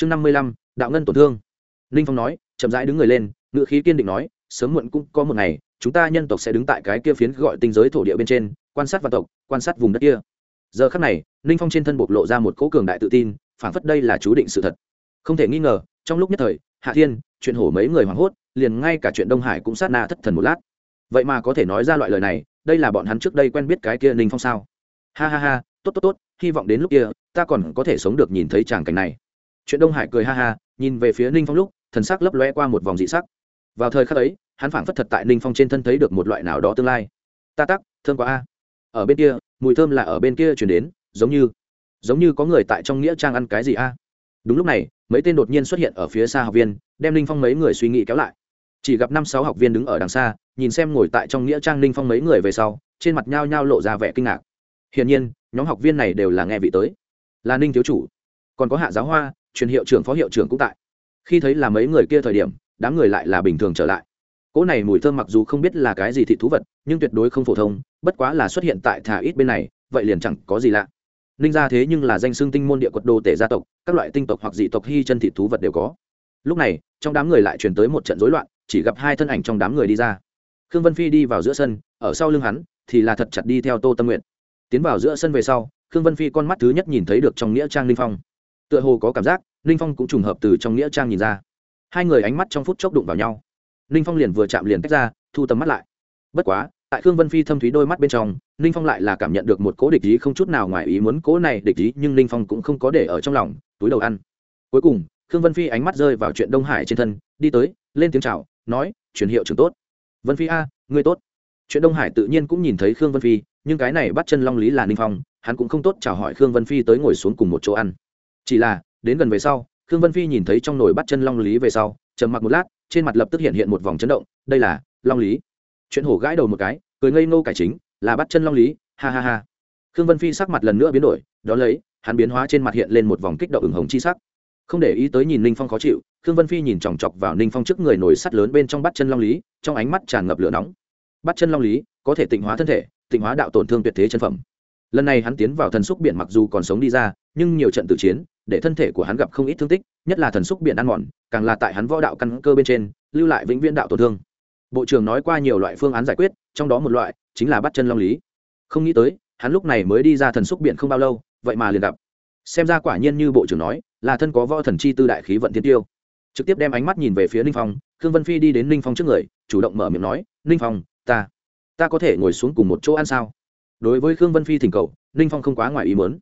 chương năm mươi lăm, đạo ngân tổn thương. Ninh phong nói, chậm rãi đứng người lên ngự khí kiên định nói, sớm muộn cũng có một ngày, chúng ta nhân tộc sẽ đứng tại cái kia phiến gọi tinh giới thổ địa bên trên, quan sát vạn tộc, quan sát vùng đất kia. Giờ khắc này, ninh phong trên thân bộc lộ ra một cỗ cường đại tự tin phản phất đây là chú định sự thật. Không thể nghi ngờ, trong lúc nhất thời, hạ thiên, chuyện hổ mấy người hoảng hốt, liền ngay cả chuyện đông hải cũng sát na thất thần một lát. Vậy mà có thể nói ra loại lời này, đây là bọn hắn trước đây quen biết cái kia ninh phong sao? Ha ha ha, tốt tốt tốt, hy vọng đến lúc kia, ta còn có thể sống được nhìn thấy tràng cảnh này chuyện đông hải cười ha ha, nhìn về phía ninh phong lúc, thần sắc lấp lóe qua một vòng dị sắc. Vào thời khắc ấy, hắn phảng phất thật tại ninh phong trên thân thấy được một loại nào đó tương lai. Ta tắc, thơm quá a. Ở bên kia, mùi thơm là ở bên kia chuyển đến, giống như giống như có người tại trong nghĩa trang ăn cái gì a. Đúng lúc này, mấy tên đột nhiên xuất hiện ở phía xa học viên, đem ninh phong mấy người suy nghĩ kéo lại. Chỉ gặp năm sáu học viên đứng ở đằng xa, nhìn xem ngồi tại trong nghĩa trang ninh phong mấy người về sau, trên mặt nhao nhao lộ ra vẻ kinh ngạc. Hiển nhiên, nhóm học viên này đều là nghe vị tới. Là ninh thiếu chủ. Còn có hạ giáo hoa truyền hiệu trưởng, phó hiệu trưởng cũng tại. Khi thấy là mấy người kia thời điểm, đám người lại là bình thường trở lại. Cỗ này mùi thơm mặc dù không biết là cái gì thị thú vật, nhưng tuyệt đối không phổ thông, bất quá là xuất hiện tại thả ít bên này, vậy liền chẳng có gì lạ. Ninh ra thế nhưng là danh xương tinh môn địa quật đồ tể gia tộc, các loại tinh tộc hoặc dị tộc hy chân thị thú vật đều có. Lúc này, trong đám người lại truyền tới một trận rối loạn, chỉ gặp hai thân ảnh trong đám người đi ra. Khương vân phi đi vào giữa sân, ở sau lưng hắn, thì là thật chặt đi theo tô tâm nguyện tiến vào giữa sân về sau, khương vân phi con mắt thứ nhất nhìn thấy được trong nghĩa trang linh phong tựa hồ có cảm giác, ninh phong cũng trùng hợp từ trong nghĩa trang nhìn ra. Hai người ánh mắt trong phút chốc đụng vào nhau. Ninh phong liền vừa chạm liền tách ra, thu tầm mắt lại. Bất quá, tại khương vân phi thâm thúy đôi mắt bên trong, ninh phong lại là cảm nhận được một cố địch ý không chút nào ngoài ý muốn cố này địch ý, nhưng ninh phong cũng không có để ở trong lòng, túi đầu ăn. Cuối cùng, khương vân phi ánh mắt rơi vào chuyện đông hải trên thân, đi tới, lên tiếng c h à o nói truyền hiệu trưởng tốt. Vân phi a, ngươi tốt. Chuyện đông hải tự nhiên cũng nhìn thấy khương vân phi, nhưng cái này bắt chân long lý là ninh phong, hắn cũng không tốt chào hỏi khương vân phi tới ngồi xuống cùng một chỗ ăn chỉ là, đến gần về sau, khương vân phi nhìn thấy trong nồi bắt chân long lý về sau, trầm mặc một lát, trên mặt lập tức hiện hiện một vòng chấn động, đây là long lý. Chuyện hổ gãi đầu một cái, cười ngây ngô cải chính, là bắt chân long lý, ha ha ha. Khương vân phi sắc mặt lần nữa biến đổi đ ó lấy, hắn biến hóa trên mặt hiện lên một vòng kích động ửng hồng chi sắc. Không để ý tới nhìn ninh phong khó chịu, khương vân phi nhìn chòng chọc vào ninh phong trước người nổi sắt lớn bên trong bắt chân long lý, trong ánh mắt tràn ngập lửa nóng. Bắt chân long lý, có thể tịnh hóa thân thể, tịnh hóa đạo tổn thương tuyệt thế chân phẩm lần này hắn tiến vào thần xúc biển mặc dù còn sống đi ra, nhưng nhiều trận tử chiến, để thân thể của hắn gặp không ít thương tích, nhất là thần xúc biển ăn mòn, càng là tại hắn võ đạo căn cơ bên trên, lưu lại vĩnh viễn đạo tổn thương. Bộ trưởng nói qua nhiều loại phương án giải quyết, trong đó một loại chính là bắt chân long lý. Không nghĩ tới, hắn lúc này mới đi ra thần xúc biển không bao lâu, vậy mà liền gặp. Xem ra quả nhiên như bộ trưởng nói, là thân có võ thần chi tư đại khí vận thiên tiêu. Trực tiếp đem ánh mắt nhìn về phía ninh phong, khương vân phi đi đến ninh phong trước người, chủ động mở miệng nói, ninh phong, ta ta có thể ngồi xuống cùng một chỗ ăn sao? Đối với khương vân phi thỉnh cầu, ninh phong không quá ngoài ý mớn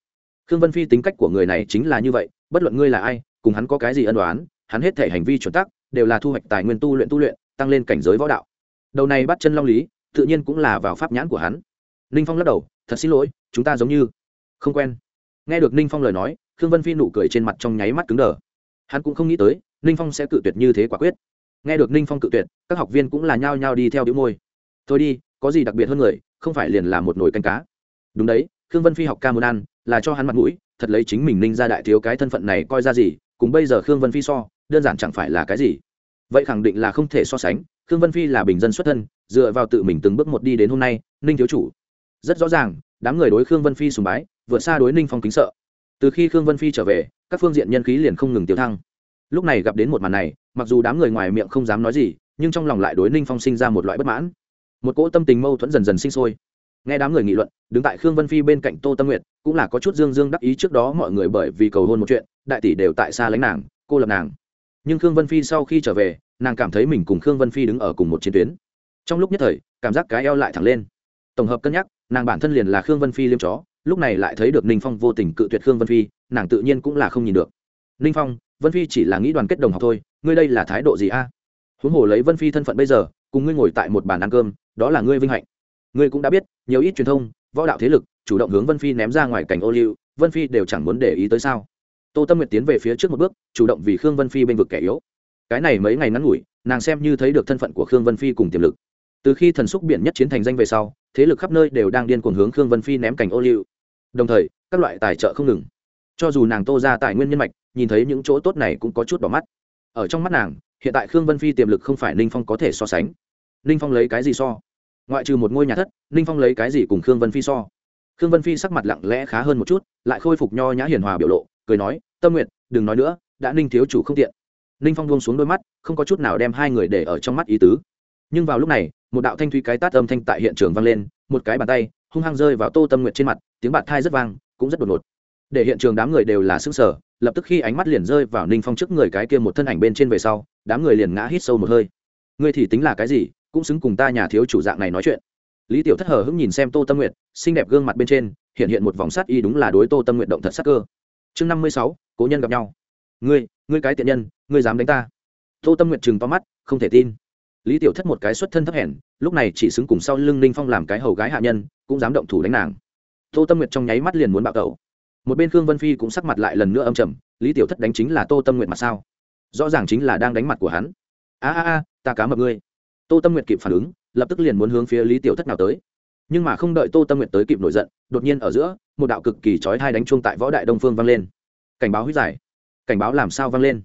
khương vân phi tính cách của người này chính là như vậy, bất luận ngươi là ai, cùng hắn có cái gì ân đoán hắn hết thể hành vi chuẩn tắc, đều là thu hoạch tài nguyên tu luyện tu luyện, tăng lên cảnh giới võ đạo. Đầu này bắt chân long lý, tự nhiên cũng là vào pháp nhãn của hắn. Ninh phong lắc đầu, thật xin lỗi, chúng ta giống như không quen. Nghe được ninh phong lời nói, khương vân phi nụ cười trên mặt trong nháy mắt cứng đờ. Hắn cũng không nghĩ tới, ninh phong sẽ cự tuyệt như thế quả quyết. Nghe được ninh phong cự tuyệt, các học viên cũng là nhao nhao đi theo đĩu môi. Thôi đi có gì đặc biệt hơn người, không phải liền là một nồi canh cá. Đúng đấy, khương vân phi học ca muốn ăn, là cho hắn mặt mũi, thật lấy chính mình ninh ra đại thiếu cái thân phận này coi ra gì, cùng bây giờ khương vân phi so, đơn giản chẳng phải là cái gì. Vậy khẳng định là không thể so sánh, khương vân phi là bình dân xuất thân, dựa vào tự mình từng bước một đi đến hôm nay, ninh thiếu chủ. Rất rõ ràng, đám người đối khương vân phi sùng bái, vượt xa đối ninh phong kính sợ. Từ khi khương vân phi trở về, các phương diện nhân khí liền không ngừng tiêu thăng. Lúc này gặp đến một màn này, mặc dù đám người ngoài miệng không dám nói gì, nhưng trong lòng lại đối ninh phong sinh ra một loại bất mãn một cỗ tâm tình mâu thuẫn dần dần sinh sôi. Nghe đám người nghị luận, đứng tại khương vân phi bên cạnh tô tâm nguyệt, cũng là có chút dương dương đắc ý trước đó mọi người bởi vì cầu hôn một chuyện, đại tỷ đều tại xa lánh nàng, cô lập nàng. Nhưng khương vân phi sau khi trở về, nàng cảm thấy mình cùng khương vân phi đứng ở cùng một chiến tuyến. Trong lúc nhất thời, cảm giác cái eo lại thẳng lên. Tổng hợp cân nhắc, nàng bản thân liền là khương vân phi liêm chó, lúc này lại thấy được ninh phong vô tình cự tuyệt khương vân phi, nàng tự nhiên cũng là không nhìn được. Ninh phong, vân phi chỉ là nghĩ đoàn kết đồng học thôi, ngươi đây là thái độ gì a? Huống hồ lấy vân phi thân phận bây giờ cùng ngươi ngồi tại một bàn ăn cơm, đó là ngươi vinh hạnh. Ngươi cũng đã biết, nhiều ít truyền thông, võ đạo thế lực, chủ động hướng vân phi ném ra ngoài cảnh ô liu, vân phi đều chẳng muốn để ý tới sao. Tô tâm nguyệt tiến về phía trước một bước, chủ động vì khương vân phi bên vực kẻ yếu. Cái này mấy ngày ngắn ngủi, nàng xem như thấy được thân phận của khương vân phi cùng tiềm lực. Từ khi thần xúc biển nhất chiến thành danh về sau, thế lực khắp nơi đều đang điên cuồng hướng khương vân phi ném cảnh ô liu. Đồng thời, các loại tài trợ không ngừng. Cho dù nàng tô ra tài nguyên nhân mạch, nhìn thấy những chỗ tốt này cũng có chút bỏ mắt. Ở trong mắt nàng, hiện tại khương vân phi tiềm lực không phải ninh phong có thể so sánh ninh phong lấy cái gì so? Ngoại trừ một ngôi nhà thất ninh phong lấy cái gì cùng khương vân phi so? Khương vân phi sắc mặt lặng lẽ khá hơn một chút, lại khôi phục nho nhã hiền hòa biểu lộ, cười nói, tâm nguyện đừng nói nữa, đã ninh thiếu chủ không tiện. Ninh phong buông xuống đôi mắt, không có chút nào đem hai người để ở trong mắt ý tứ. Nhưng vào lúc này, một đạo thanh thúy cái tát âm thanh tại hiện trường vang lên, một cái bàn tay hung hăng rơi vào tô tâm nguyệt trên mặt, tiếng bạt thai rất vang, cũng rất đột ngột. Để hiện trường đám người đều là xứng sở lập tức khi ánh mắt liền rơi vào ninh phong trước người cái kia một thân ảnh bên trên về sau, đám người liền ngã hít sâu một hơi. Ngươi thì tính là cái gì? Cũng xứng cùng ta nhà thiếu chủ dạng này nói chuyện. Lý tiểu thất hờ hững nhìn xem tô tâm nguyệt, xinh đẹp gương mặt bên trên, hiện hiện một vòng sát y đúng là đối tô tâm nguyện động thật sắc cơ. Chương năm mươi sáu, cố nhân gặp nhau. Ngươi ngươi cái tiện nhân, ngươi dám đánh ta. Tô tâm nguyện chừng to mắt, không thể tin. Lý tiểu thất một cái xuất thân thấp hèn, lúc này chỉ xứng cùng sau lưng ninh phong làm cái hầu gái hạ nhân, cũng dám động thủ đánh nàng. Tô tâm nguyện trong nháy mắt liền muốn bạo cậu. một bên khương vân phi cũng sắc mặt lại lần nữa âm trầm, lý tiểu thất đánh chính là tô tâm nguyện mặt sao? Rõ ràng chính là đang đánh mặt của hắn. A a a, ta cá mập ngươi tô tâm Nguyệt kịp phản ứng, lập tức liền muốn hướng phía lý tiểu thất nào tới. Nhưng mà không đợi tô tâm Nguyệt tới kịp nổi giận, đột nhiên ở giữa, một đạo cực kỳ trói thai đánh chuông tại võ đại đông phương vang lên. Cảnh báo huyết giải. Cảnh báo làm sao vang lên?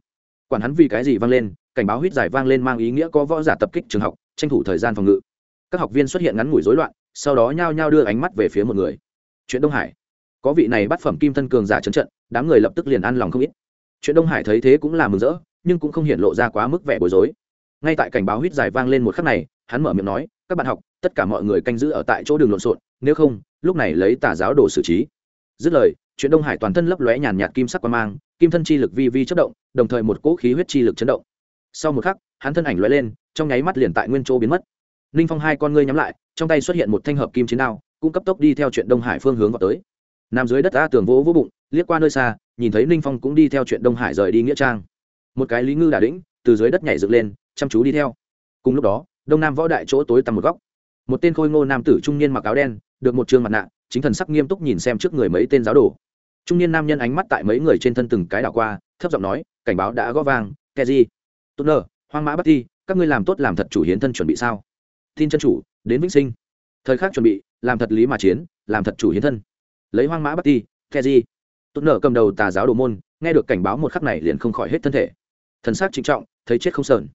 Quản hắn vì cái gì vang lên, cảnh báo huyết giải vang lên mang ý nghĩa có võ giả tập kích trường học, tranh thủ thời gian phòng ngự. Các học viên xuất hiện ngắn ngủi rối loạn, sau đó nhao nhao đưa ánh mắt về phía một người. Chuyện đông hải. Có vị này bắt phẩm kim thân cường giả trấn trận, đám người lập tức liền ăn lòng không ít. Chuyện đông hải thấy thế cũng là mừng rỡ, nhưng cũng không hiện lộ ra quá mức vẻ bối rối ngay tại cảnh báo huyết dài vang lên một khắc này, hắn mở miệng nói, các bạn học, tất cả mọi người canh giữ ở tại chỗ đường lộn xộn, nếu không, lúc này lấy tà giáo đồ xử trí. Dứt lời, chuyện đông hải toàn thân lấp lóe nhàn nhạt kim sắc qua mang, kim thân chi lực vi vi chất động, đồng thời một cỗ khí huyết chi lực chấn động. Sau một khắc, hắn thân ảnh lóe lên, trong nháy mắt liền tại nguyên chỗ biến mất. Ninh phong hai con ngươi nhắm lại, trong tay xuất hiện một thanh hợp kim chiến đao, cũng cấp tốc đi theo chuyện đông hải phương hướng vào tới. Nằm dưới đất ta tường vỗ vỗ bụng, liếc qua nơi xa, nhìn thấy ninh phong cũng đi theo chuyện đông hải rời đi nghĩa trang. Một cái lý ngư đà đĩnh, từ dưới đất nhảy dựng lên chăm chú đi theo. Cùng lúc đó, đông nam võ đại chỗ tối tăm một góc. Một tên khôi ngô nam tử trung niên mặc áo đen, được một trường mặt nạ, chính thần sắc nghiêm túc nhìn xem trước người mấy tên giáo đồ. Trung niên nam nhân ánh mắt tại mấy người trên thân từng cái đảo qua, thấp giọng nói, cảnh báo đã gõ vang ke di tốt nơ hoang mã bất thi, các ngươi làm tốt làm thật chủ hiến thân chuẩn bị sao? Tin chân chủ, đến vĩnh sinh. Thời khắc chuẩn bị, làm thật lý mà chiến, làm thật chủ hiến thân. Lấy hoang mã bất thi ke di tốt nở cầm đầu tà giáo đồ môn, nghe được cảnh báo một khắc này liền không khỏi hết thân thể. Thần sắc trịnh trọng, thấy chết không sờn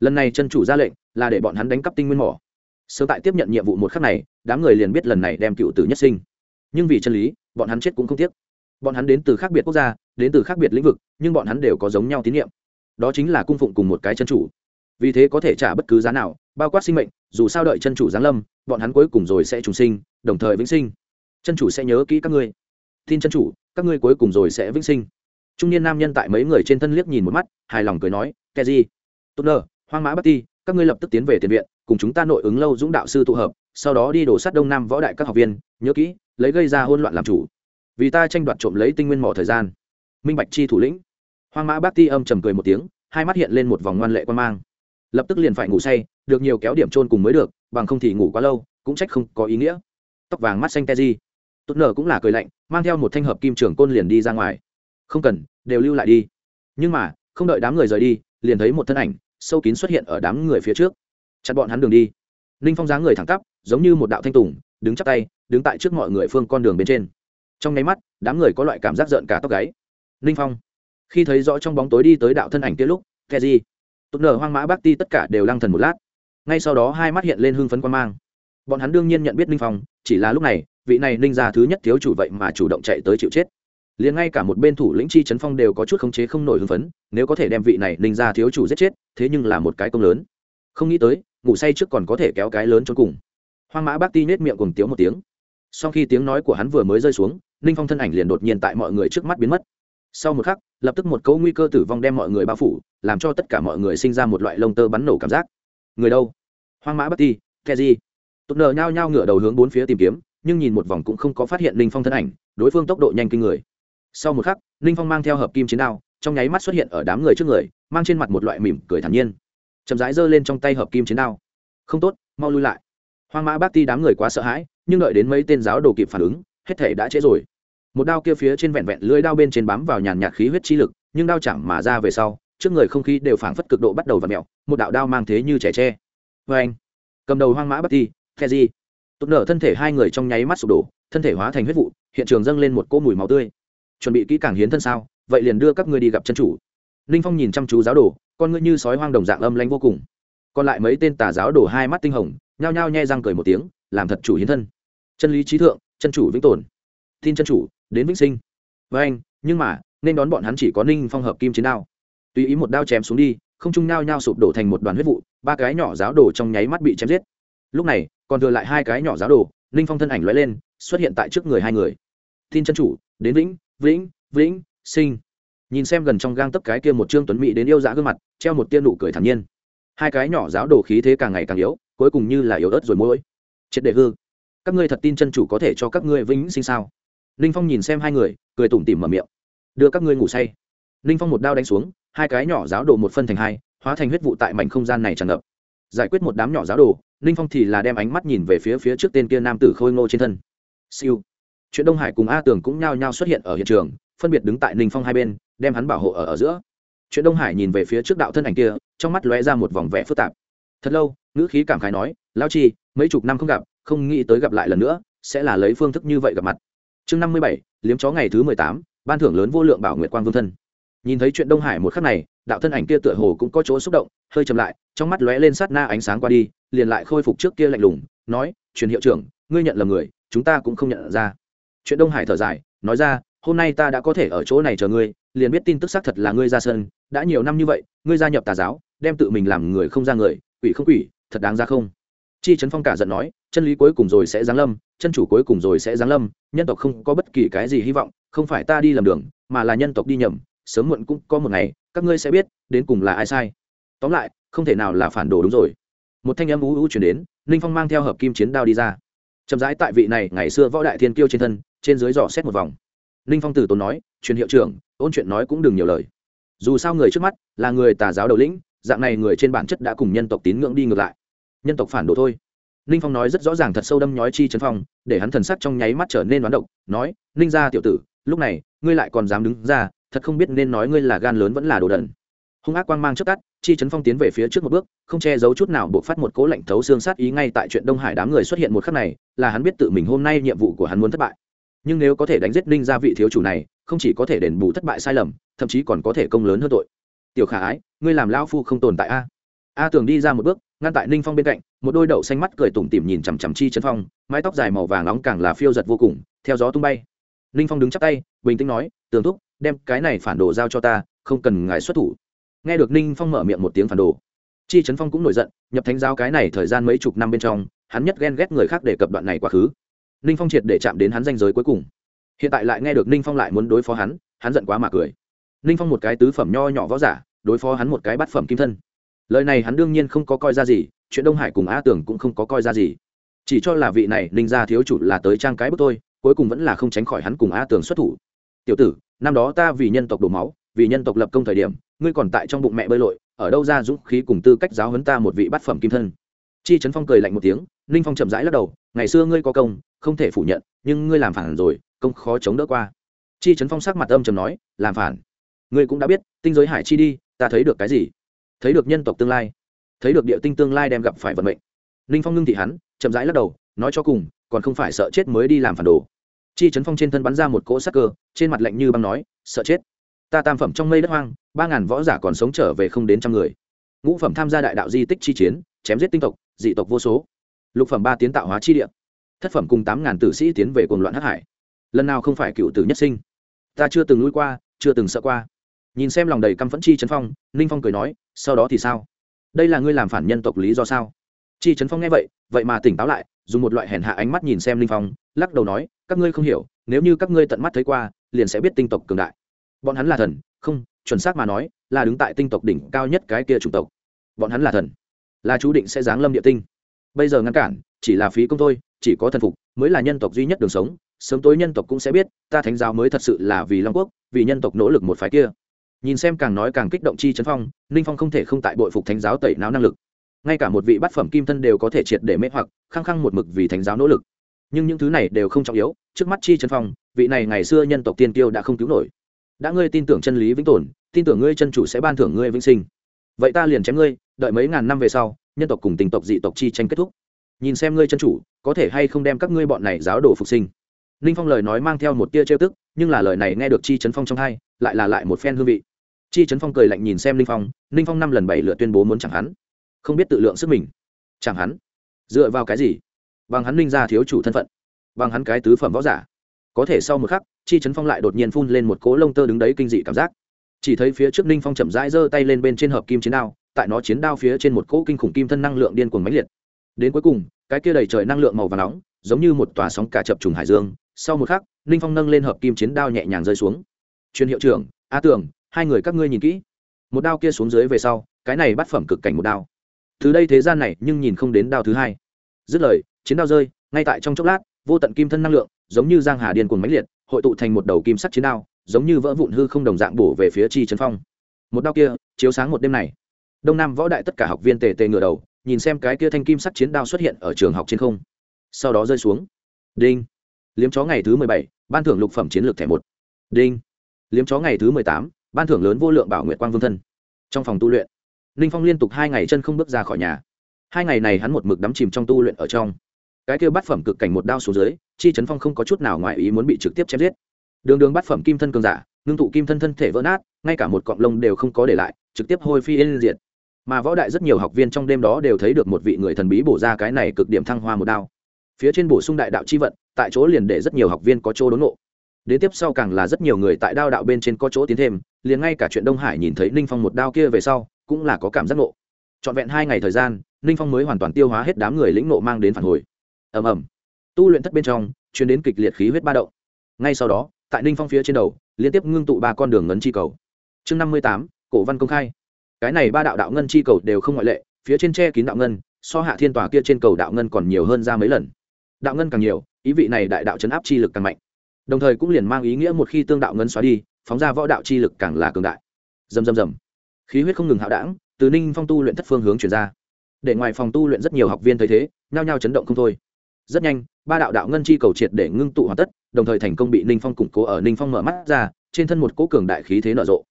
lần này chân chủ ra lệnh là để bọn hắn đánh cắp tinh nguyên mỏ. Sớm tại tiếp nhận nhiệm vụ một khắc này, đám người liền biết lần này đem cựu tử nhất sinh. Nhưng vì chân lý, bọn hắn chết cũng không tiếc. Bọn hắn đến từ khác biệt quốc gia, đến từ khác biệt lĩnh vực, nhưng bọn hắn đều có giống nhau tín nhiệm đó chính là cung phụng cùng một cái chân chủ. Vì thế có thể trả bất cứ giá nào, bao quát sinh mệnh, dù sao đợi chân chủ giáng lâm, bọn hắn cuối cùng rồi sẽ trùng sinh, đồng thời vĩnh sinh. Chân chủ sẽ nhớ kỹ các ngươi. Tin chân chủ, các ngươi cuối cùng rồi sẽ vĩnh sinh. Trung niên nam nhân tại mấy người trên thân liếc nhìn một mắt, hài lòng cười nói ke gì tốt nơ hoang mã bắc ti, các ngươi lập tức tiến về tiền viện, cùng chúng ta nội ứng lâu dũng đạo sư tụ hợp, sau đó đi đổ sát đông nam võ đại các học viên, nhớ kỹ, lấy gây ra hôn loạn làm chủ. Vì ta tranh đoạt trộm lấy tinh nguyên mỏ thời gian. Minh bạch chi thủ lĩnh. Hoang mã bác ti âm trầm cười một tiếng, hai mắt hiện lên một vòng ngoan lệ quan mang. Lập tức liền phải ngủ say, được nhiều kéo điểm trôn cùng mới được, bằng không thì ngủ quá lâu, cũng trách không có ý nghĩa. Tóc vàng mắt xanh te di. Tốt nở cũng là cười lạnh, mang theo một thanh hợp kim trưởng côn liền đi ra ngoài. Không cần, đều lưu lại đi. Nhưng mà, không đợi đám người rời đi, liền thấy một thân ảnh sâu kín xuất hiện ở đám người phía trước. Chặn bọn hắn đường đi. Ninh phong dáng người thẳng tắp, giống như một đạo thanh tùng, đứng chắp tay, đứng tại trước mọi người phương con đường bên trên. Trong nháy mắt, đám người có loại cảm giác giận cả tóc gáy. Ninh phong, khi thấy rõ trong bóng tối đi tới đạo thân ảnh kia lúc ke di, tụt nở, hoang mã, bác ti tất cả đều lăng thần một lát. Ngay sau đó hai mắt hiện lên hưng phấn quan mang. Bọn hắn đương nhiên nhận biết ninh phong, chỉ là lúc này, vị này ninh gia thứ nhất thiếu chủ vậy mà chủ động chạy tới chịu chết liền ngay cả một bên thủ lĩnh chi trấn phong đều có chút khống chế không nổi hưng phấn, nếu có thể đem vị này ninh gia thiếu chủ giết chết, thế nhưng là một cái công lớn. Không nghĩ tới, ngủ say trước còn có thể kéo cái lớn cho cùng. Hoang mã bác ti nết miệng cùng tiếu một tiếng. Sau khi tiếng nói của hắn vừa mới rơi xuống, ninh phong thân ảnh liền đột nhiên tại mọi người trước mắt biến mất. Sau một khắc, lập tức một câu nguy cơ tử vong đem mọi người bao phủ, làm cho tất cả mọi người sinh ra một loại lông tơ bắn nổ cảm giác. Người đâu? Hoang mã bác ti, ke di. Tụt nờ nhao nhao ngửa đầu hướng bốn phía tìm kiếm, nhưng nhìn một vòng cũng không có phát hiện ninh phong thân ảnh, đối phương tốc độ nhanh kinh người sau một khắc, ninh phong mang theo hợp kim chiến đao, trong nháy mắt xuất hiện ở đám người trước người, mang trên mặt một loại mỉm cười thản nhiên. Chậm rãi giơ lên trong tay hợp kim chiến đao. Không tốt, mau lui lại. Hoang mã bác ti đám người quá sợ hãi, nhưng đợi đến mấy tên giáo đồ kịp phản ứng, hết thể đã trễ rồi. Một đao kia phía trên vẹn vẹn lưỡi đao bên trên bám vào nhàn nhạt khí huyết chi lực, nhưng đao chẳng mà ra về sau, trước người không khí đều phảng phất cực độ bắt đầu và mẹo một đạo đao mang thế như trẻ tre. Vê anh cầm đầu hoang mã bác ti, khe di. Tốt nở thân thể hai người trong nháy mắt sụp đổ, thân thể hóa thành huyết vụ, hiện trường dâng lên một cỗ mùi máu tươi chuẩn bị kỹ càng hiến thân sao? Vậy liền đưa các ngươi đi gặp chân chủ. Ninh phong nhìn chăm chú giáo đồ, con ngươi như sói hoang đồng dạng âm lanh vô cùng. Còn lại mấy tên tà giáo đổ hai mắt tinh hồng, nhao nhao nhe răng cười một tiếng, làm thật chủ hiến thân. Chân lý trí thượng, chân chủ vĩnh tồn. Tin chân chủ, đến vĩnh sinh. Với anh, nhưng mà, nên đón bọn hắn chỉ có ninh phong hợp kim chiến đao. Tùy ý một đao chém xuống đi, không trung nao nhao sụp đổ thành một đoàn huyết vụ, ba cái nhỏ giáo đồ trong nháy mắt bị chém giết. Lúc này, còn thừa lại hai cái nhỏ giáo đồ, ninh phong thân ảnh lóe lên, xuất hiện tại trước người hai người. Tin chân chủ, đến vĩnh vĩnh vĩnh, sinh. Nhìn xem gần trong gang tấp cái kia một trương tuấn mỹ đến yêu dã gương mặt, treo một tiên nụ cười thản nhiên. Hai cái nhỏ giáo đồ khí thế càng ngày càng yếu, cuối cùng như là yếu ớt rồi mỗi. Triệt để hư. Các ngươi thật tin chân chủ có thể cho các ngươi vĩnh sinh sao? Ninh phong nhìn xem hai người, cười tủm tỉm mở miệng. Đưa các ngươi ngủ say. Ninh phong một đao đánh xuống, hai cái nhỏ giáo đồ một phân thành hai, hóa thành huyết vụ tại mảnh không gian này tràn ngập. Giải quyết một đám nhỏ giáo đồ ninh phong thì là đem ánh mắt nhìn về phía phía trước tên kia nam tử khôi ngô trên thân. Siêu chuyện đông hải cùng a tường cũng nhao nhao xuất hiện ở hiện trường phân biệt đứng tại ninh phong hai bên đem hắn bảo hộ ở, ở giữa. Chuyện đông hải nhìn về phía trước đạo thân ảnh kia trong mắt lóe ra một vòng vẻ phức tạp. Thật lâu ngữ khí cảm khái nói lao chi mấy chục năm không gặp không nghĩ tới gặp lại lần nữa sẽ là lấy phương thức như vậy gặp mặt. Chương năm mươi bảy liếm chó ngày thứ mười tám ban thưởng lớn vô lượng bảo nguyệt quang vương thân. Nhìn thấy chuyện đông hải một khắc này đạo thân ảnh kia tựa hồ cũng có chỗ xúc động hơi chậm lại trong mắt lóe lên sát na ánh sáng qua đi liền lại khôi phục trước kia lạnh lùng nói truyền hiệu trưởng ngươi nhận là người chúng ta cũng không nhận ra chuyện đông hải thở dài, nói ra, hôm nay ta đã có thể ở chỗ này chờ ngươi, liền biết tin tức xác thật là ngươi ra sân, đã nhiều năm như vậy, ngươi gia nhập tà giáo, đem tự mình làm người không ra người, quỷ không quỷ, thật đáng ra không? Chi trấn phong cả giận nói, chân lý cuối cùng rồi sẽ giáng lâm, chân chủ cuối cùng rồi sẽ giáng lâm, nhân tộc không có bất kỳ cái gì hy vọng, không phải ta đi lầm đường, mà là nhân tộc đi nhầm, sớm muộn cũng có một ngày, các ngươi sẽ biết, đến cùng là ai sai. Tóm lại, không thể nào là phản đồ đúng rồi. Một thanh âm ú ú chuyển đến, ninh phong mang theo hợp kim chiến đao đi ra chậm rãi tại vị này ngày xưa võ đại thiên kiêu trên thân, trên dưới dò xét một vòng. Ninh phong tử tốn nói, truyền hiệu trưởng, ôn chuyện nói cũng đừng nhiều lời. Dù sao người trước mắt là người tà giáo đầu lĩnh, dạng này người trên bản chất đã cùng nhân tộc tín ngưỡng đi ngược lại. Nhân tộc phản đồ thôi. Ninh phong nói rất rõ ràng thật sâu đâm nhói chi chấn phong, để hắn thần sắc trong nháy mắt trở nên đoán độc, nói, ninh gia tiểu tử, lúc này, ngươi lại còn dám đứng ra, thật không biết nên nói ngươi là gan lớn vẫn là đồ đần. Hung ác quang mang trước tắt chi chấn phong tiến về phía trước một bước, không che giấu chút nào buộc phát một cố lạnh thấu xương sát ý ngay tại chuyện đông hải đám người xuất hiện một khắc này, là hắn biết tự mình hôm nay nhiệm vụ của hắn muốn thất bại. Nhưng nếu có thể đánh giết ninh gia vị thiếu chủ này, không chỉ có thể đền bù thất bại sai lầm, thậm chí còn có thể công lớn hơn tội. Tiểu khả ái, ngươi làm lao phu không tồn tại a? A tường đi ra một bước, ngăn tại ninh phong bên cạnh, một đôi đậu xanh mắt cười tủm tỉm nhìn chằm chằm chi chân phong, mái tóc dài màu vàng nóng càng là phiêu giật vô cùng, theo gió tung bay. Ninh phong đứng chắp tay, bình tĩnh nói, tường thúc, đem cái này phản đồ giao cho ta, không cần ngài xuất thủ nghe được ninh phong mở miệng một tiếng phản đồ, chi trấn phong cũng nổi giận, nhập thánh giáo cái này thời gian mấy chục năm bên trong, hắn nhất ghen ghét người khác để cập đoạn này quá khứ. Ninh phong triệt để chạm đến hắn danh giới cuối cùng. Hiện tại lại nghe được ninh phong lại muốn đối phó hắn hắn giận quá mà cười. Ninh phong một cái tứ phẩm nho nhỏ võ giả, đối phó hắn một cái bát phẩm kim thân. Lời này hắn đương nhiên không có coi ra gì, chuyện đông hải cùng a tưởng cũng không có coi ra gì. Chỉ cho là vị này ninh gia thiếu chủ là tới trang cái bức tôi cuối cùng vẫn là không tránh khỏi hắn cùng a tưởng xuất thủ. Tiểu tử, năm đó ta vì nhân tộc đổ máu, vì nhân tộc lập công thời điểm ngươi còn tại trong bụng mẹ bơi lội, ở đâu ra dũng khí cùng tư cách giáo huấn ta một vị bát phẩm kim thân? Chi trấn phong cười lạnh một tiếng, ninh phong chậm rãi lắc đầu, ngày xưa ngươi có công, không thể phủ nhận, nhưng ngươi làm phản rồi, công khó chống đỡ qua. Chi trấn phong sắc mặt âm chầm nói, làm phản. Ngươi cũng đã biết, tinh giới hải chi đi, ta thấy được cái gì? Thấy được nhân tộc tương lai, thấy được địa tinh tương lai đem gặp phải vận mệnh. Ninh phong ngưng thị hắn, chậm rãi lắc đầu, nói cho cùng, còn không phải sợ chết mới đi làm phản đồ. Chi trấn phong trên thân bắn ra một cỗ sắc cơ, trên mặt lạnh như băng nói, sợ chết. Ta tam phẩm trong mây đất hoang ba ngàn võ giả còn sống trở về không đến trăm người. Ngũ phẩm tham gia đại đạo di tích chi chiến, chém giết tinh tộc, dị tộc vô số. Lục phẩm ba tiến tạo hóa chi địa. Thất phẩm cùng tám ngàn tử sĩ tiến về cuồng loạn hắc hải. Lần nào không phải cựu tử nhất sinh? Ta chưa từng lui qua, chưa từng sợ qua. Nhìn xem lòng đầy căm phẫn chi trấn phong, ninh phong cười nói, sau đó thì sao? Đây là ngươi làm phản nhân tộc lý do sao? Chi trấn phong nghe vậy vậy mà tỉnh táo lại, dùng một loại hèn hạ ánh mắt nhìn xem ninh phong, lắc đầu nói, các ngươi không hiểu, nếu như các ngươi tận mắt thấy qua, liền sẽ biết tinh tộc cường đại. Bọn hắn là thần, không chuẩn xác mà nói, là đứng tại tinh tộc đỉnh cao nhất cái kia chủng tộc. Bọn hắn là thần, là chú định sẽ giáng lâm địa tinh. Bây giờ ngăn cản, chỉ là phí công thôi, chỉ có thần phục, mới là nhân tộc duy nhất đường sống. Sớm tối nhân tộc cũng sẽ biết, ta thánh giáo mới thật sự là vì long quốc, vì nhân tộc nỗ lực một phái kia. Nhìn xem càng nói càng kích động chi chấn phong, ninh phong không thể không tại bội phục thánh giáo tẩy não năng lực. Ngay cả một vị bát phẩm kim thân đều có thể triệt để mê hoặc, khăng khăng một mực vì thánh giáo nỗ lực. Nhưng những thứ này đều không trọng yếu, trước mắt chi chấn phong, vị này ngày xưa nhân tộc tiên tiêu đã không cứu nổi. Đã ngươi tin tưởng chân lý vĩnh tồn tin tưởng ngươi chân chủ sẽ ban thưởng ngươi vĩnh sinh. Vậy ta liền chém ngươi, đợi mấy ngàn năm về sau, nhân tộc cùng tình tộc dị tộc chi tranh kết thúc. Nhìn xem ngươi chân chủ, có thể hay không đem các ngươi bọn này giáo đồ phục sinh. Ninh phong lời nói mang theo một tia trêu tức, nhưng là lời này nghe được chi chấn phong trong hai, lại là lại một phen hương vị. Chi chấn phong cười lạnh nhìn xem ninh phong ninh phong năm lần bảy lượt tuyên bố muốn chẳng hắn. Không biết tự lượng sức mình. Chẳng hắn? Dựa vào cái gì? Bằng hắn ninh ra thiếu chủ thân phận. Bằng hắn cái tứ phẩm võ giả. Có thể sau một khắc, chi chấn phong lại đột nhiên phun lên một cỗ lông tơ đứng đấy kinh dị cảm giác chỉ thấy phía trước ninh phong chậm rãi giơ tay lên bên trên hợp kim chiến đao, tại nó chiến đao phía trên một cỗ kinh khủng kim thân năng lượng điên cuồng mãnh liệt. Đến cuối cùng, cái kia đầy trời năng lượng màu và nóng, giống như một tòa sóng cả chập trùng hải dương. Sau một khắc, ninh phong nâng lên hợp kim chiến đao nhẹ nhàng rơi xuống. Truyền hiệu trưởng, a tưởng hai người các ngươi nhìn kỹ. Một đao kia xuống dưới về sau, cái này bắt phẩm cực cảnh một đao. Từ đây thế gian này, nhưng nhìn không đến đao thứ hai. Dứt lời, chiến đao rơi, ngay tại trong chốc lát, vô tận kim thân năng lượng, giống như giang hà điên cuồng mãnh liệt, hội tụ thành một đầu kim sắt chiến đao giống như vỡ vụn hư không đồng dạng bổ về phía chi trấn phong. Một đao kia, chiếu sáng một đêm này. Đông nam võ đại tất cả học viên tề tề ngửa đầu, nhìn xem cái kia thanh kim sắc chiến đao xuất hiện ở trường học trên không. Sau đó rơi xuống. Đinh. Liếm chó ngày thứ mười bảy, ban thưởng lục phẩm chiến lược thẻ một. Đinh. Liếm chó ngày thứ mười tám, ban thưởng lớn vô lượng bảo nguyện quang vương thân. Trong phòng tu luyện, ninh phong liên tục hai ngày chân không bước ra khỏi nhà. Hai ngày này hắn một mực đắm chìm trong tu luyện ở trong. Cái kia bát phẩm cực cảnh một đao xuống dưới, chi trấn phong không có chút nào ngoài ý muốn bị trực tiếp chém giết đường đường bát phẩm kim thân cường giả, ngưng tụ kim thân thân thể vỡ nát, ngay cả một cọng lông đều không có để lại, trực tiếp hôi phi yên diệt. Mà võ đại rất nhiều học viên trong đêm đó đều thấy được một vị người thần bí bổ ra cái này cực điểm thăng hoa một đao. Phía trên bổ sung đại đạo chi vận, tại chỗ liền để rất nhiều học viên có chỗ đốn ngộ. Đến tiếp sau càng là rất nhiều người tại đao đạo bên trên có chỗ tiến thêm, liền ngay cả chuyện đông hải nhìn thấy ninh phong một đao kia về sau, cũng là có cảm giác ngộ. Trọn vẹn hai ngày thời gian, ninh phong mới hoàn toàn tiêu hóa hết đám người lĩnh nộ mang đến phản hồi. Ầm ầm. Tu luyện thất bên trong chuyến đến kịch liệt khí huyết ba động. Ngay sau đó tại ninh phong phía trên đầu, liên tiếp ngưng tụ ba con đường ngấn chi cầu. Chương năm mươi tám, cổ văn công khai. Cái này ba đạo đạo ngân chi cầu đều không ngoại lệ, phía trên tre kín đạo ngân, so hạ thiên tòa kia trên cầu đạo ngân còn nhiều hơn ra mấy lần. Đạo ngân càng nhiều, ý vị này đại đạo chấn áp chi lực càng mạnh. Đồng thời cũng liền mang ý nghĩa một khi tương đạo ngân xóa đi, phóng ra võ đạo chi lực càng là cường đại. Dầm dầm dầm khí huyết không ngừng hạo đảng, từ ninh phong tu luyện thất phương hướng chuyển ra. Để ngoài phòng tu luyện rất nhiều học viên thấy thế, nhao nhao chấn động không thôi. Rất nhanh ba đạo đạo ngân chi cầu triệt để ngưng tụ hoàn tất, đồng thời thành công bị ninh phong củng cố ở ninh phong mở mắt ra, trên thân một cố cường đại khí thế nở rộ.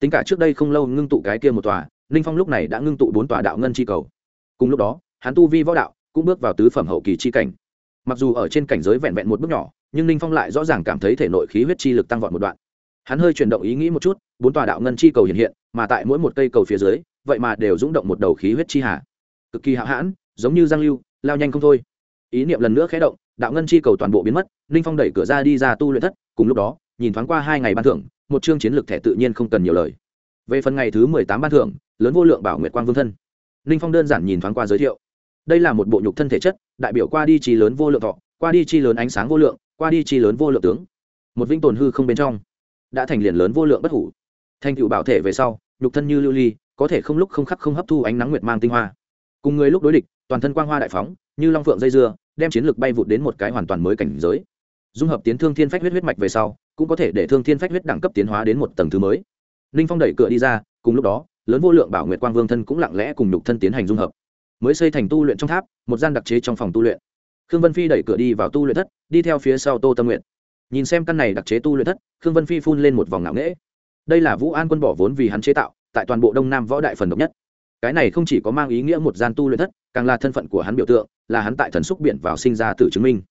Tính cả trước đây không lâu ngưng tụ cái kia một tòa, ninh phong lúc này đã ngưng tụ bốn tòa đạo ngân chi cầu. Cùng lúc đó, hắn tu vi võ đạo cũng bước vào tứ phẩm hậu kỳ chi cảnh. Mặc dù ở trên cảnh giới vẹn vẹn một bước nhỏ, nhưng ninh phong lại rõ ràng cảm thấy thể nội khí huyết chi lực tăng vọt một đoạn. Hắn hơi chuyển động ý nghĩ một chút, bốn tòa đạo ngân chi cầu hiện hiện, mà tại mỗi một cây cầu phía dưới, vậy mà đều rung động một đầu khí huyết chi hà. Cực kỳ hạo hãn, giống như giang lưu, lao nhanh không thôi. Ý niệm lần nữa khé động đạo ngân chi cầu toàn bộ biến mất, ninh phong đẩy cửa ra đi ra tu luyện thất, cùng lúc đó, nhìn thoáng qua hai ngày ban thưởng, một chương chiến lược thẻ tự nhiên không cần nhiều lời. Về phần ngày thứ mười tám ban thưởng, lớn vô lượng bảo nguyệt quang vương thân. Ninh phong đơn giản nhìn thoáng qua giới thiệu. Đây là một bộ nhục thân thể chất, đại biểu qua đi chi lớn vô lượng thọ, qua đi chi lớn ánh sáng vô lượng, qua đi chi lớn vô lượng tướng. Một vinh tồn hư không bên trong, đã thành liền lớn vô lượng bất hủ. Thành tựu bảo thể về sau, nhục thân như lưu ly, có thể không lúc không khắc không hấp thu ánh nắng nguyệt mang tinh hoa cùng người lúc đối địch, toàn thân quang hoa đại phóng, như long phượng dây dưa, đem chiến lược bay vụt đến một cái hoàn toàn mới cảnh giới. Dung hợp tiến thương thiên phách huyết huyết mạch về sau, cũng có thể để thương thiên phách huyết đẳng cấp tiến hóa đến một tầng thứ mới. Ninh phong đẩy cửa đi ra, cùng lúc đó, lớn vô lượng bảo nguyệt quang vương thân cũng lặng lẽ cùng nhục thân tiến hành dung hợp. Mới xây thành tu luyện trong tháp, một gian đặc chế trong phòng tu luyện. Khương vân phi đẩy cửa đi vào tu luyện thất, đi theo phía sau tô tâm nguyện nhìn xem căn này đặc chế tu luyện thất, khương vân phi phun lên một vòng ngạo nghễ. Đây là vũ an quân bỏ vốn vì hắn chế tạo, tại toàn bộ đông nam võ đại phần độc nhất cái này không chỉ có mang ý nghĩa một gian tu luyện thất, càng là thân phận của hắn biểu tượng, là hắn tại thần xúc biển vào sinh ra tự chứng minh.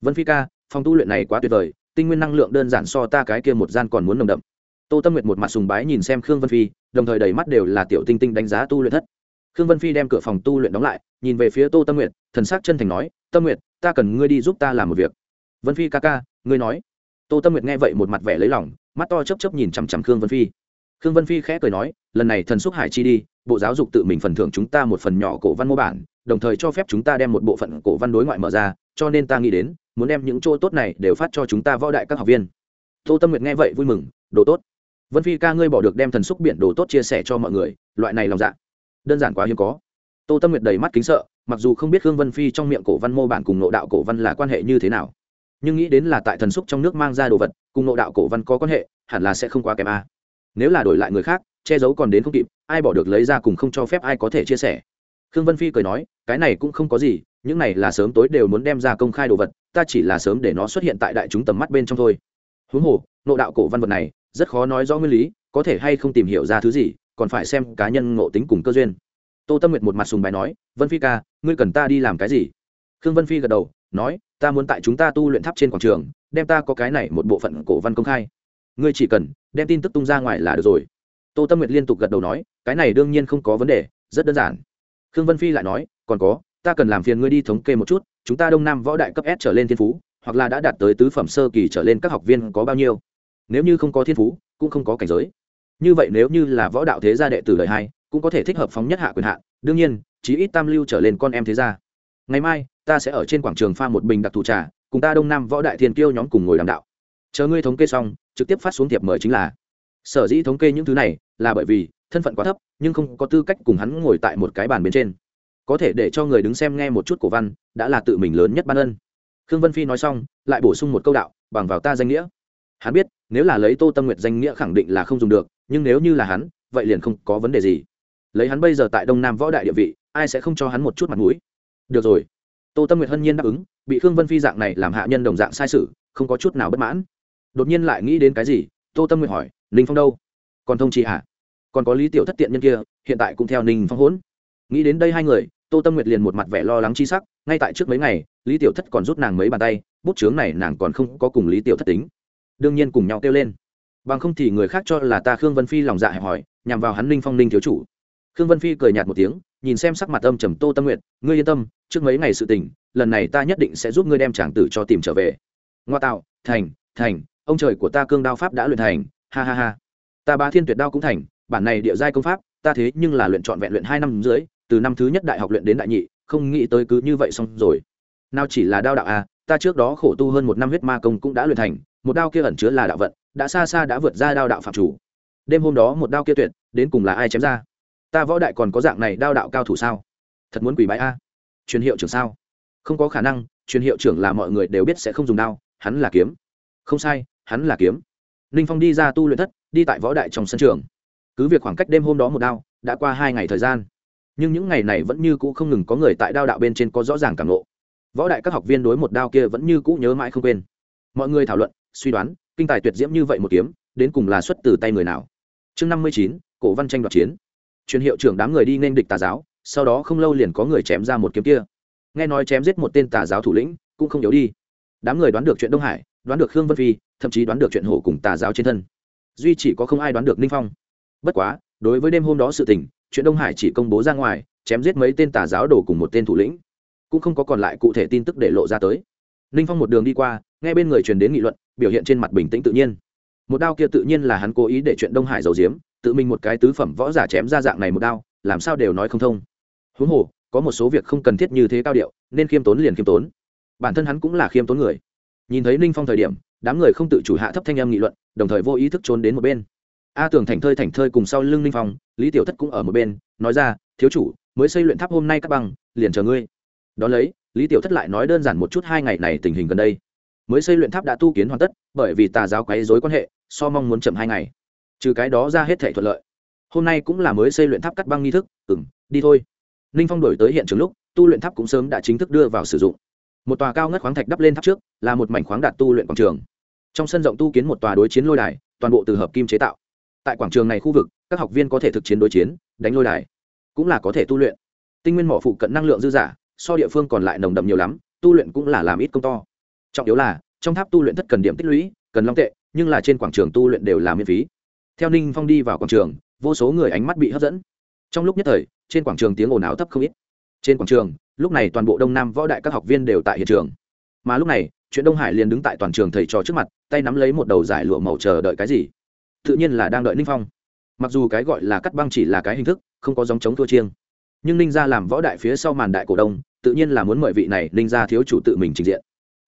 Vân phi ca, phòng tu luyện này quá tuyệt vời, tinh nguyên năng lượng đơn giản so ta cái kia một gian còn muốn nồng đậm. Tô tâm nguyệt một mặt sùng bái nhìn xem khương vân phi, đồng thời đầy mắt đều là tiểu tinh tinh đánh giá tu luyện thất. Khương vân phi đem cửa phòng tu luyện đóng lại, nhìn về phía tô tâm nguyệt, thần sắc chân thành nói, tâm nguyệt, ta cần ngươi đi giúp ta làm một việc. Vân phi ca ca, ngươi nói. Tô tâm nguyệt nghe vậy một mặt vẻ lấy lòng, mắt to chấp chấp nhìn chằm chằm khương vân phi khương vân phi khẽ cười nói, lần này thần xúc hải chi đi, bộ giáo dục tự mình phần thưởng chúng ta một phần nhỏ cổ văn mô bản, đồng thời cho phép chúng ta đem một bộ phận cổ văn đối ngoại mở ra, cho nên ta nghĩ đến, muốn đem những chỗ tốt này đều phát cho chúng ta võ đại các học viên. Tô tâm nguyệt nghe vậy vui mừng, đồ tốt. Vân phi ca ngươi bỏ được đem thần xúc biển đồ tốt chia sẻ cho mọi người, loại này lòng dạ đơn giản quá hiếm có. Tô tâm nguyệt đầy mắt kính sợ, mặc dù không biết hương vân phi trong miệng cổ văn mô bản cùng nộ đạo cổ văn là quan hệ như thế nào, nhưng nghĩ đến là tại thần xúc trong nước mang ra đồ vật, cùng nộ đạo cổ văn có quan hệ, hẳn là sẽ không quá kém a nếu là đổi lại người khác, che giấu còn đến không kịp, ai bỏ được lấy ra cùng không cho phép ai có thể chia sẻ. Khương vân phi cười nói, cái này cũng không có gì, những này là sớm tối đều muốn đem ra công khai đồ vật, ta chỉ là sớm để nó xuất hiện tại đại chúng tầm mắt bên trong thôi. Huống hồ nộ đạo cổ văn vật này, rất khó nói rõ nguyên lý, có thể hay không tìm hiểu ra thứ gì, còn phải xem cá nhân ngộ tính cùng cơ duyên. Tô tâm nguyệt một mặt sùng bài nói, vân phi ca, ngươi cần ta đi làm cái gì? Khương vân phi gật đầu, nói, ta muốn tại chúng ta tu luyện tháp trên quảng trường, đem ta có cái này một bộ phận cổ văn công khai ngươi chỉ cần đem tin tức tung ra ngoài là được rồi. Tô tâm nguyệt liên tục gật đầu nói, cái này đương nhiên không có vấn đề, rất đơn giản. Khương vân phi lại nói, còn có, ta cần làm phiền ngươi đi thống kê một chút, chúng ta đông nam võ đại cấp s trở lên thiên phú, hoặc là đã đạt tới tứ phẩm sơ kỳ trở lên các học viên có bao nhiêu. Nếu như không có thiên phú, cũng không có cảnh giới. Như vậy nếu như là võ đạo thế gia đệ tử đời hai, cũng có thể thích hợp phóng nhất hạ quyền hạn, đương nhiên, chí ít tam lưu trở lên con em thế gia. Ngày mai, ta sẽ ở trên quảng trường pha một bình đặc thù trà, cùng ta đông nam võ đại thiên kiêu nhóm cùng ngồi đàm đạo chờ ngươi thống kê xong, trực tiếp phát xuống thiệp mời chính là. Sở dĩ thống kê những thứ này là bởi vì thân phận quá thấp, nhưng không có tư cách cùng hắn ngồi tại một cái bàn bên trên. Có thể để cho người đứng xem nghe một chút cổ văn, đã là tự mình lớn nhất ban ân. Khương vân phi nói xong, lại bổ sung một câu đạo, bằng vào ta danh nghĩa. Hắn biết, nếu là lấy tô tâm nguyệt danh nghĩa khẳng định là không dùng được, nhưng nếu như là hắn, vậy liền không có vấn đề gì. Lấy hắn bây giờ tại đông nam võ đại địa vị, ai sẽ không cho hắn một chút mặt mũi? Được rồi. Tô tâm nguyệt hân nhiên đáp ứng, bị khương vân phi dạng này làm hạ nhân đồng dạng sai sự, không có chút nào bất mãn đột nhiên lại nghĩ đến cái gì, tô tâm nguyện hỏi, ninh phong đâu? Còn thông chị hả? Còn có lý tiểu thất tiện nhân kia, hiện tại cũng theo ninh phong hỗn. Nghĩ đến đây hai người, tô tâm nguyệt liền một mặt vẻ lo lắng chi sắc, ngay tại trước mấy ngày, lý tiểu thất còn rút nàng mấy bàn tay, bút chướng này nàng còn không có cùng lý tiểu thất tính. Đương nhiên cùng nhau kêu lên. Bằng không thì người khác cho là ta khương vân phi lòng dạ hẹp hỏi nhằm vào hắn ninh phong ninh thiếu chủ. Khương vân phi cười nhạt một tiếng, nhìn xem sắc mặt âm trầm tô tâm nguyện ngươi yên tâm, trước mấy ngày sự tình, lần này ta nhất định sẽ giúp ngươi đem tràng tử cho tìm trở về. Ngoa tạo, thành thành ông trời của ta cương đao pháp đã luyện thành, ha ha ha. Ta ba thiên tuyệt đao cũng thành, bản này địa giai công pháp, ta thế nhưng là luyện trọn vẹn luyện hai năm dưới từ năm thứ nhất đại học luyện đến đại nhị, không nghĩ tới cứ như vậy xong rồi. Nào chỉ là đao đạo a ta trước đó khổ tu hơn một năm huyết ma công cũng đã luyện thành, một đao kia ẩn chứa là đạo vận, đã xa xa đã vượt ra đao đạo phạm chủ. Đêm hôm đó một đao kia tuyệt, đến cùng là ai chém ra? Ta võ đại còn có dạng này đao đạo cao thủ sao? Thật muốn quỷ bái a. Truyền hiệu trưởng sao? Không có khả năng, truyền hiệu trưởng là mọi người đều biết sẽ không dùng đao, hắn là kiếm. Không sai hắn là kiếm. Ninh phong đi ra tu luyện thất, đi tại võ đại trong sân trường. Cứ việc khoảng cách đêm hôm đó một đao, đã qua hai ngày thời gian. Nhưng những ngày này vẫn như cũ không ngừng có người tại đao đạo bên trên có rõ ràng cảm lộ võ đại các học viên đối một đao kia vẫn như cũ nhớ mãi không quên. Mọi người thảo luận, suy đoán, kinh tài tuyệt diễm như vậy một kiếm, đến cùng là xuất từ tay người nào? Chương năm mươi chín, cổ văn tranh đoạt chiến. Truyền hiệu trưởng đám người đi nên địch tà giáo, sau đó không lâu liền có người chém ra một kiếm kia. Nghe nói chém giết một tên tà giáo thủ lĩnh, cũng không yếu đi. Đám người đoán được chuyện đông hải, đoán được khương vân phi thậm chí đoán được chuyện hổ cùng tà giáo trên thân. Duy chỉ có không ai đoán được ninh phong. Bất quá, đối với đêm hôm đó sự tình, chuyện đông hải chỉ công bố ra ngoài, chém giết mấy tên tà giáo đổ cùng một tên thủ lĩnh, cũng không có còn lại cụ thể tin tức để lộ ra tới. Ninh phong một đường đi qua, nghe bên người truyền đến nghị luận, biểu hiện trên mặt bình tĩnh tự nhiên. Một đao kia tự nhiên là hắn cố ý để chuyện đông hải giấu giếm, tự mình một cái tứ phẩm võ giả chém ra dạng này một đao, làm sao đều nói không thông. Huống hồ, có một số việc không cần thiết như thế cao điệu, nên khiêm tốn liền khiêm tốn. Bản thân hắn cũng là khiêm tốn người. Nhìn thấy ninh phong thời điểm đám người không tự chủ hạ thấp thanh âm nghị luận, đồng thời vô ý thức trốn đến một bên. A tường thành thơi thành thơi cùng sau lưng ninh phong, lý tiểu thất cũng ở một bên, nói ra, thiếu chủ, mới xây luyện tháp hôm nay các băng liền chờ ngươi. Đón lấy, lý tiểu thất lại nói đơn giản một chút hai ngày này tình hình gần đây. Mới xây luyện tháp đã tu kiến hoàn tất, bởi vì tà giáo quấy dối quan hệ, so mong muốn chậm hai ngày. Trừ cái đó ra hết thể thuận lợi. Hôm nay cũng là mới xây luyện tháp cắt băng nghi thức ừ m đi thôi. Ninh phong đổi tới hiện trường lúc, tu luyện tháp cũng sớm đã chính thức đưa vào sử dụng. Một tòa cao ngất khoáng thạch đắp lên tháp trước, là một mảnh khoáng đạt tu luyện quảng trường trong sân rộng tu kiến một tòa đối chiến lôi đài, toàn bộ từ hợp kim chế tạo. Tại quảng trường này khu vực, các học viên có thể thực chiến đối chiến, đánh lôi đài, cũng là có thể tu luyện. Tinh nguyên mỏ phụ cận năng lượng dư giả, so địa phương còn lại nồng đậm nhiều lắm, tu luyện cũng là làm ít công to. Trọng yếu là, trong tháp tu luyện thất cần điểm tích lũy, cần long tệ, nhưng là trên quảng trường tu luyện đều là miễn phí. Theo ninh phong đi vào quảng trường, vô số người ánh mắt bị hấp dẫn. Trong lúc nhất thời, trên quảng trường tiếng ồn ào thấp không ít. Trên quảng trường, lúc này toàn bộ đông nam võ đại các học viên đều tại hiện trường. Mà lúc này chuyện đông hải liền đứng tại toàn trường thầy trò trước mặt, tay nắm lấy một đầu giải lụa màu chờ đợi cái gì? Tự nhiên là đang đợi ninh phong. Mặc dù cái gọi là cắt băng chỉ là cái hình thức, không có dòng chống thua chiêng. Nhưng ninh gia làm võ đại phía sau màn đại cổ đông, tự nhiên là muốn mời vị này ninh gia thiếu chủ tự mình trình diện.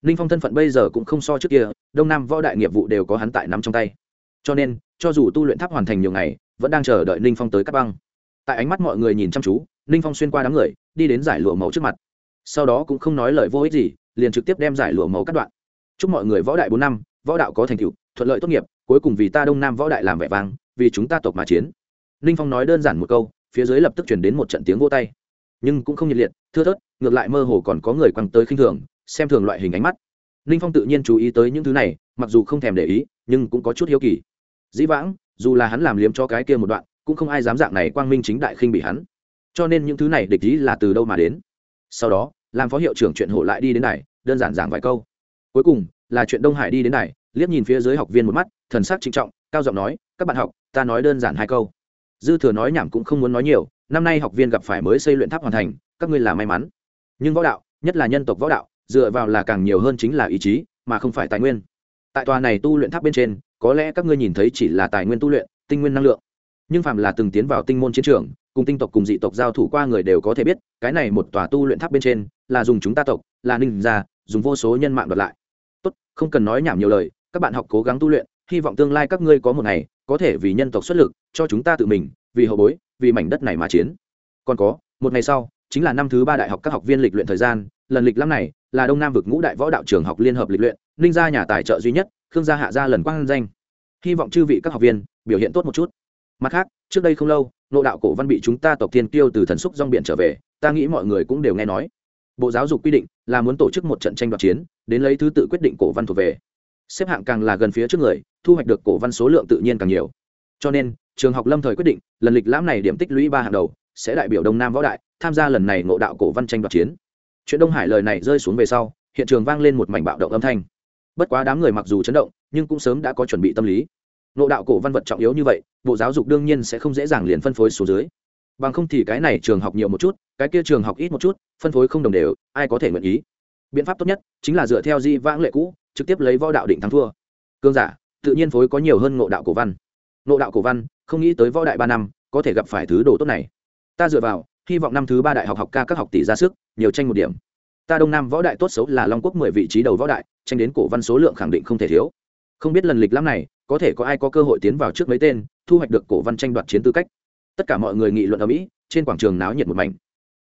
Ninh phong thân phận bây giờ cũng không so trước kia, đông nam võ đại nghiệp vụ đều có hắn tại nắm trong tay. Cho nên, cho dù tu luyện tháp hoàn thành nhiều ngày, vẫn đang chờ đợi ninh phong tới cắt băng. Tại ánh mắt mọi người nhìn chăm chú, ninh phong xuyên qua đám người, đi đến giải lụa màu trước mặt. Sau đó cũng không nói lời vô ích gì liền trực tiếp đem giải lụa màu cắt đoạn. Chúc mọi người võ đại bốn năm, võ đạo có thành tựu, thuận lợi tốt nghiệp, cuối cùng vì ta đông nam võ đại làm vẻ vang, vì chúng ta tộc mà chiến. Ninh phong nói đơn giản một câu, phía dưới lập tức chuyển đến một trận tiếng vô tay. Nhưng cũng không nhiệt liệt, thưa thớt, ngược lại mơ hồ còn có người quăng tới khinh thường, xem thường loại hình ánh mắt. Ninh phong tự nhiên chú ý tới những thứ này, mặc dù không thèm để ý, nhưng cũng có chút hiếu kỳ. Dĩ vãng, dù là hắn làm liếm cho cái kia một đoạn, cũng không ai dám dạng này quang minh chính đại khinh bị hắn. Cho nên những thứ này địch ý là từ đâu mà đến? Sau đó làm phó hiệu trưởng chuyện hổ lại đi đến này đơn giản giảng vài câu. Cuối cùng, là chuyện đông hải đi đến này liếc nhìn phía dưới học viên một mắt, thần sắc trịnh trọng, cao giọng nói, các bạn học, ta nói đơn giản hai câu. Dư thừa nói nhảm cũng không muốn nói nhiều, năm nay học viên gặp phải mới xây luyện tháp hoàn thành, các ngươi là may mắn. Nhưng võ đạo, nhất là nhân tộc võ đạo, dựa vào là càng nhiều hơn chính là ý chí, mà không phải tài nguyên. Tại tòa này tu luyện tháp bên trên, có lẽ các ngươi nhìn thấy chỉ là tài nguyên tu luyện, tinh nguyên năng lượng. Nhưng phạm là từng tiến vào tinh môn chiến trường cùng tinh tộc cùng dị tộc giao thủ qua người đều có thể biết, cái này một tòa tu luyện tháp bên trên là dùng chúng ta tộc, là ninh gia, dùng vô số nhân mạng đoạt lại. Tốt, không cần nói nhảm nhiều lời, các bạn học cố gắng tu luyện, hy vọng tương lai các ngươi có một ngày có thể vì nhân tộc xuất lực, cho chúng ta tự mình, vì hậu bối, vì mảnh đất này mà chiến. Còn có, một ngày sau, chính là năm thứ ba đại học các học viên lịch luyện thời gian, lần lịch năm này là đông nam vực ngũ đại võ đạo trường học liên hợp lịch luyện, ninh gia nhà tài trợ duy nhất, khương gia hạ gia lần quang danh. Hy vọng chư vị các học viên biểu hiện tốt một chút mặt khác, trước đây không lâu, nộ đạo cổ văn bị chúng ta tộc thiên tiêu từ thần xúc rong biển trở về, ta nghĩ mọi người cũng đều nghe nói. Bộ giáo dục quy định là muốn tổ chức một trận tranh đoạt chiến, đến lấy thứ tự quyết định cổ văn thuộc về. Xếp hạng càng là gần phía trước người, thu hoạch được cổ văn số lượng tự nhiên càng nhiều. Cho nên, trường học lâm thời quyết định, lần lịch lãm này điểm tích lũy ba hàng đầu, sẽ đại biểu đông nam võ đại, tham gia lần này ngộ đạo cổ văn tranh đoạt chiến. Chuyện đông hải lời này rơi xuống về sau, hiện trường vang lên một mảnh bạo động âm thanh. Bất quá đám người mặc dù chấn động, nhưng cũng sớm đã có chuẩn bị tâm lý. Nộ đạo cổ văn vật trọng yếu như vậy, bộ giáo dục đương nhiên sẽ không dễ dàng liền phân phối số dưới. Bằng không thì cái này trường học nhiều một chút, cái kia trường học ít một chút, phân phối không đồng đều, ai có thể nguyện ý? Biện pháp tốt nhất chính là dựa theo di vãng lệ cũ, trực tiếp lấy võ đạo định thắng thua. Cương giả, tự nhiên phối có nhiều hơn ngộ đạo cổ văn. Ngộ đạo cổ văn, không nghĩ tới võ đại ba năm, có thể gặp phải thứ đồ tốt này. Ta dựa vào, hy vọng năm thứ ba đại học học ca các học tỷ ra sức, nhiều tranh một điểm. Ta đông nam võ đại tốt xấu là long quốc mười vị trí đầu võ đại, tranh đến cổ văn số lượng khẳng định không thể thiếu. Không biết lần lịch lắm này có thể có ai có cơ hội tiến vào trước mấy tên, thu hoạch được cổ văn tranh đoạt chiến tư cách. Tất cả mọi người nghị luận ở mỹ, trên quảng trường náo nhiệt một mảnh.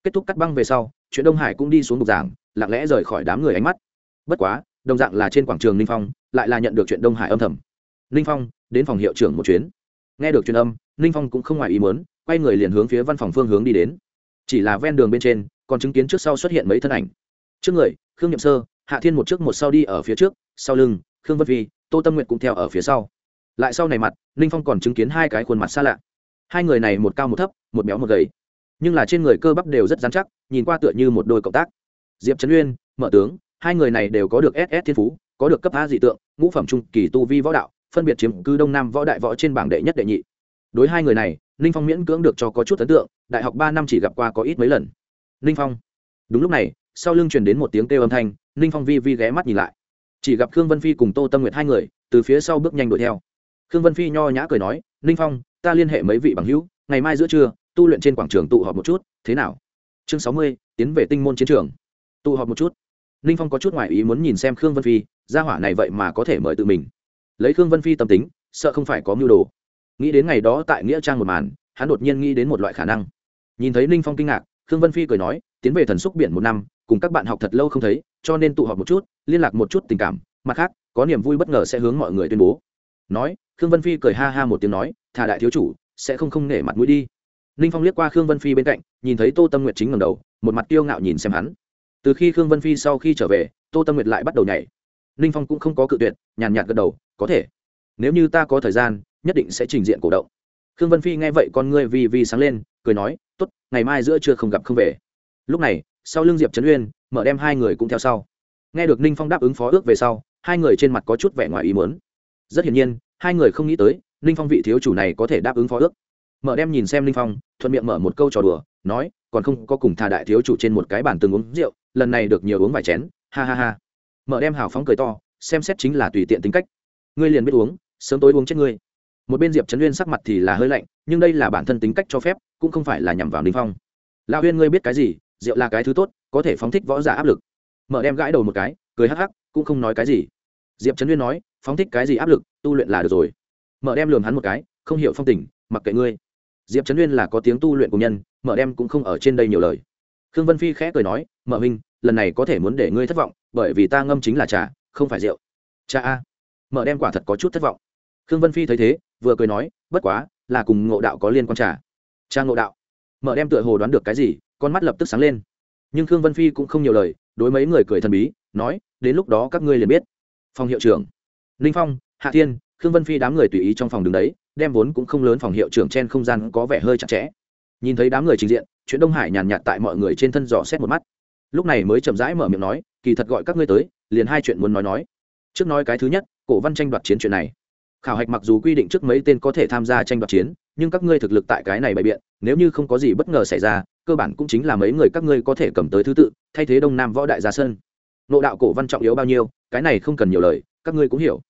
Kết thúc cắt băng về sau, chuyện đông hải cũng đi xuống bục giảng, lặng lẽ rời khỏi đám người ánh mắt. Bất quá, đồng dạng là trên quảng trường ninh phong, lại là nhận được chuyện đông hải âm thầm. Ninh phong, đến phòng hiệu trưởng một chuyến. Nghe được truyền âm, ninh phong cũng không ngoài ý mớn quay người liền hướng phía văn phòng phương hướng đi đến. Chỉ là ven đường bên trên, còn chứng kiến trước sau xuất hiện mấy thân ảnh. Trước người, khương nhậm sơ, hạ thiên một trước một sau đi ở phía trước, sau lưng, khương vân vi tô tâm nguyện cũng theo ở phía sau. Lại sau này mặt, ninh phong còn chứng kiến hai cái khuôn mặt xa lạ. Hai người này một cao một thấp, một béo một gầy. Nhưng là trên người cơ bắp đều rất dán chắc, nhìn qua tựa như một đôi cộng tác. Diệp trấn uyên mở tướng, hai người này đều có được ss thiên phú, có được cấp a dị tượng, ngũ phẩm trung kỳ tu vi võ đạo, phân biệt chiếm cư đông nam võ đại võ trên bảng đệ nhất đệ nhị. Đối hai người này, ninh phong miễn cưỡng được cho có chút ấn tượng, đại học ba năm chỉ gặp qua có ít mấy lần. Ninh phong. Đúng lúc này, sau lưng truyền đến một tiếng kêu âm thanh, ninh phong vi vi ghé mắt nhìn lại chỉ gặp khương vân phi cùng tô tâm nguyệt hai người, từ phía sau bước nhanh đuổi theo. Khương vân phi nho nhã cười nói, ninh phong, ta liên hệ mấy vị bằng hữu, ngày mai giữa trưa, tu luyện trên quảng trường tụ họp một chút, thế nào? Chương sáu mươi, tiến về tinh môn chiến trường. Tụ họp một chút. Ninh phong có chút ngoại ý muốn nhìn xem khương vân phi, gia hỏa này vậy mà có thể mời tự mình. Lấy khương vân phi tâm tính, sợ không phải có mưu đồ. Nghĩ đến ngày đó tại nghĩa trang một màn, hắn đột nhiên nghĩ đến một loại khả năng. Nhìn thấy ninh phong kinh ngạc khương vân phi cười nói, tiến về thần xúc biển một năm, cùng các bạn học thật lâu không thấy, cho nên tụ họp một chút, liên lạc một chút tình cảm, mặt khác, có niềm vui bất ngờ sẽ hướng mọi người tuyên bố. Nói, khương vân phi cười ha ha một tiếng nói thà đại thiếu chủ, sẽ không không nể mặt mũi đi. Ninh phong liếc qua khương vân phi bên cạnh, nhìn thấy tô tâm nguyệt chính ngầm đầu, một mặt kiêu ngạo nhìn xem hắn. Từ khi khương vân phi sau khi trở về, tô tâm nguyệt lại bắt đầu nhảy. Ninh phong cũng không có cự tuyệt, nhàn nhạt gật đầu, có thể. Nếu như ta có thời gian, nhất định sẽ trình diện cổ động. Khương vân phi nghe vậy con ngươi vì vì sáng lên cười nói t ố t ngày mai giữa trưa không gặp không về. Lúc này, sau lưng diệp trấn uyên, mở đem hai người cũng theo sau. Nghe được ninh phong đáp ứng phó ước về sau, hai người trên mặt có chút vẻ ngoài ý mớn rất hiển nhiên, hai người không nghĩ tới, ninh phong vị thiếu chủ này có thể đáp ứng phó ước. Mở đem nhìn xem ninh phong, thuận miệng mở một câu trò đùa, nói, còn không có cùng thà đại thiếu chủ trên một cái bàn từng uống rượu, lần này được nhiều uống vài chén. Ha ha ha. Mở đem hào phóng cười to, xem xét chính là tùy tiện tính cách. Ngươi liền biết uống, sớm tối uống chết ngươi một bên diệp trấn uyên sắc mặt thì là hơi lạnh, nhưng đây là bản thân tính cách cho phép, cũng không phải là nhằm vào ninh phong. Lão huyên ngươi biết cái gì? Rượu là cái thứ tốt, có thể phóng thích võ giả áp lực. Mở đem gãi đầu một cái, cười hắc hắc, cũng không nói cái gì. Diệp trấn uyên nói, phóng thích cái gì áp lực, tu luyện là được rồi. Mở đem lường hắn một cái, không hiểu phong tình, mặc kệ ngươi. Diệp trấn uyên là có tiếng tu luyện của nhân, mở đem cũng không ở trên đây nhiều lời. Khương vân phi khẽ cười nói, mở minh lần này có thể muốn để ngươi thất vọng, bởi vì ta ngâm chính là trà, không phải rượu. Cha a? Mở đem quả thật có chút thất vọng. Khương vân phi thấy thế vừa cười nói, bất quá, là cùng ngộ đạo có liên quan trả cha ngộ đạo? Mở đem tựa hồ đoán được cái gì, con mắt lập tức sáng lên. Nhưng khương vân phi cũng không nhiều lời, đối mấy người cười thần bí, nói, đến lúc đó các ngươi liền biết. Phòng hiệu trưởng. Ninh phong, hạ thiên. Khương vân phi đám người tùy ý trong phòng đứng đấy, đem vốn cũng không lớn phòng hiệu trưởng trên không gian có vẻ hơi chặt chẽ. Nhìn thấy đám người trình diện, chuyện đông hải nhàn nhạt tại mọi người trên thân dò xét một mắt. Lúc này mới chậm rãi mở miệng nói, kỳ thật gọi các ngươi tới, liền hai chuyện muốn nói nói. Trước nói cái thứ nhất, cổ văn tranh đoạt chiến chuyện này khảo hạch mặc dù quy định trước mấy tên có thể tham gia tranh đoạt chiến, nhưng các ngươi thực lực tại cái này bày biện, nếu như không có gì bất ngờ xảy ra, cơ bản cũng chính là mấy người các ngươi có thể cầm tới thứ tự, thay thế đông nam võ đại gia sơn. nộ đạo cổ văn trọng yếu bao nhiêu, cái này không cần nhiều lời, các ngươi cũng hiểu.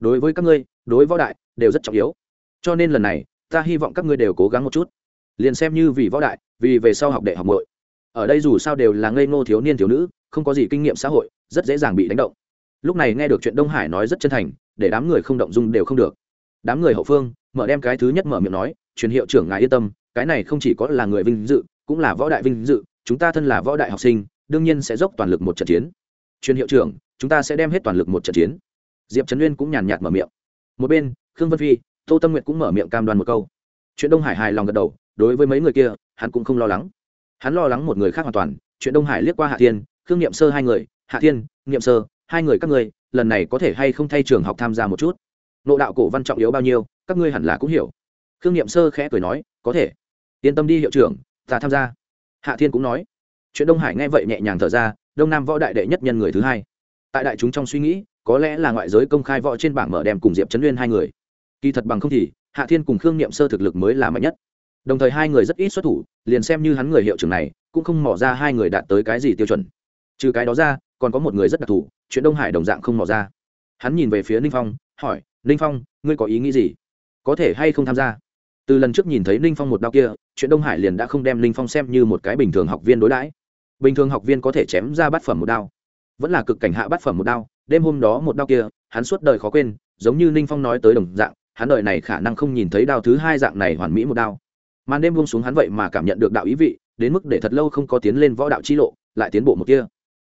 Đối với các ngươi, đối võ đại, đều rất trọng yếu. Cho nên lần này, ta hy vọng các ngươi đều cố gắng một chút. Liền xem như vì võ đại, vì về sau học đệ học muội. Ở đây dù sao đều là ngây ngô thiếu niên thiếu nữ, không có gì kinh nghiệm xã hội, rất dễ dàng bị đánh động. Lúc này nghe được chuyện đông hải nói rất chân thành để đám người không động dung đều không được. Đám người hậu phương, mở đem cái thứ nhất mở miệng nói, truyền hiệu trưởng ngài yên tâm, cái này không chỉ có là người vinh dự, cũng là võ đại vinh dự, chúng ta thân là võ đại học sinh, đương nhiên sẽ dốc toàn lực một trận chiến. Truyền hiệu trưởng, chúng ta sẽ đem hết toàn lực một trận chiến. Diệp trấn uyên cũng nhàn nhạt mở miệng. Một bên, khương vân phi, tô tâm nguyệt cũng mở miệng cam đoan một câu. Chuyện đông hải hài lòng gật đầu, đối với mấy người kia, hắn cũng không lo lắng. Hắn lo lắng một người khác hoàn toàn, chuyện đông hải liếc qua hạ thiên, khương n i ệ m sơ hai người, hạ thiên n i ệ m sơ, hai người các ngươi lần này có thể hay không thay trường học tham gia một chút? Nộ đạo cổ văn trọng yếu bao nhiêu, các ngươi hẳn là cũng hiểu. Khương n i ệ m sơ khẽ cười nói, có thể. Yên tâm đi hiệu trưởng, ta tham gia. Hạ thiên cũng nói. Chuyện đông hải nghe vậy nhẹ nhàng thở ra, đông nam võ đại đệ nhất nhân người thứ hai. Tại đại chúng trong suy nghĩ, có lẽ là ngoại giới công khai võ trên bảng mở đem cùng diệp trấn uyên hai người. Kỳ thật bằng không thì, hạ thiên cùng khương n i ệ m sơ thực lực mới là mạnh nhất. Đồng thời hai người rất ít xuất thủ, liền xem như hắn người hiệu trưởng này, cũng không mỏ ra hai người đạt tới cái gì tiêu chuẩn. Trừ cái đó ra còn có một người rất đặc thù, chuyện đông hải đồng dạng không mò ra. Hắn nhìn về phía ninh phong, hỏi, ninh phong, ngươi có ý nghĩ gì? Có thể hay không tham gia? Từ lần trước nhìn thấy ninh phong một đao kia, chuyện đông hải liền đã không đem ninh phong xem như một cái bình thường học viên đối đãi. Bình thường học viên có thể chém ra bát phẩm một đao, vẫn là cực cảnh hạ bát phẩm một đao. Đêm hôm đó một đao kia, hắn suốt đời khó quên, giống như ninh phong nói tới đồng dạng, hắn đời này khả năng không nhìn thấy đao thứ hai dạng này hoàn mỹ một đao. Màn đêm buông xuống hắn vậy mà cảm nhận được đạo ý vị, đến mức để thật lâu không có tiến lên võ đạo chi lộ, lại tiến bộ một kia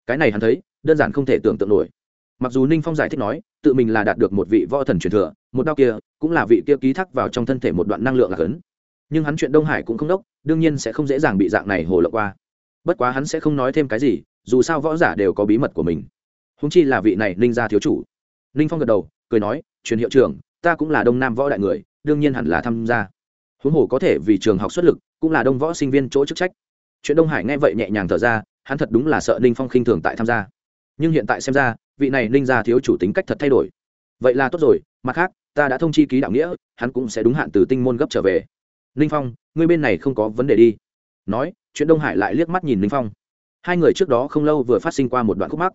cái này hắn thấy, đơn giản không thể tưởng tượng nổi. Mặc dù ninh phong giải thích nói, tự mình là đạt được một vị võ thần truyền thừa, một đao kia cũng là vị kia ký thác vào trong thân thể một đoạn năng lượng là cấn. Nhưng hắn chuyện đông hải cũng không đốc, đương nhiên sẽ không dễ dàng bị dạng này hồ lộ qua. Bất quá hắn sẽ không nói thêm cái gì, dù sao võ giả đều có bí mật của mình. Húng chi là vị này ninh gia thiếu chủ. Ninh phong gật đầu, cười nói, truyền hiệu trưởng, ta cũng là đông nam võ đại người, đương nhiên hẳn là tham gia. Huống hồ có thể vì trường học xuất lực, cũng là đông võ sinh viên chỗ chức trách. Chuyện đông hải nghe vậy nhẹ nhàng thở ra hắn thật đúng là sợ ninh phong khinh thường tại tham gia. Nhưng hiện tại xem ra, vị này ninh gia thiếu chủ tính cách thật thay đổi. Vậy là tốt rồi, mặt khác, ta đã thông chi ký đạo nghĩa, hắn cũng sẽ đúng hạn từ tinh môn gấp trở về. Ninh phong, ngươi bên này không có vấn đề đi. Nói, chuyện đông hải lại liếc mắt nhìn ninh phong. Hai người trước đó không lâu vừa phát sinh qua một đoạn khúc mắc.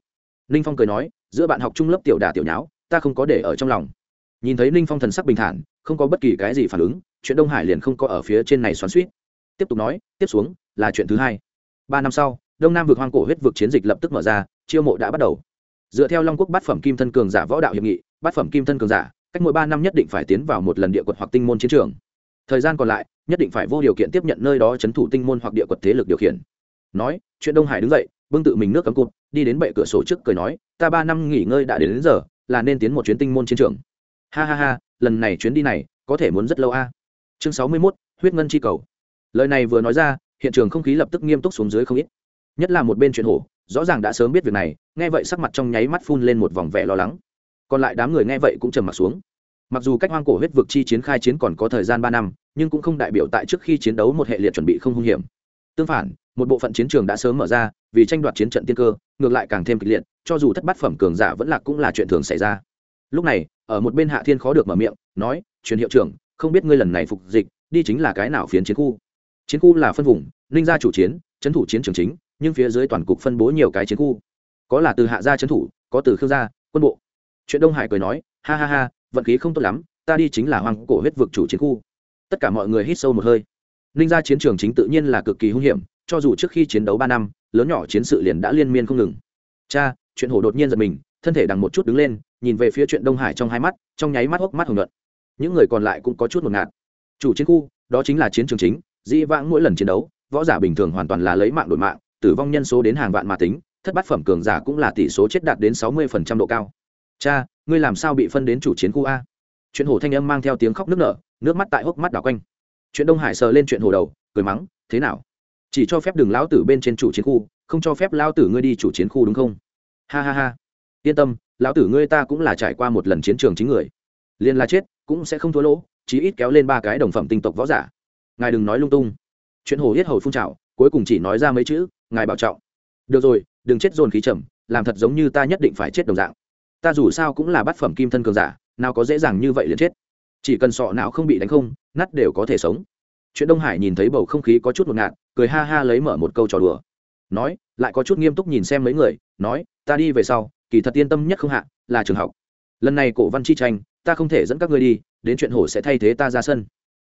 Ninh phong cười nói, giữa bạn học trung lớp tiểu đà tiểu nháo, ta không có để ở trong lòng. Nhìn thấy ninh phong thần sắc bình thản, không có bất kỳ cái gì phản ứng, chuyện đông hải liền không có ở phía trên này xoắn suýt tiếp tục nói, tiếp xuống là chuyện thứ hai. Ba năm sau đông nam vực hoang cổ huyết vực chiến dịch lập tức mở ra chiêu mộ đã bắt đầu. Dựa theo long quốc bát phẩm kim thân cường giả võ đạo hiệp nghị bát phẩm kim thân cường giả cách mỗi ba năm nhất định phải tiến vào một lần địa quật hoặc tinh môn chiến trường. Thời gian còn lại nhất định phải vô điều kiện tiếp nhận nơi đó chấn thủ tinh môn hoặc địa quật thế lực điều khiển. Nói chuyện đông hải đứng dậy bưng tự mình nước cấm cụt đi đến bệ cửa sổ trước cười nói ta ba năm nghỉ ngơi đã đến, đến giờ là nên tiến một chuyến tinh môn chiến trường. Ha ha ha lần này chuyến đi này có thể muốn rất lâu a. Chương sáu mươi mốt huyết ngân chi cầu. Lời này vừa nói ra hiện trường không khí lập tức nghiêm túc xuống dưới không ít nhất là một bên chuyện hổ, rõ ràng đã sớm biết việc này, nghe vậy sắc mặt trong nháy mắt phun lên một vòng vẻ lo lắng. Còn lại đám người nghe vậy cũng trầm m ặ t xuống. Mặc dù cách hoang cổ huyết vực chi chiến khai chiến còn có thời gian ba năm, nhưng cũng không đại biểu tại trước khi chiến đấu một hệ liệt chuẩn bị không hung hiểm. Tương phản, một bộ phận chiến trường đã sớm mở ra, vì tranh đoạt chiến trận tiên cơ, ngược lại càng thêm kịch liệt, cho dù thất bát phẩm cường giả vẫn là cũng là chuyện thường xảy ra. Lúc này, ở một bên hạ thiên khó được mở miệng, nói, truyền hiệu trưởng, không biết ngươi lần này phục dịch, đi chính là cái nào phiến chiến khu? Chiến khu là phân vùng, ninh gia chủ chiến, trấn thủ chiến trường chính nhưng phía dưới toàn cục phân bố nhiều cái chiến khu. Có là từ hạ gia trấn thủ, có từ khương gia, quân bộ. Chuyện đông hải cười nói, ha ha ha, vận khí không tốt lắm, ta đi chính là hoàng cổ huyết vực chủ chiến khu. Tất cả mọi người hít sâu một hơi. Ninh gia chiến trường chính tự nhiên là cực kỳ hung hiểm, cho dù trước khi chiến đấu ba năm, lớn nhỏ chiến sự liền đã liên miên không ngừng. Cha, chuyện hổ đột nhiên giật mình, thân thể đằng một chút đứng lên, nhìn về phía chuyện đông hải trong hai mắt, trong nháy mắt hốc mắt hồng luận những người còn lại cũng có chút một ngạt. Chủ chiến khu, đó chính là chiến trường chính, dĩ vãng mỗi lần chiến đấu, võ giả bình thường hoàn toàn là lấy mạng đổi mạng tử vong nhân số đến hàng vạn mà tính, thất bát phẩm cường giả cũng là tỷ số chết đạt đến sáu mươi phần trăm độ cao. Cha, ngươi làm sao bị phân đến chủ chiến khu a? Chuyện hồ thanh âm mang theo tiếng khóc nức nở, nước mắt tại hốc mắt đảo quanh. Chuyện đông hải sờ lên chuyện hồ đầu, cười mắng, thế nào? Chỉ cho phép đường lão tử bên trên chủ chiến khu, không cho phép lão tử ngươi đi chủ chiến khu đúng không? Ha ha ha. Yên tâm, lão tử ngươi ta cũng là trải qua một lần chiến trường chính người. Liền là chết, cũng sẽ không thua lỗ, chí ít kéo lên ba cái đồng phẩm tinh tộc võ giả. Ngài đừng nói lung tung. Chuyện hồ yết hầu phun trào, cuối cùng chỉ nói ra mấy chữ ngài bảo trọng. Được rồi, đừng chết dồn khí trầm, làm thật giống như ta nhất định phải chết đồng dạng. Ta dù sao cũng là bát phẩm kim thân cường giả, nào có dễ dàng như vậy liền chết. Chỉ cần sọ não không bị đánh không, nát đều có thể sống. Chuyện đông hải nhìn thấy bầu không khí có chút ngột ngạt, cười ha ha lấy mở một câu trò đùa. Nói, lại có chút nghiêm túc nhìn xem mấy người, nói, ta đi về sau, kỳ thật yên tâm nhất không hạ, là trường học. Lần này cổ văn chi tranh, ta không thể dẫn các ngươi đi, đến chuyện hổ sẽ thay thế ta ra sân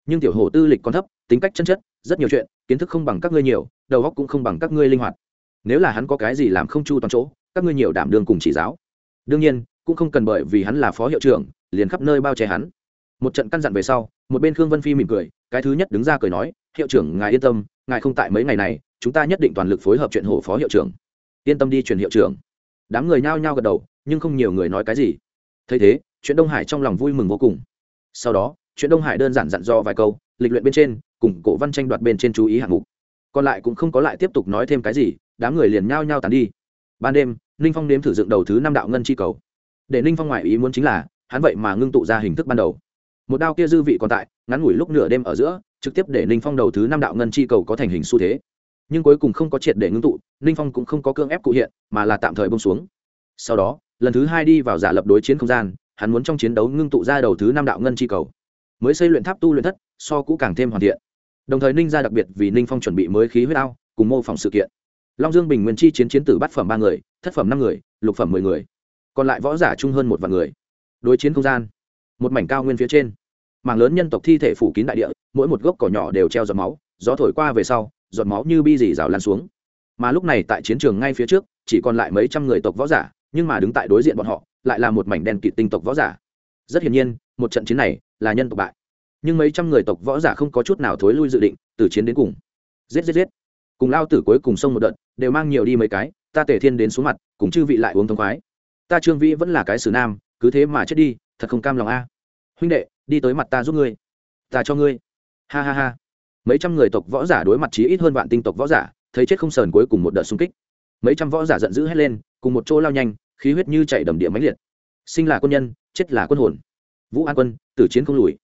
nhưng tiểu hổ tư lịch còn thấp, tính cách chân chất, rất nhiều chuyện, kiến thức không bằng các ngươi nhiều, đầu óc cũng không bằng các ngươi linh hoạt. Nếu là hắn có cái gì làm không chu toàn chỗ, các ngươi nhiều đảm đương cùng chỉ giáo. Đương nhiên, cũng không cần bởi vì hắn là phó hiệu trưởng, liền khắp nơi bao che hắn. Một trận căn dặn về sau, một bên khương vân phi mỉm cười, cái thứ nhất đứng ra cười nói, hiệu trưởng, ngài yên tâm, ngài không tại mấy ngày này, chúng ta nhất định toàn lực phối hợp chuyện hổ phó hiệu trưởng. Yên tâm đi truyền hiệu trưởng. Đám người nhao nhao gật đầu, nhưng không nhiều người nói cái gì. Thấy thế, chuyện đông hải trong lòng vui mừng vô cùng. Sau đó chuyện đông hải đơn giản dặn dò vài câu, lịch luyện bên trên, cùng cổ văn tranh đoạt bên trên chú ý hạng mục. Còn lại cũng không có lại tiếp tục nói thêm cái gì, đám người liền nhao nhao tàn đi. Ban đêm, ninh phong đếm thử dựng đầu thứ năm đạo ngân chi cầu. Để ninh phong ngoại ý muốn chính là, hắn vậy mà ngưng tụ ra hình thức ban đầu. Một đao kia dư vị còn tại, ngắn ngủi lúc nửa đêm ở giữa, trực tiếp để ninh phong đầu thứ năm đạo ngân chi cầu có thành hình xu thế. Nhưng cuối cùng không có triệt để ngưng tụ, ninh phong cũng không có cưỡng ép cụ hiện, mà là tạm thời bông xuống. Sau đó, lần thứ hai đi vào giả lập đối chiến không gian, hắn muốn trong chiến đấu ngưng tụ ra đầu thứ năm đạo ngân chi cầu mới xây luyện tháp tu luyện thất, so cũ càng thêm hoàn thiện. Đồng thời ninh ra đặc biệt vì ninh phong chuẩn bị mới khí huyết ao, cùng mô phỏng sự kiện. Long dương bình nguyên chi chiến chiến tử bắt phẩm ba người, thất phẩm năm người, lục phẩm mười người. Còn lại võ giả chung hơn một vạn người. Đối chiến không gian, một mảnh cao nguyên phía trên. Mảng lớn nhân tộc thi thể phủ kín đại địa, mỗi một gốc cỏ nhỏ đều treo giọt máu, gió thổi qua về sau, giọt máu như bi dì rào lan xuống. Mà lúc này tại chiến trường ngay phía trước, chỉ còn lại mấy trăm người tộc võ giả, nhưng mà đứng tại đối diện bọn họ, lại là một mảnh đen kịt tinh tộc võ giả. Rất hiển nhiên, một trận chiến này là nhân tộc bại. Nhưng mấy trăm người tộc võ giả không có chút nào thối lui dự định, từ chiến đến cùng. Giết giết giết. Cùng lao tử cuối cùng sông một đợt, đều mang nhiều đi mấy cái, ta tể thiên đến xuống mặt, cùng chư vị lại uống thông khoái. Ta trương vĩ vẫn là cái xử nam, cứ thế mà chết đi, thật không cam lòng a. Huynh đệ, đi tới mặt ta giúp ngươi. Ta cho ngươi. Ha ha ha. Mấy trăm người tộc võ giả đối mặt chí ít hơn vạn tinh tộc võ giả, thấy chết không sờn cuối cùng một đợt xung kích. Mấy trăm võ giả giận dữ hét lên, cùng một chỗ lao nhanh, khí huyết như chảy đầm địa máy liệt. Sinh là quân nhân, chết là quân hồn vũ an quân, tử chiến không lùi.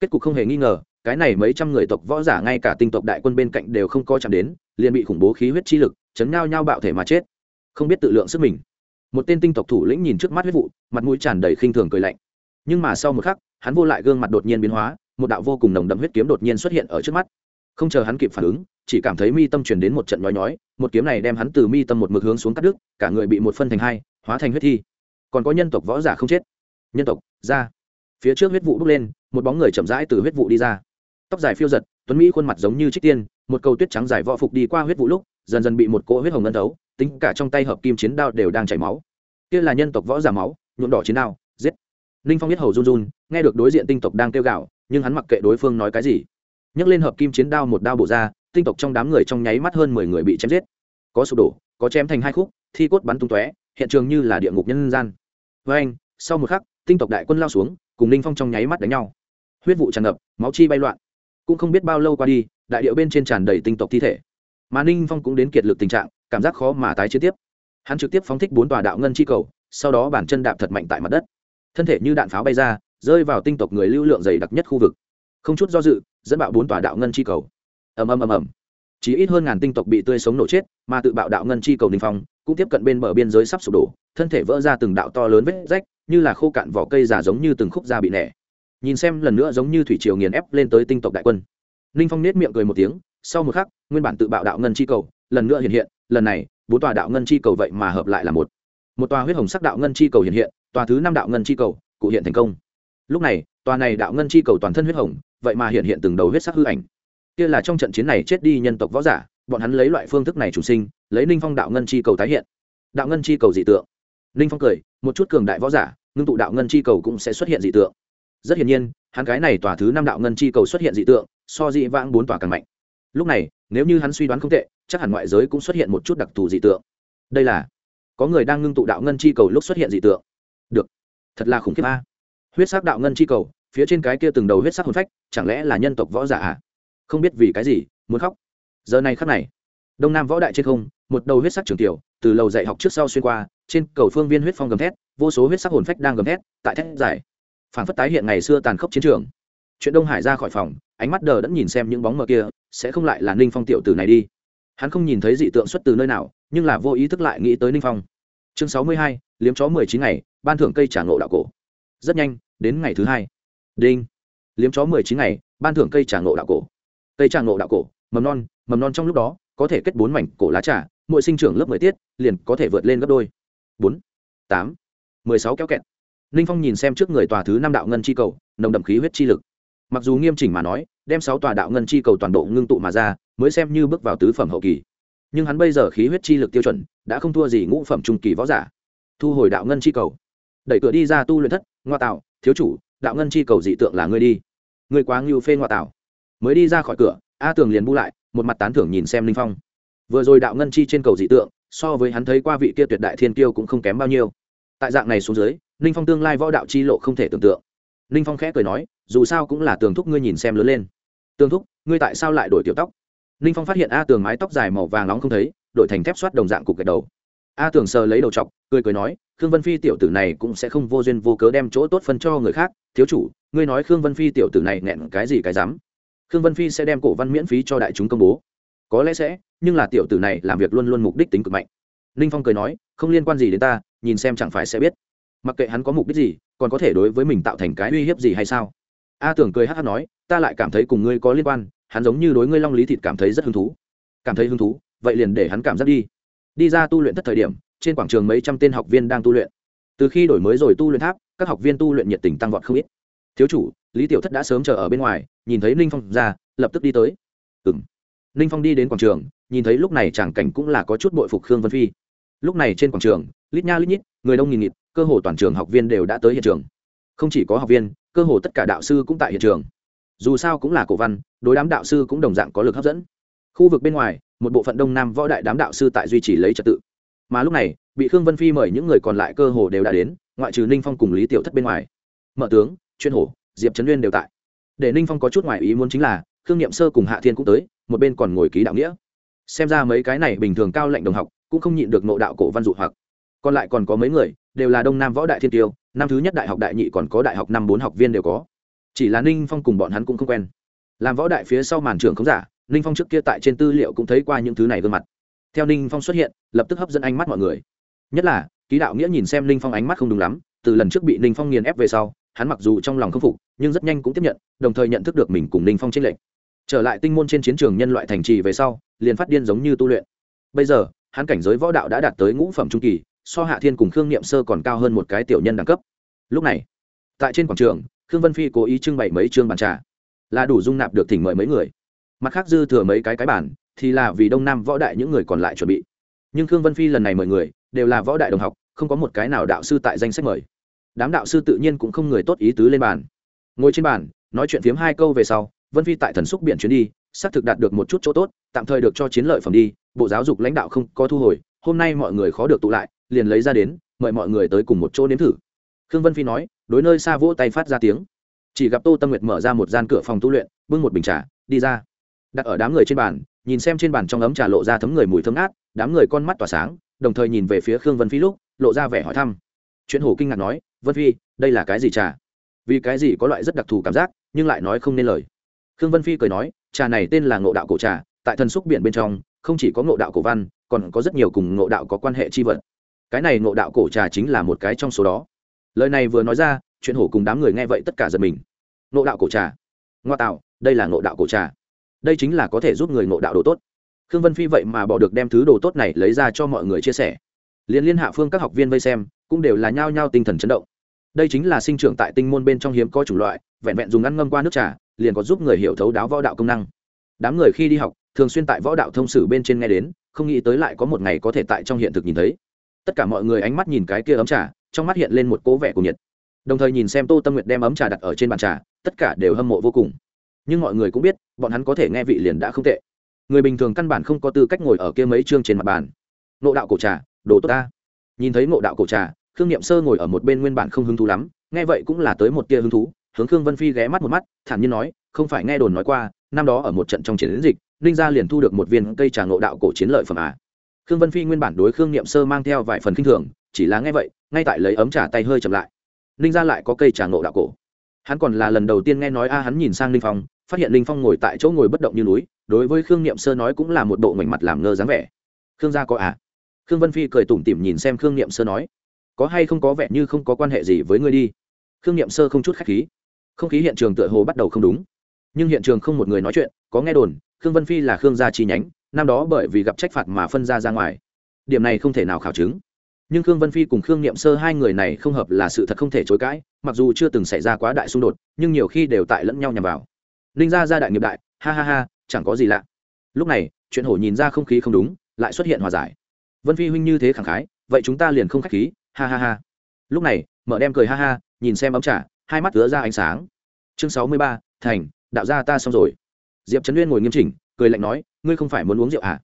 Kết cục không hề nghi ngờ, cái này mấy trăm người tộc võ giả ngay cả tinh tộc đại quân bên cạnh đều không coi chạm đến, liền bị khủng bố khí huyết chi lực, chấn ngao nhau bạo thể mà chết. Không biết tự lượng sức mình. Một tên tinh tộc thủ lĩnh nhìn trước mắt huyết vụ, mặt mũi tràn đầy khinh thường cười lạnh. Nhưng mà sau một khắc, hắn vô lại gương mặt đột nhiên biến hóa, một đạo vô cùng nồng đậm huyết kiếm đột nhiên xuất hiện ở trước mắt. Không chờ hắn kịp phản ứng, chỉ cảm thấy mi tâm truyền đến một trận nói nhói, một kiếm này đem hắn từ mi tâm một mực hướng xuống cắt đứt, cả người bị một phân thành hai, hóa thành huyết thi. Còn có nhân tộc võ giả không chết. Nhân tộc, ra phía trước huyết vụ bước lên, một bóng người chậm rãi từ huyết vụ đi ra. Tóc dài phiêu giật, tuấn mỹ khuôn mặt giống như trích tiên, một cầu tuyết trắng dài võ phục đi qua huyết vụ lúc, dần dần bị một cỗ huyết hồng ngân thấu, tính cả trong tay hợp kim chiến đao đều đang chảy máu. Kia là nhân tộc võ giả máu, nhuộm đỏ chiến đao, giết. Ninh phong biết hầu run run, nghe được đối diện tinh tộc đang kêu gạo nhưng hắn mặc kệ đối phương nói cái gì. Nhấc lên hợp kim chiến đao một đao bổ ra, tinh tộc trong đám người trong nháy mắt hơn mười người bị chém giết. Có sụp đổ, có chém thành hai khúc, thi cốt bắn tung tóe, hiện trường như là địa ngục nhân gian. Với anh, sau một khắc, tinh tộc đại quân lao xuống cùng ninh phong trong nháy mắt đánh nhau. Huyết vụ tràn ngập, máu chi bay loạn. Cũng không biết bao lâu qua đi, đại điệu bên trên tràn đầy tinh tộc thi thể. Mà ninh phong cũng đến kiệt lực tình trạng, cảm giác khó mà tái chiến tiếp. Hắn trực tiếp phóng thích bốn tòa đạo ngân chi cầu, sau đó bản chân đạp thật mạnh tại mặt đất. Thân thể như đạn pháo bay ra, rơi vào tinh tộc người lưu lượng dày đặc nhất khu vực. Không chút do dự, dẫn bạo bốn tòa đạo ngân chi cầu. Ầm ầm ầm ầm. Chỉ ít hơn ngàn tinh tộc bị tươi sống nổ chết, mà tự bạo đạo ngân chi cầu ninh phong cũng tiếp cận bên bờ biên giới sắp sụp đổ, thân thể vỡ ra từng đạo to lớn vết rách như là khô cạn vỏ cây giả giống như từng khúc da bị nẻ. Nhìn xem lần nữa giống như thủy triều nghiền ép lên tới tinh tộc đại quân. Ninh phong nết miệng cười một tiếng, sau một khắc, nguyên bản tự bạo đạo ngân chi cầu, lần nữa hiện hiện, lần này, bốn tòa đạo ngân chi cầu vậy mà hợp lại là một. Một tòa huyết hồng sắc đạo ngân chi cầu hiện hiện, tòa thứ năm đạo ngân chi cầu, cụ hiện thành công. Lúc này, tòa này đạo ngân chi cầu toàn thân huyết hồng, vậy mà hiện hiện từng đầu huyết sắc hư ảnh. Kia là trong trận chiến này chết đi nhân tộc võ giả, bọn hắn lấy loại phương thức này chủ sinh, lấy ninh phong đạo ngân chi cầu tái hiện. Đạo ngân chi cầu dị tượng ninh phong cười, một chút cường đại võ giả, ngưng tụ đạo ngân chi cầu cũng sẽ xuất hiện dị tượng. Rất hiển nhiên, hắn cái này tòa thứ năm đạo ngân chi cầu xuất hiện dị tượng, so dị vãng bốn tòa càng mạnh. Lúc này, nếu như hắn suy đoán không tệ, chắc hẳn ngoại giới cũng xuất hiện một chút đặc thù dị tượng. Đây là, có người đang ngưng tụ đạo ngân chi cầu lúc xuất hiện dị tượng. Được. Thật là khủng khiếp a. Huyết sắc đạo ngân chi cầu, phía trên cái kia từng đầu huyết sắc hồn phách, chẳng lẽ là nhân tộc võ giả à? không biết vì cái gì, muốn khóc. Giờ này khắc này đông nam võ đại trên không, một đầu huyết sắc trường tiểu, từ lầu dạy học trước sau xuyên qua, trên cầu phương viên huyết phong gầm thét, vô số huyết sắc hồn phách đang gầm thét, tại thét giải phản phất tái hiện ngày xưa tàn khốc chiến trường. Chuyện đông hải ra khỏi phòng, ánh mắt đờ đẫn nhìn xem những bóng mờ kia, sẽ không lại là ninh phong tiểu tử này đi. Hắn không nhìn thấy dị tượng xuất từ nơi nào, nhưng là vô ý thức lại nghĩ tới ninh phong. Chương sáu mươi hai, liếm chó mười chín ngày, ban thưởng cây trả ngộ đạo cổ. Rất nhanh, đến ngày thứ hai. Đinh. Liếm chó mười chín ngày, ban thưởng cây trả ngộ đạo cổ. Cây trả ngộ đạo cổ, mầm non mầm non trong lúc đó có thể kết bốn mảnh cổ lá trà, mỗi sinh trưởng lớp mười tiết, liền có thể vượt lên gấp đôi. Bốn, tám, mười sáu kéo kẹt. Ninh phong nhìn xem trước người tòa thứ năm đạo ngân chi cầu, nồng đậm khí huyết chi lực. Mặc dù nghiêm chỉnh mà nói, đem sáu tòa đạo ngân chi cầu toàn bộ ngưng tụ mà ra, mới xem như bước vào tứ phẩm hậu kỳ. Nhưng hắn bây giờ khí huyết chi lực tiêu chuẩn, đã không thua gì ngũ phẩm trung kỳ võ giả. Thu hồi đạo ngân chi cầu. Đẩy cửa đi ra tu luyện thất, ngoa tạo, thiếu chủ, đạo ngân chi cầu dị tượng là ngươi đi. Ngươi quá ngưu phê ngoa tạo. Mới đi ra khỏi cửa, a tường liền bu lại một mặt tán thưởng nhìn xem linh phong. Vừa rồi đạo ngân chi trên cầu dị tượng, so với hắn thấy qua vị kia tuyệt đại thiên kiêu cũng không kém bao nhiêu. Tại dạng này xuống dưới ninh phong tương lai võ đạo chi lộ không thể tưởng tượng. Ninh phong khẽ cười nói, dù sao cũng là tường thúc ngươi nhìn xem lớn lên. Tường thúc, ngươi tại sao lại đổi tiểu tóc? Ninh phong phát hiện a tường mái tóc dài màu vàng nóng không thấy, đổi thành thép xoát đồng dạng cục gạch đầu. A tường sờ lấy đầu chọc, cười cười nói, khương vân phi tiểu tử này cũng sẽ không vô duyên vô cớ đem chỗ tốt phân cho người khác. Thiếu chủ, ngươi nói khương vân phi tiểu tử này nghẹn cái gì cái dám khương vân phi sẽ đem cổ văn miễn phí cho đại chúng công bố. Có lẽ sẽ, nhưng là tiểu tử này làm việc luôn luôn mục đích tính cực mạnh. Ninh phong cười nói, không liên quan gì đến ta, nhìn xem chẳng phải sẽ biết. Mặc kệ hắn có mục đích gì, còn có thể đối với mình tạo thành cái uy hiếp gì hay sao? A tưởng cười hát hát nói, ta lại cảm thấy cùng ngươi có liên quan, hắn giống như đối ngươi long lý thịt cảm thấy rất hứng thú. Cảm thấy hứng thú, vậy liền để hắn cảm giác đi. Đi ra tu luyện tất thời điểm, trên quảng trường mấy trăm tên học viên đang tu luyện. Từ khi đổi mới rồi tu luyện tháp, các học viên tu luyện nhiệt tình tăng vọt không ít thiếu chủ, lý tiểu thất đã sớm chờ ở bên ngoài, nhìn thấy ninh phong ra, lập tức đi tới. Ừ m ninh phong đi đến quảng trường, nhìn thấy lúc này tràng cảnh cũng là có chút bội phục khương vân phi. Lúc này trên quảng trường, lít nha lít nhít, người đông nghìn nghịt, cơ hồ toàn trường học viên đều đã tới hiện trường. Không chỉ có học viên, cơ hồ tất cả đạo sư cũng tại hiện trường. Dù sao cũng là cổ văn, đối đám đạo sư cũng đồng dạng có lực hấp dẫn. Khu vực bên ngoài, một bộ phận đông nam võ đại đám đạo sư tại duy trì lấy trật tự. Mà lúc này, bị khương vân phi mời những người còn lại cơ hồ đều đã đến, ngoại trừ ninh phong cùng lý tiểu thất bên ngoài. Mở tướng chuyên hổ, diệp trấn nguyên đều tại. Để ninh phong có chút ngoại ý muốn chính là, khương n sơ cùng hạ thiên cũng tới, một bên còn ngồi ký đạo nghĩa. Xem ra mấy cái này bình thường cao lệnh đồng học, cũng không nhịn được nộ đạo cổ văn dụ hoặc. Còn lại còn có mấy người, đều là đông nam võ đại thiên tiêu, năm thứ nhất đại học đại nhị còn có đại học năm bốn học viên đều có. Chỉ là ninh phong cùng bọn hắn cũng không quen. Làm võ đại phía sau màn trường không giả, ninh phong trước kia tại trên tư liệu cũng thấy qua những thứ này gương mặt. Theo ninh phong xuất hiện, lập tức hấp dẫn ánh mắt mọi người. Nhất là, ký đạo nghĩa nhìn xem ninh phong ánh mắt không đúng lắm, từ lần trước bị ninh phong nghiền ép về sau hắn mặc dù trong lòng không phục, nhưng rất nhanh cũng tiếp nhận, đồng thời nhận thức được mình cùng ninh phong tranh lệch. Trở lại tinh môn trên chiến trường nhân loại thành trì về sau, liền phát điên giống như tu luyện. Bây giờ, hắn cảnh giới võ đạo đã đạt tới ngũ phẩm trung kỳ, so hạ thiên cùng khương niệm sơ còn cao hơn một cái tiểu nhân đẳng cấp. Lúc này, tại trên quảng trường, khương vân phi cố ý trưng bày mấy chương bàn trà. Là đủ dung nạp được thỉnh mời mấy người. Mặt khác dư thừa mấy cái cái bản thì là vì đông nam võ đại những người còn lại chuẩn bị. Nhưng khương vân phi lần này mời người, đều là võ đại đồng học, không có một cái nào đạo sư tại danh sách mời đám đạo sư tự nhiên cũng không người tốt ý tứ lên bàn. Ngồi trên bàn, nói chuyện phiếm hai câu về sau, vân phi tại thần xúc biển chuyến đi, xác thực đạt được một chút chỗ tốt, tạm thời được cho chiến lợi phẩm đi, bộ giáo dục lãnh đạo không có thu hồi, hôm nay mọi người khó được tụ lại, liền lấy ra đến, mời mọi người tới cùng một chỗ nếm thử. Khương vân phi nói, đối nơi xa vỗ tay phát ra tiếng. Chỉ gặp tô tâm nguyệt mở ra một gian cửa phòng tu luyện, bưng một bình trà, đi ra. Đặt ở đám người trên bàn, nhìn xem trên bàn trong ấm trà lộ ra thấm người mùi thơm ngát, đám người con mắt tỏa sáng, đồng thời nhìn về phía khương vân phi lúc, lộ ra vẻ hỏi thăm chuyện hổ kinh ngạc nói, vân phi, đây là cái gì trà? Vì cái gì có loại rất đặc thù cảm giác, nhưng lại nói không nên lời. Khương vân phi cười nói, trà này tên là ngộ đạo cổ trà, tại thần xúc biển bên trong, không chỉ có ngộ đạo cổ văn, còn có rất nhiều cùng ngộ đạo có quan hệ chi vật. Cái này ngộ đạo cổ trà chính là một cái trong số đó. Lời này vừa nói ra, chuyện hổ cùng đám người nghe vậy tất cả giật mình. Ngộ đạo cổ trà. Ngoa tạo, đây là ngộ đạo cổ trà. Đây chính là có thể giúp người ngộ đạo đồ tốt. Khương vân phi vậy mà bỏ được đem thứ đồ tốt này lấy ra cho mọi người chia sẻ liên liên hạ phương các học viên vây xem, cũng đều là nhao nhao tinh thần chấn động. Đây chính là sinh trưởng tại tinh môn bên trong hiếm có chủng loại, vẹn vẹn dùng ngăn ngâm qua nước trà, liền có giúp người hiểu thấu đáo võ đạo công năng. Đám người khi đi học, thường xuyên tại võ đạo thông sử bên trên nghe đến, không nghĩ tới lại có một ngày có thể tại trong hiện thực nhìn thấy. Tất cả mọi người ánh mắt nhìn cái kia ấm trà, trong mắt hiện lên một cố vẻ của nhiệt. Đồng thời nhìn xem tô tâm nguyện đem ấm trà đặt ở trên bàn trà, tất cả đều hâm mộ vô cùng. Nhưng mọi người cũng biết, bọn hắn có thể nghe vị liền đã không tệ. Người bình thường căn bản không có tư cách ngồi ở kia mấy chương trên mặt bàn. Nộ đạo cổ trà đồ tốt ta. Nhìn thấy ngộ đạo cổ trà, khương niệm sơ ngồi ở một bên nguyên bản không hứng thú lắm, nghe vậy cũng là tới một tia hứng thú, hướng khương vân phi ghé mắt một mắt, thản nhiên nói, không phải nghe đồn nói qua, năm đó ở một trận trong chiến dịch, ninh gia liền thu được một viên cây trà ngộ đạo cổ chiến lợi phẩm à. khương vân phi nguyên bản đối khương niệm sơ mang theo vài phần k i n h thường, chỉ là nghe vậy, ngay tại lấy ấm trà tay hơi chậm lại. Ninh gia lại có cây trà ngộ đạo cổ. Hắn còn là lần đầu tiên nghe nói, a, hắn nhìn sang ninh phong, phát hiện ninh phong ngồi tại chỗ ngồi bất động như núi, đối với khương niệm sơ nói cũng là một bộ ngoảnh mặt làm ngơ dáng vẻ. Khương gia có à? Khương vân phi cười tủm tỉm nhìn xem khương niệm sơ nói, có hay không có vẻ như không có quan hệ gì với ngươi đi? Khương niệm sơ không chút khách khí. Không khí hiện trường tựa hồ bắt đầu không đúng. Nhưng hiện trường không một người nói chuyện, có nghe đồn, khương vân phi là khương gia chi nhánh, năm đó bởi vì gặp trách phạt mà phân ra ra ngoài. Điểm này không thể nào khảo chứng. Nhưng khương vân phi cùng khương n i ệ m sơ hai người này không hợp là sự thật không thể chối cãi, mặc dù chưa từng xảy ra quá đại xung đột, nhưng nhiều khi đều tại lẫn nhau nhằm vào. Ninh gia gia đại nghiệp đại, ha ha ha, chẳng có gì lạ. Lúc này, chuyện hổ nhìn ra không khí không đúng, lại xuất hiện hòa giải vân phi huynh như thế khẳng khái, vậy chúng ta liền không k h á c h khí, ha ha ha. Lúc này, mở đem cười ha ha, nhìn xem ấm trả hai mắt ứa ra ánh sáng. Chương sáu mươi ba, thành, đạo gia ta xong rồi. Diệp trấn Nguyên ngồi nghiêm chỉnh, cười lạnh nói, ngươi không phải muốn uống rượu à?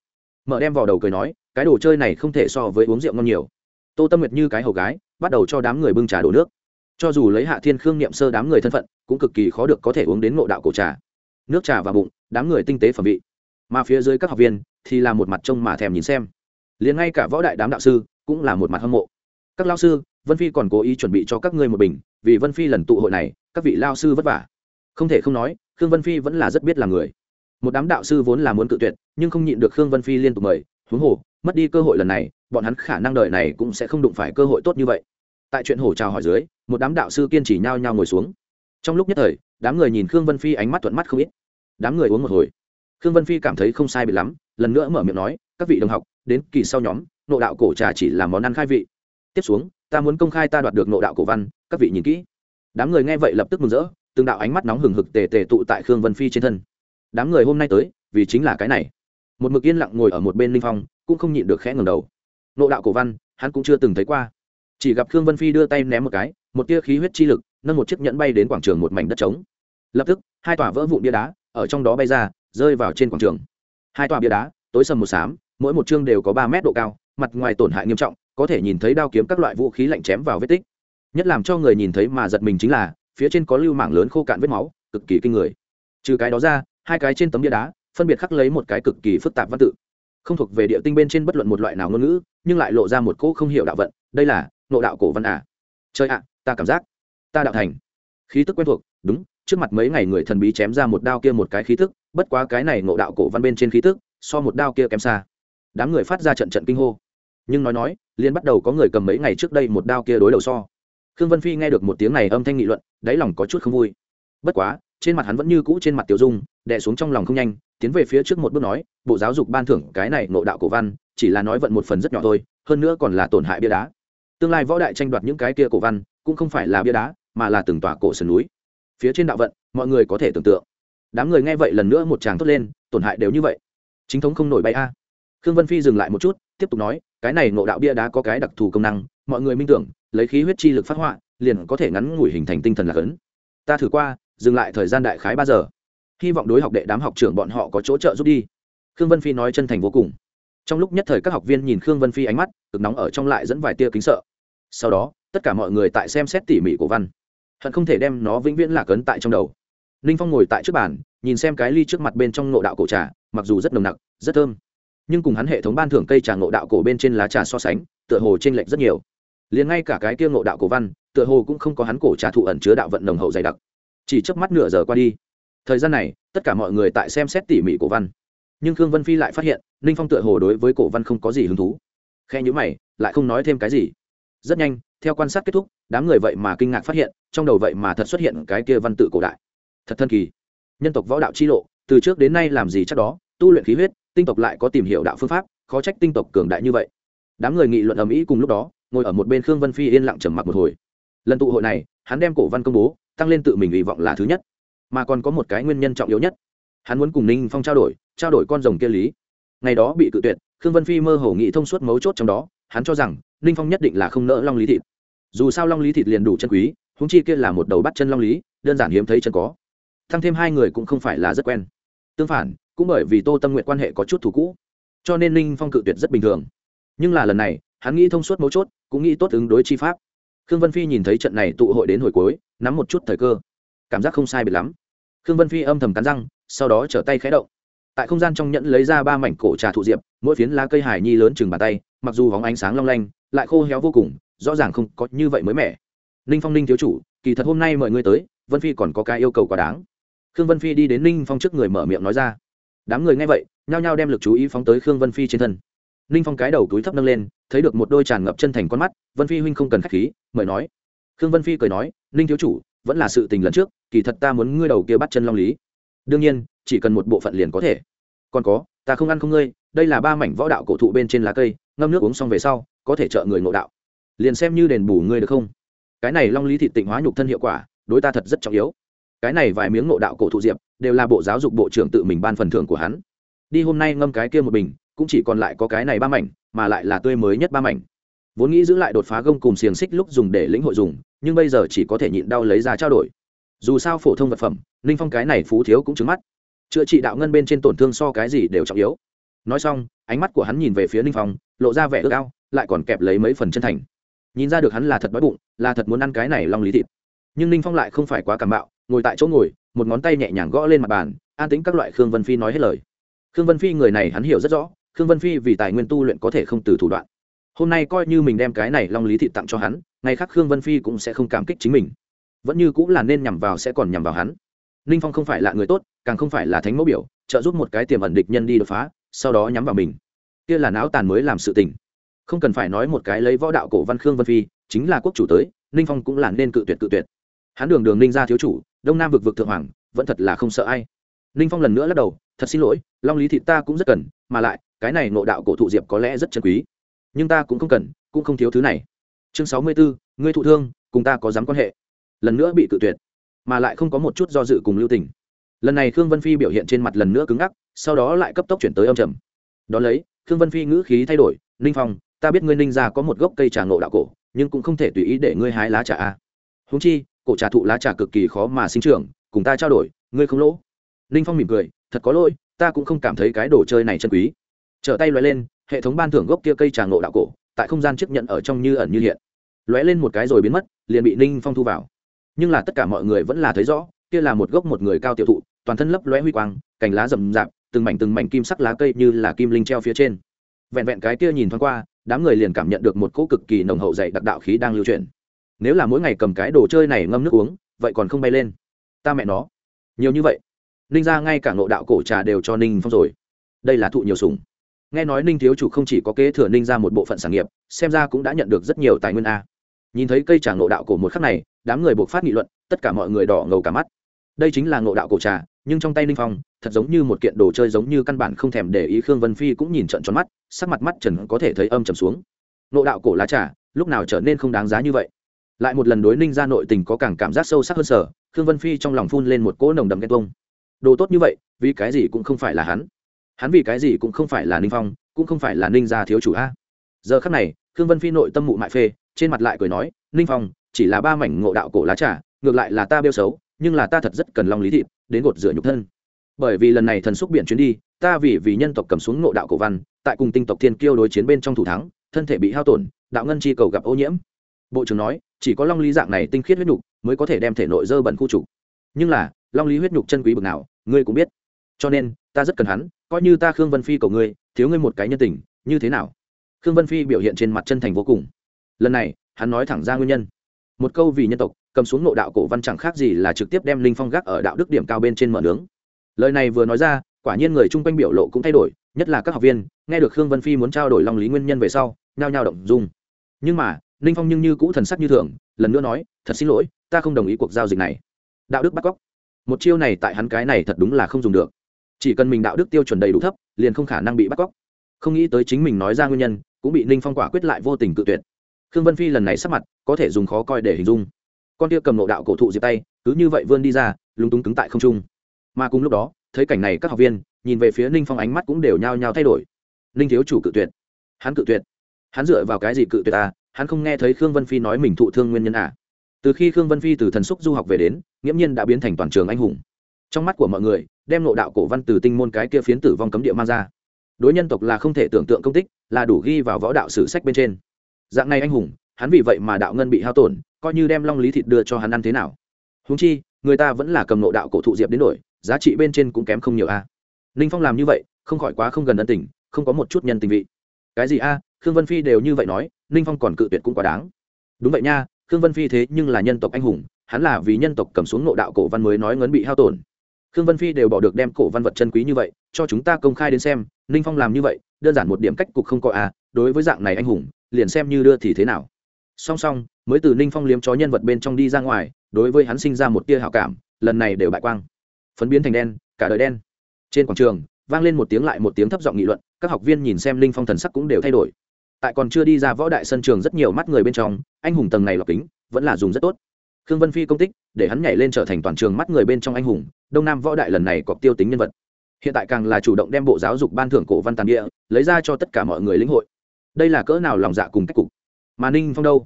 Mở đem vào đầu cười nói, cái đồ chơi này không thể so với uống rượu ngon nhiều. Tô tâm nguyệt như cái hầu gái, bắt đầu cho đám người bưng trà đổ nước. Cho dù lấy hạ thiên khương niệm sơ đám người thân phận, cũng cực kỳ khó được có thể uống đến ngộ đạo cổ trà. Nước trà và bụng, đám người tinh tế phẩm vị. Mà phía dưới các học viên thì là một mặt trông mà thèm nhìn xem liền ngay cả võ đại đám đạo sư cũng là một mặt hâm mộ. Các lao sư, vân phi còn cố ý chuẩn bị cho các ngươi một bình, vì vân phi lần tụ hội này, các vị lao sư vất vả. Không thể không nói, khương vân phi vẫn là rất biết là người. Một đám đạo sư vốn là muốn cự tuyệt, nhưng không nhịn được khương vân phi liên tục mời, huống hồ, mất đi cơ hội lần này, bọn hắn khả năng đợi này cũng sẽ không đụng phải cơ hội tốt như vậy. Tại chuyện hổ chào hỏi dưới, một đám đạo sư kiên trì nhau nhau ngồi xuống. Trong lúc nhất thời, đám người nhìn khương vân phi ánh mắt thuận mắt không ít. Đám người uống một hồi. Khương vân phi cảm thấy không sai bị lắm, lần nữa mở miệng nói, các vị đồng học đến kỳ sau nhóm, nộ đạo cổ trà chỉ là món ăn khai vị. Tiếp xuống, ta muốn công khai ta đoạt được nộ đạo cổ văn, các vị nhìn kỹ. Đám người nghe vậy lập tức mừng rỡ, từng đạo ánh mắt nóng hừng hực tề tề tụ tại khương vân phi trên thân. Đám người hôm nay tới, vì chính là cái này. Một mực yên lặng ngồi ở một bên linh phong, cũng không nhịn được khẽ ngầm đầu. Nộ đạo cổ văn, hắn cũng chưa từng thấy qua. Chỉ gặp khương vân phi đưa tay ném một cái, một tia khí huyết chi lực, nâng một chiếc nhẫn bay đến quảng trường một mảnh đất trống. Lập tức, hai tòa vỡ vụn bia đá ở trong đó bay ra, rơi vào trên quảng trường. Hai tòa bia đá, tối sầm một xám mỗi một chương đều có ba mét độ cao, mặt ngoài tổn hại nghiêm trọng, có thể nhìn thấy đao kiếm các loại vũ khí lạnh chém vào vết tích. Nhất làm cho người nhìn thấy mà giật mình chính là, phía trên có lưu mảng lớn khô cạn vết máu, cực kỳ kinh người. Trừ cái đó ra, hai cái trên tấm bia đá, phân biệt khắc lấy một cái cực kỳ phức tạp văn tự. Không thuộc về địa tinh bên trên bất luận một loại nào ngôn ngữ, nhưng lại lộ ra một cỗ không hiểu đạo vận, đây là nộ đạo cổ văn à. chơi ạ, ta cảm giác, ta đạo thành. Khí tức quen thuộc, đúng, trước mặt mấy ngày người thần bí chém ra một đao kia một cái khí tức, bất quá cái này nộ đạo cổ văn bên trên khí tức, so một đao kia kém xa đám người phát ra trận trận kinh hô. Nhưng nói nói liên bắt đầu có người cầm mấy ngày trước đây một đao kia đối đầu so. Khương vân phi nghe được một tiếng này âm thanh nghị luận, đáy lòng có chút không vui. Bất quá, trên mặt hắn vẫn như cũ trên mặt tiểu dung, đè xuống trong lòng không nhanh, tiến về phía trước một bước nói, bộ giáo dục ban thưởng cái này nộ đạo cổ văn, chỉ là nói vận một phần rất nhỏ thôi, hơn nữa còn là tổn hại bia đá. Tương lai võ đại tranh đoạt những cái kia cổ văn, cũng không phải là bia đá, mà là từng tòa cổ sườn núi. Phía trên đạo vận, mọi người có thể tưởng tượng. Đám người nghe vậy lần nữa một tràng thốt lên, tổn hại đều như vậy. Chính thống không nổi bay a khương vân phi dừng lại một chút, tiếp tục nói, cái này ngộ đạo bia đá có cái đặc thù công năng, mọi người minh tưởng, lấy khí huyết chi lực phát họa, liền có thể ngắn ngủi hình thành tinh thần lạc ấn. Ta thử qua, dừng lại thời gian đại khái ba giờ. Hy vọng đối học đệ đám học trưởng bọn họ có chỗ trợ giúp đi. Khương vân phi nói chân thành vô cùng. Trong lúc nhất thời các học viên nhìn khương vân phi ánh mắt, cực nóng ở trong lại dẫn vài tia kính sợ. Sau đó, tất cả mọi người tại xem xét tỉ mỉ của văn. Hận không thể đem nó vĩnh viễn lạc ấn tại trong đầu. Ninh phong ngồi tại trước bàn, nhìn xem cái ly trước mặt bên trong nộ đạo cổ trà, mặc dù rất nồng nặc, rất thơm nhưng cùng hắn hệ thống ban thưởng cây trà ngộ đạo cổ bên trên lá trà so sánh, tựa hồ t r ê n lệch rất nhiều. Liền ngay cả cái kia ngộ đạo cổ văn, tựa hồ cũng không có hắn cổ trà thụ ẩn chứa đạo vận nồng hậu dày đặc. Chỉ chớp mắt nửa giờ qua đi. Thời gian này, tất cả mọi người tại xem xét tỉ mỉ cổ văn. Nhưng khương vân phi lại phát hiện, ninh phong tựa hồ đối với cổ văn không có gì hứng thú. Khe nhữ mày, lại không nói thêm cái gì. Rất nhanh, theo quan sát kết thúc, đám người vậy mà kinh ngạc phát hiện, trong đầu vậy mà thật xuất hiện cái kia văn tự cổ đại. Thật thân kỳ. Nhân tộc võ đạo chi lộ, từ trước đến nay làm gì chắc đó tu luyện khí huyết, tinh tộc lại có tìm hiểu đạo phương pháp, khó trách tinh tộc cường đại như vậy. Đám người nghị luận ầm ĩ cùng lúc đó, ngồi ở một bên khương vân phi yên lặng trầm mặc một hồi. Lần tụ hội này, hắn đem cổ văn công bố, tăng lên tự mình hy vọng là thứ nhất. Mà còn có một cái nguyên nhân trọng yếu nhất. Hắn muốn cùng ninh phong trao đổi trao đổi con rồng kia lý. Ngày đó bị cự tuyệt, khương vân phi mơ hồ nghĩ thông suốt mấu chốt trong đó, hắn cho rằng, ninh phong nhất định là không nỡ long lý thịt. Dù sao long lý thịt liền đủ chân quý húng chi kia là một đầu bắt chân long lý, đơn giản hiếm thấy chân có. Thăng thêm hai người cũng không phải là rất quen. Tương phản cũng bởi vì tô tâm nguyện quan hệ có chút thủ cũ, cho nên ninh phong cự tuyệt rất bình thường. Nhưng là lần này, hắn nghĩ thông suốt mấu chốt, cũng nghĩ tốt ứng đối chi pháp. Khương vân phi nhìn thấy trận này tụ hội đến hồi cuối, nắm một chút thời cơ. Cảm giác không sai biệt lắm. Khương vân phi âm thầm cắn răng, sau đó trở tay khé động. Tại không gian trong nhẫn lấy ra ba mảnh cổ trà thụ diệp, mỗi phiến lá cây hải nhi lớn chừng bàn tay, mặc dù hóng ánh sáng long lanh, lại khô héo vô cùng, rõ ràng không có như vậy mới mẻ. Ninh phong ninh thiếu chủ, kỳ thật hôm nay mời ngươi tới, vân phi còn có cái yêu cầu quá đáng. Khương vân phi đi đến ninh phong trước người mở miệng nói ra đám người nghe vậy, nhao nhao đem l ự c chú ý phóng tới khương vân phi trên thân. Ninh phong cái đầu túi thấp nâng lên, thấy được một đôi tràn ngập chân thành con mắt, vân phi huynh không cần k h á c h khí, mời nói. Khương vân phi cười nói, ninh thiếu chủ, vẫn là sự tình lần trước, kỳ thật ta muốn ngươi đầu kia bắt chân long lý. Đương nhiên, chỉ cần một bộ phận liền có thể. Còn có, ta không ăn không ngươi, đây là ba mảnh võ đạo cổ thụ bên trên lá cây, ngâm nước uống xong về sau, có thể trợ người ngộ đạo. Liền xem như đền bù ngươi được không? Cái này long lý thị tịnh hóa nhục thân hiệu quả, đối ta thật rất trọng yếu. Cái này vài miếng ngộ đạo cổ thụ diệp đều là bộ giáo dục bộ trưởng tự mình ban phần thưởng của hắn. Đi hôm nay ngâm cái kia một bình, cũng chỉ còn lại có cái này ba mảnh, mà lại là tươi mới nhất ba mảnh. Vốn nghĩ giữ lại đột phá gông cùng xiềng xích lúc dùng để lĩnh hội dùng, nhưng bây giờ chỉ có thể nhịn đau lấy ra trao đổi. Dù sao phổ thông vật phẩm, ninh phong cái này phú thiếu cũng trứng mắt. Chữa trị đạo ngân bên trên tổn thương so cái gì đều trọng yếu. Nói xong, ánh mắt của hắn nhìn về phía ninh phong, lộ ra vẻ ước ao, lại còn kẹp lấy mấy phần chân thành. Nhìn ra được hắn là thật đói bụng, là thật muốn ăn cái này long lý thịt. Nhưng ninh phong lại không phải quá cảm bạo, ngồi tại chỗ ngồi một ngón tay nhẹ nhàng gõ lên mặt bàn, an tính các loại khương vân phi nói hết lời. Khương vân phi người này hắn hiểu rất rõ, khương vân phi vì tài nguyên tu luyện có thể không từ thủ đoạn. Hôm nay coi như mình đem cái này long lý thị tặng cho hắn, ngày khác khương vân phi cũng sẽ không cảm kích chính mình. Vẫn như cũng là nên nhằm vào sẽ còn nhằm vào hắn. Ninh phong không phải là người tốt, càng không phải là thánh mẫu biểu, trợ giúp một cái tiềm ẩn địch nhân đi đột phá, sau đó nhắm vào mình. Kia là não tàn mới làm sự tình. Không cần phải nói một cái lấy võ đạo cổ văn khương vân phi, chính là quốc chủ tới, ninh phong cũng là nên cự tuyệt cự tuyệt. Hắn đường đường ninh ra thiếu chủ đông nam vực vực thượng hoàng, vẫn thật là không sợ ai. Ninh phong lần nữa lắc đầu, thật xin lỗi, long lý thị ta cũng rất cần, mà lại, cái này nộ đạo cổ thụ diệp có lẽ rất chân quý. Nhưng ta cũng không cần, cũng không thiếu thứ này. Chương sáu mươi bốn ngươi thụ thương, cùng ta có dám quan hệ. Lần nữa bị tự tuyệt, mà lại không có một chút do dự cùng lưu tình. Lần này khương vân phi biểu hiện trên mặt lần nữa cứng ngắc, sau đó lại cấp tốc chuyển tới âm trầm. Đón lấy, khương vân phi ngữ khí thay đổi, ninh phong, ta biết ngươi ninh ra có một gốc cây trà ngộ đạo cổ, nhưng cũng không thể tùy ý để ngươi hái lá trà a. Húng chi cổ trà thụ lá trà cực kỳ khó mà sinh trưởng, cùng ta trao đổi, ngươi không lỗ. Ninh phong mỉm cười, thật có lỗi, ta cũng không cảm thấy cái đồ chơi này chân quý. Trở tay loại lên, hệ thống ban thưởng gốc kia cây trà ngộ đạo cổ, tại không gian chấp nhận ở trong như ẩn như hiện. Lóe lên một cái rồi biến mất, liền bị ninh phong thu vào. Nhưng là tất cả mọi người vẫn là thấy rõ, kia là một gốc một người cao tiểu thụ, toàn thân lấp lóe huy quang, cành lá rậm rạp, từng mảnh từng mảnh kim sắc lá cây như là kim linh treo phía trên. Vẹn vẹn cái kia nhìn thoáng qua, đám người liền cảm nhận được một cỗ cực kỳ nồng hậu dày đặc đạo khí đang lưu chuyển nếu là mỗi ngày cầm cái đồ chơi này ngâm nước uống, vậy còn không bay lên. Ta mẹ nó. Nhiều như vậy. Ninh ra ngay cả ngộ đạo cổ trà đều cho ninh phong rồi. Đây là thụ nhiều sùng nghe nói ninh thiếu chủ không chỉ có kế thừa ninh ra một bộ phận sản nghiệp, xem ra cũng đã nhận được rất nhiều tài nguyên a. Nhìn thấy cây trà ngộ đạo cổ một khắc này, đám người buộc phát nghị luận, tất cả mọi người đỏ ngầu cả mắt. Đây chính là ngộ đạo cổ trà, nhưng trong tay ninh phong, thật giống như một kiện đồ chơi giống như căn bản không thèm để ý khương vân phi cũng nhìn trận tròn mắt, sắc mặt mắt trần có thể thấy âm trầm xuống. Ngộ đạo cổ lá trà, lúc nào trở nên không đáng giá như vậy? Lại một lần đối ninh ra nội tình có càng cảm giác sâu sắc hơn sở, khương vân phi trong lòng phun lên một cỗ nồng đầm ghen tuông. Đồ tốt như vậy, vì cái gì cũng không phải là hắn. Hắn vì cái gì cũng không phải là ninh phong, cũng không phải là ninh gia thiếu chủ a. Giờ khắc này, khương vân phi nội tâm mụ mại phê, trên mặt lại cười nói, ninh phong, chỉ là ba mảnh ngộ đạo cổ lá trà, ngược lại là ta bêu xấu, nhưng là ta thật rất cần long lý thịt, đến gột rửa nhục thân. Bởi vì lần này thần xúc biển chuyến đi, ta vì vì nhân tộc cầm xuống ngộ đạo cổ văn, tại cùng tinh tộc thiên kiêu đối chiến bên trong thủ thắng, thân thể bị hao tổn, đạo ngân chi cầu gặp ô nhiễm. Bộ trưởng nói chỉ có long lý dạng này tinh khiết huyết nhục mới có thể đem thể nội dơ bẩn khu trục. Nhưng là, long lý huyết nhục chân quý bực nào, ngươi cũng biết. Cho nên, ta rất cần hắn, coi như ta khương vân phi cầu ngươi, thiếu ngươi một cái nhân tình, như thế nào? Khương vân phi biểu hiện trên mặt chân thành vô cùng. Lần này, hắn nói thẳng ra nguyên nhân. Một câu vì nhân tộc, cầm xuống nội đạo cổ văn chẳng khác gì là trực tiếp đem linh phong gác ở đạo đức điểm cao bên trên mở nướng. Lời này vừa nói ra, quả nhiên người chung quanh biểu lộ cũng thay đổi, nhất là các học viên, nghe được khương vân phi muốn trao đổi long lý nguyên nhân về sau, nhao nhao động dung. Nhưng mà ninh phong nhưng như cũ thần sắc như thường, lần nữa nói, thật xin lỗi, ta không đồng ý cuộc giao dịch này. Đạo đức bắt cóc. Một chiêu này tại hắn cái này thật đúng là không dùng được. Chỉ cần mình đạo đức tiêu chuẩn đầy đủ thấp, liền không khả năng bị bắt cóc. Không nghĩ tới chính mình nói ra nguyên nhân, cũng bị ninh phong quả quyết lại vô tình cự tuyệt. Khương vân phi lần này sắp mặt, có thể dùng khó coi để hình dung. Con tia cầm nộ đạo cổ thụ diệp tay, cứ như vậy vươn đi ra, lúng túng cứng tại không trung. Mà cùng lúc đó, thấy cảnh này các học viên, nhìn về phía ninh phong ánh mắt cũng đều nhao nhao thay đổi. Ninh thiếu chủ cự tuyệt. Hắn cự tuyệt. Hắn dựa vào cái gì cự tuyệt à? Hắn không nghe thấy khương vân phi nói mình thụ thương nguyên nhân à. Từ khi khương vân phi từ thần xúc du học về đến, nghiễm nhiên đã biến thành toàn trường anh hùng. Trong mắt của mọi người, đem nội đạo cổ văn từ tinh môn cái kia phiến tử vong cấm địa mang ra. Đối nhân tộc là không thể tưởng tượng công tích, là đủ ghi vào võ đạo sử sách bên trên. Dạng này anh hùng, hắn vì vậy mà đạo ngân bị hao tổn, coi như đem long lý thịt đưa cho hắn ăn thế nào. Húng chi, người ta vẫn là cầm nộ đạo cổ thụ diệp đến đổi, giá trị bên trên cũng kém không nhiều a ninh phong làm như vậy, không khỏi quá không gần ân tình, không có một chút nhân tình vị. Cái gì a khương vân phi đều như vậy nói, ninh phong còn cự tuyệt cũng quá đáng. Đúng vậy nha, khương vân phi thế nhưng là nhân tộc anh hùng, hắn là vì nhân tộc cầm xuống nộ đạo cổ văn mới nói ngấn bị hao tổn. Khương vân phi đều bỏ được đem cổ văn vật chân quý như vậy, cho chúng ta công khai đến xem, ninh phong làm như vậy, đơn giản một điểm cách cục không có à đối với dạng này anh hùng, liền xem như đưa thì thế nào. Song song, mới từ ninh phong liếm chó nhân vật bên trong đi ra ngoài, đối với hắn sinh ra một tia hào cảm, lần này đều bại quang. Phấn biến thành đen, cả đời đen. Trên quảng trường, vang lên một tiếng lại một tiếng thấp giọng nghị luận, các học viên nhìn xem linh phong thần sắc cũng đều thay đổi tại còn chưa đi ra võ đại sân trường rất nhiều mắt người bên trong, anh hùng tầng này lọc kính, vẫn là dùng rất tốt. Khương vân phi công tích, để hắn nhảy lên trở thành toàn trường mắt người bên trong anh hùng, đông nam võ đại lần này có tiêu tính nhân vật. Hiện tại càng là chủ động đem bộ giáo dục ban thưởng cổ văn tàn địa, lấy ra cho tất cả mọi người lĩnh hội. Đây là cỡ nào lòng dạ cùng cách cục? Mà ninh phong đâu?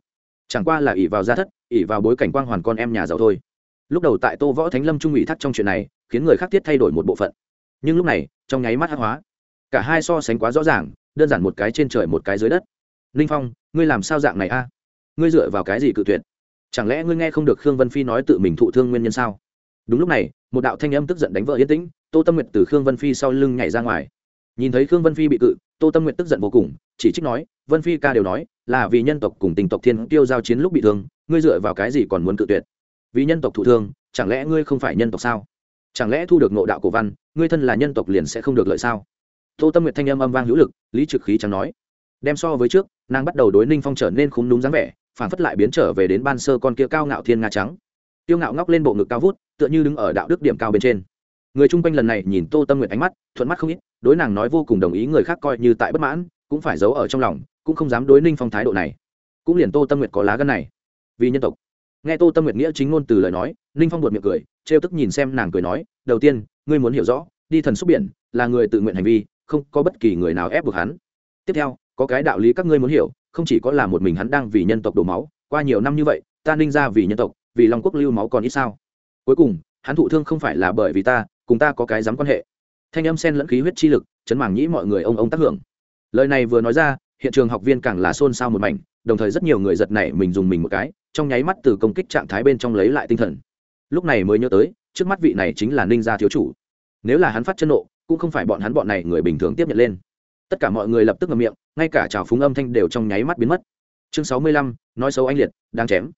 Chẳng qua là ỷ vào gia thất, ỷ vào bối cảnh quang hoàn con em nhà giàu thôi. Lúc đầu tại tô võ thánh lâm trung ủy thắt trong chuyện này, khiến người khác thiết thay đổi một bộ phận. Nhưng lúc này, trong nháy mắt hát hóa, cả hai so sánh quá rõ ràng đơn giản một cái trên trời một cái dưới đất. Ninh phong, ngươi làm sao dạng này a? Ngươi dựa vào cái gì cự tuyệt? Chẳng lẽ ngươi nghe không được khương vân phi nói tự mình thụ thương nguyên nhân sao? Đúng lúc này, một đạo thanh âm tức giận đánh vợ yên tĩnh, tô tâm nguyệt từ khương vân phi sau lưng nhảy ra ngoài. Nhìn thấy khương vân phi bị cự, tô tâm nguyệt tức giận vô cùng, chỉ trích nói, vân phi ca đều nói, là vì nhân tộc cùng tình tộc thiên tiêu giao chiến lúc bị thương, ngươi dựa vào cái gì còn muốn cự tuyệt? Vì nhân tộc thụ thương, chẳng lẽ ngươi không phải nhân tộc sao? Chẳng lẽ thu được nộ đạo cổ văn, ngươi thân là nhân tộc liền sẽ không được lợi sao? Tô tâm nguyệt thanh âm âm vang hữu lực, lý trực khí chẳng nói. Đem so với trước, nàng bắt đầu đối ninh phong trở nên khúng đúng dáng vẻ, phản phất lại biến trở về đến ban sơ con kia cao ngạo thiên nga trắng. Tiêu ngạo ngóc lên bộ ngực cao vút, tựa như đứng ở đạo đức điểm cao bên trên. Người chung quanh lần này nhìn tô tâm nguyệt ánh mắt, thuận mắt không ít, đối nàng nói vô cùng đồng ý người khác coi như tại bất mãn, cũng phải giấu ở trong lòng, cũng không dám đối ninh phong thái độ này. Cũng liền tô tâm nguyệt có lá gân này. Vì nhân tộc. Nghe tô tâm nguyệt nghĩa chính ngôn từ lời nói, ninh phong buột miệng cười, trêu tức nhìn xem nàng cười nói, đầu tiên, ngươi muốn hiểu rõ, đi thần xúc biển, là người tự nguyện hành vi không có bất kỳ người nào ép buộc hắn. Tiếp theo, có cái đạo lý các ngươi muốn hiểu, không chỉ có là một mình hắn đang vì nhân tộc đổ máu, qua nhiều năm như vậy, ta ninh ra vì nhân tộc, vì long quốc lưu máu còn ít sao? Cuối cùng, hắn thụ thương không phải là bởi vì ta, cùng ta có cái dám quan hệ. Thanh âm sen lẫn khí huyết chi lực, chấn màng nhĩ mọi người ông ông tác hưởng. Lời này vừa nói ra, hiện trường học viên càng là xôn xao một mảnh, đồng thời rất nhiều người giật nảy mình dùng mình một cái, trong nháy mắt từ công kích trạng thái bên trong lấy lại tinh thần. Lúc này mới nhớ tới, trước mắt vị này chính là ninh gia thiếu chủ. Nếu là hắn phát chân nộ cũng không phải bọn hắn bọn này người bình thường tiếp nhận lên. Tất cả mọi người lập tức ngậm miệng, ngay cả trào phúng âm thanh đều trong nháy mắt biến mất. Chương sáu mươi lăm, nói xấu anh liệt đang chém.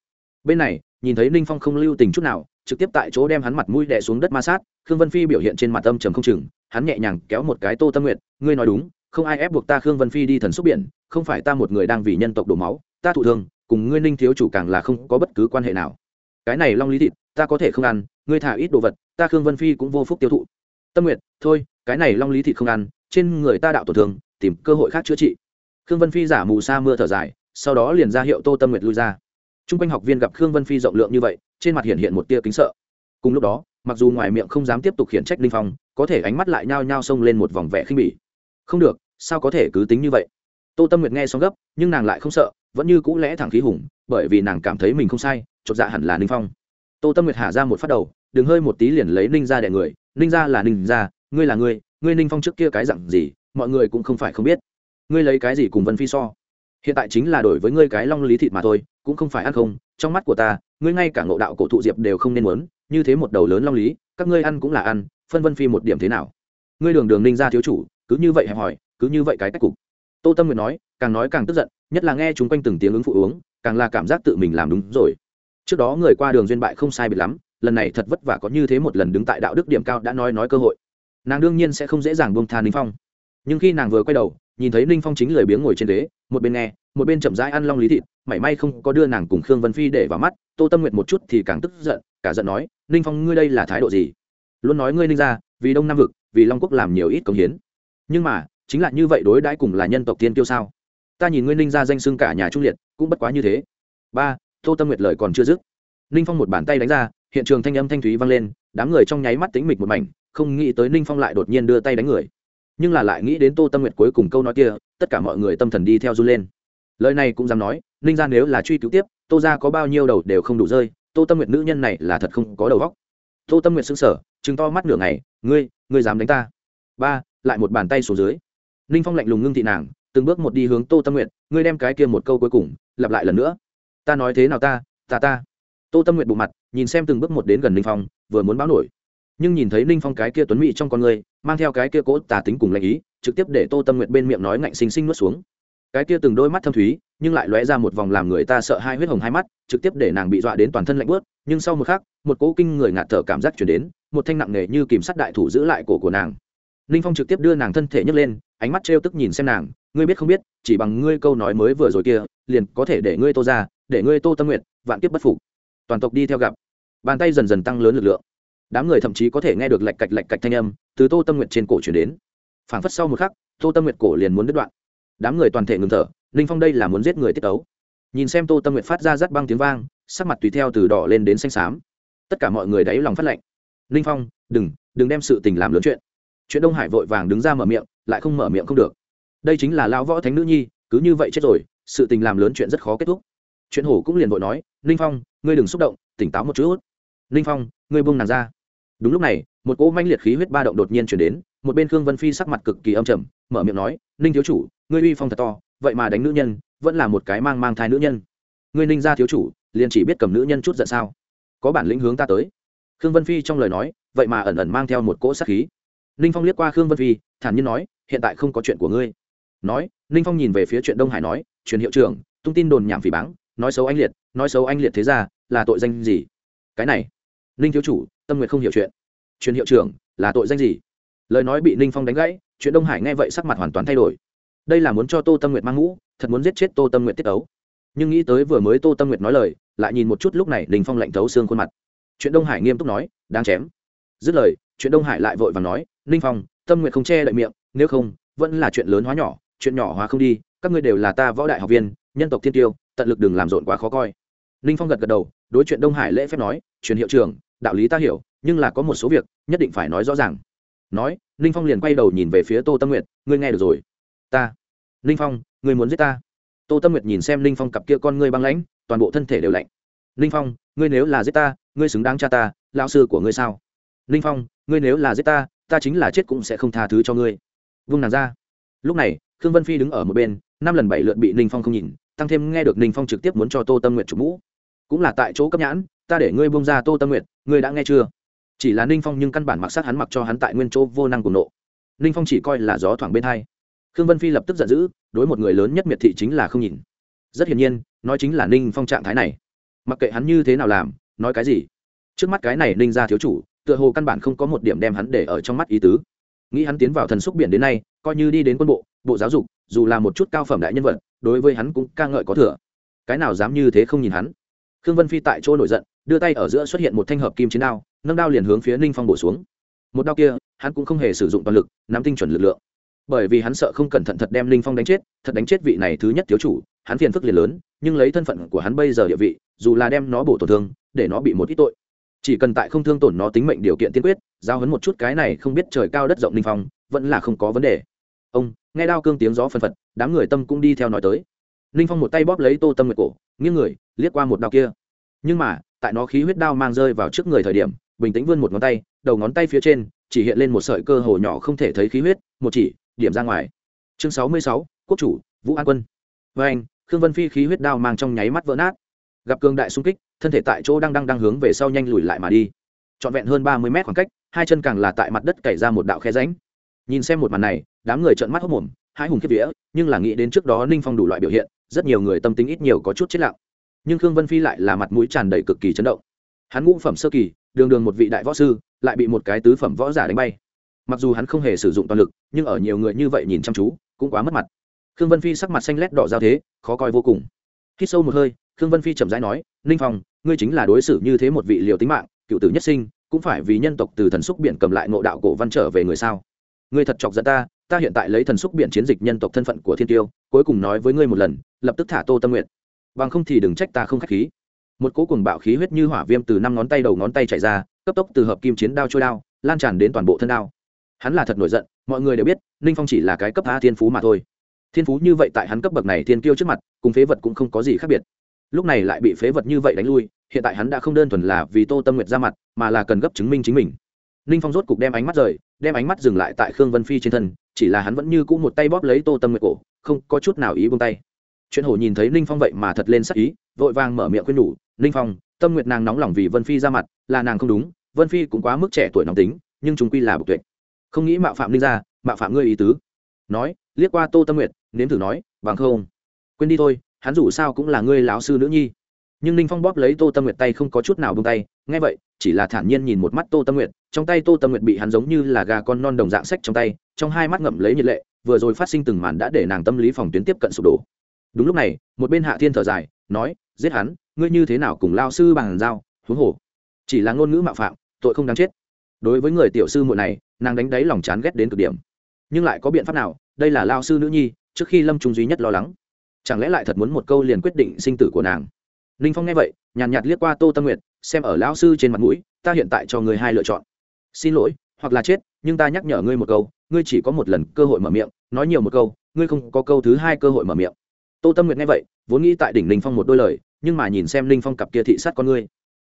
Bên này, nhìn thấy ninh phong không lưu tình chút nào, trực tiếp tại chỗ đem hắn mặt mũi đè xuống đất ma sát, khương vân phi biểu hiện trên mặt âm trầm không chừng, hắn nhẹ nhàng kéo một cái tô tâm nguyện ngươi nói đúng, không ai ép buộc ta khương vân phi đi thần xúc biển, không phải ta một người đang vì nhân tộc đổ máu, ta thụ thương, cùng ngươi ninh thiếu chủ càng là không có bất cứ quan hệ nào. Cái này long lý thịt, ta có thể không ăn, ngươi thả ít đồ vật, ta khương vân phi cũng vô phúc tiêu thụ. Tâm nguyện thôi cái này long lý thịt không ăn, trên người ta đạo tổn thương, tìm cơ hội khác chữa trị. Khương vân phi giả mù sa mưa thở dài, sau đó liền ra hiệu tô tâm nguyệt lui ra. T r u n g quanh học viên gặp khương vân phi rộng lượng như vậy, trên mặt hiện hiện một tia kính sợ. Cùng lúc đó, mặc dù ngoài miệng không dám tiếp tục khiển trách linh phong, có thể ánh mắt lại nhao nhao xông lên một vòng vẻ khinh bỉ. Không được, sao có thể cứ tính như vậy? Tô tâm nguyệt nghe xong gấp, nhưng nàng lại không sợ, vẫn như cũ lẽ thẳng khí hùng, bởi vì nàng cảm thấy mình không sai, chột dạ hẳn là ninh phong. Tô tâm nguyệt hạ ra một phát đầu đừng hơi một tí liền lấy ninh ra đẻ người, ninh ra là ninh ra ngươi là ngươi ngươi ninh phong trước kia cái dặn gì, mọi người cũng không phải không biết. Ngươi lấy cái gì cùng vân phi so? Hiện tại chính là đổi với ngươi cái long lý thịt mà thôi, cũng không phải ăn không, trong mắt của ta, ngươi ngay cả ngộ đạo cổ thụ diệp đều không nên muốn, như thế một đầu lớn long lý, các ngươi ăn cũng là ăn, phân vân phi một điểm thế nào? Ngươi đường đường ninh ra thiếu chủ, cứ như vậy hẹp hỏi cứ như vậy cái cách cục. Tô tâm nguyện nói, càng nói càng tức giận, nhất là nghe chúng quanh từng tiếng ứng phụ uống, càng là cảm giác tự mình làm đúng rồi. Trước đó người qua đường duyên bại không sai biệt lắm, lần này thật vất vả có như thế một lần đứng tại đạo đức điểm cao đã nói nói cơ hội nàng đương nhiên sẽ không dễ dàng buông tha ninh phong. Nhưng khi nàng vừa quay đầu, nhìn thấy ninh phong chính lười biếng ngồi trên ghế, một bên nghe, một bên chậm rãi ăn long lý thịt, mảy may không có đưa nàng cùng khương vân phi để vào mắt, tô tâm nguyện một chút thì càng tức giận, cả giận nói, ninh phong, ngươi đây là thái độ gì? Luôn nói ngươi ninh ra vì đông nam vực, vì long quốc làm nhiều ít công hiến. Nhưng mà, chính là như vậy đối đãi cùng là nhân tộc tiên tiêu sao? Ta nhìn ngươi ninh ra danh xưng cả nhà trung liệt, cũng bất quá như thế. Ba, tô tâm nguyệt lời còn chưa dứt. Ninh phong một bàn tay đánh ra, hiện trường thanh âm thanh thúy vang lên, đám người trong nháy mắt tính mịch một mảnh không nghĩ tới ninh phong lại đột nhiên đưa tay đánh người. Nhưng là lại nghĩ đến tô tâm nguyệt cuối cùng câu nói kia, tất cả mọi người tâm thần đi theo run lên. Lời này cũng dám nói, ninh ra nếu là truy cứu tiếp, tô ra có bao nhiêu đầu đều không đủ rơi, tô tâm nguyệt nữ nhân này là thật không có đầu góc tô tâm nguyệt xứng sở chứng to mắt nửa ngày, ngươi ngươi dám đánh ta? Ba, lại một bàn tay xuống dưới. Ninh phong lạnh lùng ngưng thị nàng, từng bước một đi hướng tô tâm nguyệt, ngươi đem cái kia một câu cuối cùng, lặp lại lần nữa. Ta nói thế nào ta? Ta ta. Tô tâm nguyệt bụng mặt, nhìn xem từng bước một đến gần ninh phong, vừa muốn báo nổi nhưng nhìn thấy ninh phong cái kia tuấn mỹ trong con người, mang theo cái kia cố tà tính cùng lệnh ý, trực tiếp để tô tâm nguyện bên miệng nói ngạnh xinh xinh nuốt xuống. Cái kia từng đôi mắt thâm thúy, nhưng lại lóe ra một vòng làm người ta sợ hai huyết hồng hai mắt, trực tiếp để nàng bị dọa đến toàn thân lạnh bớt nhưng sau một khắc, một cỗ kinh người ngạt thở cảm giác chuyển đến, một thanh nặng nề như kìm sắt đại thủ giữ lại cổ của nàng. Ninh phong trực tiếp đưa nàng thân thể nhấc lên, ánh mắt trêu tức nhìn xem nàng, ngươi biết không biết, chỉ bằng ngươi câu nói mới vừa rồi kia, liền có thể để ngươi tô ra, để ngươi tô tâm nguyện vạn kiếp bất phục. Toàn tộc đi theo gặp. Bàn tay dần dần tăng lớn lực lượng đám người thậm chí có thể nghe được lạch cạch lạch cạch thanh âm từ tô tâm nguyện trên cổ chuyển đến. Phảng phất sau một khắc, tô tâm nguyện cổ liền muốn đứt đoạn. Đám người toàn thể ngừng thở, ninh phong đây là muốn giết người tiết tấu. Nhìn xem tô tâm nguyện phát ra rắt băng tiếng vang, sắc mặt tùy theo từ đỏ lên đến xanh xám. Tất cả mọi người đáy lòng phát lệnh. Ninh phong, đừng đừng đem sự tình làm lớn chuyện. Chuyện đông hải vội vàng đứng ra mở miệng, lại không mở miệng không được. Đây chính là lão võ thánh nữ nhi, cứ như vậy chết rồi, sự tình làm lớn chuyện rất khó kết thúc. Chuyện hổ cũng liền vội nói, ninh phong, ngươi đừng xúc động, tỉnh táo một chút. Ninh phong, ngươi buông nàng ra đúng lúc này, một cỗ manh liệt khí huyết ba động đột nhiên chuyển đến, một bên khương vân phi sắc mặt cực kỳ âm trầm, mở miệng nói, ninh thiếu chủ, ngươi uy phong thật to, vậy mà đánh nữ nhân, vẫn là một cái mang mang thai nữ nhân. Ngươi ninh gia thiếu chủ, liền chỉ biết cầm nữ nhân chút giận sao? Có bản lĩnh hướng ta tới. Khương vân phi trong lời nói, vậy mà ẩn ẩn mang theo một cỗ sát khí. Ninh phong liếc qua khương vân phi, thản nhiên nói, hiện tại không có chuyện của ngươi. Nói, ninh phong nhìn về phía chuyện đông hải nói, truyền hiệu trưởng, tung tin đồn nhảm phỉ báng, nói xấu anh liệt, nói xấu anh liệt thế ra, là tội danh gì? Cái này ninh thiếu chủ, tâm nguyện không hiểu chuyện. Truyền hiệu trưởng, là tội danh gì? Lời nói bị ninh phong đánh gãy, chuyện đông hải nghe vậy sắc mặt hoàn toàn thay đổi. Đây là muốn cho tô tâm nguyệt mang ngũ, thật muốn giết chết tô tâm nguyệt tiết ấu nhưng nghĩ tới vừa mới tô tâm nguyệt nói lời, lại nhìn một chút lúc này ninh phong lạnh thấu xương khuôn mặt. Chuyện đông hải nghiêm túc nói đang chém. Dứt lời, chuyện đông hải lại vội và nói, ninh phong, tâm nguyện không che đậy miệng, nếu không, vẫn là chuyện lớn hóa nhỏ, chuyện nhỏ hóa không đi, các ngươi đều là ta võ đại học viên, nhân tộc thiên tiêu, tận lực đừng làm rộn quá khó coi. Ninh phong gật gật đầu, đối chuyện đông hải lễ phép nói, truyền hiệu trưởng đạo lý ta hiểu, nhưng là có một số việc, nhất định phải nói rõ ràng. Nói, ninh phong liền quay đầu nhìn về phía tô tâm nguyệt, ngươi nghe được rồi. Ta. Ninh phong, ngươi muốn giết ta. Tô tâm nguyệt nhìn xem ninh phong cặp kia con ngươi băng lãnh, toàn bộ thân thể đều lạnh. Ninh phong, ngươi nếu là giết ta, ngươi xứng đáng cha ta lao sư của ngươi sao? Ninh phong, ngươi nếu là giết ta ta chính là chết cũng sẽ không tha thứ cho ngươi. Vung nàng ra. Lúc này, khương vân phi đứng ở một bên, năm lần bảy lượt bị ninh phong không nhìn, tăng thêm nghe được ninh phong trực tiếp muốn cho tô tâm nguyện chủ mũ. Cũng là tại chỗ cấp nhãn ta để ngươi bông ra tô tâm nguyện, ngươi đã nghe chưa? Chỉ là ninh phong nhưng căn bản mặc sát hắn mặc cho hắn tại nguyên chỗ vô năng cùng nộ. Ninh phong chỉ coi là gió thoảng bên hai. Khương vân phi lập tức giận dữ đối một người lớn nhất miệt thị chính là không nhìn. Rất hiển nhiên nói chính là ninh phong trạng thái này. Mặc kệ hắn như thế nào làm nói cái gì? Trước mắt cái này ninh ra thiếu chủ tựa hồ căn bản không có một điểm đem hắn để ở trong mắt ý tứ. Nghĩ hắn tiến vào thần xúc biển đến nay coi như đi đến quân bộ bộ giáo dục dù là một chút cao phẩm đại nhân vật đối với hắn cũng ca ngợi có thừa. Cái nào dám như thế không nhìn hắn? Khương vân phi tại chỗ nổi giận, đưa tay ở giữa xuất hiện một thanh hợp kim chiến đao, nâng đao liền hướng phía ninh phong bổ xuống. Một đao kia, hắn cũng không hề sử dụng toàn lực, nắm tinh chuẩn lực lượng. Bởi vì hắn sợ không cẩn thận thật đem ninh phong đánh chết, thật đánh chết vị này thứ nhất thiếu chủ, hắn phiền phức liền lớn, nhưng lấy thân phận của hắn bây giờ địa vị, dù là đem nó bổ tổn thương, để nó bị một ít tội. Chỉ cần tại không thương tổn nó tính mệnh điều kiện tiên quyết, giao hấn một chút cái này không biết trời cao đất rộng ninh phong, vẫn là không có vấn đề. Ông, nghe đao cương tiếng gió phân phật, đám người tâm cũng đi theo nói tới. Ninh phong một tay bóp lấy tô tâm nguyệt cổ, nghiêng người liếc qua một đao kia. Nhưng mà, tại nó khí huyết đao mang rơi vào trước người thời điểm, bình tĩnh vươn một ngón tay, đầu ngón tay phía trên, chỉ hiện lên một sợi cơ hồ nhỏ không thể thấy khí huyết, một chỉ, điểm ra ngoài. Chương sáu mươi sáu, quốc chủ, vũ an quân. Với anh, khương vân phi khí huyết đao mang trong nháy mắt vỡ nát. Gặp cường đại xung kích, thân thể tại chỗ đang đang đang hướng về sau nhanh lùi lại mà đi. Trọn vẹn hơn ba mươi mét khoảng cách, hai chân càng là tại mặt đất cày ra một đạo khe ránh nhìn xem một màn này, đám người trợn mắt hốc mồm hai hùng kiếp vía, nhưng là nghĩ đến trước đó ninh phong đủ loại biểu hiện, rất nhiều người tâm tính ít nhiều có chút chết lặng nhưng khương vân phi lại là mặt mũi tràn đầy cực kỳ chấn động. Hắn ngũ phẩm sơ kỳ, đường đường một vị đại võ sư, lại bị một cái tứ phẩm võ giả đánh bay. Mặc dù hắn không hề sử dụng toàn lực, nhưng ở nhiều người như vậy nhìn chăm chú, cũng quá mất mặt. Khương vân phi sắc mặt xanh lét đỏ giao thế, khó coi vô cùng. Khi sâu một hơi, khương vân phi chậm rãi nói, ninh phong, ngươi chính là đối xử như thế một vị liều tính mạng, cựu tử nhất sinh, cũng phải vì nhân tộc từ thần xúc biển cầm lại ngộ đạo cổ văn trở về người sao? Ngươi thật chọc dẫn ta ta hiện tại lấy thần xúc biển chiến dịch nhân tộc thân phận của thiên tiêu, cuối cùng nói với ngươi một lần, lập tức thả tô tâm nguyện bằng không thì đừng trách ta không k h á c h khí. Một cỗ cùng bạo khí huyết như hỏa viêm từ năm ngón tay đầu ngón tay chạy ra, cấp tốc từ hợp kim chiến đao trôi đao, lan tràn đến toàn bộ thân đao. Hắn là thật nổi giận, mọi người đều biết, ninh phong chỉ là cái cấp a thiên phú mà thôi. Thiên phú như vậy tại hắn cấp bậc này thiên kiêu trước mặt, cùng phế vật cũng không có gì khác biệt. Lúc này lại bị phế vật như vậy đánh lui, hiện tại hắn đã không đơn thuần là vì tô tâm nguyệt ra mặt, mà là cần gấp chứng minh chính mình. Ninh phong rốt cục đem ánh mắt rời, đem ánh mắt dừng lại tại khương vân phi trên thân, chỉ là hắn vẫn như cũ một tay bóp lấy tô tâm nguyệt cổ, không có chút nào ý buông tay chuyện hổ nhìn thấy ninh phong vậy mà thật lên sắc ý, vội vàng mở miệng khuyên nhủ, ninh phong, tâm nguyệt nàng nóng lòng vì vân phi ra mặt, là nàng không đúng, vân phi cũng quá mức trẻ tuổi nóng tính, nhưng chúng quy là bộc tuệ. Không nghĩ mạo phạm ninh ra mạo phạm ngươi ý tứ. Nói, liếc qua tô tâm nguyệt, nếm thử nói, bằng không, quên đi thôi, hắn dù sao cũng là ngươi lão sư nữ nhi. Nhưng ninh phong bóp lấy tô tâm nguyệt tay không có chút nào bông tay, nghe vậy, chỉ là thản nhiên nhìn một mắt tô tâm nguyệt, trong tay tô tâm nguyệt bị hắn giống như là gà con non đồng dạng sách trong tay, trong hai mắt ngậm lấy nhiệt lệ, vừa rồi phát sinh từng màn đã để nàng tâm lý phòng tuyến tiếp cận sụp đổ đúng lúc này, một bên hạ thiên thở dài, nói, giết hắn, ngươi như thế nào cùng lao sư bằng dao huống hồ, chỉ là ngôn ngữ mạo phạm, tội không đáng chết. Đối với người tiểu sư muội này, nàng đánh đáy lòng chán ghét đến cực điểm. Nhưng lại có biện pháp nào, đây là lao sư nữ nhi, trước khi lâm trung duy nhất lo lắng. Chẳng lẽ lại thật muốn một câu liền quyết định sinh tử của nàng? Ninh phong nghe vậy, nhàn nhạt liếc qua tô tâm nguyệt, xem ở lão sư trên mặt mũi, ta hiện tại cho người hai lựa chọn. Xin lỗi, hoặc là chết, nhưng ta nhắc nhở ngươi một câu, ngươi chỉ có một lần cơ hội mở miệng, nói nhiều một câu, ngươi không có câu thứ hai cơ hội mở miệng tô tâm nguyệt nghe vậy vốn nghĩ tại đỉnh Linh phong một đôi lời nhưng mà nhìn xem Linh phong cặp kia thị sát con ngươi.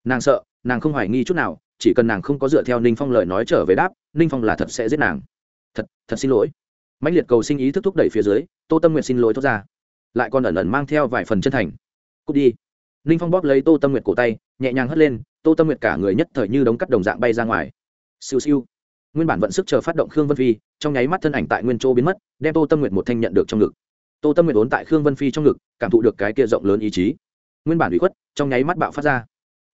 Nàng sợ nàng không hoài nghi chút nào chỉ cần nàng không có dựa theo ninh phong lời nói trở về đáp ninh phong là thật sẽ giết nàng. Thật thật xin lỗi. Mạnh liệt cầu sinh ý thức thúc đẩy phía dưới tô tâm nguyện xin lỗi thốt ra. Lại còn ẩn ẩn mang theo vài phần chân thành. Cút đi. Ninh phong bóp lấy tô tâm nguyệt cổ tay nhẹ nhàng hất lên tô tâm nguyệt cả người nhất thời như đống cắt đồng dạng bay ra ngoài. Siêu siêu. Nguyên bản vận sức chờ phát động khương vân Vi, trong nháy mắt thân ảnh tại nguyên chỗ biến mất đem tô tâm nguyệt một thanh nhận được trong ngực tô tâm nguyệt vốn tại khương vân phi trong ngực, cảm thụ được cái kia rộng lớn ý chí. Nguyên bản bị khuất, trong nháy mắt bạo phát ra.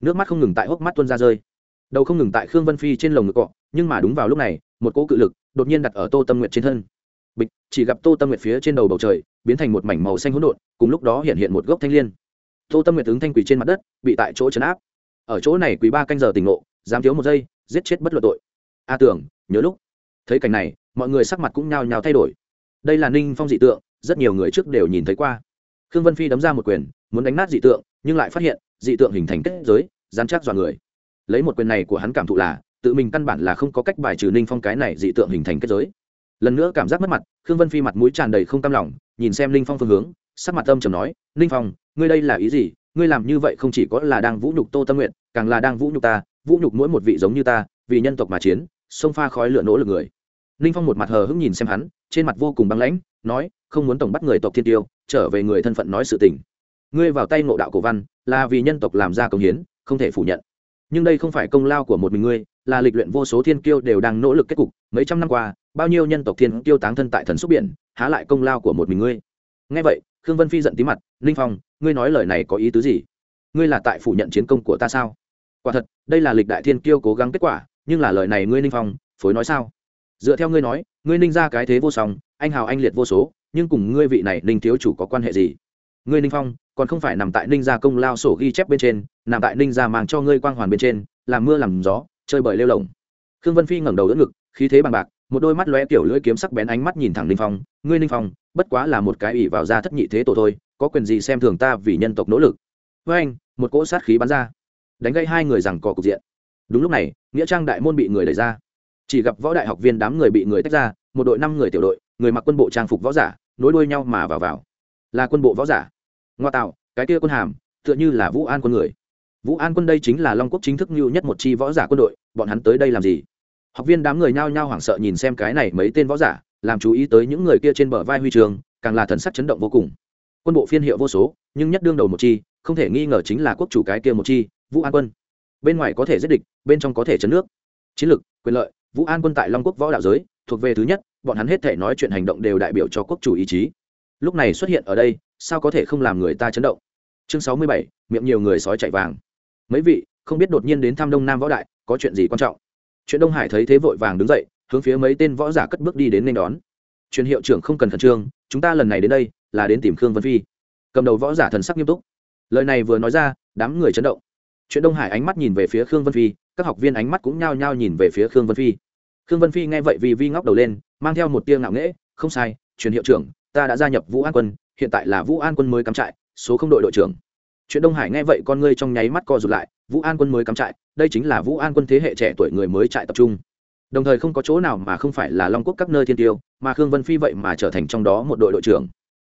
Nước mắt không ngừng tại hốc mắt tuôn ra rơi. Đầu không ngừng tại khương vân phi trên lồng ngực cọ, nhưng mà đúng vào lúc này, một cỗ cự lực đột nhiên đặt ở tô tâm nguyệt trên thân. Bịch, chỉ gặp tô tâm nguyệt phía trên đầu bầu trời, biến thành một mảnh màu xanh hỗn độn, cùng lúc đó hiện hiện một gốc thanh l i ê n tô tâm nguyệt ứng thanh quỳ trên mặt đất, bị tại chỗ chấn áp. Ở chỗ này quỳ ba canh giờ tỉnh ngộ, dám thiếu một giây, giết chết bất luận tội. A tưởng, nhớ lúc. Thấy cảnh này, mọi người sắc mặt cũng nhao nhao thay đổi. Đây là ninh phong dị tượng rất nhiều người trước đều nhìn thấy qua. Khương vân phi đấm ra một quyền, muốn đánh nát dị tượng, nhưng lại phát hiện, dị tượng hình thành kết giới, dán chắc dọa người. Lấy một quyền này của hắn cảm thụ là, tự mình căn bản là không có cách bài trừ ninh phong cái này dị tượng hình thành kết giới. Lần nữa cảm giác mất mặt, khương vân phi mặt mũi tràn đầy không cam lòng, nhìn xem ninh phong phương hướng, sắc mặt âm trầm nói, ninh phong, ngươi đây là ý gì? Ngươi làm như vậy không chỉ có là đang vũ nhục tô tâm nguyện càng là đang vũ nhục ta, vũ nhục mỗi một vị giống như ta, vì nhân tộc mà chiến, xông pha khói lửa nỗ lực người. Ninh phong một mặt hờ hững nhìn xem hắn, trên mặt vô cùng băng lãnh nói, không muốn tổng bắt người tộc thiên tiêu, trở về người thân phận nói sự tình. Ngươi vào tay ngộ đạo cổ văn, là vì nhân tộc làm ra công hiến, không thể phủ nhận. Nhưng đây không phải công lao của một mình ngươi, là lịch luyện vô số thiên kiêu đều đang nỗ lực kết cục. Mấy trăm năm qua, bao nhiêu nhân tộc thiên kiêu táng thân tại thần xúc biển, há lại công lao của một mình ngươi? Ngay vậy, khương vân phi giận tí mặt ninh phong, ngươi nói lời này có ý tứ gì? Ngươi là tại phủ nhận chiến công của ta sao? Quả thật, đây là lịch đại thiên kiêu cố gắng kết quả, nhưng là lời này ngươi ninh phong, phối nói sao? Dựa theo ngươi nói, ngươi ninh ra cái thế vô song, anh hào anh liệt vô số, nhưng cùng ngươi vị này ninh thiếu chủ có quan hệ gì? Ngươi ninh phong, còn không phải nằm tại ninh gia công lao sổ ghi chép bên trên, nằm tại ninh gia mang cho ngươi quang hoàn bên trên, làm mưa làm gió, chơi bời lêu lồng. Khương vân phi ngẩng đầu đỡ ngực, khí thế bằng bạc, một đôi mắt lóe kiểu lưỡi kiếm sắc bén ánh mắt nhìn thẳng ninh phong. Ngươi ninh phong, bất quá là một cái ủy vào ra thất nhị thế tổ thôi, có quyền gì xem thường ta vì nhân tộc nỗ lực? Với anh, một cỗ sát khí bắn ra, đánh gây hai người rằng cò cục diện. Đúng lúc này, nghĩa trang đại môn bị người đẩy ra chỉ gặp võ đại học viên đám người bị người tách ra, một đội năm người tiểu đội, người mặc quân bộ trang phục võ giả, nối đuôi nhau mà vào vào. Là quân bộ võ giả. Ngoa tạo, cái kia quân hàm, tựa như là vũ an quân người. Vũ an quân đây chính là long quốc chính thức như nhất một chi võ giả quân đội, bọn hắn tới đây làm gì? Học viên đám người nhao nhao hoảng sợ nhìn xem cái này mấy tên võ giả, làm chú ý tới những người kia trên bờ vai huy trường, càng là thần sắc chấn động vô cùng. Quân bộ phiên hiệu vô số, nhưng nhất đương đầu một chi, không thể nghi ngờ chính là quốc chủ cái kia một chi, vũ an quân. Bên ngoài có thể giết địch, bên trong có thể chấn nước. Chiến lược, quyền lợi vũ an quân tại long quốc võ đạo giới, thuộc về thứ nhất, bọn hắn hết thể nói chuyện hành động đều đại biểu cho quốc chủ ý chí. Lúc này xuất hiện ở đây, sao có thể không làm người ta chấn động? Chương sáu mươi bảy, miệng nhiều người sói chạy vàng. Mấy vị, không biết đột nhiên đến thăm đông nam võ đại, có chuyện gì quan trọng? Chuyện đông hải thấy thế vội vàng đứng dậy, hướng phía mấy tên võ giả cất bước đi đến nên đón. Truyền hiệu trưởng không cần khẩn trương, chúng ta lần này đến đây, là đến tìm khương vân phi. Cầm đầu võ giả thần sắc nghiêm túc. Lời này vừa nói ra, đám người chấn động. Chuyện đông hải ánh mắt nhìn về phía khương vân phi, các học viên ánh mắt cũng nhao nhao nhìn về phía khương vân phi khương vân phi nghe vậy vì vi ngóc đầu lên, mang theo một tia ngạo nghễ, không sai, truyền hiệu trưởng, ta đã gia nhập vũ an quân, hiện tại là vũ an quân mới cắm trại, số không đội đội trưởng. Chuyện đông hải nghe vậy con ngươi trong nháy mắt co rụt lại, vũ an quân mới cắm trại, đây chính là vũ an quân thế hệ trẻ tuổi người mới trại tập trung. Đồng thời không có chỗ nào mà không phải là long quốc các nơi thiên tiêu, mà khương vân phi vậy mà trở thành trong đó một đội đội trưởng.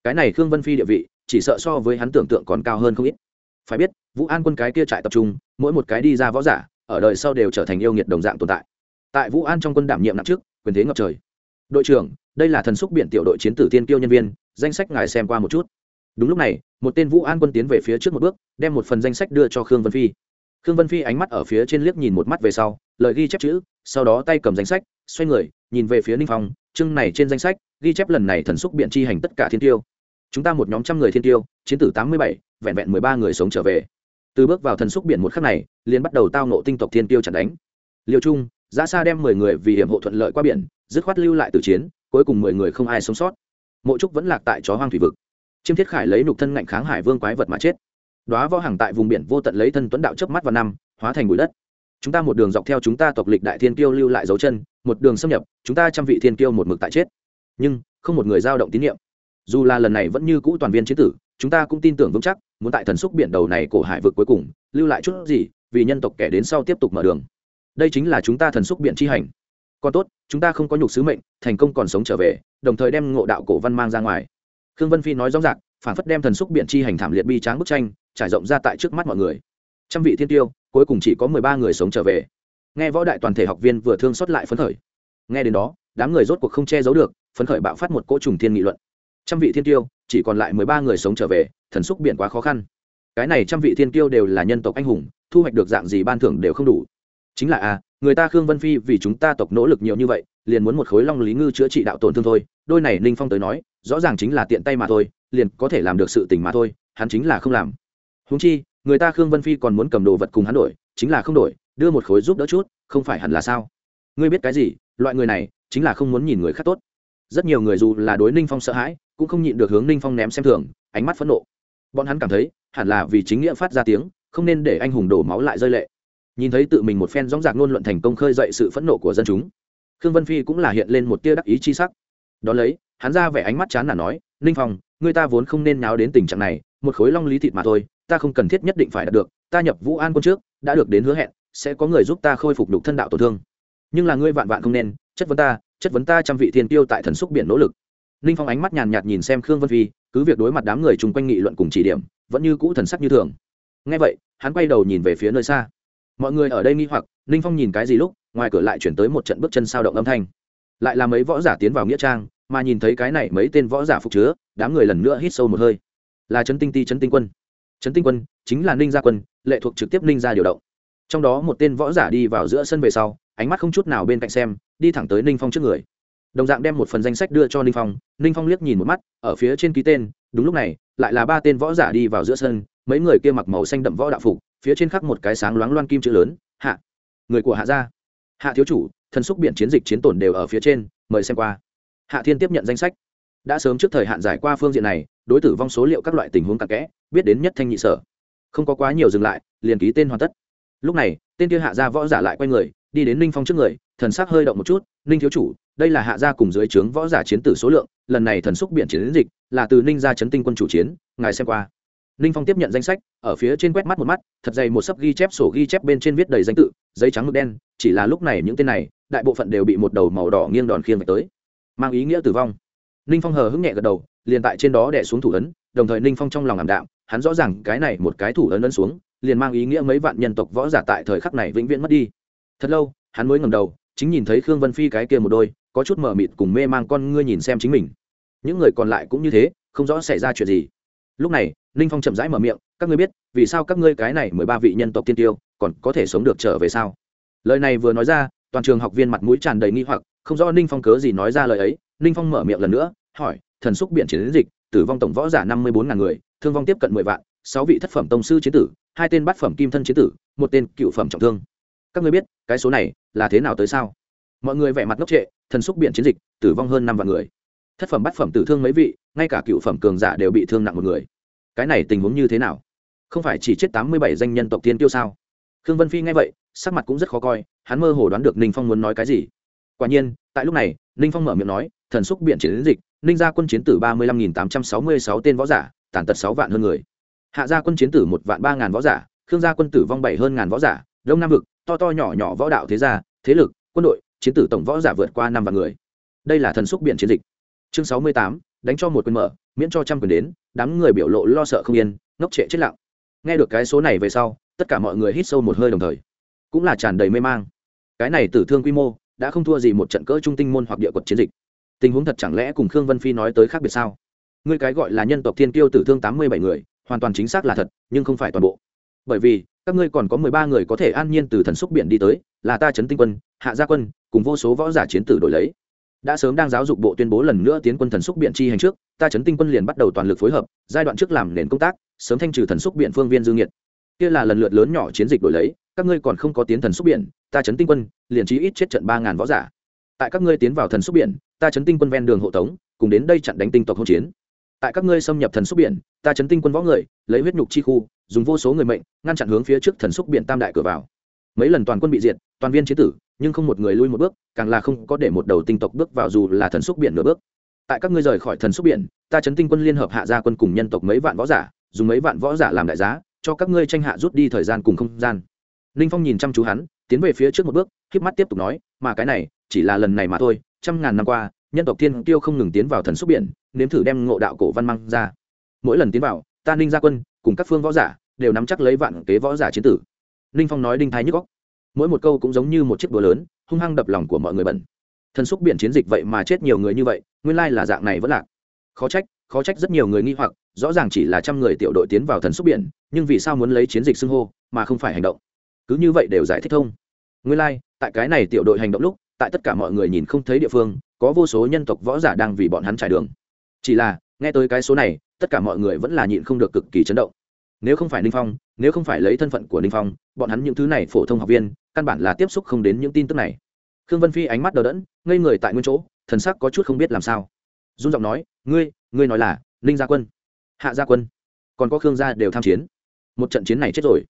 Cái này khương vân phi địa vị, chỉ sợ so với hắn tưởng tượng còn cao hơn không ít. Phải biết, vũ an quân cái kia trại tập trung, mỗi một cái đi ra võ giả, ở đời sau đều trở thành yêu nghiệt đồng dạng tồn tại tại vũ an trong quân đảm nhiệm nặng trước, quyền thế ngập trời. Đội trưởng, đây là thần xúc biện tiểu đội chiến tử tiên kiêu nhân viên, danh sách ngài xem qua một chút. Đúng lúc này, một tên vũ an quân tiến về phía trước một bước, đem một phần danh sách đưa cho khương vân phi. Khương vân phi ánh mắt ở phía trên liếc nhìn một mắt về sau, lời ghi chép chữ, sau đó tay cầm danh sách, xoay người, nhìn về phía ninh phong, chương này trên danh sách, ghi chép lần này thần xúc biện chi hành tất cả thiên tiêu. Chúng ta một nhóm trăm người thiên tiêu, chiến tử tám mươi bảy, vẹn vẹn mười ba người sống trở về. Từ bước vào thần xúc biển một khắc này, liền bắt đầu tao nộ tinh tộc thiên tiêu chặt đánh. Liêu trung ra xa đem mười người vì hiểm hộ thuận lợi qua biển, dứt khoát lưu lại từ chiến, cuối cùng mười người không ai sống sót. Mộ trúc vẫn lạc tại chó hoang thủy vực. Chiêm thiết khải lấy nục thân ngạnh kháng hải vương quái vật mà chết. Đoá võ hàng tại vùng biển vô tận lấy thân tuấn đạo chớp mắt vào năm, hóa thành bụi đất. Chúng ta một đường dọc theo chúng ta tộc lịch đại thiên kiêu lưu lại dấu chân, một đường xâm nhập, chúng ta trăm vị thiên kiêu một mực tại chết. Nhưng, không một người dao động tín nhiệm. Dù là lần này vẫn như cũ toàn viên chiến tử, chúng ta cũng tin tưởng vững chắc, muốn tại thần xúc biển đầu này cổ hải vực cuối cùng, lưu lại chút gì, vì nhân tộc kẻ đến sau tiếp tục mở đường đây chính là chúng ta thần xúc biển chi hành. Còn tốt, chúng ta không có nhục sứ mệnh, thành công còn sống trở về, đồng thời đem ngộ đạo cổ văn mang ra ngoài. Khương vân phi nói rõ ràng, phản phất đem thần xúc biển chi hành thảm liệt bi tráng bức tranh, trải rộng ra tại trước mắt mọi người. Trăm vị thiên tiêu, cuối cùng chỉ có mười ba người sống trở về. Nghe võ đại toàn thể học viên vừa thương xót lại phấn khởi. Nghe đến đó, đám người rốt cuộc không che giấu được, phấn khởi bạo phát một cỗ trùng thiên nghị luận. Trăm vị thiên tiêu, chỉ còn lại mười ba người sống trở về, thần xúc biển quá khó khăn. Cái này trăm vị thiên tiêu đều là nhân tộc anh hùng, thu hoạch được dạng gì ban thưởng đều không đủ chính là a người ta khương vân phi vì chúng ta tộc nỗ lực nhiều như vậy, liền muốn một khối long lý ngư chữa trị đạo tổn thương thôi. Đôi này ninh phong tới nói, rõ ràng chính là tiện tay mà thôi, liền có thể làm được sự tình mà thôi, hắn chính là không làm. Húng chi, người ta khương vân phi còn muốn cầm đồ vật cùng hắn đổi, chính là không đổi, đưa một khối giúp đỡ chút, không phải hẳn là sao? Ngươi biết cái gì, loại người này, chính là không muốn nhìn người khác tốt. Rất nhiều người dù là đối ninh phong sợ hãi, cũng không nhịn được hướng ninh phong ném xem thường, ánh mắt phẫn nộ. Bọn hắn cảm thấy, hẳn là vì chính nghĩa phát ra tiếng, không nên để anh hùng đổ máu lại rơi lệ nhìn thấy tự mình một phen dóng dạc ngôn luận thành công khơi dậy sự phẫn nộ của dân chúng. Khương vân phi cũng là hiện lên một tia đắc ý chi sắc. Đ ó lấy, hắn ra vẻ ánh mắt chán là nói, ninh phong, người ta vốn không nên nháo đến tình trạng này, một khối long lý thịt mà thôi, ta không cần thiết nhất định phải đạt được, ta nhập vũ an quân trước, đã được đến hứa hẹn, sẽ có người giúp ta khôi phục đục thân đạo tổn thương. Nhưng là ngươi vạn vạn không nên, chất vấn ta, chất vấn ta trăm vị thiên tiêu tại thần xúc biển nỗ lực. Ninh phong ánh mắt nhàn nhạt nhìn xem khương vân phi, cứ việc đối mặt đám người chung quanh nghị luận cùng chỉ điểm, vẫn như cũ thần sắc như thường. Ngay vậy, hắn quay đầu nhìn về phía nơi xa mọi người ở đây nghi hoặc, ninh phong nhìn cái gì lúc, ngoài cửa lại chuyển tới một trận bước chân sao động âm thanh. Lại là mấy võ giả tiến vào nghĩa trang, mà nhìn thấy cái này mấy tên võ giả phục chứa, đám người lần nữa hít sâu một hơi. Là trấn tinh ti, trấn tinh quân. Trấn tinh quân chính là ninh gia quân, lệ thuộc trực tiếp ninh gia điều động. Trong đó một tên võ giả đi vào giữa sân về sau, ánh mắt không chút nào bên cạnh xem, đi thẳng tới ninh phong trước người. Đồng dạng đem một phần danh sách đưa cho ninh phong ninh phong liếc nhìn một mắt, ở phía trên ký tên, đúng lúc này, lại là ba tên võ giả đi vào giữa sân, mấy người kia mặc màu xanh đậm võ đạo phục phía trên khắc một cái sáng loáng loan kim chữ lớn, hạ, người của hạ gia. Hạ thiếu chủ, thần xúc biện chiến dịch chiến tổn đều ở phía trên, mời xem qua. Hạ thiên tiếp nhận danh sách. Đã sớm trước thời hạn giải qua phương diện này, đối tử vong số liệu các loại tình huống cặn kẽ, biết đến nhất thanh nhị sở. Không có quá nhiều dừng lại, liền ký tên hoàn tất. Lúc này, tên kia hạ gia võ giả lại quay người, đi đến ninh phong trước người, thần sắc hơi động một chút, ninh thiếu chủ, đây là hạ gia cùng dưới trướng võ giả chiến tử số lượng, lần này thần xúc biện chiến dịch là từ ninh gia chấn tinh quân chủ chiến, ngài xem qua ninh phong tiếp nhận danh sách, ở phía trên quét mắt một mắt, thật dày một sấp ghi chép sổ ghi chép bên trên viết đầy danh tự, giấy trắng mực đen, chỉ là lúc này những tên này, đại bộ phận đều bị một đầu màu đỏ nghiêng đòn khiêng về tới. Mang ý nghĩa tử vong. Ninh phong hờ hững nhẹ gật đầu, liền tại trên đó đẻ xuống thủ ấn, đồng thời ninh phong trong lòng ảm đạm, hắn rõ ràng cái này một cái thủ ấn ấn xuống, liền mang ý nghĩa mấy vạn nhân tộc võ giả tại thời khắc này vĩnh viễn mất đi. Thật lâu, hắn mới ngầm đầu, chính nhìn thấy khương vân phi cái kia một đôi, có chút mờ mịt cùng mê mang con ngươi nhìn xem chính mình. Những người còn lại cũng như thế, không rõ xảy ra chuyện gì. Lúc này ninh phong chậm rãi mở miệng, các ngươi biết, vì sao các ngươi cái này mười ba vị nhân tộc tiên tiêu còn có thể sống được trở về sao? Lời này vừa nói ra, toàn trường học viên mặt mũi tràn đầy nghi hoặc, không rõ ninh phong cớ gì nói ra lời ấy. Ninh phong mở miệng lần nữa, hỏi, thần xúc biện chiến dịch, tử vong tổng võ giả năm mươi bốn ngàn người, thương vong tiếp cận mười vạn, sáu vị thất phẩm tông sư chiến tử, hai tên bát phẩm kim thân chiến tử, một tên cựu phẩm trọng thương. Các ngươi biết, cái số này là thế nào tới sao? Mọi người vẻ mặt ngốc trệ, thần xúc biện chiến dịch, tử vong hơn năm vạn người. Thất phẩm bát phẩm tử thương mấy vị, ngay cả cựu phẩm cường giả đều bị thương nặng một người cái này tình huống như thế nào? Không phải chỉ chết tám mươi bảy danh nhân tộc tiên tiêu sao? Khương vân phi nghe vậy, sắc mặt cũng rất khó coi, hắn mơ hồ đoán được ninh phong muốn nói cái gì. Quả nhiên, tại lúc này, ninh phong mở miệng nói, thần xúc biện chiến dịch, ninh gia quân chiến tử ba mươi lăm nghìn tám trăm sáu mươi sáu tên võ giả, tàn tật sáu vạn hơn người. Hạ gia quân chiến tử một vạn ba ngàn võ giả, khương gia quân tử vong bảy hơn ngàn võ giả, đông nam vực, to to nhỏ nhỏ võ đạo thế gia, thế lực, quân đội, chiến tử tổng võ giả vượt qua năm vạn người. Đây là thần xúc biện chiến dịch. Chương sáu mươi tám, đánh cho một quyền mở miễn cho trăm quyền đến, đám người biểu lộ lo sợ không yên, ngốc trệ chết lặng. Nghe được cái số này về sau, tất cả mọi người hít sâu một hơi đồng thời. Cũng là tràn đầy mê mang. Cái này tử thương quy mô, đã không thua gì một trận cỡ trung tinh môn hoặc địa quật chiến dịch. Tình huống thật chẳng lẽ cùng khương vân phi nói tới khác biệt sao? Ngươi cái gọi là nhân tộc thiên kiêu tử thương tám mươi bảy người, hoàn toàn chính xác là thật, nhưng không phải toàn bộ. Bởi vì, các ngươi còn có mười ba người có thể an nhiên từ thần xúc biển đi tới, là ta trấn tinh quân, hạ gia quân, cùng vô số võ giả chiến tử đổi lấy đã sớm đang giáo dục bộ tuyên bố lần nữa tiến quân thần xúc biện chi hành trước, ta chấn tinh quân liền bắt đầu toàn lực phối hợp, giai đoạn trước làm nền công tác, sớm thanh trừ thần xúc biện phương viên dương nhiệt kia là lần lượt lớn nhỏ chiến dịch đổi lấy, các ngươi còn không có tiến thần xúc biển ta chấn tinh quân, liền chí ít chết trận ba ngàn võ giả. Tại các ngươi tiến vào thần xúc biển ta chấn tinh quân ven đường hộ tống, cùng đến đây chặn đánh tinh tộc hỗn chiến. Tại các ngươi xâm nhập thần xúc biển ta chấn tinh quân võ người, lấy huyết nhục chi khu, dùng vô số người mệnh, ngăn chặn hướng phía trước thần xúc biển tam đại cửa vào. Mấy lần toàn quân bị diệt, toàn viên chế tử nhưng không một người lui một bước, càng là không có để một đầu tinh tộc bước vào dù là thần xúc biển nửa bước. Tại các ngươi rời khỏi thần xúc biển, ta chấn tinh quân liên hợp hạ gia quân cùng nhân tộc mấy vạn võ giả, dùng mấy vạn võ giả làm đại giá, cho các ngươi tranh hạ rút đi thời gian cùng không gian. Ninh phong nhìn chăm chú hắn, tiến về phía trước một bước k mắt tiếp tục nói, mà cái này, chỉ là lần này mà thôi, trăm ngàn năm qua, nhân tộc thiên tiêu không ngừng tiến vào thần xúc biển, nếm thử đem ngộ đạo cổ văn mang ra. Mỗi lần tiến vào, ta ninh gia quân, cùng các phương võ giả, đều nắm chắc lấy vạn kế võ giả chiến tử. Ninh phong nói đinh thái nhức góc mỗi một câu cũng giống như một chiếc búa lớn, hung hăng đập lòng của mọi người bẩn. Thần xúc biển chiến dịch vậy mà chết nhiều người như vậy, nguyên lai là dạng này vẫn lạc. Khó trách khó trách rất nhiều người nghi hoặc, rõ ràng chỉ là trăm người tiểu đội tiến vào thần xúc biển, nhưng vì sao muốn lấy chiến dịch xưng hô, mà không phải hành động? Cứ như vậy đều giải thích thông nguyên lai, tại cái này tiểu đội hành động lúc, tại tất cả mọi người nhìn không thấy địa phương, có vô số nhân tộc võ giả đang vì bọn hắn trải đường. Chỉ là, nghe tới cái số này, tất cả mọi người vẫn là nhịn không được cực kỳ chấn động. Nếu không phải ninh phong, nếu không phải lấy thân phận của ninh phong, bọn hắn những thứ này phổ thông học viên căn bản là tiếp xúc không đến những tin tức này. Khương vân phi ánh mắt đờ đẫn, ngây người tại nguyên chỗ, thần sắc có chút không biết làm sao. Dung giọng nói, ngươi ngươi nói là ninh gia quân. Hạ gia quân. Còn có khương gia đều tham chiến. Một trận chiến này chết rồi.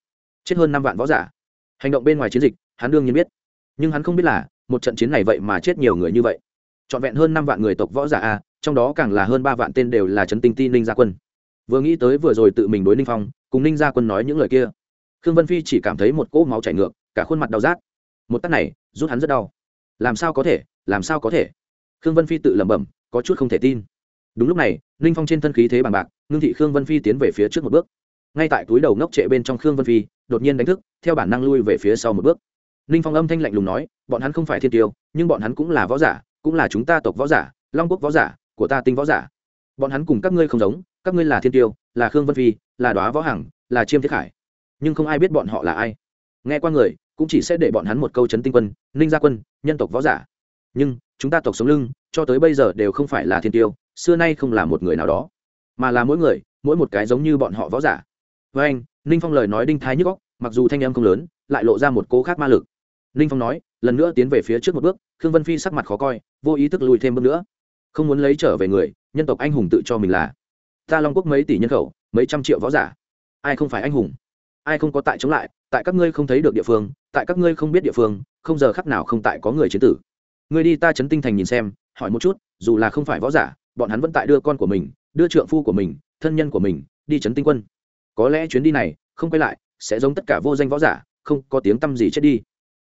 Chết hơn năm vạn võ giả. Hành động bên ngoài chiến dịch, hắn đương nhiên biết. Nhưng hắn không biết là, một trận chiến này vậy mà chết nhiều người như vậy. Trọn vẹn hơn năm vạn người tộc võ giả a, trong đó càng là hơn ba vạn tên đều là trấn tinh ti ninh gia quân. Vừa nghĩ tới vừa rồi tự mình đối ninh phong, cùng ninh gia quân nói những lời kia, khương vân phi chỉ cảm thấy một cỗ máu chảy ngược cả khuôn mặt đau rát. Một tắt này, rút hắn rất đau. Làm sao có thể, làm sao có thể? Khương vân phi tự lẩm bẩm, có chút không thể tin. Đúng lúc này, ninh phong trên thân khí thế bằng bạc, ngưng thị khương vân phi tiến về phía trước một bước. Ngay tại túi đầu ngốc trệ bên trong khương vân phi, đột nhiên đánh thức, theo bản năng lui về phía sau một bước. Ninh phong âm thanh lạnh lùng nói, bọn hắn không phải thiên tiêu, nhưng bọn hắn cũng là võ giả, cũng là chúng ta tộc võ giả, long quốc võ giả, của ta tinh võ giả. Bọn hắn cùng các ngươi không giống, các ngươi là thiên tiêu, là khương vân phi, là đoá võ hằng, là chiêm thiết khải. Nhưng không ai biết bọn họ là ai. Nghe qua người cũng chỉ sẽ để bọn hắn một câu chấn tinh quân, ninh gia quân, nhân tộc võ giả. Nhưng, chúng ta tộc sống lưng, cho tới bây giờ đều không phải là thiên tiêu, xưa nay không là một người nào đó, mà là mỗi người, mỗi một cái giống như bọn họ võ giả. Với anh, ninh phong lời nói đinh thái nhức góc mặc dù thanh âm không lớn, lại lộ ra một cố khác ma lực. Ninh phong nói, lần nữa tiến về phía trước một bước, khương vân phi sắc mặt khó coi, vô ý thức lùi thêm bước nữa. Không muốn lấy trở về người, nhân tộc anh hùng tự cho mình là. Ta long quốc mấy tỷ nhân khẩu, mấy trăm triệu võ giả. Ai không phải anh hùng? Ai không có tại chống lại, tại các ngươi không thấy được địa phương, tại các ngươi không biết địa phương, không giờ khắc nào không tại có người chiến tử. Ngươi đi ta chấn tinh thành nhìn xem, hỏi một chút, dù là không phải võ giả, bọn hắn vẫn tại đưa con của mình, đưa trượng phu của mình, thân nhân của mình, đi chấn tinh quân. Có lẽ chuyến đi này, không quay lại, sẽ giống tất cả vô danh võ giả, không có tiếng tăm gì chết đi.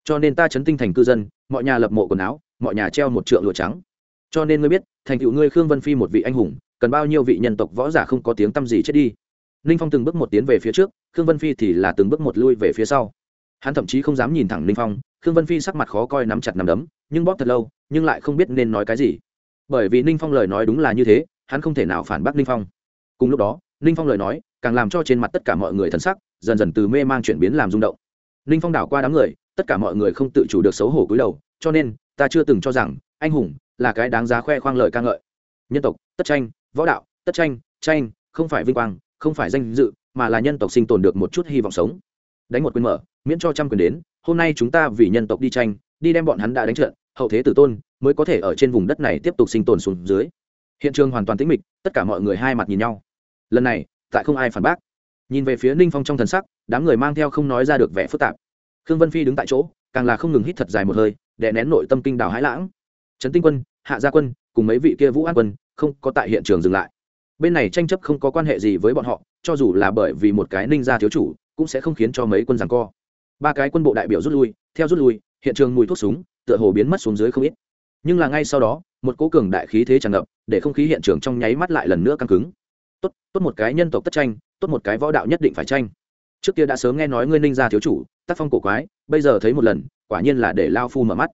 Cho nên ta chấn tinh thành cư dân, mọi nhà lập mộ quần áo, mọi nhà treo một trượng lụa trắng. Cho nên ngươi biết, thành tựu ngươi khương vân phi một vị anh hùng, cần bao nhiêu vị nhân tộc võ giả không có tiếng tăm gì chết đi ninh phong từng bước một tiến về phía trước, khương vân phi thì là từng bước một lui về phía sau. Hắn thậm chí không dám nhìn thẳng ninh phong, khương vân phi sắc mặt khó coi nắm chặt nắm đấm, nhưng bóp thật lâu, nhưng lại không biết nên nói cái gì. Bởi vì ninh phong lời nói đúng là như thế, hắn không thể nào phản bác ninh phong. Cùng lúc đó, ninh phong lời nói càng làm cho trên mặt tất cả mọi người thân sắc dần dần từ mê mang chuyển biến làm rung động. Ninh phong đảo qua đám người, tất cả mọi người không tự chủ được xấu hổ cúi đầu, cho nên, ta chưa từng cho rằng, anh hùng là cái đáng giá khoe khoang lời ca ngợi. Nhân tộc, tất tranh, võ đạo, tất tranh tranh, không phải vinh quang không phải danh dự, mà là nhân tộc sinh tồn được một chút hy vọng sống. Đánh một quyền mở, miễn cho trăm quyền đến, hôm nay chúng ta vì nhân tộc đi tranh, đi đem bọn hắn đã đánh trận, hậu thế tử tôn mới có thể ở trên vùng đất này tiếp tục sinh tồn xuống dưới. Hiện trường hoàn toàn tĩnh mịch, tất cả mọi người hai mặt nhìn nhau. Lần này, tại không ai phản bác. Nhìn về phía ninh phong trong thần sắc, đám người mang theo không nói ra được vẻ phức tạp. Khương vân phi đứng tại chỗ, càng là không ngừng hít thật dài một hơi để nén nội tâm kinh đào hãi lãng. Trấn tinh quân, hạ gia quân, cùng mấy vị kia vũ an quân, không có tại hiện trường dừng lại bên này tranh chấp không có quan hệ gì với bọn họ, cho dù là bởi vì một cái ninh gia thiếu chủ, cũng sẽ không khiến cho mấy quân rằng co. Ba cái quân bộ đại biểu rút lui, theo rút lui, hiện trường mùi thuốc súng, tựa hồ biến mất xuống dưới không ít. Nhưng là ngay sau đó, một cố cường đại khí thế tràn ngập, để không khí hiện trường trong nháy mắt lại lần nữa căng cứng. Tốt tốt một cái nhân tộc tất tranh, tốt một cái võ đạo nhất định phải tranh. Trước kia đã sớm nghe nói ngươi ninh gia thiếu chủ, tác phong cổ quái, bây giờ thấy một lần, quả nhiên là để lao phu mở mắt.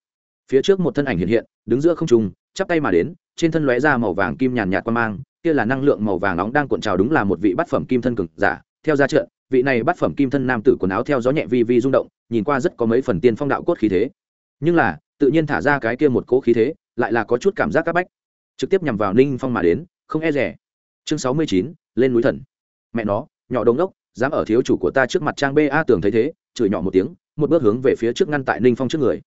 Phía trước một thân ảnh hiện hiện, đứng giữa không trung, chắp tay mà đến, trên thân lóe ra màu vàng kim nhàn nhạt quan mang kia là năng lượng màu vàng nóng đang cuộn trào đúng là một vị bát phẩm kim thân cực giả. Theo ra trận, vị này bát phẩm kim thân nam tử quần áo theo gió nhẹ vi vi rung động, nhìn qua rất có mấy phần tiên phong đạo cốt khí thế. Nhưng là, tự nhiên thả ra cái kia một cỗ khí thế, lại là có chút cảm giác các bách. Trực tiếp nhằm vào ninh phong mà đến, không e rẻ chương sáu mươi chín, lên núi thần. Mẹ nó, nhỏ đống đốc, dám ở thiếu chủ của ta trước mặt trang ba tường thấy thế, chửi nhỏ một tiếng, một bước hướng về phía trước ngăn tại ninh phong trước người.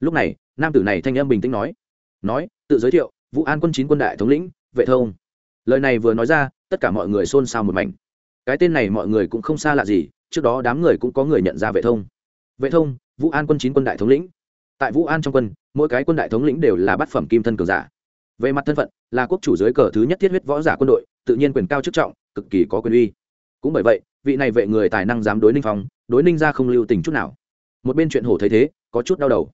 Lúc này, nam tử này thanh âm bình tĩnh nói. Nói, tự giới thiệu, vũ an quân chín quân đại thống lĩnh, vệ thông lời này vừa nói ra, tất cả mọi người xôn xao một mảnh. Cái tên này mọi người cũng không xa lạ gì, trước đó đám người cũng có người nhận ra vệ thông. Vệ thông, vũ an quân chín quân đại thống lĩnh. Tại vũ an trong quân, mỗi cái quân đại thống lĩnh đều là bát phẩm kim thân cường giả. Về mặt thân phận, là quốc chủ dưới cờ thứ nhất thiết huyết võ giả quân đội, tự nhiên quyền cao chức trọng, cực kỳ có quyền uy. Cũng bởi vậy, vị này vệ người tài năng dám đối ninh phong, đối ninh ra không lưu tình chút nào. Một bên chuyện hổ thấy thế, có chút đau đầu.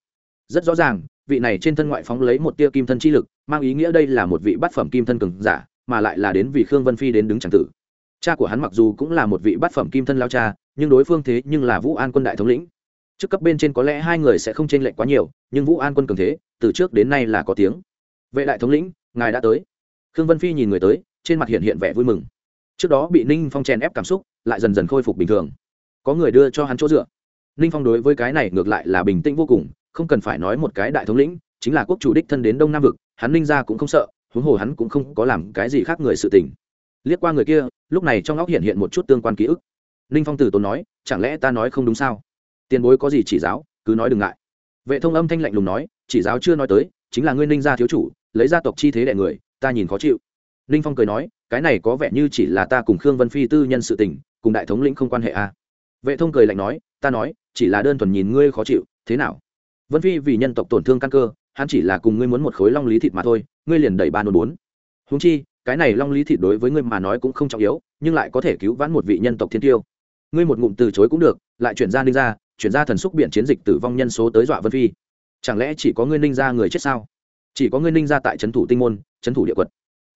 Rất rõ ràng, vị này trên thân ngoại phóng lấy một tia kim thân chi lực, mang ý nghĩa đây là một vị bát phẩm kim thân cường giả mà lại là đến vì khương vân phi đến đứng tràng tử. Cha của hắn mặc dù cũng là một vị bát phẩm kim thân lao cha, nhưng đối phương thế nhưng là vũ an quân đại thống lĩnh. Trước cấp bên trên có lẽ hai người sẽ không chênh lệch quá nhiều, nhưng vũ an quân cường thế, từ trước đến nay là có tiếng. Vệ đại thống lĩnh, ngài đã tới. Khương vân phi nhìn người tới, trên mặt hiện hiện vẻ vui mừng. Trước đó bị ninh phong chèn ép cảm xúc, lại dần dần khôi phục bình thường. Có người đưa cho hắn chỗ dựa. Ninh phong đối với cái này ngược lại là bình tĩnh vô cùng, không cần phải nói một cái đại thống lĩnh, chính là quốc chủ đích thân đến đông nam vực, hắn ninh ra cũng không sợ huống hồ hắn cũng không có làm cái gì khác người sự tình. Liếc qua người kia, lúc này trong óc hiện hiện một chút tương quan ký ức. Ninh phong tử tốn nói, chẳng lẽ ta nói không đúng sao? Tiền bối có gì chỉ giáo, cứ nói đừng ngại. Vệ thông âm thanh lạnh lùng nói, chỉ giáo chưa nói tới, chính là ngươi ninh gia thiếu chủ, lấy gia tộc chi thế để người, ta nhìn khó chịu. Ninh phong cười nói, cái này có vẻ như chỉ là ta cùng khương vân phi tư nhân sự tình, cùng đại thống lĩnh không quan hệ à. vệ thông cười lạnh nói, ta nói, chỉ là đơn thuần nhìn ngươi khó chịu, thế nào? Vân phi vì nhân tộc tổn thương căn cơ, hắn chỉ là cùng ngươi muốn một khối long lý thịt mà thôi ngươi liền đẩy ba nôn bốn. Húng chi, cái này long lý thịt đối với ngươi mà nói cũng không trọng yếu, nhưng lại có thể cứu vãn một vị nhân tộc thiên tiêu. Ngươi một ngụm từ chối cũng được, lại chuyển ra ninh ra chuyển ra thần xúc biện chiến dịch tử vong nhân số tới dọa vân phi. Chẳng lẽ chỉ có ngươi ninh ra người chết sao? Chỉ có ngươi ninh ra tại trấn thủ tinh môn, trấn thủ địa quật.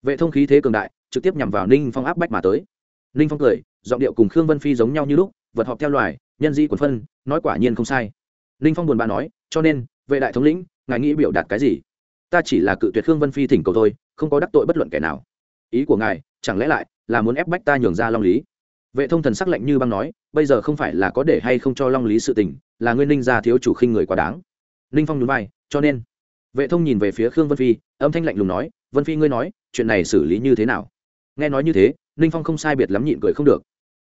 Vệ thông khí thế cường đại, trực tiếp nhằm vào ninh phong áp bách mà tới. Ninh phong cười, giọng điệu cùng khương vân phi giống nhau như lúc, vật họp theo loài, nhân di quần phân, nói quả nhiên không sai. Ninh phong buồn bã nói, cho nên, vệ đại thống lĩnh, ngài nghĩ biểu đạt cái gì? Ta chỉ là cự tuyệt khương vân phi thỉnh cầu thôi, không có đắc tội bất luận kẻ nào. Ý của ngài, chẳng lẽ lại là muốn ép bách ta nhường ra long lý? Vệ thông thần sắc lạnh như băng nói, bây giờ không phải là có để hay không cho long lý sự tình, là nguyên ninh gia thiếu chủ khinh người quá đáng. Ninh phong nhún vai, cho nên. Vệ thông nhìn về phía khương vân phi, âm thanh lạnh lùng nói, vân phi ngươi nói, chuyện này xử lý như thế nào? Nghe nói như thế, ninh phong không sai biệt lắm nhịn cười không được.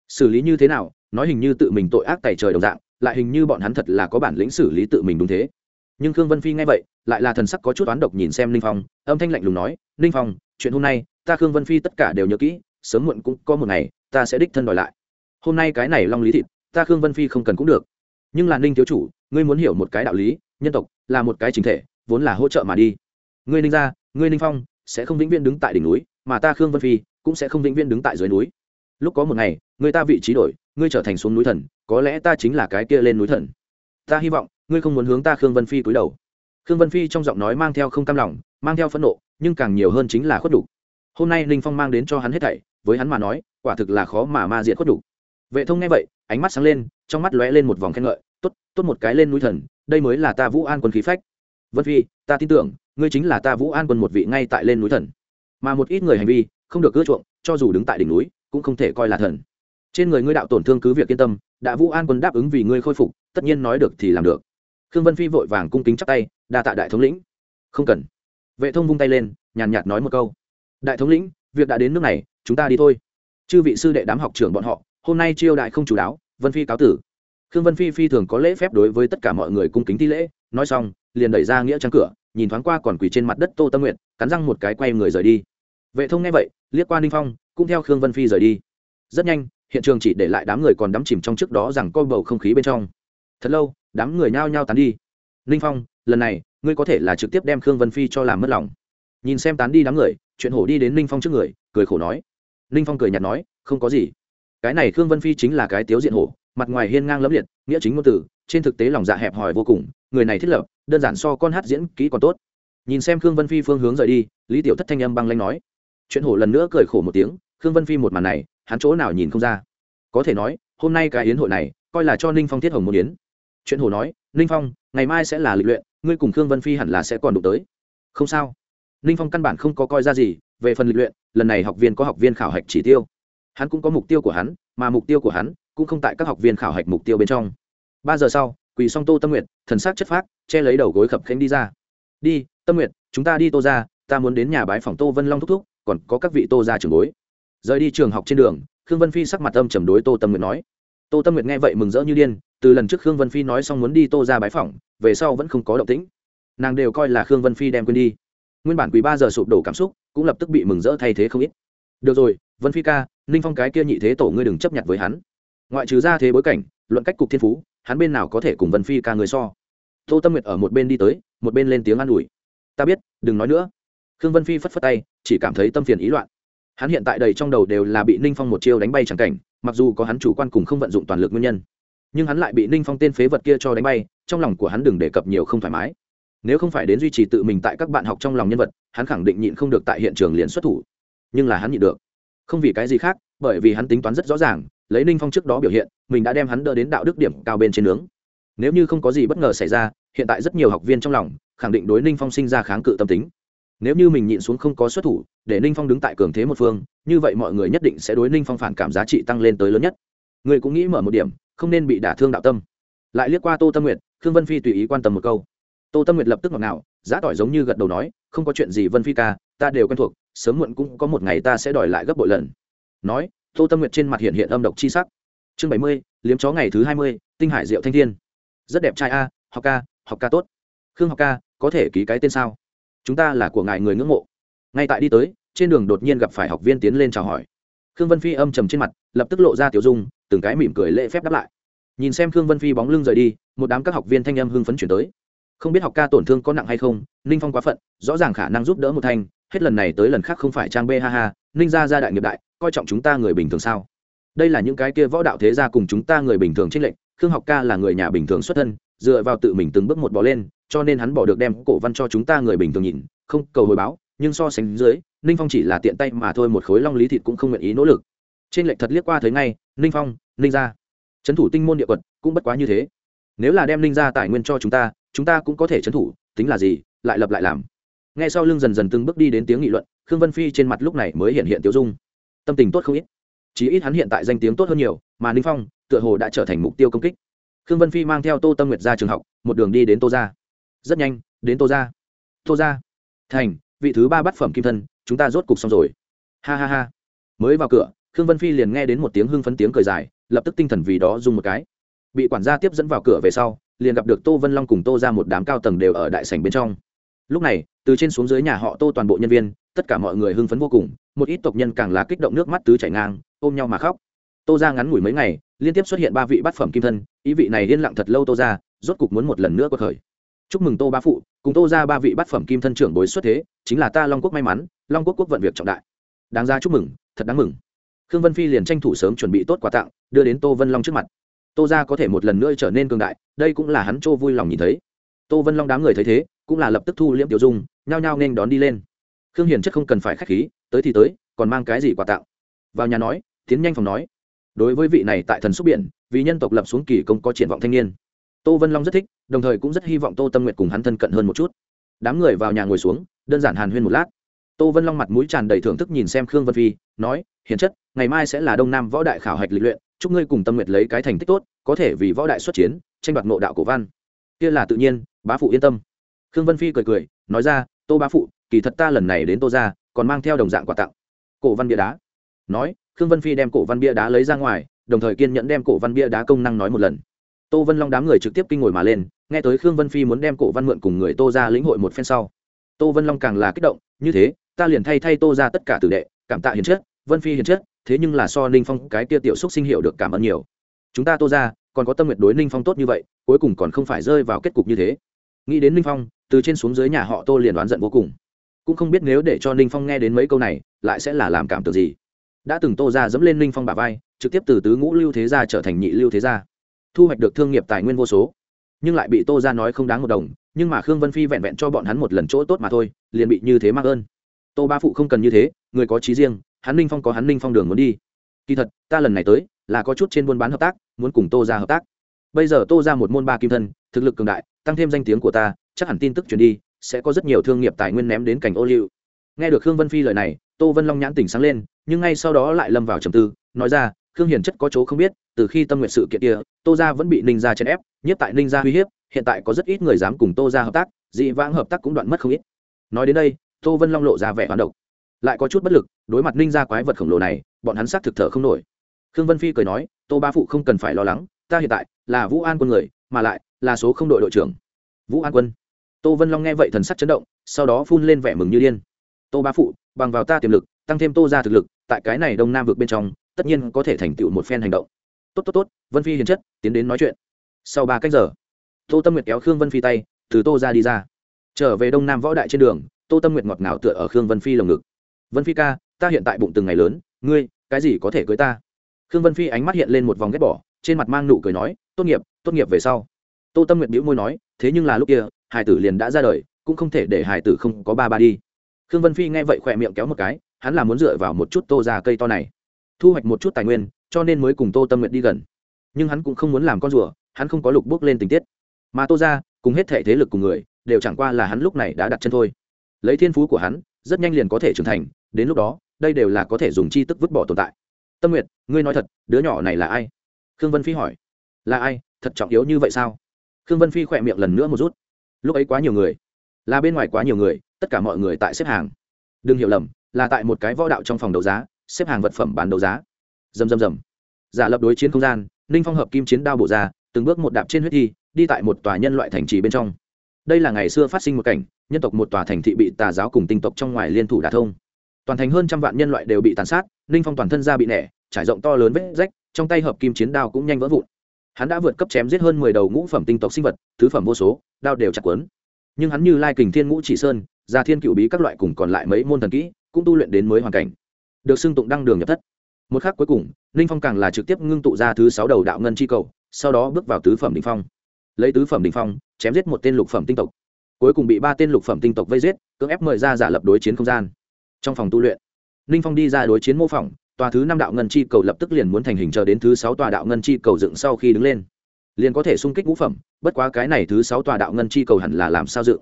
Xử lý như thế nào? Nói hình như tự mình tội ác tài trời đồng dạng, lại hình như bọn hắn thật là có bản lĩnh xử lý tự mình đúng thế. Nhưng khương vân phi nghe vậy lại là thần sắc có chút oán độc nhìn xem ninh phong, âm thanh lạnh lùng nói ninh phong, chuyện hôm nay, ta khương vân phi tất cả đều nhớ kỹ, sớm muộn cũng có một ngày, ta sẽ đích thân đòi lại. Hôm nay cái này long lý thịt, ta khương vân phi không cần cũng được. Nhưng là ninh thiếu chủ, ngươi muốn hiểu một cái đạo lý, nhân tộc là một cái chính thể, vốn là hỗ trợ mà đi. Ngươi ninh gia ngươi ninh phong, sẽ không vĩnh viễn đứng tại đỉnh núi, mà ta khương vân phi cũng sẽ không vĩnh viễn đứng tại dưới núi. Lúc có một ngày, người ta vị trí đổi, ngươi trở thành xuống núi thần, có lẽ ta chính là cái kia lên núi thần. Ta hy vọng, ngươi không muốn hướng ta khương vân phi cúi đầu khương vân phi trong giọng nói mang theo không cam lòng, mang theo phẫn nộ, nhưng càng nhiều hơn chính là khuất đủ. hôm nay ninh phong mang đến cho hắn hết thảy, với hắn mà nói, quả thực là khó mà ma diện khuất đủ. vệ thông nghe vậy, ánh mắt sáng lên, trong mắt lóe lên một vòng khen ngợi, tốt tốt một cái lên núi thần, đây mới là ta vũ an quân khí phách vân phi, ta tin tưởng, ngươi chính là ta vũ an quân một vị ngay tại lên núi thần mà một ít người hành vi, không được ưa chuộng, cho dù đứng tại đỉnh núi, cũng không thể coi là thần trên người ngươi đạo tổn thương cứ việc yên tâm, đã vũ an quân đáp ứng vì ngươi khôi phục, tất nhiên nói được thì làm được khương vân phi vội vàng cung kính chắp tay, đa tạ đại thống lĩnh. Không cần. Vệ thông vung tay lên, nhàn nhạt nói một câu. Đại thống lĩnh, việc đã đến nước này, chúng ta đi thôi. Chư vị sư đệ đám học trưởng bọn họ, hôm nay chiêu đại không chủ đáo, vân phi cáo tử. Khương vân phi phi thường có lễ phép đối với tất cả mọi người cung kính thi lễ, nói xong, liền đẩy ra nghĩa trang cửa, nhìn thoáng qua còn quỳ trên mặt đất tô tâm nguyện cắn răng một cái quay người rời đi. Vệ thông nghe vậy, liếc qua ninh phong, cũng theo khương vân phi rời đi. Rất nhanh, hiện trường chỉ để lại đám người còn đắm chìm trong trước đó rằng coi bầu không khí bên trong. Thật lâu đám người nhao nhao tán đi. Ninh phong, lần này, ngươi có thể là trực tiếp đem khương vân phi cho làm mất lòng. Nhìn xem tán đi đám người, chuyện hổ đi đến ninh phong trước người, cười khổ nói. Ninh phong cười nhạt nói, không có gì. Cái này khương vân phi chính là cái tiếu diện hổ, mặt ngoài hiên ngang lẫm liệt, nghĩa chính ngôn từ trên thực tế lòng dạ hẹp hòi vô cùng, người này thiết lập, đơn giản so con hát diễn kỹ còn tốt. Nhìn xem khương vân phi phương hướng rời đi, lý tiểu thất thanh âm băng lanh nói. Chuyện hổ lần nữa cười khổ một tiếng, khương vân phi một màn này, hắn chỗ nào nhìn không ra. Có thể nói, hôm nay cái yến hội này, coi là cho ninh phong thiết hồng một yến chuyện hồ nói, ninh phong, ngày mai sẽ là lịch luyện, ngươi cùng khương vân phi hẳn là sẽ còn đụng tới. Không sao. Ninh phong căn bản không có coi ra gì, về phần lịch luyện, lần này học viên có học viên khảo hạch chỉ tiêu. Hắn cũng có mục tiêu của hắn, mà mục tiêu của hắn cũng không tại các học viên khảo hạch mục tiêu bên trong. Ba giờ sau, quỳ xong tô tâm nguyện thần sắc chất phác, che lấy đầu gối khập khanh đi ra. Đi, tâm nguyện chúng ta đi tô ra ta muốn đến nhà bái phòng tô vân long thúc thúc, còn có các vị tô ra trường bối. Rời đi trường học trên đường, khương vân phi sắc mặt âm chầm đối tô tâm nguyện nói tô tâm Nguyệt nghe vậy mừng rỡ như điên từ lần trước khương vân phi nói xong muốn đi tô ra bái phỏng, về sau vẫn không có động tĩnh. Nàng đều coi là khương vân phi đem quên đi. Nguyên bản quý ba giờ sụp đổ cảm xúc cũng lập tức bị mừng rỡ thay thế không ít. Được rồi vân phi ca ninh phong cái kia nhị thế tổ ngươi đừng chấp nhận với hắn. Ngoại trừ ra thế bối cảnh luận cách cục thiên phú hắn bên nào có thể cùng vân phi ca người so? Tô tâm nguyệt ở một bên đi tới một bên lên tiếng an ủi. Ta biết đừng nói nữa. Khương vân phi phất phất tay chỉ cảm thấy tâm phiền ý loạn hắn hiện tại đầy trong đầu đều là bị ninh phong một chiêu đánh bay chẳng cảnh, mặc dù có hắn chủ quan cùng không vận dụng toàn lực nguyên nhân, nhưng hắn lại bị ninh phong tên phế vật kia cho đánh bay, trong lòng của hắn đừng đề cập nhiều không thoải mái. Nếu không phải đến duy trì tự mình tại các bạn học trong lòng nhân vật, hắn khẳng định nhịn không được tại hiện trường liền xuất thủ. Nhưng là hắn nhịn được. Không vì cái gì khác, bởi vì hắn tính toán rất rõ ràng, lấy ninh phong trước đó biểu hiện, mình đã đem hắn đỡ đến đạo đức điểm cao bên trên nướng. Nếu như không có gì bất ngờ xảy ra, hiện tại rất nhiều học viên trong lòng, khẳng định đối ninh phong sinh ra kháng cự tâm tính nếu như mình nhịn xuống không có xuất thủ, để ninh phong đứng tại cường thế một phương, như vậy mọi người nhất định sẽ đối ninh phong phản cảm giá trị tăng lên tới lớn nhất. Người cũng nghĩ mở một điểm, không nên bị đả thương đạo tâm. Lại liếc qua tô tâm nguyệt, khương vân phi tùy ý quan tâm một câu. Tô tâm nguyệt lập tức ngọt ngào, giá tỏi giống như gật đầu nói, không có chuyện gì vân phi ca, ta đều quen thuộc, sớm muộn cũng có một ngày ta sẽ đòi lại gấp bội lần. Nói, tô tâm nguyệt trên mặt hiện hiện âm độc chi sắc. Chương bảy mươi, liếm chó ngày thứ hai mươi, tinh hải diệu thanh thiên. Rất đẹp trai a, học ca học ca tốt. Khương học ca, có thể ký cái tên sao? Chúng ta là của ngài người ngưỡng mộ. Ngay tại đi tới, trên đường đột nhiên gặp phải học viên tiến lên chào hỏi. Khương vân phi âm trầm trên mặt, lập tức lộ ra tiểu dung, từng cái mỉm cười lễ phép đáp lại. Nhìn xem khương vân phi bóng lưng rời đi, một đám các học viên thanh âm hưng phấn chuyển tới. Không biết học ca tổn thương có nặng hay không, ninh phong quá phận, rõ ràng khả năng giúp đỡ một thanh, hết lần này tới lần khác không phải trang b ha ha, ninh ra ra đại nghiệp đại, coi trọng chúng ta người bình thường sao? Đây là những cái kia võ đạo thế gia cùng chúng ta người bình thường trích lệnh khương học ca là người nhà bình thường xuất thân, dựa vào tự mình từng bước một bỏ lên cho nên hắn bỏ được đem cổ văn cho chúng ta người bình thường nhìn, không cầu hồi báo, nhưng so sánh dưới, ninh phong chỉ là tiện tay mà thôi, một khối long lý thịt cũng không nguyện ý nỗ lực. Trên lệnh thật liếc qua thấy ngay, ninh phong, ninh gia. Trấn thủ tinh môn địa quật cũng bất quá như thế. Nếu là đem ninh gia tài nguyên cho chúng ta chúng ta cũng có thể trấn thủ, tính là gì, lại lập lại làm. Ngay sau lưng dần dần từng bước đi đến tiếng nghị luận, khương vân phi trên mặt lúc này mới hiện hiện tiêu dung. Tâm tình tốt không ít. Chí ít hắn hiện tại danh tiếng tốt hơn nhiều, mà ninh phong tựa hồ đã trở thành mục tiêu công kích. Khương vân phi mang theo tô tâm nguyệt ra trường học, một đường đi đến tô gia rất nhanh, đến tô gia. Tô gia. Thành, vị thứ ba bát phẩm kim thân, chúng ta rốt cục xong rồi. Ha ha ha. Mới vào cửa, khương vân phi liền nghe đến một tiếng hưng phấn tiếng cười dài, lập tức tinh thần vì đó dùng một cái. Bị quản gia tiếp dẫn vào cửa về sau, liền gặp được tô vân long cùng tô ra một đám cao tầng đều ở đại sảnh bên trong. Lúc này, từ trên xuống dưới nhà họ tô toàn bộ nhân viên, tất cả mọi người hưng phấn vô cùng, một ít tộc nhân càng là kích động nước mắt tứ chảy ngang, ôm nhau mà khóc. Tô ra ngắn ngủi mấy ngày, liên tiếp xuất hiện ba vị bát phẩm kim thân, ý vị này liên lặng thật lâu tô ra rốt cục muốn một lần nữa quật khởi chúc mừng tô ba phụ, cùng tô ra ba vị bát phẩm kim thân trưởng bối xuất thế, chính là ta long quốc may mắn, long quốc quốc vận việc trọng đại. Đáng ra chúc mừng, thật đáng mừng. Khương vân phi liền tranh thủ sớm chuẩn bị tốt quà tặng, đưa đến tô vân long trước mặt. Tô ra có thể một lần nữa trở nên cường đại, đây cũng là hắn trô vui lòng nhìn thấy. Tô vân long đám người thấy thế, cũng là lập tức thu liễm tiểu dung, nhao nhao nên đón đi lên. Khương hiền chất không cần phải k h á c h khí, tới thì tới, còn mang cái gì quà tặng? Vào nhà nói, tiến nhanh phòng nói. Đối với vị này tại thần xúc biển, vì nhân tộc lập xuống kỳ công có triển vọng thanh niên tô vân long rất thích, đồng thời cũng rất hy vọng tô tâm nguyện cùng hắn thân cận hơn một chút. Đám người vào nhà ngồi xuống, đơn giản hàn huyên một lát. Tô vân long mặt mũi tràn đầy thưởng thức nhìn xem khương vân phi, nói, hiền chất, ngày mai sẽ là đông nam võ đại khảo hạch lịch luyện, chúc ngươi cùng tâm nguyện lấy cái thành tích tốt, có thể vì võ đại xuất chiến, tranh đoạt nộ đạo cổ văn. Kia là tự nhiên, bá phụ yên tâm. Khương vân phi cười cười, nói ra, tô bá phụ, kỳ thật ta lần này đến tô ra còn mang theo đồng dạng quà tặng. Cổ văn bia đá. Nói, khương vân phi đem cổ văn bia đá lấy ra ngoài, đồng thời kiên nhẫn đem cổ văn bia đá công năng nói một lần tô vân long đám người trực tiếp kinh ngồi mà lên, nghe tới khương vân phi muốn đem cổ văn mượn cùng người tô ra lĩnh hội một phen sau. Tô vân long càng là kích động, như thế, ta liền thay thay tô ra tất cả tử đệ, cảm tạ hiền chất, vân phi hiền chất, thế nhưng là so ninh phong cái tia tiểu xúc sinh hiệu được cảm ơn nhiều. Chúng ta tô ra còn có tâm nguyện đối ninh phong tốt như vậy, cuối cùng còn không phải rơi vào kết cục như thế. Nghĩ đến ninh phong, từ trên xuống dưới nhà họ tô liền đoán giận vô cùng. Cũng không biết nếu để cho ninh phong nghe đến mấy câu này, lại sẽ là làm cảm tưởng gì. Đã từng tô ra dẫm lên ninh phong bà vai, trực tiếp từ tứ ngũ lưu thế gia trở thành nhị lưu thế gia thu hoạch được thương nghiệp tài nguyên vô số. Nhưng lại bị tô ra nói không đáng một đồng, nhưng mà khương vân phi vẹn vẹn cho bọn hắn một lần chỗ tốt mà thôi, liền bị như thế mắc ơn. Tô ba phụ không cần như thế, người có trí riêng, hắn ninh phong có hắn ninh phong đường muốn đi. Kỳ thật, ta lần này tới, là có chút trên buôn bán hợp tác, muốn cùng tô ra hợp tác. Bây giờ tô ra một môn ba kim thân, thực lực cường đại, tăng thêm danh tiếng của ta, chắc hẳn tin tức truyền đi, sẽ có rất nhiều thương nghiệp tài nguyên ném đến cảnh ô liu. Nghe được khương vân phi lời này, tô vân long nhãn tỉnh sáng lên, nhưng ngay sau đó lại lâm vào trầm tư, nói ra, khương hiền chất có chỗ không biết từ khi tâm nguyện sự kiện kia, tô gia vẫn bị ninh gia chèn ép, nhất tại ninh gia uy hiếp, hiện tại có rất ít người dám cùng tô gia hợp tác, dị vãng hợp tác cũng đoạn mất không ít. Nói đến đây, tô vân long lộ ra vẻ hoán độc. Lại có chút bất lực, đối mặt ninh gia quái vật khổng lồ này, bọn hắn xác thực thở không nổi. Khương vân phi cười nói, tô ba phụ không cần phải lo lắng, ta hiện tại là vũ an quân người, mà lại là số không đội đội trưởng. Vũ an quân? Tô vân long nghe vậy thần sắc chấn động, sau đó phun lên vẻ mừng như điên. Tô ba phụ, bằng vào ta tiềm lực, tăng thêm tô ra thực lực, tại cái này đông nam vực bên trong, tất nhiên có thể thành tựu một phen hành động tốt tốt tốt, vân phi hiền chất, tiến đến nói chuyện. Sau ba cách giờ, tô tâm nguyệt kéo khương vân phi tay, từ tô ra đi ra. Trở về đông nam võ đại trên đường, tô tâm nguyệt ngọt ngào tựa ở khương vân phi lồng ngực. Vân phi ca, ta hiện tại bụng từng ngày lớn, ngươi, cái gì có thể cưới ta? Khương vân phi ánh mắt hiện lên một vòng ghét bỏ, trên mặt mang nụ cười nói, tốt nghiệp tốt nghiệp về sau. Tô tâm nguyệt bĩu môi nói, thế nhưng là lúc kia, hải tử liền đã ra đời, cũng không thể để hải tử không có ba ba đi. Khương vân phi nghe vậy khỏe miệng kéo một cái, hắn là muốn dựa vào một chút tô ra cây to này, thu hoạch một chút tài nguyên cho nên mới cùng tô tâm nguyện đi gần. Nhưng hắn cũng không muốn làm con rùa, hắn không có lục bước lên tình tiết. Mà tô ra cùng hết thể thế lực cùng người, đều chẳng qua là hắn lúc này đã đặt chân thôi. Lấy thiên phú của hắn, rất nhanh liền có thể trưởng thành, đến lúc đó, đây đều là có thể dùng chi tức vứt bỏ tồn tại. Tâm nguyệt, ngươi nói thật, đứa nhỏ này là ai? Khương vân phi hỏi. Là ai? Thật trọng yếu như vậy sao? Khương vân phi khỏe miệng lần nữa một rút. Lúc ấy quá nhiều người. Là bên ngoài quá nhiều người, tất cả mọi người tại xếp hàng. Đừng hiểu lầm, là tại một cái võ đạo trong phòng đấu giá, xếp hàng vật phẩm bán đấu giá dầm dầm dầm giả lập đối chiến không gian, ninh phong hợp kim chiến đao bộ ra, từng bước một đạp trên huyết thi, đi tại một tòa nhân loại thành trì bên trong. Đây là ngày xưa phát sinh một cảnh, nhân tộc một tòa thành thị bị tà giáo cùng tinh tộc trong ngoài liên thủ đả thông. Toàn thành hơn trăm vạn nhân loại đều bị tàn sát, ninh phong toàn thân ra bị nẻ, trải rộng to lớn vết rách, trong tay hợp kim chiến đao cũng nhanh vỡ vụn. Hắn đã vượt cấp chém giết hơn mười đầu ngũ phẩm tinh tộc sinh vật, thứ phẩm vô số, đao đều chặt quấn. Nhưng hắn như lai kình thiên ngũ chỉ sơn, gia thiên cựu bí các loại cùng còn lại mấy môn thần kỹ, cũng tu luyện đến mới hoàn cảnh. Được xưng tụng đăng đường nhập thất một khắc cuối cùng, ninh phong càng là trực tiếp ngưng tụ ra thứ sáu đầu đạo ngân chi cầu, sau đó bước vào tứ phẩm đình phong. Lấy tứ phẩm đình phong, chém giết một tên lục phẩm tinh tộc. Cuối cùng bị ba tên lục phẩm tinh tộc vây giết, cưỡng ép mời ra giả lập đối chiến không gian. Trong phòng tu luyện, ninh phong đi ra đối chiến mô phỏng, tòa thứ năm đạo ngân chi cầu lập tức liền muốn thành hình chờ đến thứ sáu tòa đạo ngân chi cầu dựng sau khi đứng lên. Liền có thể xung kích ngũ phẩm, bất quá cái này thứ sáu tòa đạo ngân chi cầu hẳn là làm sao dựng?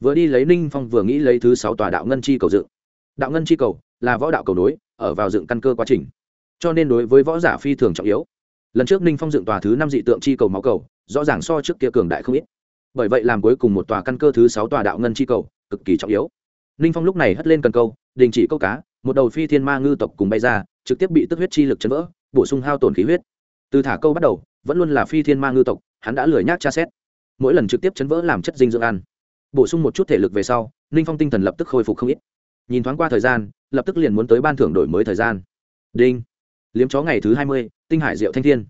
Vừa đi lấy ninh phong vừa nghĩ lấy thứ sáu tòa đạo ngân chi cầu dựng. Đạo ngân chi cầu là võ đạo cầu nối, ở vào dựng căn cơ quá trình cho nên đối với võ giả phi thường trọng yếu. Lần trước ninh phong dựng tòa thứ năm dị tượng chi cầu máu cầu, rõ ràng so trước kia cường đại không ít. Bởi vậy làm cuối cùng một tòa căn cơ thứ sáu tòa đạo ngân chi cầu, cực kỳ trọng yếu. Ninh phong lúc này hất lên cần câu, đình chỉ câu cá, một đầu phi thiên ma ngư tộc cùng bay ra, trực tiếp bị tức huyết chi lực chấn vỡ, bổ sung hao tổn khí huyết. Từ thả câu bắt đầu, vẫn luôn là phi thiên ma ngư tộc, hắn đã lười nhác tra xét. Mỗi lần trực tiếp chấn vỡ làm chất dinh dưỡng ăn. Bổ sung một chút thể lực về sau, ninh phong tinh thần lập tức khôi phục không ít. Nhìn thoáng qua thời gian, lập tức liền muốn tới ban thưởng đổi mới thời gian. Đinh liếm chó ngày thứ hai mươi tinh hải diệu thanh thiên.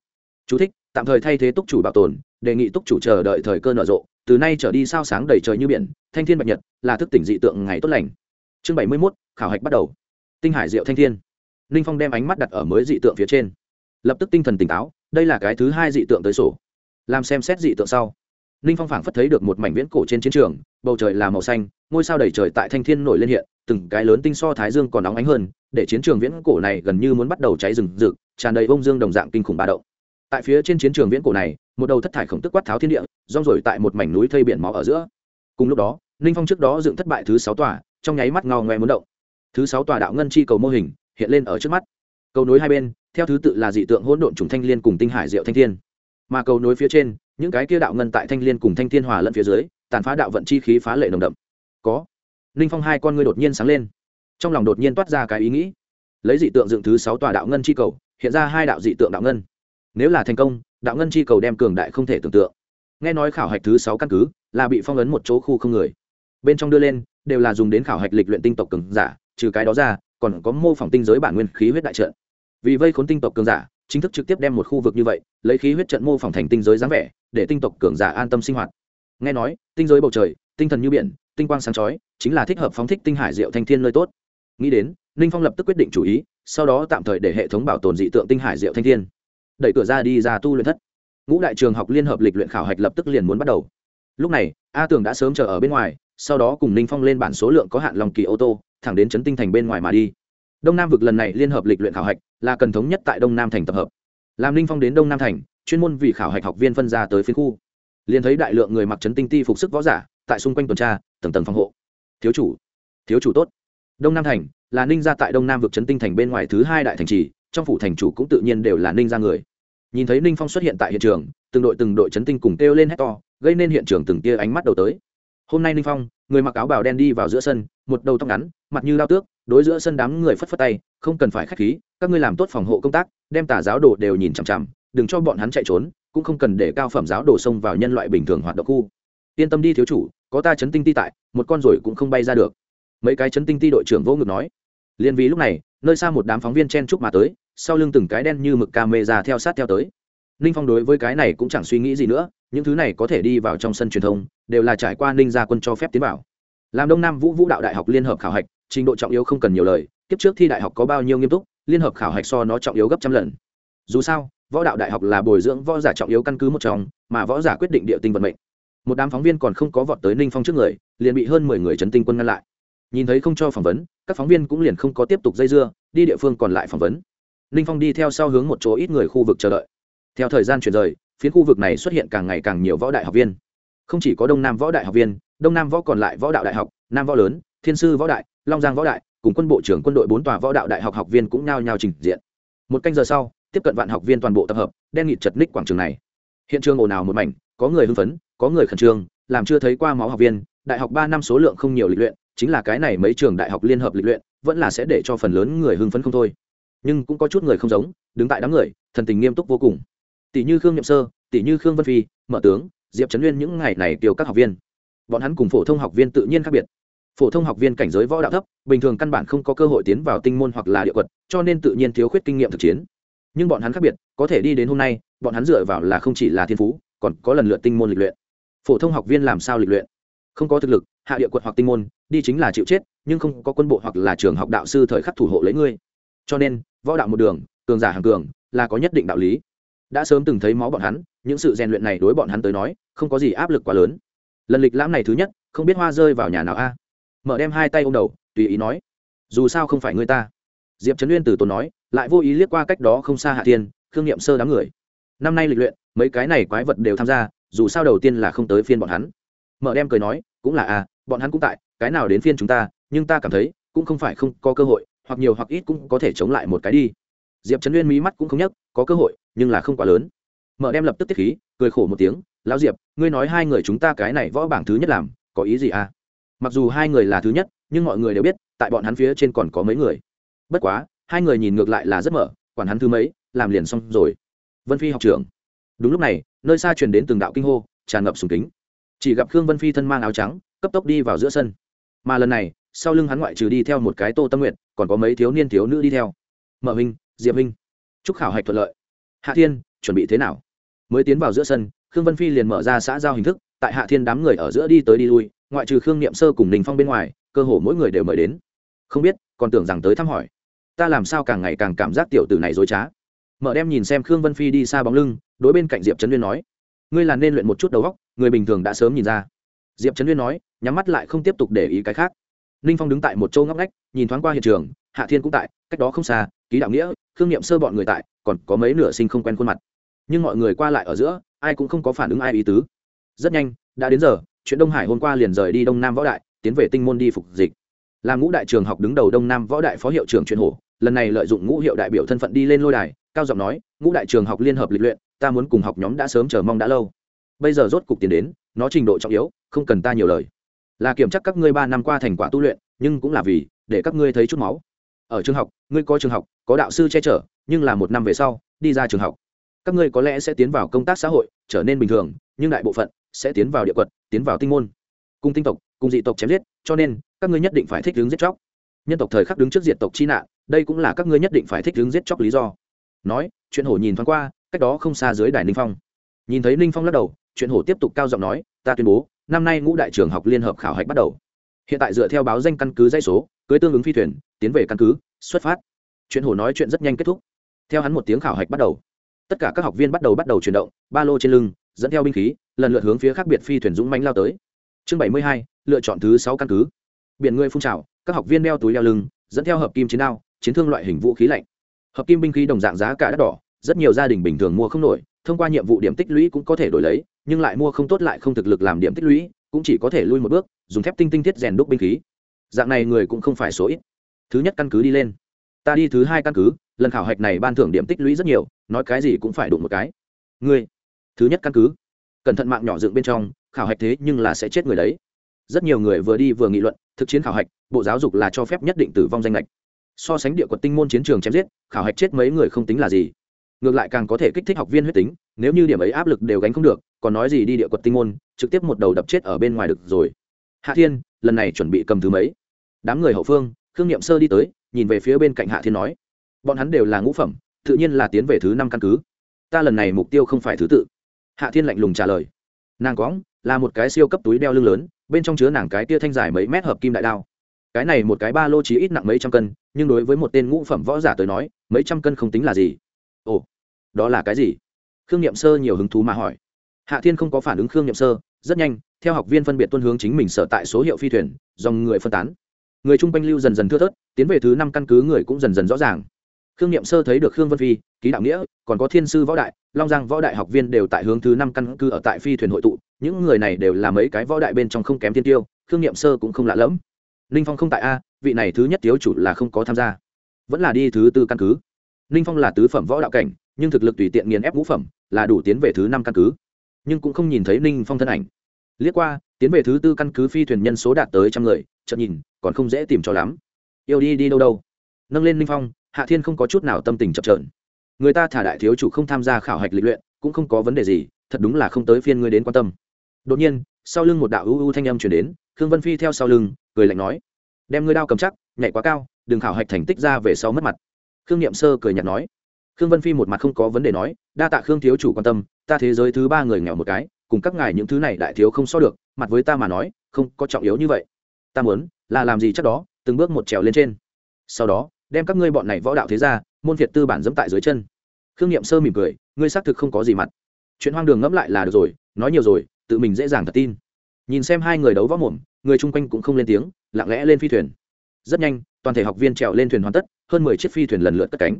Chú thích, tạm thời thay thế túc chủ bảo tồn đề nghị túc chủ chờ đợi thời cơ nở rộ từ nay trở đi sao sáng đầy trời như biển thanh thiên bạch nhật là thức tỉnh dị tượng ngày tốt lành. Chương bảy mươi mốt khảo hạch bắt đầu. Tinh hải diệu thanh thiên. Ninh phong đem ánh mắt đặt ở mới dị tượng phía trên. Lập tức tinh thần tỉnh táo đây là cái thứ hai dị tượng tới sổ. Làm xem xét dị tượng sau ninh phong phảng phất thấy được một mảnh viễn cổ trên chiến trường, bầu trời là màu xanh, ngôi sao đầy trời tại thanh thiên nổi lên hiện, từng cái lớn tinh so thái dương còn nóng ánh hơn, để chiến trường viễn cổ này gần như muốn bắt đầu cháy rừng rực, tràn đầy bông dương đồng dạng kinh khủng ba động. Tại phía trên chiến trường viễn cổ này, một đầu thất thải khổng tức quát tháo thiên địa, rong rồi tại một mảnh núi thây biển máu ở giữa. Cùng lúc đó, ninh phong trước đó dựng thất bại thứ sáu tòa, trong nháy mắt ngao ngoe muốn động. Thứ sáu tòa đạo ngân chi cầu mô hình hiện lên ở trước mắt. Cầu nối hai bên, theo thứ tự là dị tượng hỗn độn trùng thanh liên cùng tinh hải diệu thanh thiên. Mà cầu nối phía trên những cái kia đạo ngân tại thanh liên cùng thanh thiên hòa lẫn phía dưới, tàn phá đạo vận chi khí phá lệ nồng đậm. Có. Ninh phong hai con ngươi đột nhiên sáng lên. Trong lòng đột nhiên toát ra cái ý nghĩ. Lấy dị tượng dựng thứ sáu tòa đạo ngân chi cầu, hiện ra hai đạo dị tượng đạo ngân. Nếu là thành công, đạo ngân chi cầu đem cường đại không thể tưởng tượng. Nghe nói khảo hạch thứ sáu căn cứ, là bị phong ấn một chỗ khu không người. Bên trong đưa lên, đều là dùng đến khảo hạch lịch luyện tinh tộc cường giả, trừ cái đó ra, còn có mô phỏng tinh giới bản nguyên khí huyết đại trận. Vì vây khốn tinh tộc cường giả chính thức trực tiếp đem một khu vực như vậy, lấy khí huyết trận mô phỏng thành tinh giới dáng vẻ, để tinh tộc cường giả an tâm sinh hoạt. Nghe nói, tinh giới bầu trời, tinh thần như biển, tinh quang sáng chói, chính là thích hợp phóng thích tinh hải diệu thanh thiên nơi tốt. Nghĩ đến, ninh phong lập tức quyết định chủ ý, sau đó tạm thời để hệ thống bảo tồn dị tượng tinh hải diệu thanh thiên. Đẩy cửa ra đi ra tu luyện thất. Ngũ đại trường học liên hợp lịch luyện khảo hạch lập tức liền muốn bắt đầu. Lúc này, a tường đã sớm chờ ở bên ngoài, sau đó cùng ninh phong lên bản số lượng có hạn lòng kỳ ô tô, thẳng đến trấn tinh thành bên ngoài mà đi đông nam vực lần này liên hợp lịch luyện khảo hạch là cần thống nhất tại đông nam thành tập hợp. Làm ninh phong đến đông nam thành, chuyên môn vì khảo hạch học viên phân ra tới phiên khu. Liền thấy đại lượng người mặc trấn tinh ti phục sức võ giả tại xung quanh tuần tra, tầng tầng phòng hộ. Thiếu chủ thiếu chủ tốt. Đông nam thành là ninh gia tại đông nam vực trấn tinh thành bên ngoài thứ hai đại thành trì, trong phủ thành chủ cũng tự nhiên đều là ninh gia người. Nhìn thấy ninh phong xuất hiện tại hiện trường, từng đội từng đội trấn tinh cùng kêu lên hét to, gây nên hiện trường từng tia ánh mắt đầu tới. Hôm nay ninh phong, người mặc áo bào đen đi vào giữa sân, một đầu tóc ngắn mặt như lao tước, đối giữa sân đám người phất phất tay, không cần phải k h á c h khí, các ngươi làm tốt phòng hộ công tác, đem tà giáo đồ đều nhìn chằm chằm, đừng cho bọn hắn chạy trốn, cũng không cần để cao phẩm giáo đồ xông vào nhân loại bình thường hoạt động khu. Yên tâm đi thiếu chủ, có ta chấn tinh ti tại, một con rồi cũng không bay ra được. Mấy cái chấn tinh ti đội trưởng vô ngực nói. Liền vì lúc này, nơi xa một đám phóng viên chen chúc mà tới, sau lưng từng cái đen như mực ca mê ra theo sát theo tới. Ninh phong đối với cái này cũng chẳng suy nghĩ gì nữa, những thứ này có thể đi vào trong sân truyền thông, đều là trải qua ninh gia quân cho phép tiến vào. Làm đông nam vũ vũ đạo đại học liên hợp khảo hạch trình độ trọng yếu không cần nhiều lời, kiếp trước thi đại học có bao nhiêu nghiêm túc, liên hợp khảo hạch so nó trọng yếu gấp trăm lần. Dù sao, võ đạo đại học là bồi dưỡng võ giả trọng yếu căn cứ một trong, mà võ giả quyết định địa tinh vận mệnh. Một đám phóng viên còn không có vọt tới ninh phong trước người, liền bị hơn mười người chấn tinh quân ngăn lại. Nhìn thấy không cho phỏng vấn, các phóng viên cũng liền không có tiếp tục dây dưa, đi địa phương còn lại phỏng vấn. Ninh phong đi theo sau hướng một chỗ ít người khu vực chờ đợi. Theo thời gian chuyển rời, phía khu vực này xuất hiện càng ngày càng nhiều võ đại học viên. Không chỉ có đông nam võ đại học viên, đông nam võ còn lại võ đạo đại học, nam võ lớn, thiên sư võ đại long giang võ đại, cùng quân bộ trưởng quân đội bốn tòa võ đạo đại học học viên cũng nhao nhao trình diện. Một canh giờ sau, tiếp cận vạn học viên toàn bộ tập hợp, đen nghịt chật ních quảng trường này. Hiện trường ồn ào một mảnh, có người hưng phấn, có người khẩn trương, làm chưa thấy qua máu học viên, đại học ba năm số lượng không nhiều lịch luyện, chính là cái này mấy trường đại học liên hợp lịch luyện, vẫn là sẽ để cho phần lớn người hưng phấn không thôi. Nhưng cũng có chút người không giống, đứng tại đám người, thần tình nghiêm túc vô cùng. Tỷ như khương nhậm sơ, tỷ như khương vân phi mở tướng, diệp trấn nguyên những ngày này tiêu các học viên. Bọn hắn cùng phổ thông học viên tự nhiên khác biệt phổ thông học viên cảnh giới võ đạo thấp, bình thường căn bản không có cơ hội tiến vào tinh môn hoặc là địa quật, cho nên tự nhiên thiếu khuyết kinh nghiệm thực chiến. Nhưng bọn hắn khác biệt, có thể đi đến hôm nay, bọn hắn dựa vào là không chỉ là thiên phú, còn có lần lượt tinh môn lịch luyện. Phổ thông học viên làm sao lịch luyện? Không có thực lực, hạ địa quật hoặc tinh môn, đi chính là chịu chết, nhưng không có quân bộ hoặc là trường học đạo sư thời khắc thủ hộ lấy ngươi. Cho nên, võ đạo một đường, cường giả hàng cường, là có nhất định đạo lý. Đã sớm từng thấy máu bọn hắn, những sự rèn luyện này đối bọn hắn tới nói, không có gì áp lực quá lớn. Lần lịch lãm này thứ nhất, không biết hoa rơi vào nhà nào a? Mở đem hai tay ô m đầu tùy ý nói dù sao không phải người ta. Diệp trấn uyên từ tốn nói lại vô ý liếc qua cách đó không xa hạ Tiên, khương n i ệ m sơ đám người. Năm nay lịch luyện mấy cái này quái vật đều tham gia dù sao đầu tiên là không tới phiên bọn hắn. Mở đem cười nói cũng là à, bọn hắn cũng tại cái nào đến phiên chúng ta nhưng ta cảm thấy cũng không phải không có cơ hội hoặc nhiều hoặc ít cũng có thể chống lại một cái đi. Diệp trấn uyên mí mắt cũng không nhắc có cơ hội nhưng là không quá lớn. Mở đem lập tức tiết khí cười khổ một tiếng lão diệp ngươi nói hai người chúng ta cái này võ bảng thứ nhất làm có ý gì à? Mặc dù hai người là thứ nhất, nhưng mọi người đều biết, tại bọn hắn phía trên còn có mấy người. Bất quá, hai người nhìn ngược lại là rất mở, quản hắn thứ mấy, làm liền xong rồi. Vân phi học trưởng. Đúng lúc này, nơi xa truyền đến từng đạo kinh hô, tràn ngập sùng kính. Chỉ gặp khương vân phi thân mang áo trắng, cấp tốc đi vào giữa sân. Mà lần này, sau lưng hắn ngoại trừ đi theo một cái tô tâm nguyện còn có mấy thiếu niên thiếu nữ đi theo. Mở minh diệp minh chúc khảo hạch thuận lợi. Hạ thiên, chuẩn bị thế nào? Mới tiến vào giữa sân, khương vân phi liền mở ra xã giao hình thức, tại hạ thiên đám người ở giữa đi tới đi lui ngoại trừ khương niệm sơ cùng ninh phong bên ngoài, cơ hồ mỗi người đều mời đến. Không biết, còn tưởng rằng tới thăm hỏi. Ta làm sao càng ngày càng cảm giác tiểu tử này dối trá. Mở đem nhìn xem khương vân phi đi xa bóng lưng, đối bên cạnh diệp trấn uyên nói, ngươi là nên luyện một chút đầu góc người bình thường đã sớm nhìn ra. Diệp trấn uyên nói, nhắm mắt lại không tiếp tục để ý cái khác. Ninh phong đứng tại một châu ngóc ngách, nhìn thoáng qua hiện trường, hạ thiên cũng tại, cách đó không xa, ký đạo nghĩa, khương niệm sơ bọn người tại, còn có mấy nửa sinh không quen khuôn mặt. Nhưng mọi người qua lại ở giữa, ai cũng không có phản ứng ai ý tứ. Rất nhanh, đã đến giờ chuyện đông hải hôm qua liền rời đi đông nam võ đại, tiến về tinh môn đi phục dịch. Là ngũ đại trường học đứng đầu đông nam võ đại phó hiệu trưởng chuyện hổ, lần này lợi dụng ngũ hiệu đại biểu thân phận đi lên lôi đài, cao giọng nói, ngũ đại trường học liên hợp lịch luyện, ta muốn cùng học nhóm đã sớm chờ mong đã lâu. Bây giờ rốt cục tiền đến, nó trình độ trọng yếu, không cần ta nhiều lời. Là kiểm tra các ngươi ba năm qua thành quả tu luyện, nhưng cũng là vì, để các ngươi thấy chút máu. Ở trường học, ngươi có trường học, có đạo sư che chở, nhưng là một năm về sau, đi ra trường học. Các ngươi có lẽ sẽ tiến vào công tác xã hội, trở nên bình thường, nhưng đại bộ phận sẽ tiến vào địa quật, tiến vào tinh môn. Cùng tinh tộc, cùng dị tộc chém giết, cho nên, các ngươi nhất định phải thích hướng giết chóc. Nhân tộc thời khắc đứng trước diện tộc chi nạn, đây cũng là các ngươi nhất định phải thích hướng giết chóc lý do. Nói, chuyện hổ nhìn thoáng qua, cách đó không xa dưới đài ninh phong. Nhìn thấy ninh phong lắc đầu, chuyện hổ tiếp tục cao giọng nói, ta tuyên bố, năm nay ngũ đại trường học liên hợp khảo hạch bắt đầu. Hiện tại dựa theo báo danh căn cứ dây số, cưới tương ứng phi thuyền, tiến về căn cứ, xuất phát. Chuyện hổ nói chuyện rất nhanh kết thúc. Theo hắn một tiếng khảo hạch bắt đầu, tất cả các học viên bắt đầu bắt đầu chuyển động, ba lô trên lưng dẫn theo binh khí, lần lượt hướng phía khác biệt phi thuyền dũng mánh lao tới. Chương bảy mươi hai, lựa chọn thứ sáu căn cứ. Biển người phun trào, các học viên đeo túi leo lưng, dẫn theo hợp kim chiến đao, chiến thương loại hình vũ khí lạnh. Hợp kim binh khí đồng dạng giá cả đắt đỏ, rất nhiều gia đình bình thường mua không nổi, thông qua nhiệm vụ điểm tích lũy cũng có thể đổi lấy, nhưng lại mua không tốt lại không thực lực làm điểm tích lũy, cũng chỉ có thể lui một bước, dùng thép tinh tinh thiết rèn đúc binh khí. Dạng này người cũng không phải số ít. Thứ nhất căn cứ đi lên. Ta đi thứ hai căn cứ, lần khảo hạch này ban thưởng điểm tích lũy rất nhiều, nói cái gì cũng phải đụng một cái. Ngươi thứ nhất căn cứ. Cẩn thận mạng nhỏ dựng bên trong, khảo hạch thế nhưng là sẽ chết người đấy. Rất nhiều người vừa đi vừa nghị luận, thực chiến khảo hạch, bộ giáo dục là cho phép nhất định tử vong danh lệch so sánh địa quật tinh môn chiến trường chém giết, khảo hạch chết mấy người không tính là gì. Ngược lại càng có thể kích thích học viên huyết tính, nếu như điểm ấy áp lực đều gánh không được, còn nói gì đi địa quật tinh môn, trực tiếp một đầu đập chết ở bên ngoài được rồi. Hạ thiên, lần này chuẩn bị cầm thứ mấy? Đám người hậu phương, khương n sơ đi tới, nhìn về phía bên cạnh hạ thiên nói, bọn hắn đều là ngũ phẩm, tự nhiên là tiến về thứ năm căn cứ. Ta lần này mục tiêu không phải thứ tự hạ thiên lạnh lùng trả lời. Nàng cóng là một cái siêu cấp túi đeo lưng lớn, bên trong chứa nàng cái tia thanh dài mấy mét hợp kim đại đao. Cái này một cái ba lô chí ít nặng mấy trăm cân, nhưng đối với một tên ngũ phẩm võ giả tới nói, mấy trăm cân không tính là gì. Ồ, đó là cái gì? Khương n i ệ m sơ nhiều hứng thú mà hỏi. Hạ thiên không có phản ứng khương n i ệ m sơ, rất nhanh, theo học viên phân biệt tuân hướng chính mình sở tại số hiệu phi thuyền, dòng người phân tán. Người chung quanh lưu dần dần thưa thớt, tiến về thứ năm căn cứ người cũng dần dần rõ ràng khương n i ệ m sơ thấy được khương vân phi, ký đạo nghĩa, còn có thiên sư võ đại, long giang võ đại học viên đều tại hướng thứ năm căn cứ ở tại phi thuyền hội tụ. Những người này đều là mấy cái võ đại bên trong không kém thiên tiêu, khương n i ệ m sơ cũng không lạ lẫm. Ninh phong không tại a, vị này thứ nhất thiếu chủ là không có tham gia. Vẫn là đi thứ tư căn cứ. Ninh phong là tứ phẩm võ đạo cảnh, nhưng thực lực tùy tiện nghiền ép ngũ phẩm, là đủ tiến về thứ năm căn cứ. Nhưng cũng không nhìn thấy ninh phong thân ảnh. Liếc qua, tiến về thứ tư căn cứ phi thuyền nhân số đạt tới trăm người, chợt nhìn, còn không dễ tìm cho lắm. Yêu đi đi đâu đâu. Nâng lên ninh phong hạ thiên không có chút nào tâm tình chập trờn người ta thả đại thiếu chủ không tham gia khảo hạch lịch luyện, cũng không có vấn đề gì, thật đúng là không tới phiên ngươi đến quan tâm. Đột nhiên, sau lưng một đạo ưu ưu thanh âm chuyển đến, khương vân phi theo sau lưng, cười lạnh nói, đem ngươi đao cầm chắc, nhảy quá cao, đừng khảo hạch thành tích ra về sau mất mặt. Khương n i ệ m sơ cười nhạt nói. Khương vân phi một mặt không có vấn đề nói, đa tạ khương thiếu chủ quan tâm, ta thế giới thứ ba người nghèo một cái, cùng các ngài những thứ này đại thiếu không so được, mặt với ta mà nói, không có trọng yếu như vậy. Ta muốn, là làm gì chắc đó, từng bước một trèo lên trên. Sau đó đem các ngươi bọn này võ đạo thế ra, môn việt tư bản dẫm tại dưới chân. Khương nghiệm sơ mỉm cười, ngươi xác thực không có gì mặt. Chuyện hoang đường ngẫm lại là được rồi, nói nhiều rồi, tự mình dễ dàng thật tin. Nhìn xem hai người đấu võ mồm, người chung quanh cũng không lên tiếng, lặng lẽ lên phi thuyền. Rất nhanh, toàn thể học viên trèo lên thuyền hoàn tất, hơn mười chiếc phi thuyền lần lượt cất cánh.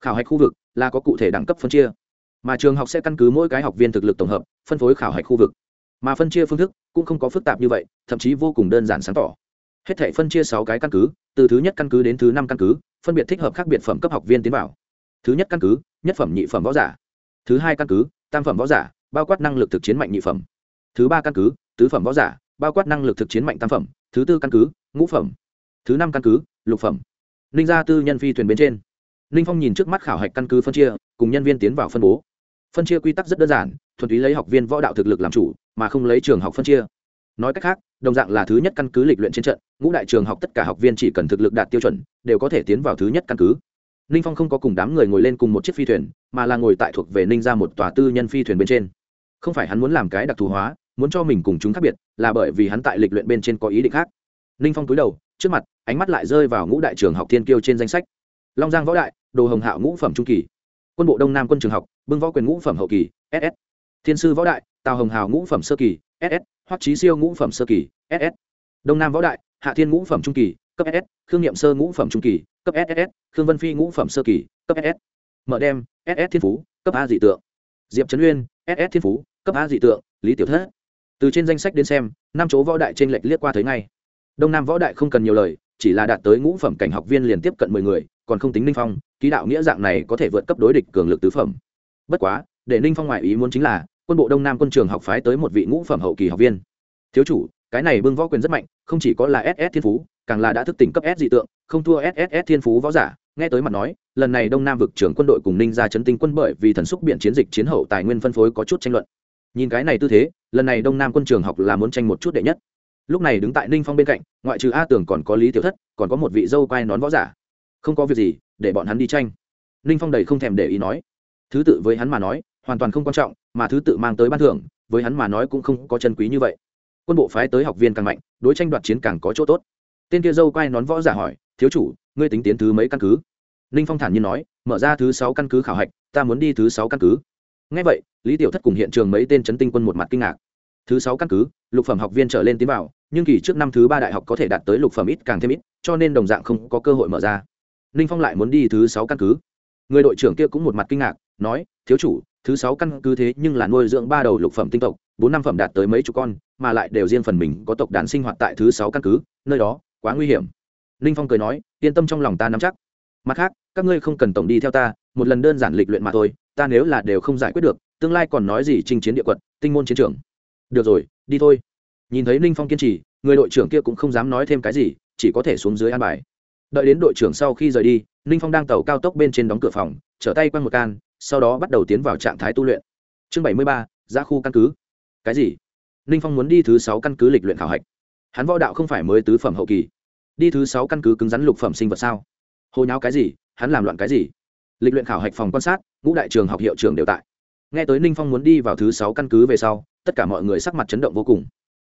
Khảo hạch khu vực là có cụ thể đẳng cấp phân chia. Mà trường học sẽ căn cứ mỗi cái học viên thực lực tổng hợp, phân phối khảo hạch khu vực. Mà phân chia phương thức cũng không có phức tạp như vậy, thậm chí vô cùng đơn giản sáng tỏ. Hết thể phân chia sáu cái căn cứ, từ thứ nhất căn cứ đến thứ năm căn cứ phân biệt thích hợp khác biệt phẩm cấp học viên tiến vào. Thứ nhất căn cứ, nhất phẩm nhị phẩm võ giả. Thứ hai căn cứ, tam phẩm võ giả, bao quát năng lực thực chiến mạnh nhị phẩm. Thứ ba căn cứ, tứ phẩm võ giả, bao quát năng lực thực chiến mạnh tam phẩm. Thứ tư căn cứ, ngũ phẩm. Thứ năm căn cứ, lục phẩm. Ninh gia tư nhân phi thuyền bên trên. Ninh phong nhìn trước mắt khảo hạch căn cứ phân chia, cùng nhân viên tiến vào phân bố. Phân chia quy tắc rất đơn giản, thuần túy lấy học viên võ đạo thực lực làm chủ, mà không lấy trường học phân chia. Nói cách khác, đồng dạng là thứ nhất căn cứ lịch luyện trên trận ngũ đại trường học tất cả học viên chỉ cần thực lực đạt tiêu chuẩn, đều có thể tiến vào thứ nhất căn cứ. Ninh phong không có cùng đám người ngồi lên cùng một chiếc phi thuyền, mà là ngồi tại thuộc về ninh ra một tòa tư nhân phi thuyền bên trên. Không phải hắn muốn làm cái đặc thù hóa, muốn cho mình cùng chúng khác biệt, là bởi vì hắn tại lịch luyện bên trên có ý định khác. Ninh phong cúi đầu, trước mặt, ánh mắt lại rơi vào ngũ đại trường học thiên kiêu trên danh sách. Long giang võ đại, đồ hồng hạo ngũ phẩm trung kỳ. Quân bộ đông nam quân trường học, bưng võ quyền ngũ phẩm hậu kỳ ss thiên sư võ đại, tào hồng hào ngũ phẩm sơ kỳ ss hoắc trí siêu ngũ phẩm sơ kỳ ss đông nam võ đại hạ thiên ngũ phẩm trung kỳ, cấp ss khương n i ệ m sơ ngũ phẩm trung kỳ, cấp ss khương vân phi ngũ phẩm sơ kỳ, cấp ss mở đem ss thiên phú, cấp a dị tượng. Diệp trấn uyên ss thiên phú, cấp a dị tượng, lý tiểu thất. Từ trên danh sách đến xem, năm chỗ võ đại t r ê n lệch liếc qua thấy ngay. Đông nam võ đại không cần nhiều lời, chỉ là đạt tới ngũ phẩm cảnh học viên liền tiếp cận mười người, còn không tính ninh phong, ký đạo nghĩa dạng này có thể vượt cấp đối địch cường lực tứ phẩm. Bất quá, để ninh phong ngoại ý muốn chính là, quân bộ đông nam quân trường học phái tới một vị ngũ phẩm hậu kỳ học viên. Thiếu chủ cái này bưng võ quyền rất mạnh, không chỉ có là ss thiên phú, càng là đã thức tỉnh cấp s dị tượng, không thua ss thiên phú võ giả. Nghe tới mặt nói, lần này đông nam vực trưởng quân đội cùng ninh ra chấn tinh quân bởi vì thần xúc biện chiến dịch chiến hậu tài nguyên phân phối có chút tranh luận. Nhìn cái này tư thế, lần này đông nam quân trường học là muốn tranh một chút đệ nhất. Lúc này đứng tại ninh phong bên cạnh, ngoại trừ a tưởng còn có lý tiểu thất, còn có một vị dâu quai nón võ giả. Không có việc gì, để bọn hắn đi tranh. Ninh phong đầy không thèm để ý nói. Thứ tự với hắn mà nói, hoàn toàn không quan trọng, mà thứ tự mang tới ban thưởng, với hắn mà nói cũng không có chân quý như vậy quân bộ phái tới học viên càng mạnh, đối tranh đoạt chiến càng có chỗ tốt. Tên kia dâu quay nón võ giả hỏi, thiếu chủ, ngươi tính tiến thứ mấy căn cứ? Ninh phong thản nhiên nói, mở ra thứ sáu căn cứ khảo hạch, ta muốn đi thứ sáu căn cứ. Ngay vậy, lý tiểu thất cùng hiện trường mấy tên chấn tinh quân một mặt kinh ngạc. Thứ sáu căn cứ, lục phẩm học viên trở lên tiến vào, nhưng kỳ trước năm thứ ba đại học có thể đạt tới lục phẩm ít càng thêm ít, cho nên đồng dạng không có cơ hội mở ra. Ninh phong lại muốn đi thứ sáu căn cứ. Người đội trưởng kia cũng một mặt kinh ngạc, nói, thiếu chủ, thứ sáu căn cứ thế nhưng là nuôi dưỡng ba đầu lục phẩm tinh tộc bốn năm phẩm đạt tới mấy chục con, mà lại đều riêng phần mình có tộc đàn sinh hoạt tại thứ sáu căn cứ, nơi đó, quá nguy hiểm. Ninh phong cười nói, yên tâm trong lòng ta nắm chắc. Mặt khác, các ngươi không cần tổng đi theo ta, một lần đơn giản lịch luyện mà thôi, ta nếu là đều không giải quyết được, tương lai còn nói gì chinh chiến địa quận, tinh môn chiến trường. Được rồi, đi thôi. Nhìn thấy ninh phong kiên trì, người đội trưởng kia cũng không dám nói thêm cái gì, chỉ có thể xuống dưới an bài. Đợi đến đội trưởng sau khi rời đi, ninh phong đang tàu cao tốc bên trên đóng cửa phòng, trở tay quanh một can, sau đó bắt đầu tiến vào trạng thái tu luyện. Chương bảy mươi ba ra khu căn cứ cái gì? Ninh phong muốn đi thứ sáu căn cứ lịch luyện khảo hạch. Hắn võ đạo không phải mới tứ phẩm hậu kỳ. Đi thứ sáu căn cứ cứng rắn lục phẩm sinh vật sao? Hồi nháo cái gì? Hắn làm loạn cái gì? Lịch luyện khảo hạch phòng quan sát, ngũ đại trường học hiệu trưởng đều tại. Nghe tới ninh phong muốn đi vào thứ sáu căn cứ về sau, tất cả mọi người sắc mặt chấn động vô cùng.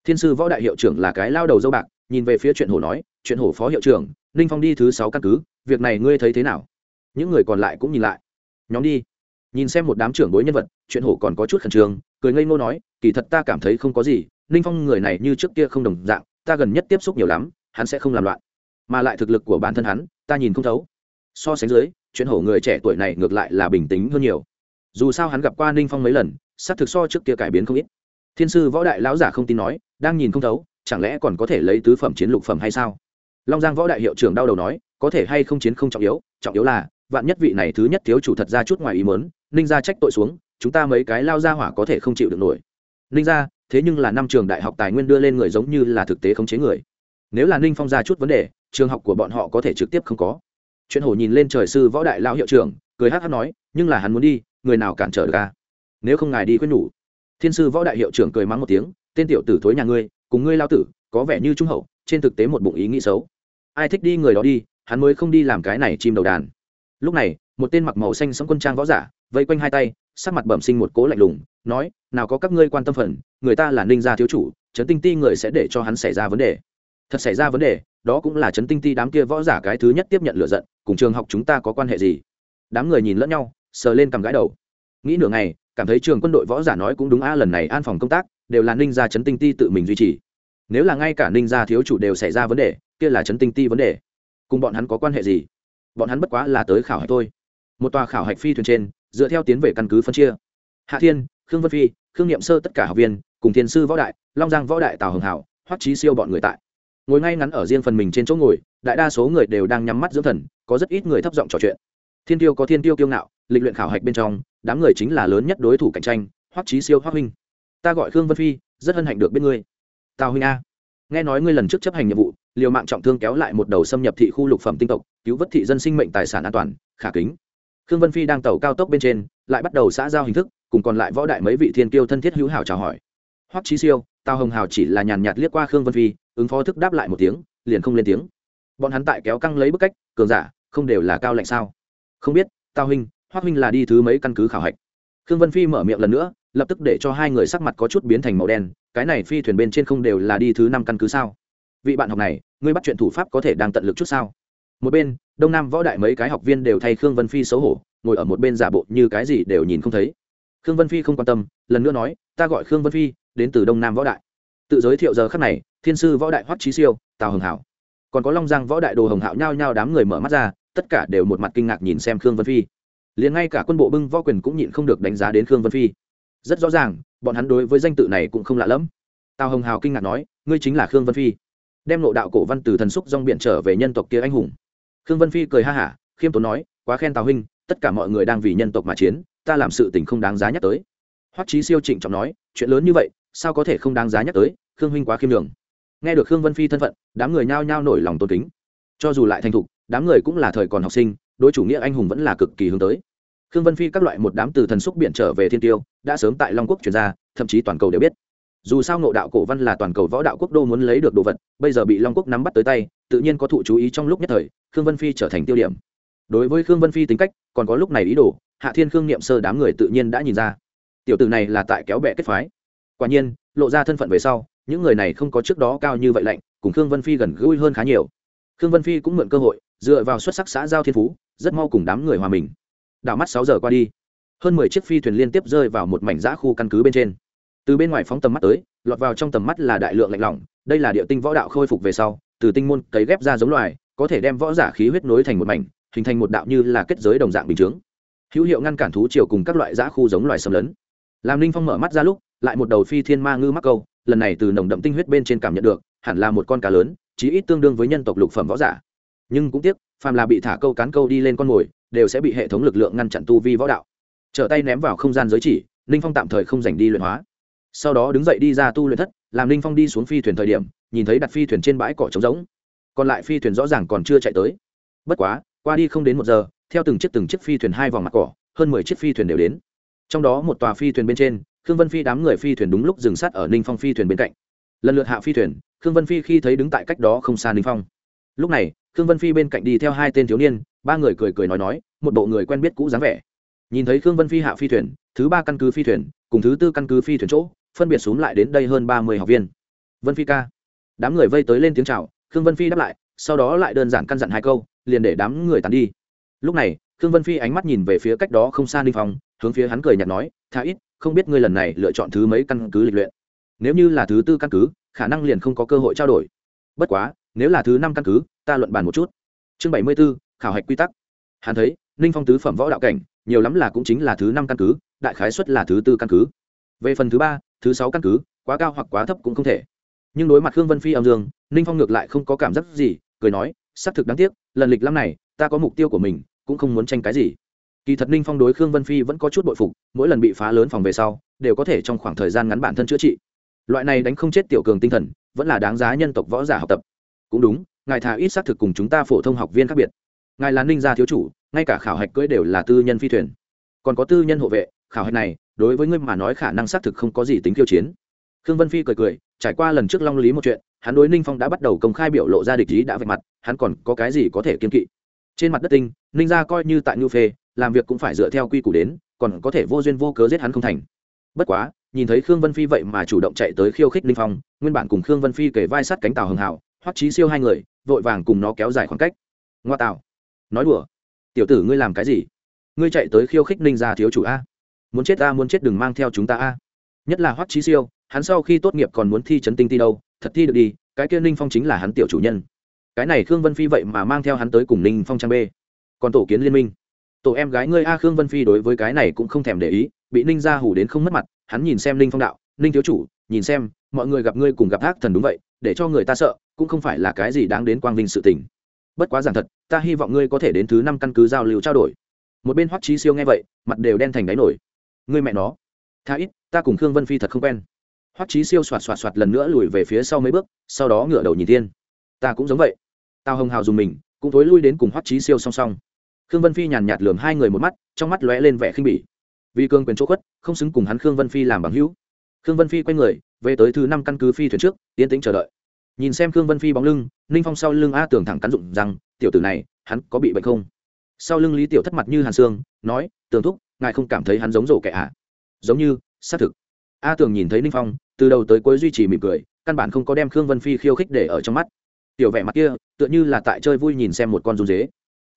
Thiên sư võ đại hiệu trưởng là cái lao đầu dâu bạc, nhìn về phía chuyện hổ nói, chuyện hổ phó hiệu trưởng, ninh phong đi thứ sáu căn cứ, việc này ngươi thấy thế nào? Những người còn lại cũng nhìn lại. Nhóm đi. Nhìn xem một đám trưởng bối nhân vật, chuyện hổ còn có chút khẩn trương cười ngây ngô nói, kỳ thật ta cảm thấy không có gì, ninh phong người này như trước kia không đồng dạng, ta gần nhất tiếp xúc nhiều lắm, hắn sẽ không làm loạn. Mà lại thực lực của bản thân hắn, ta nhìn không thấu. So sánh dưới, chuyện hổ người trẻ tuổi này ngược lại là bình tĩnh hơn nhiều. Dù sao hắn gặp qua ninh phong mấy lần, xác thực so trước kia cải biến không ít. Thiên sư võ đại lão giả không tin nói, đang nhìn không thấu, chẳng lẽ còn có thể lấy tứ phẩm chiến lục phẩm hay sao? Long giang võ đại hiệu trưởng đau đầu nói, có thể hay không chiến không trọng yếu trọng yếu là, vạn nhất vị này thứ nhất thiếu chủ thật ra chút ngoài ý mớn ninh ra trách tội xuống chúng ta mấy cái lao ra hỏa có thể không chịu được nổi. Ninh ra thế nhưng là năm trường đại học tài nguyên đưa lên người giống như là thực tế khống chế người. Nếu là ninh phong ra chút vấn đề, trường học của bọn họ có thể trực tiếp không có. Chuyện hổ nhìn lên trời sư võ đại lao hiệu trưởng, cười hát hát nói, nhưng là hắn muốn đi, người nào cản trở được ca nếu không ngài đi quyết nhủ. Thiên sư võ đại hiệu trưởng cười mắng một tiếng, tên tiểu tử thối nhà ngươi, cùng ngươi lao tử, có vẻ như trung hậu, trên thực tế một bụng ý nghĩ xấu. Ai thích đi người đó đi, hắn mới không đi làm cái này chim đầu đàn. Lúc này, một tên mặc màu xanh sống quân trang võ giả vây quanh hai tay, sắc mặt bẩm sinh một cố lạnh lùng, nói, nào có các ngươi quan tâm phần, người ta là ninh gia thiếu chủ, trấn tinh ti người sẽ để cho hắn xảy ra vấn đề. Thật xảy ra vấn đề, đó cũng là trấn tinh ti đám kia võ giả cái thứ nhất tiếp nhận lựa giận, cùng trường học chúng ta có quan hệ gì? Đám người nhìn lẫn nhau, sờ lên cầm gãi đầu. Nghĩ nửa ngày, cảm thấy trường quân đội võ giả nói cũng đúng a, lần này an phòng công tác, đều là ninh gia trấn tinh ti tự mình duy trì. Nếu là ngay cả ninh gia thiếu chủ đều xảy ra vấn đề, kia là trấn tinh ti vấn đề. Cùng bọn hắn có quan hệ gì? Bọn hắn bất quá là tới khảo hạch thôi. Một tòa khảo hạch phi thuyền trên dựa theo tiến về căn cứ phân chia. Hạ thiên, khương vân phi, khương n i ệ m sơ tất cả học viên, cùng thiên sư võ đại, long giang võ đại tào hồng hảo, hoắc trí siêu bọn người tại. Ngồi ngay ngắn ở riêng phần mình trên chỗ ngồi, đại đa số người đều đang nhắm mắt dưỡng thần, có rất ít người thấp giọng trò chuyện. Thiên tiêu có thiên tiêu kiêu ngạo, lịch luyện khảo hạch bên trong, đám người chính là lớn nhất đối thủ cạnh tranh, hoắc trí siêu, hoắc huynh. Ta gọi khương vân phi, rất hân hạnh được biết ngươi. Tào huynh a. Nghe nói ngươi lần trước chấp hành nhiệm vụ, liều mạng trọng thương kéo lại một đầu xâm nhập thị khu lục phẩm tinh tộc, cứu vớt thị dân sinh mệnh tài sản an toàn, khả kính khương vân phi đang tàu cao tốc bên trên, lại bắt đầu xã giao hình thức, cùng còn lại võ đại mấy vị thiên kiêu thân thiết hữu hảo chào hỏi. Hoắc trí siêu, tào hồng hào chỉ là nhàn nhạt liếc qua khương vân phi, ứng phó thức đáp lại một tiếng, liền không lên tiếng. Bọn hắn tại kéo căng lấy bức cách, cường giả, không đều là cao lạnh sao? Không biết, tào huynh, hoắc huynh là đi thứ mấy căn cứ khảo hạch? Khương vân phi mở miệng lần nữa, lập tức để cho hai người sắc mặt có chút biến thành màu đen, cái này phi thuyền bên trên không đều là đi thứ năm căn cứ sao? Vị bạn học này, ngươi bắt chuyện thủ pháp có thể đang tận lực chút sao? Một bên, đông nam võ đại mấy cái học viên đều thay khương vân phi xấu hổ, ngồi ở một bên giả bộ như cái gì đều nhìn không thấy. Khương vân phi không quan tâm, lần nữa nói, ta gọi khương vân phi, đến từ đông nam võ đại. Tự giới thiệu giờ khắc này, thiên sư võ đại hoắc trí siêu, tào hồng hảo. Còn có long giang võ đại đồ hồng hạo nhao nhao đám người mở mắt ra, tất cả đều một mặt kinh ngạc nhìn xem khương vân phi. Liền ngay cả quân bộ bưng võ quyền cũng nhịn không được đánh giá đến khương vân phi. Rất rõ ràng, bọn hắn đối với danh tự này cũng không lạ lẫm. Tào hồng hào kinh ngạc nói, ngươi chính là khương vân phi. Đem lộ đạo cổ văn từ thần xúc dong biện trở về nhân tộc kia anh hùng khương vân phi cười ha hả, khiêm tốn nói, quá khen tào huynh, tất cả mọi người đang vì nhân tộc mà chiến, ta làm sự tình không đáng giá nhắc tới. Hoắc Chí siêu trịnh trọng nói, chuyện lớn như vậy, sao có thể không đáng giá nhắc tới, khương huynh quá khiêm đường nghe được khương vân phi thân phận, đám người nhao nhao nổi lòng tôn kính. Cho dù lại thành thục, đám người cũng là thời còn học sinh, đối chủ nghĩa anh hùng vẫn là cực kỳ hướng tới. Khương vân phi các loại một đám từ thần xúc biển trở về thiên tiêu, đã sớm tại long quốc chuyển ra, thậm chí toàn cầu đều biết dù sao nộ đạo cổ văn là toàn cầu võ đạo quốc đô muốn lấy được đồ vật, bây giờ bị long quốc nắm bắt tới tay, tự nhiên có thụ chú ý trong lúc nhất thời, khương vân phi trở thành tiêu điểm. Đối với khương vân phi tính cách, còn có lúc này ý đồ, hạ thiên khương n i ệ m sơ đám người tự nhiên đã nhìn ra. Tiểu tử này là tại kéo bẹ kết phái. Quả nhiên, lộ ra thân phận về sau, những người này không có trước đó cao như vậy lạnh, cùng khương vân phi gần gũi hơn khá nhiều. Khương vân phi cũng mượn cơ hội, dựa vào xuất sắc xã giao thiên phú, rất mau cùng đám người hòa mình. Đảo mắt sáu giờ qua đi. Hơn mười chiếc phi thuyền liên tiếp rơi vào một mảnh giã khu căn cứ bên trên từ bên ngoài phóng tầm mắt tới, lọt vào trong tầm mắt là đại lượng lạnh lỏng, đây là địa tinh võ đạo khôi phục về sau, từ tinh môn cấy ghép ra giống loài, có thể đem võ giả khí huyết nối thành một mảnh, hình thành một đạo như là kết giới đồng dạng bình chướng. Hữu hiệu ngăn cản thú chiều cùng các loại giã khu giống loài xâm lấn. Làm ninh phong mở mắt ra lúc, lại một đầu phi thiên ma ngư mắc câu, lần này từ nồng đậm tinh huyết bên trên cảm nhận được, hẳn là một con cá lớn, chí ít tương đương với nhân tộc lục phẩm võ giả. Nhưng cũng tiếc, phàm là bị thả câu cán câu đi lên con mồi, đều sẽ bị hệ thống lực lượng ngăn chặn tu vi võ đạo. Trở tay ném vào không gian giới chỉ, ninh phong tạm thời không dành đi luyện hóa sau đó đứng dậy đi ra tu luyện thất, làm ninh phong đi xuống phi thuyền thời điểm, nhìn thấy đặt phi thuyền trên bãi cỏ trống rỗng. Còn lại phi thuyền rõ ràng còn chưa chạy tới. Bất quá, qua đi không đến một giờ, theo từng chiếc từng chiếc phi thuyền hai vòng mặt cỏ, hơn mười chiếc phi thuyền đều đến. Trong đó một tòa phi thuyền bên trên, khương vân phi đám người phi thuyền đúng lúc dừng sát ở ninh phong phi thuyền bên cạnh. Lần lượt hạ phi thuyền, khương vân phi khi thấy đứng tại cách đó không xa ninh phong. Lúc này, khương vân phi bên cạnh đi theo hai tên thiếu niên, ba người cười cười nói nói, một bộ người quen biết cũ dáng vẻ. Nhìn thấy khương vân phi hạ phi thuyền, thứ ba căn cứ phi thuyền, cùng thứ tư căn cứ phi thuyền chỗ phân biệt xuống lại đến đây hơn ba mươi học viên. Vân phi ca. Đám người vây tới lên tiếng chào, khương vân phi đáp lại, sau đó lại đơn giản căn dặn hai câu, liền để đám người tàn đi. Lúc này, khương vân phi ánh mắt nhìn về phía cách đó không xa ninh phong, hướng phía hắn cười nhạt nói, tha ít, không biết ngươi lần này lựa chọn thứ mấy căn cứ lịch luyện? Nếu như là thứ tư căn cứ, khả năng liền không có cơ hội trao đổi. Bất quá, nếu là thứ năm căn cứ, ta luận bàn một chút. Chương bảy mươi b ố khảo hạch quy tắc. Hắn thấy, ninh phong tứ phẩm võ đạo cảnh, nhiều lắm là cũng chính là thứ năm căn cứ, đại khái xuất là thứ tư căn cứ. Về phần thứ ba thứ sáu căn cứ, quá cao hoặc quá thấp cũng không thể. Nhưng đối mặt khương vân phi âm dương, ninh phong ngược lại không có cảm giác gì, cười nói, xác thực đáng tiếc, lần lịch lắm này, ta có mục tiêu của mình, cũng không muốn tranh cái gì. Kỳ thật ninh phong đối khương vân phi vẫn có chút bội phục, mỗi lần bị phá lớn phòng về sau, đều có thể trong khoảng thời gian ngắn bản thân chữa trị. Loại này đánh không chết tiểu cường tinh thần, vẫn là đáng giá nhân tộc võ giả học tập. Cũng đúng, ngài thà ít xác thực cùng chúng ta phổ thông học viên khác biệt. Ngài là ninh gia thiếu chủ, ngay cả khảo hạch cưỡi đều là tư nhân phi thuyền. Còn có tư nhân hộ vệ, khảo hạch này đối với ngươi mà nói khả năng xác thực không có gì tính khiêu chiến. Khương vân phi cười cười, trải qua lần trước long lý một chuyện, hắn đối ninh phong đã bắt đầu công khai biểu lộ ra địch ý đã vạch mặt, hắn còn có cái gì có thể kiên kỵ? Trên mặt đất tinh, ninh gia coi như tại ngưu phê, làm việc cũng phải dựa theo quy củ đến, còn có thể vô duyên vô cớ giết hắn không thành. Bất quá, nhìn thấy khương vân phi vậy mà chủ động chạy tới khiêu khích ninh phong, nguyên bản cùng khương vân phi kể vai sát cánh tàu hưng hảo, hoắc trí siêu hai người, vội vàng cùng nó kéo dài khoảng cách. Ngoa tạo. Nói đùa. Tiểu tử ngươi làm cái gì? Ngươi chạy tới khiêu khích ninh gia thiếu chủ a muốn chết ta, muốn chết đừng mang theo chúng ta a. Nhất là hoắc Chí siêu, hắn sau khi tốt nghiệp còn muốn thi chấn tinh ti đâu, thật thi được đi, cái kia ninh phong chính là hắn tiểu chủ nhân. Cái này khương vân phi vậy mà mang theo hắn tới cùng ninh phong trang b còn tổ kiến liên minh. Tổ em gái ngươi a khương vân phi đối với cái này cũng không thèm để ý, bị ninh ra hủ đến không mất mặt, hắn nhìn xem ninh phong đạo, ninh thiếu chủ, nhìn xem, mọi người gặp ngươi cùng gặp ác thần đúng vậy, để cho người ta sợ, cũng không phải là cái gì đáng đến quang vinh sự tình. Bất quá giảng thật, ta hy vọng ngươi có thể đến thứ năm căn cứ giao lưu trao đổi. Một bên hoắc trí siêu nghe vậy, mặt đều đen thành đáy nổi ngươi mẹ nó. Tha ít, ta cùng khương vân phi thật không quen. Hoắc chí siêu xoạt xoạt xoạt lần nữa lùi về phía sau mấy bước, sau đó ngửa đầu nhìn thiên. Ta cũng giống vậy. Tao hồng hào dùng mình, cũng thối lui đến cùng hoắc chí siêu song song. Khương vân phi nhàn nhạt lườm hai người một mắt, trong mắt lóe lên vẻ khinh bỉ. Vì cương quyền chỗ khuất, không xứng cùng hắn khương vân phi làm bằng hữu. Khương vân phi quay người, về tới thứ năm căn cứ phi thuyền trước tiến tĩnh chờ đợi. Nhìn xem khương vân phi bóng lưng, ninh phong sau lưng a tường thẳng cắn rụng rằng, tiểu tử này, hắn có bị bệnh không? Sau lưng lý tiểu thất mặt như hàn sương nói, tường thúc ngài không cảm thấy hắn giống rổ kẻ ạ à? giống như, xác thực. A tường nhìn thấy ninh phong, từ đầu tới cuối duy trì mỉm cười, căn bản không có đem khương vân phi khiêu khích để ở trong mắt. Tiểu vẻ mặt kia, tựa như là tại chơi vui nhìn xem một con run dế.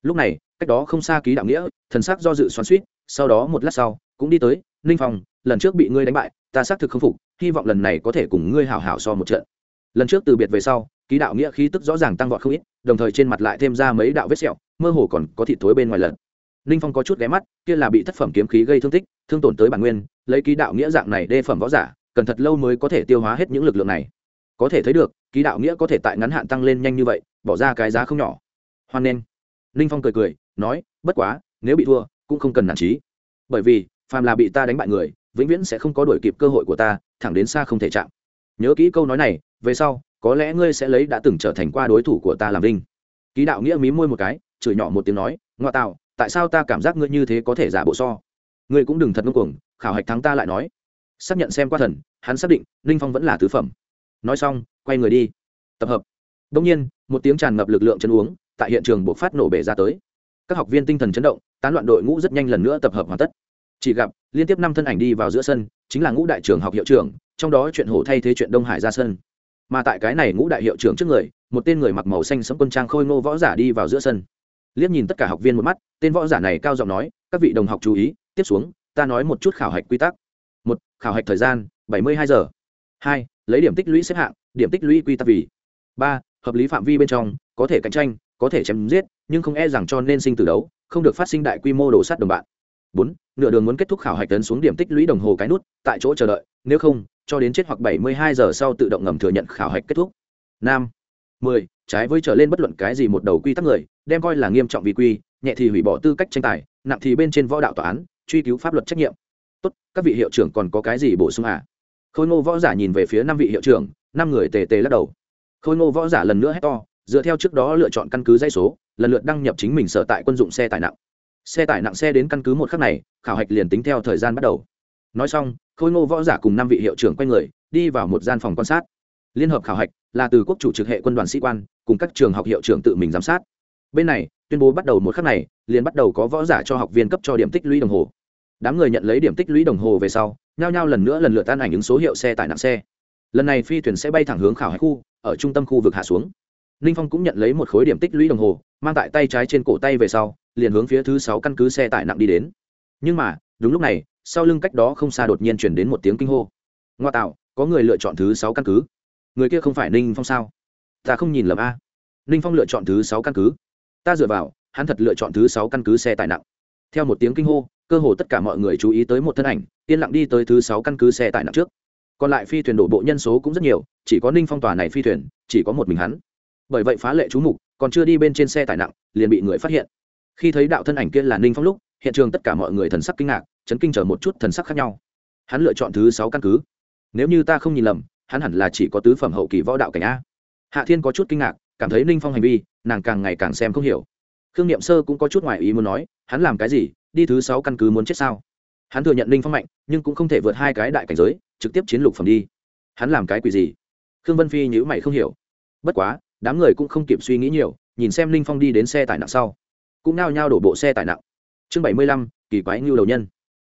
Lúc này, cách đó không xa ký đạo nghĩa, thần sắc do dự xoắn suýt sau đó một lát sau, cũng đi tới, ninh phong, lần trước bị ngươi đánh bại, ta xác thực không phục, hy vọng lần này có thể cùng ngươi hảo hảo so một trận. Lần trước từ biệt về sau, ký đạo nghĩa khí tức rõ ràng tăng vọt không ít, đồng thời trên mặt lại thêm ra mấy đạo vết sẹo, mơ hồ còn có thịt thối bên ngoài lần ninh phong có chút ghé mắt, kia là bị thất phẩm kiếm khí gây thương tích, thương tổn tới bản nguyên, lấy ký đạo nghĩa dạng này đê phẩm võ giả, cần thật lâu mới có thể tiêu hóa hết những lực lượng này. Có thể thấy được, ký đạo nghĩa có thể tại ngắn hạn tăng lên nhanh như vậy, bỏ ra cái giá không nhỏ. Hoan nghênh. Ninh phong cười cười, nói, bất quá, nếu bị thua, cũng không cần nản trí bởi vì, phàm là bị ta đánh bại người, vĩnh viễn sẽ không có đuổi kịp cơ hội của ta, thẳng đến xa không thể chạm. Nhớ kỹ câu nói này, về sau, có lẽ ngươi sẽ lấy đã từng trở thành qua đối thủ của ta làm linh. Ký đạo nghĩa mí môi một cái, chửi nhỏ một tiếng nói, ngoa tạo tại sao ta cảm giác ngươi như thế có thể giả bộ so? Ngươi cũng đừng thật ngưng cuồng, khảo hạch thắng ta lại nói. Xác nhận xem qua thần, hắn xác định ninh phong vẫn là tứ phẩm. Nói xong, quay người đi. Tập hợp. Đông nhiên, một tiếng tràn ngập lực lượng chân uống, tại hiện trường buộc phát nổ bể ra tới. Các học viên tinh thần chấn động, tán loạn đội ngũ rất nhanh lần nữa tập hợp hoàn tất. Chỉ gặp, liên tiếp năm thân ảnh đi vào giữa sân, chính là ngũ đại trưởng học hiệu trưởng, trong đó chuyện hổ thay thế chuyện đông hải ra sân. Mà tại cái này ngũ đại hiệu trưởng trước người, một tên người mặc màu xanh sẫm quân trang khôi ngô võ giả đi vào giữa sân liếc nhìn tất cả học viên một mắt, tên võ giả này cao giọng nói, các vị đồng học chú ý, tiếp xuống, ta nói một chút khảo hạch quy tắc. Một, khảo hạch thời gian, bảy mươi hai giờ. Hai, lấy điểm tích lũy xếp hạng, điểm tích lũy quy tắc vì. Ba, hợp lý phạm vi bên trong, có thể cạnh tranh, có thể chém giết, nhưng không e rằng cho nên sinh tử đấu, không được phát sinh đại quy mô đổ sát đồng bạn. Bốn, nửa đường muốn kết thúc khảo hạch tấn xuống điểm tích lũy đồng hồ cái nút, tại chỗ chờ đợi, nếu không, cho đến chết hoặc bảy mươi hai giờ sau tự động ngầm thừa nhận khảo hạch kết thúc. Năm mười, trái với trở lên bất luận cái gì một đầu quy tắc người đem coi là nghiêm trọng vi quy, nhẹ thì hủy bỏ tư cách tranh tài, nặng thì bên trên võ đạo tòa án, truy cứu pháp luật trách nhiệm. Tốt, các vị hiệu trưởng còn có cái gì bổ sung à? Khôi ngô võ giả nhìn về phía năm vị hiệu trưởng, năm người tề tề lắc đầu. Khôi ngô võ giả lần nữa hét to, dựa theo trước đó lựa chọn căn cứ dây số, lần lượt đăng nhập chính mình sở tại quân dụng xe tải nặng. Xe tải nặng xe đến căn cứ một khắc này, khảo hạch liền tính theo thời gian bắt đầu. Nói xong, khôi ngô võ giả cùng năm vị hiệu trưởng quay người, đi vào một gian phòng quan sát. Liên hợp khảo hạch là từ quốc chủ trực hệ quân đoàn sĩ quan, cùng các trường học hiệu trưởng tự mình giám sát bên này, tuyên bố bắt đầu một khắc này, liền bắt đầu có võ giả cho học viên cấp cho điểm tích lũy đồng hồ. Đám người nhận lấy điểm tích lũy đồng hồ về sau, nhao nhao lần nữa lần lượt tan ảnh ứng số hiệu xe tải nặng xe. Lần này phi thuyền sẽ bay thẳng hướng khảo hải khu, ở trung tâm khu vực hạ xuống. Ninh phong cũng nhận lấy một khối điểm tích lũy đồng hồ, mang tại tay trái trên cổ tay về sau, liền hướng phía thứ sáu căn cứ xe tải nặng đi đến. Nhưng mà, đúng lúc này, sau lưng cách đó không xa đột nhiên chuyển đến một tiếng kinh hô. Ngoa tạo, có người lựa chọn thứ sáu căn cứ. Người kia không phải ninh phong sao? Ta không nhìn lầm a. Ninh phong lựa chọn thứ sáu căn cứ ta dựa vào, hắn thật lựa chọn thứ sáu căn cứ xe tải nặng. Theo một tiếng kinh hô, cơ hồ tất cả mọi người chú ý tới một thân ảnh, yên lặng đi tới thứ sáu căn cứ xe tải nặng trước. Còn lại phi thuyền đổ bộ nhân số cũng rất nhiều, chỉ có ninh phong tòa này phi thuyền, chỉ có một mình hắn. Bởi vậy phá lệ chú mục, còn chưa đi bên trên xe tải nặng, liền bị người phát hiện. Khi thấy đạo thân ảnh kia là ninh phong lúc, hiện trường tất cả mọi người thần sắc kinh ngạc, chấn kinh chờ một chút thần sắc khác nhau. Hắn lựa chọn thứ sáu căn cứ. Nếu như ta không nhìn lầm, hắn hẳn là chỉ có tứ phẩm hậu kỳ võ đạo cảnh a. Hạ thiên có chút kinh ngạc cảm thấy ninh phong hành vi, nàng càng ngày càng xem không hiểu. Khương n i ệ m sơ cũng có chút ngoại ý muốn nói, hắn làm cái gì, đi thứ sáu căn cứ muốn chết sao? Hắn thừa nhận ninh phong mạnh, nhưng cũng không thể vượt hai cái đại cảnh giới, trực tiếp chiến lục phẩm đi. Hắn làm cái quỷ gì? Khương vân phi nhữ mày không hiểu. Bất quá, đám người cũng không kịp suy nghĩ nhiều, nhìn xem ninh phong đi đến xe tải nặng sau. Cũng nao nhao đổ bộ xe tải nặng. Chương bảy mươi lăm, kỳ quái ngưu đầu nhân.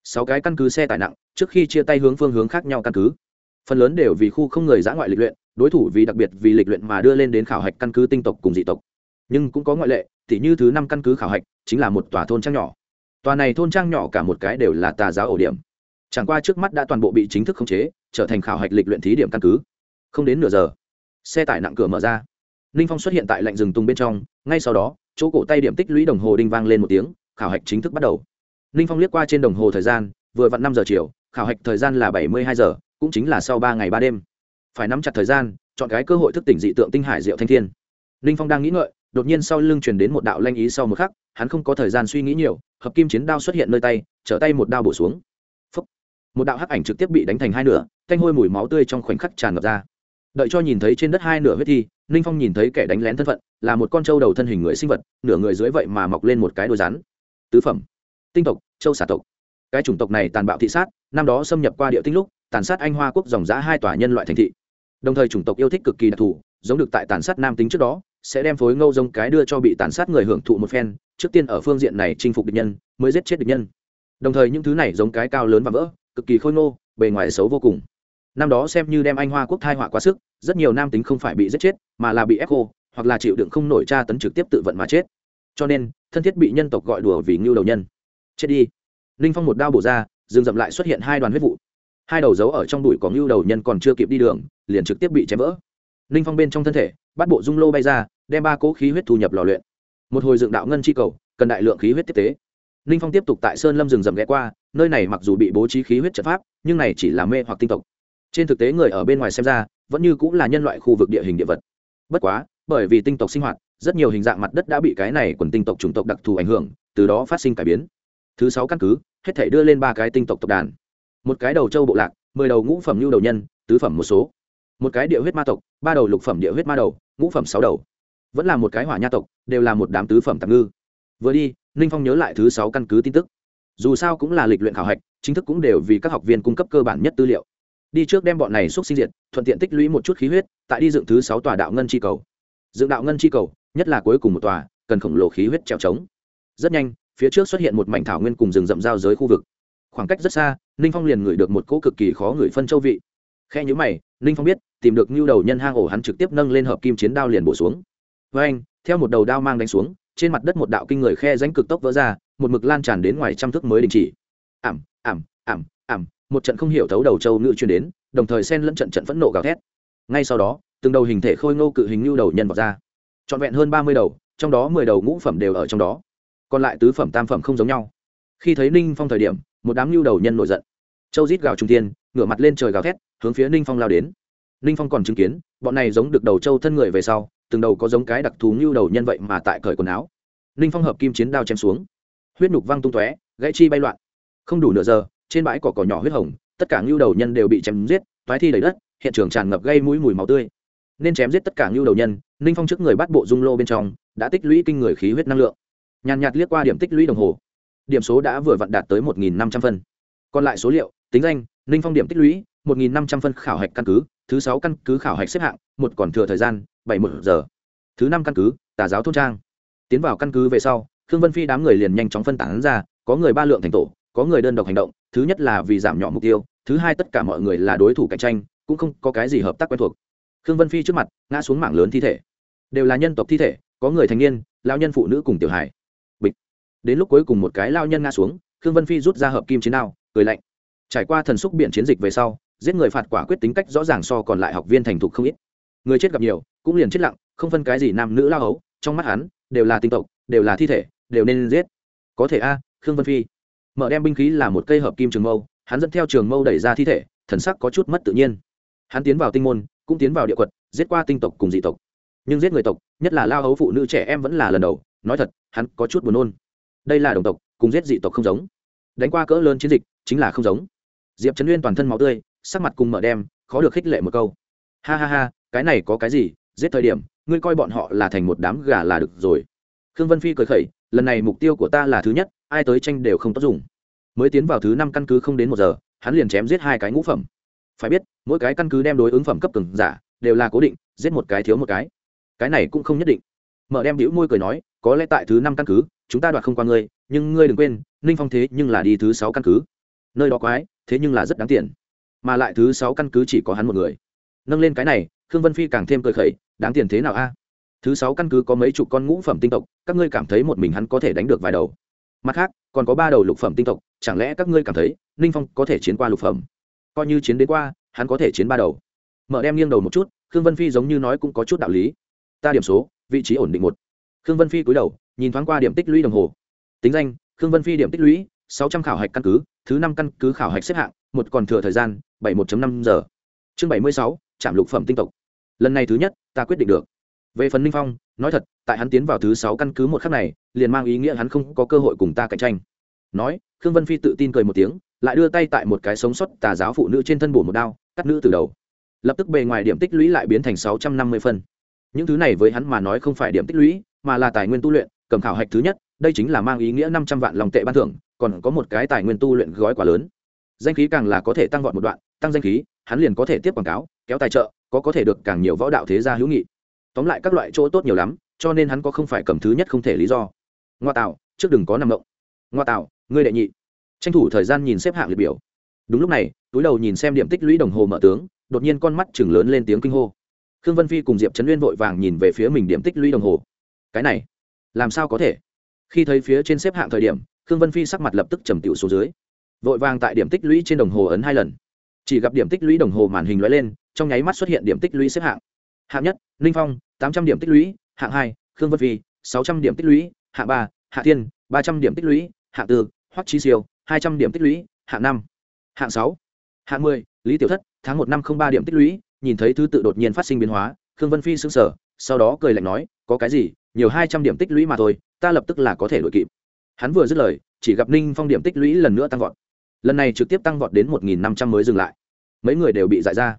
Sáu cái căn cứ xe tải nặng, trước khi chia tay hướng phương hướng khác nhau căn cứ. Phần lớn đều vì khu không người giã ngoại lịch luyện đối thủ vì đặc biệt vì lịch luyện mà đưa lên đến khảo hạch căn cứ tinh tộc cùng dị tộc. Nhưng cũng có ngoại lệ thì như thứ năm căn cứ khảo hạch chính là một tòa thôn trang nhỏ. Tòa này thôn trang nhỏ cả một cái đều là tà giáo ổ điểm. Chẳng qua trước mắt đã toàn bộ bị chính thức khống chế, trở thành khảo hạch lịch luyện thí điểm căn cứ. Không đến nửa giờ, xe tải nặng cửa mở ra. Ninh phong xuất hiện tại lạnh rừng tùng bên trong, ngay sau đó, chỗ cổ tay điểm tích lũy đồng hồ đinh vang lên một tiếng, khảo hạch chính thức bắt đầu. Ninh phong liếc qua trên đồng hồ thời gian, vừa vặn năm giờ chiều, khảo hạch thời gian là bảy mươi hai giờ, cũng chính là sau ba ngày ba đêm phải nắm chặt thời gian, chọn cái cơ hội thức tỉnh dị tượng tinh hải diệu thanh thiên. Ninh phong đang nghĩ ngợi, đột nhiên sau lưng truyền đến một đạo lanh ý sau một khắc, hắn không có thời gian suy nghĩ nhiều, hợp kim chiến đao xuất hiện nơi tay, trở tay một đao bổ xuống. Phúc. một đạo hắc ảnh trực tiếp bị đánh thành hai nửa canh hôi mùi máu tươi trong khoảnh khắc tràn ngập ra. Đợi cho nhìn thấy trên đất hai nửa huyết thi ninh phong nhìn thấy kẻ đánh lén thân phận, là một con trâu đầu thân hình người sinh vật, nửa người dưới vậy mà mọc lên một cái đôi rắn. Tứ phẩm. Tinh tộc, châu xà tộc. Cái chủng tộc này tàn bạo thị sát, năm đó xâm nhập qua địa tinh lúc, tàn sát anh hoa quốc dòng giã hai tòa nhân loại thành thị đồng thời chủng tộc yêu thích cực kỳ đặc thù, giống được tại tàn sát nam tính trước đó, sẽ đem phối ngâu giống cái đưa cho bị tàn sát người hưởng thụ một phen, trước tiên ở phương diện này chinh phục địch nhân, mới giết chết địch nhân. Đồng thời những thứ này giống cái cao lớn và vỡ, cực kỳ khôi ngô, bề ngoài xấu vô cùng. Năm đó xem như đem anh hoa quốc thai họa quá sức, rất nhiều nam tính không phải bị giết chết, mà là bị ép khô, hoặc là chịu đựng không nổi tra tấn trực tiếp tự vận mà chết. Cho nên, thân thiết bị nhân tộc gọi đùa vì ngưu đầu nhân. Chết đi. Ninh phong một đao bổ ra dừng dậm lại xuất hiện hai đoàn huyết vụ hai đầu dấu ở trong đùi có ngưu đầu nhân còn chưa kịp đi đường, liền trực tiếp bị chém vỡ. Ninh phong bên trong thân thể, bắt bộ dung lô bay ra, đem ba cỗ khí huyết thu nhập lò luyện. Một hồi dựng đạo ngân chi cầu, cần đại lượng khí huyết tiếp tế. Ninh phong tiếp tục tại sơn lâm rừng rậm ghé qua, nơi này mặc dù bị bố trí khí huyết trận pháp, nhưng này chỉ là mê hoặc tinh tộc. Trên thực tế người ở bên ngoài xem ra, vẫn như cũng là nhân loại khu vực địa hình địa vật. Bất quá, bởi vì tinh tộc sinh hoạt, rất nhiều hình dạng mặt đất đã bị cái này quần tinh tộc chủng tộc đặc thù ảnh hưởng, từ đó phát sinh cải biến. Thứ sáu căn cứ, hết thể đưa lên ba cái tinh tộc tộc đàn một cái đầu châu bộ lạc, mười đầu ngũ phẩm lưu đầu nhân, tứ phẩm một số. Một cái địa huyết ma tộc, ba đầu lục phẩm địa huyết ma đầu, ngũ phẩm sáu đầu. Vẫn là một cái hỏa nha tộc, đều là một đám tứ phẩm tạm ngư. Vừa đi, ninh phong nhớ lại thứ sáu căn cứ tin tức. Dù sao cũng là lịch luyện khảo hạch, chính thức cũng đều vì các học viên cung cấp cơ bản nhất tư liệu. Đi trước đem bọn này xúc sinh diệt, thuận tiện tích lũy một chút khí huyết, tại đi dựng thứ sáu tòa đạo ngân chi cầu. Dựng đạo ngân chi cầu, nhất là cuối cùng một tòa, cần khổng lồ khí huyết trèo trống. Rất nhanh, phía trước xuất hiện một mảnh thảo nguyên cùng rừng rậm giao giới khu vực khoảng cách rất xa, ninh phong liền ngửi được một cỗ cực kỳ khó ngửi phân châu vị. Khe nhữ mày, ninh phong biết, tìm được nhu đầu nhân hang ổ hắn trực tiếp nâng lên hợp kim chiến đao liền bổ xuống. Với anh, theo một đầu đao mang đánh xuống, trên mặt đất một đạo kinh người khe ránh cực tốc vỡ ra, một mực lan tràn đến ngoài trăm thước mới đình chỉ. Ảm ảm ảm ảm một trận không hiểu thấu đầu châu ngự truyền đến, đồng thời xen lẫn trận trận phẫn nộ gào thét. Ngay sau đó, từng đầu hình thể khôi ngô cự hình nhu đầu nhân vọt ra. Trọn vẹn hơn ba mươi đầu, trong đó mười đầu ngũ phẩm đều ở trong đó. Còn lại tứ phẩm tam phẩm không giống nhau. Khi thấy ninh phong thời điểm một đám lưu đầu nhân nổi giận. Châu rít gào trung tiên ngửa mặt lên trời gào thét, hướng phía ninh phong lao đến. Ninh phong còn chứng kiến, bọn này giống được đầu châu thân người về sau, từng đầu có giống cái đặc thù lưu đầu nhân vậy mà tại cởi quần áo. Ninh phong hợp kim chiến đao chém xuống. Huyết nhục văng tung tóe, gãy chi bay loạn. Không đủ nửa giờ, trên bãi cỏ cỏ nhỏ huyết hồng, tất cả ngưu đầu nhân đều bị chém giết, toái thi đầy đất, hiện trường tràn ngập gây mũi mùi máu tươi. Nên chém giết tất cả ngưu đầu nhân, ninh phong trước người bắt bộ dung lô bên trong, đã tích lũy kinh người khí huyết năng lượng. Nhàn nhạt liếc qua điểm tích lũy đồng hồ điểm số đã vừa vặn đạt tới một nghìn năm trăm phân. Còn lại số liệu, tính danh, ninh phong điểm tích lũy, một nghìn năm trăm phân khảo hạch căn cứ, thứ sáu căn cứ khảo hạch xếp hạng, một còn thừa thời gian, bảy một giờ. Thứ năm căn cứ, tà giáo thôn trang. Tiến vào căn cứ về sau, khương vân phi đám người liền nhanh chóng phân tán ra, có người ba lượng thành tổ, có người đơn độc hành động, thứ nhất là vì giảm nhỏ mục tiêu, thứ hai tất cả mọi người là đối thủ cạnh tranh, cũng không có cái gì hợp tác quen thuộc. Khương vân phi trước mặt, ngã xuống mảng lớn thi thể. Đều là nhân tộc thi thể, có người thành niên lao nhân phụ nữ cùng tiểu hải đến lúc cuối cùng một cái lao nhân ngã xuống, khương vân phi rút ra hợp kim chiến đao, cười lạnh. Trải qua thần xúc biện chiến dịch về sau, giết người phạt quả quyết tính cách rõ ràng so còn lại học viên thành thục không ít. Người chết gặp nhiều, cũng liền chết lặng, không phân cái gì nam nữ lao hấu, trong mắt hắn, đều là tinh tộc, đều là thi thể, đều nên giết. Có thể a, khương vân phi. Mở đem binh khí là một cây hợp kim trường mâu, hắn dẫn theo trường mâu đẩy ra thi thể, thần sắc có chút mất tự nhiên. Hắn tiến vào tinh môn, cũng tiến vào địa quật, giết qua tinh tộc cùng dị tộc. Nhưng giết người tộc, nhất là lao hấu phụ nữ trẻ em vẫn là lần đầu, nói thật, hắn có chút buồn nôn đây là đồng tộc, cùng giết dị tộc không giống. Đánh qua cỡ lớn chiến dịch, chính là không giống. Diệp trấn uyên toàn thân máu tươi, sắc mặt cùng mở đem, khó được khích lệ một câu. Ha ha ha, cái này có cái gì? Giết thời điểm, ngươi coi bọn họ là thành một đám gà là được rồi. Khương vân phi cười khẩy, lần này mục tiêu của ta là thứ nhất, ai tới tranh đều không tốt dùng. Mới tiến vào thứ năm căn cứ không đến một giờ, hắn liền chém giết hai cái ngũ phẩm. Phải biết, mỗi cái căn cứ đem đối ứng phẩm cấp từng giả, đều là cố định, giết một cái thiếu một cái. Cái này cũng không nhất định. Mở đem đĩu môi cười nói có lẽ tại thứ năm căn cứ, chúng ta đoạt không qua ngươi, nhưng ngươi đừng quên, ninh phong thế nhưng là đi thứ sáu căn cứ. Nơi đó quái, thế nhưng là rất đáng tiền. Mà lại thứ sáu căn cứ chỉ có hắn một người. Nâng lên cái này, khương vân phi càng thêm cười khẩy, đáng tiền thế nào a? Thứ sáu căn cứ có mấy chục con ngũ phẩm tinh tộc, các ngươi cảm thấy một mình hắn có thể đánh được vài đầu. Mặt khác, còn có ba đầu lục phẩm tinh tộc, chẳng lẽ các ngươi cảm thấy ninh phong có thể chiến qua lục phẩm? Coi như chiến đến qua, hắn có thể chiến ba đầu. Mở đem nghiêng đầu một chút, khương vân phi giống như nói cũng có chút đạo lý. Ta điểm số, vị trí ổn định một khương vân phi cúi đầu, nhìn thoáng qua điểm tích lũy đồng hồ. Tính danh, khương vân phi điểm tích lũy, sáu trăm khảo hạch căn cứ, thứ năm căn cứ khảo hạch xếp hạng, một còn thừa thời gian, bảy một năm giờ. Chương bảy mươi sáu, trạm lục phẩm tinh tộc. Lần này thứ nhất, ta quyết định được. Về phần ninh phong, nói thật, tại hắn tiến vào thứ sáu căn cứ một khắc này, liền mang ý nghĩa hắn không có cơ hội cùng ta cạnh tranh. Nói, khương vân phi tự tin cười một tiếng, lại đưa tay tại một cái sống sót tà giáo phụ nữ trên thân bổ một đao, cắt nữ từ đầu. Lập tức bề ngoài điểm tích lũy lại biến thành sáu trăm năm mươi phân. Những thứ này với hắn mà nói không phải điểm tích lũy mà là tài nguyên tu luyện, cầm khảo hạch thứ nhất, đây chính là mang ý nghĩa năm trăm vạn lòng tệ ban thưởng, còn có một cái tài nguyên tu luyện gói quá lớn. Danh khí càng là có thể tăng vọt một đoạn, tăng danh khí, hắn liền có thể tiếp quảng cáo, kéo tài trợ, có có thể được càng nhiều võ đạo thế gia hữu nghị. Tóm lại các loại chỗ tốt nhiều lắm, cho nên hắn có không phải cầm thứ nhất không thể lý do. Ngoa tạo, trước đừng có nằm động. Ngoa tạo, ngươi đệ nhị. Tranh thủ thời gian nhìn xếp hạng liệt biểu. Đúng lúc này, túi đầu nhìn xem điểm tích lũy đồng hồ mở tướng, đột nhiên con mắt chừng lớn lên tiếng kinh hô. Khương vân phi cùng diệp trấn uyên vội vàng nhìn về phía mình điểm tích lũy đồng hồ cái này làm sao có thể? Khi thấy phía trên xếp hạng thời điểm, khương vân phi sắc mặt lập tức trầm tiểu xuống dưới. Vội vàng tại điểm tích lũy trên đồng hồ ấn hai lần. Chỉ gặp điểm tích lũy đồng hồ màn hình lóe lên, trong nháy mắt xuất hiện điểm tích lũy xếp hạng. Hạng nhất, ninh phong, tám trăm điểm tích lũy, hạng hai, khương vân phi, sáu trăm điểm tích lũy, hạng ba, hạ thiên, ba trăm điểm tích lũy, hạng tư, hoắc trí siêu, hai trăm điểm tích lũy, hạng năm, hạng sáu, hạng mười, lý tiểu thất, tháng một năm không ba điểm tích lũy, nhìn thấy thứ tự đột nhiên phát sinh biến hóa, khương vân phi sững sờ, sau đó cười lạnh nói, có cái gì? Nhiều hai trăm điểm tích lũy mà thôi, ta lập tức là có thể đội kịp. Hắn vừa dứt lời, chỉ gặp ninh phong điểm tích lũy lần nữa tăng vọt. Lần này trực tiếp tăng vọt đến một nghìn năm trăm mới dừng lại. Mấy người đều bị dại ra.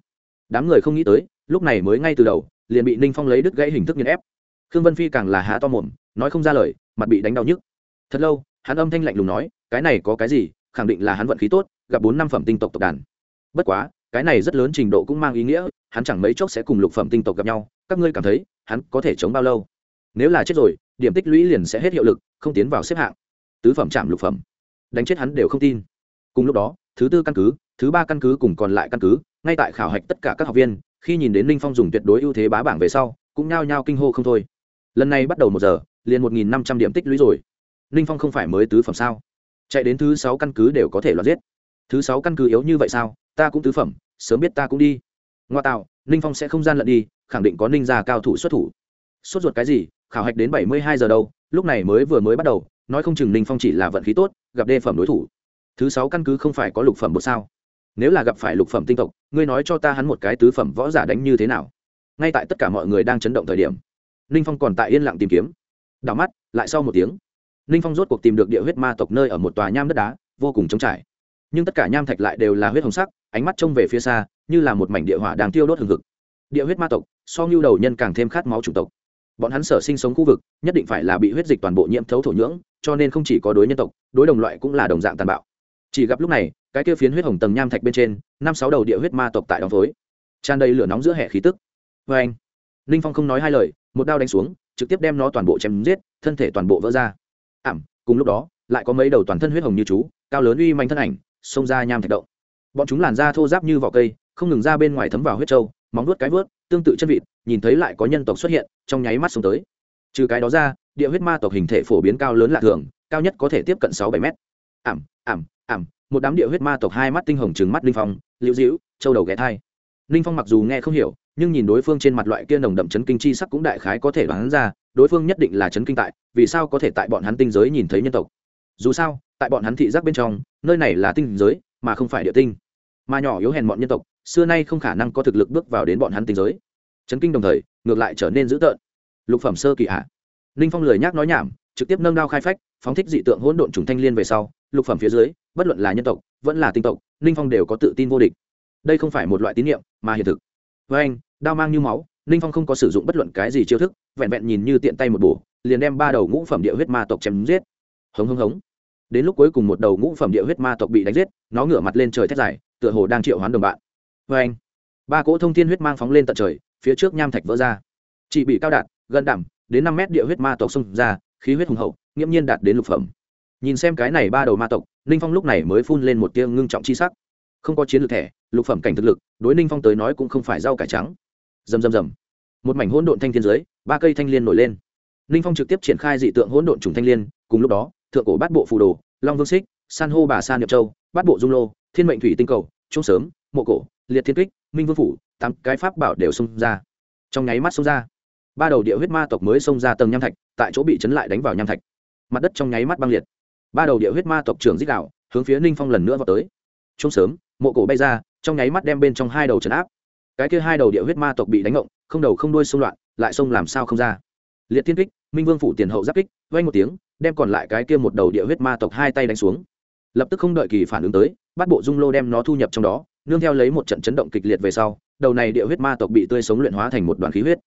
Đám người không nghĩ tới, lúc này mới ngay từ đầu, liền bị ninh phong lấy đứt gãy hình thức nghiền ép. Khương vân phi càng là há to mồm, nói không ra lời, mặt bị đánh đau nhức. Thật lâu, hắn âm thanh lạnh lùng nói, cái này có cái gì, khẳng định là hắn vận khí tốt, gặp bốn năm phẩm tinh tộc tộc đàn. Bất quá, cái này rất lớn trình độ cũng mang ý nghĩa, hắn chẳng mấy chốc sẽ cùng lục phẩm tinh tộc gặp nhau, các ngươi cảm thấy, hắn có thể chống bao lâu? Nếu là chết rồi, điểm tích lũy liền sẽ hết hiệu lực, không tiến vào xếp hạng. Tứ phẩm chạm lục phẩm. Đánh chết hắn đều không tin. Cùng lúc đó, thứ tư căn cứ, thứ ba căn cứ cùng còn lại căn cứ, ngay tại khảo hạch tất cả các học viên, khi nhìn đến ninh phong dùng tuyệt đối ưu thế bá bảng về sau, cũng nhao nhao kinh hô không thôi. Lần này bắt đầu một giờ, liền một nghìn năm trăm điểm tích lũy rồi. Ninh phong không phải mới tứ phẩm sao? Chạy đến thứ sáu căn cứ đều có thể loạt giết. Thứ sáu căn cứ yếu như vậy sao? Ta cũng tứ phẩm, sớm biết ta cũng đi. Ngoa tạo, ninh phong sẽ không gian lận đi, khẳng định có ninh gia cao thủ xuất thủ. Sốt ruột cái gì? Khảo hạch đến bảy mươi hai giờ đâu, lúc này mới vừa mới bắt đầu, nói không chừng ninh phong chỉ là vận khí tốt, gặp đề phẩm đối thủ. Thứ sáu căn cứ không phải có lục phẩm một sao. Nếu là gặp phải lục phẩm tinh tộc, ngươi nói cho ta hắn một cái tứ phẩm võ giả đánh như thế nào? Ngay tại tất cả mọi người đang chấn động thời điểm, ninh phong còn tại yên lặng tìm kiếm. Đảo mắt, lại sau một tiếng, ninh phong rốt cuộc tìm được địa huyết ma tộc nơi ở một tòa nham đất đá, vô cùng trống trải. Nhưng tất cả nham thạch lại đều là huyết hồng sắc, ánh mắt trông về phía xa, như là một mảnh địa hỏa đang tiêu đốt hừng hực. Địa huyết ma tộc, so ngưu đầu nhân càng thêm khát máu chủng tộc bọn hắn sở sinh sống khu vực, nhất định phải là bị huyết dịch toàn bộ nhiễm thấu thổ nhưỡng, cho nên không chỉ có đối nhân tộc, đối đồng loại cũng là đồng dạng tàn bạo. Chỉ gặp lúc này, cái kia phiến huyết hồng tầng nham thạch bên trên, năm sáu đầu địa huyết ma tộc tại đóng phối. Tràn đầy lửa nóng giữa hệ khí tức. Vê anh, ninh phong không nói hai lời, một đao đánh xuống, trực tiếp đem nó toàn bộ chém giết, thân thể toàn bộ vỡ ra. Ảm, cùng lúc đó, lại có mấy đầu toàn thân huyết hồng như chú, cao lớn uy manh thân ảnh, xông ra nham thạch động. Bọn chúng làn da thô giáp như vỏ cây, không ngừng ra bên ngoài thấm vào huyết trâu móng vuốt cái vớt, tương tự chân vịt, nhìn thấy lại có nhân tộc xuất hiện, trong nháy mắt xuống tới. Trừ cái đó ra, địa huyết ma tộc hình thể phổ biến cao lớn lạ thường, cao nhất có thể tiếp cận sáu bảy mét. Ảm ảm ảm một đám địa huyết ma tộc hai mắt tinh hồng trừng mắt linh phong, liễu dĩu châu đầu ghé thai. Linh phong mặc dù nghe không hiểu, nhưng nhìn đối phương trên mặt loại kia nồng đậm chấn kinh chi sắc cũng đại khái có thể đoán ra, đối phương nhất định là chấn kinh tại, vì sao có thể tại bọn hắn tinh giới nhìn thấy nhân tộc? Dù sao, tại bọn hắn thị giác bên trong, nơi này là tinh giới, mà không phải địa tinh. Mà nhỏ yếu hèn bọn nhân tộc xưa nay không khả năng có thực lực bước vào đến bọn hắn tình giới. Chấn kinh đồng thời, ngược lại trở nên dữ tợn. Lục phẩm sơ kỳ hạ ninh phong lười nhác nói nhảm, trực tiếp nâng đao khai phách, phóng thích dị tượng hỗn độn trùng thanh liên về sau, lục phẩm phía dưới, bất luận là nhân tộc, vẫn là tinh tộc, ninh phong đều có tự tin vô địch. Đây không phải một loại tín nhiệm mà hiện thực. Với anh, đao mang như máu, ninh phong không có sử dụng bất luận cái gì chiêu thức, vẹn vẹn nhìn như tiện tay một bổ, liền đem ba đầu ngũ phẩm địa huyết ma tộc chém giết. Hống hống hống. Đến lúc cuối cùng một đầu ngũ phẩm địa huyết ma tộc bị đánh giết, nó ngửa mặt lên trời thét dài, tựa hồ đang triệu hoán đồng bạn với anh, ba cỗ thông thiên huyết mang phóng lên tận trời, phía trước nham thạch vỡ ra. Chỉ bị cao đạt, gần đảm đến năm mét địa huyết ma tộc xông ra, khí huyết hùng hậu, nghiễm nhiên đạt đến lục phẩm. Nhìn xem cái này ba đầu ma tộc, ninh phong lúc này mới phun lên một tia ngưng trọng chi sắc. Không có chiến lược thẻ, lục phẩm cảnh thực lực, đối ninh phong tới nói cũng không phải rau cải trắng. Rầm rầm rầm. Một mảnh hỗn độn thanh thiên giới ba cây thanh liên nổi lên. Ninh phong trực tiếp triển khai dị tượng hỗn độn trùng thanh liên, cùng lúc đó, thượng cổ bát bộ phù đồ, long vương xích, san hô bà sa niệm châu, bát bộ dung lô, thiên mệnh thủy tinh cầu, trung sớm mộ cổ, liệt thiên kích, minh vương phủ, tám cái pháp bảo đều xông ra. Trong nháy mắt xông ra, ba đầu địa huyết ma tộc mới xông ra tầng nham thạch, tại chỗ bị chấn lại đánh vào nham thạch. Mặt đất trong nháy mắt băng liệt. Ba đầu địa huyết ma tộc trưởng dích đạo, hướng phía ninh phong lần nữa vào tới. Trung sớm, mộ cổ bay ra, trong nháy mắt đem bên trong hai đầu trấn áp. Cái kia hai đầu địa huyết ma tộc bị đánh ngộng, không đầu không đuôi xông loạn, lại xông làm sao không ra. Liệt thiên kích, minh vương phủ tiền hậu giáp kích vay một tiếng, đem còn lại cái kia một đầu địa huyết ma tộc hai tay đánh xuống. Lập tức không đợi kỳ phản ứng tới, bắt bộ dung lô đem nó thu nhập trong đó nương theo lấy một trận chấn động kịch liệt về sau, đầu này địa huyết ma tộc bị tươi sống luyện hóa thành một đoàn khí huyết.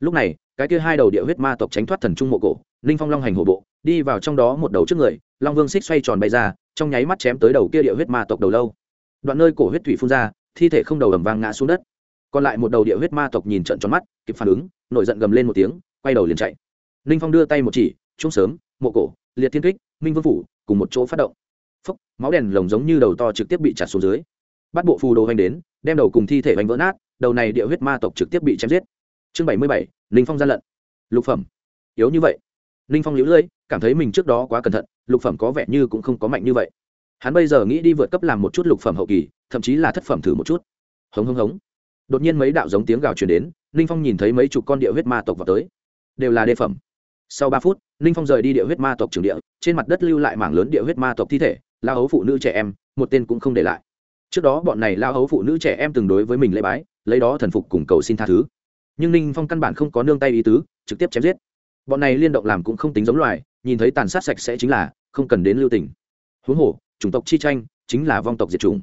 Lúc này, cái kia hai đầu địa huyết ma tộc tránh thoát thần trung mộ cổ, ninh phong long hành hổ bộ, đi vào trong đó một đầu trước người, long vương xích xoay tròn bay ra, trong nháy mắt chém tới đầu kia địa huyết ma tộc đầu lâu. Đoạn nơi cổ huyết thủy phun ra, thi thể không đầu ầm vang ngã xuống đất. Còn lại một đầu địa huyết ma tộc nhìn trận tròn mắt, kịp phản ứng, nổi giận gầm lên một tiếng, quay đầu liền chạy. Ninh phong đưa tay một chỉ chung sớm, mộ cổ, liệt thiên kích, minh vương phủ, cùng một chỗ phát động. Phốc máu đèn lồng giống như đầu to trực tiếp bị chặt xuống dưới bắt bộ phù đồ hành đến, đem đầu cùng thi thể hành vỡ nát, đầu này địa huyết ma tộc trực tiếp bị chém giết. Chương bảy mươi bảy ninh phong gian lận. Lục phẩm. Yếu như vậy. Ninh phong lũ lưỡi, cảm thấy mình trước đó quá cẩn thận, lục phẩm có vẻ như cũng không có mạnh như vậy. Hắn bây giờ nghĩ đi vượt cấp làm một chút lục phẩm hậu kỳ, thậm chí là thất phẩm thử một chút. Hống hống hống. Đột nhiên mấy đạo giống tiếng gào truyền đến ninh phong nhìn thấy mấy chục con địa huyết ma tộc vào tới. Đều là đề phẩm. Sau ba phút ninh phong rời đi địa huyết ma tộc trường địa, trên mặt đất lưu lại mảng lớn địa huyết ma tộc thi thể la hấu phụ nữ trẻ em, một tên cũng không để lại trước đó bọn này lao hấu phụ nữ trẻ em từng đối với mình lễ bái, lấy đó thần phục cùng cầu xin tha thứ. Nhưng ninh phong căn bản không có nương tay ý tứ, trực tiếp chém giết. Bọn này liên động làm cũng không tính giống loài, nhìn thấy tàn sát sạch sẽ chính là không cần đến lưu tình. Huống hồ, chủng tộc chi tranh chính là vong tộc diệt chủng.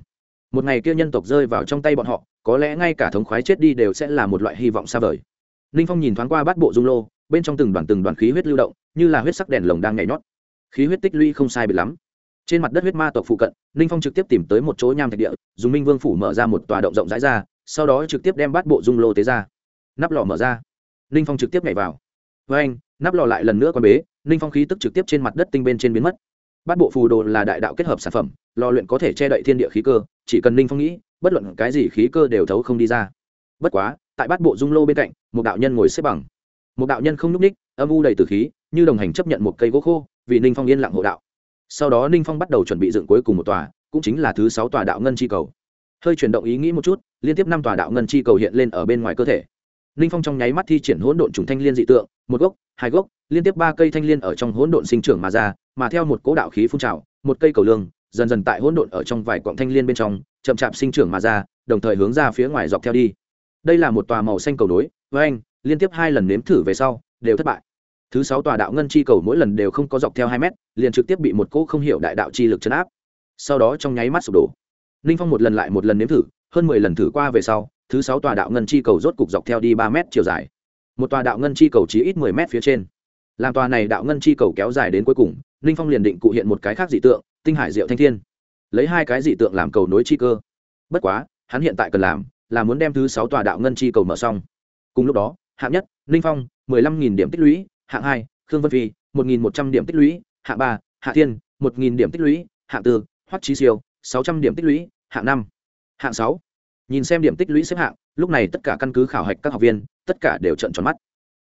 Một ngày kia nhân tộc rơi vào trong tay bọn họ, có lẽ ngay cả thống khoái chết đi đều sẽ là một loại hy vọng xa vời. Ninh phong nhìn thoáng qua bát bộ dung lô, bên trong từng đoàn từng đoàn khí huyết lưu động, như là huyết sắc đèn lồng đang nhảy nhót. Khí huyết tích lũy không sai biệt lắm trên mặt đất huyết ma tộc phụ cận, ninh phong trực tiếp tìm tới một chỗ nham thạch địa, dùng minh vương phủ mở ra một tòa động rộng rãi ra, sau đó trực tiếp đem bát bộ dung lô tế ra. Nắp lò mở ra. Ninh phong trực tiếp nhảy vào. Với anh, nắp lò lại lần nữa quan bế, ninh phong khí tức trực tiếp trên mặt đất tinh bên trên biến mất. Bát bộ phù đồ là đại đạo kết hợp sản phẩm, lò luyện có thể che đậy thiên địa khí cơ, chỉ cần ninh phong nghĩ, bất luận cái gì khí cơ đều thấu không đi ra. Bất quá, tại bát bộ dung lô bên cạnh, một đạo nhân ngồi xếp bằng. Một đạo nhân không n ú c ních âm u đầy từ khí, như đồng hành chấp nhận một cây gỗ khô, vì ninh phong yên lặng hộ đạo sau đó ninh phong bắt đầu chuẩn bị dựng cuối cùng một tòa, cũng chính là thứ sáu tòa đạo ngân chi cầu. Hơi chuyển động ý nghĩ một chút, liên tiếp năm tòa đạo ngân chi cầu hiện lên ở bên ngoài cơ thể. Ninh phong trong nháy mắt thi triển hỗn độn trùng thanh liên dị tượng, một gốc, hai gốc, liên tiếp ba cây thanh liên ở trong hỗn độn sinh trưởng mà ra, mà theo một cỗ đạo khí phun trào, một cây cầu lương, dần dần tại hỗn độn ở trong vài cọng thanh liên bên trong, chậm chạp sinh trưởng mà ra, đồng thời hướng ra phía ngoài dọc theo đi. Đây là một tòa màu xanh cầu nối với anh liên tiếp hai lần nếm thử về sau, đều thất bại thứ sáu tòa đạo ngân chi cầu mỗi lần đều không có dọc theo hai mét, liền trực tiếp bị một cỗ không hiểu đại đạo chi lực chấn áp. Sau đó trong nháy mắt sụp đổ. Ninh phong một lần lại một lần nếm thử, hơn mười lần thử qua về sau, thứ sáu tòa đạo ngân chi cầu rốt cục dọc theo đi ba mét chiều dài. Một tòa đạo ngân chi cầu chỉ ít mười mét phía trên. Làm tòa này đạo ngân chi cầu kéo dài đến cuối cùng, ninh phong liền định cụ hiện một cái khác dị tượng, tinh hải diệu thanh thiên. Lấy hai cái dị tượng làm cầu nối chi cơ. Bất quá, hắn hiện tại cần làm là muốn đem thứ sáu tòa đạo ngân chi cầu mở xong. Cùng lúc đó, hạng nhất, ninh phong, mười lăm nghìn điểm tích lũy hạng hai, khương vân phi, một nghìn một trăm điểm tích lũy, hạng ba, hạ thiên, một nghìn điểm tích lũy, hạng tư, hoắc trí siêu, sáu trăm điểm tích lũy, hạng năm, hạng sáu. Nhìn xem điểm tích lũy xếp hạng, lúc này tất cả căn cứ khảo hạch các học viên, tất cả đều trận tròn mắt.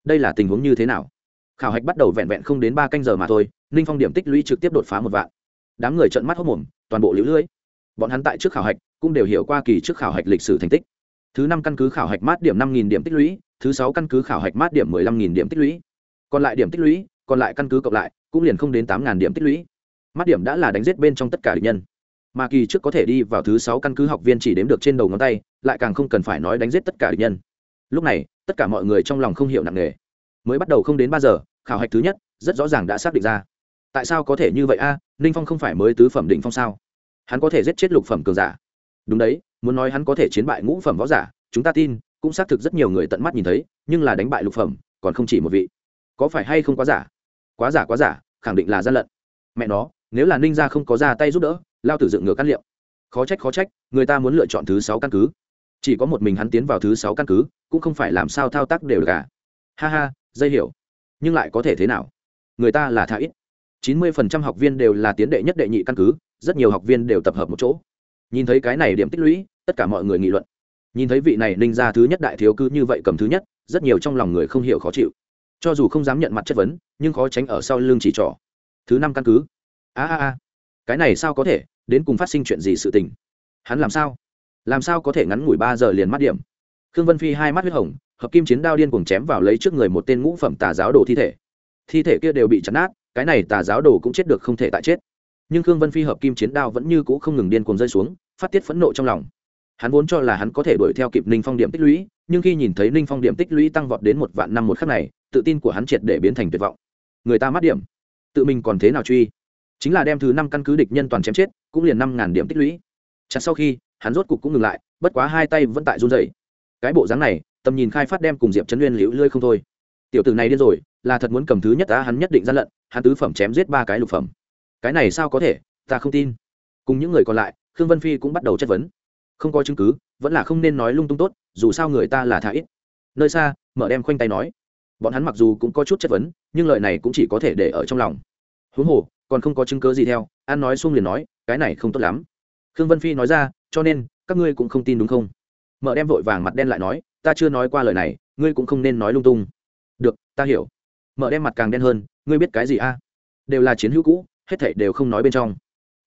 Đây là tình huống như thế nào? Khảo hạch bắt đầu vẹn vẹn không đến ba canh giờ mà thôi, ninh phong điểm tích lũy trực tiếp đột phá một vạn. Đám người trận mắt hốc mồm toàn bộ lũ lưỡi bọn hắn tại trước khảo hạch, cũng đều hiểu qua kỳ trước khảo hạch lịch sử thành tích. Thứ năm căn cứ khảo hạch mát điểm năm điểm tích lũy, thứ sáu căn cứ khảo hạch mát điểm mười lăm điểm tích lũy còn lại điểm tích lũy, còn lại căn cứ cộng lại, cũng liền không đến tám ngàn điểm tích lũy. Mắt điểm đã là đánh giết bên trong tất cả địch nhân. Mà kỳ trước có thể đi vào thứ sáu căn cứ học viên chỉ đếm được trên đầu ngón tay, lại càng không cần phải nói đánh giết tất cả địch nhân. Lúc này, tất cả mọi người trong lòng không hiểu nặng nề. Mới bắt đầu không đến ba giờ, khảo hạch thứ nhất rất rõ ràng đã xác định ra. Tại sao có thể như vậy a? Ninh phong không phải mới tứ phẩm định phong sao? Hắn có thể giết chết lục phẩm cường giả. Đúng đấy, muốn nói hắn có thể chiến bại ngũ phẩm võ giả, chúng ta tin, cũng xác thực rất nhiều người tận mắt nhìn thấy, nhưng là đánh bại lục phẩm, còn không chỉ một vị có phải hay không quá giả? Quá giả quá giả, khẳng định là gian lận. Mẹ nó, nếu là ninh gia không có ra tay giúp đỡ, lao tử dựng ngược căn liệu. Khó trách khó trách, người ta muốn lựa chọn thứ sáu căn cứ. Chỉ có một mình hắn tiến vào thứ sáu căn cứ, cũng không phải làm sao thao tác đều cả à? ha ha, dây hiểu. Nhưng lại có thể thế nào? Người ta là thả ít. Chín mươi phần trăm học viên đều là tiến đệ nhất đệ nhị căn cứ, rất nhiều học viên đều tập hợp một chỗ. Nhìn thấy cái này điểm tích lũy, tất cả mọi người nghị luận. Nhìn thấy vị này ninh ra thứ nhất đại thiếu cứ như vậy cầm thứ nhất, rất nhiều trong lòng người không hiểu khó chịu cho dù không dám nhận mặt chất vấn, nhưng khó tránh ở sau lưng chỉ trỏ. Thứ năm căn cứ. A a a. Cái này sao có thể? Đến cùng phát sinh chuyện gì sự tình? Hắn làm sao? Làm sao có thể ngắn ngủi ba giờ liền mắt điểm? Khương vân phi hai mắt huyết hồng, hợp kim chiến đao điên cuồng chém vào lấy trước người một tên ngũ phẩm tà giáo đồ thi thể. Thi thể kia đều bị chặt nát, cái này tà giáo đồ cũng chết được không thể tại chết. Nhưng khương vân phi hợp kim chiến đao vẫn như cũ không ngừng điên cuồng rơi xuống, phát tiết phẫn nộ trong lòng. Hắn vốn cho là hắn có thể đuổi theo kịp ninh phong điểm tích lũy, nhưng khi nhìn thấy ninh phong điểm tích lũy tăng vọt đến một vạn năm một khắc này tự tin của hắn triệt để biến thành tuyệt vọng. Người ta mắt điểm. Tự mình còn thế nào truy? Chính là đem thứ năm căn cứ địch nhân toàn chém chết, cũng liền năm ngàn điểm tích lũy. Chặt sau khi, hắn rốt cục cũng ngừng lại, bất quá hai tay vẫn tại run rẩy. Cái bộ dáng này, tầm nhìn khai phát đem cùng diệp trấn nguyên liễu lơi không thôi. Tiểu tử này điên rồi, là thật muốn cầm thứ nhất ta hắn nhất định gian lận, hắn tứ phẩm chém giết ba cái lục phẩm. Cái này sao có thể, ta không tin. Cùng những người còn lại, khương vân phi cũng bắt đầu chất vấn. Không có chứng cứ, vẫn là không nên nói lung tung tốt, dù sao người ta là thả ít. Nơi xa, mở đem khoanh tay nói bọn hắn mặc dù cũng có chút chất vấn, nhưng lời này cũng chỉ có thể để ở trong lòng. Huống hồ, còn không có chứng cớ gì theo, an nói xung liền nói, cái này không tốt lắm. Khương vân phi nói ra, cho nên, các ngươi cũng không tin đúng không? Mở đem vội vàng mặt đen lại nói, ta chưa nói qua lời này, ngươi cũng không nên nói lung tung. Được, ta hiểu. Mở đem mặt càng đen hơn, ngươi biết cái gì a? Đều là chiến hữu cũ, hết thảy đều không nói bên trong.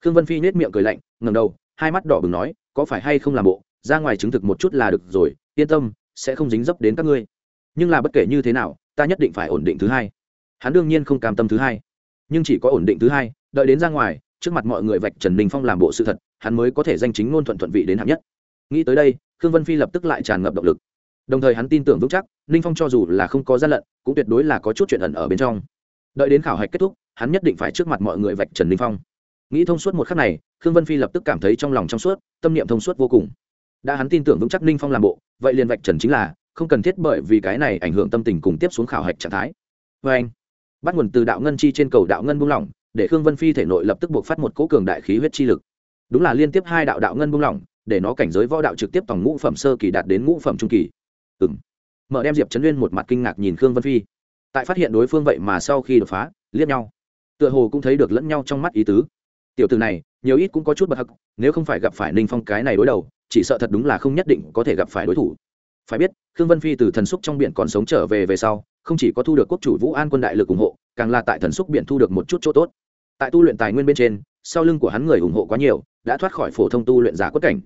Khương vân phi nết miệng cười lạnh ngầm đầu, hai mắt đỏ bừng nói, có phải hay không làm bộ, ra ngoài chứng thực một chút là được rồi, yên tâm, sẽ không dính dấp đến các ngươi. Nhưng là bất kể như thế nào ta nhất định phải ổn định thứ hai. Hắn đương nhiên không cam tâm thứ hai, nhưng chỉ có ổn định thứ hai, đợi đến ra ngoài, trước mặt mọi người vạch trần đình phong làm bộ sự thật, hắn mới có thể danh chính ngôn thuận thuận vị đến hạng nhất. Nghĩ tới đây, khương vân phi lập tức lại tràn ngập động lực. Đồng thời hắn tin tưởng vững chắc, ninh phong cho dù là không có gian lận, cũng tuyệt đối là có chút chuyện ẩn ở bên trong. Đợi đến khảo hạch kết thúc, hắn nhất định phải trước mặt mọi người vạch trần ninh phong. Nghĩ thông suốt một khắc này, khương vân phi lập tức cảm thấy trong lòng trong suốt, tâm niệm thông suốt vô cùng. Đã hắn tin tưởng vững chắc ninh phong làm bộ, vậy liền vạch trần chính là không cần thiết bởi vì cái này ảnh hưởng tâm tình cùng tiếp xuống khảo hạch trạng thái. Vê anh, bắt nguồn từ đạo ngân chi trên cầu đạo ngân buông lỏng, để khương vân phi thể nội lập tức buộc phát một cỗ cường đại khí huyết chi lực. Đúng là liên tiếp hai đạo đạo ngân buông lỏng, để nó cảnh giới võ đạo trực tiếp tổng ngũ phẩm sơ kỳ đạt đến ngũ phẩm trung kỳ. Ừm. mở đem diệp trấn nguyên một mặt kinh ngạc nhìn khương vân phi. Tại phát hiện đối phương vậy mà sau khi đột phá, liếc nhau. Tựa hồ cũng thấy được lẫn nhau trong mắt ý tứ. Tiểu từ này, nhiều ít cũng có chút bật hặc nếu không phải gặp phải ninh phong cái này đối đầu, chỉ sợ thật đúng là không nhất định có thể gặp phải đối thủ phải biết, khương vân phi từ thần xúc trong biển còn sống trở về về sau, không chỉ có thu được quốc chủ vũ an quân đại lực ủng hộ, càng là tại thần xúc biển thu được một chút chỗ tốt. Tại tu luyện tài nguyên bên trên, sau lưng của hắn người ủng hộ quá nhiều, đã thoát khỏi phổ thông tu luyện giả quất cảnh.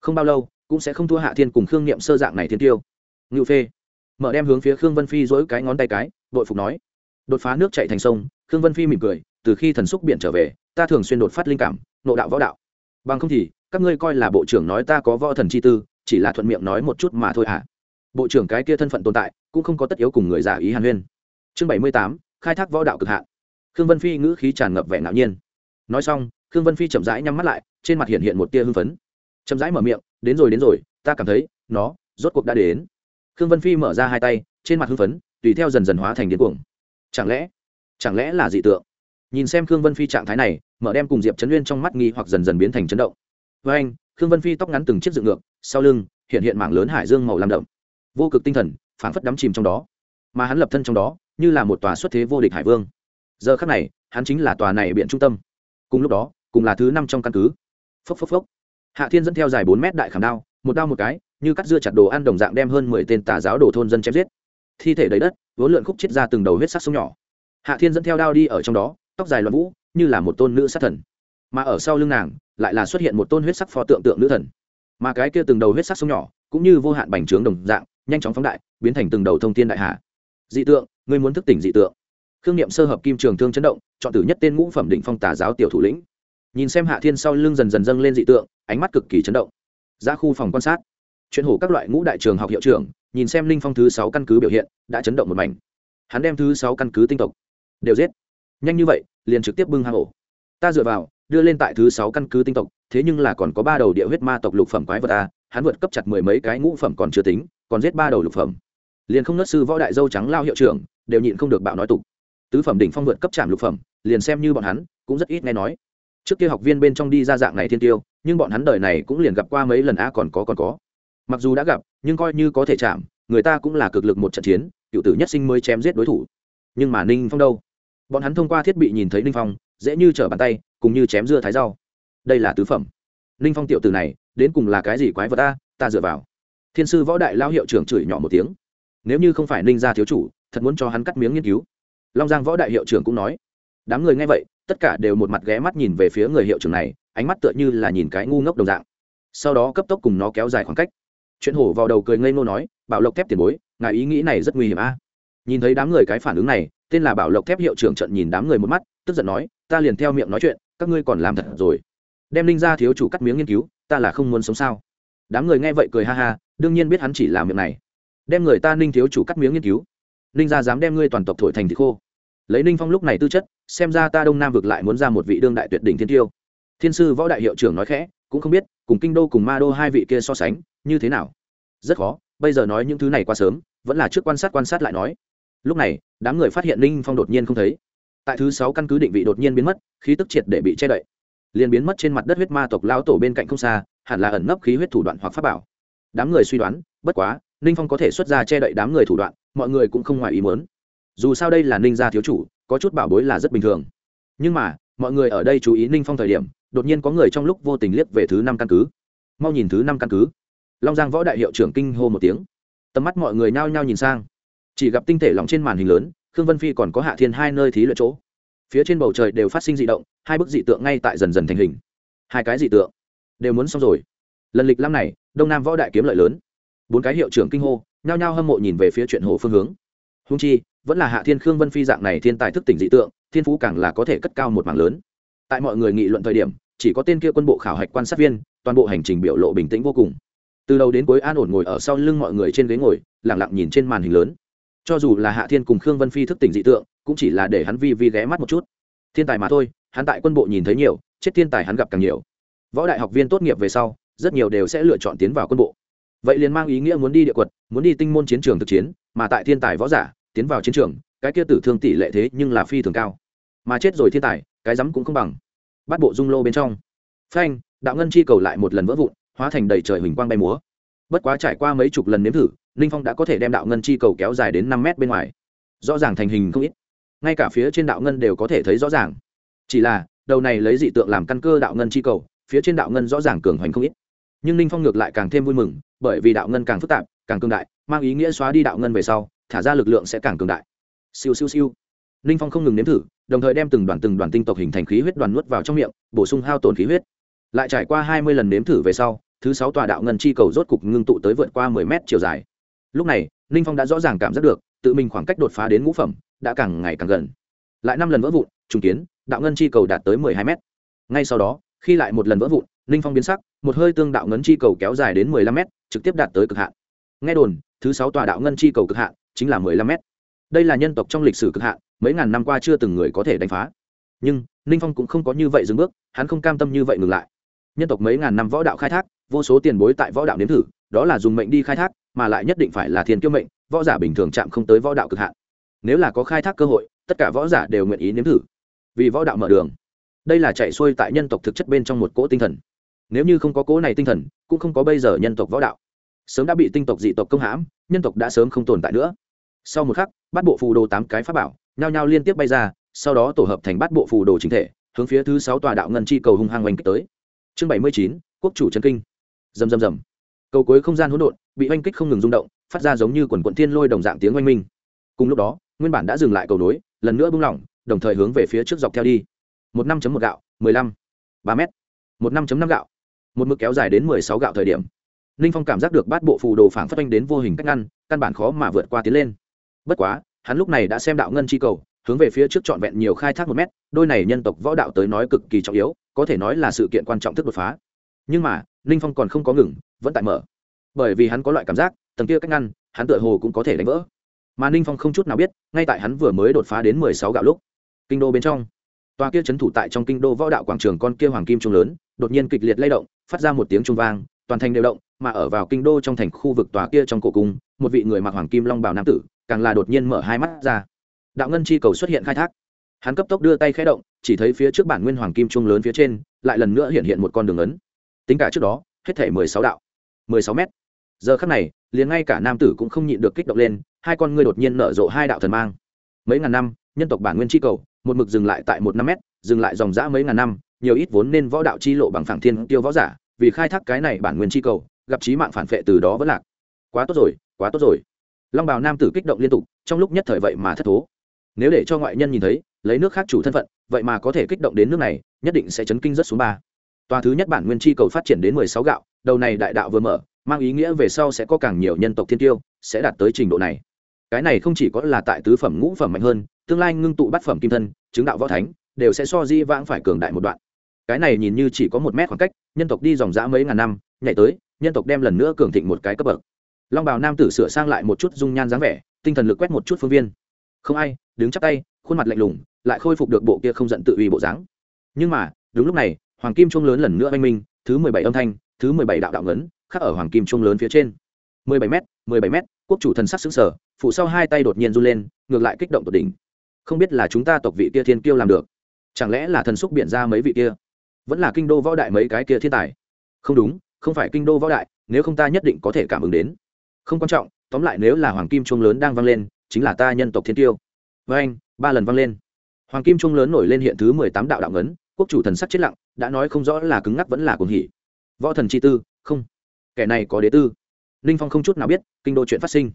Không bao lâu, cũng sẽ không thua hạ thiên cùng khương niệm sơ dạng này thiên tiêu. Ngự phê. Mở đem hướng phía khương vân phi dỗi cái ngón tay cái, đội phục nói. Đột phá nước chạy thành sông, khương vân phi mỉm cười, từ khi thần xúc biển trở về, ta thường xuyên đột phát linh cảm, nộ đạo võ đạo. Bằng không thì, các ngươi coi là bộ trưởng nói ta có võ thần chi tư chỉ là thuận miệng nói một chút mà thôi à bộ trưởng cái kia thân phận tồn tại, cũng không có tất yếu cùng người giả ý hàn huyên. Chương bảy mươi tám, khai thác võ đạo cực hạn. Khương vân phi ngữ khí tràn ngập vẻ ngạo nhiên. Nói xong, khương vân phi chậm rãi nhắm mắt lại, trên mặt hiện hiện một tia hưng phấn. Chậm rãi mở miệng, đến rồi đến rồi, ta cảm thấy, nó rốt cuộc đã đến. Khương vân phi mở ra hai tay, trên mặt hưng phấn, tùy theo dần dần hóa thành điên cuồng. Chẳng lẽ chẳng lẽ là dị tượng? Nhìn xem khương vân phi trạng thái này, mở đem cùng diệp trấn uyên trong mắt nghi hoặc dần dần biến thành chấn động với anh, khương vân phi tóc ngắn từng chiếc dựng ngược, sau lưng, hiện hiện mảng lớn hải dương màu lam đậm. Vô cực tinh thần, phảng phất đắm chìm trong đó. Mà hắn lập thân trong đó, như là một tòa xuất thế vô địch hải vương. Giờ khắc này, hắn chính là tòa này biện trung tâm. Cùng lúc đó, cùng là thứ năm trong căn cứ. Phốc phốc phốc. Hạ thiên dẫn theo dài bốn mét đại khảm đao, một đao một cái, như cắt dưa chặt đồ ăn đồng dạng đem hơn mười tên tà giáo đồ thôn dân chém giết. Thi thể đầy đất, vốn lượn khúc chết ra từng đầu huyết sắc sông nhỏ. Hạ thiên dẫn theo đao đi ở trong đó, tóc dài loạn vũ, như là một tôn nữ sát thần. Mà ở sau lưng nàng lại là xuất hiện một tôn huyết sắc pho tượng tượng nữ thần. Mà cái kia từng đầu huyết sắc sông nhỏ, cũng như vô hạn bành trướng đồng dạng, nhanh chóng phóng đại, biến thành từng đầu thông thiên đại hạ. Dị tượng, ngươi muốn thức tỉnh dị tượng. Khương niệm sơ hợp kim trường thương chấn động, chọn tử nhất tên ngũ phẩm định phong tà giáo tiểu thủ lĩnh. Nhìn xem hạ thiên sau lưng dần dần dâng lên dị tượng, ánh mắt cực kỳ chấn động. Ra khu phòng quan sát. Chuyện hổ các loại ngũ đại trường học hiệu trưởng, nhìn xem linh phong thứ sáu căn cứ biểu hiện, đã chấn động một mảnh. Hắn đem thứ sáu căn cứ tinh tộc đều giết. Nhanh như vậy, liền trực tiếp bưng hang ổ. Ta dựa vào đưa lên tại thứ sáu căn cứ tinh tộc, thế nhưng là còn có ba đầu địa huyết ma tộc lục phẩm quái vật a hắn vượt cấp chặt mười mấy cái ngũ phẩm còn chưa tính, còn giết ba đầu lục phẩm. Liền không nớt sư võ đại dâu trắng lao hiệu trưởng, đều nhịn không được bạo nói tục. Tứ phẩm đỉnh phong vượt cấp chạm lục phẩm, liền xem như bọn hắn, cũng rất ít nghe nói. Trước kia học viên bên trong đi ra dạng này thiên tiêu, nhưng bọn hắn đời này cũng liền gặp qua mấy lần a, còn có còn có. Mặc dù đã gặp, nhưng coi như có thể chạm, người ta cũng là cực lực một trận chiến, cựu tử nhất sinh mới chém giết đối thủ. Nhưng mà ninh phong đâu? Bọn hắn thông qua thiết bị nhìn thấy ninh phong, dễ như trở bàn tay cùng như chém dưa thái rau. Đây là tứ phẩm. Ninh phong tiểu tử này, đến cùng là cái gì quái vật ta ta dựa vào. Thiên sư võ đại lao hiệu trưởng chửi nhỏ một tiếng. Nếu như không phải ninh gia thiếu chủ, thật muốn cho hắn cắt miếng nghiên cứu. Long giang võ đại hiệu trưởng cũng nói. Đám người nghe vậy, tất cả đều một mặt ghé mắt nhìn về phía người hiệu trưởng này, ánh mắt tựa như là nhìn cái ngu ngốc đồng dạng. Sau đó cấp tốc cùng nó kéo dài khoảng cách. Chuyện hổ vào đầu cười ngây ngô nói, bảo lộc thép tiền bối, ngài ý nghĩ này rất nguy hiểm a. Nhìn thấy đám người cái phản ứng này, tên là bảo lộc thép hiệu trưởng trận nhìn đám người một mắt, tức giận nói, ta liền theo miệng nói chuyện các ngươi còn làm thật rồi. Đem linh ra thiếu chủ cắt miếng nghiên cứu, ta là không muốn sống sao? Đám người nghe vậy cười ha ha, đương nhiên biết hắn chỉ làm việc này. Đem người ta ninh thiếu chủ cắt miếng nghiên cứu. Ninh ra dám đem ngươi toàn tộc thổi thành thịt khô. Lấy ninh phong lúc này tư chất, xem ra ta đông nam vực lại muốn ra một vị đương đại tuyệt đỉnh thiên tiêu. Thiên sư võ đại hiệu trưởng nói khẽ, cũng không biết, cùng kinh đô cùng ma đô hai vị kia so sánh, như thế nào? Rất khó, bây giờ nói những thứ này quá sớm, vẫn là trước quan sát quan sát lại nói. Lúc này, đám người phát hiện ninh phong đột nhiên không thấy tại thứ sáu căn cứ định vị đột nhiên biến mất, khí tức triệt để bị che đậy. Liền biến mất trên mặt đất huyết ma tộc lao tổ bên cạnh không xa, hẳn là ẩn nấp khí huyết thủ đoạn hoặc pháp bảo. Đám người suy đoán, bất quá, ninh phong có thể xuất ra che đậy đám người thủ đoạn, mọi người cũng không ngoài ý muốn. Dù sao đây là ninh gia thiếu chủ, có chút bảo bối là rất bình thường. Nhưng mà, mọi người ở đây chú ý ninh phong thời điểm, đột nhiên có người trong lúc vô tình liếc về thứ năm căn cứ. Mau nhìn thứ năm căn cứ. Long giang võ đại hiệu trưởng kinh hô một tiếng. Tầm mắt mọi người nhao nhao nhìn sang. Chỉ gặp tinh thể lỏng trên màn hình lớn khương vân phi còn có hạ thiên hai nơi thí luyện chỗ. Phía trên bầu trời đều phát sinh dị động, hai bức dị tượng ngay tại dần dần thành hình. Hai cái dị tượng đều muốn xong rồi. Lần lịch năm này, đông nam võ đại kiếm lợi lớn. Bốn cái hiệu trưởng kinh hô, nhao nhao hâm mộ nhìn về phía chuyện hồ phương hướng. Húng chi, vẫn là hạ thiên khương vân phi dạng này thiên tài thức tỉnh dị tượng, thiên phú càng là có thể cất cao một mảng lớn. Tại mọi người nghị luận thời điểm, chỉ có tên kia quân bộ khảo hạch quan sát viên, toàn bộ hành trình biểu lộ bình tĩnh vô cùng. Từ đầu đến cuối an ổn ngồi ở sau lưng mọi người trên ghế ngồi lẳng lặng nhìn trên màn hình lớn cho dù là hạ thiên cùng khương vân phi thức tỉnh dị tượng, cũng chỉ là để hắn vi vi ghé mắt một chút. Thiên tài mà thôi, hắn tại quân bộ nhìn thấy nhiều, chết thiên tài hắn gặp càng nhiều. Võ đại học viên tốt nghiệp về sau, rất nhiều đều sẽ lựa chọn tiến vào quân bộ. Vậy liền mang ý nghĩa muốn đi địa quật, muốn đi tinh môn chiến trường thực chiến, mà tại thiên tài võ giả, tiến vào chiến trường, cái kia tử thương tỷ lệ thế nhưng là phi thường cao. Mà chết rồi thiên tài, cái rắm cũng không bằng. Bắt bộ dung lô bên trong. Phanh, đạo ngân chi cầu lại một lần vỡ vụn, hóa thành đầy trời huỳnh quang bay múa. Bất quá trải qua mấy chục lần nếm thử ninh phong đã có thể đem đạo ngân chi cầu kéo dài đến năm mét bên ngoài. Rõ ràng thành hình không ít. Ngay cả phía trên đạo ngân đều có thể thấy rõ ràng. Chỉ là, đầu này lấy dị tượng làm căn cơ đạo ngân chi cầu, phía trên đạo ngân rõ ràng cường hoành không ít. Nhưng ninh phong ngược lại càng thêm vui mừng, bởi vì đạo ngân càng phức tạp, càng cường đại, mang ý nghĩa xóa đi đạo ngân về sau, thả ra lực lượng sẽ càng cường đại. Siêu siêu siêu. Ninh phong không ngừng nếm thử, đồng thời đem từng đoàn từng đoàn tinh tộc hình thành khí huyết đoàn nuốt vào trong miệng, bổ sung hao tổn khí huyết. Lại trải qua hai mươi lần nếm thử về sau, thứ sáu tòa đạo ngân chi cầu rốt cục ngưng tụ tới vượt qua mười mét chiều dài lúc này, ninh phong đã rõ ràng cảm giác được, tự mình khoảng cách đột phá đến ngũ phẩm, đã càng ngày càng gần. Lại năm lần vỡ vụn, trùng kiến, đạo ngân chi cầu đạt tới mười hai mét. Ngay sau đó, khi lại một lần vỡ vụn, ninh phong biến sắc, một hơi tương đạo ngân chi cầu kéo dài đến mười lăm mét, trực tiếp đạt tới cực hạn. Nghe đồn, thứ sáu tòa đạo ngân chi cầu cực hạn chính là mười lăm mét. Đây là nhân tộc trong lịch sử cực hạn, mấy ngàn năm qua chưa từng người có thể đánh phá. Nhưng, ninh phong cũng không có như vậy dừng bước, hắn không cam tâm như vậy ngừng lại. Nhân tộc mấy ngàn năm võ đạo khai thác, vô số tiền bối tại võ đạo nếm thử, đó là dùng mệnh đi khai thác mà lại nhất định phải là thiên kiêu mệnh, võ giả bình thường chạm không tới võ đạo cực hạn. Nếu là có khai thác cơ hội, tất cả võ giả đều nguyện ý nếm thử. Vì võ đạo mở đường, đây là chạy xuôi tại nhân tộc thực chất bên trong một cỗ tinh thần. Nếu như không có cỗ này tinh thần, cũng không có bây giờ nhân tộc võ đạo. Sớm đã bị tinh tộc dị tộc công hãm, nhân tộc đã sớm không tồn tại nữa. Sau một khắc bắt bộ phù đồ tám cái pháp bảo, nhao nhao liên tiếp bay ra, sau đó tổ hợp thành bát bộ phù đồ chính thể, hướng phía thứ sáu tòa đạo ngân chi cầu hung hăng oanh kích tới. Chương bảy mươi chín, quốc chủ trấn kinh. Rầm rầm rầm. Cầu cuối không gian hỗn độn bị oanh kích không ngừng rung động, phát ra giống như quần quận thiên lôi đồng dạng tiếng oanh minh. Cùng lúc đó, nguyên bản đã dừng lại cầu nối, lần nữa bung lỏng, đồng thời hướng về phía trước dọc theo đi. Một năm một gạo, mười lăm, ba m một năm năm gạo. Một mực kéo dài đến mười sáu gạo thời điểm. Ninh phong cảm giác được bát bộ phù đồ phản phất oanh đến vô hình cách ngăn, căn bản khó mà vượt qua tiến lên. Bất quá, hắn lúc này đã xem đạo ngân chi cầu, hướng về phía trước trọn vẹn nhiều khai thác một mét, đôi này nhân tộc võ đạo tới nói cực kỳ trọng yếu, có thể nói là sự kiện quan trọng thức đột phá. Nhưng mà ninh phong còn không có ngừng, vẫn tại mở bởi vì hắn có loại cảm giác, tầng kia cách ngăn, hắn tựa hồ cũng có thể đánh vỡ. Mà ninh phong không chút nào biết, ngay tại hắn vừa mới đột phá đến mười sáu gạo lúc, kinh đô bên trong, tòa kia c h ấ n thủ tại trong kinh đô võ đạo quảng trường con kia hoàng kim trung lớn, đột nhiên kịch liệt lay động, phát ra một tiếng trung vang, toàn thành đều động, mà ở vào kinh đô trong thành khu vực tòa kia trong cổ cung, một vị người mặc hoàng kim long bảo nam tử, càng là đột nhiên mở hai mắt ra. Đạo ngân chi cầu xuất hiện khai thác. Hắn cấp tốc đưa tay khé động, chỉ thấy phía trước bản nguyên hoàng kim trung lớn phía trên, lại lần nữa hiện hiện một con đường ấn. Tính cả trước đó, hết thể mười sáu đạo, mười sáu mét giờ khắc này, liền ngay cả nam tử cũng không nhịn được kích động lên, hai con ngươi đột nhiên nở rộ hai đạo thần mang. Mấy ngàn năm, nhân tộc bản nguyên chi cầu, một mực dừng lại tại một năm mét, dừng lại dòng dã mấy ngàn năm, nhiều ít vốn nên võ đạo chi lộ bằng phẳng thiên tiêu võ giả, vì khai thác cái này bản nguyên chi cầu, gặp trí mạng phản vệ từ đó vẫn lạc. Quá tốt rồi, quá tốt rồi. Long bào nam tử kích động liên tục, trong lúc nhất thời vậy mà thất thố. Nếu để cho ngoại nhân nhìn thấy, lấy nước khác chủ thân phận, vậy mà có thể kích động đến nước này, nhất định sẽ chấn kinh rất xuống ba. Tòa thứ nhất bản nguyên chi cầu phát triển đến mười sáu gạo, đầu này đại đạo vừa mở mang ý nghĩa về sau sẽ có càng nhiều nhân tộc thiên tiêu sẽ đạt tới trình độ này. Cái này không chỉ có là tại tứ phẩm ngũ phẩm mạnh hơn, tương lai ngưng tụ bát phẩm kim thân, chứng đạo võ thánh, đều sẽ so di vãng phải cường đại một đoạn. Cái này nhìn như chỉ có một mét khoảng cách, nhân tộc đi dòng dã mấy ngàn năm, nhảy tới, nhân tộc đem lần nữa cường thịnh một cái cấp bậc. Long bào nam tử sửa sang lại một chút dung nhan dáng vẻ, tinh thần lực quét một chút phương viên. Không ai, đứng chắp tay, khuôn mặt lạnh lùng, lại khôi phục được bộ kia không giận tự uy bộ dáng. Nhưng mà, đúng lúc này, hoàng kim trung lớn lần nữa oanh minh, thứ mười bảy âm thanh, thứ mười bảy đạo đạo ngấn khắc ở hoàng kim trung lớn phía trên. Mười bảy m mười bảy m quốc chủ thần sắc sững sờ, phụ sau hai tay đột nhiên run lên, ngược lại kích động tột đỉnh. Không biết là chúng ta tộc vị kia thiên kiêu làm được, chẳng lẽ là thần xúc biện ra mấy vị kia? Vẫn là kinh đô võ đại mấy cái kia thiên tài? Không đúng, không phải kinh đô võ đại, nếu không ta nhất định có thể cảm ứng đến. Không quan trọng, tóm lại nếu là hoàng kim trung lớn đang vang lên, chính là ta nhân tộc thiên tiêu với anh, ba lần vang lên. Hoàng kim trung lớn nổi lên hiện thứ mười tám đạo đạo ngấn, quốc chủ thần sắc chết lặng, đã nói không rõ là cứng ngắc vẫn là cuồng hỉ. Võ thần chi tư, không kẻ này có đế tư. Ninh phong không chút nào biết kinh đô chuyện phát sinh.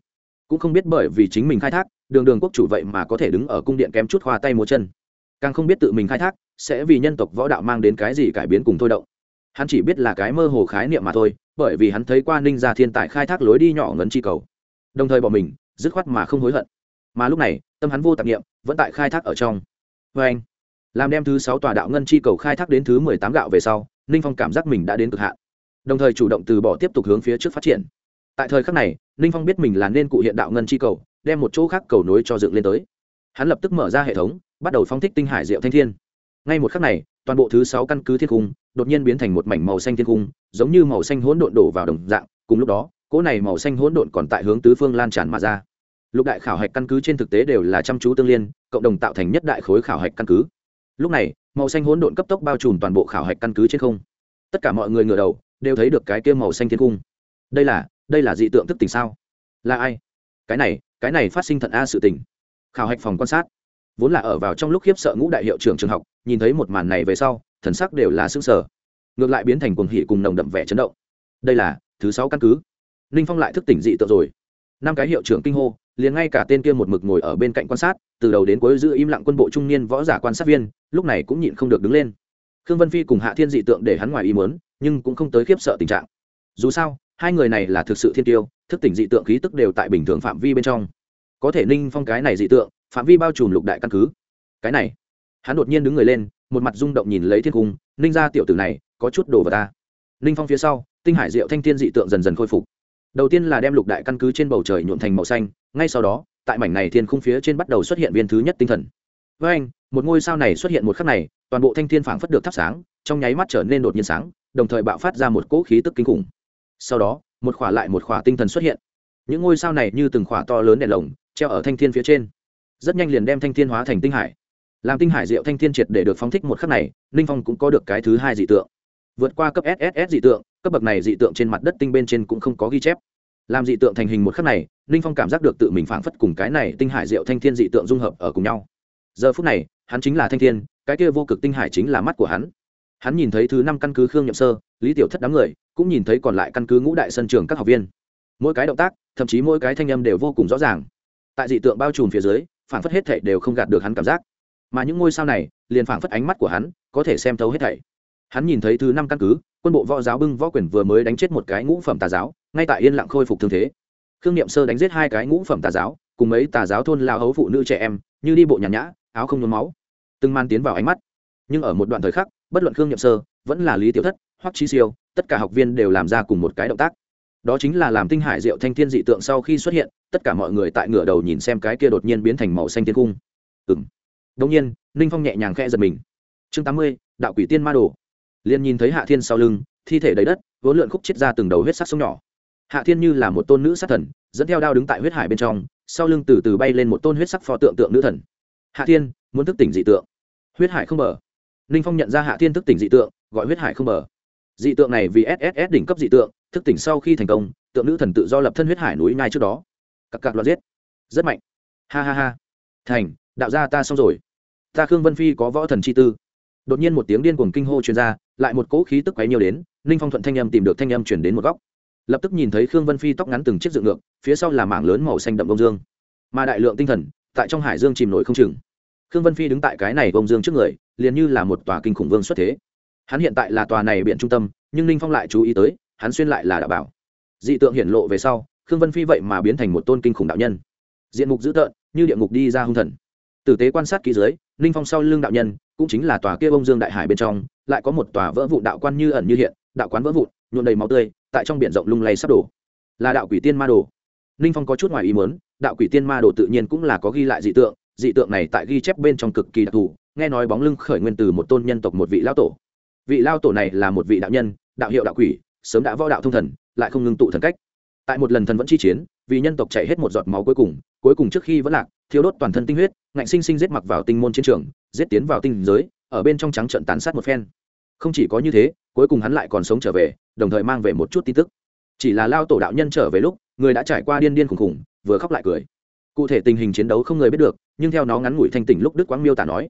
Cũng không biết bởi vì chính mình khai thác, đường đường quốc chủ vậy mà có thể đứng ở cung điện kém chút hoa tay múa chân. Càng không biết tự mình khai thác, sẽ vì nhân tộc võ đạo mang đến cái gì cải biến cùng thôi động. Hắn chỉ biết là cái mơ hồ khái niệm mà thôi, bởi vì hắn thấy qua ninh gia thiên tài khai thác lối đi nhỏ ngấn chi cầu. Đồng thời bỏ mình, dứt khoát mà không hối hận. Mà lúc này, tâm hắn vô tạp nghiệm vẫn tại khai thác ở trong. Vê anh, làm đem thứ sáu tòa đạo ngân chi cầu khai thác đến thứ mười tám gạo về sau, ninh phong cảm giác mình đã đến cực hạn đồng thời chủ động từ bỏ tiếp tục hướng phía trước phát triển. Tại thời khắc này, ninh phong biết mình là nên cụ hiện đạo ngân chi cầu, đem một chỗ khác cầu nối cho dựng lên tới. Hắn lập tức mở ra hệ thống, bắt đầu phong thích tinh hải diệu thanh thiên. Ngay một khắc này, toàn bộ thứ sáu căn cứ thiên cung đột nhiên biến thành một mảnh màu xanh thiên cung, giống như màu xanh hỗn độn đổ vào đồng dạng. Cùng lúc đó, cỗ này màu xanh hỗn độn còn tại hướng tứ phương lan tràn mà ra. Lục đại khảo hạch căn cứ trên thực tế đều là chăm chú tương liên, cộng đồng tạo thành nhất đại khối khảo hạch căn cứ. Lúc này, màu xanh hỗn độn cấp tốc bao trùm toàn bộ khảo hạch căn cứ trên không. Tất cả mọi người ngửa đầu đều thấy được cái kia màu xanh thiên cung. Đây là đây là dị tượng thức tỉnh sao? Là ai? Cái này cái này phát sinh thận a sự tình. Khảo hạch phòng quan sát. Vốn là ở vào trong lúc khiếp sợ ngũ đại hiệu trưởng trường học, nhìn thấy một màn này về sau, thần sắc đều là xương sở ngược lại biến thành cuồng hỉ cùng nồng đậm vẻ chấn động. Đây là, thứ sáu căn cứ. Ninh phong lại thức tỉnh dị tượng rồi. Năm cái hiệu trưởng kinh hô, liền ngay cả tên kia một mực ngồi ở bên cạnh quan sát, từ đầu đến cuối giữ im lặng quân bộ trung niên võ giả quan sát viên, lúc này cũng nhịn không được đứng lên. Khương vân phi cùng hạ thiên dị tượng để hắn ngoài ý muốn nhưng cũng không tới khiếp sợ tình trạng. Dù sao, hai người này là thực sự thiên tiêu, thức tỉnh dị tượng khí tức đều tại bình thường phạm vi bên trong. Có thể ninh phong cái này dị tượng, phạm vi bao trùm lục đại căn cứ. Cái này, hắn đột nhiên đứng người lên, một mặt rung động nhìn lấy thiên cung, ninh ra tiểu tử này, có chút đồ vào ta ninh phong phía sau, tinh hải diệu thanh thiên dị tượng dần dần khôi phục. Đầu tiên là đem lục đại căn cứ trên bầu trời nhuộm thành màu xanh, ngay sau đó, tại mảnh này thiên khung phía trên bắt đầu xuất hiện viên thứ nhất tinh thần. Với anh, một ngôi sao này xuất hiện một khắc này, toàn bộ thanh thiên phảng phất được thắp sáng, trong nháy mắt trở nên đột nhiên sáng đồng thời bạo phát ra một cỗ khí tức kinh khủng. Sau đó, một khỏa lại một khỏa tinh thần xuất hiện. Những ngôi sao này như từng khỏa to lớn đèn lồng, treo ở thanh thiên phía trên. Rất nhanh liền đem thanh thiên hóa thành tinh hải. Làm tinh hải diệu thanh thiên triệt để được phóng thích một khắc này ninh phong cũng có được cái thứ hai dị tượng. Vượt qua cấp sss dị tượng, cấp bậc này dị tượng trên mặt đất tinh bên trên cũng không có ghi chép. Làm dị tượng thành hình một khắc này ninh phong cảm giác được tự mình phảng phất cùng cái này tinh hải diệu thanh thiên dị tượng dung hợp ở cùng nhau. Giờ phút này, hắn chính là thanh thiên, cái kia vô cực tinh hải chính là mắt của hắn hắn nhìn thấy thứ năm căn cứ khương nhậm sơ, lý tiểu thất đám người, cũng nhìn thấy còn lại căn cứ ngũ đại sân trường các học viên. Mỗi cái động tác, thậm chí mỗi cái thanh âm đều vô cùng rõ ràng. Tại dị tượng bao trùm phía dưới phản phất hết thảy đều không gạt được hắn cảm giác. Mà những ngôi sao này, liền phản phất ánh mắt của hắn, có thể xem thấu hết thảy. Hắn nhìn thấy thứ năm căn cứ, quân bộ võ giáo bưng võ quyền vừa mới đánh chết một cái ngũ phẩm tà giáo, ngay tại yên lặng khôi phục thương thế. Khương niệm sơ đánh giết hai cái ngũ phẩm tà giáo, cùng mấy tà giáo thôn lao hấu phụ nữ trẻ em, như đi bộ nhàn nhã, áo không nhuốm máu. Từng man tiến vào ánh mắt. Nhưng ở một đoạn thời khắc bất luận khương nhậm sơ, vẫn là lý tiểu thất, hoặc chi siêu, tất cả học viên đều làm ra cùng một cái động tác. Đó chính là làm tinh hải diệu thanh thiên dị tượng sau khi xuất hiện, tất cả mọi người tại ngửa đầu nhìn xem cái kia đột nhiên biến thành màu xanh thiên cung. Ừ m đông nhiên, ninh phong nhẹ nhàng khẽ giật mình. Chương tám mươi, đạo quỷ tiên ma đồ. Liền nhìn thấy hạ thiên sau lưng, thi thể đầy đất, vốn lượn khúc chết ra từng đầu huyết sắc sông nhỏ. Hạ thiên như là một tôn nữ sát thần, dẫn theo đao đứng tại huyết hải bên trong, sau lưng từ từ bay lên một tôn huyết sắc pho tượng tượng nữ thần. Hạ thiên, muốn thức tỉnh dị tượng. Huyết hải không mở ninh phong nhận ra hạ thiên thức tỉnh dị tượng, gọi huyết hải không bờ. Dị tượng này vì sss đỉnh cấp dị tượng, thức tỉnh sau khi thành công, tượng nữ thần tự do lập thân huyết hải núi ngay trước đó. Cặp cặp loạt giết. Rất mạnh. Ha ha ha. Thành, đạo gia ta xong rồi. Ta khương vân phi có võ thần chi tư. Đột nhiên một tiếng điên cuồng kinh hô truyền ra, lại một cỗ khí tức quấy nhiều đến, ninh phong thuận thanh âm tìm được thanh âm chuyển đến một góc. Lập tức nhìn thấy khương vân phi tóc ngắn từng chiếc dựng ngược, phía sau là mảng lớn màu xanh đậm bông dương. Mà đại lượng tinh thần, tại trong hải dương chìm nổi không chừng khương vân phi đứng tại cái này bông dương trước người, liền như là một tòa kinh khủng vương xuất thế. Hắn hiện tại là tòa này biện trung tâm, nhưng ninh phong lại chú ý tới, hắn xuyên lại là đạo bảo. Dị tượng hiển lộ về sau, khương vân phi vậy mà biến thành một tôn kinh khủng đạo nhân. Diện mục dữ tợn, như địa ngục đi ra hung thần. Tử tế quan sát kỹ dưới, ninh phong sau lưng đạo nhân, cũng chính là tòa kia bông dương đại hải bên trong, lại có một tòa vỡ vụ đạo quan như ẩn như hiện, đạo quán vỡ vụn, nhuộm đầy máu tươi, tại trong biển rộng lung lay sắp đổ. Là đạo quỷ tiên ma đồ. Ninh phong có chút ngoài ý muốn, đạo quỷ tiên ma đồ tự nhiên cũng là có ghi lại dị tượng dị tượng này tại ghi chép bên trong cực kỳ đặc thù, nghe nói bóng lưng khởi nguyên từ một tôn nhân tộc một vị lao tổ. Vị lao tổ này là một vị đạo nhân, đạo hiệu đạo quỷ, sớm đã võ đạo thông thần, lại không ngưng tụ thần cách. Tại một lần thần vẫn chi chiến, vì nhân tộc chạy hết một giọt máu cuối cùng cuối cùng trước khi vẫn lạc thiếu đốt toàn thân tinh huyết, ngạnh sinh sinh giết mặc vào tinh môn chiến trường, giết tiến vào tinh giới, ở bên trong trắng trận tàn sát một phen. Không chỉ có như thế, cuối cùng hắn lại còn sống trở về, đồng thời mang về một chút tin tức. Chỉ là lao tổ đạo nhân trở về lúc, người đã trải qua điên điên khùng khùng vừa khóc lại cười cụ thể tình hình chiến đấu không người biết được, nhưng theo nó ngắn ngủi thanh tỉnh lúc đức quang miêu tả nói,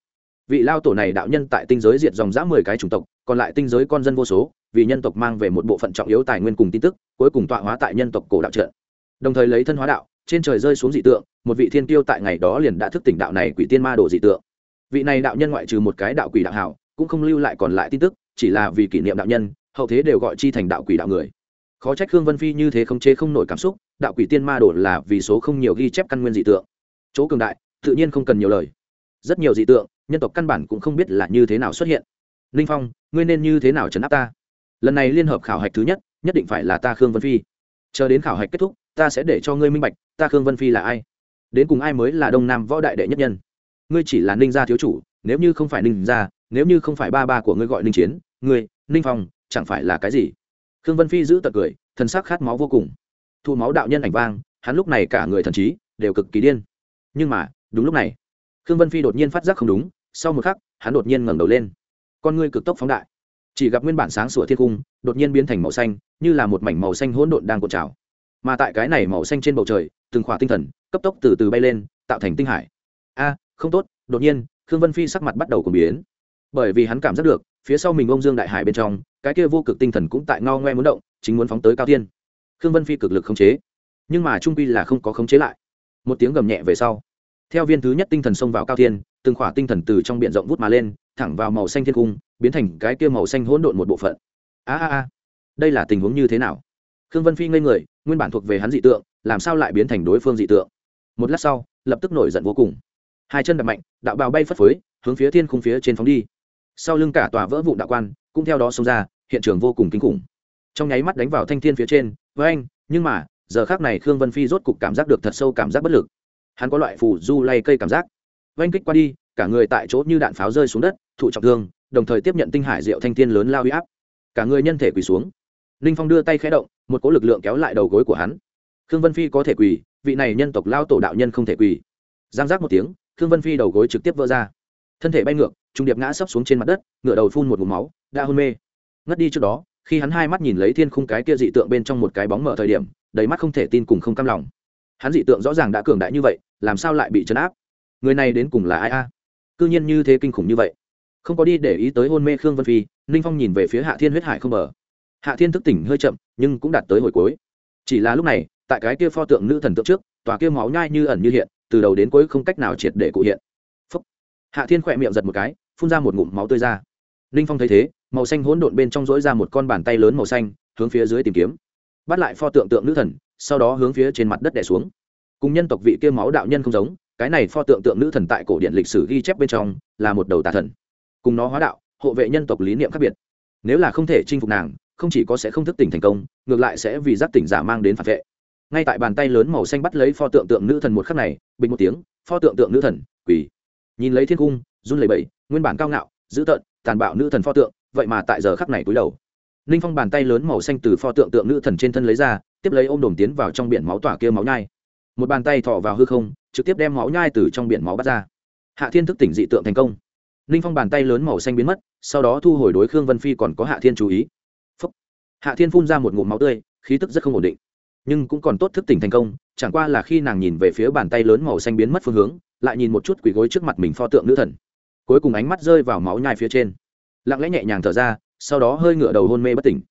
vị lao tổ này đạo nhân tại tinh giới diệt dòng dã mười cái chủng tộc, còn lại tinh giới con dân vô số, vì nhân tộc mang về một bộ phận trọng yếu tài nguyên cùng tin tức, cuối cùng tọa hóa tại nhân tộc cổ đạo trận. Đồng thời lấy thân hóa đạo, trên trời rơi xuống dị tượng, một vị thiên tiêu tại ngày đó liền đã thức tỉnh đạo này quỷ tiên ma đồ dị tượng. Vị này đạo nhân ngoại trừ một cái đạo quỷ đạo hảo, cũng không lưu lại còn lại tin tức, chỉ là vì kỷ niệm đạo nhân, hậu thế đều gọi chi thành đạo quỷ đạo người. Khó trách khương vân phi như thế không chế không nổi cảm xúc đạo quỷ tiên ma đồ là vì số không nhiều ghi chép căn nguyên dị tượng. Chỗ cường đại, tự nhiên không cần nhiều lời. Rất nhiều dị tượng, nhân tộc căn bản cũng không biết là như thế nào xuất hiện. Ninh phong, ngươi nên như thế nào trấn áp ta? Lần này liên hợp khảo hạch thứ nhất nhất định phải là ta khương vân phi. Chờ đến khảo hạch kết thúc, ta sẽ để cho ngươi minh bạch, ta khương vân phi là ai? Đến cùng ai mới là đông nam võ đại đệ nhất nhân? Ngươi chỉ là ninh gia thiếu chủ, nếu như không phải ninh gia, nếu như không phải ba ba của ngươi gọi ninh chiến, ngươi, ninh phong, chẳng phải là cái gì? Khương vân phi giữ tật cười, thần sắc khát máu vô cùng thu máu đạo nhân ảnh vang, hắn lúc này cả người thần trí đều cực kỳ điên. Nhưng mà, đúng lúc này, khương vân phi đột nhiên phát giác không đúng, sau một khắc, hắn đột nhiên ngẩng đầu lên. Con ngươi cực tốc phóng đại. Chỉ gặp nguyên bản sáng sủa thiên cung, đột nhiên biến thành màu xanh, như là một mảnh màu xanh hỗn độn đang cuộn trào. Mà tại cái này màu xanh trên bầu trời, từng khỏa tinh thần, cấp tốc từ từ bay lên, tạo thành tinh hải. A, không tốt, đột nhiên, khương vân phi sắc mặt bắt đầu cùng biến. Bởi vì hắn cảm giác được, phía sau mình ông dương đại hải bên trong, cái kia vô cực tinh thần cũng tại ngao ngoe muốn động, chính muốn phóng tới cao tiên khương vân phi cực lực khống chế. Nhưng mà trung quy là không có khống chế lại. Một tiếng gầm nhẹ về sau, theo viên thứ nhất tinh thần xông vào cao thiên, từng khỏa tinh thần từ trong b i ể n rộng vút mà lên, thẳng vào màu xanh thiên cung, biến thành cái kia màu xanh hỗn độn một bộ phận. A a a, đây là tình huống như thế nào? Khương vân phi ngây người, nguyên bản thuộc về hắn dị tượng, làm sao lại biến thành đối phương dị tượng? Một lát sau, lập tức nổi giận vô cùng. Hai chân đập mạnh, đạo bào bay phất phới, hướng phía thiên khung phía trên phóng đi. Sau lưng cả tòa vỡ vụ đạo quan, cũng theo đó xông ra, hiện trường vô cùng kinh khủng. Trong nháy mắt đánh vào thanh thiên phía trên với anh, nhưng mà, giờ khác này khương vân phi rốt cục cảm giác được thật sâu cảm giác bất lực. Hắn có loại phù du lay cây cảm giác. Oanh kích qua đi, cả người tại chỗ như đạn pháo rơi xuống đất, thụ trọng thương, đồng thời tiếp nhận tinh hải diệu thanh thiên lớn lao huy áp. Cả người nhân thể quỳ xuống. Ninh phong đưa tay khẽ động, một cỗ lực lượng kéo lại đầu gối của hắn. Khương vân phi có thể quỳ, vị này nhân tộc lao tổ đạo nhân không thể quỳ. Giang giác một tiếng, khương vân phi đầu gối trực tiếp vỡ ra. Thân thể bay ngược trung điệp ngã sấp xuống trên mặt đất ngựa đầu phun một vùng máu, đã hôn mê. Ngất đi trước đó khi hắn hai mắt nhìn lấy thiên khung cái kia dị tượng bên trong một cái bóng mở thời điểm, đầy mắt không thể tin cùng không cam lòng. Hắn dị tượng rõ ràng đã cường đại như vậy, làm sao lại bị chấn áp? Người này đến cùng là ai a? À? cư nhiên như thế kinh khủng như vậy. Không có đi để ý tới hôn mê khương vân phi, ninh phong nhìn về phía hạ thiên huyết hải không bờ. Hạ thiên thức tỉnh hơi chậm, nhưng cũng đạt tới hồi cuối. Chỉ là lúc này, tại cái kia pho tượng nữ thần tượng trước, tòa kia máu nhai như ẩn như hiện, từ đầu đến cuối không cách nào triệt để cụ hiện. Phúc. hạ thiên khỏe miệng giật một cái, phun ra một ngụm máu tươi ra ninh phong thấy thế, màu xanh hỗn độn bên trong rỗi ra một con bàn tay lớn màu xanh, hướng phía dưới tìm kiếm. Bắt lại pho tượng tượng nữ thần, sau đó hướng phía trên mặt đất đẻ xuống. Cùng nhân tộc vị kia máu đạo nhân không giống, cái này pho tượng tượng nữ thần tại cổ điện lịch sử ghi chép bên trong là một đầu tà thần. Cùng nó hóa đạo, hộ vệ nhân tộc lý niệm khác biệt. Nếu là không thể chinh phục nàng, không chỉ có sẽ không thức tỉnh thành công, ngược lại sẽ vì giác tỉnh giả mang đến phản vệ. Ngay tại bàn tay lớn màu xanh bắt lấy pho tượng tượng nữ thần một khắc này, bình một tiếng, pho tượng tượng nữ thần, quỳ. Nhìn lấy thiên cung, run lẩy bẩy, nguyên bản cao ngạo, dữ tợn tàn bạo nữ thần pho tượng, vậy mà tại giờ khắc này cúi đầu. Ninh phong bàn tay lớn màu xanh từ pho tượng tượng nữ thần trên thân lấy ra, tiếp lấy ôm đồm tiến vào trong biển máu tỏa kia máu nhai. Một bàn tay thọ vào hư không, trực tiếp đem máu nhai từ trong biển máu bắt ra. Hạ thiên thức tỉnh dị tượng thành công. Ninh phong bàn tay lớn màu xanh biến mất, sau đó thu hồi đối khương vân phi còn có hạ thiên chú ý. Phúc. hạ thiên phun ra một ngụm máu tươi, khí tức rất không ổn định. Nhưng cũng còn tốt thức tỉnh thành công, chẳng qua là khi nàng nhìn về phía bàn tay lớn màu xanh biến mất phương hướng, lại nhìn một chút quỳ gối trước mặt mình pho tượng nữ thần cuối cùng ánh mắt rơi vào máu nhai phía trên. Lặng lẽ nhẹ nhàng thở ra, sau đó hơi ngựa đầu hôn mê bất tỉnh.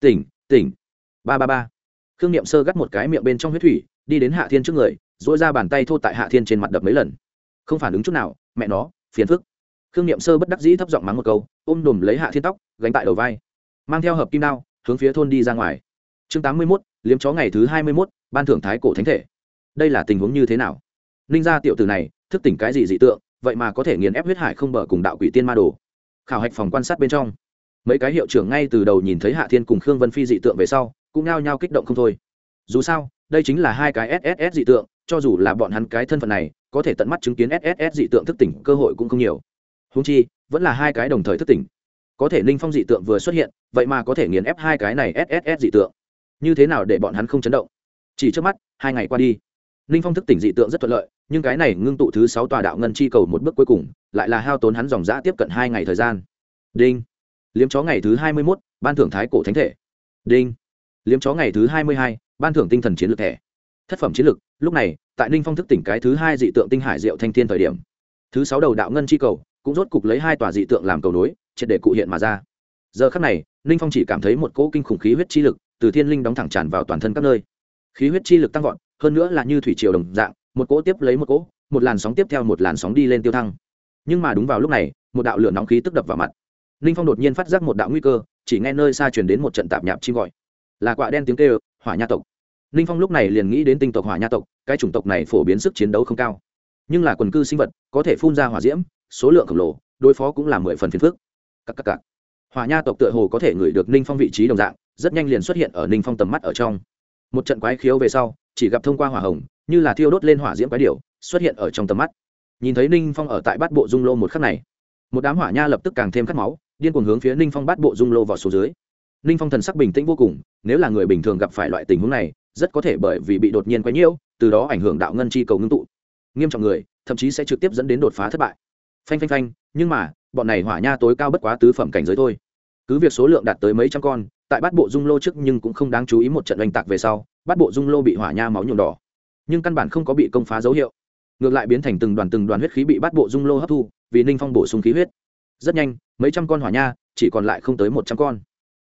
Tỉnh tỉnh. Ba ba ba. Khương niệm sơ gắt một cái miệng bên trong huyết thủy, đi đến hạ thiên trước người dỗi ra bàn tay thô tại hạ thiên trên mặt đập mấy lần. Không phản ứng chút nào, mẹ nó, phiền phức. Khương niệm sơ bất đắc dĩ thấp giọng mắng một câu, ôm đùm lấy hạ thiên tóc, gánh tại đầu vai. Mang theo hợp kim đao, hướng phía thôn đi ra ngoài. Chương tám mươi mốt, liếm chó ngày thứ hai mươi mốt, ban thưởng thái cổ thánh thể. Đây là tình huống như thế nào? Ninh gia tiểu tử này, thức tỉnh cái gì dị tượng? Vậy mà có thể nghiền ép huyết hải không bờ cùng đạo quỷ tiên ma đồ. Khảo hạch phòng quan sát bên trong, mấy cái hiệu trưởng ngay từ đầu nhìn thấy hạ thiên cùng khương vân phi dị tượng về sau, cũng nao nhao kích động không thôi. Dù sao, đây chính là hai cái sss dị tượng, cho dù là bọn hắn cái thân phận này, có thể tận mắt chứng kiến sss dị tượng thức tỉnh cơ hội cũng không nhiều. Húng chi, vẫn là hai cái đồng thời thức tỉnh. Có thể ninh phong dị tượng vừa xuất hiện, vậy mà có thể nghiền ép hai cái này sss dị tượng. Như thế nào để bọn hắn không chấn động? Chỉ trước mắt, hai ngày qua đi ninh phong thức tỉnh dị tượng rất thuận lợi, nhưng cái này ngưng tụ thứ sáu tòa đạo ngân chi cầu một bước cuối cùng, lại là hao tốn hắn dòng giã tiếp cận hai ngày thời gian. Đinh. Liếm chó ngày thứ hai mươi mốt, ban thưởng thái cổ thánh thể. Đinh. Liếm chó ngày thứ hai mươi hai, ban thưởng tinh thần chiến lược thẻ thất phẩm chiến lược, lúc này, tại ninh phong thức tỉnh cái thứ hai dị tượng tinh hải diệu thanh thiên thời điểm. Thứ sáu đầu đạo ngân chi cầu, cũng rốt cục lấy hai tòa dị tượng làm cầu nối, triệt để cụ hiện mà ra. Giờ khắc này ninh phong chỉ cảm thấy một cỗ kinh khủng khí huyết chi lực từ thiên linh đóng thẳng tràn vào toàn thân các nơi. Khí huyết chi lực tăng vọt hơn nữa là như thủy triều đồng dạng, một cỗ tiếp lấy một cỗ, một làn sóng tiếp theo một làn sóng đi lên tiêu thăng. Nhưng mà đúng vào lúc này, một đạo lửa nóng khí tức đập vào mặt. Ninh phong đột nhiên phát giác một đạo nguy cơ, chỉ nghe nơi xa truyền đến một trận tạp nhạp chim gọi. Là quạ đen tiếng kêu, hỏa nha tộc. Ninh phong lúc này liền nghĩ đến tinh tộc hỏa nha tộc, cái chủng tộc này phổ biến sức chiến đấu không cao. Nhưng là quần cư sinh vật, có thể phun ra hỏa diễm, số lượng khổng lồ, đối phó cũng là mười phần phiền phức. Các các các hỏa nha tộc tựa hồ có thể ngửi được ninh phong vị trí đồng dạng, rất nhanh liền xuất hiện ở ninh phong tầm mắt ở trong. Một trận quái khiếu về sau chỉ gặp thông qua hỏa hồng, như là thiêu đốt lên hỏa diễm quái điệu xuất hiện ở trong tầm mắt. Nhìn thấy ninh phong ở tại bát bộ dung lô một khắc này, một đám hỏa nha lập tức càng thêm cắt máu, điên cuồng hướng phía ninh phong bát bộ dung lô vào số dưới. Ninh phong thần sắc bình tĩnh vô cùng, nếu là người bình thường gặp phải loại tình huống này, rất có thể bởi vì bị đột nhiên quấy nhiễu, từ đó ảnh hưởng đạo ngân chi cầu ngưng tụ. Nghiêm trọng người, thậm chí sẽ trực tiếp dẫn đến đột phá thất bại. Phanh phanh phanh, nhưng mà, bọn này hỏa nha tối cao bất quá tứ phẩm cảnh giới thôi. Cứ việc số lượng đạt tới mấy trăm con, tại bát bộ dung lô trước nhưng cũng không đáng chú ý một trận oanh tạc về sau Bắt bộ dung lô bị hỏa nha máu nhuộm đỏ. Nhưng căn bản không có bị công phá dấu hiệu. Ngược lại biến thành từng đoàn từng đoàn huyết khí bị bắt bộ dung lô hấp thu, vì ninh phong bổ sung khí huyết. Rất nhanh, mấy trăm con hỏa nha, chỉ còn lại không tới một trăm con.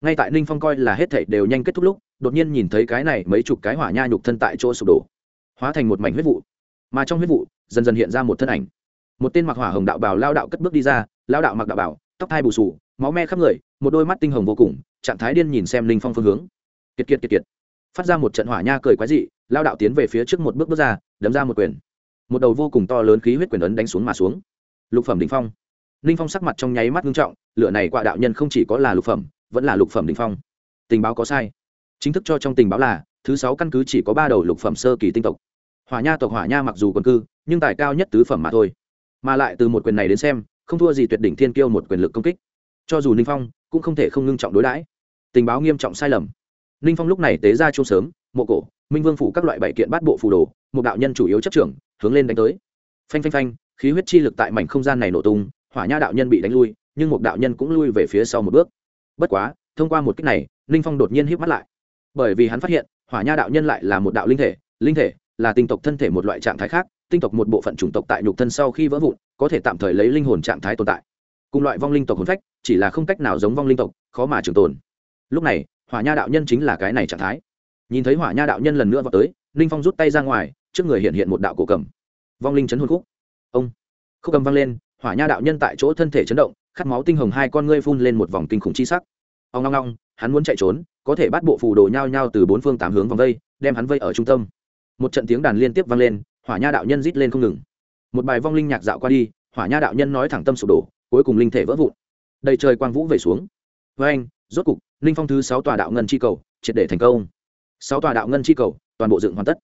Ngay tại ninh phong coi là hết thảy đều nhanh kết thúc lúc, đột nhiên nhìn thấy cái này mấy chục cái hỏa nha nhục thân tại chỗ sụp đổ, hóa thành một mảnh huyết vụ. Mà trong huyết vụ, dần dần hiện ra một thân ảnh. Một tên mặc hỏa hồng đạo bào lao đạo cất bước đi ra, lao đạo mặc đạo bảo tóc thai bù sù máu me khắp người, một đôi mắt tinh hồng vô cùng, trạng thái điên nhìn xem ninh phong phương hướng. Kiệt kiệt kiệt kiệt phát ra một trận hỏa nha cười quái dị, lao đạo tiến về phía trước một bước bước ra, đấm ra một quyền. Một đầu vô cùng to lớn khí huyết quyền ấn đánh xuống mà xuống. Lục phẩm đình phong. Ninh phong sắc mặt trong nháy mắt ngưng trọng, lửa này quạ đạo nhân không chỉ có là lục phẩm, vẫn là lục phẩm đình phong. Tình báo có sai. Chính thức cho trong tình báo là, thứ sáu căn cứ chỉ có ba đầu lục phẩm sơ kỳ tinh tộc. Hỏa nha tộc hỏa nha mặc dù còn cư, nhưng tài cao nhất tứ phẩm mà thôi. Mà lại từ một quyền này đến xem, không thua gì tuyệt đỉnh thiên kiêu một quyền lực công kích. Cho dù ninh phong cũng không thể không ngưng trọng đối đãi. Tình báo nghiêm trọng sai lầm ninh phong lúc này tế ra chung sớm, mộ cổ, minh vương phủ các loại bảy kiện bát bộ phù đồ, một đạo nhân chủ yếu chấp trưởng, hướng lên đánh tới. Phanh phanh phanh, khí huyết chi lực tại mảnh không gian này nổ tung, hỏa nha đạo nhân bị đánh lui, nhưng một đạo nhân cũng lui về phía sau một bước. Bất quá, thông qua một cách này ninh phong đột nhiên hít mắt lại. Bởi vì hắn phát hiện, hỏa nha đạo nhân lại là một đạo linh thể linh thể là tinh tộc thân thể một loại trạng thái khác, tinh tộc một bộ phận chủng tộc tại nhục thân sau khi vỡ vụn, có thể tạm thời lấy linh hồn trạng thái tồn tại. Cùng loại vong linh tộc hồn phách, chỉ là không cách nào giống vong linh tộc, khó mà trường tồn. Lúc này hỏa nha đạo nhân chính là cái này trạng thái. Nhìn thấy hỏa nha đạo nhân lần nữa vào tới, ninh phong rút tay ra ngoài, trước người hiện hiện một đạo cổ cầm. Vong linh chấn hồn khúc. Ông. Khúc cầm vang lên, hỏa nha đạo nhân tại chỗ thân thể chấn động, khát máu tinh hồng hai con ngươi phun lên một vòng kinh khủng chi sắc. Ông ngong ngong, hắn muốn chạy trốn, có thể bắt bộ phù đồ nhao nhao từ bốn phương tám hướng vòng vây, đem hắn vây ở trung tâm. Một trận tiếng đàn liên tiếp vang lên, hỏa nha đạo nhân rít lên không ngừng. Một bài vong linh nhạc dạo qua đi, hỏa nha đạo nhân nói thẳng tâm sụp đổ, cuối cùng linh thể vỡ vụn. Đầy trời quang vũ về xuống. Với anh rốt cục, linh phong thứ sáu tòa đạo ngân chi cầu, triệt để thành công. Sáu tòa đạo ngân chi cầu, toàn bộ dựng hoàn tất.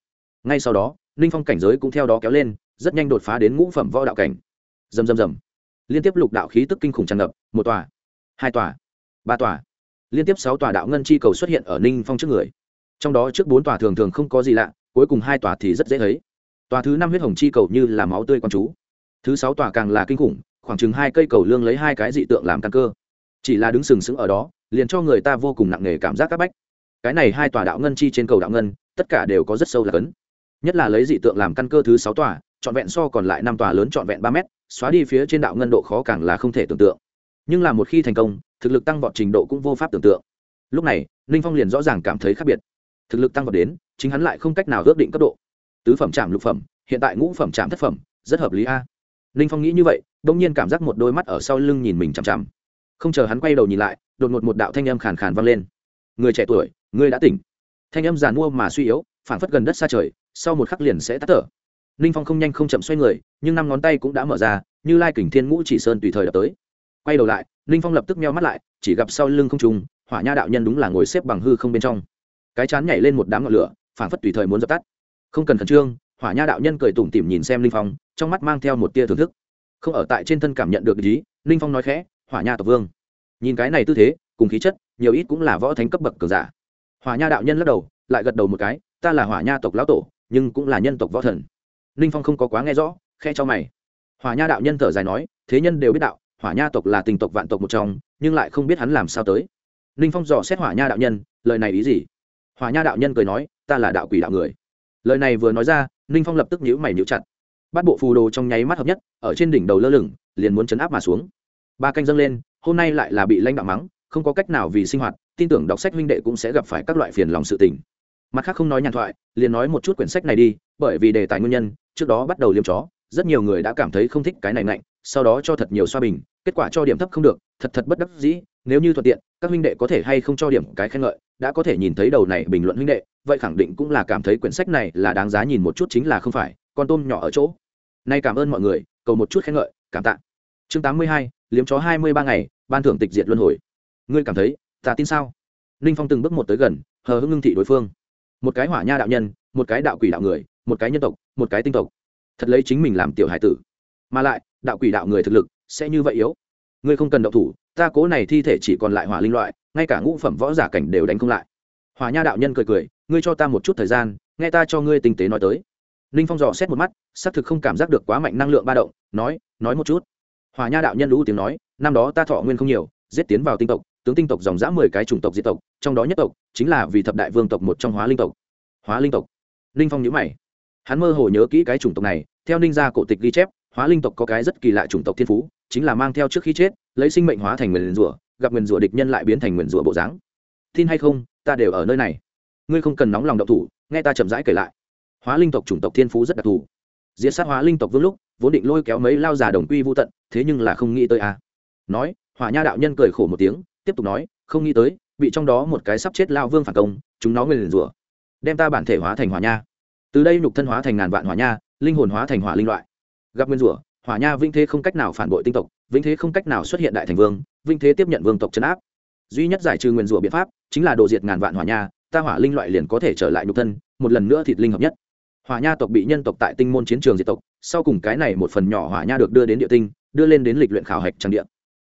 Ngay sau đó, linh phong cảnh giới cũng theo đó kéo lên, rất nhanh đột phá đến ngũ phẩm võ đạo cảnh. Rầm rầm rầm. Liên tiếp lục đạo khí tức kinh khủng tràn ngập, một tòa, hai tòa, ba tòa. Liên tiếp sáu tòa đạo ngân chi cầu xuất hiện ở ninh phong trước người. Trong đó trước bốn tòa thường thường không có gì lạ, cuối cùng hai tòa thì rất dễ thấy. Tòa thứ năm huyết hồng chi cầu như là máu tươi con chú. Thứ sáu tòa càng là kinh khủng, khoảng chừng hai cây cầu lương lấy hai cái dị tượng làm căn cơ. Chỉ là đứng sừng sững ở đó liền cho người ta vô cùng nặng nề cảm giác các bách. Cái này hai tòa đạo ngân chi trên cầu đạo ngân, tất cả đều có rất sâu là cấn. Nhất là lấy dị tượng làm căn cơ thứ sáu tòa, trọn vẹn so còn lại năm tòa lớn trọn vẹn ba mét, xóa đi phía trên đạo ngân độ khó càng là không thể tưởng tượng. Nhưng là một khi thành công, thực lực tăng vọt trình độ cũng vô pháp tưởng tượng. Lúc này, ninh phong liền rõ ràng cảm thấy khác biệt. Thực lực tăng vọt đến, chính hắn lại không cách nào ước định cấp độ. Tứ phẩm trạm lục phẩm, hiện tại ngũ phẩm trạm thất phẩm, rất hợp lý a. Ninh phong nghĩ như vậy đ ỗ n g nhiên cảm giác một đôi mắt ở sau lưng nhìn mình chằm chằm không chờ hắn quay đầu nhìn lại đột ngột một đạo thanh âm khàn khàn vang lên. Người trẻ tuổi ngươi đã tỉnh. Thanh âm giàn mua mà suy yếu phảng phất gần đất xa trời sau một khắc liền sẽ tắt thở. Ninh phong không nhanh không chậm xoay người nhưng năm ngón tay cũng đã mở ra như lai kình thiên ngũ chỉ sơn tùy thời đập tới. Quay đầu lại ninh phong lập tức meo mắt lại chỉ gặp sau lưng không trùng, hỏa nha đạo nhân đúng là ngồi xếp bằng hư không bên trong. Cái chán nhảy lên một đám ngọn lửa phảng phất tùy thời muốn dập tắt. Không cần khẩn trương hỏa nha đạo nhân cười tủm tỉm nhìn xem linh phong trong mắt mang theo một tia thưởng thức. Không ở tại trên thân cảm nhận được ý linh phong nói khẽ hỏa nha tộc vương. Nhìn cái này tư thế, cùng khí chất, nhiều ít cũng là võ thánh cấp bậc cường giả. Hỏa nha đạo nhân lắc đầu, lại gật đầu một cái, ta là hỏa nha tộc lão tổ, nhưng cũng là nhân tộc võ thần. Linh phong không có quá nghe rõ, khe cho mày. Hỏa nha đạo nhân thở dài nói, thế nhân đều biết đạo, hỏa nha tộc là tình tộc vạn tộc một trong, nhưng lại không biết hắn làm sao tới. Linh phong dò xét hỏa nha đạo nhân, lời này ý gì? Hỏa nha đạo nhân cười nói, ta là đạo quỷ đạo người. Lời này vừa nói ra ninh phong lập tức nhữ mày nhữ chặt. Bắt bộ phù đồ trong nháy mắt hợp nhất, ở trên đỉnh đầu lơ lửng, liền muốn chấn áp mà xuống ba canh dâng lên, hôm nay lại là bị lãnh đạo mắng, không có cách nào vì sinh hoạt, tin tưởng đọc sách huynh đệ cũng sẽ gặp phải các loại phiền lòng sự tình. Mặt khác không nói nhàn thoại, liền nói một chút quyển sách này đi, bởi vì đề tài nguyên nhân, trước đó bắt đầu liêm chó, rất nhiều người đã cảm thấy không thích cái này mạnh sau đó cho thật nhiều xoa bình, kết quả cho điểm thấp không được, thật thật bất đắc dĩ, nếu như thuận tiện, các huynh đệ có thể hay không cho điểm cái khen ngợi, đã có thể nhìn thấy đầu này bình luận huynh đệ, vậy khẳng định cũng là cảm thấy quyển sách này là đáng giá nhìn một chút chính là không phải, con tôm nhỏ ở chỗ. Nay cảm ơn mọi người, cầu một chút khen ngợi, cảm tạ. Chương tám mươi hai liếm chó hai mươi ba ngày, ban thưởng tịch diệt luân hồi. Ngươi cảm thấy, ta tin sao? Ninh phong từng bước một tới gần, hờ hững ngưng thị đối phương. Một cái hỏa nha đạo nhân, một cái đạo quỷ đạo người, một cái nhân tộc, một cái tinh tộc. Thật lấy chính mình làm tiểu hải tử. Mà lại, đạo quỷ đạo người thực lực sẽ như vậy yếu. Ngươi không cần động thủ, ta cố này thi thể chỉ còn lại hỏa linh loại, ngay cả ngũ phẩm võ giả cảnh đều đánh không lại. Hỏa nha đạo nhân cười cười, ngươi cho ta một chút thời gian, nghe ta cho ngươi tinh tế nói tới. Ninh phong dò xét một mắt, xác thực không cảm giác được quá mạnh năng lượng ba động, nói nói một chút hỏa nha đạo nhân lũ tiếng nói, năm đó ta thọ nguyên không nhiều, giết tiến vào tinh tộc, tướng tinh tộc dòng dã mười cái chủng tộc diệt tộc, trong đó nhất tộc chính là vì thập đại vương tộc một trong hóa linh tộc. Hóa linh tộc. Ninh phong nhữ mày. Hắn mơ hồ nhớ kỹ cái chủng tộc này, theo ninh gia cổ tịch ghi chép, hóa linh tộc có cái rất kỳ lạ chủng tộc thiên phú, chính là mang theo trước khi chết, lấy sinh mệnh hóa thành nguyền rủa, gặp nguyền rủa địch nhân lại biến thành nguyền rủa bộ dáng. Tin hay không, ta đều ở nơi này. Ngươi không cần nóng lòng động thủ, nghe ta chậm rãi kể lại. Hóa linh tộc chủng tộc thiên phú rất đặc thù. Diệt sát hóa linh tộc vương lúc, vốn định lôi kéo mấy lao già đồng quy vô tận, thế nhưng là không nghĩ tới à. nói, hỏa nha đạo nhân cười khổ một tiếng, tiếp tục nói, không nghĩ tới, bị trong đó một cái sắp chết lao vương phản công, chúng nó nguyền rủa. Đem ta bản thể hóa thành hỏa nha. Từ đây nhục thân hóa thành ngàn vạn hỏa nha, linh hồn hóa thành hỏa linh loại. Gặp nguyên rủa, hỏa nha vĩnh thế không cách nào phản bội tinh tộc, vĩnh thế không cách nào xuất hiện đại thành vương, vĩnh thế tiếp nhận vương tộc chấn áp. Duy nhất giải trừ nguyên rủa biện pháp chính là đồ diệt ngàn vạn hỏa nha, ta hỏa linh loại liền có thể trở lại nhục thân, một lần nữa thịt linh hợp nhất hỏa nha tộc bị nhân tộc tại tinh môn chiến trường diệt tộc, sau cùng cái này một phần nhỏ hỏa nha được đưa đến địa tinh, đưa lên đến lịch luyện khảo hạch trang địa.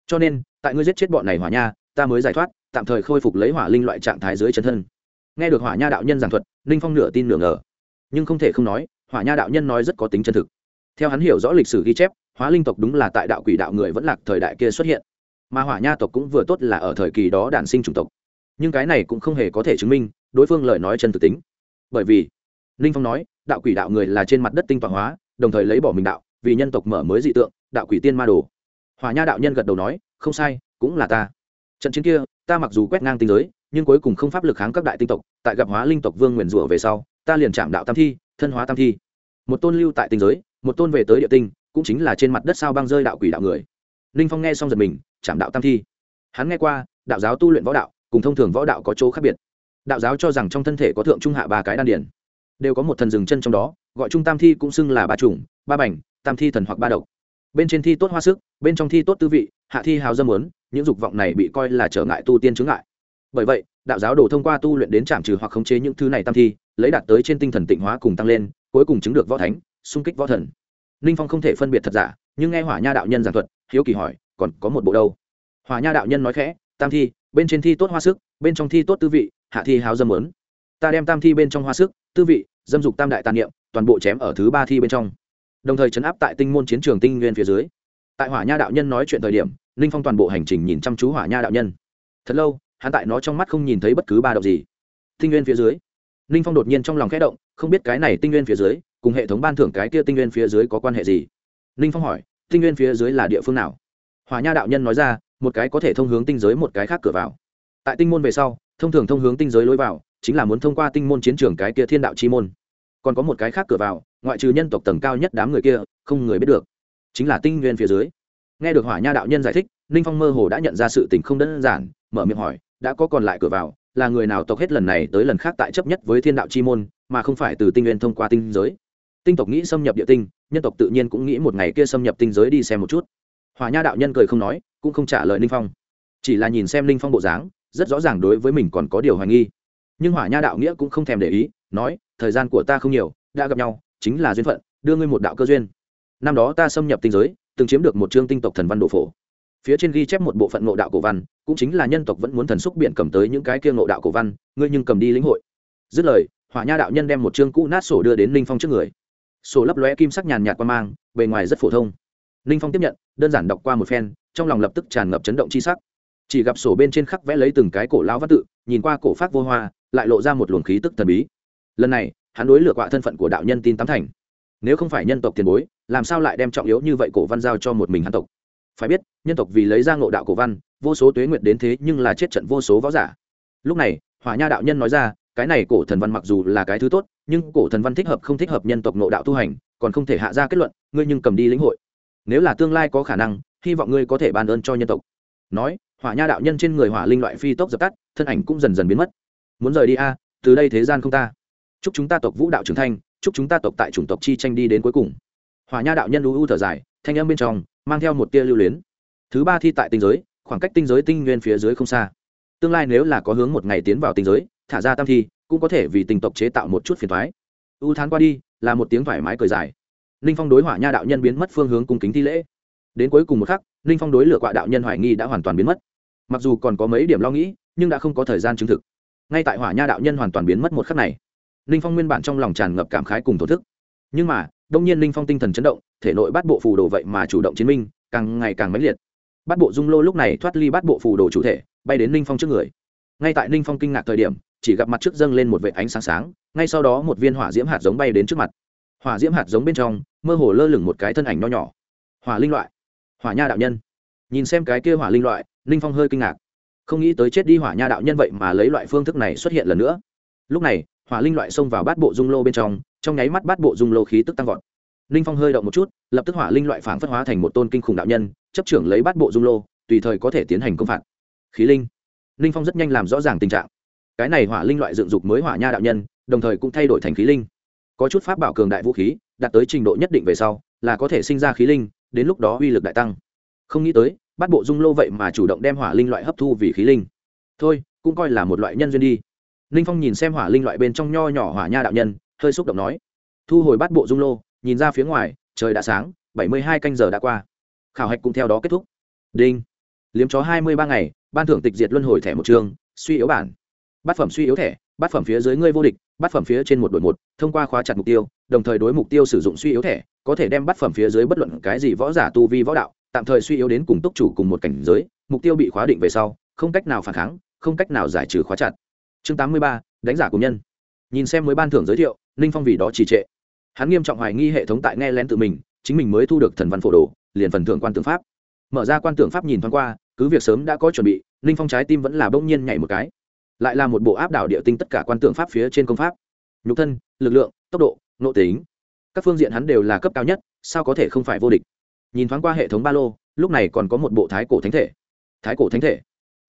Cho nên, tại ngươi giết chết bọn này hỏa nha, ta mới giải thoát, tạm thời khôi phục lấy hỏa linh loại trạng thái dưới chân thân. Nghe được hỏa nha đạo nhân giảng thuật, ninh phong nửa tin nửa ngờ. Nhưng không thể không nói, hỏa nha đạo nhân nói rất có tính chân thực. Theo hắn hiểu rõ lịch sử ghi chép, hóa linh tộc đúng là tại đạo quỷ đạo người vẫn lạc thời đại kia xuất hiện. Mà hỏa nha tộc cũng vừa tốt là ở thời kỳ đó đản sinh chủng tộc. Nhưng cái này cũng không hề có thể chứng minh đối phương lời nói chân thực tính. Bởi vì, ninh phong nói đạo quỷ đạo người là trên mặt đất tinh tọa hóa, đồng thời lấy bỏ mình đạo, vì nhân tộc mở mới dị tượng, đạo quỷ tiên ma đồ. Hòa nha đạo nhân gật đầu nói, không sai, cũng là ta. Trận chiến kia, ta mặc dù quét ngang tinh giới, nhưng cuối cùng không pháp lực kháng các đại tinh tộc, tại gặp hóa linh tộc vương nguyền rủa về sau, ta liền chạm đạo tam thi, thân hóa tam thi. Một tôn lưu tại tinh giới, một tôn về tới địa tinh, cũng chính là trên mặt đất sao băng rơi đạo quỷ đạo người. Ninh phong nghe xong giật mình, chạm đạo tam thi. Hắn nghe qua, đạo giáo tu luyện võ đạo, cùng thông thường võ đạo có chỗ khác biệt. Đạo giáo cho rằng trong thân thể có thượng trung hạ ba cái đan điển đều có một thần rừng chân trong đó, gọi trung tam thi cũng xưng là ba chủng, ba bảnh tam thi thần hoặc ba độc. Bên trên thi tốt hoa sức, bên trong thi tốt tư vị, hạ thi hào dâm muốn những dục vọng này bị coi là trở ngại tu tiên chướng ngại. Bởi vậy, đạo giáo đồ thông qua tu luyện đến trảm trừ hoặc khống chế những thứ này tam thi, lấy đạt tới trên tinh thần tịnh hóa cùng tăng lên, cuối cùng chứng được võ thánh, xung kích võ thần. Ninh phong không thể phân biệt thật giả, nhưng nghe hỏa nha đạo nhân giảng thuật, hiếu kỳ hỏi, còn có một bộ đâu? Hỏa nha đạo nhân nói khẽ, tam thi, bên trên thi tốt hoa sức, bên trong thi tốt tư vị, hạ thi háo dâm lớn ta đem tam thi bên trong hoa sức, tư vị, dâm dục tam đại tàn niệm, toàn bộ chém ở thứ ba thi bên trong. Đồng thời chấn áp tại tinh môn chiến trường tinh nguyên phía dưới. Tại hỏa nha đạo nhân nói chuyện thời điểm ninh phong toàn bộ hành trình nhìn chăm chú hỏa nha đạo nhân. Thật lâu, hắn tại nó trong mắt không nhìn thấy bất cứ ba động gì. Tinh nguyên phía dưới ninh phong đột nhiên trong lòng khẽ động, không biết cái này tinh nguyên phía dưới, cùng hệ thống ban thưởng cái kia tinh nguyên phía dưới có quan hệ gì? Ninh phong hỏi, tinh nguyên phía dưới là địa phương nào? Hỏa nha đạo nhân nói ra, một cái có thể thông hướng tinh giới, một cái khác cửa vào. Tại tinh môn về sau, thông thường thông hướng tinh giới lối vào chính là muốn thông qua tinh môn chiến trường cái kia thiên đạo chi môn. Còn có một cái khác cửa vào, ngoại trừ nhân tộc tầng cao nhất đám người kia, không người biết được. Chính là tinh nguyên phía dưới. Nghe được hỏa nha đạo nhân giải thích, ninh phong mơ hồ đã nhận ra sự tình không đơn giản, mở miệng hỏi, đã có còn lại cửa vào, là người nào tộc hết lần này tới lần khác tại chấp nhất với thiên đạo chi môn, mà không phải từ tinh nguyên thông qua tinh giới? Tinh tộc nghĩ xâm nhập địa tinh, nhân tộc tự nhiên cũng nghĩ một ngày kia xâm nhập tinh giới đi xem một chút. Hỏa nha đạo nhân cười không nói, cũng không trả lời ninh phong. Chỉ là nhìn xem ninh phong bộ dáng, rất rõ ràng đối với mình còn có điều hoài nghi nhưng hỏa nha đạo nghĩa cũng không thèm để ý, nói, thời gian của ta không nhiều, đã gặp nhau, chính là duyên phận, đưa ngươi một đạo cơ duyên. Năm đó ta xâm nhập tinh giới, từng chiếm được một chương tinh tộc thần văn độ phổ. Phía trên ghi chép một bộ phận ngộ đạo cổ văn, cũng chính là nhân tộc vẫn muốn thần xúc biện cầm tới những cái kia ngộ đạo cổ văn, ngươi nhưng cầm đi lĩnh hội. Dứt lời, hỏa nha đạo nhân đem một chương cũ nát sổ đưa đến ninh phong trước người. Sổ lấp lóe kim sắc nhàn nhạt qua mang, bề ngoài rất phổ thông. Ninh phong tiếp nhận, đơn giản đọc qua một phen, trong lòng lập tức tràn ngập chấn động chi sắc chỉ gặp sổ bên trên khắc vẽ lấy từng cái cổ lão văn tự, nhìn qua cổ pháp vô hoa, lại lộ ra một luồng khí tức thần bí. Lần này, hắn đối lựa quạ thân phận của đạo nhân tin tám thành. Nếu không phải nhân tộc tiền bối, làm sao lại đem trọng yếu như vậy cổ văn giao cho một mình hắn tộc? Phải biết, nhân tộc vì lấy ra ngộ đạo cổ văn, vô số tuế nguyệt đến thế nhưng là chết trận vô số võ giả. Lúc này, hỏa nha đạo nhân nói ra, cái này cổ thần văn mặc dù là cái thứ tốt, nhưng cổ thần văn thích hợp không thích hợp nhân tộc ngộ đạo tu hành, còn không thể hạ ra kết luận, ngươi nhưng cầm đi lĩnh hội. Nếu là tương lai có khả năng, hy vọng ngươi có thể ban ơn cho nhân tộc. Nói hỏa nha đạo nhân trên người hỏa linh loại phi tốc dập tắt, thân ảnh cũng dần dần biến mất. Muốn rời đi a, từ đây thế gian không ta. Chúc chúng ta tộc vũ đạo trưởng thanh chúc chúng ta tộc tại chủng tộc chi tranh đi đến cuối cùng. Hỏa nha đạo nhân u u thở dài, thanh âm bên trong mang theo một tia lưu luyến. Thứ ba thi tại tinh giới, khoảng cách tinh giới tinh nguyên phía dưới không xa. Tương lai nếu là có hướng một ngày tiến vào tinh giới, thả ra tam thi, cũng có thể vì tình tộc chế tạo một chút phiền thoái u thán qua đi, là một tiếng thoải mái cười dài. Ninh phong đối hỏa nha đạo nhân biến mất phương hướng cung kính thi lễ. Đến cuối cùng một khắc ninh phong đối lửa quạ đạo nhân hoài nghi đã hoàn toàn biến mất mặc dù còn có mấy điểm lo nghĩ, nhưng đã không có thời gian chứng thực. Ngay tại hỏa nha đạo nhân hoàn toàn biến mất một khắc này, ninh phong nguyên bản trong lòng tràn ngập cảm khái cùng thổ thức. Nhưng mà, đông nhiên ninh phong tinh thần chấn động, thể nội bắt bộ phù đồ vậy mà chủ động chiến minh, càng ngày càng mãnh liệt. Bắt bộ dung lô lúc này thoát ly bắt bộ phù đồ chủ thể, bay đến ninh phong trước người. Ngay tại ninh phong kinh ngạc thời điểm, chỉ gặp mặt trước dâng lên một vệ ánh sáng sáng, ngay sau đó một viên hỏa diễm hạt giống bay đến trước mặt. Hỏa diễm hạt giống bên trong, mơ hồ lơ lửng một cái thân ảnh nho nhỏ. Hỏa linh loại. Hỏa nha đạo nhân. Nhìn xem cái kia hỏa linh loại ninh phong hơi kinh ngạc. Không nghĩ tới chết đi hỏa nha đạo nhân vậy mà lấy loại phương thức này xuất hiện lần nữa. Lúc này, hỏa linh loại xông vào bát bộ dung lô bên trong trong nháy mắt bát bộ dung lô khí tức tăng vọt. Ninh phong hơi động một chút, lập tức hỏa linh loại phản phất hóa thành một tôn kinh khủng đạo nhân, chấp trưởng lấy bát bộ dung lô, tùy thời có thể tiến hành công phạt. Khí linh. Ninh phong rất nhanh làm rõ ràng tình trạng. Cái này hỏa linh loại dựng dục mới hỏa nha đạo nhân, đồng thời cũng thay đổi thành khí linh. Có chút pháp bảo cường đại vũ khí, đạt tới trình độ nhất định về sau, là có thể sinh ra khí linh, đến lúc đó uy lực đại tăng. Không nghĩ tới bắt bộ dung lô vậy mà chủ động đem hỏa linh loại hấp thu vì khí linh. Thôi, cũng coi là một loại nhân duyên đi. Ninh phong nhìn xem hỏa linh loại bên trong nho nhỏ hỏa nha đạo nhân, hơi xúc động nói. Thu hồi bắt bộ dung lô, nhìn ra phía ngoài, trời đã sáng, bảy mươi hai canh giờ đã qua. Khảo hạch cũng theo đó kết thúc. Đinh. Liếm chó hai mươi ba ngày, ban thưởng tịch diệt luân hồi thẻ một trường, suy yếu bản. Bát phẩm suy yếu thẻ, bát phẩm phía dưới ngươi vô địch, bát phẩm phía trên một đội một, thông qua khóa chặt mục tiêu, đồng thời đối mục tiêu sử dụng suy yếu thẻ, có thể đem bát phẩm phía dưới bất luận cái gì võ giả tu vi võ đạo tạm thời suy yếu đến cùng túc chủ cùng một cảnh giới, mục tiêu bị khóa định về sau, không cách nào phản kháng, không cách nào giải trừ khóa chặt. Chương tám mươi ba, đánh giả của nhân. Nhìn xem mới ban thưởng giới thiệu, ninh phong vì đó trì trệ. Hắn nghiêm trọng hoài nghi hệ thống tại nghe lén tự mình, chính mình mới thu được thần văn phổ đồ, liền phần thưởng quan tư pháp. Mở ra quan tưởng pháp nhìn thoáng qua, cứ việc sớm đã có chuẩn bị, ninh phong trái tim vẫn là bỗng nhiên nhảy một cái. Lại là một bộ áp đảo địa tinh tất cả quan tưởng pháp phía trên công pháp. Nhục thân, lực lượng, tốc độ, nội tính. Các phương diện hắn đều là cấp cao nhất, sao có thể không phải vô địch? Nhìn thoáng qua hệ thống ba lô, lúc này còn có một bộ thái cổ thánh thể. Thái cổ thánh thể.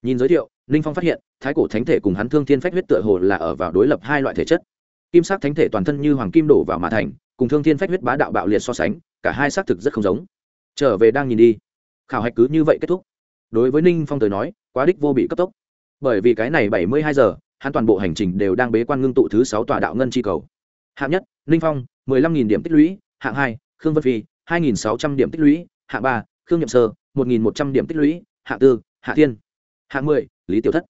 Nhìn giới thiệu, ninh phong phát hiện, thái cổ thánh thể cùng hắn thương thiên phách huyết tựa hồ là ở vào đối lập hai loại thể chất. Kim sắc thánh thể toàn thân như hoàng kim đổ vào mã thành, cùng thương thiên phách huyết bá đạo bạo liệt so sánh, cả hai xác thực rất không giống. Trở về đang nhìn đi. Khảo hạch cứ như vậy kết thúc. Đối với ninh phong tới nói, quá đích vô bị cấp tốc. Bởi vì cái này bảy mươi hai giờ, hắn toàn bộ hành trình đều đang bế quan ngưng tụ thứ sáu tòa đạo ngân chi cầu. Hạng nhất, ninh phong, mười lăm nghìn điểm tích lũy, hạng hai, khương vân phi hai nghìn sáu trăm điểm tích lũy, hạng ba, khương nhậm sơ, một nghìn một trăm điểm tích lũy, hạng tư, hạ thiên. Hạng mười, lý tiểu thất.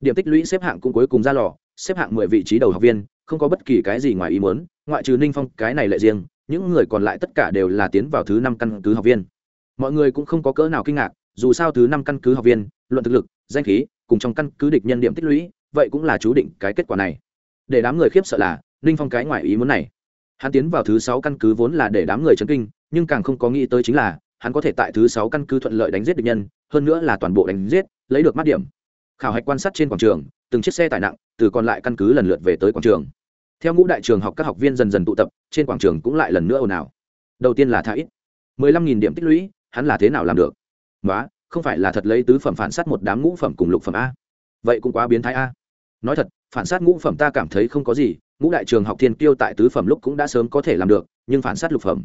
Điểm tích lũy xếp hạng cũng cuối cùng ra lò, xếp hạng mười vị trí đầu học viên, không có bất kỳ cái gì ngoài ý muốn, ngoại trừ ninh phong, cái này lại riêng, những người còn lại tất cả đều là tiến vào thứ năm căn cứ học viên. Mọi người cũng không có cỡ nào kinh ngạc, dù sao thứ năm căn cứ học viên, luận thực lực, danh khí, cùng trong căn cứ địch nhân điểm tích lũy, vậy cũng là chú định cái kết quả này. Để đám người khiếp sợ là, ninh phong cái ngoài ý muốn này. Hắn tiến vào thứ sáu căn cứ vốn là để đám người chấn kinh nhưng càng không có nghĩ tới chính là, hắn có thể tại thứ sáu căn cứ thuận lợi đánh giết địch nhân, hơn nữa là toàn bộ đánh giết, lấy được mắt điểm. Khảo hạch quan sát trên quảng trường, từng chiếc xe tải nặng, từ còn lại căn cứ lần lượt về tới quảng trường. Theo ngũ đại trường học các học viên dần dần tụ tập, trên quảng trường cũng lại lần nữa ồn ào. Đầu tiên là thả ít, mười lăm nghìn điểm tích lũy, hắn là thế nào làm được? Nói không phải là thật lấy tứ phẩm phản sát một đám ngũ phẩm cùng lục phẩm a. Vậy cũng quá biến thái a. Nói thật, phản sát ngũ phẩm ta cảm thấy không có gì, ngũ đại trường học thiên kiêu tại tứ phẩm lúc cũng đã sớm có thể làm được, nhưng phản sát lục phẩm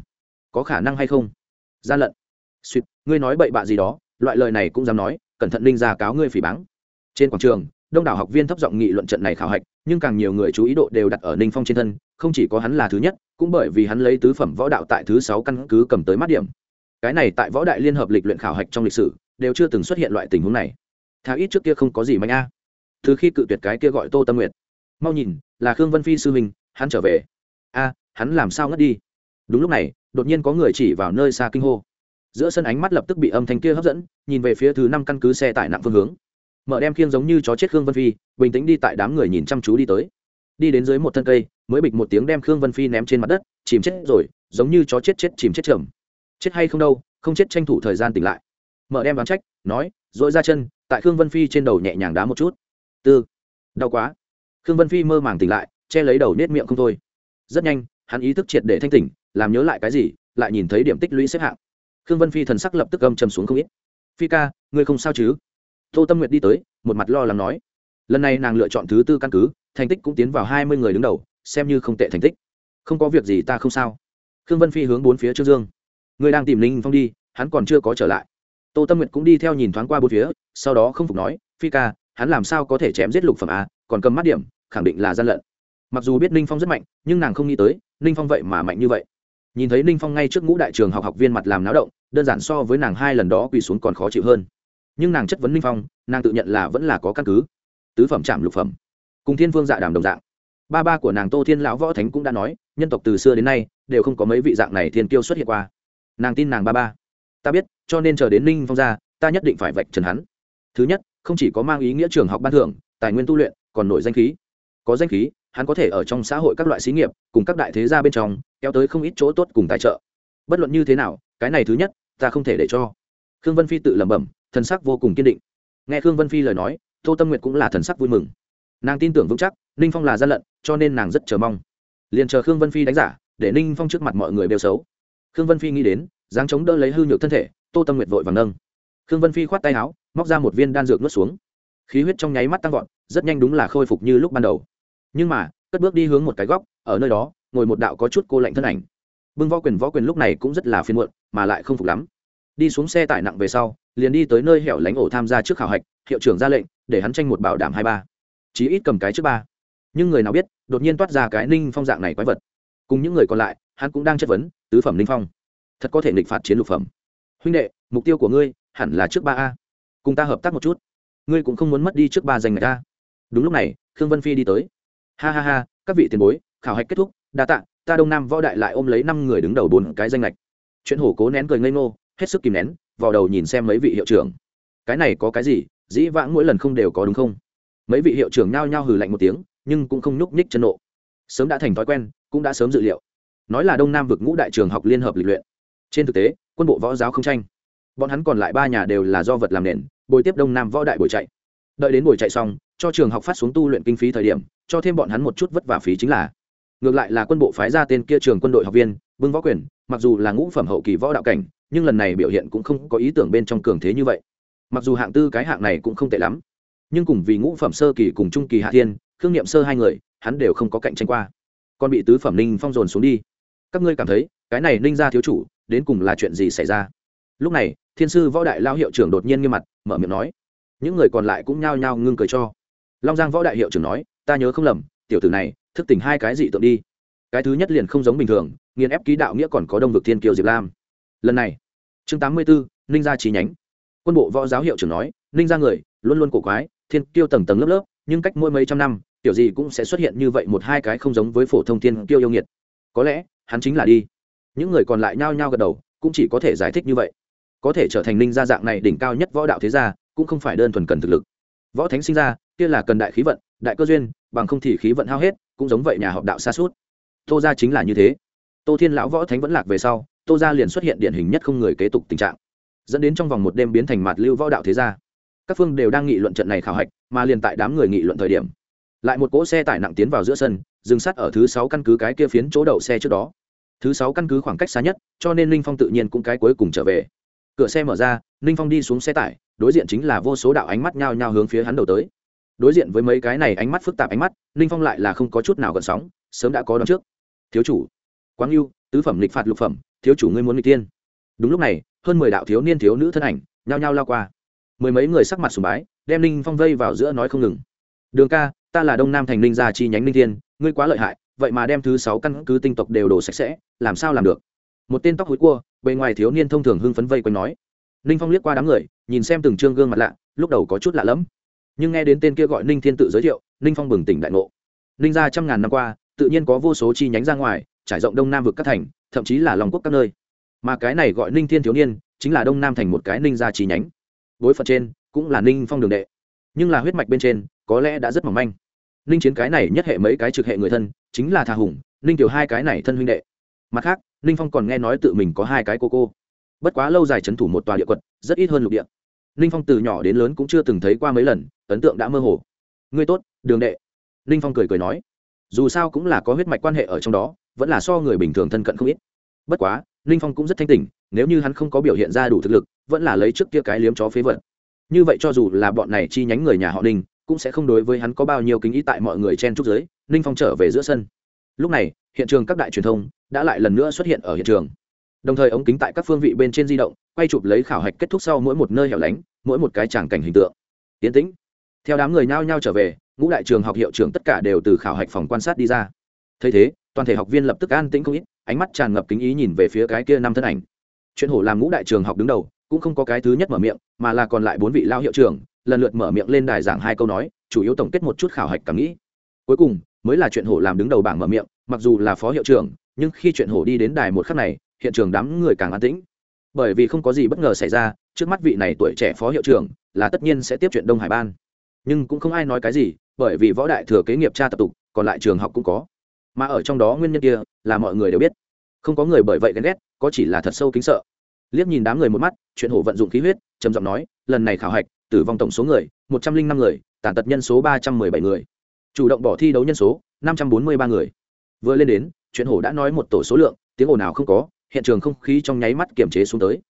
có khả năng hay không? Gian lận. Suýt ngươi nói bậy bạ gì đó loại lời này cũng dám nói cẩn thận linh ra cáo ngươi phỉ báng. Trên quảng trường đông đảo học viên thấp giọng nghị luận trận này khảo hạch nhưng càng nhiều người chú ý độ đều đặt ở ninh phong trên thân không chỉ có hắn là thứ nhất cũng bởi vì hắn lấy tứ phẩm võ đạo tại thứ sáu căn cứ cầm tới mắt điểm. Cái này tại võ đại liên hợp lịch luyện khảo hạch trong lịch sử đều chưa từng xuất hiện loại tình huống này. Thà ít trước kia không có gì mạnh a. Từ khi cự tuyệt cái kia gọi tô tâm nguyệt. Mau nhìn là khương vân phi sư mình, hắn trở về. A hắn làm sao ngất đi? Đúng lúc này đột nhiên có người chỉ vào nơi xa kinh hô. Giữa sân ánh mắt lập tức bị âm thanh kia hấp dẫn, nhìn về phía thứ năm căn cứ xe tải nặng phương hướng. Mở đem khiêng giống như chó chết khương vân phi, bình tĩnh đi tại đám người nhìn chăm chú đi tới. Đi đến dưới một thân cây, mới bịch một tiếng đem khương vân phi ném trên mặt đất, chìm chết rồi, giống như chó chết chết chìm chết trầm chết hay không đâu, không chết tranh thủ thời gian tỉnh lại. Mở đem đoán trách, nói dội ra chân, tại khương vân phi trên đầu nhẹ nhàng đá một chút. Tư, đau quá. Khương vân phi mơ màng tỉnh lại, che lấy đầu nết miệng không thôi. Rất nhanh, hắn ý thức triệt để thanh tỉnh làm nhớ lại cái gì, lại nhìn thấy điểm tích lũy xếp hạng. Khương vân phi thần sắc lập tức gầm chầm xuống không ít. Phi ca, ngươi không sao chứ? Tô tâm nguyệt đi tới, một mặt lo lắng nói. Lần này nàng lựa chọn thứ tư căn cứ, thành tích cũng tiến vào hai mươi người đứng đầu, xem như không tệ thành tích. Không có việc gì, ta không sao. Khương vân phi hướng bốn phía trương dương. Ngươi đang tìm linh phong đi, hắn còn chưa có trở lại. Tô tâm nguyệt cũng đi theo nhìn thoáng qua bốn phía, sau đó không phục nói. Phi ca, hắn làm sao có thể chém giết lục phẩm a, còn cầm mắt điểm, khẳng định là gian lận. Mặc dù biết ninh phong rất mạnh, nhưng nàng không nghĩ tới, ninh phong vậy mà mạnh như vậy nhìn thấy ninh phong ngay trước ngũ đại trường học học viên mặt làm náo động, đơn giản so với nàng hai lần đó quỳ xuống còn khó chịu hơn. Nhưng nàng chất vấn ninh phong, nàng tự nhận là vẫn là có căn cứ. Tứ phẩm chạm lục phẩm. Cùng thiên vương dạ đàm đồng dạng. Ba ba của nàng tô thiên lão võ thánh cũng đã nói, nhân tộc từ xưa đến nay, đều không có mấy vị dạng này thiên kiêu xuất hiện qua. Nàng tin nàng ba ba. Ta biết, cho nên chờ đến ninh phong ra, ta nhất định phải vạch trần hắn. Thứ nhất, không chỉ có mang ý nghĩa trường học ban thưởng, tài nguyên tu luyện, còn nổi danh khí. Có danh khí, hắn có thể ở trong xã hội các loại xí nghiệp, cùng các đại thế gia bên trong kéo tới không ít chỗ tốt cùng tài trợ. Bất luận như thế nào, cái này thứ nhất, ta không thể để cho. Khương vân phi tự lẩm bẩm, thần sắc vô cùng kiên định. Nghe khương vân phi lời nói, tô tâm nguyệt cũng là thần sắc vui mừng. Nàng tin tưởng vững chắc, ninh phong là gian lận, cho nên nàng rất chờ mong. Liền chờ khương vân phi đánh giả, để ninh phong trước mặt mọi người đều xấu. Khương vân phi nghĩ đến, dáng chống đỡ lấy hư nhược thân thể, tô tâm nguyệt vội vàng nâng. Khương vân phi khoát tay áo, móc ra một viên đan dược nuốt xuống. Khí huyết trong nháy mắt tăng vọt, rất nhanh đúng là khôi phục như lúc ban đầu. Nhưng mà, cất bước đi hướng một cái góc, ở nơi đó ngồi một đạo có chút cô lạnh thân ảnh. Bưng võ quyền võ quyền lúc này cũng rất là phiên muộn, mà lại không phục lắm. Đi xuống xe tải nặng về sau, liền đi tới nơi hẻo lánh ổ tham gia trước khảo hạch, hiệu trưởng ra lệnh, để hắn tranh một bảo đảm hai ba. Chí ít cầm cái trước ba. Nhưng người nào biết, đột nhiên toát ra cái ninh phong dạng này quái vật. Cùng những người còn lại, hắn cũng đang chất vấn, tứ phẩm ninh phong, thật có thể nghịch phạt chiến lục phẩm. Huynh đệ, mục tiêu của ngươi hẳn là trước ba a. Cùng ta hợp tác một chút. Ngươi cũng không muốn mất đi trước ba giành người ta. Đúng lúc này, khương vân phi đi tới. Ha ha ha, các vị tiền bối, khảo hạch kết thúc đa tạ, ta đông nam võ đại lại ôm lấy năm người đứng đầu bốn cái danh lệch. Chuyện hổ cố nén cười ngây ngô, hết sức kìm nén, vào đầu nhìn xem mấy vị hiệu trưởng. Cái này có cái gì, dĩ vãng mỗi lần không đều có đúng không? Mấy vị hiệu trưởng nhao nhao hừ lạnh một tiếng, nhưng cũng không nhúc nhích chân nộ. Sớm đã thành thói quen, cũng đã sớm dự liệu. Nói là đông nam vực ngũ đại trường học liên hợp lịch luyện. Trên thực tế, quân bộ võ giáo không tranh. Bọn hắn còn lại ba nhà đều là do vật làm nền, bồi tiếp đông nam võ đại buổi chạy. Đợi đến buổi chạy xong, cho trường học phát xuống tu luyện kinh phí thời điểm, cho thêm bọn hắn một chút vất vả phí chính là ngược lại là quân bộ phái ra tên kia trường quân đội học viên bưng võ quyền, mặc dù là ngũ phẩm hậu kỳ võ đạo cảnh, nhưng lần này biểu hiện cũng không có ý tưởng bên trong cường thế như vậy. Mặc dù hạng tư cái hạng này cũng không tệ lắm, nhưng cùng vì ngũ phẩm sơ kỳ cùng trung kỳ hạ thiên, khương nghiệm sơ hai người, hắn đều không có cạnh tranh qua. Còn bị tứ phẩm ninh phong dồn xuống đi. Các ngươi cảm thấy, cái này ninh ra thiếu chủ, đến cùng là chuyện gì xảy ra? Lúc này, thiên sư võ đại lao hiệu trưởng đột nhiên nghiêm mặt, mở miệng nói. Những người còn lại cũng nhao nhao ngưng cười cho. Long giang võ đại hiệu trưởng nói, ta nhớ không lầm, tiểu tử này thức tỉnh hai cái dị tượng đi. Cái thứ nhất liền không giống bình thường, nghiền ép ký đạo nghĩa còn có đông vực thiên kiều diệp lam. Lần này, chương tám mươi bốn ninh gia trí nhánh. Quân bộ võ giáo hiệu trưởng nói, ninh gia người, luôn luôn cổ quái, thiên kiêu tầng tầng lớp lớp, nhưng cách mỗi mấy trăm năm tiểu gì cũng sẽ xuất hiện như vậy một hai cái không giống với phổ thông thiên kiêu yêu nghiệt. Có lẽ, hắn chính là đi. Những người còn lại nhao nhao gật đầu, cũng chỉ có thể giải thích như vậy. Có thể trở thành ninh gia dạng này đỉnh cao nhất võ đạo thế gia, cũng không phải đơn thuần cần thực lực võ thánh sinh ra, kia là cần đại khí vận, đại cơ duyên, bằng không thì khí vận hao hết, cũng giống vậy nhà họp đạo xa suốt. Tô gia chính là như thế. Tô thiên lão võ thánh vẫn lạc về sau, tô gia liền xuất hiện điển hình nhất không người kế tục tình trạng. Dẫn đến trong vòng một đêm biến thành mặt lưu võ đạo thế gia. Các phương đều đang nghị luận trận này khảo hạch, mà liền tại đám người nghị luận thời điểm, lại một cỗ xe tải nặng tiến vào giữa sân, dừng sắt ở thứ sáu căn cứ cái kia phiến chỗ đậu xe trước đó. Thứ sáu căn cứ khoảng cách xa nhất, cho nên linh phong tự nhiên cũng cái cuối cùng trở về cửa xe mở ra linh phong đi xuống xe tải, đối diện chính là vô số đạo ánh mắt nhao nhao hướng phía hắn đầu tới. Đối diện với mấy cái này ánh mắt phức tạp ánh mắt linh phong lại là không có chút nào gần sóng, sớm đã có đón trước. Thiếu chủ quáng yêu tứ phẩm lịch phạt lục phẩm, thiếu chủ ngươi muốn nghịch tiên. Đúng lúc này, hơn mười đạo thiếu niên thiếu nữ thân ảnh nhao nhao lao qua. Mười mấy người sắc mặt sùng bái, đem linh phong vây vào giữa nói không ngừng. Đường ca, ta là đông nam thành ninh gia chi nhánh ninh thiên ngươi quá lợi hại, vậy mà đem thứ sáu căn cứ tinh tộc đều đổ sạch sẽ, làm sao làm được? Một tên tóc hối cua, bề ngoài thiếu niên thông thường hưng phấn vây quanh nói. Ninh phong liếc qua đám người, nhìn xem từng trương gương mặt lạ, lúc đầu có chút lạ lẫm. Nhưng nghe đến tên kia gọi ninh thiên tự giới thiệu, ninh phong bừng tỉnh đại ngộ. Ninh gia trăm ngàn năm qua, tự nhiên có vô số chi nhánh ra ngoài, trải rộng đông nam vực các thành, thậm chí là lòng quốc các nơi. Mà cái này gọi ninh thiên thiếu niên, chính là đông nam thành một cái ninh gia chi nhánh. Bối phận trên, cũng là ninh phong đường đệ. Nhưng là huyết mạch bên trên, có lẽ đã rất mỏng manh. Ninh chiến cái này nhất hệ mấy cái trực hệ người thân, chính là thà hùng, ninh tiểu hai cái này thân huynh đệ. Mặt khác ninh phong còn nghe nói tự mình có hai cái cô cô. Bất quá lâu dài c h ấ n thủ một tòa địa quật, rất ít hơn lục địa. Ninh phong từ nhỏ đến lớn cũng chưa từng thấy qua mấy lần, ấn tượng đã mơ hồ. Ngươi tốt, đường đệ. Ninh phong cười cười nói. Dù sao cũng là có huyết mạch quan hệ ở trong đó, vẫn là so người bình thường thân cận không ít. Bất quá, ninh phong cũng rất thanh tỉnh, nếu như hắn không có biểu hiện ra đủ thực lực, vẫn là lấy trước kia cái liếm chó phế vật. Như vậy cho dù là bọn này chi nhánh người nhà họ ninh, cũng sẽ không đối với hắn có bao nhiêu kính ý tại mọi người chen trúc giới ninh phong trở về giữa sân. Lúc này, hiện trường các đại truyền thông đã lại lần nữa xuất hiện ở hiện trường. Đồng thời ống kính tại các phương vị bên trên di động, quay chụp lấy khảo hạch kết thúc sau mỗi một nơi hẻo lánh, mỗi một cái tràng cảnh hình tượng. Tiến tĩnh. Theo đám người nhao nhao trở về, ngũ đại trường học hiệu trưởng tất cả đều từ khảo hạch phòng quan sát đi ra. Thấy thế, toàn thể học viên lập tức an tĩnh không ít, ánh mắt tràn ngập kính ý nhìn về phía cái kia năm thân ảnh. Chuyện hổ làm ngũ đại trường học đứng đầu, cũng không có cái thứ nhất mở miệng, mà là còn lại bốn vị lao hiệu trưởng, lần lượt mở miệng lên đài giảng hai câu nói, chủ yếu tổng kết một chút khảo hạch cảm nghĩ. Cuối cùng, mới là chuyện hổ làm đứng đầu bảng mở miệng, mặc dù là phó hiệu trưởng nhưng khi chuyện hổ đi đến đài một khắc này, hiện trường đám người càng an tĩnh. Bởi vì không có gì bất ngờ xảy ra, trước mắt vị này tuổi trẻ phó hiệu trưởng là tất nhiên sẽ tiếp chuyện đông hải ban. Nhưng cũng không ai nói cái gì, bởi vì võ đại thừa kế nghiệp tra tập tục, còn lại trường học cũng có. Mà ở trong đó nguyên nhân kia là mọi người đều biết. Không có người bởi vậy ghen ghét, có chỉ là thật sâu kính sợ. Liếc nhìn đám người một mắt, chuyện hổ vận dụng khí huyết, trầm giọng nói, lần này khảo hạch, tử vong tổng số người, một trăm linh năm người, tàn tật nhân số ba trăm m ư ơ i bảy người. Chủ động bỏ thi đấu nhân số, năm trăm bốn mươi ba người. Vừa lên đến chuyện hổ đã nói một tổ số lượng, tiếng ồn nào không có, hiện trường không khí trong nháy mắt kiềm chế xuống tới.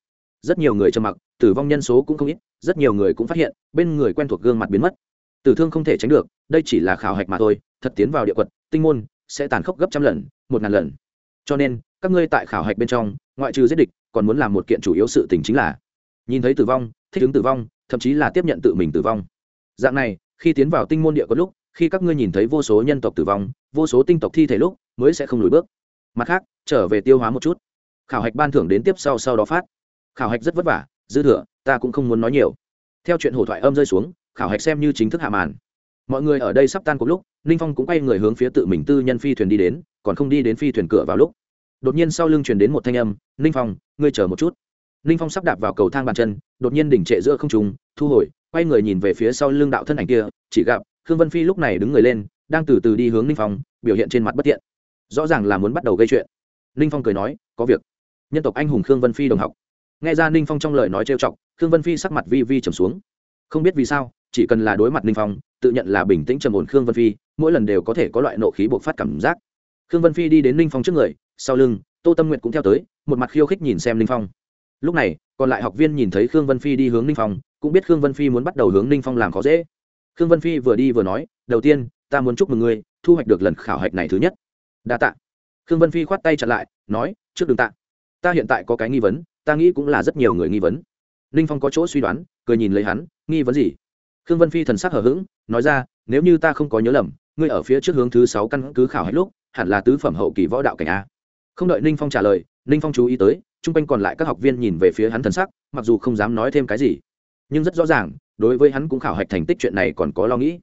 Rất nhiều người trầm mặc, tử vong nhân số cũng không ít, rất nhiều người cũng phát hiện, bên người quen thuộc gương mặt biến mất. Tử thương không thể tránh được, đây chỉ là khảo hạch mà thôi, thật tiến vào địa quật, tinh môn sẽ tàn khốc gấp trăm lần, một ngàn lần. Cho nên, các ngươi tại khảo hạch bên trong, ngoại trừ giết địch, còn muốn làm một kiện chủ yếu sự tình chính là nhìn thấy tử vong, thích ứng tử vong, thậm chí là tiếp nhận tự mình tử vong. Dạng này, khi tiến vào tinh môn địa có lúc, khi các ngươi nhìn thấy vô số nhân tộc tử vong, vô số tinh tộc thi thể lúc mới sẽ không lùi bước. Mặt khác, trở về tiêu hóa một chút. Khảo hạch ban thưởng đến tiếp sau sau đó phát. Khảo hạch rất vất vả, dư thừa, ta cũng không muốn nói nhiều. Theo chuyện hổ thoại âm rơi xuống, khảo hạch xem như chính thức hạ màn. Mọi người ở đây sắp tan cuộc lúc, ninh phong cũng quay người hướng phía tự mình tư nhân phi thuyền đi đến, còn không đi đến phi thuyền cửa vào lúc. Đột nhiên sau lưng truyền đến một thanh âm, ninh phong, ngươi chờ một chút. Ninh phong sắp đạp vào cầu thang bàn chân, đột nhiên đỉnh trệ giữa không trùng thu hồi, quay người nhìn về phía sau lưng đạo thân ảnh kia, chỉ gặp khương vân phi lúc này đứng người lên, đang từ từ đi hướng ninh phong, biểu hiện trên mặt bất tiện rõ ràng là muốn bắt đầu gây chuyện. Ninh phong cười nói, có việc. Nhân tộc anh hùng khương vân phi đồng học. Nghe ra ninh phong trong lời nói trêu chọc, khương vân phi sắc mặt vi vi trầm xuống. Không biết vì sao, chỉ cần là đối mặt ninh phong, tự nhận là bình tĩnh trầm ổn khương vân phi, mỗi lần đều có thể có loại nộ khí bộc phát cảm giác. Khương vân phi đi đến ninh phong trước người, sau lưng, tô tâm nguyệt cũng theo tới, một mặt khiêu khích nhìn xem ninh phong. Lúc này, còn lại học viên nhìn thấy khương vân phi đi hướng ninh phong, cũng biết khương vân phi muốn bắt đầu hướng ninh phong làm khó dễ. Khương vân phi vừa đi vừa nói, đầu tiên, ta muốn chúc mừng ngươi, thu hoạch được lần khảo hạch này thứ nhất đa tạ. Khương vân phi khoát tay chặn lại, nói, trước đường tạ. Ta hiện tại có cái nghi vấn, ta nghĩ cũng là rất nhiều người nghi vấn. Ninh phong có chỗ suy đoán, cười nhìn lấy hắn, nghi vấn gì? Khương vân phi thần sắc hở h ữ g nói ra, nếu như ta không có nhớ lầm, ngươi ở phía trước hướng thứ sáu căn cứ khảo hết lúc, hẳn là tứ phẩm hậu kỳ võ đạo cảnh a. Không đợi ninh phong trả lời, ninh phong chú ý tới, chung quanh còn lại các học viên nhìn về phía hắn thần sắc, mặc dù không dám nói thêm cái gì, nhưng rất rõ ràng, đối với hắn cũng khảo hạch thành tích chuyện này còn có lo nghĩ.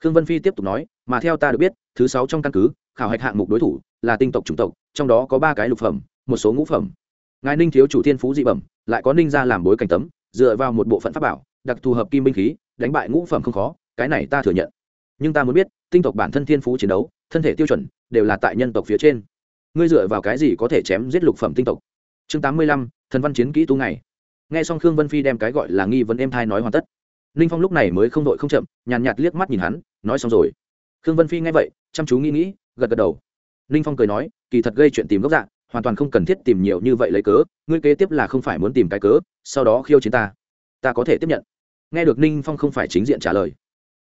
Khương vân phi tiếp tục nói, mà theo ta được biết, thứ sáu trong căn cứ khảo hạch hạng mục đối thủ là tinh tộc chủng tộc, trong đó có ba cái lục phẩm, một số ngũ phẩm. Ngài ninh thiếu chủ thiên phú dị bẩm, lại có ninh ra làm bối cảnh tấm, dựa vào một bộ phận pháp bảo, đặc thù hợp kim binh khí, đánh bại ngũ phẩm không khó, cái này ta thừa nhận. Nhưng ta muốn biết, tinh tộc bản thân thiên phú chiến đấu, thân thể tiêu chuẩn đều là tại nhân tộc phía trên. Ngươi dựa vào cái gì có thể chém giết lục phẩm tinh tộc? Chương tám mươi lăm, thần văn chiến kỹ tu ngày. Nghe xong khương vân phi đem cái gọi là nghi vấn em thai nói hoàn tất. Ninh phong lúc này mới không đội không chậm, nhàn nhạt liếc mắt nhìn hắn, nói xong rồi. Khương vân phi nghe vậy, chăm chú nghĩ nghĩ gật gật đầu. Ninh phong cười nói, kỳ thật gây chuyện tìm gốc dạng hoàn toàn không cần thiết tìm nhiều như vậy lấy cớ, ngươi kế tiếp là không phải muốn tìm cái cớ, sau đó khiêu chiến ta. Ta có thể tiếp nhận. Nghe được ninh phong không phải chính diện trả lời.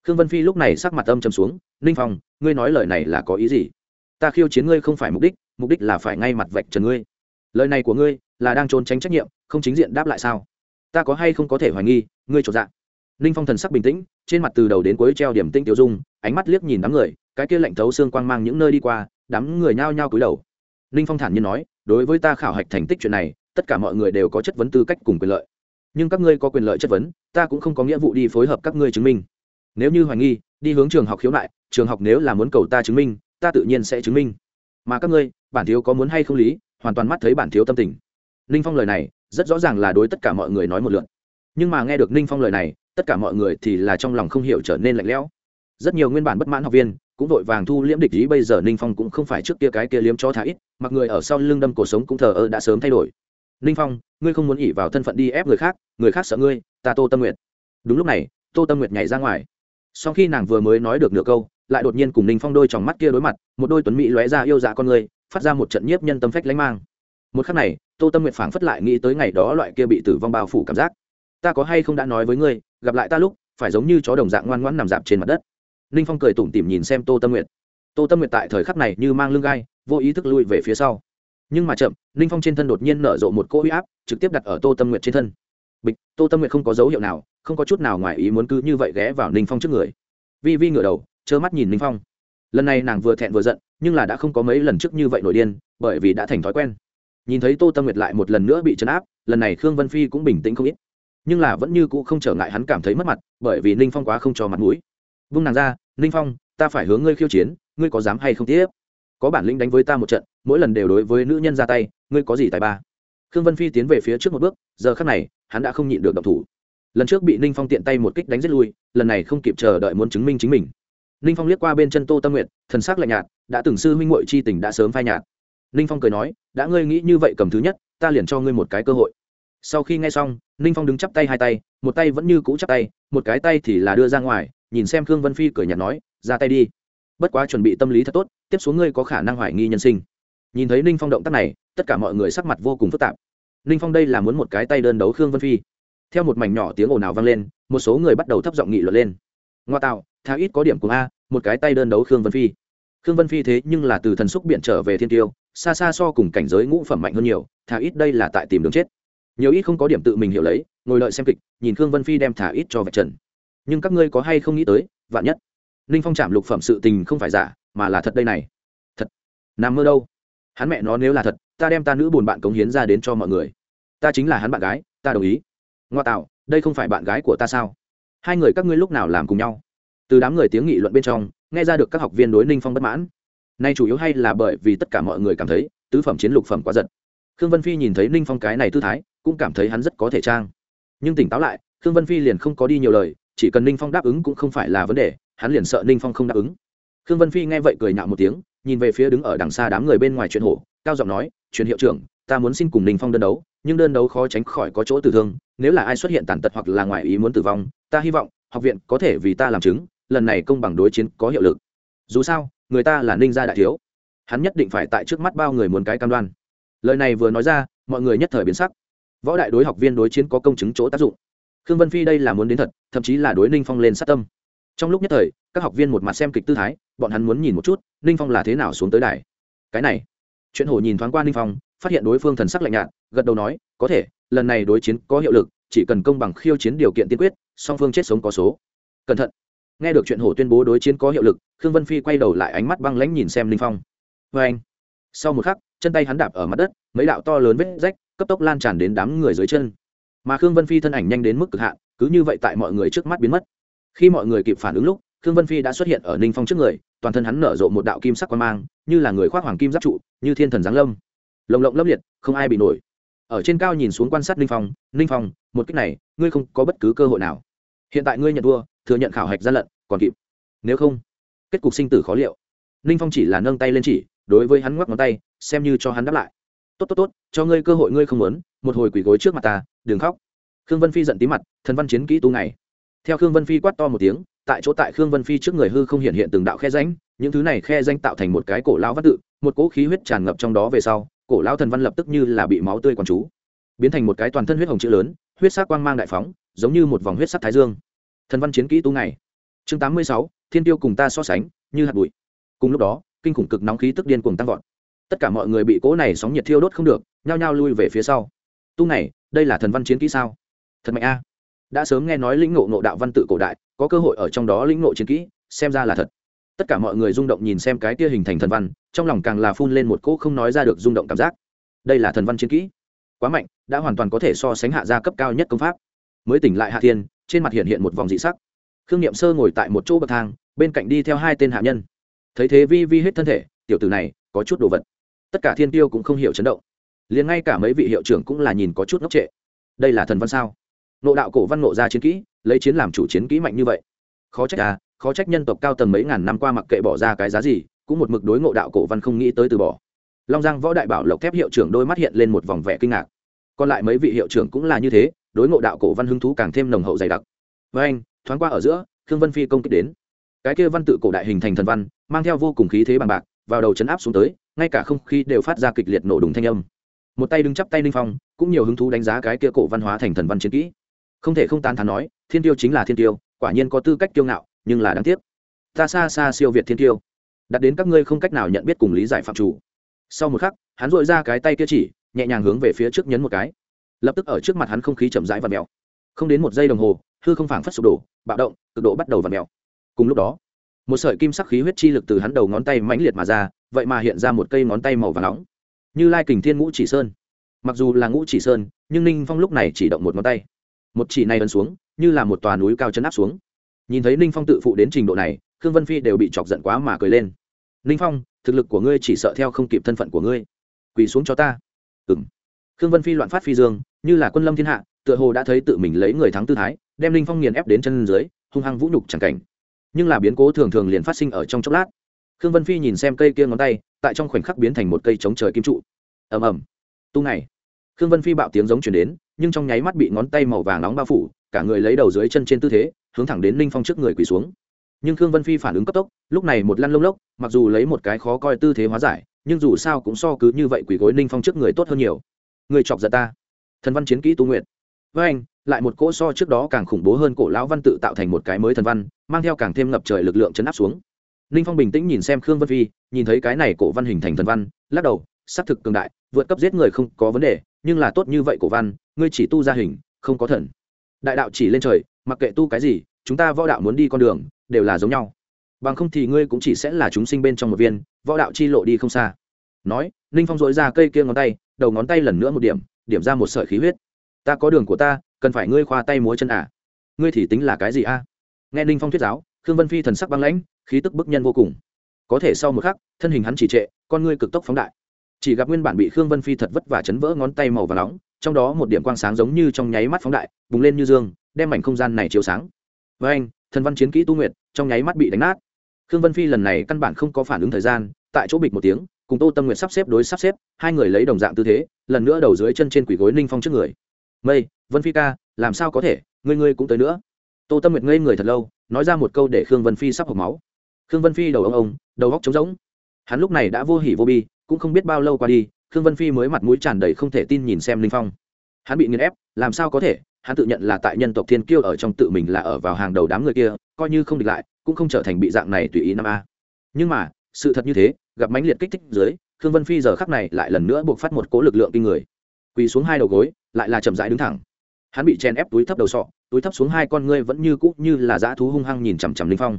Khương vân phi lúc này sắc mặt âm trầm xuống, ninh phong, ngươi nói lời này là có ý gì? Ta khiêu chiến ngươi không phải mục đích mục đích là phải ngay mặt vạch trần ngươi. Lời này của ngươi là đang trốn tránh trách nhiệm, không chính diện đáp lại sao? Ta có hay không có thể hoài nghi, ngươi trột dạ? Ninh phong thần sắc bình tĩnh, trên mặt từ đầu đến cuối treo điểm tinh tiêu dung, ánh mắt liếc nhìn đám người cái kia lạnh thấu xương quang mang những nơi đi qua, đám người nhao nhao cúi đầu. Ninh phong thản nhiên nói, đối với ta khảo hạch thành tích chuyện này, tất cả mọi người đều có chất vấn tư cách cùng quyền lợi. Nhưng các ngươi có quyền lợi chất vấn, ta cũng không có nghĩa vụ đi phối hợp các ngươi chứng minh. Nếu như hoài nghi, đi hướng trường học khiếu nại, trường học nếu là muốn cầu ta chứng minh, ta tự nhiên sẽ chứng minh. Mà các ngươi, bản thiếu có muốn hay không lý, hoàn toàn mắt thấy bản thiếu tâm tình. Ninh phong lời này, rất rõ ràng là đối tất cả mọi người nói một lượn nhưng mà nghe được ninh phong lời này, tất cả mọi người thì là trong lòng không hiểu trở nên lạnh lẽo. Rất nhiều nguyên bản bất mãn học viên cũng vội vàng thu liễm địch ý, bây giờ ninh phong cũng không phải trước kia cái kia liếm cho thả ít, mặc người ở sau lưng đâm cổ sống cũng thờ ơ đã sớm thay đổi. Ninh phong, ngươi không muốn ỉ vào thân phận đi ép người khác người khác sợ ngươi, ta tô tâm nguyệt. Đúng lúc này, tô tâm nguyệt nhảy ra ngoài. Sau khi nàng vừa mới nói được nửa câu, lại đột nhiên cùng ninh phong đôi t mắt kia đối mặt, một đôi tuấn mỹ lóe ra yêu dạ con người, phát ra một trận nhiếp nhân tâm phách lánh mang. Một khắc này, tô tâm nguyệt phảng phất lại nghĩ tới ngày đó loại kia bị tử vong bao phủ cảm giác. Ta có hay không đã nói với ngươi, gặp lại ta lúc, phải giống như chó đồng dạng ngoan ngoãn nằm dạp trên mặt đất ninh phong cười tủm tỉm nhìn xem tô tâm nguyệt. Tô tâm nguyệt tại thời khắc này như mang lưng gai, vô ý thức lui về phía sau. Nhưng mà chậm, ninh phong trên thân đột nhiên nở rộ một cỗ huy áp, trực tiếp đặt ở tô tâm nguyệt trên thân. Bịch, tô tâm nguyệt không có dấu hiệu nào, không có chút nào ngoài ý muốn cứ như vậy ghé vào ninh phong trước người. Vi vi ngửa đầu, trơ mắt nhìn ninh phong. Lần này nàng vừa thẹn vừa giận, nhưng là đã không có mấy lần trước như vậy nổi điên, bởi vì đã thành thói quen. Nhìn thấy tô tâm nguyệt lại một lần nữa bị chấn áp, lần này khương vân phi cũng bình tĩnh không ít. Nhưng là vẫn như cũ không trở ngại hắn cảm thấy mất mặt, bởi vì ninh phong quá không cho mặt mũi vung nàng ra, ninh phong, ta phải hướng ngươi khiêu chiến, ngươi có dám hay không tiếp? Có bản lĩnh đánh với ta một trận, mỗi lần đều đối với nữ nhân ra tay, ngươi có gì tài ba? Khương vân phi tiến về phía trước một bước, giờ khắc này, hắn đã không nhịn được động thủ. Lần trước bị ninh phong tiện tay một kích đánh giết lui, lần này không kịp chờ đợi muốn chứng minh chính mình. Ninh phong liếc qua bên chân tô tâm nguyện thần sắc lạnh nhạt, đã từng sư huynh ngội chi tình đã sớm phai nhạt. Ninh phong cười nói, đã ngươi nghĩ như vậy cầm thứ nhất, ta liền cho ngươi một cái cơ hội. Sau khi nghe xong, ninh phong đứng chắp tay hai tay, một tay vẫn như cũ chắp tay, một cái tay thì là đưa ra ngoài nhìn xem khương vân phi cười nhạt nói, ra tay đi. Bất quá chuẩn bị tâm lý thật tốt, tiếp xuống ngươi có khả năng hoài nghi nhân sinh. Nhìn thấy ninh phong động tác này, tất cả mọi người sắc mặt vô cùng phức tạp. Ninh phong đây là muốn một cái tay đơn đấu khương vân phi. Theo một mảnh nhỏ tiếng ồn ào vang lên, một số người bắt đầu thấp giọng nghị luận lên. Ngoa tạo, thà ít có điểm cùng a, một cái tay đơn đấu khương vân phi. Khương vân phi thế nhưng là từ thần xúc biện trở về thiên tiêu, xa xa so cùng cảnh giới ngũ phẩm mạnh hơn nhiều, thà ít đây là tại tìm đường chết. Nhiều ít không có điểm tự mình hiểu lấy, ngồi lợi xem kịch, nhìn khương vân phi đem thả ít cho vạch trần nhưng các ngươi có hay không nghĩ tới, vạn nhất. Ninh phong chạm lục phẩm sự tình không phải giả, mà là thật đây này. Thật. Nằm mơ đâu? Hắn mẹ nó nếu là thật, ta đem ta nữ buồn bạn cống hiến ra đến cho mọi người. Ta chính là hắn bạn gái, ta đồng ý. Ngoa tạo, đây không phải bạn gái của ta sao? Hai người các ngươi lúc nào làm cùng nhau? Từ đám người tiếng nghị luận bên trong, nghe ra được các học viên đối ninh phong bất mãn. Nay chủ yếu hay là bởi vì tất cả mọi người cảm thấy, tứ phẩm chiến lục phẩm quá giật. Khương vân phi nhìn thấy ninh phong cái này tư thái, cũng cảm thấy hắn rất có thể trang. Nhưng tỉnh táo lại, khương vân phi liền không có đi nhiều lời chỉ cần ninh phong đáp ứng cũng không phải là vấn đề, hắn liền sợ ninh phong không đáp ứng. Khương vân phi nghe vậy cười nhạo một tiếng, nhìn về phía đứng ở đằng xa đám người bên ngoài chuyện hổ, cao giọng nói, truyền hiệu trưởng, ta muốn xin cùng ninh phong đơn đấu, nhưng đơn đấu khó tránh khỏi có chỗ tử thương, nếu là ai xuất hiện tàn tật hoặc là ngoài ý muốn tử vong, ta hy vọng học viện có thể vì ta làm chứng, lần này công bằng đối chiến có hiệu lực. Dù sao, người ta là ninh gia đại thiếu. Hắn nhất định phải tại trước mắt bao người muốn cái cam đoan. Lời này vừa nói ra, mọi người nhất thời biến sắc. Võ đại đối học viên đối chiến có công chứng chỗ tác dụng khương vân phi đây là muốn đến thật, thậm chí là đối ninh phong lên sát tâm. Trong lúc nhất thời, các học viên một mặt xem kịch tư thái, bọn hắn muốn nhìn một chút, ninh phong là thế nào xuống tới đài. Cái này, chuyện hổ nhìn thoáng qua ninh phong, phát hiện đối phương thần sắc lạnh nhạt, gật đầu nói, có thể, lần này đối chiến có hiệu lực, chỉ cần công bằng khiêu chiến điều kiện tiên quyết, song phương chết sống có số. Cẩn thận. Nghe được chuyện hổ tuyên bố đối chiến có hiệu lực, khương vân phi quay đầu lại ánh mắt băng lãnh nhìn xem ninh phong. Vê anh. Sau một khắc, chân tay hắn đạp ở mặt đất, mấy đạo to lớn vết rách, cấp tốc lan tràn đến đám người dưới chân mà khương vân phi thân ảnh nhanh đến mức cực hạn, cứ như vậy tại mọi người trước mắt biến mất. Khi mọi người kịp phản ứng lúc, khương vân phi đã xuất hiện ở ninh phong trước người, toàn thân hắn nở rộ một đạo kim sắc quan mang, như là người khoác hoàng kim giáp trụ, như thiên thần giáng lâm. Lồng lộng lấp liệt, không ai bị nổi. Ở trên cao nhìn xuống quan sát ninh phong ninh phong, một cách này, ngươi không có bất cứ cơ hội nào. Hiện tại ngươi nhận thua, thừa nhận khảo hạch gian lận, còn kịp. Nếu không, kết cục sinh tử khó liệu. Ninh phong chỉ là nâng tay lên chỉ, đối với hắn ngoắc ngón tay, xem như cho hắn đáp lại. Tốt tốt tốt, cho ngươi cơ hội ngươi không muốn, một hồi quỳ gối trước mặt ta đừng khóc. Khương vân phi giận tí mặt thần văn chiến kỹ tu ngày. Theo khương vân phi quát to một tiếng tại chỗ tại khương vân phi trước người hư không hiện hiện từng đạo khe ránh, những thứ này khe danh tạo thành một cái cổ lão văn tự một cỗ khí huyết tràn ngập trong đó về sau cổ lão thần văn lập tức như là bị máu tươi quằn chú biến thành một cái toàn thân huyết hồng chữ lớn huyết sắc quang mang đại phóng giống như một vòng huyết sắc thái dương. Thần văn chiến kỹ tu ngày. Chương tám mươi sáu thiên tiêu cùng ta so sánh như hạt bụi. Cùng lúc đó kinh khủng cực nóng khí tức điên cuồng tăng vọt. Tất cả mọi người bị cỗ này sóng nhiệt thiêu đốt không được nhao nhao lui về phía sau. Tu này đây là thần văn chiến kỹ sao? Thật mạnh a. Đã sớm nghe nói lĩnh ngộ ngộ đạo văn tự cổ đại, có cơ hội ở trong đó lĩnh ngộ chiến kỹ, xem ra là thật. Tất cả mọi người rung động nhìn xem cái kia hình thành thần văn, trong lòng càng là phun lên một cỗ không nói ra được rung động cảm giác. Đây là thần văn chiến kỹ. Quá mạnh, đã hoàn toàn có thể so sánh hạ gia cấp cao nhất công pháp. Mới tỉnh lại hạ thiên, trên mặt hiện hiện một vòng dị sắc. Khương niệm sơ ngồi tại một chỗ bậc thang, bên cạnh đi theo hai tên hạ nhân. Thấy thế vi vi hết thân thể, tiểu tử này có chút đồ vật. Tất cả thiên tiêu cũng không hiểu chấn động liền ngay cả mấy vị hiệu trưởng cũng là nhìn có chút ngốc trệ. Đây là thần văn sao? Nộ đạo cổ văn nộ ra chiến kỹ, lấy chiến làm chủ chiến kỹ mạnh như vậy. Khó trách à khó trách nhân tộc cao tầng mấy ngàn năm qua mặc kệ bỏ ra cái giá gì, cũng một mực đối ngộ đạo cổ văn không nghĩ tới từ bỏ. Long giang võ đại bảo lộc thép hiệu trưởng đôi mắt hiện lên một vòng vẻ kinh ngạc. Còn lại mấy vị hiệu trưởng cũng là như thế, đối ngộ đạo cổ văn hứng thú càng thêm nồng hậu dày đặc. Với anh, thoáng qua ở giữa, khương vân phi công kích đến. Cái kia văn tự cổ đại hình thành thần văn, mang theo vô cùng khí thế bằng bạc, vào đầu chấn áp xuống tới, ngay cả không khí đều phát ra kịch liệt nổ đùng thanh âm một tay đứng chắp tay ninh phong, cũng nhiều hứng thú đánh giá cái kia cổ văn hóa thành thần văn chiến kỹ. Không thể không tán thán nói, thiên tiêu chính là thiên tiêu, quả nhiên có tư cách kiêu ngạo, nhưng là đáng tiếc. Ta xa xa siêu việt thiên tiêu. Đặt đến các ngươi không cách nào nhận biết cùng lý giải phạm chủ. Sau một khắc, hắn dội ra cái tay kia chỉ, nhẹ nhàng hướng về phía trước nhấn một cái. Lập tức ở trước mặt hắn không khí chậm rãi và mèo không đến một giây đồng hồ, hư không phảng phất sụp đổ, bạo động, cực độ bắt đầu và mèo cùng lúc đó, một sợi kim sắc khí huyết chi lực từ hắn đầu ngón tay mãnh liệt mà ra, vậy mà hiện ra một cây ngón tay màu và nóng như lai kình thiên ngũ chỉ sơn. Mặc dù là ngũ chỉ sơn, nhưng ninh phong lúc này chỉ động một ngón tay. Một chỉ này ấn xuống, như là một tòa núi cao chân áp xuống. Nhìn thấy ninh phong tự phụ đến trình độ này, khương vân phi đều bị chọc giận quá mà cười lên. Ninh phong, thực lực của ngươi chỉ sợ theo không kịp thân phận của ngươi. Quỳ xuống cho ta. Ừng khương vân phi loạn phát phi dương, như là quân lâm thiên hạ, tựa hồ đã thấy tự mình lấy người thắng tư thái, đem ninh phong nghiền ép đến chân dưới, hung hăng vũ nhục chẳng cảnh. Nhưng là biến cố thường thường liền phát sinh ở trong chốc lát khương vân phi nhìn xem cây kia ngón tay, tại trong khoảnh khắc biến thành một cây chống trời kim trụ. Ầm ầm. Tu này. Khương vân phi bạo tiếng giống chuyển đến, nhưng trong nháy mắt bị ngón tay màu vàng nóng bao phủ, cả người lấy đầu dưới chân trên tư thế, hướng thẳng đến ninh phong trước người quỳ xuống. Nhưng khương vân phi phản ứng cấp tốc, lúc này một lăn lông lốc, mặc dù lấy một cái khó coi tư thế hóa giải, nhưng dù sao cũng so cứ như vậy quỳ gối ninh phong trước người tốt hơn nhiều. Người chọc giận ta. Thần văn chiến kỹ tu nguyện. Với anh, lại một cỗ so trước đó càng khủng bố hơn cổ lão văn tự tạo thành một cái mới thần văn, mang theo càng thêm ngập trời lực lượng chấn áp xuống ninh phong bình tĩnh nhìn xem khương vân phi, nhìn thấy cái này cổ văn hình thành thần văn, lắc đầu, xác thực cường đại, vượt cấp giết người không có vấn đề, nhưng là tốt như vậy cổ văn, ngươi chỉ tu ra hình, không có thần. Đại đạo chỉ lên trời, mặc kệ tu cái gì, chúng ta võ đạo muốn đi con đường, đều là giống nhau. Bằng không thì ngươi cũng chỉ sẽ là chúng sinh bên trong một viên, võ đạo chi lộ đi không xa. Nói, ninh phong dội ra cây kia ngón tay, đầu ngón tay lần nữa một điểm điểm ra một sợi khí huyết. Ta có đường của ta, cần phải ngươi khoa tay múa chân à? Ngươi thì tính là cái gì a? Nghe ninh phong thuyết giáo khương vân phi thần sắc băng lãnh, khí tức bức nhân vô cùng. Có thể sau một khắc, thân hình hắn chỉ trệ, con ngươi cực tốc phóng đại. Chỉ gặp nguyên bản bị khương vân phi thật vất vả chấn vỡ ngón tay màu và nóng, trong đó một điểm quang sáng giống như trong nháy mắt phóng đại, bùng lên như dương, đem mảnh không gian này chiếu sáng. Với anh, thần văn chiến kỹ tu nguyệt trong nháy mắt bị đánh nát. Khương vân phi lần này căn bản không có phản ứng thời gian, tại chỗ bịch một tiếng, cùng tô tâm nguyện sắp xếp đối sắp xếp, hai người lấy đồng dạng tư thế, lần nữa đầu dưới chân trên quỷ gối ninh phong trước người. Mây, vân phi ca, làm sao có thể? Ngươi ngươi cũng tới nữa. Tô tâm nguyệt ngây người thật lâu nói ra một câu để khương vân phi sắp hộc máu. Khương vân phi đầu ông ông, đầu góc trống rỗng. Hắn lúc này đã vô hỉ vô bi, cũng không biết bao lâu qua đi, khương vân phi mới mặt mũi tràn đầy không thể tin nhìn xem linh phong. Hắn bị nghiền ép, làm sao có thể? Hắn tự nhận là tại nhân tộc thiên kiêu ở trong tự mình là ở vào hàng đầu đám người kia, coi như không địch lại, cũng không trở thành bị dạng này tùy ý năm a. Nhưng mà, sự thật như thế, gặp mãnh liệt kích thích dưới, khương vân phi giờ khắc này lại lần nữa buộc phát một cố lực lượng kinh người. Quỳ xuống hai đầu gối, lại là chậm rãi đứng thẳng hắn bị chèn ép túi thấp đầu sọ, túi thấp xuống hai con ngươi vẫn như cũ như là dã thú hung hăng nhìn chằm chằm linh phong.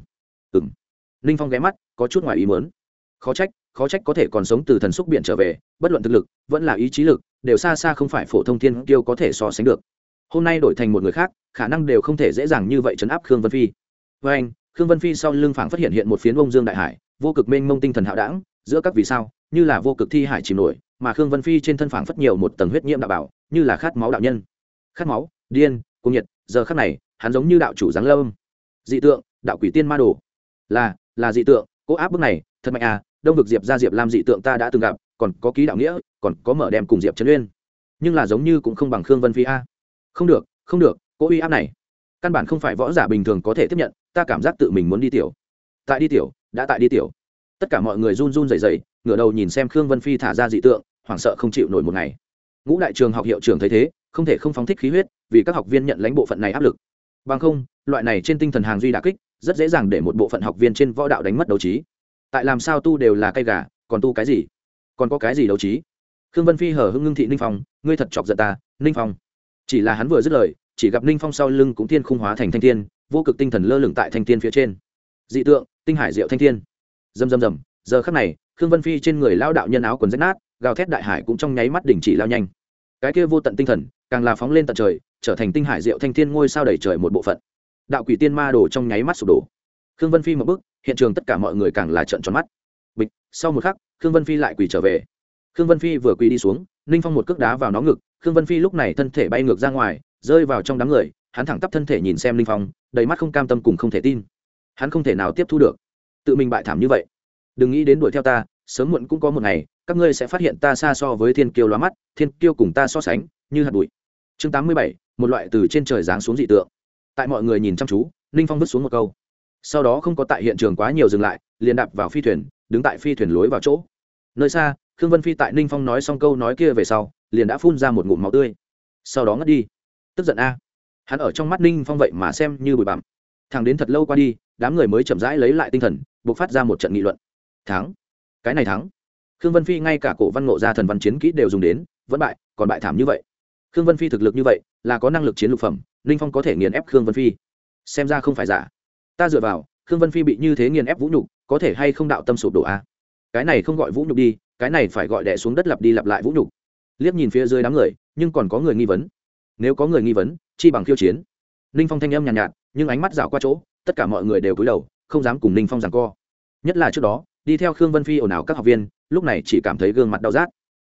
Ừ m linh phong ghé mắt, có chút ngoài ý mớn khó trách khó trách có thể còn sống từ thần xúc biển trở về, bất luận thực lực, vẫn là ý chí lực, đều xa xa không phải phổ thông thiên tiêu có thể so sánh được. Hôm nay đổi thành một người khác, khả năng đều không thể dễ dàng như vậy chấn áp khương vân phi. Với anh, khương vân phi sau lưng phảng phát hiện hiện một phiến bông dương đại hải, vô cực mênh mông tinh thần hạo đảng, giữa các vì sao, như là vô cực thi hải chìm nổi, mà khương vân phi trên thân phảng phất nhiều một tầng huyết nhiễm đạo bảo, như là khát máu đạo nhân khát máu, điên cung nhiệt, giờ khắc này, hắn giống như đạo chủ giáng lâm. Dị tượng, đạo quỷ tiên ma đồ. Là là dị tượng, cố áp bức này, thật mạnh à đông vực diệp ra diệp làm dị tượng ta đã từng gặp, còn có ký đạo nghĩa, còn có mở đem cùng diệp trấn uyên. Nhưng là giống như cũng không bằng khương vân phi a. Không được không được, cố uy áp này. Căn bản không phải võ giả bình thường có thể tiếp nhận, ta cảm giác tự mình muốn đi tiểu. Tại đi tiểu, đã tại đi tiểu. Tất cả mọi người run run rẩy rẩy, ngửa đầu nhìn xem khương vân phi thả ra dị tượng, hoảng sợ không chịu nổi một ngày. Ngũ đại trường học hiệu trưởng thấy thế không thể không phóng thích khí huyết, vì các học viên nhận lãnh bộ phận này áp lực. Bằng không, loại này trên tinh thần hàng duy đà kích, rất dễ dàng để một bộ phận học viên trên võ đạo đánh mất đấu trí. Tại làm sao tu đều là cây gà, còn tu cái gì? Còn có cái gì đấu trí? Khương vân phi hở hưng ngưng thị ninh phong, ngươi thật chọc giận ta, ninh phong. Chỉ là hắn vừa dứt lời, chỉ gặp ninh phong sau lưng cũng thiên khung hóa thành thanh thiên, vô cực tinh thần lơ lửng tại thanh thiên phía trên. Dị tượng, tinh hải diệu thanh thiên. Dầm dầm dầm giờ khắc này, khương vân phi trên người lao đạo nhân áo quần rách nát, gào thét đại hải cũng trong nháy mắt đình chỉ lao nhanh. Cái kia vô tận tinh thần càng là phóng lên tận trời, trở thành tinh hải diệu thanh thiên ngôi sao đầy trời một bộ phận. Đạo quỷ tiên ma đổ trong nháy mắt sụp đổ. Khương vân phi một bức hiện trường tất cả mọi người càng là trợn tròn mắt. Bịch, sau một khắc, khương vân phi lại quỳ trở về. Khương vân phi vừa quỳ đi xuống, ninh phong một cước đá vào nó ngực, khương vân phi lúc này thân thể bay ngược ra ngoài, rơi vào trong đám người, hắn thẳng tắp thân thể nhìn xem ninh phong, đầy mắt không cam tâm cùng không thể tin. Hắn không thể nào tiếp thu được. Tự mình bại thảm như vậy. Đừng nghĩ đến đuổi theo ta, sớm muộn cũng có một ngày, các ngươi sẽ phát hiện ta xa so với thiên kiêu lóa mắt, thiên kiêu cùng ta so sánh, như hạt bụi chương tám mươi bảy, một loại từ trên trời giáng xuống dị tượng. Tại mọi người nhìn chăm chú, ninh phong vứt xuống một câu. Sau đó không có tại hiện trường quá nhiều dừng lại, liền đạp vào phi thuyền, đứng tại phi thuyền lối vào chỗ. Nơi xa, khương vân phi tại ninh phong nói xong câu nói kia về sau, liền đã phun ra một ngụm máu tươi. Sau đó ngất đi. Tức giận a. Hắn ở trong mắt ninh phong vậy mà xem như bụi bặm. Thằng đến thật lâu qua đi, đám người mới chậm rãi lấy lại tinh thần buộc phát ra một trận nghị luận. Thắng. Cái này thắng. Khương vân phi ngay cả cổ văn ngộ gia thần văn chiến kỹ đều dùng đến, vẫn bại, còn bại thảm như vậy khương vân phi thực lực như vậy là có năng lực chiến lục phẩm ninh phong có thể nghiền ép khương vân phi. Xem ra không phải giả. Ta dựa vào khương vân phi bị như thế nghiền ép vũ nhục có thể hay không đạo tâm sụp đổ a à? cái này không gọi vũ nhục đi cái này phải gọi đẻ xuống đất lặp đi lặp lại vũ nhục. Liếc nhìn phía dưới đám người nhưng còn có người nghi vấn. Nếu có người nghi vấn chi bằng khiêu chiến. Ninh phong thanh âm nhàn nhạt, nhạt nhưng ánh mắt rảo qua chỗ tất cả mọi người đều cúi đầu không dám cùng ninh phong rằng co. Nhất là trước đó đi theo khương vân phi ồn ào các học viên lúc này chỉ cảm thấy gương mặt đau rát.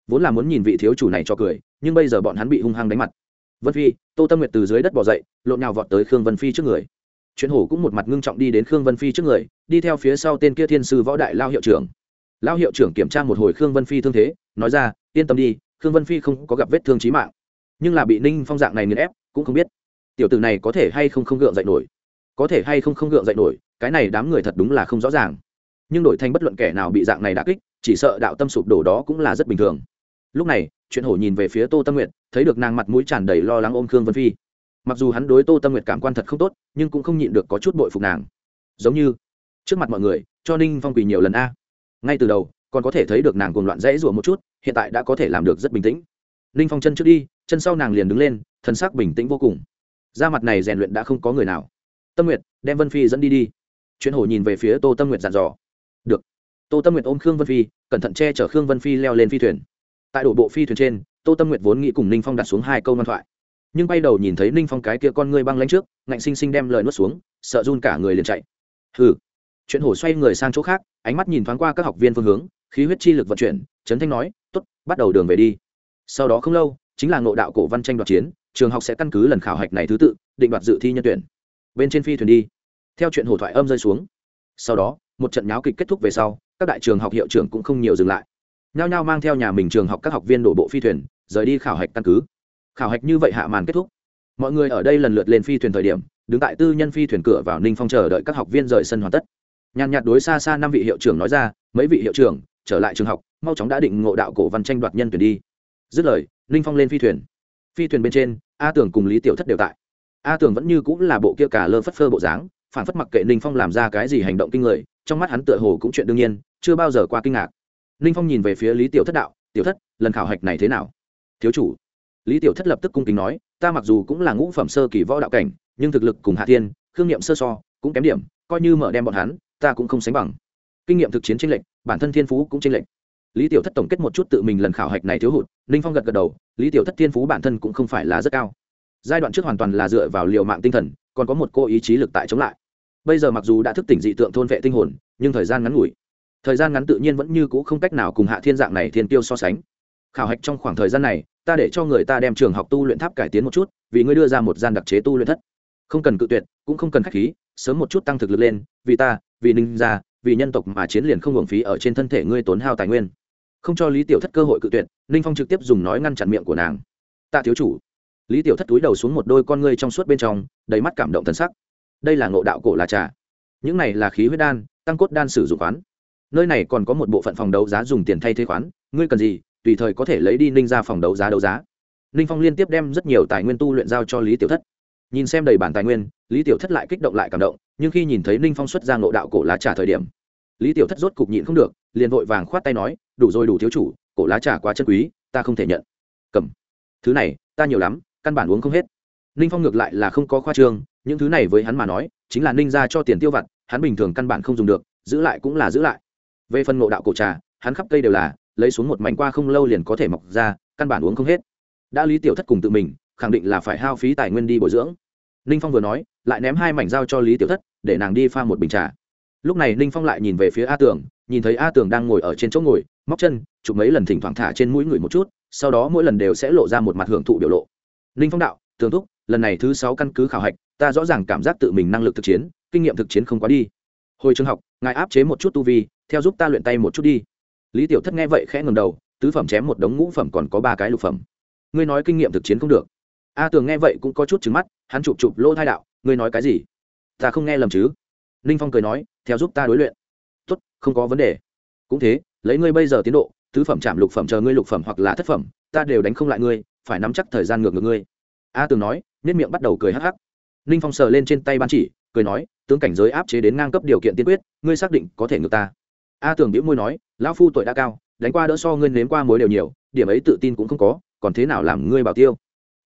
Vốn là muốn nhìn vị thiếu chủ này cho cười nhưng bây giờ bọn hắn bị hung hăng đánh mặt. Vân phi, tô tâm nguyệt từ dưới đất bỏ dậy, lộn nhào vọt tới khương vân phi trước người. Chuyện hổ cũng một mặt ngưng trọng đi đến khương vân phi trước người, đi theo phía sau tên kia thiên sư võ đại lao hiệu trưởng. Lao hiệu trưởng kiểm tra một hồi khương vân phi thương thế, nói ra, yên tâm đi, khương vân phi không có gặp vết thương trí mạng. Nhưng là bị ninh phong dạng này nghiền ép, cũng không biết tiểu tử này có thể hay không không gượng dậy nổi. Có thể hay không không gượng dậy nổi, cái này đám người thật đúng là không rõ ràng. Nhưng đổi thành bất luận kẻ nào bị dạng này đã kích, chỉ sợ đạo tâm sụp đổ đó cũng là rất bình thường. Lúc này chuyện hổ nhìn về phía tô tâm nguyện thấy được nàng mặt mũi tràn đầy lo lắng ôm khương vân phi. Mặc dù hắn đối tô tâm nguyện cảm quan thật không tốt, nhưng cũng không nhịn được có chút bội phục nàng. Giống như, trước mặt mọi người, cho ninh phong quỳ nhiều lần a. Ngay từ đầu, còn có thể thấy được nàng cuồng loạn dãy rủa một chút, hiện tại đã có thể làm được rất bình tĩnh. Ninh phong chân trước đi, chân sau nàng liền đứng lên thân xác bình tĩnh vô cùng. Da mặt này rèn luyện đã không có người nào. Tâm nguyệt, đem vân phi dẫn đi đi. Chuyện hổ nhìn về phía tô tâm nguyệt dặn dò. Được. Tô tâm nguyệt ôm khương vân phi, cẩn thận che chở khương vân phi leo lên phi thuyền tại đổ bộ phi thuyền trên, tô tâm nguyệt vốn nghĩ cùng ninh phong đặt xuống hai câu ngoan thoại. Nhưng bay đầu nhìn thấy ninh phong cái kia con ngươi băng lanh trước, ngạnh xinh xinh đem lời nuốt xuống, sợ run cả người liền chạy. Hừ. Chuyện hổ xoay người sang chỗ khác, ánh mắt nhìn thoáng qua các học viên phương hướng, khí huyết chi lực vận chuyển, trấn thanh nói t ố t bắt đầu đường về đi. Sau đó không lâu, chính là ngộ đạo cổ văn tranh đoạt chiến, trường học sẽ căn cứ lần khảo hạch này thứ tự, định đoạt dự thi nhân tuyển. Bên trên phi thuyền đi. Theo chuyện hổ thoại âm rơi xuống. Sau đó, một trận nháo kịch kết thúc về sau, các đại trường học hiệu trưởng cũng không nhiều dừng lại nhao nhao mang theo nhà mình trường học các học viên đổ bộ phi thuyền, rời đi khảo hạch căn cứ. Khảo hạch như vậy hạ màn kết thúc. Mọi người ở đây lần lượt lên phi thuyền thời điểm, đứng tại tư nhân phi thuyền cửa vào ninh phong chờ đợi các học viên rời sân hoàn tất. Nhàn nhạt đối xa xa năm vị hiệu trưởng nói ra, mấy vị hiệu trưởng, trở lại trường học, mau chóng đã định ngộ đạo cổ văn tranh đoạt nhân tuyển đi. Dứt lời, ninh phong lên phi thuyền. Phi thuyền bên trên, a tưởng cùng lý tiểu thất đều tại. A tưởng vẫn như cũng là bộ kia cả lơ phất phơ bộ dáng phản phất mặc kệ ninh phong làm ra cái gì hành động kinh người, trong mắt hắn tựa hồ cũng chuyện đương nhiên, chưa bao giờ qua kinh ngạc ninh phong nhìn về phía lý tiểu thất đạo, tiểu thất, lần khảo hạch này thế nào? Thiếu chủ. Lý tiểu thất lập tức cung kính nói, ta mặc dù cũng là ngũ phẩm sơ kỳ võ đạo cảnh, nhưng thực lực cùng hạ thiên, khương nghiệm sơ so, cũng kém điểm, coi như mở đem bọn hắn, ta cũng không sánh bằng. Kinh nghiệm thực chiến tranh lệnh bản thân thiên phú cũng tranh lệnh lý tiểu thất tổng kết một chút tự mình lần khảo hạch này thiếu hụt, ninh phong gật gật đầu, lý tiểu thất thiên phú bản thân cũng không phải là rất cao. Giai đoạn trước hoàn toàn là dựa vào liều mạng tinh thần, còn có một cô ý chí lực tại chống lại. Bây giờ mặc dù đã thức tỉnh dị tượng thôn vệ tinh hồn, nhưng thời gian ngắn ngủi thời gian ngắn tự nhiên vẫn như c ũ không cách nào cùng hạ thiên dạng này thiên tiêu so sánh. Khảo hạch trong khoảng thời gian này, ta để cho người ta đem trường học tu luyện tháp cải tiến một chút, vì ngươi đưa ra một gian đặc chế tu luyện thất. Không cần cự tuyệt, cũng không cần k h á c h khí, sớm một chút tăng thực lực lên, vì ta, vì ninh gia, vì nhân tộc mà chiến liền không hưởng phí ở trên thân thể ngươi tốn hao tài nguyên. Không cho lý tiểu thất cơ hội cự tuyệt, ninh phong trực tiếp dùng nói ngăn chặn miệng của nàng. Tạ thiếu chủ. Lý tiểu thất túi đầu xuống một đôi con ngươi trong suốt bên trong, đầy mắt cảm động thân sắc. Đây là ngộ đạo cổ là trà. Những này là khí huyết đan, tăng cốt đan sử dụng khoán nơi này còn có một bộ phận phòng đấu giá dùng tiền thay thế khoán, ngươi cần gì, tùy thời có thể lấy đi ninh ra phòng đấu giá đấu giá. Ninh phong liên tiếp đem rất nhiều tài nguyên tu luyện giao cho lý tiểu thất. Nhìn xem đầy bản tài nguyên, lý tiểu thất lại kích động lại cảm động, nhưng khi nhìn thấy ninh phong xuất ra ngộ đạo cổ lá trà thời điểm, lý tiểu thất rốt cục nhịn không được, liền vội vàng khoát tay nói, đủ rồi, đủ thiếu chủ, cổ lá trà quá chân quý, ta không thể nhận. Cầm. Thứ này, ta nhiều lắm, căn bản uống không hết. Ninh phong ngược lại là không có khoa trương, những thứ này với hắn mà nói, chính là ninh ra cho tiền tiêu vặt, hắn bình thường căn bản không dùng được, giữ lại cũng là giữ lại về phần ngộ đạo cổ trà, hắn khắp cây đều là, lấy xuống một mảnh qua không lâu liền có thể mọc ra, căn bản uống không hết. Đã lý tiểu thất cùng tự mình, khẳng định là phải hao phí tài nguyên đi bồi dưỡng. Ninh phong vừa nói, lại ném hai mảnh dao cho lý tiểu thất, để nàng đi pha một bình trà. Lúc này ninh phong lại nhìn về phía a tường, nhìn thấy a tường đang ngồi ở trên chỗ ngồi, móc chân, chụp mấy lần thỉnh thoảng thả trên mũi người một chút, sau đó mỗi lần đều sẽ lộ ra một mặt hưởng thụ biểu lộ. Ninh phong đạo, tường thúc, lần này thứ sáu căn cứ khảo hạch, ta rõ ràng cảm giác tự mình năng lực thực chiến, kinh nghiệm thực chiến không quá đi. Hồi trường học, ngài áp chế một chút tu vi theo giúp ta luyện tay một chút đi. Lý tiểu thất nghe vậy khẽ ngầm đầu, tứ phẩm chém một đống ngũ phẩm còn có ba cái lục phẩm. Ngươi nói kinh nghiệm thực chiến không được. A tường nghe vậy cũng có chút trứng mắt, hắn chụp chụp lỗ thai đạo, ngươi nói cái gì? Ta không nghe lầm chứ. Ninh phong cười nói, theo giúp ta đối luyện. Tốt, không có vấn đề. Cũng thế, lấy ngươi bây giờ tiến độ, tứ phẩm chạm lục phẩm chờ ngươi lục phẩm hoặc là thất phẩm, ta đều đánh không lại ngươi, phải nắm chắc thời gian ngược ngược ngươi. A tường nói nết miệng bắt đầu cười hắc hắc. Ninh phong sờ lên trên tay ban chỉ, cười nói, tướng cảnh giới áp chế đến ngang cấp điều kiện tiên quyết, ngươi xác định có thể ngược ta a tưởng biễu môi nói, lão phu tuổi đã cao, đánh qua đỡ so ngươi nếm qua mối đều nhiều, điểm ấy tự tin cũng không có, còn thế nào làm ngươi bảo tiêu?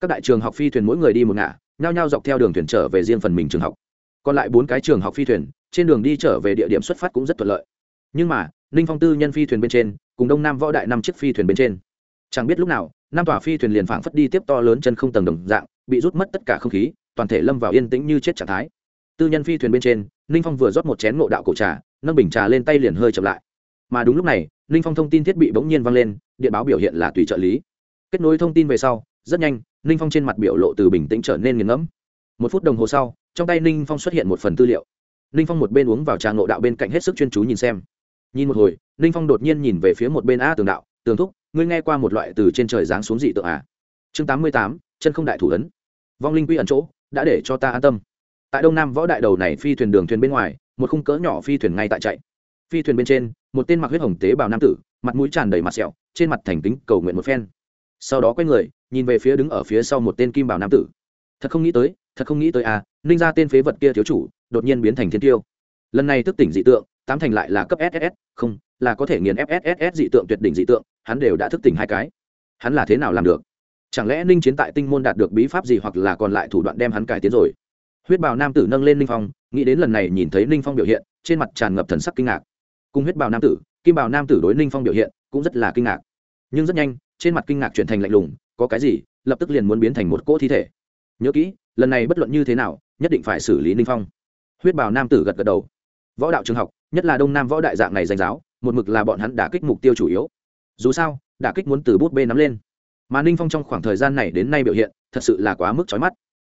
Các đại trường học phi thuyền mỗi người đi một ngả, nhao nhao dọc theo đường thuyền trở về riêng phần mình trường học. Còn lại bốn cái trường học phi thuyền, trên đường đi trở về địa điểm xuất phát cũng rất thuận lợi. Nhưng mà, ninh phong tư nhân phi thuyền bên trên, cùng đông nam võ đại năm chiếc phi thuyền bên trên. Chẳng biết lúc nào, năm tòa phi thuyền liền phảng phất đi tiếp to lớn chân không tầng đồng dạng, bị rút mất tất cả không khí, toàn thể lâm vào yên tĩnh như chết trạng thái tư nhân phi thuyền bên trên, ninh phong vừa rót một chén ngộ đạo cổ trà, nâng bình trà lên tay liền hơi chậm lại. Mà đúng lúc này, ninh phong thông tin thiết bị bỗng nhiên vang lên, điện báo biểu hiện là tùy trợ lý. Kết nối thông tin về sau, rất nhanh, ninh phong trên mặt biểu lộ từ bình tĩnh trở nên nghiền ngẫm. Một phút đồng hồ sau, trong tay ninh phong xuất hiện một phần tư liệu. Ninh phong một bên uống vào trà ngộ đạo bên cạnh hết sức chuyên chú nhìn xem. Nhìn một hồi, ninh phong đột nhiên nhìn về phía một bên a tường đạo, tường thúc, ngươi nghe qua một loại từ trên trời giáng xuống dị tượng à? Chương tám mươi tám, chân không đại thủ ấn. Vong linh quy ẩn chỗ, đã để cho ta an tâm tại đông nam võ đại đầu này phi thuyền đường thuyền bên ngoài, một khung cỡ nhỏ phi thuyền ngay tại chạy. Phi thuyền bên trên, một tên mặc huyết hồng tế bào nam tử, mặt mũi tràn đầy mặt sẹo, trên mặt thành kính cầu nguyện một phen. Sau đó quay người, nhìn về phía đứng ở phía sau một tên kim bảo nam tử. Thật không nghĩ tới, thật không nghĩ tới à ninh ra tên phế vật kia thiếu chủ, đột nhiên biến thành thiên tiêu. Lần này thức tỉnh dị tượng, tám thành lại là cấp ss không, là có thể nghiền fsss dị tượng tuyệt đỉnh dị tượng, hắn đều đã thức tỉnh hai cái. Hắn là thế nào làm được? Chẳng lẽ ninh chiến tại tinh môn đạt được bí pháp gì hoặc là còn lại thủ đoạn đem hắn cải tiến rồi? Huyết bào nam tử nâng lên ninh phong, nghĩ đến lần này nhìn thấy ninh phong biểu hiện, trên mặt tràn ngập thần sắc kinh ngạc. Cùng huyết bào nam tử, kim bào nam tử đối ninh phong biểu hiện cũng rất là kinh ngạc. Nhưng rất nhanh, trên mặt kinh ngạc chuyển thành lạnh lùng, có cái gì, lập tức liền muốn biến thành một cỗ thi thể. Nhớ kỹ, lần này bất luận như thế nào, nhất định phải xử lý ninh phong. Huyết bào nam tử gật gật đầu. Võ đạo trường học, nhất là đông nam võ đại dạng này danh giáo, một mực là bọn hắn đả kích mục tiêu chủ yếu. Dù sao, đả kích muốn từ bút bê nắm lên. Mà ninh phong trong khoảng thời gian này đến nay biểu hiện, thật sự là quá mức trói mắt.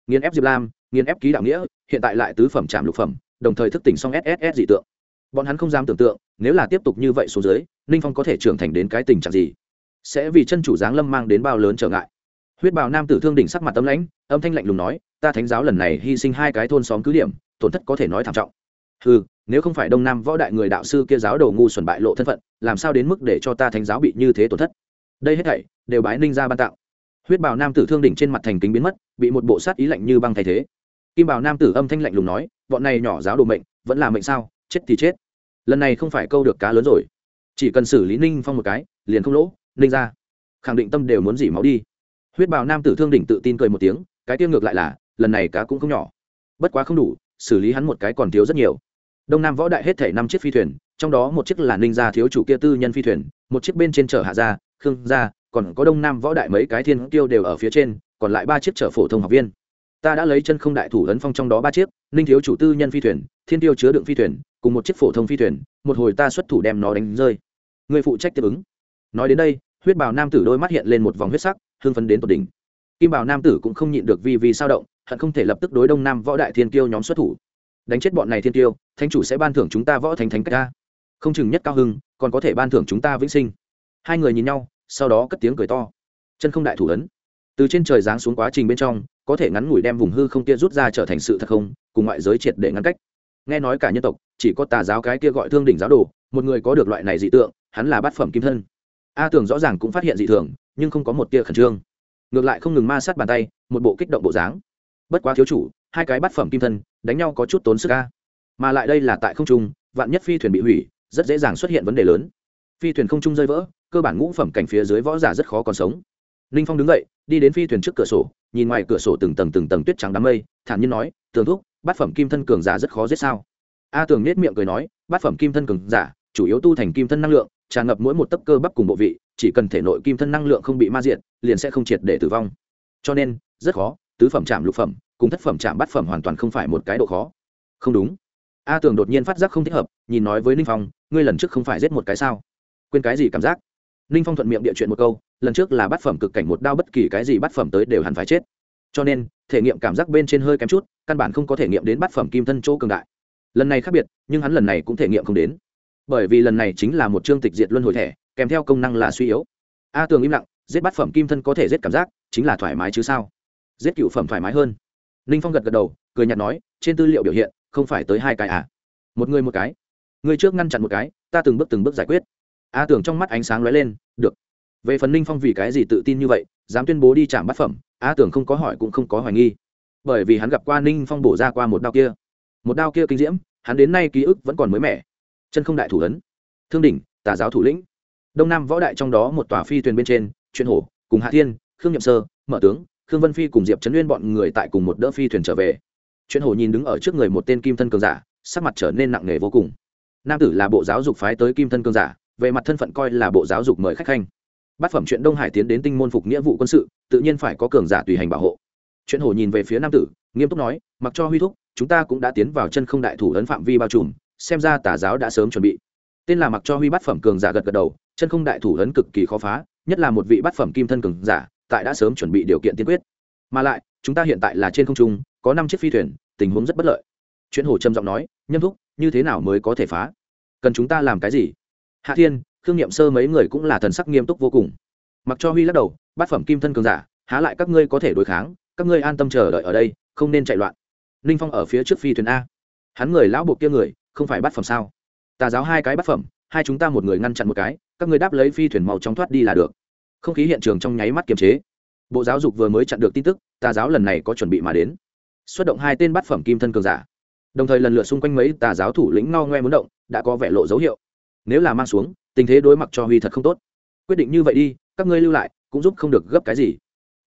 Nghiên ép diệp lam nghiên ép ký đạo nghĩa, hiện tại lại tứ phẩm trạm lục phẩm, đồng thời thức tỉnh xong sss dị tượng. Bọn hắn không dám tưởng tượng, nếu là tiếp tục như vậy xuống dưới, ninh phong có thể trưởng thành đến cái tình trạng gì? Sẽ vì chân chủ giáng lâm mang đến bao lớn trở ngại? Huyết bào nam tử thương đỉnh sắc mặt tấm lãnh, âm thanh lạnh lùng nói, ta thánh giáo lần này hy sinh hai cái thôn xóm cứ điểm, tổn thất có thể nói thảm trọng. Ừ nếu không phải đông nam võ đại người đạo sư kia giáo đầu ngu xuẩn bại lộ thân phận, làm sao đến mức để cho ta thánh giáo bị như thế tổn thất? Đây hết thảy đều bái ninh ra ban tạo huyết bào nam tử thương đỉnh trên mặt thành kính biến mất, bị một bộ sát ý lạnh như băng thay thế kim bào nam tử âm thanh lạnh lùng nói, bọn này nhỏ giáo đồ mệnh, vẫn là mệnh sao? Chết thì chết. Lần này không phải câu được cá lớn rồi. Chỉ cần xử lý ninh phong một cái, liền không lỗ, ninh ra. Khẳng định tâm đều muốn dỉ máu đi. Huyết bào nam tử thương đỉnh tự tin cười một tiếng, cái tiêu ngược lại là, lần này cá cũng không nhỏ. Bất quá không đủ, xử lý hắn một cái còn thiếu rất nhiều. Đông nam võ đại hết thể năm chiếc phi thuyền, trong đó một chiếc là ninh gia thiếu chủ kia tư nhân phi thuyền, một chiếc bên trên chở hạ gia, khương gia, còn có đông nam võ đại mấy cái thiên tiêu đều ở phía trên, còn lại ba chiếc chở phổ thông học viên ta đã lấy chân không đại thủ ấn phong trong đó ba chiếc, ninh thiếu chủ tư nhân phi thuyền, thiên tiêu chứa đựng phi thuyền, cùng một chiếc phổ thông phi thuyền, một hồi ta xuất thủ đem nó đánh rơi. Người phụ trách tiếp ứng. Nói đến đây, huyết bào nam tử đôi mắt hiện lên một vòng huyết sắc hương phấn đến tột đỉnh. Kim bào nam tử cũng không nhịn được vì vì sao động, hận không thể lập tức đối đông nam võ đại thiên tiêu nhóm xuất thủ. Đánh chết bọn này thiên tiêu thánh chủ sẽ ban thưởng chúng ta võ thành thánh cách ta không chừng nhất cao hưng, còn có thể ban thưởng chúng ta vĩnh sinh. Hai người nhìn nhau, sau đó cất tiếng cười to. Chân không đại thủ ấn. Từ trên trời giáng xuống quá trình bên trong có thể ngắn ngủi đem vùng hư không kia rút ra trở thành sự thật không, cùng ngoại giới triệt để ngăn cách. Nghe nói cả nhân tộc, chỉ có tà giáo cái kia gọi thương đỉnh giáo đồ, một người có được loại này dị tượng, hắn là bát phẩm kim thân. A tưởng rõ ràng cũng phát hiện dị thường, nhưng không có một tia khẩn trương. Ngược lại không ngừng ma sát bàn tay, một bộ kích động bộ dáng. Bất quá thiếu chủ, hai cái bát phẩm kim thân, đánh nhau có chút tốn sức ca mà lại đây là tại không trung, vạn nhất phi thuyền bị hủy, rất dễ dàng xuất hiện vấn đề lớn. Phi thuyền không trung rơi vỡ, cơ bản ngũ phẩm cảnh phía dưới võ giả rất khó còn sống. Ninh phong đứng dậy đi đến phi thuyền trước cửa sổ, nhìn ngoài cửa sổ từng tầng từng tầng tuyết trắng đám mây, thản nhiên nói, tường thúc, bát phẩm kim thân cường giả rất khó giết sao? A tường nết miệng cười nói, bát phẩm kim thân cường giả, chủ yếu tu thành kim thân năng lượng, tràn ngập mỗi một tấc cơ bắp cùng bộ vị, chỉ cần thể nội kim thân năng lượng không bị ma diện liền sẽ không triệt để tử vong. Cho nên, rất khó, tứ phẩm chạm lục phẩm cùng thất phẩm chạm bát phẩm hoàn toàn không phải một cái độ khó. Không đúng. A tường đột nhiên phát giác không thích hợp, nhìn nói với ninh phong, ngươi lần trước không phải giết một cái sao? Quên cái gì cảm giác? Ninh phong thuận miệng địa chuyện một câu lần trước là bát phẩm cực cảnh một đao bất kỳ cái gì bát phẩm tới đều hẳn phải chết. Cho nên, thể nghiệm cảm giác bên trên hơi kém chút, căn bản không có thể nghiệm đến bát phẩm kim thân chỗ cường đại. Lần này khác biệt, nhưng hắn lần này cũng thể nghiệm không đến. Bởi vì lần này chính là một chương tịch diệt luân hồi thẻ, kèm theo công năng là suy yếu. A tường im lặng, giết bát phẩm kim thân có thể giết cảm giác, chính là thoải mái chứ sao? Giết cựu phẩm thoải mái hơn. Ninh phong gật gật đầu, cười nhạt nói, trên tư liệu biểu hiện, không phải tới hai cái à? Một người một cái. Người trước ngăn chặn một cái, ta từng bước từng bước giải quyết. A tưởng trong mắt ánh sáng lóe lên, được về phần ninh phong vì cái gì tự tin như vậy, dám tuyên bố đi chạm bát phẩm, a tưởng không có hỏi cũng không có hoài nghi. Bởi vì hắn gặp qua ninh phong bổ ra qua một đao kia. Một đao kia kinh diễm, hắn đến nay ký ức vẫn còn mới mẻ. Chân không đại thủ ấn. Thương đỉnh, tà giáo thủ lĩnh. Đông nam võ đại trong đó một tòa phi thuyền bên trên, chuyện hổ, cùng hạ thiên, khương nhậm sơ, mở tướng, khương vân phi cùng diệp trấn nguyên bọn người tại cùng một đỡ phi thuyền trở về. Chuyện hổ nhìn đứng ở trước người một tên kim thân cường giả, sắc mặt trở nên nặng nề vô cùng. Nam tử là bộ giáo dục phái tới kim thân cường giả, về mặt thân phận coi là bộ giáo dục mời khách khanh bát phẩm chuyện đông hải tiến đến tinh môn phục nghĩa vụ quân sự, tự nhiên phải có cường giả tùy hành bảo hộ. Chuyện Hồ nhìn về phía nam tử, nghiêm túc nói, mặc cho huy thúc, chúng ta cũng đã tiến vào chân không đại thủ ấn phạm vi bao trùm, xem ra tà giáo đã sớm chuẩn bị. Tên là mặc cho huy bát phẩm cường giả gật gật đầu, chân không đại thủ ấn cực kỳ khó phá, nhất là một vị bát phẩm kim thân cường giả, tại đã sớm chuẩn bị điều kiện tiên quyết. Mà lại, chúng ta hiện tại là trên không trung, có năm chiếc phi thuyền, tình huống rất bất lợi. Chuyện Hồ trầm giọng nói, nhâm thúc, như thế nào mới có thể phá? Cần chúng ta làm cái gì? Hạ thiên khương nghiệm sơ mấy người cũng là thần sắc nghiêm túc vô cùng. Mặc cho huy lắc đầu, bát phẩm kim thân cường giả, há lại các ngươi có thể đối kháng, các ngươi an tâm chờ đợi ở đây, không nên chạy loạn. Ninh phong ở phía trước phi thuyền a. Hắn người lão buộc kia người, không phải bát phẩm sao? Tà giáo hai cái bát phẩm, hai chúng ta một người ngăn chặn một cái, các ngươi đáp lấy phi thuyền màu trong thoát đi là được. Không khí hiện trường trong nháy mắt kiềm chế. Bộ giáo dục vừa mới chặn được tin tức tà giáo lần này có chuẩn bị mà đến. Xuất động hai tên bát phẩm kim thân cường giả. Đồng thời lần lượt xung quanh mấy tà giáo thủ lĩnh no ngoe muốn động, đã có vẻ lộ dấu hiệu. Nếu là mang xuống tình thế đối mặt cho huy thật không tốt. Quyết định như vậy đi, các ngươi lưu lại, cũng giúp không được gấp cái gì.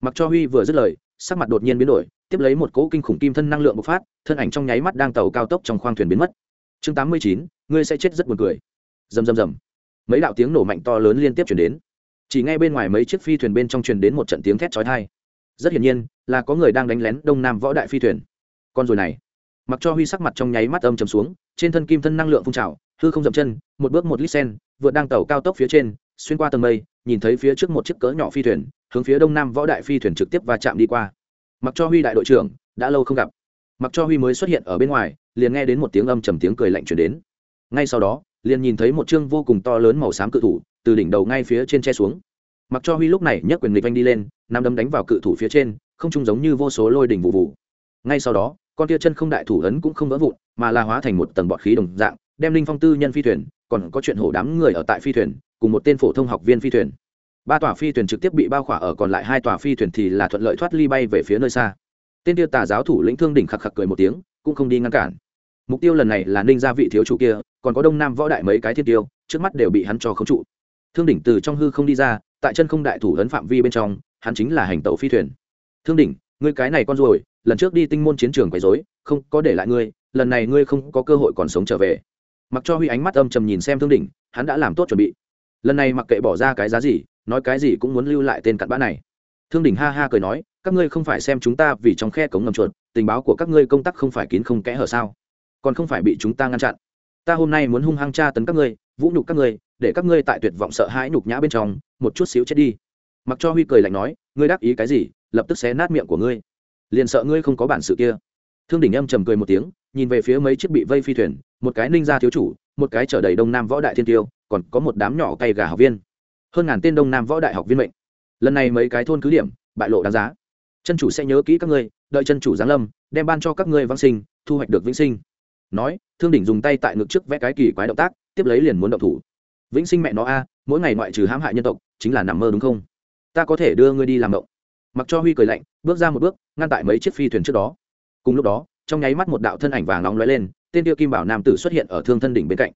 Mặc cho huy vừa dứt lời, sắc mặt đột nhiên biến đổi, tiếp lấy một cỗ kinh khủng kim thân năng lượng bộc phát, thân ảnh trong nháy mắt đang tàu cao tốc trong khoang thuyền biến mất. Chương tám mươi chín, ngươi sẽ chết rất buồn cười. Rầm rầm rầm. Mấy đạo tiếng nổ mạnh to lớn liên tiếp chuyển đến. Chỉ ngay bên ngoài mấy chiếc phi thuyền bên trong truyền đến một trận tiếng thét chói tai. Rất hiển nhiên, là có người đang đánh lén đông nam võ đại phi thuyền. Con rồi này. Mặc cho huy sắc mặt trong nháy mắt âm chầm xuống, trên thân kim thân năng lượng phun trào, hư không dậm chân, một bước một lít sen vượt đang tàu cao tốc phía trên, xuyên qua tầng mây, nhìn thấy phía trước một chiếc cỡ nhỏ phi thuyền, hướng phía đông nam võ đại phi thuyền trực tiếp va chạm đi qua. Mặc cho huy đại đội trưởng, đã lâu không gặp. Mặc cho huy mới xuất hiện ở bên ngoài, liền nghe đến một tiếng âm trầm tiếng cười lạnh chuyển đến. Ngay sau đó, liền nhìn thấy một chương vô cùng to lớn màu xám cự thủ, từ đỉnh đầu ngay phía trên che xuống. Mặc cho huy lúc này nhấc quyền nghịch anh đi lên nằm đấm đánh vào cự thủ phía trên, không chung giống như vô số lôi đỉnh vụ vụ. Ngay sau đó, con tia chân không đại thủ ấn cũng không vỡ vụn, mà là hóa thành một tầng bọt khí đồng dạng, đem linh phong tư nhân phi thuyền còn có chuyện hổ đám người ở tại phi thuyền, cùng một tên phổ thông học viên phi thuyền. Ba tòa phi thuyền trực tiếp bị bao khỏa ở còn lại hai tòa phi thuyền thì là thuận lợi thoát ly bay về phía nơi xa. Tên tiêu tà giáo thủ lĩnh thương đỉnh khạc khạc cười một tiếng, cũng không đi ngăn cản. Mục tiêu lần này là ninh gia vị thiếu chủ kia, còn có đông nam võ đại mấy cái thiên tiêu, trước mắt đều bị hắn cho khống trụ. Thương đỉnh từ trong hư không đi ra, tại chân không đại thủ ấn phạm vi bên trong, hắn chính là hành tàu phi thuyền. Thương đỉnh, ngươi cái này con ruồi, lần trước đi tinh môn chiến trường quấy dối không có để lại ngươi, lần này ngươi không có cơ hội còn sống trở về mặc cho huy ánh mắt âm trầm nhìn xem thương đỉnh, hắn đã làm tốt chuẩn bị. Lần này mặc kệ bỏ ra cái giá gì, nói cái gì cũng muốn lưu lại tên cặn bã này. Thương đỉnh ha ha cười nói, các ngươi không phải xem chúng ta vì trong khe cống ngầm chuột, tình báo của các ngươi công tác không phải kín không kẽ hở sao? Còn không phải bị chúng ta ngăn chặn. Ta hôm nay muốn hung hăng tra tấn các ngươi, vũ nhục các ngươi, để các ngươi tại tuyệt vọng sợ hãi nhục nhã bên trong, một chút xíu chết đi. Mặc cho huy cười lạnh nói, ngươi đáp ý cái gì, lập tức xé nát miệng của ngươi. Liền sợ ngươi không có bản sự kia. Thương đỉnh âm trầm cười một tiếng, nhìn về phía mấy chiếc bị vây phi thuyền một cái ninh gia thiếu chủ, một cái chở đầy đông nam võ đại thiên tiêu, còn có một đám nhỏ cay gà học viên. Hơn ngàn tên đông nam võ đại học viên mệnh. Lần này mấy cái thôn cứ điểm, bại lộ đáng giá. Chân chủ sẽ nhớ kỹ các ngươi, đợi chân chủ giáng lâm, đem ban cho các ngươi văn sinh, thu hoạch được vĩnh sinh. Nói, thương đỉnh dùng tay tại ngực trước vẽ cái kỳ quái động tác, tiếp lấy liền muốn động thủ. Vĩnh sinh mẹ nó a, mỗi ngày ngoại trừ hãm hại nhân tộc, chính là nằm mơ đúng không? Ta có thể đưa ngươi đi làm động mặc cho huy cười lạnh, bước ra một bước, ngăn tại mấy chiếc phi thuyền trước đó. Cùng lúc đó, trong nháy mắt một đạo thân ảnh vàng nóng lóe lên tên tiêu kim bảo nam tử xuất hiện ở thương thân đỉnh bên cạnh.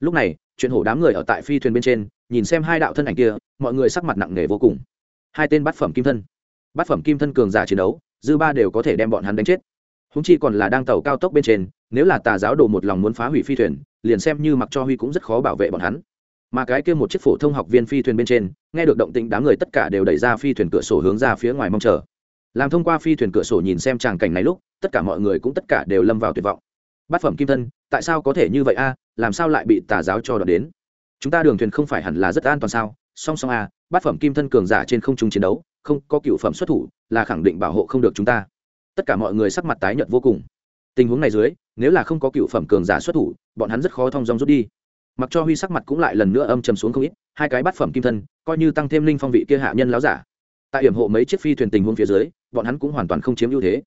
Lúc này, chuyện hổ đám người ở tại phi thuyền bên trên, nhìn xem hai đạo thân ảnh kia, mọi người sắc mặt nặng nề vô cùng. Hai tên bát phẩm kim thân. Bát phẩm kim thân cường giả chiến đấu, dư ba đều có thể đem bọn hắn đánh chết. Húng chi còn là đang tàu cao tốc bên trên, nếu là tà giáo đồ một lòng muốn phá hủy phi thuyền, liền xem như mặc cho huy cũng rất khó bảo vệ bọn hắn. Mà cái kia một chiếc phổ thông học viên phi thuyền bên trên, nghe được động tĩnh đám người tất cả đều đẩy ra phi thuyền cửa sổ hướng ra phía ngoài mong chờ. Làm thông qua phi thuyền cửa sổ nhìn xem tràng cảnh này lúc, tất cả mọi người cũng tất cả đều lâm vào tuyệt vọng bát phẩm kim thân, tại sao có thể như vậy a? Làm sao lại bị tà giáo cho đoạt đến? Chúng ta đường thuyền không phải hẳn là rất an toàn sao? Song song a, bát phẩm kim thân cường giả trên không trung chiến đấu, không có cựu phẩm xuất thủ, là khẳng định bảo hộ không được chúng ta. Tất cả mọi người sắc mặt tái nhợt vô cùng. Tình huống này dưới, nếu là không có cựu phẩm cường giả xuất thủ, bọn hắn rất khó thong dong rút đi. Mặc cho huy sắc mặt cũng lại lần nữa âm trầm xuống không ít, hai cái bát phẩm kim thân, coi như tăng thêm linh phong vị kia hạ nhân láo giả. Tại hiểm hộ mấy chiếc phi thuyền tình huống phía dưới, bọn hắn cũng hoàn toàn không chiếm ưu thế.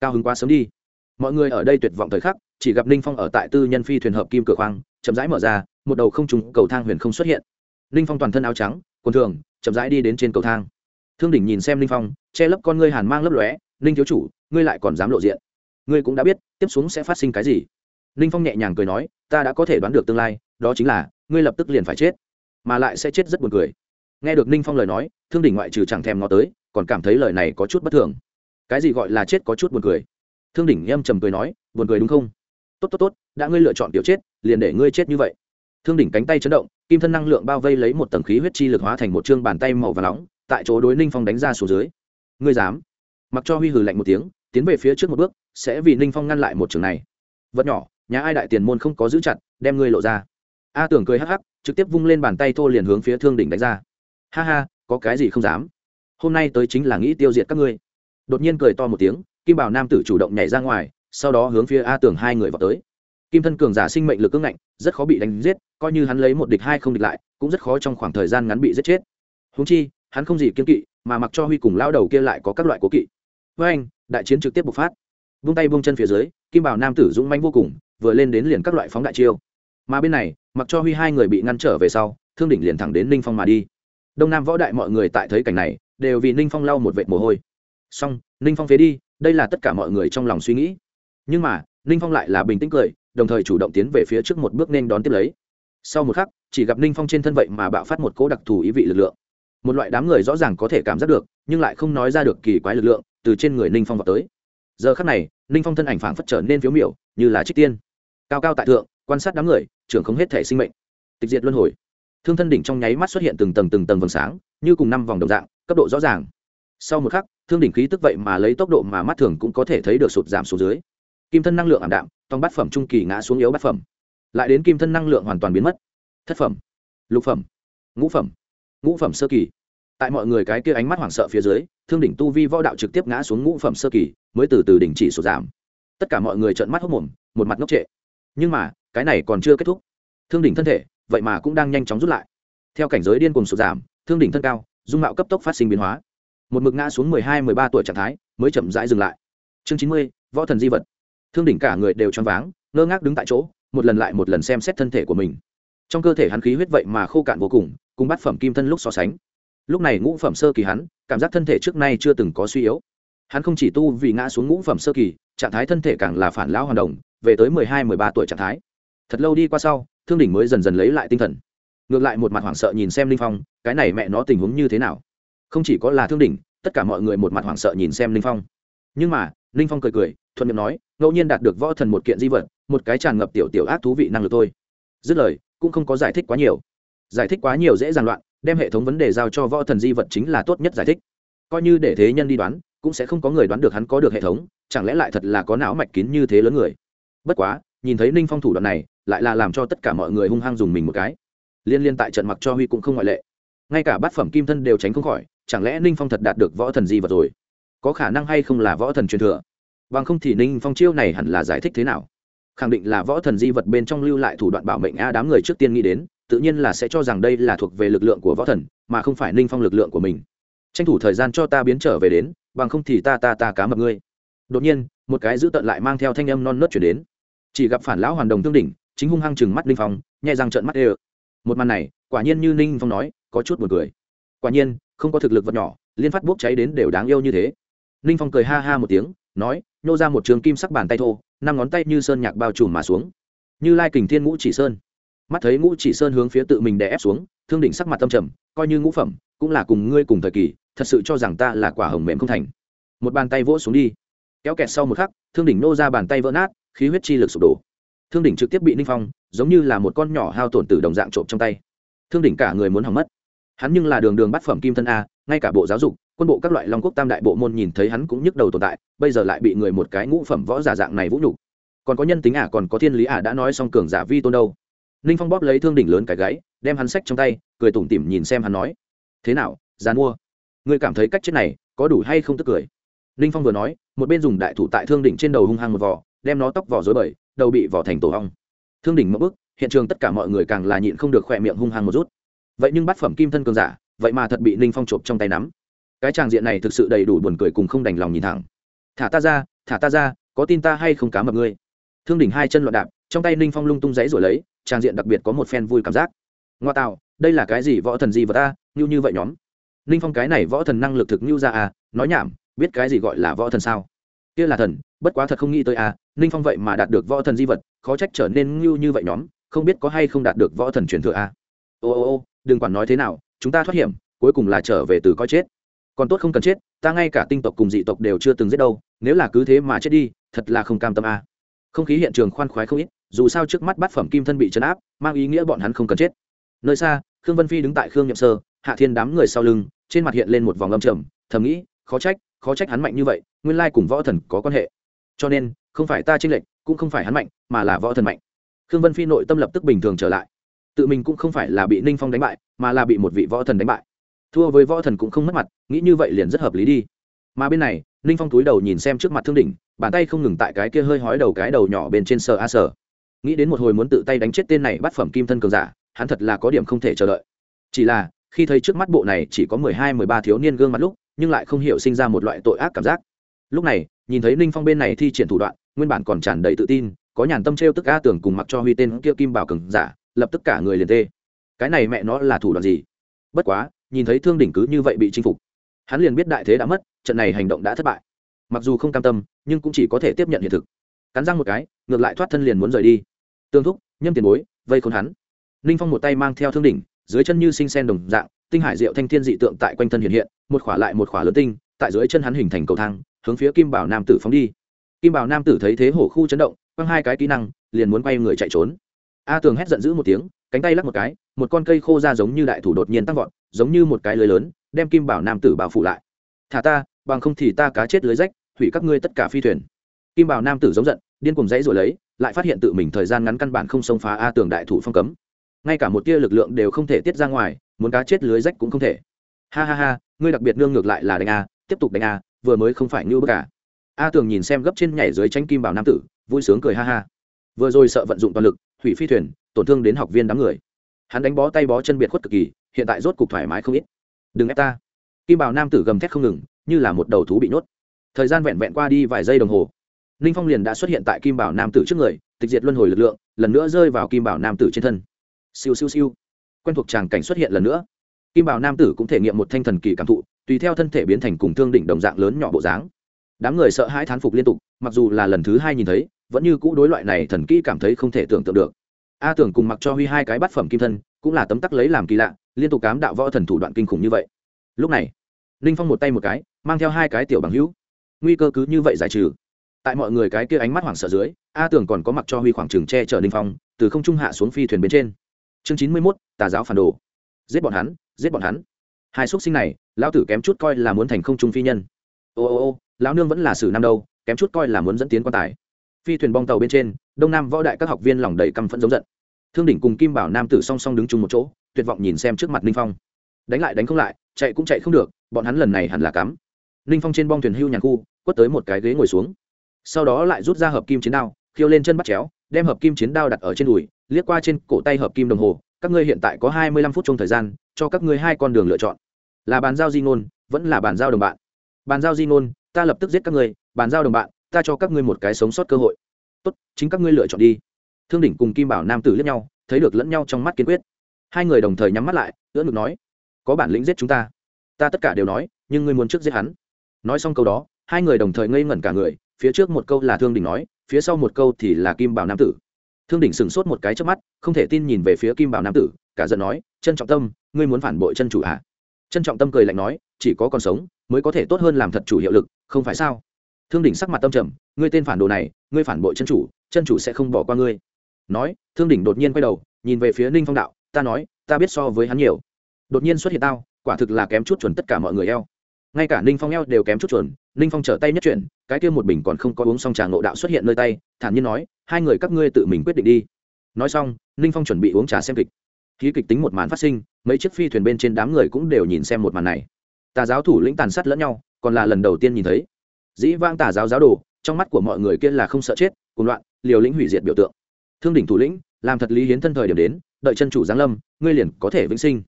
Cao hứng quá sớm đi mọi người ở đây tuyệt vọng thời khắc, chỉ gặp ninh phong ở tại tư nhân phi thuyền hợp kim cửa khoang, chậm rãi mở ra, một đầu không trùng cầu thang huyền không xuất hiện. Ninh phong toàn thân áo trắng, quần thường, chậm rãi đi đến trên cầu thang. Thương đỉnh nhìn xem ninh phong, che lấp con ngươi hàn mang lấp lóe, ninh thiếu chủ, ngươi lại còn dám lộ diện. Ngươi cũng đã biết, tiếp xuống sẽ phát sinh cái gì. Ninh phong nhẹ nhàng cười nói, ta đã có thể đoán được tương lai, đó chính là, ngươi lập tức liền phải chết, mà lại sẽ chết rất buồn cười. Nghe được ninh phong lời nói, thương đỉnh ngoại trừ chẳng thèm ngó tới, còn cảm thấy lời này có chút bất thường. Cái gì gọi là chết có chút buồn cười? Thương đỉnh em trầm cười nói, buồn cười đúng không? Tốt tốt tốt, đã ngươi lựa chọn tiểu chết, liền để ngươi chết như vậy. Thương đỉnh cánh tay chấn động, kim thân năng lượng bao vây lấy một tầng khí huyết chi lực hóa thành một chương bàn tay màu và nóng, tại chỗ đối ninh phong đánh ra xuống dưới. Ngươi dám? Mặc cho huy hừ lạnh một tiếng, tiến về phía trước một bước, sẽ vì ninh phong ngăn lại một trường này. Vật nhỏ, nhà ai đại tiền môn không có giữ chặt, đem ngươi lộ ra. A tưởng cười hắc hắc, trực tiếp vung lên bàn tay thô liền hướng phía thương đỉnh đánh ra. Ha ha, có cái gì không dám? Hôm nay tới chính là nghĩ tiêu diệt các ngươi. Đột nhiên cười to một tiếng kim bảo nam tử chủ động nhảy ra ngoài, sau đó hướng phía a tưởng hai người vào tới. Kim thân cường giả sinh mệnh lực ưng ngạnh, rất khó bị đánh giết, coi như hắn lấy một địch hai không địch lại, cũng rất khó trong khoảng thời gian ngắn bị giết chết. Húng chi, hắn không gì kiên kỵ, mà mặc cho huy cùng lao đầu kia lại có các loại cố kỵ. Với anh, đại chiến trực tiếp bộc phát. Vung tay vung chân phía dưới, kim bảo nam tử dũng manh vô cùng, vừa lên đến liền các loại phóng đại chiêu. Mà bên này, mặc cho huy hai người bị ngăn trở về sau, thương đỉnh liền thẳng đến ninh phong mà đi. Đông nam võ đại mọi người tại thấy cảnh này, đều vì ninh phong lau một vệt mồ hôi. Xong, ninh phong phế đi đây là tất cả mọi người trong lòng suy nghĩ. Nhưng mà, ninh phong lại là bình tĩnh cười, đồng thời chủ động tiến về phía trước một bước nên đón tiếp lấy. Sau một khắc, chỉ gặp ninh phong trên thân vậy mà bạo phát một cỗ đặc thù ý vị lực lượng. Một loại đám người rõ ràng có thể cảm giác được, nhưng lại không nói ra được kỳ quái lực lượng từ trên người ninh phong vào tới. Giờ khắc này, ninh phong thân ảnh phảng phất trở nên phiếu miểu, như là trích tiên. Cao cao tại thượng, quan sát đám người, trưởng không hết thể sinh mệnh. Tịch diệt luân hồi. Thương thân đỉnh trong nháy mắt xuất hiện từng tầng từng tầng vầng sáng, như cùng năm vòng đồng dạng, cấp độ rõ ràng. Sau một khắc thương đỉnh khí tức vậy mà lấy tốc độ mà mắt thường cũng có thể thấy được sụt giảm xuống dưới. Kim thân năng lượng ảm đạm tông bát phẩm trung kỳ ngã xuống yếu bát phẩm. Lại đến kim thân năng lượng hoàn toàn biến mất. Thất phẩm, lục phẩm, ngũ phẩm ngũ phẩm sơ kỳ. Tại mọi người cái kia ánh mắt hoảng sợ phía dưới, thương đỉnh tu vi võ đạo trực tiếp ngã xuống ngũ phẩm sơ kỳ, mới từ từ đỉnh chỉ sụt giảm. Tất cả mọi người trợn mắt hốc mồm, một mặt ngốc trệ. Nhưng mà, cái này còn chưa kết thúc. Thương đỉnh thân thể, vậy mà cũng đang nhanh chóng rút lại. Theo cảnh giới điên cùng sụt giảm, thương đỉnh thân cao, dung mạo cấp tốc phát sinh biến hóa một mực ngã xuống mười hai, mười ba tuổi trạng thái, mới chậm rãi dừng lại. Chương chín mươi, võ thần di vật. Thương đỉnh cả người đều choáng váng, ngơ ngác đứng tại chỗ, một lần lại một lần xem xét thân thể của mình. Trong cơ thể hắn khí huyết vậy mà khô cạn vô cùng cùng bát phẩm kim thân lúc so sánh. Lúc này ngũ phẩm sơ kỳ hắn, cảm giác thân thể trước nay chưa từng có suy yếu. Hắn không chỉ tu vì ngã xuống ngũ phẩm sơ kỳ, trạng thái thân thể càng là phản lão hoàn đồng, về tới mười hai, mười ba tuổi trạng thái. Thật lâu đi qua sau, thương đỉnh mới dần dần lấy lại tinh thần. Ngược lại một mặt hoảng sợ nhìn xem linh phong, cái này mẹ nó tình huống như thế nào? Không chỉ có là thương đỉnh tất cả mọi người một mặt hoảng sợ nhìn xem linh phong. Nhưng mà, linh phong cười cười, thuận miệng nói, ngẫu nhiên đạt được võ thần một kiện di vật, một cái tràn ngập tiểu tiểu ác thú vị năng lực thôi. Dứt lời, cũng không có giải thích quá nhiều. Giải thích quá nhiều dễ dàng loạn, đem hệ thống vấn đề giao cho võ thần di vật chính là tốt nhất giải thích. Coi như để thế nhân đi đoán, cũng sẽ không có người đoán được hắn có được hệ thống, chẳng lẽ lại thật là có não mạch kín như thế lớn người? Bất quá, nhìn thấy ninh phong thủ đoạn này, lại là làm cho tất cả mọi người hung hăng dùng mình một cái. Liên liên tại trận mặc cho huy cũng không ngoại lệ. Ngay cả bát phẩm kim thân đều tránh không khỏi chẳng lẽ ninh phong thật đạt được võ thần di vật rồi? Có khả năng hay không là võ thần truyền thừa? Bằng không thì ninh phong chiêu này hẳn là giải thích thế nào? Khẳng định là võ thần di vật bên trong lưu lại thủ đoạn bảo mệnh a đám người trước tiên nghĩ đến, tự nhiên là sẽ cho rằng đây là thuộc về lực lượng của võ thần, mà không phải ninh phong lực lượng của mình. Tranh thủ thời gian cho ta biến trở về đến, bằng không thì ta ta ta cá mập ngươi. Đột nhiên, một cái giữ tận lại mang theo thanh âm non nớt chuyển đến. Chỉ gặp phản lão hoàn đồng thương đỉnh, chính hung hăng chừng mắt ninh phong, nhẹ răng trợn mắt ê một màn này, quả nhiên như ninh phong nói, có chút buồn cười. Quả nhiên không có thực lực vật nhỏ, liên phát bốc cháy đến đều đáng yêu như thế. Ninh phong cười ha ha một tiếng, nói, nhô ra một trường kim sắc bàn tay thô, năm ngón tay như sơn nhạc bao trùm mà xuống. Như lai kình thiên ngũ chỉ sơn. Mắt thấy ngũ chỉ sơn hướng phía tự mình đè ép xuống, thương đỉnh sắc mặt tâm trầm, coi như ngũ phẩm, cũng là cùng ngươi cùng thời kỳ, thật sự cho rằng ta là quả hồng mềm không thành. Một bàn tay vỗ xuống đi. Kéo kẹt sau một khắc, thương đỉnh nô ra bàn tay vỡ nát, khí huyết chi lực sụp đổ. Thương đỉnh trực tiếp bị ninh phong, giống như là một con nhỏ hao tổn từ đồng dạng trộm trong tay. Thương đỉnh cả người muốn hỏng mất hắn nhưng là đường đường bắt phẩm kim thân a ngay cả bộ giáo dục quân bộ các loại long quốc tam đại bộ môn nhìn thấy hắn cũng nhức đầu tồn tại bây giờ lại bị người một cái ngũ phẩm võ giả dạng này vũ nhục. Còn có nhân tính à, còn có thiên lý à, đã nói xong cường giả vi tôn đâu. Ninh phong bóp lấy thương đỉnh lớn cái gáy đem hắn sách trong tay cười tủm tỉm nhìn xem hắn nói thế nào dàn mua ngươi cảm thấy cách chết này có đủ hay không tức cười? Ninh phong vừa nói một bên dùng đại thủ tại thương đỉnh trên đầu hung hăng một vỏ đem nó tóc vỏ dối bời đầu bị vỏ thành tổ hong thương đỉnh mất bức hiện trường tất cả mọi người càng là nhịn không được khỏe miệng hung hăng một rút vậy nhưng bát phẩm kim thân cường giả, vậy mà thật bị ninh phong chộp trong tay nắm. Cái tràng diện này thực sự đầy đủ buồn cười cùng không đành lòng nhìn thẳng. Thả ta ra, thả ta ra, có tin ta hay không cá mập ngươi? Thương đỉnh hai chân loạn đạp, trong tay ninh phong lung tung giấy rồi lấy, tràng diện đặc biệt có một phen vui cảm giác. Ngoa tạo, đây là cái gì võ thần gì vật ta như như vậy nhóm? Ninh phong cái này võ thần năng lực thực như ra à nói nhảm, biết cái gì gọi là võ thần sao? Kia là thần, bất quá thật không nghĩ tới à ninh phong vậy mà đạt được võ thần di vật, khó trách trở nên như như vậy nhóm, không biết có hay không đạt được võ thần truyền thừa à ô ô ô đừng quản nói thế nào, chúng ta thoát hiểm, cuối cùng là trở về từ coi chết. Còn tốt không cần chết, ta ngay cả tinh tộc cùng dị tộc đều chưa từng giết đâu, nếu là cứ thế mà chết đi, thật là không cam tâm à. không khí hiện trường khoan khoái không ít, dù sao trước mắt bát phẩm kim thân bị chấn áp, mang ý nghĩa bọn hắn không cần chết. Nơi xa, khương vân phi đứng tại khương nhậm sơ, hạ thiên đám người sau lưng, trên mặt hiện lên một vòng âm trầm, thầm nghĩ, khó trách khó trách hắn mạnh như vậy, nguyên lai cùng võ thần có quan hệ. Cho nên, không phải ta tranh lệch, cũng không phải hắn mạnh, mà là võ thần mạnh. Khương vân phi nội tâm lập tức bình thường trở lại tự mình cũng không phải là bị ninh phong đánh bại, mà là bị một vị võ thần đánh bại. Thua với võ thần cũng không mất mặt, nghĩ như vậy liền rất hợp lý đi. Mà bên này, ninh phong túi đầu nhìn xem trước mặt thương đỉnh, bàn tay không ngừng tại cái kia hơi hói đầu cái đầu nhỏ bên trên sờ a sờ. Nghĩ đến một hồi muốn tự tay đánh chết tên này bắt phẩm kim thân cường giả, hắn thật là có điểm không thể chờ đợi. Chỉ là, khi thấy trước mắt bộ này chỉ có mười hai, mười ba thiếu niên gương mặt lúc, nhưng lại không hiểu sinh ra một loại tội ác cảm giác. Lúc này, nhìn thấy ninh phong bên này thi triển thủ đoạn, nguyên bản còn tràn đầy tự tin, có nhàn tâm t r e o tức a tưởng cùng mặc cho huy tên kia kim bảo cường giả lập tức cả người liền tê. Cái này mẹ nó là thủ đoạn gì? Bất quá, nhìn thấy thương đỉnh cứ như vậy bị chinh phục, hắn liền biết đại thế đã mất, trận này hành động đã thất bại. Mặc dù không cam tâm, nhưng cũng chỉ có thể tiếp nhận hiện thực. Cắn răng một cái, ngược lại thoát thân liền muốn rời đi. Tương thúc, nhâm tiền bối, vây khốn hắn. Ninh phong một tay mang theo thương đỉnh, dưới chân như sinh sen đồng dạng, tinh hải diệu thanh thiên dị tượng tại quanh thân hiện hiện, một khỏa lại một khỏa lớn tinh, tại dưới chân hắn hình thành cầu thang, hướng phía kim bảo nam tử phóng đi. Kim bảo nam tử thấy thế hổ khu chấn động, quăng hai cái kỹ năng, liền muốn quay người chạy trốn a tường hét giận dữ một tiếng, cánh tay lắc một cái, một con cây khô ra giống như đại thủ đột nhiên tăng vọt, giống như một cái lưới lớn, đem kim bảo nam tử bao phủ lại. Thả ta, bằng không thì ta cá chết lưới rách, hủy các ngươi tất cả phi thuyền. Kim bảo nam tử giống giận, điên cùng dãy rồi lấy, lại phát hiện tự mình thời gian ngắn căn bản không xông phá a tường đại thủ phong cấm. Ngay cả một tia lực lượng đều không thể tiết ra ngoài, muốn cá chết lưới rách cũng không thể. Ha ha ha, ngươi đặc biệt nương ngược lại là đánh a, tiếp tục đánh a, vừa mới không phải như bất cả. A tường nhìn xem gấp trên nhảy dưới tranh kim bảo nam tử, vui sướng cười ha ha. Vừa rồi sợ vận dụng toàn lực thủy phi thuyền, tổn thương đến học viên đám người. Hắn đánh bó tay bó chân biệt khuất cực kỳ, hiện tại rốt cục thoải mái không ít. Đừng ép ta. Kim bảo nam tử gầm thét không ngừng, như là một đầu thú bị nhốt. Thời gian vẹn vẹn qua đi vài giây đồng hồ ninh phong liền đã xuất hiện tại kim bảo nam tử trước người, tịch diệt luân hồi lực lượng, lần nữa rơi vào kim bảo nam tử trên thân. Siêu siêu siêu. Quen thuộc tràng cảnh xuất hiện lần nữa. Kim bảo nam tử cũng thể nghiệm một thanh thần kỳ cảm thụ, tùy theo thân thể biến thành cùng thương đỉnh đồng dạng lớn nhỏ bộ dáng. Đám người sợ hãi thán phục liên tục, mặc dù là lần thứ hai nhìn thấy vẫn như cũ đối loại này thần kỹ cảm thấy không thể tưởng tượng được. A tưởng cùng mặc cho huy hai cái bát phẩm kim thân, cũng là tấm tắc lấy làm kỳ lạ, liên tục cám đạo võ thần thủ đoạn kinh khủng như vậy. Lúc này, ninh phong một tay một cái, mang theo hai cái tiểu bằng hữu. Nguy cơ cứ như vậy giải trừ. Tại mọi người cái kia ánh mắt hoảng sợ dưới, a tưởng còn có mặc cho huy khoảng trừng che chở ninh phong, từ không trung hạ xuống phi thuyền bên trên. Chương chín mươi mốt, tà giáo phản đồ. Giết bọn hắn, giết bọn hắn. Hai x sinh này, lão tử kém chút coi là muốn thành không trung phi nhân. Ô ô ô, lão nương vẫn là sử năm đâu, kém chút coi là muốn dẫn tiến quan tài phi thuyền bong tàu bên trên, đông nam võ đại các học viên lòng đầy căm phẫn giống giận. Thương đỉnh cùng kim bảo nam tử song song đứng chung một chỗ, tuyệt vọng nhìn xem trước mặt ninh phong. Đánh lại đánh không lại, chạy cũng chạy không được, bọn hắn lần này hẳn là cắm. Ninh phong trên bong thuyền hưu nhàn khu, quất tới một cái ghế ngồi xuống. Sau đó lại rút ra hợp kim chiến đao, khiêu lên chân bắt chéo, đem hợp kim chiến đao đặt ở trên đùi, liếc qua trên cổ tay hợp kim đồng hồ, các ngươi hiện tại có hai mươi lăm phút trong thời gian, cho các ngươi hai con đường lựa chọn. Là bàn giao di ngôn, vẫn là bàn giao đồng bạn. Bàn giao di ngôn, ta lập tức giết các ngươi, bàn giao đồng bạn ta cho các ngươi một cái sống sót cơ hội. Tốt, chính các ngươi lựa chọn đi. Thương đỉnh cùng kim bảo nam tử liếc nhau, thấy được lẫn nhau trong mắt kiên quyết. Hai người đồng thời nhắm mắt lại, ưỡn ngực nói, có bản lĩnh giết chúng ta. Ta tất cả đều nói, nhưng ngươi muốn trước giết hắn. Nói xong câu đó, hai người đồng thời ngây ngẩn cả người, phía trước một câu là thương đỉnh nói, phía sau một câu thì là kim bảo nam tử. Thương đỉnh sửng sốt một cái trước mắt, không thể tin nhìn về phía kim bảo nam tử, cả giận nói chân trọng tâm, ngươi muốn phản bội chân chủ à? Chân trọng tâm cười lạnh nói, chỉ có còn sống, mới có thể tốt hơn làm thật chủ hiệu lực, không phải sao? Thương đỉnh sắc mặt tâm trầm, ngươi tên phản đồ này, ngươi phản bội chân chủ chân chủ sẽ không bỏ qua ngươi. Nói, thương đỉnh đột nhiên quay đầu, nhìn về phía ninh phong đạo, ta nói, ta biết so với hắn nhiều. Đột nhiên xuất hiện tao, quả thực là kém chút chuẩn tất cả mọi người eo. Ngay cả ninh phong eo đều kém chút chuẩn, ninh phong trở tay nhất chuyển, cái kia một bình còn không có uống xong trà ngộ đạo xuất hiện nơi tay, thản nhiên nói, hai người các ngươi tự mình quyết định đi. Nói xong, ninh phong chuẩn bị uống trà xem kịch. Ký kịch tính một màn phát sinh, mấy chiếc phi thuyền bên trên đám người cũng đều nhìn xem một màn này. Tà giáo thủ lĩnh tàn sát lẫn nhau, còn là lần đầu tiên nhìn thấy dĩ vang tà giáo giáo đồ, trong mắt của mọi người kia là không sợ chết cùng loạn, liều lĩnh hủy diệt biểu tượng. Thương đỉnh thủ lĩnh, làm thật lý hiến thân thời điểm đến, đợi chân chủ giáng lâm, ngươi liền có thể vĩnh sinh.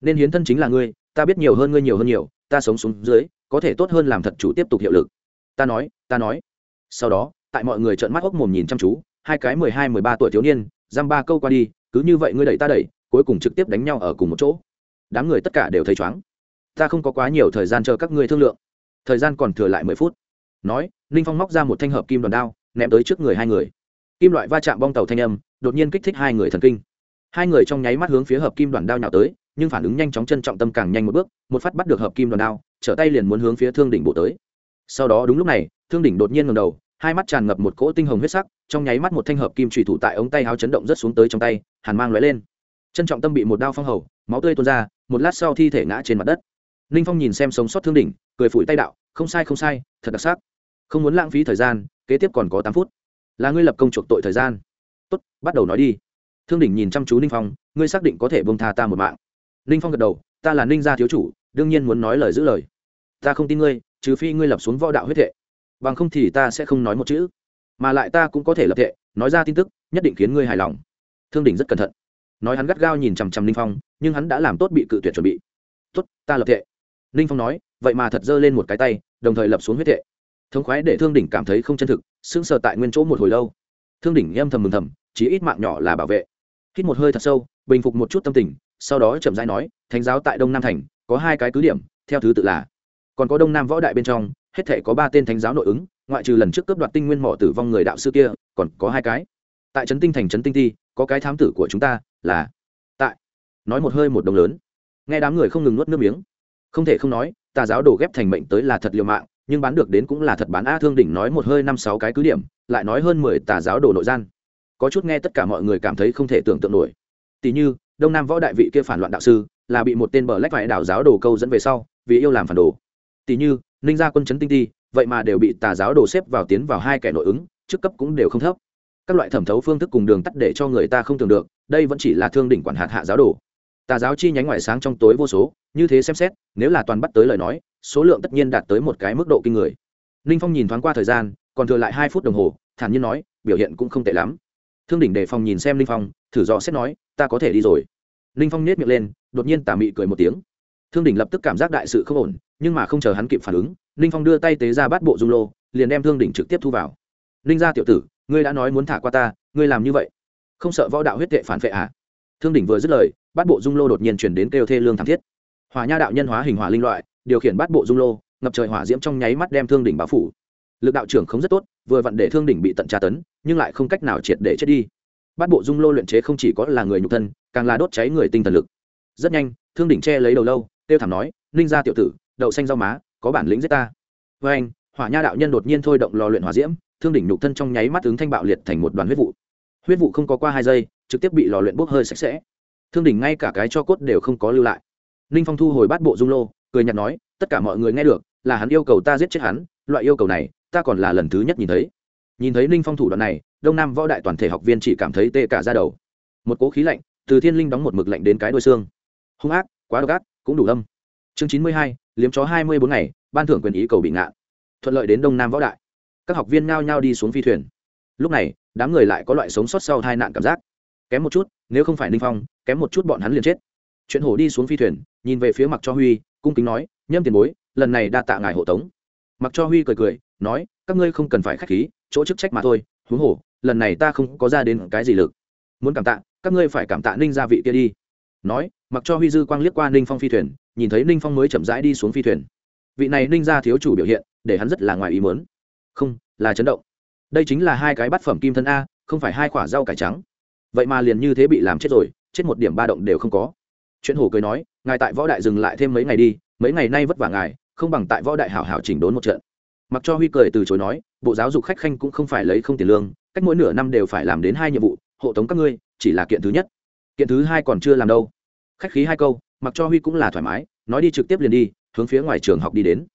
Nên hiến thân chính là ngươi, ta biết nhiều hơn ngươi nhiều hơn nhiều, ta sống xuống dưới, có thể tốt hơn làm thật chủ tiếp tục hiệu lực. Ta nói ta nói. Sau đó, tại mọi người trợn mắt hốc mồm nhìn chăm chú, hai cái mười hai, mười ba tuổi thiếu niên, giam ba câu qua đi, cứ như vậy ngươi đẩy ta đẩy, cuối cùng trực tiếp đánh nhau ở cùng một chỗ. Đám người tất cả đều thấy chóng ta không có quá nhiều thời gian chờ các ngươi thương lượng. Thời gian còn thừa lại mười phút nói, ninh phong móc ra một thanh hợp kim đòn đao, ném tới trước người hai người. Kim loại va chạm bong tàu thanh âm, đột nhiên kích thích hai người thần kinh. Hai người trong nháy mắt hướng phía hợp kim đoàn đao nhào tới, nhưng phản ứng nhanh chóng chân trọng tâm càng nhanh một bước, một phát bắt được hợp kim đoàn đao, trở tay liền muốn hướng phía thương đỉnh bộ tới. Sau đó đúng lúc này, thương đỉnh đột nhiên ngầm đầu, hai mắt tràn ngập một cỗ tinh hồng huyết sắc, trong nháy mắt một thanh hợp kim trùy thủ tại ống tay áo chấn động rất xuống tới trong tay, hàn mang lóe lên. Chân trọng tâm bị một đao phong hầu, máu tươi tuôn ra, một lát sau thi thể ngã trên mặt đất. Ninh phong nhìn xem sống sót thương đỉnh, cười phủi tay đạo, không sai không sai, thật đặc sắc không muốn lãng phí thời gian, kế tiếp còn có tám phút. Là ngươi lập công chuộc tội thời gian. Tốt, bắt đầu nói đi. Thương đỉnh nhìn chăm chú ninh phong, ngươi xác định có thể bông tha ta một mạng. Ninh phong gật đầu, ta là ninh gia thiếu chủ, đương nhiên muốn nói lời giữ lời. Ta không tin ngươi, trừ phi ngươi lập xuống võ đạo huyết thệ. Bằng không thì ta sẽ không nói một chữ. Mà lại ta cũng có thể lập thệ, nói ra tin tức, nhất định khiến ngươi hài lòng. Thương đỉnh rất cẩn thận. Nói hắn gắt gao nhìn chằm chằm ninh phong, nhưng hắn đã làm tốt bị cự tuyệt chuẩn bị. Tốt, ta lập thệ. Ninh phong nói, vậy mà thật giơ lên một cái tay, đồng thời lập xuống huyết thệ thống khoái để thương đỉnh cảm thấy không chân thực, sững sờ tại nguyên chỗ một hồi lâu. Thương đỉnh âm thầm mừng thầm chỉ ít mạng nhỏ là bảo vệ. Hít một hơi thật sâu, bình phục một chút tâm tình, sau đó chậm rãi nói, thánh giáo tại đông nam thành, có hai cái cứ điểm, theo thứ tự là, còn có đông nam võ đại bên trong, hết thể có ba tên thánh giáo nội ứng, ngoại trừ lần trước cướp đoạt tinh nguyên mỏ tử vong người đạo sư kia, còn có hai cái. Tại trấn tinh thành trấn tinh ti, có cái thám tử của chúng ta, là tại. Nói một hơi một đồng lớn. Nghe đám người không ngừng nuốt nước miếng. Không thể không nói, tà giáo đổ ghép thành mệnh tới là thật liều mạng nhưng bán được đến cũng là thật bán a thương đỉnh nói một hơi năm sáu cái cứ điểm, lại nói hơn mười tà giáo đồ nội gian. Có chút nghe tất cả mọi người cảm thấy không thể tưởng tượng nổi. Tỷ như, đông nam võ đại vị kia phản loạn đạo sư, là bị một tên bờ lách vải đảo giáo đồ câu dẫn về sau, vì yêu làm phản đồ. Tỷ như, ninh gia quân chấn tinh ti, vậy mà đều bị tà giáo đồ xếp vào tiến vào hai kẻ nội ứng, chức cấp cũng đều không thấp. Các loại thẩm thấu phương thức cùng đường tắt để cho người ta không tưởng được, đây vẫn chỉ là thương đỉnh quản hạt hạ giáo đồ tà giáo chi nhánh ngoài sáng trong tối vô số, như thế xem xét, nếu là toàn bắt tới lời nói, số lượng tất nhiên đạt tới một cái mức độ kinh người. Ninh phong nhìn thoáng qua thời gian, còn thừa lại hai phút đồng hồ, thản nhiên nói, biểu hiện cũng không tệ lắm. Thương đỉnh đề phòng nhìn xem ninh phong, thử dò xét nói, ta có thể đi rồi. Ninh phong nết miệng lên, đột nhiên tà mị cười một tiếng. Thương đỉnh lập tức cảm giác đại sự không ổn, nhưng mà không chờ hắn kịp phản ứng, ninh phong đưa tay tế ra bắt bộ dung lô, liền đem thương đỉnh trực tiếp thu vào. Ninh gia tiểu tử, ngươi đã nói muốn thả qua ta, ngươi làm như vậy? Không sợ võ đạo huyết tệ phản vệ à? Thương đỉnh vừa dứt lời Bát bộ dung lô đột nhiên chuyển đến kêu thê lương thảm thiết. Hỏa nha đạo nhân hóa hình hỏa linh loại, điều khiển bát bộ dung lô, ngập trời hỏa diễm trong nháy mắt đem thương đỉnh báo phủ. Lực đạo trưởng không rất tốt, vừa vặn để thương đỉnh bị tận tra tấn, nhưng lại không cách nào triệt để chết đi. Bát bộ dung lô luyện chế không chỉ có là người nhục thân, càng là đốt cháy người tinh thần lực. Rất nhanh, thương đỉnh che lấy đầu lâu tiêu thảm nói, ninh gia tiểu tử, đậu xanh rau má, có bản lĩnh giết ta. Với anh, hỏa nha đạo nhân đột nhiên thôi động lò luyện hỏa diễm, thương đỉnh nhục thân trong nháy mắt ứng thanh bạo liệt thành một đoàn huyết vụ. Huyết vụ không có qua hai giây, trực tiếp bị lò luyện bốc hơi sạch sẽ thương đỉnh ngay cả cái cho cốt đều không có lưu lại. Ninh phong thu hồi bát bộ dung lô, cười nhạt nói, tất cả mọi người nghe được, là hắn yêu cầu ta giết chết hắn, loại yêu cầu này, ta còn là lần thứ nhất nhìn thấy. Nhìn thấy ninh phong thủ đoạn này, đông nam võ đại toàn thể học viên chỉ cảm thấy tê cả ra đầu. Một cố khí lạnh từ thiên linh đóng một mực lạnh đến cái đôi xương. Hung ác, quá độc ác, cũng đủ lâm. chương chín mươi hai, liếm chó hai mươi bốn ngày, ban thưởng quyền ý cầu bị ngạn thuận lợi đến đông nam võ đại. Các học viên ngao nhao đi xuống phi thuyền. Lúc này, đám người lại có loại sống sót sau hai nạn cảm giác kém một chút, nếu không phải ninh phong, kém một chút bọn hắn liền chết. Chuyện hổ đi xuống phi thuyền, nhìn về phía mặc cho huy, cung kính nói, nhâm tiền bối, lần này đa tạ ngài hộ tống. Mặc cho huy cười cười, nói, các ngươi không cần phải k h á c h khí, chỗ chức trách mà thôi, huống hồ, lần này ta không có ra đến cái gì lực. Muốn cảm tạ, các ngươi phải cảm tạ ninh gia vị kia đi. Nói mặc cho huy dư quang liếc qua ninh phong phi thuyền, nhìn thấy ninh phong mới chậm rãi đi xuống phi thuyền. Vị này ninh gia thiếu chủ biểu hiện, để hắn rất là ngoài ý mớn không, là chấn động. Đây chính là hai cái bát phẩm kim thân a, không phải hai quả rau cải trắng vậy mà liền như thế bị làm chết rồi, chết một điểm ba động đều không có. Chuyện hổ cười nói, ngài tại võ đại dừng lại thêm mấy ngày đi, mấy ngày nay vất vả ngài, không bằng tại võ đại hảo hảo chỉnh đốn một trận. Mặc cho huy cười từ chối nói, bộ giáo dục khách khanh cũng không phải lấy không tiền lương, cách mỗi nửa năm đều phải làm đến hai nhiệm vụ, hộ tống các ngươi, chỉ là kiện thứ nhất. Kiện thứ hai còn chưa làm đâu. Khách khí hai câu, mặc cho huy cũng là thoải mái, nói đi trực tiếp liền đi, hướng phía ngoài trường học đi đến.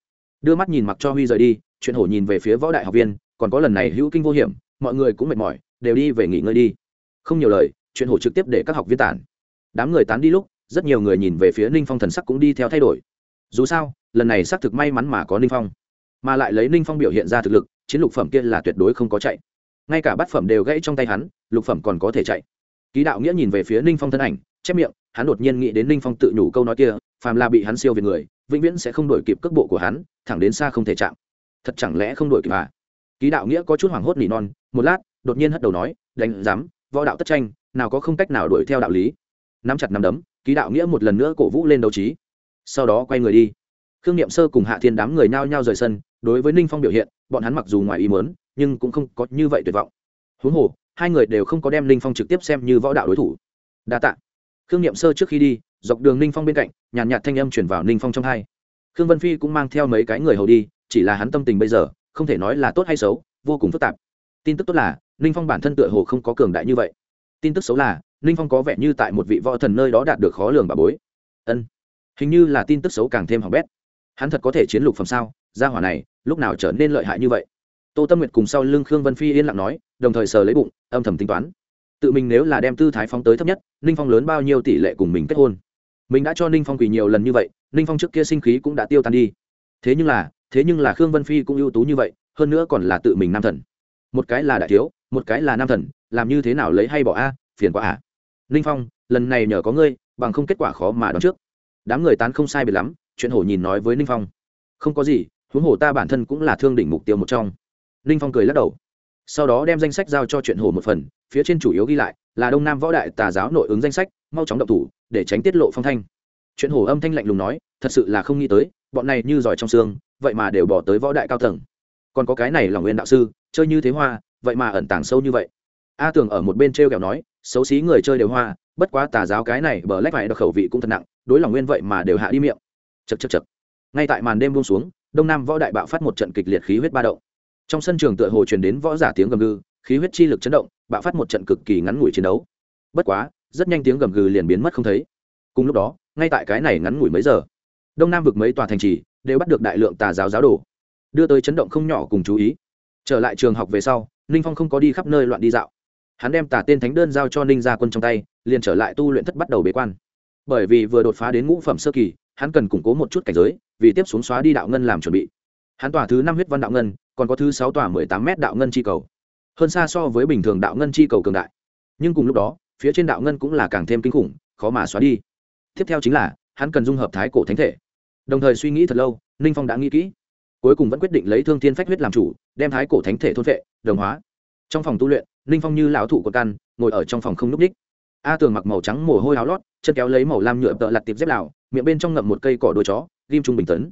Đưa mắt nhìn mặc cho huy rời đi, chuyện hổ nhìn về phía võ đại học viên, còn có lần này hữu kinh vô hiểm, mọi người cũng mệt mỏi, đều đi về nghỉ ngơi đi không nhiều lời, chuyện hổ trực tiếp để các học viên tản. Đám người tán đi lúc, rất nhiều người nhìn về phía ninh phong thần sắc cũng đi theo thay đổi. Dù sao, lần này xác thực may mắn mà có ninh phong. Mà lại lấy ninh phong biểu hiện ra thực lực, chiến lục phẩm kia là tuyệt đối không có chạy. Ngay cả bát phẩm đều gãy trong tay hắn, lục phẩm còn có thể chạy. Ký đạo nghĩa nhìn về phía ninh phong thân ảnh, chép miệng, hắn đột nhiên nghĩ đến ninh phong tự nhủ câu nói kia, phàm là bị hắn siêu về người, vĩnh viễn sẽ không đổi kịp cước bộ của hắn, thẳng đến xa không thể chạm. Thật chẳng lẽ không đổi kịp à? Ký đạo nghĩa có chút hoảng hốt nỉ non, một lát, đột nhiên hất đầu nói, đánh dám võ đạo tất tranh, nào có không cách nào đuổi theo đạo lý. Nắm chặt nắm đấm, ký đạo nghĩa một lần nữa cổ vũ lên đấu trí. Sau đó quay người đi. Khương niệm sơ cùng hạ thiên đám người nao nhao rời sân, đối với ninh phong biểu hiện, bọn hắn mặc dù ngoài ý mớn nhưng cũng không có như vậy tuyệt vọng. Huống hồ, hai người đều không có đem ninh phong trực tiếp xem như võ đạo đối thủ. Đa t ạ khương niệm sơ trước khi đi, dọc đường ninh phong bên cạnh, nhàn nhạt thanh âm chuyển vào ninh phong trong hai. Khương vân phi cũng mang theo mấy cái người hầu đi, chỉ là hắn tâm tình bây giờ, không thể nói là tốt hay xấu, vô cùng phức tạp tin tức tốt là, ninh phong bản thân tựa hồ không có cường đại như vậy. Tin tức xấu là, ninh phong có vẻ như tại một vị võ thần nơi đó đạt được khó lường bà bối. Ân, hình như là tin tức xấu càng thêm hỏng bét. Hắn thật có thể chiến lục phẩm sao? Gia hỏa này, lúc nào trở nên lợi hại như vậy? Tô tâm nguyệt cùng sau lưng khương vân phi yên lặng nói, đồng thời sờ lấy bụng, âm thầm tính toán. Tự mình nếu là đem tư thái phóng tới thấp nhất, ninh phong lớn bao nhiêu tỷ lệ cùng mình kết hôn? Mình đã cho ninh phong quỳ nhiều lần như vậy, ninh phong trước kia sinh khí cũng đã tiêu tan đi. Thế nhưng là, thế nhưng là khương vân phi cũng ưu tú như vậy, hơn nữa còn là tự mình nam thần một cái là đại thiếu, một cái là nam thần, làm như thế nào lấy hay bỏ a, phiền quá à. Ninh phong, lần này nhờ có ngươi, bằng không kết quả khó mà đoán trước. Đám người tán không sai biệt lắm, chuyện hổ nhìn nói với ninh phong. Không có gì, huống hồ ta bản thân cũng là thương đỉnh mục tiêu một trong. Ninh phong cười lắc đầu. Sau đó đem danh sách giao cho chuyện hổ một phần, phía trên chủ yếu ghi lại là đông nam võ đại tà giáo nội ứng danh sách, mau chóng động thủ, để tránh tiết lộ phong thanh. Chuyện hổ âm thanh lạnh lùng nói, thật sự là không nghĩ tới, bọn này như giỏi trong xương, vậy mà đều bỏ tới võ đại cao tầng còn có cái này lòng nguyên đạo sư, chơi như thế hoa, vậy mà ẩn tàng sâu như vậy. A tường ở một bên t r e o kẹo nói, xấu xí người chơi đều hoa, bất quá tà giáo cái này bờ lách phải đặc khẩu vị cũng thật nặng, đối lòng nguyên vậy mà đều hạ đi miệng. Chật chật chật ngay tại màn đêm buông xuống, đông nam võ đại bạo phát một trận kịch liệt khí huyết ba động. Trong sân trường tựa hồ truyền đến võ giả tiếng gầm gừ, khí huyết chi lực chấn động, bạo phát một trận cực kỳ ngắn ngủi chiến đấu. Bất quá, rất nhanh tiếng gầm gừ liền biến mất không thấy. Cùng lúc đó, ngay tại cái này ngắn ngủi mấy giờ, đông nam vực mấy tòa thành trì đều bắt được đại lượng tà giáo giáo đồ đưa tới chấn động không nhỏ cùng chú ý. Trở lại trường học về sau, ninh phong không có đi khắp nơi loạn đi dạo. Hắn đem tả tên thánh đơn giao cho ninh gia quân trong tay, liền trở lại tu luyện thất bắt đầu bế quan. Bởi vì vừa đột phá đến ngũ phẩm sơ kỳ, hắn cần củng cố một chút cảnh giới, vì tiếp xuống xóa đi đạo ngân làm chuẩn bị. Hắn tỏa thứ năm huyết văn đạo ngân, còn có thứ sáu tỏa mười tám m đạo ngân chi cầu. Hơn xa so với bình thường đạo ngân chi cầu cường đại. Nhưng cùng lúc đó, phía trên đạo ngân cũng là càng thêm kinh khủng, khó mà xóa đi. Tiếp theo chính là, hắn cần dung hợp thái cổ thánh thể. Đồng thời suy nghĩ thật lâu, ninh phong đã nghĩ kỹ cuối cùng vẫn quyết định lấy thương thiên phách huyết làm chủ, đem thái cổ thánh thể thôn vệ đồng hóa. Trong phòng tu luyện, ninh phong như lão thủ của căn, ngồi ở trong phòng không núp ních a tường mặc màu trắng mồ hôi áo lót, chân kéo lấy màu lam nhựa tợ lặt tiệp dép lào, miệng bên trong ngậm một cây cỏ đôi chó, ghim trung bình tấn.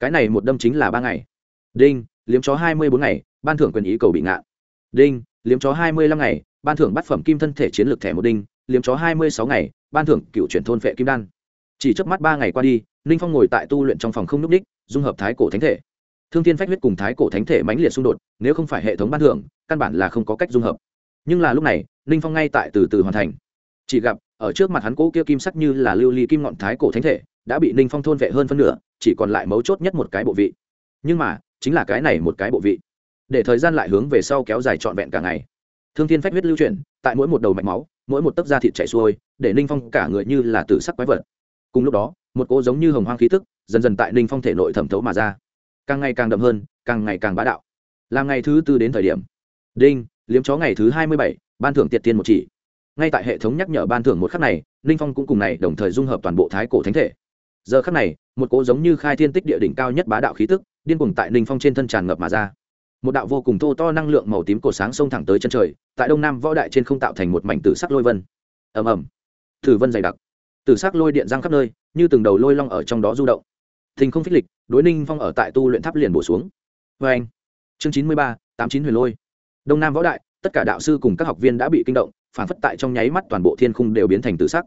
Cái này một đâm chính là ba ngày. Đinh, liếm chó hai mươi bốn ngày, ban thưởng quyền ý cầu bị ngạn đinh, liếm chó hai mươi lăm ngày, ban thưởng bát phẩm kim thân thể chiến lược thẻ một đinh, liếm chó hai mươi sáu ngày, ban thưởng cựu chuyển thôn vệ kim đan. Chỉ trước mắt ba ngày qua đi, ninh phong ngồi tại tu luyện trong phòng không núp ních dung hợp thái cổ thánh thể thương thiên phách huyết cùng thái cổ thánh thể mãnh liệt xung đột, nếu không phải hệ thống ban thưởng, căn bản là không có cách dung hợp. Nhưng là lúc này, ninh phong ngay tại từ từ hoàn thành. Chỉ gặp, ở trước mặt hắn cỗ kia kim sắc như là lưu ly kim ngọn thái cổ thánh thể, đã bị ninh phong thôn vệ hơn phân nửa, chỉ còn lại mấu chốt nhất một cái bộ vị. Nhưng mà, chính là cái này một cái bộ vị. Để thời gian lại hướng về sau kéo dài trọn vẹn cả ngày. Thương thiên phách huyết lưu chuyển, tại mỗi một đầu mạch máu, mỗi một tấc da thịt chảy xuôi, để ninh phong cả người như là tử sắc quái vật. Cùng lúc đó, một cỗ giống như hồng hoang khí tức, dần dần tại ninh phong thể nội thẩm thấu mà ra càng ngày càng đậm hơn, càng ngày càng bá đạo. Làm ngày thứ tư đến thời điểm. Đinh, liếm chó ngày thứ hai mươi bảy, ban thưởng tiệt tiên một chỉ. Ngay tại hệ thống nhắc nhở ban thưởng một khắc này, ninh phong cũng cùng này đồng thời dung hợp toàn bộ thái cổ thánh thể. Giờ khắc này, một cỗ giống như khai thiên tích địa đỉnh cao nhất bá đạo khí tức, điên cuồng tại ninh phong trên thân tràn ngập mà ra. Một đạo vô cùng thô to năng lượng màu tím cổ sáng xông thẳng tới chân trời, tại đông nam võ đại trên không tạo thành một mảnh tử sắc lôi vân. Ầm ầm. Thử vân dày đặc. Tử sắc lôi điện giang khắp nơi, như từng đầu lôi long ở trong đó du động thình không phích lịch, đối ninh phong ở tại tu luyện tháp liền bổ xuống. Vê anh, chương chín mươi ba, tám chín huyền lôi. Đông nam võ đại, tất cả đạo sư cùng các học viên đã bị kinh động, phản phất tại trong nháy mắt toàn bộ thiên khung đều biến thành tử sắc.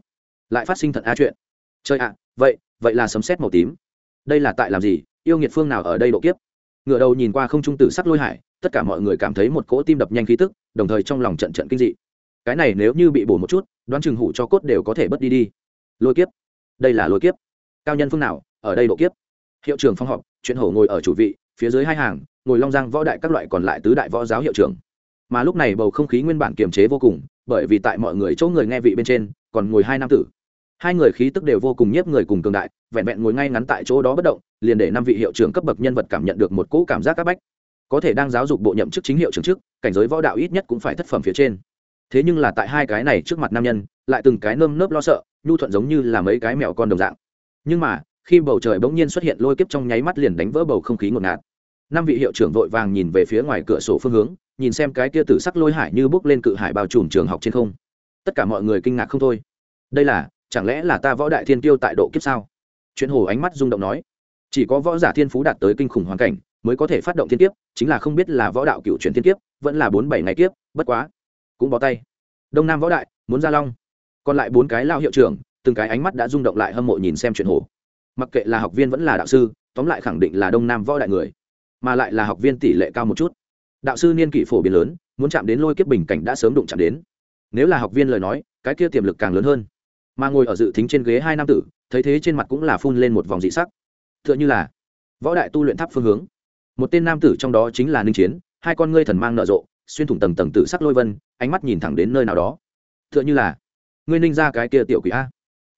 Lại phát sinh thận a chuyện. Chơi ạ, vậy vậy là sấm sét màu tím. Đây là tại làm gì? Yêu nghiệt phương nào ở đây độ kiếp? Ngựa đầu nhìn qua không trung tử sắc lôi hải, tất cả mọi người cảm thấy một cỗ tim đập nhanh khí tức, đồng thời trong lòng trận trận kinh dị. Cái này nếu như bị bổ một chút, đoán chừng hủ cho cốt đều có thể bớt đi đi. Lôi kiếp. Đây là lôi kiếp. Cao nhân phương nào? Ở đây độ kiếp. Hiệu trưởng phong họp, chuyện hổ ngồi ở chủ vị, phía dưới hai hàng, ngồi long giang võ đại các loại còn lại tứ đại võ giáo hiệu trưởng. Mà lúc này bầu không khí nguyên bản kiềm chế vô cùng, bởi vì tại mọi người chỗ người nghe vị bên trên, còn ngồi hai nam tử. Hai người khí tức đều vô cùng nhiếp người cùng cường đại, vẹn vẹn ngồi ngay ngắn tại chỗ đó bất động, liền để năm vị hiệu trưởng cấp bậc nhân vật cảm nhận được một cỗ cảm giác c áp bách. Có thể đang giáo dục bộ nhậm chức chính hiệu trưởng trước, cảnh giới võ đạo ít nhất cũng phải thất phẩm phía trên. Thế nhưng là tại hai cái này trước mặt nam nhân, lại từng cái nơm nớp lo sợ, nhu thuận giống như là mấy cái mẹo con đồng dạng. Nhưng mà khi bầu trời bỗng nhiên xuất hiện lôi kiếp trong nháy mắt liền đánh vỡ bầu không khí ngột ngạt. Năm vị hiệu trưởng vội vàng nhìn về phía ngoài cửa sổ phương hướng, nhìn xem cái kia tử sắc lôi hải như bước lên cự hải bao trùm trường học trên không. Tất cả mọi người kinh ngạc không thôi. Đây là, chẳng lẽ là ta võ đại thiên tiêu tại độ kiếp sao? Chuyện hồ ánh mắt rung động nói. Chỉ có võ giả thiên phú đạt tới kinh khủng hoàn cảnh, mới có thể phát động thiên kiếp, chính là không biết là võ đạo cựu chuyển thiên kiếp, vẫn là bốn bảy ngày kiếp, bất quá. Cũng bó tay. Đông nam võ đại, muốn ra long. Còn lại bốn cái lao hiệu trưởng, từng cái ánh mắt đã rung động lại hâm mộ nhìn xem chuyện hồ mặc kệ là học viên vẫn là đạo sư, tóm lại khẳng định là đông nam võ đại người, mà lại là học viên tỷ lệ cao một chút. Đạo sư niên kỷ phổ biến lớn, muốn chạm đến lôi kiếp bình cảnh đã sớm đụng chạm đến. Nếu là học viên lời nói, cái kia tiềm lực càng lớn hơn. Mà ngồi ở dự tính trên ghế hai nam tử, thấy thế trên mặt cũng là phun lên một vòng dị sắc. T h ư ợ n h ư là võ đại tu luyện tháp phương hướng. Một tên nam tử trong đó chính là ninh chiến, hai con ngươi thần mang nợ rộ, xuyên thủng tầng tầng tử sắc lôi vân, ánh mắt nhìn thẳng đến nơi nào đó. T h ư ợ n h ư là, ngươi ninh ra cái kia tiểu quỷ a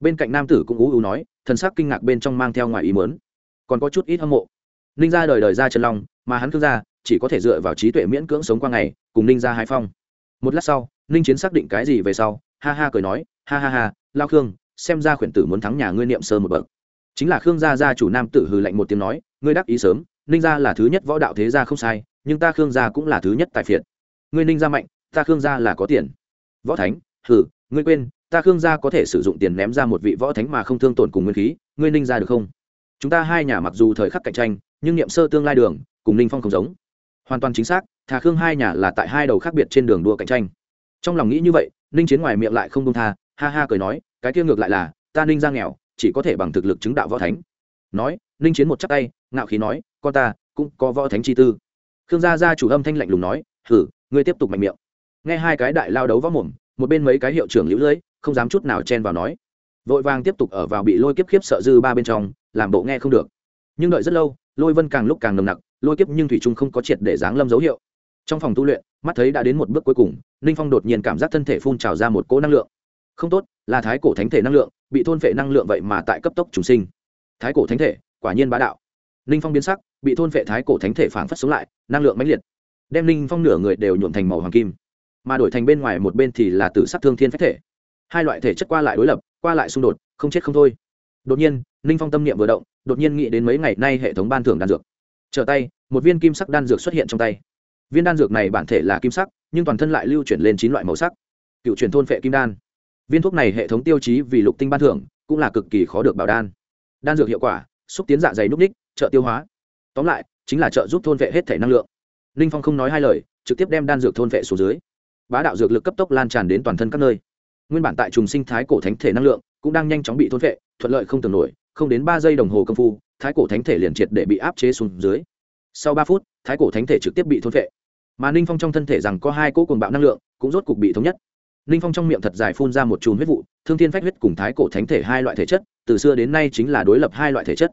bên cạnh nam tử cũng ú ú nói, thần sắc kinh ngạc bên trong mang theo ngoài ý mớn còn có chút ít hâm mộ. Ninh gia đời đời ra chân long, mà hắn thương ra chỉ có thể dựa vào trí tuệ miễn cưỡng sống qua ngày, cùng ninh gia hai phong. Một lát sau, ninh chiến xác định cái gì về sau, ha ha cười nói, ha ha ha, lao khương, xem ra khuyển tử muốn thắng nhà ngươi niệm sơ một bậc. Chính là khương gia gia chủ nam tử hừ lạnh một tiếng nói, ngươi đắc ý sớm, ninh gia là thứ nhất võ đạo thế gia không sai, nhưng ta khương gia cũng là thứ nhất tài phiệt. Ngươi ninh gia mạnh, ta khương gia là có tiền. Võ thánh, hừ, ngươi quên ta khương gia có thể sử dụng tiền ném ra một vị võ thánh mà không thương tổn cùng nguyên khí, ngươi ninh gia được không? Chúng ta hai nhà mặc dù thời khắc cạnh tranh, nhưng niệm sơ tương lai đường, cùng ninh phong không giống. Hoàn toàn chính xác, thà khương hai nhà là tại hai đầu khác biệt trên đường đua cạnh tranh. Trong lòng nghĩ như vậy, ninh chiến ngoài miệng lại không công tha, ha ha cười nói, cái kia ngược lại là, ta ninh ra nghèo, chỉ có thể bằng thực lực chứng đạo võ thánh. Nói, ninh chiến một chắc tay, ngạo khí nói, con ta, cũng có võ thánh chi tư. Khương gia gia chủ âm thanh lạnh lùng nói, hử, ngươi tiếp tục mạnh miệng. Nghe hai cái đại lao đấu võ mồm, một bên mấy cái hiệu trưởng lũ lưỡi không dám chút nào chen vào nói. Vội vàng tiếp tục ở vào bị lôi kiếp khiếp sợ dư ba bên trong, làm bộ nghe không được. Nhưng đợi rất lâu, lôi vân càng lúc càng nồng nặc, lôi kiếp nhưng thủy trung không có triệt để giáng lâm dấu hiệu. Trong phòng tu luyện, mắt thấy đã đến một bước cuối cùng, ninh phong đột nhiên cảm giác thân thể phun trào ra một cỗ năng lượng. Không tốt, là thái cổ thánh thể năng lượng, bị thôn phệ năng lượng vậy mà tại cấp tốc trùng sinh. Thái cổ thánh thể, quả nhiên bá đạo. Ninh phong biến sắc, bị thôn phệ thái cổ thánh thể phảng phất sống lại, năng lượng mãnh liệt, đem ninh phong nửa người đều nhuộn thành màu hoàng kim. Mà đổi thành bên ngoài một bên thì là tử sắc thương thiên phách thể hai loại thể chất qua lại đối lập, qua lại xung đột, không chết không thôi. Đột nhiên, ninh phong tâm niệm vừa động, đột nhiên nghĩ đến mấy ngày nay hệ thống ban thưởng đan dược. Trở tay, một viên kim sắc đan dược xuất hiện trong tay. Viên đan dược này bản thể là kim sắc, nhưng toàn thân lại lưu chuyển lên chín loại màu sắc. Cựu truyền thôn phệ kim đan. Viên thuốc này hệ thống tiêu chí vì lục tinh ban thưởng, cũng là cực kỳ khó được bảo đan. Đan dược hiệu quả, xúc tiến dạ dày núp ních, trợ tiêu hóa. Tóm lại, chính là trợ giúp thôn vệ hết thể năng lượng. Ninh phong không nói hai lời, trực tiếp đem đan dược thôn vệ xuống dưới. Bá đạo dược lực cấp tốc lan tràn đến toàn thân các nơi nguyên bản tại trùng sinh thái cổ thánh thể năng lượng cũng đang nhanh chóng bị thôn vệ thuận lợi không tưởng nổi, không đến ba giây đồng hồ công phu, thái cổ thánh thể liền triệt để bị áp chế xuống dưới. Sau ba phút, thái cổ thánh thể trực tiếp bị thôn vệ mà ninh phong trong thân thể rằng có hai cỗ cuồng bạo năng lượng cũng rốt cục bị thống nhất. Ninh phong trong miệng thật dài phun ra một chùm huyết vụ, thương thiên phách huyết cùng thái cổ thánh thể hai loại thể chất, từ xưa đến nay chính là đối lập hai loại thể chất.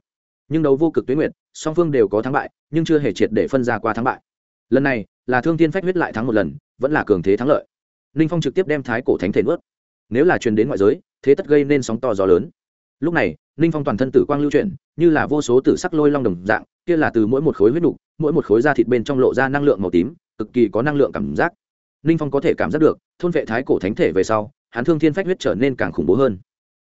Nhưng đấu vô cực tuyến nguyện song phương đều có thắng bại, nhưng chưa hề triệt để phân ra qua thắng bại. Lần này, là thương thiên phách huyết lại thắng một lần, vẫn là cường thế thắng lợi. Ninh phong trực tiếp đem thái cổ thánh thể nuốt nếu là truyền đến ngoại giới, thế tất gây nên sóng to gió lớn. Lúc này, ninh phong toàn thân tử quang lưu chuyển, như là vô số tử sắc lôi long đồng dạng, kia là từ mỗi một khối huyết đục mỗi một khối da thịt bên trong lộ ra năng lượng màu tím, cực kỳ có năng lượng cảm giác. Ninh phong có thể cảm giác được, thôn vệ thái cổ thánh thể về sau, hắn thương thiên phách huyết trở nên càng khủng bố hơn.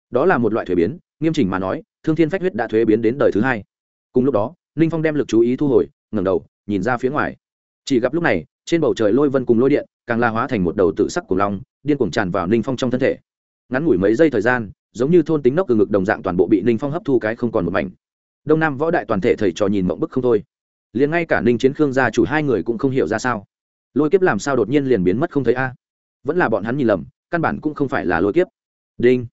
Đó là một loại thuế biến, nghiêm chỉnh mà nói, thương thiên phách huyết đã thuế biến đến đời thứ hai. Cùng lúc đó, ninh phong đem lực chú ý thu hồi, ngẩng đầu, nhìn ra phía ngoài. Chỉ gặp lúc này trên bầu trời lôi vân cùng lôi điện, càng la hóa thành một đầu tự sắc của long, điên cuồng tràn vào ninh phong trong thân thể. Ngắn ngủi mấy giây thời gian, giống như thôn tính nóc từ ngực đồng dạng toàn bộ bị ninh phong hấp thu cái không còn một mảnh. Đông nam võ đại toàn thể thầy trò nhìn mộng bức không thôi. Liền ngay cả ninh chiến khương gia chủ hai người cũng không hiểu ra sao. Lôi kiếp làm sao đột nhiên liền biến mất không thấy a? Vẫn là bọn hắn nhìn lầm, căn bản cũng không phải là lôi kiếp. Đinh.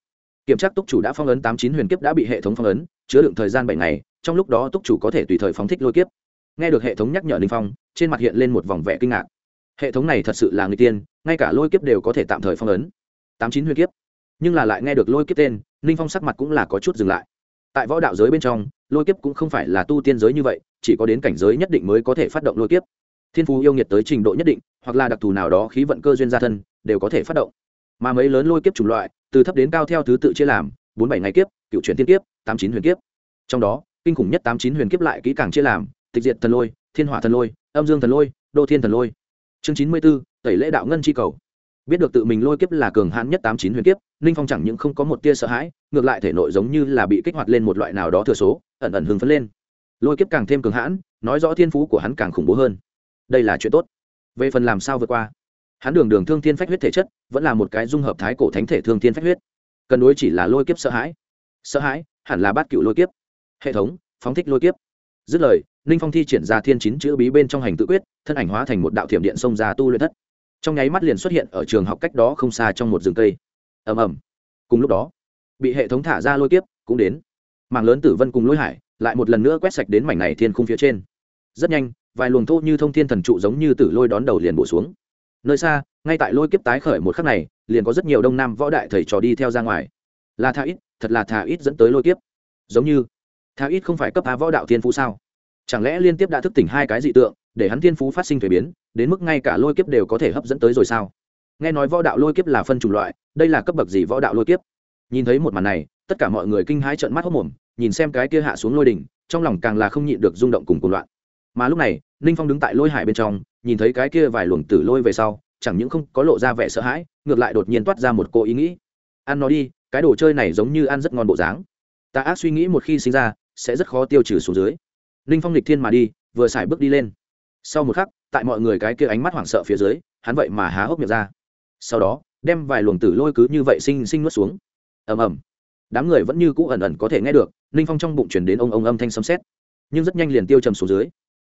Kiểm tra túc chủ đã phong ấn tám chín huyền kiếp đã bị hệ thống phong ấn, chứa đựng thời gian bảy ngày, trong lúc đó túc chủ có thể tùy thời phóng thích lôi kiếp nghe được hệ thống nhắc nhở linh phong, trên mặt hiện lên một vòng vẻ kinh ngạc. Hệ thống này thật sự là người tiên, ngay cả lôi kiếp đều có thể tạm thời phong ấn. Tám chín huyền kiếp. Nhưng là lại nghe được lôi kiếp tên linh phong sắc mặt cũng là có chút dừng lại. Tại võ đạo giới bên trong, lôi kiếp cũng không phải là tu tiên giới như vậy, chỉ có đến cảnh giới nhất định mới có thể phát động lôi kiếp. Thiên phú yêu nghiệt tới trình độ nhất định, hoặc là đặc thù nào đó khí vận cơ duyên gia thân, đều có thể phát động. Mà mấy lớn lôi kiếp chủng loại, từ thấp đến cao theo thứ tự chia làm, bốn bảy ngày kiếp, cựu chuyển tiên kiếp, tám chín huyền kiếp. Trong đó, kinh khủng nhất tám chín huyền kiếp lại kỹ càng chia làm tịch diệt thần lôi, thiên hỏa thần lôi, âm dương thần lôi, đô thiên thần lôi. Chương chín mươi b ố tẩy lễ đạo ngân chi cầu. Biết được tự mình lôi kiếp là cường hãn nhất tám chín huyền kiếp, ninh phong chẳng những không có một tia sợ hãi, ngược lại thể nội giống như là bị kích hoạt lên một loại nào đó thừa số, ẩn ẩn hưng phấn lên. Lôi kiếp càng thêm cường hãn, nói rõ thiên phú của hắn càng khủng bố hơn. Đây là chuyện tốt. Về phần làm sao vượt qua, hắn đường đường thương thiên phách huyết thể chất, vẫn là một cái dung hợp thái cổ thánh thể thương thiên phách huyết. Cần đối chỉ là lôi kiếp sợ hãi. Sợ hãi, hẳn là bát cựu lôi kiếp. Hệ thống, phóng thích lôi kiếp. Dứt lời ninh phong thi triển ra thiên chín chữ bí bên trong hành tự quyết, thân ảnh hóa thành một đạo thiểm điện xông ra tu luyện thất. Trong nháy mắt liền xuất hiện ở trường học cách đó không xa trong một rừng cây. Ầm ầm. Cùng lúc đó, bị hệ thống thả ra lôi tiếp cũng đến. Mảng lớn tử vân cùng lôi hải lại một lần nữa quét sạch đến mảnh này thiên khung phía trên. Rất nhanh, vài luồng thô như thông thiên thần trụ giống như tử lôi đón đầu liền bổ xuống. Nơi xa, ngay tại lôi kiếp tái khởi một khắc này, liền có rất nhiều đông nam võ đại thầy trò đi theo ra ngoài. Là thà ít, thật là thà ít dẫn tới lôi kiếp. Giống như thà ít không phải cấp á võ đạo thiên phú sao? Chẳng lẽ liên tiếp đã thức tỉnh hai cái dị tượng, để hắn thiên phú phát sinh thuế biến, đến mức ngay cả lôi kiếp đều có thể hấp dẫn tới rồi sao? Nghe nói võ đạo lôi kiếp là phân chủng loại, đây là cấp bậc gì võ đạo lôi kiếp? Nhìn thấy một màn này, tất cả mọi người kinh hãi trợn mắt hốc mồm, nhìn xem cái kia hạ xuống lôi đỉnh, trong lòng càng là không nhịn được rung động cùng cùng loạn. Mà lúc này, ninh phong đứng tại lôi hải bên trong, nhìn thấy cái kia vài luồng tử lôi về sau, chẳng những không có lộ ra vẻ sợ hãi, ngược lại đột nhiên toát ra một cô ý nghĩ. Ăn nó đi, cái đồ chơi này giống như ăn rất ngon bộ dáng. Ta ác suy nghĩ một khi sinh ra, sẽ rất khó tiêu trừ xuống dưới ninh phong lịch thiên mà đi, vừa xài bước đi lên. Sau một khắc, tại mọi người cái kia ánh mắt hoảng sợ phía dưới, hắn vậy mà há hốc miệng ra. Sau đó, đem vài luồng tử lôi cứ như vậy sinh sinh nuốt xuống. Ầm ầm. Đám người vẫn như cũ ẩn ẩn có thể nghe được ninh phong trong bụng chuyển đến ông ông âm thanh sấm xét nhưng rất nhanh liền tiêu trầm xuống dưới.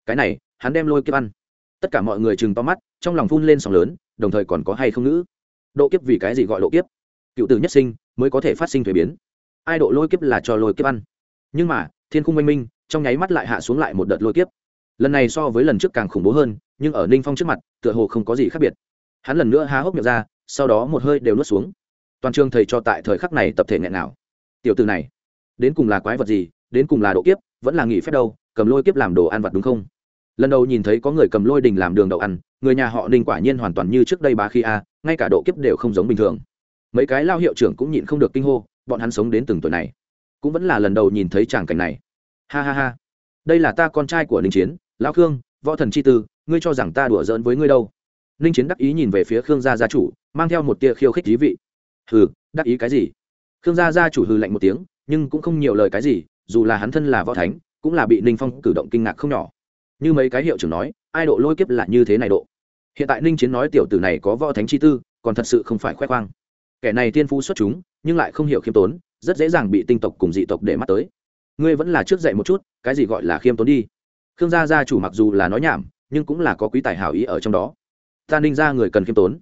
Cái này, hắn đem lôi kiếp ăn. Tất cả mọi người chừng to mắt, trong lòng phun lên sóng lớn, đồng thời còn có hay không ngữ. Độ kiếp vì cái gì gọi độ kiếp? Cựu tử nhất sinh mới có thể phát sinh thuế biến. Ai độ lôi kiếp là cho lôi kiếp ăn? Nhưng mà, thiên khung minh minh trong nháy mắt lại hạ xuống lại một đợt lôi kiếp. Lần này so với lần trước càng khủng bố hơn, nhưng ở ninh phong trước mặt, tựa hồ không có gì khác biệt. Hắn lần nữa há hốc miệng ra, sau đó một hơi đều nuốt xuống. Toàn trường thầy cho tại thời khắc này tập thể nghẹn nào. Tiểu từ này, đến cùng là quái vật gì, đến cùng là độ kiếp, vẫn là nghỉ phép đâu, cầm lôi kiếp làm đồ ăn vặt đúng không? Lần đầu nhìn thấy có người cầm lôi đình làm đường đậu ăn, người nhà họ ninh quả nhiên hoàn toàn như trước đây bá khi a, ngay cả độ kiếp đều không giống bình thường. Mấy cái lao hiệu trưởng cũng nhịn không được kinh hô, bọn hắn sống đến từng tuổi này, cũng vẫn là lần đầu nhìn thấy tràng cảnh này ha ha ha. Đây là ta con trai của Linh chiến, lão khương, võ thần chi tư, ngươi cho rằng ta đùa giỡn với ngươi đâu? Linh chiến đắc ý nhìn về phía khương gia gia chủ, mang theo một tia khiêu khích dí vị. Hừ, đắc ý cái gì? Khương gia gia chủ hừ lạnh một tiếng, nhưng cũng không nhiều lời cái gì, dù là hắn thân là võ thánh, cũng là bị ninh phong cử động kinh ngạc không nhỏ. Như mấy cái hiệu trưởng nói, ai độ lôi kiếp là như thế này độ. Hiện tại ninh chiến nói tiểu tử này có võ thánh chi tư, còn thật sự không phải khoe khoang. Kẻ này tiên phú xuất chúng, nhưng lại không hiểu khiêm tốn, rất dễ dàng bị tinh tộc cùng dị tộc để mắt tới ngươi vẫn là trước dậy một chút, cái gì gọi là khiêm tốn đi. Khương gia gia chủ mặc dù là nói nhảm, nhưng cũng là có quý tài hảo ý ở trong đó. Ta ninh ra người cần khiêm tốn.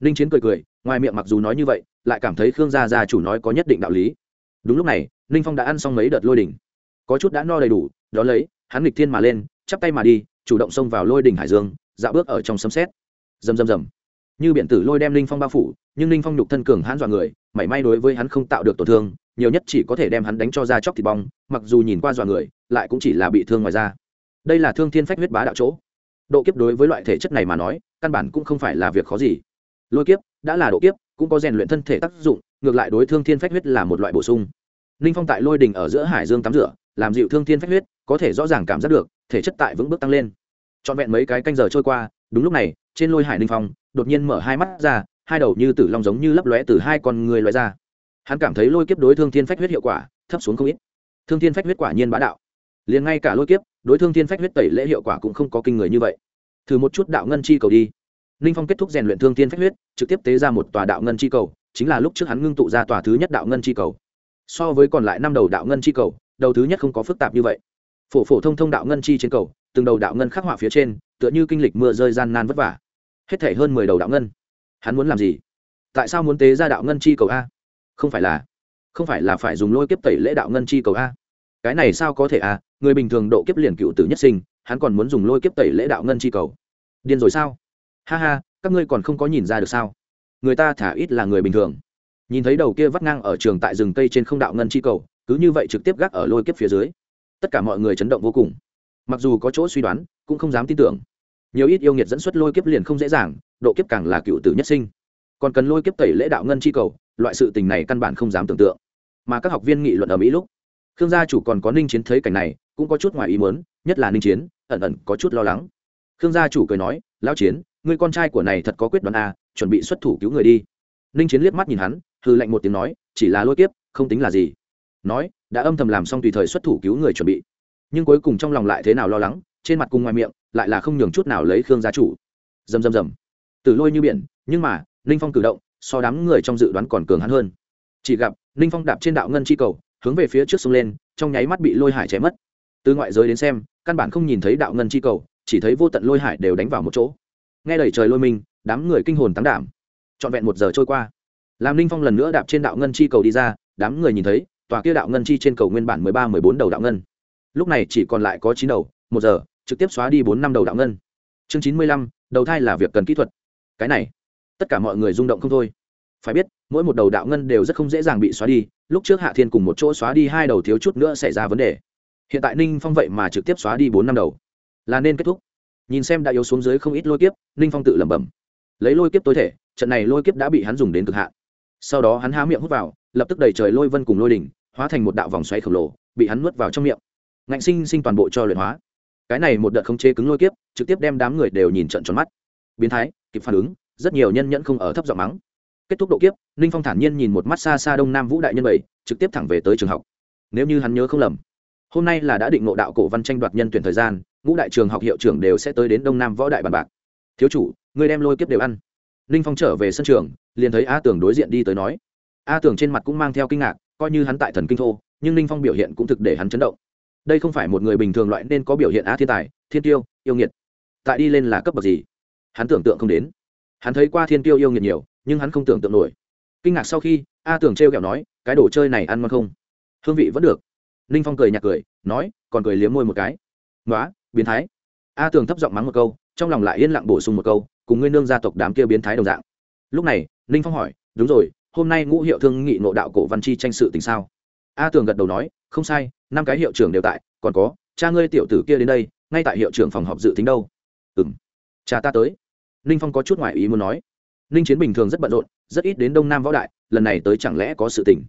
Ninh chiến cười cười, ngoài miệng mặc dù nói như vậy, lại cảm thấy khương gia gia chủ nói có nhất định đạo lý. Đúng lúc này, ninh phong đã ăn xong mấy đợt lôi đỉnh. Có chút đã no đầy đủ, đó lấy, hắn nghịch thiên mà lên, chắp tay mà đi, chủ động xông vào lôi đỉnh hải dương dạo bước ở trong sấm xét rầm rầm rầm. Như biển tử lôi đem ninh phong bao phủ, nhưng ninh phong nhục thân cường hãn dọa người, mảy may đối với hắn không tạo được tổn thương nhiều nhất chỉ có thể đem hắn đánh cho ra chóc thịt bong, mặc dù nhìn qua dọa người, lại cũng chỉ là bị thương ngoài ra đây là thương thiên phách huyết bá đạo chỗ. Độ kiếp đối với loại thể chất này mà nói, căn bản cũng không phải là việc khó gì. Lôi kiếp, đã là độ kiếp, cũng có rèn luyện thân thể tác dụng, ngược lại đối thương thiên phách huyết là một loại bổ sung. Ninh phong tại lôi đình ở giữa hải dương tắm rửa, làm dịu thương thiên phách huyết, có thể rõ ràng cảm giác được, thể chất tại vững bước tăng lên. Trọn vẹn mấy cái canh giờ trôi qua, đúng lúc này, trên lôi hải ninh phong, đột nhiên mở hai mắt ra, hai đầu như tử long giống như lấp lóe từ hai con người lóe ra hắn cảm thấy lôi kiếp đối thương thiên phách huyết hiệu quả, thấp xuống không ít. Thương thiên phách huyết quả nhiên bá đạo. Liền ngay cả lôi kiếp, đối thương thiên phách huyết tẩy lễ hiệu quả cũng không có kinh người như vậy. Thử một chút đạo ngân chi cầu đi. Ninh phong kết thúc rèn luyện thương thiên phách huyết, trực tiếp tế ra một tòa đạo ngân chi cầu, chính là lúc trước hắn ngưng tụ ra tòa thứ nhất đạo ngân chi cầu. So với còn lại năm đầu đạo ngân chi cầu, đầu thứ nhất không có phức tạp như vậy. Phổ phổ thông thông đạo ngân chi trên cầu, từng đầu đạo ngân khắc họa phía trên, tựa như kinh lịch mưa rơi gian nan vất vả. Hết thể hơn mười đầu đạo ngân. Hắn muốn làm gì? Tại sao muốn tế ra đạo ngân chi cầu a? Không phải là, không phải là phải dùng lôi kiếp tẩy lễ đạo ngân chi cầu a? Cái này sao có thể a? Người bình thường độ kiếp liền cựu tử nhất sinh, hắn còn muốn dùng lôi kiếp tẩy lễ đạo ngân chi cầu. Điên rồi sao? Ha ha, các ngươi còn không có nhìn ra được sao? Người ta thả ít là người bình thường. Nhìn thấy đầu kia vắt ngang ở trường tại rừng cây trên không đạo ngân chi cầu, cứ như vậy trực tiếp gác ở lôi kiếp phía dưới. Tất cả mọi người chấn động vô cùng. Mặc dù có chỗ suy đoán, cũng không dám tin tưởng. Nhiều ít yêu nghiệt dẫn xuất lôi kiếp liền không dễ dàng, độ kiếp càng là cựu tử nhất sinh còn cần lôi kiếp tẩy lễ đạo ngân chi cầu loại sự tình này căn bản không dám tưởng tượng. Mà các học viên nghị luận ở mỹ lúc khương gia chủ còn có ninh chiến thấy cảnh này cũng có chút ngoài ý muốn nhất là ninh chiến ẩn ẩn có chút lo lắng. Khương gia chủ cười nói lão chiến người con trai của này thật có quyết đoán à, chuẩn bị xuất thủ cứu người đi. Ninh chiến liếc mắt nhìn hắn hư lạnh một tiếng nói chỉ là lôi kiếp không tính là gì. Nói đã âm thầm làm xong tùy thời xuất thủ cứu người chuẩn bị. Nhưng cuối cùng trong lòng lại thế nào lo lắng trên mặt cùng ngoài miệng lại là không nhường chút nào lấy khương gia chủ. Dầm dầm dầm từ lôi như biển nhưng mà ninh phong cử động so đám người trong dự đoán còn cường hắn hơn. Chỉ gặp ninh phong đạp trên đạo ngân chi cầu hướng về phía trước sông lên trong nháy mắt bị lôi hải chém mất. Từ ngoại giới đến xem căn bản không nhìn thấy đạo ngân chi cầu chỉ thấy vô tận lôi hải đều đánh vào một chỗ. Nghe đẩy trời lôi mình, đám người kinh hồn tăng đảm. Trọn vẹn một giờ trôi qua làm ninh phong lần nữa đạp trên đạo ngân chi cầu đi ra đám người nhìn thấy tòa kia đạo ngân chi trên cầu nguyên bản mười ba mười bốn đầu đạo ngân. Lúc này chỉ còn lại có chín đầu một giờ trực tiếp xóa đi bốn năm đầu đạo ngân. Chương chín mươi lăm đầu thai là việc cần kỹ thuật. Cái này tất cả mọi người rung động không thôi. Phải biết, mỗi một đầu đạo ngân đều rất không dễ dàng bị xóa đi, lúc trước hạ thiên cùng một chỗ xóa đi hai đầu thiếu chút nữa xảy ra vấn đề. Hiện tại ninh phong vậy mà trực tiếp xóa đi bốn năm đầu. Là nên kết thúc. Nhìn xem đã yếu xuống dưới không ít lôi kiếp, ninh phong tự lẩm bẩm. Lấy lôi kiếp tối thể, trận này lôi kiếp đã bị hắn dùng đến cực hạn. Sau đó hắn há miệng hút vào, lập tức đẩy trời lôi vân cùng lôi đỉnh, hóa thành một đạo vòng xoáy khổng lồ, bị hắn nuốt vào trong miệng. Ngạnh sinh sinh toàn bộ cho luyện hóa. Cái này một đợt không chế cứng lôi kiếp, trực tiếp đem đám người đều nhìn trận tròn mắt. Biến thái, kịp phản ứng rất nhiều nhân nhẫn không ở thấp giọng mắng. Kết thúc độ kiếp, ninh phong thản nhiên nhìn một mắt xa xa đông nam vũ đại nhân bảy, trực tiếp thẳng về tới trường học. Nếu như hắn nhớ không lầm, hôm nay là đã định ngộ đạo cổ văn tranh đoạt nhân tuyển thời gian, ngũ đại trường học hiệu trưởng đều sẽ tới đến đông nam võ đại bàn bạc. Thiếu chủ người đem lôi kiếp đều ăn. Ninh phong trở về sân trường, liền thấy a tưởng đối diện đi tới nói. A tưởng trên mặt cũng mang theo kinh ngạc, coi như hắn tại thần kinh thô, nhưng ninh phong biểu hiện cũng thực để hắn chấn động. Đây không phải một người bình thường loại nên có biểu hiện á thiên tài, thiên tiêu, yêu nghiệt. Tại đi lên là cấp bậc gì? Hắn tưởng tượng không đến hắn thấy qua thiên tiêu yêu nghiệt nhiều, nhưng hắn không tưởng tượng nổi. Kinh ngạc sau khi, a tưởng t r e o kẹo nói, cái đồ chơi này ăn ngon không? Hương vị vẫn được. Ninh phong cười nhạt cười, nói, còn cười liếm môi một cái. Nói biến thái. A tưởng thấp giọng mắng một câu, trong lòng lại yên lặng bổ sung một câu, cùng ngươi nương gia tộc đám kia biến thái đồng dạng. Lúc này, ninh phong hỏi, đúng rồi, hôm nay ngũ hiệu thương nghị nộ đạo cổ văn chi tranh sự tình sao? A tường gật đầu nói, không sai, năm cái hiệu trưởng đều tại, còn có, cha ngươi tiểu tử kia đến đây, ngay tại hiệu trưởng phòng họp dự tính đâu. Ừ m cha ta tới ninh phong có chút ngoại ý muốn nói. Ninh chiến bình thường rất bận rộn, rất ít đến đông nam võ đại, lần này tới chẳng lẽ có sự tình?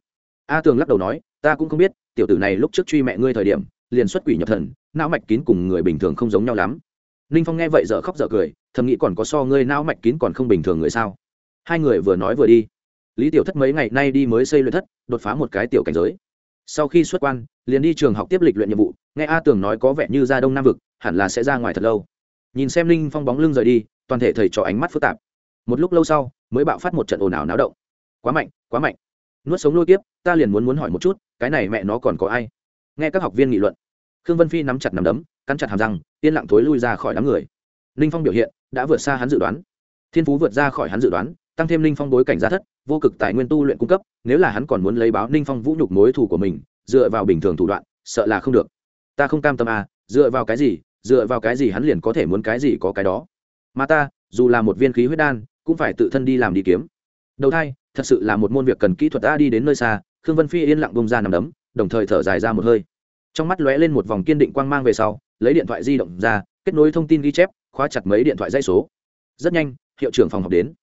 A tường lắc đầu nói, ta cũng không biết, tiểu tử này lúc trước truy mẹ ngươi thời điểm, liền xuất quỷ nhập thần, não mạch kín cùng người bình thường không giống nhau lắm. Ninh phong nghe vậy dở khóc dở cười, thầm nghĩ còn có so ngươi não mạch kín còn không bình thường người sao? Hai người vừa nói vừa đi. Lý tiểu thất mấy ngày nay đi mới xây luyện thất, đột phá một cái tiểu cảnh giới. Sau khi xuất quan, liền đi trường học tiếp lịch luyện nhiệm vụ, nghe a tường nói có vẻ như ra đông nam vực, hẳn là sẽ ra ngoài thật lâu. Nhìn xem linh phong bóng lưng rời đi toàn thể thầy trò ánh mắt phức tạp. Một lúc lâu sau, mới bạo phát một trận ồn ào náo động. Quá mạnh quá mạnh. Nuốt sống lôi kiếp, ta liền muốn muốn hỏi một chút, cái này mẹ nó còn có ai? Nghe các học viên nghị luận, khương vân phi nắm chặt nắm đấm, cắn chặt hàm răng, yên lặng thối lui ra khỏi đám người. Ninh phong biểu hiện đã vượt xa hắn dự đoán. Thiên phú vượt ra khỏi hắn dự đoán, tăng thêm ninh phong bối cảnh gia thất, vô cực tài nguyên tu luyện cung cấp, nếu là hắn còn muốn lấy báo ninh phong vũ nhục mối thủ của mình, dựa vào bình thường thủ đoạn, sợ là không được. Ta không cam tâm à dựa vào cái gì, dựa vào cái gì hắn liền có thể muốn cái gì có cái đó mà ta, dù là một viên khí huyết đan, cũng phải tự thân đi làm đi kiếm. Đầu thai, thật sự là một môn việc cần kỹ thuật ta đi đến nơi xa, khương vân phi yên lặng bông ra nằm đấm, đồng thời thở dài ra một hơi. Trong mắt lóe lên một vòng kiên định quang mang về sau, lấy điện thoại di động ra, kết nối thông tin ghi chép, khóa chặt mấy điện thoại dây số. Rất nhanh, hiệu trưởng phòng học đến.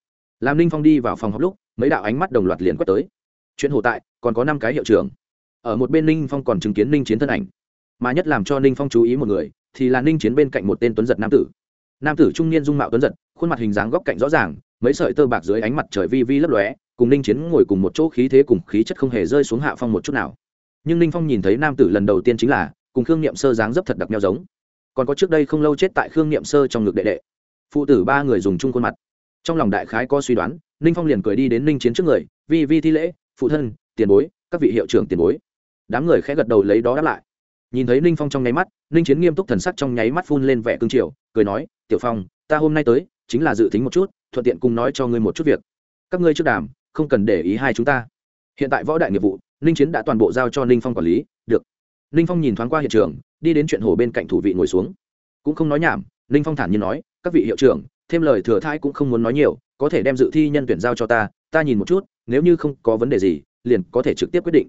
Làm ninh phong đi vào phòng học lúc, mấy đạo ánh mắt đồng loạt liền quét tới. Chuyện hồ tại, còn có năm cái hiệu trưởng. Ở một bên ninh phong còn chứng kiến ninh chiến thân ảnh. Mà nhất làm cho ninh phong chú ý một người, thì là ninh chiến bên cạnh một tên tuấn giật nam tử nam tử trung niên dung mạo tuấn giật, khuôn mặt hình dáng góc cạnh rõ ràng, mấy sợi tơ bạc dưới ánh mặt trời vi vi lấp lóe, cùng ninh chiến ngồi cùng một chỗ khí thế cùng khí chất không hề rơi xuống hạ phong một chút nào. Nhưng ninh phong nhìn thấy nam tử lần đầu tiên chính là, cùng khương niệm sơ dáng dấp thật đặc nhau giống. Còn có trước đây không lâu chết tại khương niệm sơ trong ngực đệ đệ. Phụ tử ba người dùng chung khuôn mặt. Trong lòng đại khái có suy đoán, ninh phong liền cười đi đến ninh chiến trước người, vi vi thi lễ, phụ thân, tiền bối, các vị hiệu trưởng tiền bối. Đám người khẽ gật đầu lấy đó đáp lại nhìn thấy ninh phong trong nháy mắt, ninh chiến nghiêm túc thần sắc trong nháy mắt phun lên vẻ cương triều, cười nói, tiểu phong, ta hôm nay tới, chính là dự tính một chút, thuận tiện cùng nói cho ngươi một chút việc. Các ngươi trước đàm, không cần để ý hai chúng ta. Hiện tại võ đại nghiệp vụ, ninh chiến đã toàn bộ giao cho ninh phong quản lý, được. Ninh phong nhìn thoáng qua hiện trường, đi đến chuyện hồ bên cạnh thủ vị ngồi xuống. Cũng không nói nhảm, ninh phong thản nhiên nói, các vị hiệu trưởng, thêm lời thừa thai cũng không muốn nói nhiều, có thể đem dự thi nhân tuyển giao cho ta ta nhìn một chút, nếu như không có vấn đề gì, liền có thể trực tiếp quyết định.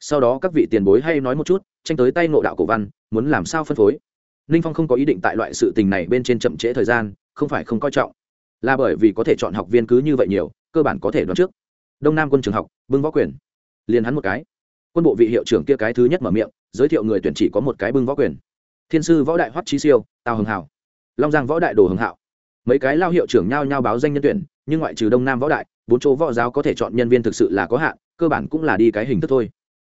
Sau đó các vị tiền bối hay nói một chút tranh tới tay ngộ đạo cổ văn, muốn làm sao phân phối. Ninh phong không có ý định tại loại sự tình này bên trên chậm trễ thời gian, không phải không coi trọng. Là bởi vì có thể chọn học viên cứ như vậy nhiều, cơ bản có thể đoán trước. Đông nam quân trường học, bưng võ quyền. Liền hắn một cái. Quân bộ vị hiệu trưởng kia cái thứ nhất mở miệng, giới thiệu người tuyển chỉ có một cái bưng võ quyền. Thiên sư võ đại hoắt trí siêu, tào hưng hảo. Long giang võ đại đồ hưng hạo. Mấy cái lao hiệu trưởng nhao nhao báo danh nhân tuyển, nhưng ngoại trừ đông nam võ đại, bốn chỗ võ giáo có thể chọn nhân viên thực sự là có hạn, cơ bản cũng là đi cái hình thức thôi.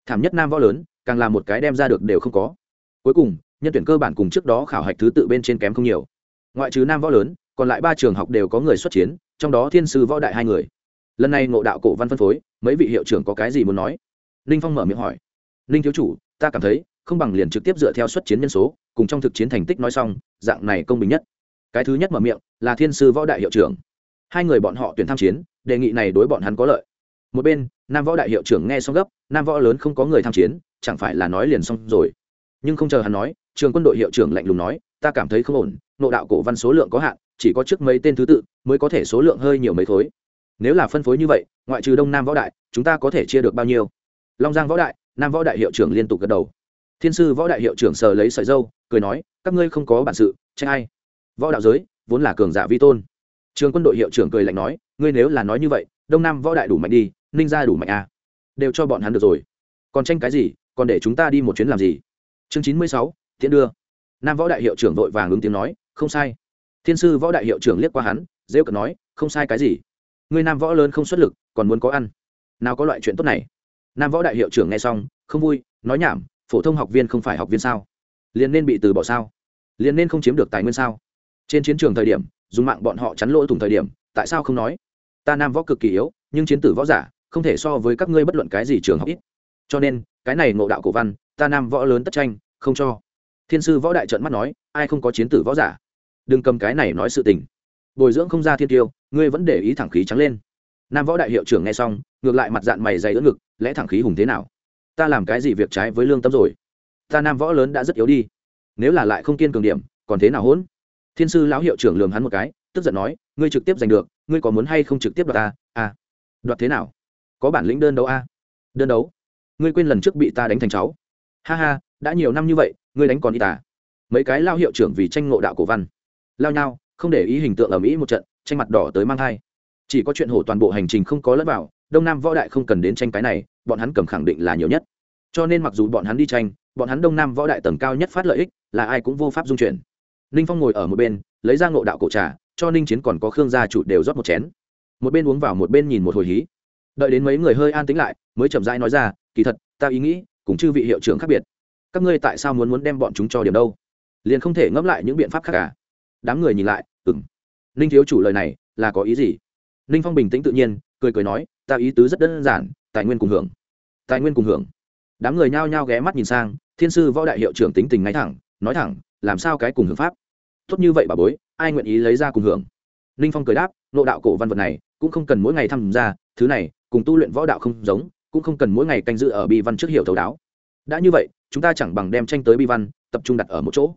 Thảm nhất nam võ lớn càng là một cái đem ra được đều không có. Cuối cùng, nhân tuyển cơ bản cùng trước đó khảo hạch thứ tự bên trên kém không nhiều. Ngoại trừ nam võ lớn, còn lại ba trường học đều có người xuất chiến, trong đó thiên sư võ đại hai người. Lần này ngộ đạo cổ văn phân phối, mấy vị hiệu trưởng có cái gì muốn nói? Ninh phong mở miệng hỏi. Ninh thiếu chủ, ta cảm thấy, không bằng liền trực tiếp dựa theo xuất chiến nhân số, cùng trong thực chiến thành tích nói xong, dạng này công bình nhất. Cái thứ nhất mở miệng, là thiên sư võ đại hiệu trưởng. Hai người bọn họ tuyển tham chiến, đề nghị này đối bọn hắn có lợi. Một bên, nam võ đại hiệu trưởng nghe xong gấp, nam võ lớn không có người tham chiến chẳng phải là nói liền xong rồi. Nhưng không chờ hắn nói, trường quân đội hiệu trưởng lạnh lùng nói, ta cảm thấy không ổn, nộ đạo cổ văn số lượng có hạn, chỉ có trước mấy tên thứ tự mới có thể số lượng hơi nhiều mấy thối nếu là phân phối như vậy, ngoại trừ đông nam võ đại, chúng ta có thể chia được bao nhiêu? Long giang võ đại, nam võ đại hiệu trưởng liên tục gật đầu. Thiên sư võ đại hiệu trưởng sờ lấy sợi dâu, cười nói, các ngươi không có bản sự, trách ai? Võ đạo giới vốn là cường giả vi tôn. Trường quân đội hiệu trưởng cười lạnh nói, ngươi nếu là nói như vậy, đông nam võ đại đủ mạnh đi, ninh ra đủ mạnh à. đều cho bọn hắn được rồi. Còn tranh cái gì còn để chúng ta đi một chuyến làm gì? Chương chín mươi sáu, tiễn đưa. Nam võ đại hiệu trưởng vội vàng ứng tiếng nói, không sai. Thiên sư võ đại hiệu trưởng liếc qua hắn, rêu cợt nói, không sai cái gì? Người nam võ lớn không xuất lực, còn muốn có ăn. Nào có loại chuyện tốt này. Nam võ đại hiệu trưởng nghe xong, không vui, nói nhảm, phổ thông học viên không phải học viên sao? Liền nên bị từ bỏ sao? Liền nên không chiếm được tài nguyên sao? Trên chiến trường thời điểm, dùng mạng bọn họ chắn lỗ thủng thời điểm, tại sao không nói? Ta nam võ cực kỳ yếu, nhưng chiến tử võ giả, không thể so với các ngươi bất luận cái gì trường học ít. Cho nên cái này ngộ đạo cổ văn, ta nam võ lớn tất tranh, không cho. Thiên sư võ đại trợn mắt nói, ai không có chiến tử võ giả? Đừng cầm cái này nói sự tình. Bồi dưỡng không ra thiên tiêu, ngươi vẫn để ý thẳng khí trắng lên. Nam võ đại hiệu trưởng nghe xong, ngược lại mặt dạng mày dày ưỡn ngực, lẽ thẳng khí hùng thế nào? Ta làm cái gì việc trái với lương tâm rồi? Ta nam võ lớn đã rất yếu đi. Nếu là lại không kiên cường điểm, còn thế nào hỗn? Thiên sư lão hiệu trưởng lường hắn một cái, tức giận nói, ngươi trực tiếp giành được, ngươi có muốn hay không trực tiếp đoạt ta? À đoạt thế nào? Có bản lĩnh đơn đấu a? À? đơn đấu? Ngươi quên lần trước bị ta đánh thành cháu. Ha ha, đã nhiều năm như vậy, ngươi đánh còn y tả. Mấy cái lao hiệu trưởng vì tranh ngộ đạo cổ văn. Lao nhau, không để ý hình tượng ở mỹ một trận, tranh mặt đỏ tới mang thai. Chỉ có chuyện hổ toàn bộ hành trình không có lẫn vào, đông nam võ đại không cần đến tranh cái này, bọn hắn cầm khẳng định là nhiều nhất. Cho nên mặc dù bọn hắn đi tranh, bọn hắn đông nam võ đại tầng cao nhất phát lợi ích là ai cũng vô pháp dung chuyển. Ninh phong ngồi ở một bên, lấy ra ngộ đạo cổ trà, cho ninh chiến còn có khương gia chủ đều rót một chén. Một bên uống vào một bên nhìn một hồi hí. Đợi đến mấy người hơi an tĩnh lại, mới chậm rãi nói ra kỳ thật, ta ý nghĩ cũng chư vị hiệu trưởng khác biệt. Các ngươi tại sao muốn muốn đem bọn chúng cho điểm đâu? Liền không thể ngẫm lại những biện pháp khác cả. Đám người nhìn lại ừng ninh thiếu chủ lời này là có ý gì? Ninh phong bình tĩnh tự nhiên, cười cười nói, ta ý tứ rất đơn giản, tài nguyên cùng hưởng. Tài nguyên cùng hưởng? Đám người nhao nhao ghé mắt nhìn sang, thiên sư võ đại hiệu trưởng tính tình ngay thẳng, nói thẳng, làm sao cái cùng hưởng pháp? Tốt như vậy bà bối, ai nguyện ý lấy ra cùng hưởng? Ninh phong cười đáp, nộ đạo cổ văn vật này cũng không cần mỗi ngày tham gia, thứ này cùng tu luyện võ đạo không giống cũng không cần mỗi ngày canh dự ở bi văn trước hiểu thấu đáo. Đã như vậy, chúng ta chẳng bằng đem tranh tới bi văn, tập trung đặt ở một chỗ.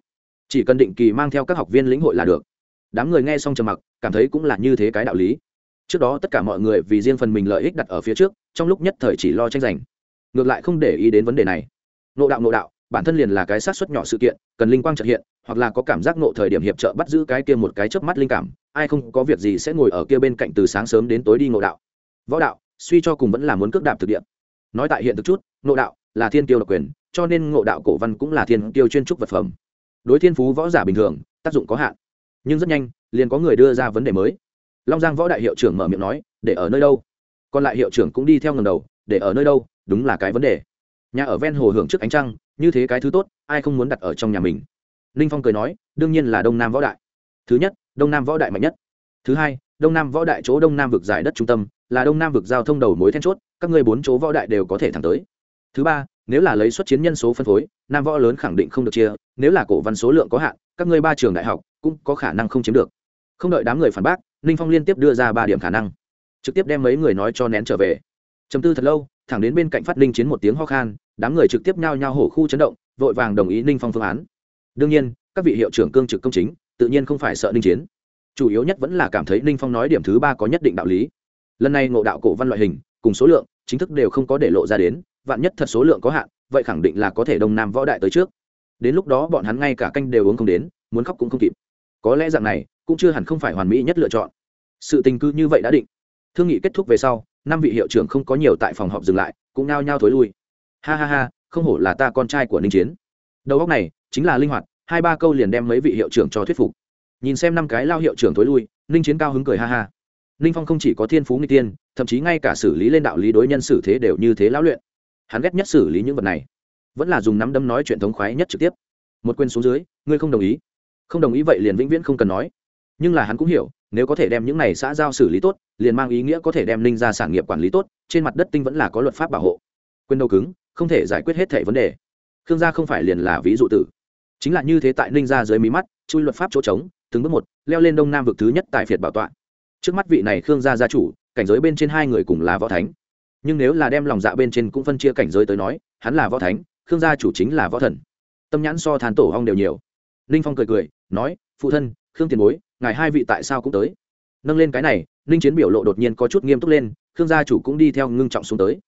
Chỉ cần định kỳ mang theo các học viên lĩnh hội là được. Đám người nghe xong trầm mặc, cảm thấy cũng là như thế cái đạo lý. Trước đó tất cả mọi người vì riêng phần mình lợi ích đặt ở phía trước, trong lúc nhất thời chỉ lo tranh giành. Ngược lại không để ý đến vấn đề này. Nộ đạo nộ đạo, bản thân liền là cái sát xuất nhỏ sự kiện, cần linh quang trật hiện, hoặc là có cảm giác nộ thời điểm hiệp trợ bắt giữ cái kia một cái chớp mắt linh cảm, ai không có việc gì sẽ ngồi ở kia bên cạnh từ sáng sớm đến tối đi ngộ đạo. Võ đạo suy cho cùng vẫn là muốn cước đạp thực địa. Nói tại hiện thực chút, ngộ đạo là thiên tiêu độc quyền, cho nên ngộ đạo cổ văn cũng là thiên tiêu chuyên trúc vật phẩm. Đối thiên phú võ giả bình thường, tác dụng có hạn. Nhưng rất nhanh, liền có người đưa ra vấn đề mới. Long giang võ đại hiệu trưởng mở miệng nói, để ở nơi đâu? Còn lại hiệu trưởng cũng đi theo ngầm đầu, để ở nơi đâu? Đúng là cái vấn đề. Nhà ở ven hồ hưởng trước ánh trăng, như thế cái thứ tốt, ai không muốn đặt ở trong nhà mình? Ninh phong cười nói, đương nhiên là đông nam võ đại. Thứ nhất, đông nam võ đại mạnh nhất. Thứ hai, đông nam võ đại chỗ đông nam vực giải đất trung tâm là đông nam vực giao thông đầu mối then chốt, các ngươi bốn chỗ võ đại đều có thể thẳng tới. Thứ ba, nếu là lấy xuất chiến nhân số phân phối, nam võ lớn khẳng định không được chia, nếu là cổ văn số lượng có hạn, các ngươi ba trường đại học cũng có khả năng không chiếm được. Không đợi đám người phản bác, ninh phong liên tiếp đưa ra ba điểm khả năng, trực tiếp đem mấy người nói cho nén trở về. Chấm tư thật lâu, thẳng đến bên cạnh phát ninh chiến một tiếng ho khan, đám người trực tiếp nhao nhao hổ khu chấn động, vội vàng đồng ý ninh phong phương án. Đương nhiên, các vị hiệu trưởng cương trực công chính, tự nhiên không phải sợ ninh chiến. Chủ yếu nhất vẫn là cảm thấy ninh phong nói điểm thứ ba có nhất định đạo lý lần này ngộ đạo cổ văn loại hình, cùng số lượng, chính thức đều không có để lộ ra đến, vạn nhất thật số lượng có hạn, vậy khẳng định là có thể đông nam võ đại tới trước. Đến lúc đó bọn hắn ngay cả canh đều uống không đến, muốn khóc cũng không kịp. Có lẽ dạng này, cũng chưa hẳn không phải hoàn mỹ nhất lựa chọn. Sự tình cư như vậy đã định. Thương nghị kết thúc về sau, năm vị hiệu trưởng không có nhiều tại phòng họp dừng lại, cũng nao nhao thối lui. Ha ha ha, không hổ là ta con trai của ninh chiến. Đầu óc này, chính là linh hoạt, hai ba câu liền đem mấy vị hiệu trưởng cho thuyết phục. Nhìn xem năm cái lao hiệu trưởng thối lui, ninh chiến cao hứng cười ha ha ninh phong không chỉ có thiên phú nguy tiên thậm chí ngay cả xử lý lên đạo lý đối nhân xử thế đều như thế lão luyện. Hắn ghét nhất xử lý những vật này, vẫn là dùng nắm đấm nói chuyện thống khoái nhất trực tiếp. Một quên xuống dưới, ngươi không đồng ý. Không đồng ý vậy liền vĩnh viễn không cần nói. Nhưng là hắn cũng hiểu, nếu có thể đem những này xã giao xử lý tốt, liền mang ý nghĩa có thể đem ninh ra sản nghiệp quản lý tốt, trên mặt đất tinh vẫn là có luật pháp bảo hộ. Quyền đầu cứng, không thể giải quyết hết thẻ vấn đề. Khương gia không phải liền là ví dụ tử. Chính là như thế tại ninh ra dưới mí mắt, chui luật pháp chỗ trống, từng bước một, leo lên đông nam vực thứ nhất tại phiệt bảo tọa trước mắt vị này khương gia gia chủ, cảnh giới bên trên hai người cùng là võ thánh. Nhưng nếu là đem lòng dạ bên trên cũng phân chia cảnh giới tới nói, hắn là võ thánh, khương gia chủ chính là võ thần. Tâm nhãn so than tổ hong đều nhiều. Ninh phong cười cười, nói, phụ thân, khương tiền bối, ngài hai vị tại sao cũng tới? Nâng lên cái này, ninh chiến biểu lộ đột nhiên có chút nghiêm túc lên, khương gia chủ cũng đi theo ngưng trọng xuống tới.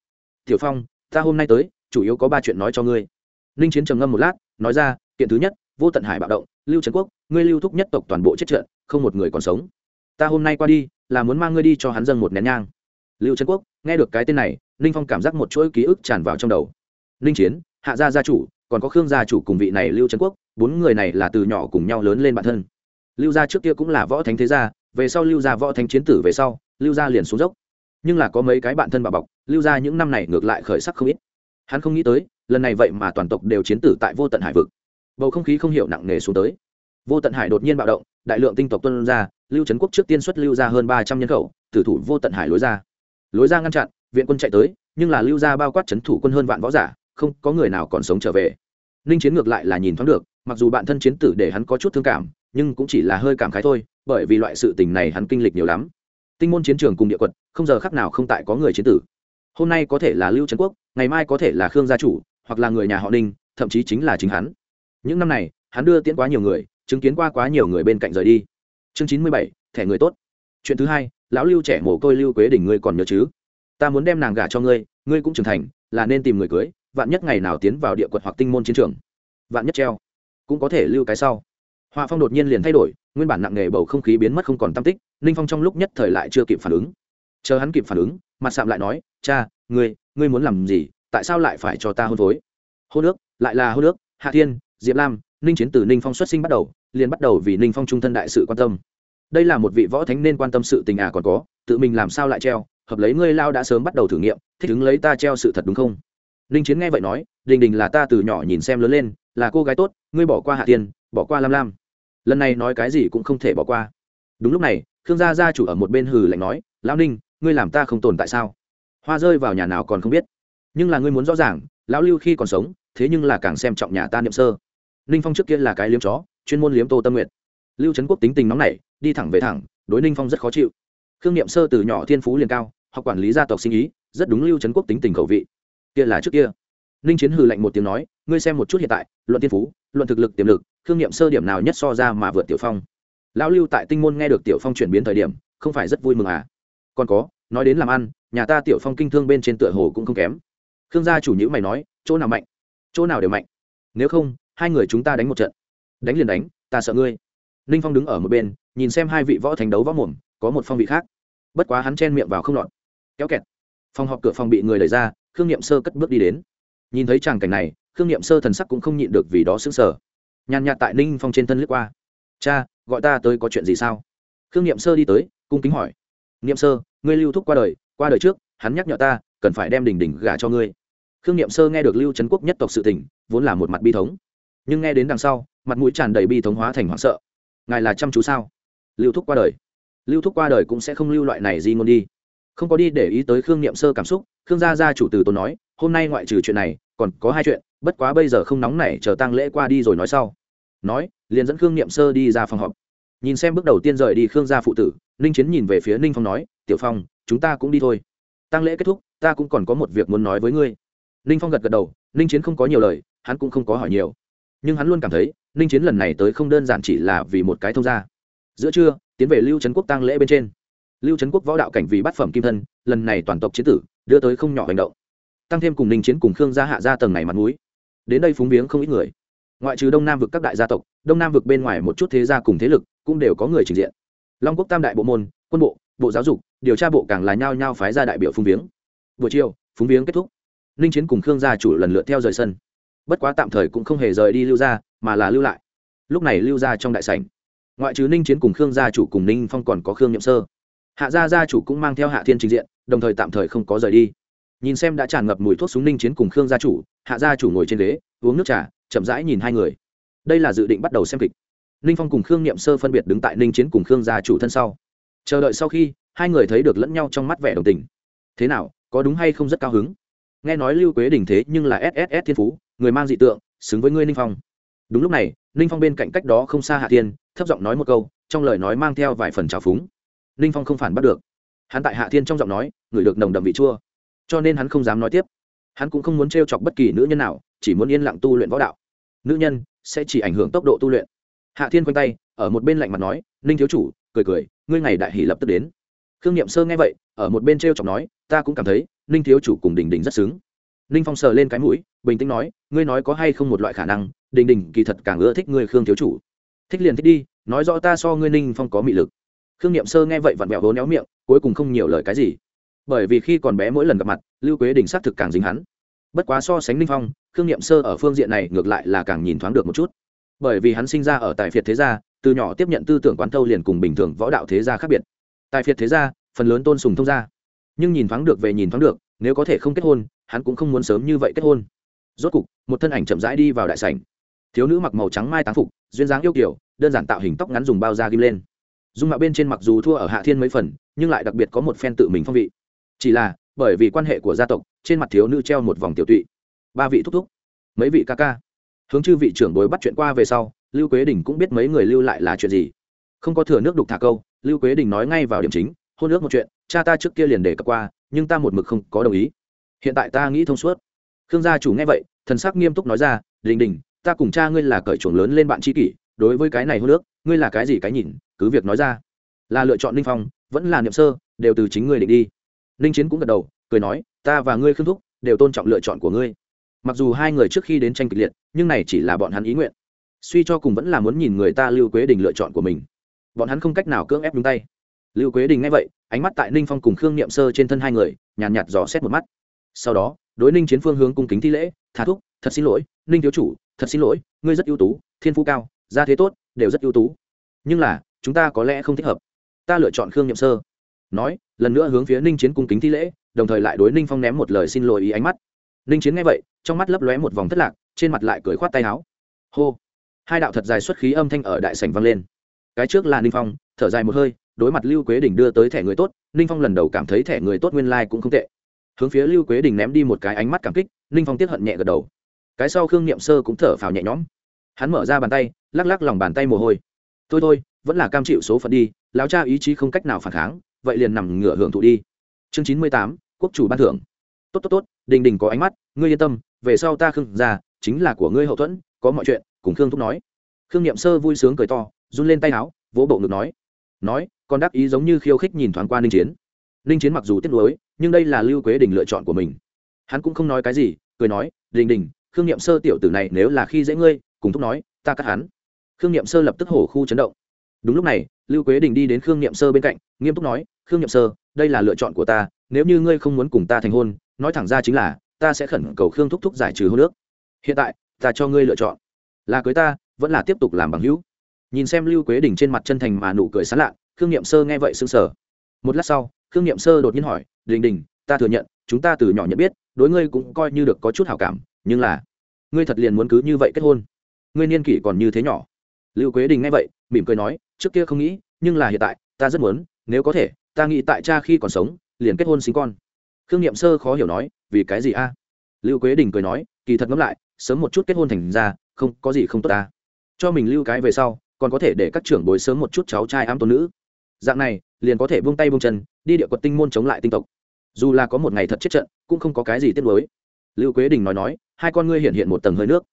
Tiểu phong, ta hôm nay tới, chủ yếu có ba chuyện nói cho ngươi. Ninh chiến trầm ngâm một lát, nói ra, kiện thứ nhất, vô tận hải bạo động, lưu trấn quốc, ngươi lưu thúc nhất tộc toàn bộ chết trận, không một người còn sống ta hôm nay qua đi, là muốn mang ngươi đi cho hắn dâng một nén nhang. Lưu trấn quốc, nghe được cái tên này, ninh phong cảm giác một chuỗi ký ức tràn vào trong đầu. Ninh chiến, hạ gia gia chủ, còn có khương gia chủ cùng vị này lưu trấn quốc, bốn người này là từ nhỏ cùng nhau lớn lên bản thân. Lưu gia trước kia cũng là võ thánh thế gia, về sau lưu gia võ thánh chiến tử về sau, lưu gia liền xuống dốc. Nhưng là có mấy cái bạn thân bà bọc, lưu gia những năm này ngược lại khởi sắc không ít. Hắn không nghĩ tới, lần này vậy mà toàn tộc đều chiến tử tại vô tận hải vực. Bầu không khí không hiểu nặng nề xuống tới. Vô tận hải đột nhiên bạo động đại lượng tinh tộc tuân ra, lưu trấn quốc trước tiên xuất lưu ra hơn ba trăm nhân khẩu, tử thủ vô tận hải lối ra. Lối ra ngăn chặn, viện quân chạy tới, nhưng là lưu ra bao quát c thủ quân hơn vạn võ giả, không có người nào còn sống trở về. Ninh chiến ngược lại là nhìn thoáng được, mặc dù bạn thân chiến tử để hắn có chút thương cảm, nhưng cũng chỉ là hơi cảm khái thôi, bởi vì loại sự tình này hắn kinh lịch nhiều lắm. Tinh môn chiến trường cùng địa quật, không giờ khác nào không tại có người chiến tử. Hôm nay có thể là lưu trấn quốc, ngày mai có thể là khương gia chủ, hoặc là người nhà họ ninh, thậm chí chính là chính hắn. Những năm này, hắn đưa tiễn quá nhiều người chứng kiến qua quá nhiều người bên cạnh rời đi. Chương chín mươi bảy, thẻ người tốt. Chuyện thứ hai, lão lưu trẻ mồ côi lưu quế đỉnh ngươi còn nhớ chứ? Ta muốn đem nàng gả cho ngươi ngươi cũng trưởng thành, là nên tìm người cưới, vạn nhất ngày nào tiến vào địa quật hoặc tinh môn chiến trường. Vạn nhất treo, cũng có thể lưu cái sau. Họa phong đột nhiên liền thay đổi, nguyên bản nặng nề bầu không khí biến mất không còn tam tích, ninh phong trong lúc nhất thời lại chưa kịp phản ứng. Chờ hắn kịp phản ứng, mặt sạm lại nói, cha, ngươi ngươi muốn làm gì? Tại sao lại phải cho ta hôn phối? Hôn nước lại là hôn nước hạ thiên, diệp lam ninh chiến từ ninh phong xuất sinh bắt đầu, liền bắt đầu vì ninh phong trung thân đại sự quan tâm. Đây là một vị võ thánh nên quan tâm sự tình à còn có, tự mình làm sao lại treo, hợp lấy ngươi lao đã sớm bắt đầu thử nghiệm, thích ứng lấy ta treo sự thật đúng không? Ninh chiến nghe vậy nói, đình đình là ta từ nhỏ nhìn xem lớn lên, là cô gái tốt, ngươi bỏ qua hạ tiên, bỏ qua lam lam. Lần này nói cái gì cũng không thể bỏ qua. Đúng lúc này, khương gia gia chủ ở một bên hừ lạnh nói, lão ninh, ngươi làm ta không tồn tại sao? Hoa rơi vào nhà nào còn không biết. Nhưng là ngươi muốn rõ ràng, lão lưu khi còn sống, thế nhưng là càng xem trọng nhà ta niệm sơ ninh phong trước kia là cái liếm chó, chuyên môn liếm tô tâm nguyện lưu trấn quốc tính tình nóng nảy, đi thẳng về thẳng, đối ninh phong rất khó chịu. Khương niệm sơ từ nhỏ thiên phú liền cao, học quản lý gia tộc sinh ý, rất đúng lưu trấn quốc tính tình khẩu vị. Kia là trước kia. Ninh chiến hừ lạnh một tiếng nói, ngươi xem một chút hiện tại, luận thiên phú, luận thực lực tiềm lực, khương niệm sơ điểm nào nhất so ra mà vượt tiểu phong? Lão lưu tại tinh môn nghe được tiểu phong chuyển biến thời điểm, không phải rất vui mừng à? Còn có, nói đến làm ăn, nhà ta tiểu phong kinh thương bên trên tựa hồ cũng không kém. Khương gia chủ nhữ mày nói, chỗ nào mạnh? Chỗ nào đều mạnh? Nếu không hai người chúng ta đánh một trận. Đánh liền đánh, ta sợ ngươi. Ninh phong đứng ở một bên, nhìn xem hai vị võ thành đấu võ mồm, có một phong vị khác. Bất quá hắn chen miệng vào không lọt. Kéo kẹt. Phòng họp cửa phòng bị người đẩy ra, khương n i ệ m sơ cất bước đi đến. Nhìn thấy tràng cảnh này, khương n i ệ m sơ thần sắc cũng không nhịn được vì đó xứng sở nhàn nhạt tại ninh phong trên thân lướt qua. Cha, gọi ta tới có chuyện gì sao? Khương n i ệ m sơ đi tới, cung kính hỏi. N i ệ m sơ, ngươi lưu thúc qua đời qua đời trước, hắn nhắc nhở ta, cần phải đem đỉnh đỉnh gả cho ngươi. Khương n i ệ m sơ nghe được lưu trấn quốc nhất tộc sự tỉnh vốn là một mặt bi thống nhưng nghe đến đằng sau, mặt mũi tràn đầy bi thống hóa thành hoảng sợ. Ngài là chăm chú sao? Lưu thúc qua đời. Lưu thúc qua đời cũng sẽ không lưu loại này gì ngôn đi. Không có đi để ý tới khương niệm sơ cảm xúc, khương gia gia chủ từ tốn nói, hôm nay ngoại trừ chuyện này, còn có hai chuyện, bất quá bây giờ không nóng nảy, chờ tăng lễ qua đi rồi nói sau. Nói, liền dẫn khương niệm sơ đi ra phòng họp. Nhìn xem bước đầu tiên rời đi khương gia phụ tử, ninh chiến nhìn về phía ninh phong nói, tiểu phong, chúng ta cũng đi thôi. Tăng lễ kết thúc, ta cũng còn có một việc muốn nói với ngươi. Ninh phong gật gật đầu, ninh chiến không có nhiều lời, hắn cũng không có hỏi nhiều nhưng hắn luôn cảm thấy, ninh chiến lần này tới không đơn giản chỉ là vì một cái thông gia. Giữa trưa, tiến về lưu trấn quốc tăng lễ bên trên. Lưu trấn quốc võ đạo cảnh vì bát phẩm kim thân, lần này toàn tộc chiến tử, đưa tới không nhỏ hành động. Tăng thêm cùng ninh chiến cùng khương gia hạ gia tầng này mặt mũi. Đến đây phúng viếng không ít người. Ngoại trừ đông nam vực các đại gia tộc, đông nam vực bên ngoài một chút thế gia cùng thế lực cũng đều có người trình diện. Long quốc tam đại bộ môn, quân bộ bộ giáo dục, điều tra bộ càng là nhao nhao phái ra đại biểu phúng viếng. Buổi chiều, phúng viếng kết thúc. Ninh chiến cùng khương gia chủ lần lượt theo rời sân bất quá tạm thời cũng không hề rời đi lưu gia, mà là lưu lại. Lúc này lưu gia trong đại sảnh, ngoại trừ ninh chiến cùng khương gia chủ cùng ninh phong còn có khương nhậm sơ. Hạ gia gia chủ cũng mang theo hạ thiên trình diện, đồng thời tạm thời không có rời đi. Nhìn xem đã tràn ngập mùi thuốc súng ninh chiến cùng khương gia chủ, hạ gia chủ ngồi trên ghế, uống nước trà, chậm rãi nhìn hai người. Đây là dự định bắt đầu xem kịch. Ninh phong cùng khương n i ệ m sơ phân biệt đứng tại ninh chiến cùng khương gia chủ thân sau. Chờ đợi sau khi, hai người thấy được lẫn nhau trong mắt vẻ đồng tình. Thế nào, có đúng hay không rất cao hứng? Nghe nói lưu quế đình thế nhưng là sss thiên phú, người mang dị tượng, xứng với ngươi ninh phong. Đúng lúc này, ninh phong bên cạnh cách đó không xa hạ thiên, thấp giọng nói một câu, trong lời nói mang theo vài phần trào phúng. Ninh phong không phản bắt được. Hắn tại hạ thiên trong giọng nói ngửi được nồng đậm vị chua. Cho nên hắn không dám nói tiếp. Hắn cũng không muốn t r e o chọc bất kỳ nữ nhân nào, chỉ muốn yên lặng tu luyện võ đạo. Nữ nhân sẽ chỉ ảnh hưởng tốc độ tu luyện. Hạ thiên quanh tay, ở một bên lạnh mặt nói, ninh thiếu chủ, cười cười, ngươi ngày đại hỷ lập tức đến. Khương n i ệ m sơ nghe vậy, ở một bên t r e o chọc nói, ta cũng cảm thấy ninh thiếu chủ cùng đình đình rất xứng. Ninh phong sờ lên cái mũi, bình tĩnh nói, ngươi nói có hay không một loại khả năng, đình đình kỳ thật càng ưa thích ngươi khương thiếu chủ. Thích liền thích đi, nói rõ ta so ngươi ninh phong có mị lực. Khương niệm sơ nghe vậy vặn vẹo vốn néo miệng, cuối cùng không nhiều lời cái gì. Bởi vì khi còn bé mỗi lần gặp mặt, lưu quế đình xác thực càng dính hắn. Bất quá so sánh ninh phong, khương niệm sơ ở phương diện này ngược lại là càng nhìn thoáng được một chút. Bởi vì hắn sinh ra ở tại phiệt thế gia, từ nhỏ tiếp nhận tư tưởng quán thâu liền cùng bình thường võ đạo thế gia khác biệt. Tại phiệt thế gia, phần lớn tôn sùng thông gia nhưng nhìn thoáng được về nhìn thoáng được, nếu có thể không kết hôn, hắn cũng không muốn sớm như vậy kết hôn. Rốt cục, một thân ảnh chậm rãi đi vào đại sảnh. Thiếu nữ mặc màu trắng mai táng phục, duyên dáng yêu kiểu đơn giản tạo hình tóc ngắn dùng bao da ghim lên. Dung mạo bên trên mặc dù thua ở hạ thiên mấy phần, nhưng lại đặc biệt có một phen tự mình phong vị. Chỉ là, bởi vì quan hệ của gia tộc, trên mặt thiếu nữ treo một vòng tiểu tụy. Ba vị thúc thúc, mấy vị ca ca. Hướng chư vị trưởng bối bắt chuyện qua về sau, lưu quế đình cũng biết mấy người lưu lại là chuyện gì. Không có thừa nước đục thả câu, lưu quế đình nói ngay vào điểm chính hôn ước một chuyện, cha ta trước kia liền đề cập qua, nhưng ta một mực không có đồng ý. Hiện tại ta nghĩ thông suốt. Khương gia chủ nghe vậy, thần sắc nghiêm túc nói ra, đình đình, ta cùng cha ngươi là cởi chuồng lớn lên bạn tri kỷ, đối với cái này hôn ước, ngươi là cái gì cái nhìn, cứ việc nói ra. Là lựa chọn ninh phong, vẫn là niệm sơ, đều từ chính ngươi định đi. Ninh chiến cũng gật đầu, cười nói, ta và ngươi khương thúc, đều tôn trọng lựa chọn của ngươi. Mặc dù hai người trước khi đến tranh kịch liệt, nhưng này chỉ là bọn hắn ý nguyện. Suy cho cùng vẫn là muốn nhìn người ta lưu quế đình lựa chọn của mình. Bọn hắn không cách nào cưỡng ép đúng tay lưu quế đình nghe vậy ánh mắt tại ninh phong cùng khương niệm sơ trên thân hai người nhàn nhạt, dò xét một mắt. Sau đó đối ninh chiến phương hướng cung kính thi lễ thả thúc thật xin lỗi ninh thiếu chủ thật xin lỗi ngươi rất ưu tú thiên phú cao gia thế tốt đều rất ưu tú. Nhưng là chúng ta có lẽ không thích hợp. Ta lựa chọn khương nhậm sơ. Nói lần nữa hướng phía ninh chiến cung kính thi lễ đồng thời lại đối ninh phong ném một lời xin lỗi ý ánh mắt. Ninh chiến nghe vậy trong mắt lấp lóe một vòng thất lạc trên mặt lại cười khoát tay áo. Hô. Hai đạo thật dài xuất khí âm thanh ở đại sảnh vang lên. Cái trước là ninh phong thở dài một hơi đối mặt lưu quế đình đưa tới thẻ người tốt, ninh phong lần đầu cảm thấy thẻ người tốt nguyên lai、like、cũng không tệ. Hướng phía lưu quế đình ném đi một cái ánh mắt cảm kích, ninh phong tiếp hận nhẹ gật đầu. Cái sau khương niệm sơ cũng thở phào nhẹ nhõm. Hắn mở ra bàn tay, lắc lắc lòng bàn tay mồ hôi. Thôi thôi, vẫn là cam chịu số phận đi, lão cha ý chí không cách nào phản kháng, vậy liền nằm ngửa hưởng thụ đi. Chương chín mươi tám, quốc chủ ban thưởng. Tốt tốt tốt, đình đình có ánh mắt, ngươi yên tâm, về sau ta khương ra chính là của ngươi hậu thuẫn, có mọi chuyện, cùng khương thúc nói. Khương niệm sơ vui sướng cười to, run lên tay áo, vỗ bộ ngực nói nói còn đắc ý giống như khiêu khích nhìn thoáng qua ninh chiến. Ninh chiến mặc dù tiếc nuối, nhưng đây là lưu quế đình lựa chọn của mình. Hắn cũng không nói cái gì, cười nói, đình đình, khương niệm sơ tiểu tử này nếu là khi dễ ngươi, cùng thúc nói, ta cắt hắn. Khương niệm sơ lập tức hổ khu chấn động. Đúng lúc này, lưu quế đình đi đến khương niệm sơ bên cạnh, nghiêm túc nói, khương niệm sơ, đây là lựa chọn của ta, nếu như ngươi không muốn cùng ta thành hôn, nói thẳng ra chính là, ta sẽ khẩn cầu khương thúc thúc giải trừ hôn nước hiện tại, ta cho ngươi lựa chọn. Là cưới ta, vẫn là tiếp tục làm bằng hữu nhìn xem lưu quế đình trên mặt chân thành mà nụ cười sán lạ khương n i ệ m sơ nghe vậy s ư n g sở một lát sau, khương n i ệ m sơ đột nhiên hỏi, đình đình, ta thừa nhận, chúng ta từ nhỏ nhận biết, đối ngươi cũng coi như được có chút hảo cảm, nhưng là, ngươi thật liền muốn cứ như vậy kết hôn? Ngươi niên kỷ còn như thế nhỏ. Lưu quế đình nghe vậy, mỉm cười nói, trước kia không nghĩ, nhưng là hiện tại, ta rất muốn, nếu có thể, ta nghĩ tại cha khi còn sống, liền kết hôn sinh con. Khương n i ệ m sơ khó hiểu nói, vì cái gì a? Lưu quế đình cười nói, kỳ thật ngẫm lại, sớm một chút kết hôn thành ra, không có gì không tốt ta. Cho mình lưu cái về sau còn có thể để các trưởng bối sớm một chút cháu trai ám tôn nữ. Dạng này, liền có thể buông tay buông chân, đi địa quật tinh môn chống lại tinh tộc. Dù là có một ngày thật chết trận, cũng không có cái gì tiếc nuối. Lưu quế đình nói nói, hai con ngươi hiện hiện một tầng hơi nước.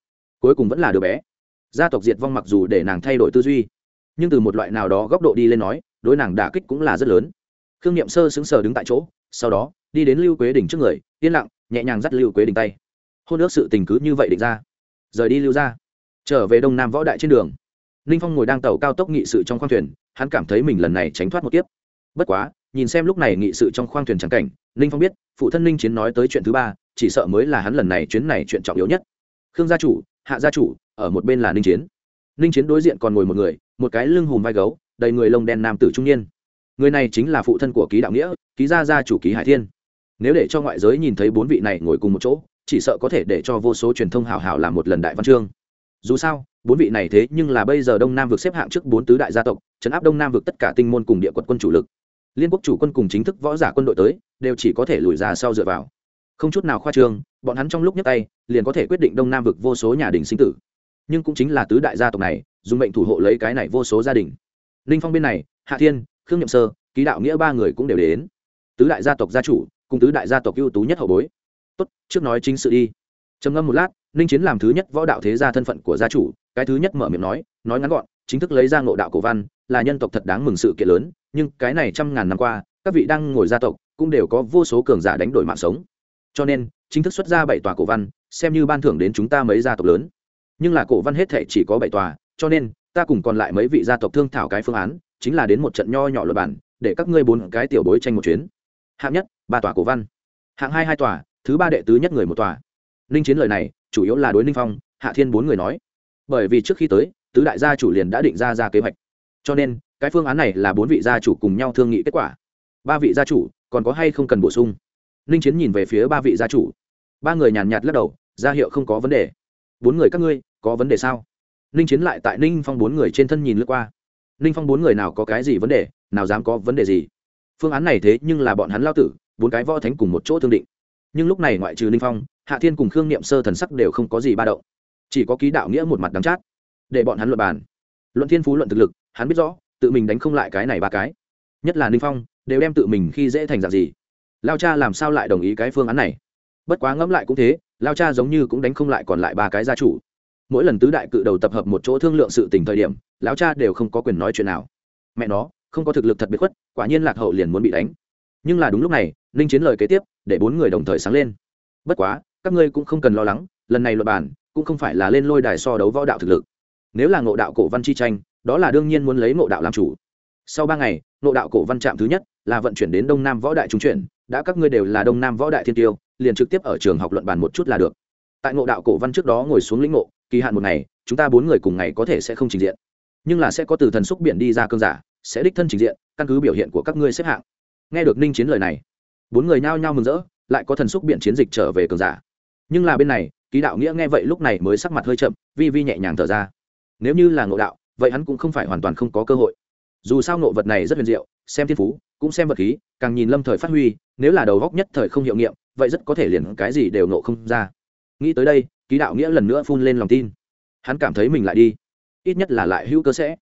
Cuối cùng vẫn là đứa bé. Gia tộc diệt vong mặc dù để nàng thay đổi tư duy, nhưng từ một loại nào đó góc độ đi lên nói, đối nàng đả kích cũng là rất lớn. Khương n sơ xứng sờ đứng tại chỗ, sau đó, đi đến lưu quế đình trước người, yên lặng, nhẹ nhàng dắt lưu quế đình tay. Hôn ước sự tình cứ như vậy định ra. Rời đi lưu ra trở về đông nam võ đại trên đường ninh phong ngồi đang tàu cao tốc nghị sự trong khoang thuyền, hắn cảm thấy mình lần này tránh thoát một tiếp bất quá, nhìn xem lúc này nghị sự trong khoang thuyền trắng cảnh ninh phong biết, phụ thân ninh chiến nói tới chuyện thứ ba, chỉ sợ mới là hắn lần này chuyến này chuyện trọng yếu nhất. Khương gia chủ, hạ gia chủ, ở một bên là ninh chiến. Ninh chiến đối diện còn ngồi một người, một cái lưng hùm vai gấu, đầy người lông đen nam tử trung niên. Người này chính là phụ thân của ký đạo nghĩa, ký gia gia chủ ký hải thiên. Nếu để cho ngoại giới nhìn thấy bốn vị này ngồi cùng một chỗ, chỉ sợ có thể để cho vô số truyền thông hào hào làm một lần đại văn chương. Dù sao bốn vị này thế nhưng là bây giờ đông nam vực xếp hạng trước bốn tứ đại gia tộc, chấn áp đông nam vực tất cả tinh môn cùng địa quật quân chủ lực. Liên quốc chủ quân cùng chính thức võ giả quân đội tới, đều chỉ có thể lùi ra sau dựa vào. Không chút nào khoa trương, bọn hắn trong lúc nhấc tay, liền có thể quyết định đông nam vực vô số nhà đình sinh tử. Nhưng cũng chính là tứ đại gia tộc này, dùng mệnh thủ hộ lấy cái này vô số gia đình. Ninh phong bên này, hạ thiên, khương nhậm sơ, ký đạo nghĩa ba người cũng đều đến. Tứ đại gia tộc gia chủ, cùng tứ đại gia tộc ưu tú nhất hậu bối. Tốt, trước nói chính sự đi. Trầm ngâm một lát ninh chiến làm thứ nhất võ đạo thế gia thân phận của gia chủ, cái thứ nhất mở miệng nói nói ngắn gọn, chính thức lấy ra ngộ đạo cổ văn, là nhân tộc thật đáng mừng sự kiện lớn, nhưng cái này trăm ngàn năm qua, các vị đang ngồi gia tộc cũng đều có vô số cường giả đánh đổi mạng sống. Cho nên, chính thức xuất ra bảy tòa cổ văn, xem như ban thưởng đến chúng ta mấy gia tộc lớn. Nhưng là cổ văn hết thể chỉ có bảy tòa, cho nên, ta cùng còn lại mấy vị gia tộc thương thảo cái phương án, chính là đến một trận nho nhỏ luật bản, để các ngươi bốn cái tiểu bối tranh một chuyến. Hạng nhất, ba tòa cổ văn. Hạng hai hai tòa, thứ ba đệ tứ nhất người một tòa. Ninh chiến lời này chủ yếu là đối ninh phong, hạ thiên bốn người nói. Bởi vì trước khi tới, tứ đại gia chủ liền đã định ra ra kế hoạch. Cho nên, cái phương án này là bốn vị gia chủ cùng nhau thương nghị kết quả. Ba vị gia chủ, còn có hay không cần bổ sung? Ninh chiến nhìn về phía ba vị gia chủ. Ba người nhàn nhạt lắc đầu, ra hiệu không có vấn đề. Bốn người các ngươi, có vấn đề sao? Ninh chiến lại tại ninh phong bốn người trên thân nhìn lướt qua. Ninh phong bốn người nào có cái gì vấn đề, nào dám có vấn đề gì? Phương án này thế nhưng là bọn hắn lao tử, bốn cái võ thánh cùng một chỗ thương định. Nhưng lúc này ngoại trừ ninh phong hạ thiên cùng khương niệm sơ thần sắc đều không có gì ba động. Chỉ có ký đạo nghĩa một mặt đắm chát. Để bọn hắn luận bàn. Luận thiên phú, luận thực lực, hắn biết rõ, tự mình đánh không lại cái này ba cái. Nhất là ninh phong, đều đem tự mình khi dễ thành dạng gì. Lao cha làm sao lại đồng ý cái phương án này? Bất quá ngẫm lại cũng thế, lao cha giống như cũng đánh không lại còn lại ba cái gia chủ. Mỗi lần tứ đại cự đầu tập hợp một chỗ thương lượng sự tình thời điểm lão cha đều không có quyền nói chuyện nào. Mẹ nó, không có thực lực thật biệt khuất, quả nhiên lạc hậu liền muốn bị đánh. Nhưng là đúng lúc này, ninh chiến lời kế tiếp, để bốn người đồng thời sáng lên. Bất quá các ngươi cũng không cần lo lắng, lần này luật bản cũng không phải là lên lôi đài so đấu võ đạo thực lực. Nếu là ngộ đạo cổ văn chi tranh, đó là đương nhiên muốn lấy ngộ đạo làm chủ. Sau ba ngày, ngộ đạo cổ văn trạm thứ nhất là vận chuyển đến đông nam võ đại trung chuyển, đã các ngươi đều là đông nam võ đại thiên tiêu, liền trực tiếp ở trường học luận bàn một chút là được. Tại ngộ đạo cổ văn trước đó ngồi xuống lĩnh ngộ, kỳ hạn một ngày, chúng ta bốn người cùng ngày có thể sẽ không trình diện. Nhưng là sẽ có từ thần xúc biển đi ra cơn giả, sẽ đích thân trình diện, căn cứ biểu hiện của các ngươi xếp hạng. Nghe được ninh chiến lời này, bốn người nhao nhao mừng rỡ, lại có thần xúc biển chiến dịch trở về cường giả nhưng là bên này, ký đạo nghĩa nghe vậy lúc này mới sắc mặt hơi chậm, vi vi nhẹ nhàng thở ra. Nếu như là ngộ đạo, vậy hắn cũng không phải hoàn toàn không có cơ hội. Dù sao ngộ vật này rất huyền diệu, xem thiên phú, cũng xem vật khí, càng nhìn lâm thời phát huy, nếu là đầu góc nhất thời không hiệu nghiệm, vậy rất có thể liền cái gì đều ngộ không ra. Nghĩ tới đây, ký đạo nghĩa lần nữa phun lên lòng tin. Hắn cảm thấy mình lại đi. Ít nhất là lại hữu cơ sẽ.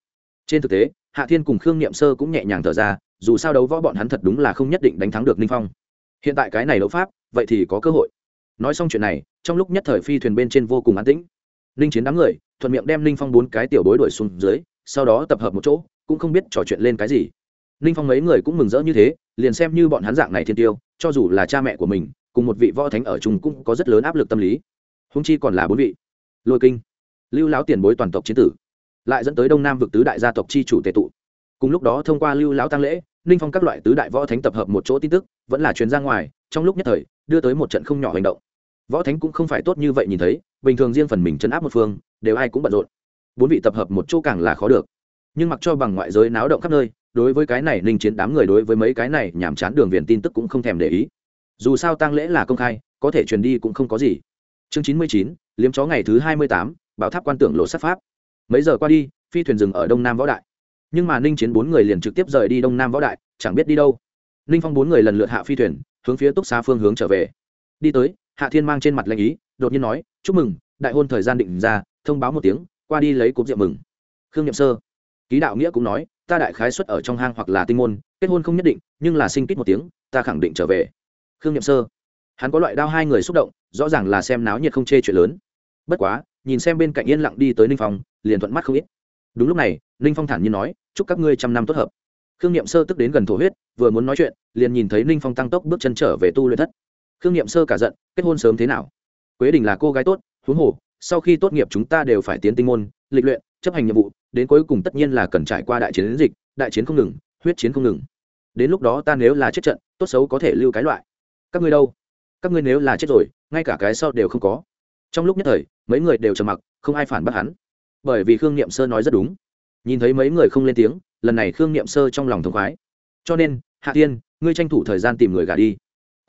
Trên thực tế, hạ thiên cùng khương niệm sơ cũng nhẹ nhàng thở ra, dù sao đấu võ bọn hắn thật đúng là không nhất định đánh thắng được ninh phong. Hiện tại cái này đấu pháp, vậy thì có cơ hội nói xong chuyện này, trong lúc nhất thời phi thuyền bên trên vô cùng an tĩnh. Ninh chiến đám người, thuận miệng đem ninh phong bốn cái tiểu bối đuổi xuống dưới, sau đó tập hợp một chỗ, cũng không biết trò chuyện lên cái gì. Ninh phong mấy người cũng mừng rỡ như thế, liền xem như bọn hắn dạng này thiên tiêu, cho dù là cha mẹ của mình, cùng một vị võ thánh ở chung cũng có rất lớn áp lực tâm lý. Húng chi còn là bốn vị. Lôi kinh, lưu lão tiền bối toàn tộc chiến tử, lại dẫn tới đông nam vực tứ đại gia tộc chi chủ tệ tụ. Cùng lúc đó thông qua lưu lão tăng lễ ninh phong các loại tứ đại võ thánh tập hợp một chỗ tin tức, vẫn là chuyến ra ngoài, trong lúc nhất thời, đưa tới một trận không nhỏ hành động võ thánh cũng không phải tốt như vậy nhìn thấy, bình thường riêng phần mình chấn áp một phương, đều ai cũng bận rộn. Bốn vị tập hợp một chỗ càng là khó được. Nhưng mặc cho bằng ngoại giới náo động khắp nơi, đối với cái này ninh chiến đám người đối với mấy cái này nhàm chán đường viền tin tức cũng không thèm để ý. Dù sao tăng lễ là công khai, có thể truyền đi cũng không có gì. Chương chín mươi chín, liếm chó ngày thứ hai mươi tám, bảo tháp quan tưởng lộ sát pháp. Mấy giờ qua đi, phi thuyền dừng ở đông nam võ đại. Nhưng mà ninh chiến bốn người liền trực tiếp rời đi đông nam võ đại, chẳng biết đi đâu. Ninh phong bốn người lần lượt hạ phi thuyền, hướng phía túc xá phương hướng trở về. Đi tới hạ thiên mang trên mặt lanh ý, đột nhiên nói, chúc mừng, đại hôn thời gian định ra, thông báo một tiếng, qua đi lấy cục rượu mừng. Khương nhậm sơ, ký đạo nghĩa cũng nói, ta đại khái xuất ở trong hang hoặc là tinh môn, kết hôn không nhất định, nhưng là sinh kít một tiếng, ta khẳng định trở về. Khương nhậm sơ, hắn có loại đao hai người xúc động, rõ ràng là xem náo nhiệt không chê chuyện lớn. Bất quá, nhìn xem bên cạnh yên lặng đi tới ninh phong, liền thuận mắt không ít. Đúng lúc này, ninh phong thản nhiên nói, chúc các ngươi trăm năm tốt hợp. Khương n i ệ m sơ tức đến gần thổ huyết, vừa muốn nói chuyện, liền nhìn thấy ninh phong tăng tốc bước chân trở về tu luyện thất khương nghiệm sơ cả giận, kết hôn sớm thế nào? Quế đình là cô gái tốt, huống hồ, sau khi tốt nghiệp chúng ta đều phải tiến tinh môn, lịch luyện, chấp hành nhiệm vụ, đến cuối cùng tất nhiên là cần trải qua đại chiến đến dịch, đại chiến không ngừng, huyết chiến không ngừng. Đến lúc đó ta nếu là chết trận, tốt xấu có thể lưu cái loại. Các ngươi đâu? Các ngươi nếu là chết rồi, ngay cả cái sau đều không có. Trong lúc nhất thời, mấy người đều trầm mặc, không ai phản bác hắn. Bởi vì khương niệm sơ nói rất đúng. Nhìn thấy mấy người không lên tiếng, lần này khương niệm sơ trong lòng thống khoái. Cho nên, hạ tiên ngươi tranh thủ thời gian tìm người gả đi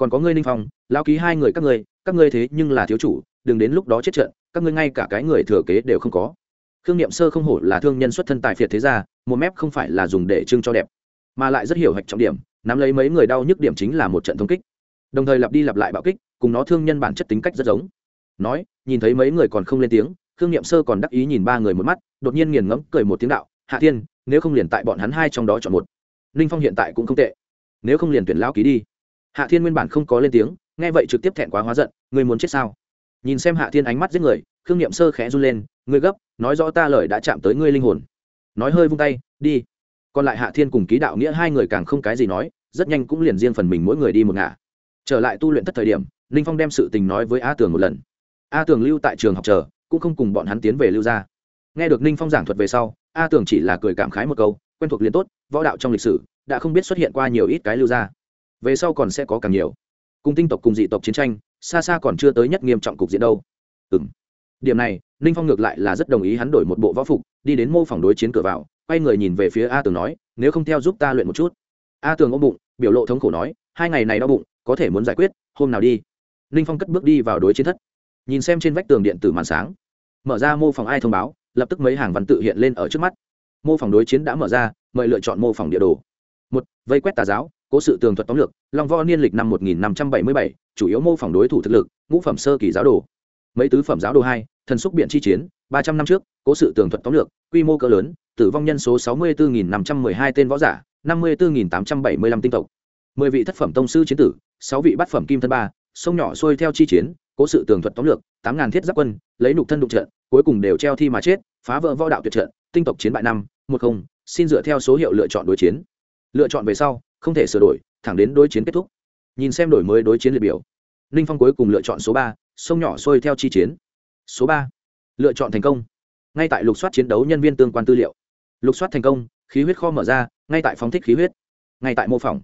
còn có ngươi ninh phong lao ký hai người các ngươi các ngươi thế nhưng là thiếu chủ, đừng đến lúc đó chết trận, các ngươi ngay cả cái người thừa kế đều không có. Khương niệm sơ không hổ là thương nhân xuất thân tài phiệt thế gia, một mép không phải là dùng để trưng cho đẹp, mà lại rất hiểu hạch trọng điểm, nắm lấy mấy người đau nhức điểm chính là một trận thống kích. Đồng thời lặp đi lặp lại bạo kích, cùng nó thương nhân bản chất tính cách rất giống. Nói, nhìn thấy mấy người còn không lên tiếng, khương niệm sơ còn đắc ý nhìn ba người một mắt, đột nhiên nghiền ngẫm, cười một tiếng đạo, hạ thiên, nếu không liền tại bọn hắn hai trong đó chọn một. Ninh phong hiện tại cũng không tệ. Nếu không liền tuyển lão ký đi hạ thiên nguyên bản không có lên tiếng, nghe vậy trực tiếp thẹn quá hóa giận người muốn chết sao? Nhìn xem hạ thiên ánh mắt giết người, khương niệm sơ khẽ run lên, ngươi gấp, nói rõ ta lời đã chạm tới ngươi linh hồn. Nói hơi vung tay, đi. Còn lại hạ thiên cùng ký đạo nghĩa hai người càng không cái gì nói, rất nhanh cũng liền riêng phần mình mỗi người đi một ngả. Trở lại tu luyện tất thời điểm, ninh phong đem sự tình nói với a tường một lần. A tường lưu tại trường học chờ, cũng không cùng bọn hắn tiến về lưu ra nghe được ninh phong giảng thuật về sau, a tường chỉ là cười cảm khái một câu, quen thuộc liền tốt, võ đạo trong lịch sử, đã không biết xuất hiện qua nhiều ít cái lưu ra về sau còn sẽ có càng nhiều. Cùng tinh tộc cùng dị tộc chiến tranh, xa xa còn chưa tới nhất nghiêm trọng cục diện đâu. Ừ m điểm này, ninh phong ngược lại là rất đồng ý hắn đổi một bộ võ phục, đi đến mô phỏng đối chiến cửa vào, quay người nhìn về phía a tường nói, nếu không theo giúp ta luyện một chút. A tường ôm bụng, biểu lộ thống khổ nói, hai ngày này đau bụng, có thể muốn giải quyết, hôm nào đi. Ninh phong cất bước đi vào đối chiến thất. Nhìn xem trên vách tường điện tử màn sáng, mở ra mô phỏng ai thông báo, lập tức mấy hàng văn tự hiện lên ở trước mắt. Mô phỏng đối chiến đã mở ra, mời lựa chọn mô phỏng địa đồ. Một, vây quét tà giáo cố sự tường thuật tóm lược, long võ niên lịch năm một nghìn năm trăm bảy mươi bảy, chủ yếu mô phỏng đối thủ thực lực, ngũ phẩm sơ kỳ giáo đồ. Mấy tứ phẩm giáo đồ hai, thần xúc biện chi chiến, ba trăm năm trước, cố sự tường thuật tóm lược, quy mô cỡ lớn, tử vong nhân số sáu mươi bốn nghìn năm trăm mười hai tên võ giả, năm mươi bốn nghìn tám trăm bảy mươi lăm tinh tộc. Mười vị thất phẩm tông sư chiến tử, sáu vị bát phẩm kim thân ba, sông nhỏ xuôi theo chi chiến, cố sự tường thuật tóm lược, tám ngàn thiết giáp quân, lấy nục thân đụng trận, cuối cùng đều treo thi mà chết, phá vỡ võ đạo tuyệt trận, tinh tộc chiến bại năm, một không, xin dựa theo số hiệu lựa chọn đối chiến. Lựa chọn về sau không thể sửa đổi, thẳng đến đối chiến kết thúc. Nhìn xem đổi mới đối chiến liệt biểu, ninh phong cuối cùng lựa chọn số ba, sông nhỏ xuôi theo chi chiến. Số ba, lựa chọn thành công. Ngay tại lục soát chiến đấu nhân viên tương quan tư liệu. Lục soát thành công, khí huyết kho mở ra, ngay tại phóng thích khí huyết. Ngay tại mô phỏng.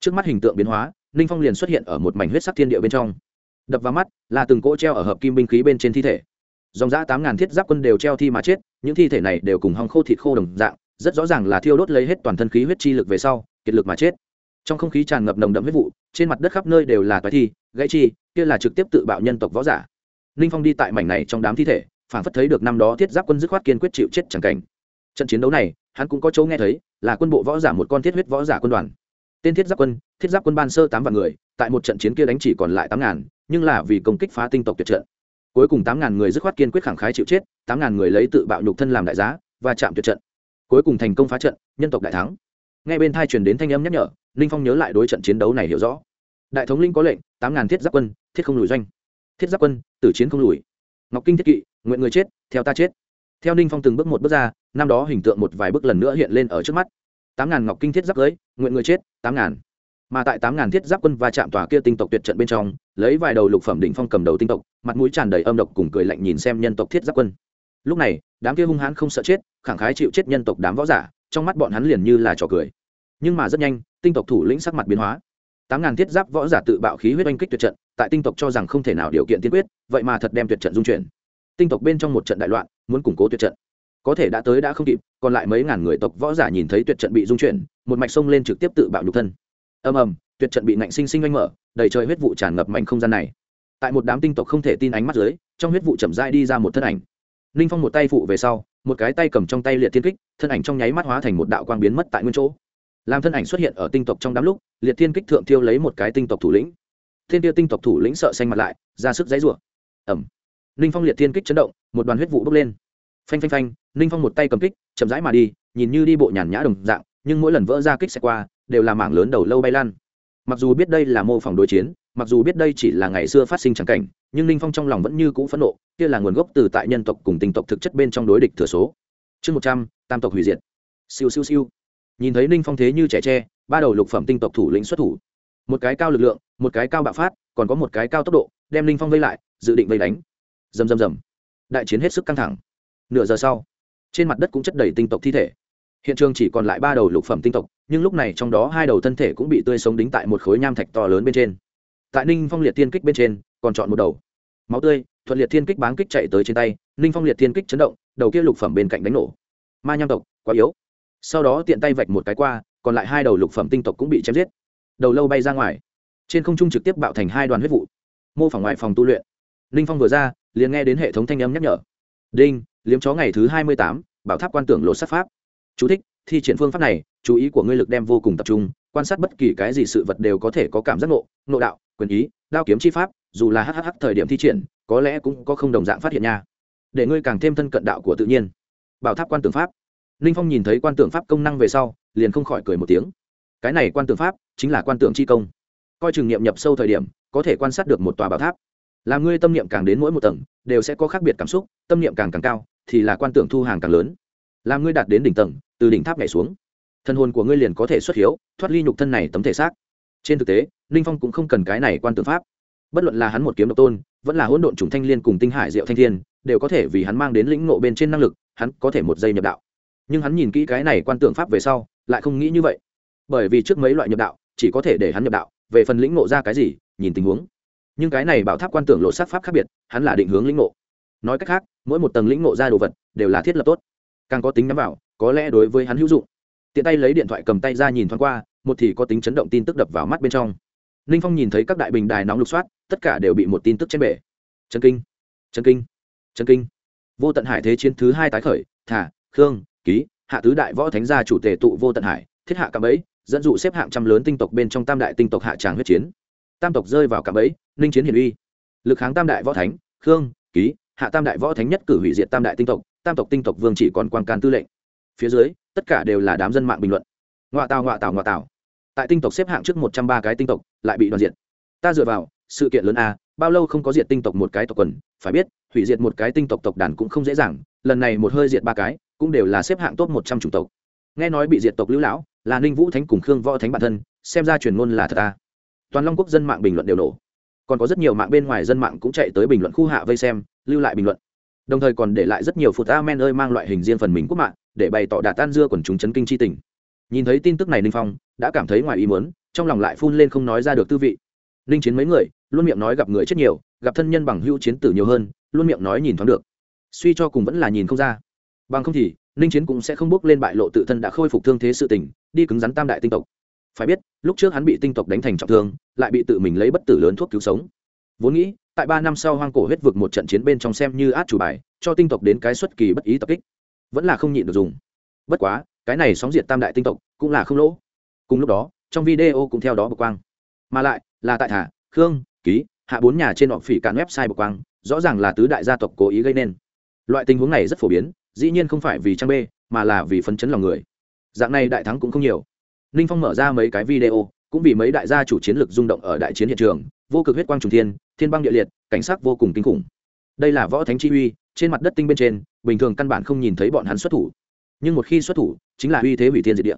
Trước mắt hình tượng biến hóa, ninh phong liền xuất hiện ở một mảnh huyết sắc thiên địa bên trong. Đập vào mắt là từng cỗ treo ở hợp kim binh khí bên trên thi thể. Dòng giã tám ngàn thiết giáp quân đều treo thi mà chết, những thi thể này đều cùng hong khô thịt khô đồng dạng, rất rõ ràng là thiêu đốt lấy hết toàn thân khí huyết chi lực về sau kiệt lực mà chết. Trong không khí tràn ngập nồng đậm huyết vụ, trên mặt đất khắp nơi đều là toái thi, gãy chi, kia là trực tiếp tự bạo nhân tộc võ giả. Ninh phong đi tại mảnh này trong đám thi thể phản phất thấy được năm đó thiết giáp quân dứt khoát kiên quyết chịu chết chẳng cảnh. Trận chiến đấu này, hắn cũng có chỗ nghe thấy, là quân bộ võ giả một con thiết huyết võ giả quân đoàn. Tên thiết giáp quân, thiết giáp quân ban sơ tám vạn người, tại một trận chiến kia đánh chỉ còn lại tám ngàn, nhưng là vì công kích phá tinh tộc tuyệt trận. Cuối cùng tám ngàn người dứt khoát kiên quyết khẳng khái chịu chết, tám ngàn người lấy tự bạo nhục thân làm đại giá, và chạm tuyệt trận. Cuối cùng thành công phá trận, nhân tộc đại thắng ngay bên thai truyền đến thanh âm nhắc nhở, ninh phong nhớ lại đối trận chiến đấu này hiểu rõ. Đại thống linh có lệnh, tám ngàn thiết giáp quân, thiết không lùi doanh. Thiết giáp quân, tử chiến không lùi. Ngọc kinh thiết kỵ, nguyện người chết, theo ta chết. Theo ninh phong từng bước một bước ra, năm đó hình tượng một vài bước lần nữa hiện lên ở trước mắt. Tám ngàn ngọc kinh thiết giáp cưới, nguyện người chết, tám ngàn. Mà tại tám ngàn thiết giáp quân và chạm tòa kia tinh tộc tuyệt trận bên trong, lấy vài đầu lục phẩm đỉnh phong cầm đầu tinh tộc, mặt mũi tràn đầy âm độc cùng cười lạnh nhìn xem nhân tộc thiết giáp quân. Lúc này, đám kia hung hãn không sợ chết, khẳng khái chịu chết nhân tộc đám võ giả, trong mắt bọn hắn liền như là trò cười nhưng mà rất nhanh, tinh tộc thủ lĩnh sắc mặt biến hóa. Tám ngàn thiết giáp võ giả tự bạo khí huyết oanh kích tuyệt trận, tại tinh tộc cho rằng không thể nào điều kiện tiên quyết, vậy mà thật đem tuyệt trận dung chuyển. Tinh tộc bên trong một trận đại loạn, muốn củng cố tuyệt trận. Có thể đã tới đã không kịp, còn lại mấy ngàn người tộc võ giả nhìn thấy tuyệt trận bị dung chuyển, một mạch sông lên trực tiếp tự bạo nhục thân. Ầm ầm, tuyệt trận bị nạnh sinh sinh oanh mở, đầy trời huyết vụ tràn ngập mạnh không gian này. Tại một đám tinh tộc không thể tin ánh mắt dưới, trong huyết vụ chậm dai đi ra một thân ảnh. Ninh phong một tay phụ về sau, một cái tay cầm trong tay liệt thiên kích, thân ảnh trong nháy mắt hóa thành một đạo quang biến mất tại nguyên chỗ làm thân ảnh xuất hiện ở tinh tộc trong đám lúc, liệt thiên kích thượng thiêu lấy một cái tinh tộc thủ lĩnh. Thiên tiêu tinh tộc thủ lĩnh sợ xanh mặt lại, ra sức dãy rủa ẩm ninh phong liệt thiên kích chấn động, một đoàn huyết vụ bốc lên. Phanh phanh phanh ninh phong một tay cầm kích, chậm rãi mà đi, nhìn như đi bộ nhàn nhã đồng dạng, nhưng mỗi lần vỡ ra kích sẽ qua, đều là mảng lớn đầu lâu bay lan mặc dù biết đây là mô phỏng đối chiến, mặc dù biết đây chỉ là ngày xưa phát sinh trắng cảnh, nhưng ninh phong trong lòng vẫn như cũ phẫn nộ, kia là nguồn gốc từ tại nhân tộc cùng tinh tộc thực chất bên trong đối địch thừa số. Chương một trăm, tam tộc hủy diệt. Siêu siêu siêu nhìn thấy ninh phong thế như trẻ tre, ba đầu lục phẩm tinh tộc thủ lĩnh xuất thủ. Một cái cao lực lượng, một cái cao bạo phát, còn có một cái cao tốc độ, đem ninh phong vây lại, dự định vây đánh. Dầm dầm dầm đại chiến hết sức căng thẳng. Nửa giờ sau, trên mặt đất cũng chất đầy tinh tộc thi thể. Hiện trường chỉ còn lại ba đầu lục phẩm tinh tộc, nhưng lúc này trong đó hai đầu thân thể cũng bị tươi sống đính tại một khối nham thạch to lớn bên trên. Tại ninh phong liệt tiên kích bên trên, còn chọn một đầu. Máu tươi, thuận liệt thiên kích báng kích chạy tới trên tay, ninh phong liệt thiên kích chấn động, đầu kia lục phẩm bên cạnh đánh nổ. Ma nham tộc, quá yếu sau đó tiện tay vạch một cái qua còn lại hai đầu lục phẩm tinh tộc cũng bị chém giết. Đầu lâu bay ra ngoài. Trên không trung trực tiếp bạo thành hai đoàn huyết vụ. Mô phỏng ngoài phòng tu luyện. Ninh phong vừa ra liền nghe đến hệ thống thanh âm nhắc nhở. Đinh liếm chó ngày thứ hai mươi tám bảo tháp quan tưởng lột sát pháp. Chú thích, thi triển phương pháp này chú ý của ngươi lực đem vô cùng tập trung quan sát bất kỳ cái gì sự vật đều có thể có cảm giác nộ nộ đạo quyền ý đao kiếm chi pháp dù là hhh thời điểm thi triển có lẽ cũng có không đồng dạng phát hiện nha. Để ngươi càng thêm thân cận đạo của tự nhiên. Bảo tháp quan tưởng pháp ninh phong nhìn thấy quan tưởng pháp công năng về sau, liền không khỏi cười một tiếng. Cái này quan tưởng pháp chính là quan tưởng chi công. Coi chừng nghiệm nhập sâu thời điểm, có thể quan sát được một tòa bảo tháp. Làm ngươi tâm niệm càng đến mỗi một tầng, đều sẽ có khác biệt cảm xúc, tâm niệm càng càng cao, thì là quan tưởng thu hàng càng lớn. Làm ngươi đạt đến đỉnh tầng, từ đỉnh tháp nhảy xuống. Thân hồn của ngươi liền có thể xuất hiếu, thoát ly nhục thân này tấm thể xác. Trên thực tế, ninh phong cũng không cần cái này quan tưởng pháp. Bất luận là hắn một kiếm độc tôn, vẫn là hỗn độn chủng thanh liên cùng tinh hải diệu thanh thiên, đều có thể vì hắn mang đến lĩnh ngộ bên trên năng lực, hắn có thể một giây nhập đạo nhưng hắn nhìn kỹ cái này quan tưởng pháp về sau, lại không nghĩ như vậy. Bởi vì trước mấy loại nhập đạo, chỉ có thể để hắn nhập đạo, về phần lĩnh ngộ ra cái gì, nhìn tình huống. Nhưng cái này bảo tháp quan tưởng lộ sát pháp khác biệt, hắn là định hướng lĩnh ngộ. Nói cách khác, mỗi một tầng lĩnh ngộ ra đồ vật, đều là thiết lập tốt. Càng có tính nắm vào, có lẽ đối với hắn hữu dụng. Tiện tay lấy điện thoại cầm tay ra nhìn thoáng qua, một thì có tính chấn động tin tức đập vào mắt bên trong. Ninh phong nhìn thấy các đại bình đài nóng lục soát, tất cả đều bị một tin tức trên bể. Chân kinh chân kinh chân kinh. Vô tận hải thế chiến thứ hai tái khởi, thả, khương ký, hạ tứ đại võ thánh gia chủ tề tụ vô tận hải, thiết hạ cạm ấy dẫn dụ xếp hạng trăm lớn tinh tộc bên trong tam đại tinh tộc hạ tràng huyết chiến. Tam tộc rơi vào cạm ấy ninh chiến hiển uy. Lực kháng tam đại võ thánh, khương, ký, hạ tam đại võ thánh nhất cử hủy diệt tam đại tinh tộc, tam tộc tinh tộc vương chỉ còn quan can tư lệnh. Phía dưới, tất cả đều là đám dân mạng bình luận. Ngoạ tào ngoạ tào ngoạ tào. Tại tinh tộc xếp hạng trước một trăm ba cái tinh tộc, lại bị đoàn diện ta dựa vào, sự kiện lớn a, bao lâu không có diệt tinh tộc một cái tộc quần, phải biết, hủy diệt một cái tinh tộc tộc đàn cũng không dễ dàng, lần này một hơi diệt ba cái cũng đều là xếp hạng top một trăm chủng tộc. Nghe nói bị diệt tộc lưu lão, là ninh vũ thánh cùng khương võ thánh bản thân, xem ra truyền ngôn là thật ta toàn long quốc dân mạng bình luận đều nổ. Còn có rất nhiều mạng bên ngoài dân mạng cũng chạy tới bình luận khu hạ vây xem, lưu lại bình luận. Đồng thời còn để lại rất nhiều phụt amen ơi mang loại hình riêng phần mình quốc mạng, để bày tỏ đạt tan dưa quần chúng chấn kinh chi tình. Nhìn thấy tin tức này ninh phong, đã cảm thấy ngoài ý muốn, trong lòng lại phun lên không nói ra được tư vị. Ninh chiến mấy người, luôn miệng nói gặp người chết nhiều, gặp thân nhân bằng hữu chiến tử nhiều hơn, luôn miệng nói nhìn thoáng được. Suy cho cùng vẫn là nhìn không ra bằng không thì, ninh chiến cũng sẽ không bước lên bại lộ tự thân đã khôi phục thương thế sự tình, đi cứng rắn tam đại tinh tộc. Phải biết, lúc trước hắn bị tinh tộc đánh thành trọng thương, lại bị tự mình lấy bất tử lớn thuốc cứu sống. Vốn nghĩ, tại ba năm sau hoang cổ huyết vực một trận chiến bên trong xem như át chủ bài, cho tinh tộc đến cái xuất kỳ bất ý tập kích. Vẫn là không nhịn được dùng. Bất quá, cái này sóng diệt tam đại tinh tộc, cũng là không lỗ. Cùng lúc đó, trong video cũng theo đó bực quang. Mà lại, là tại thả, khương, ký, hạ bốn nhà trên họ phỉ cạn website bực quang, rõ ràng là tứ đại gia tộc cố ý gây nên. Loại tình huống này rất phổ biến dĩ nhiên không phải vì trang b, mà là vì phấn chấn lòng người. Dạng này đại thắng cũng không nhiều. Ninh phong mở ra mấy cái video, cũng vì mấy đại gia chủ chiến lược rung động ở đại chiến hiện trường, vô cực huyết quang trùng thiên thiên băng địa liệt, cảnh sát vô cùng kinh khủng. Đây là võ thánh chi uy, trên mặt đất tinh bên trên, bình thường căn bản không nhìn thấy bọn hắn xuất thủ. Nhưng một khi xuất thủ, chính là uy thế hủy thiên diệt địa.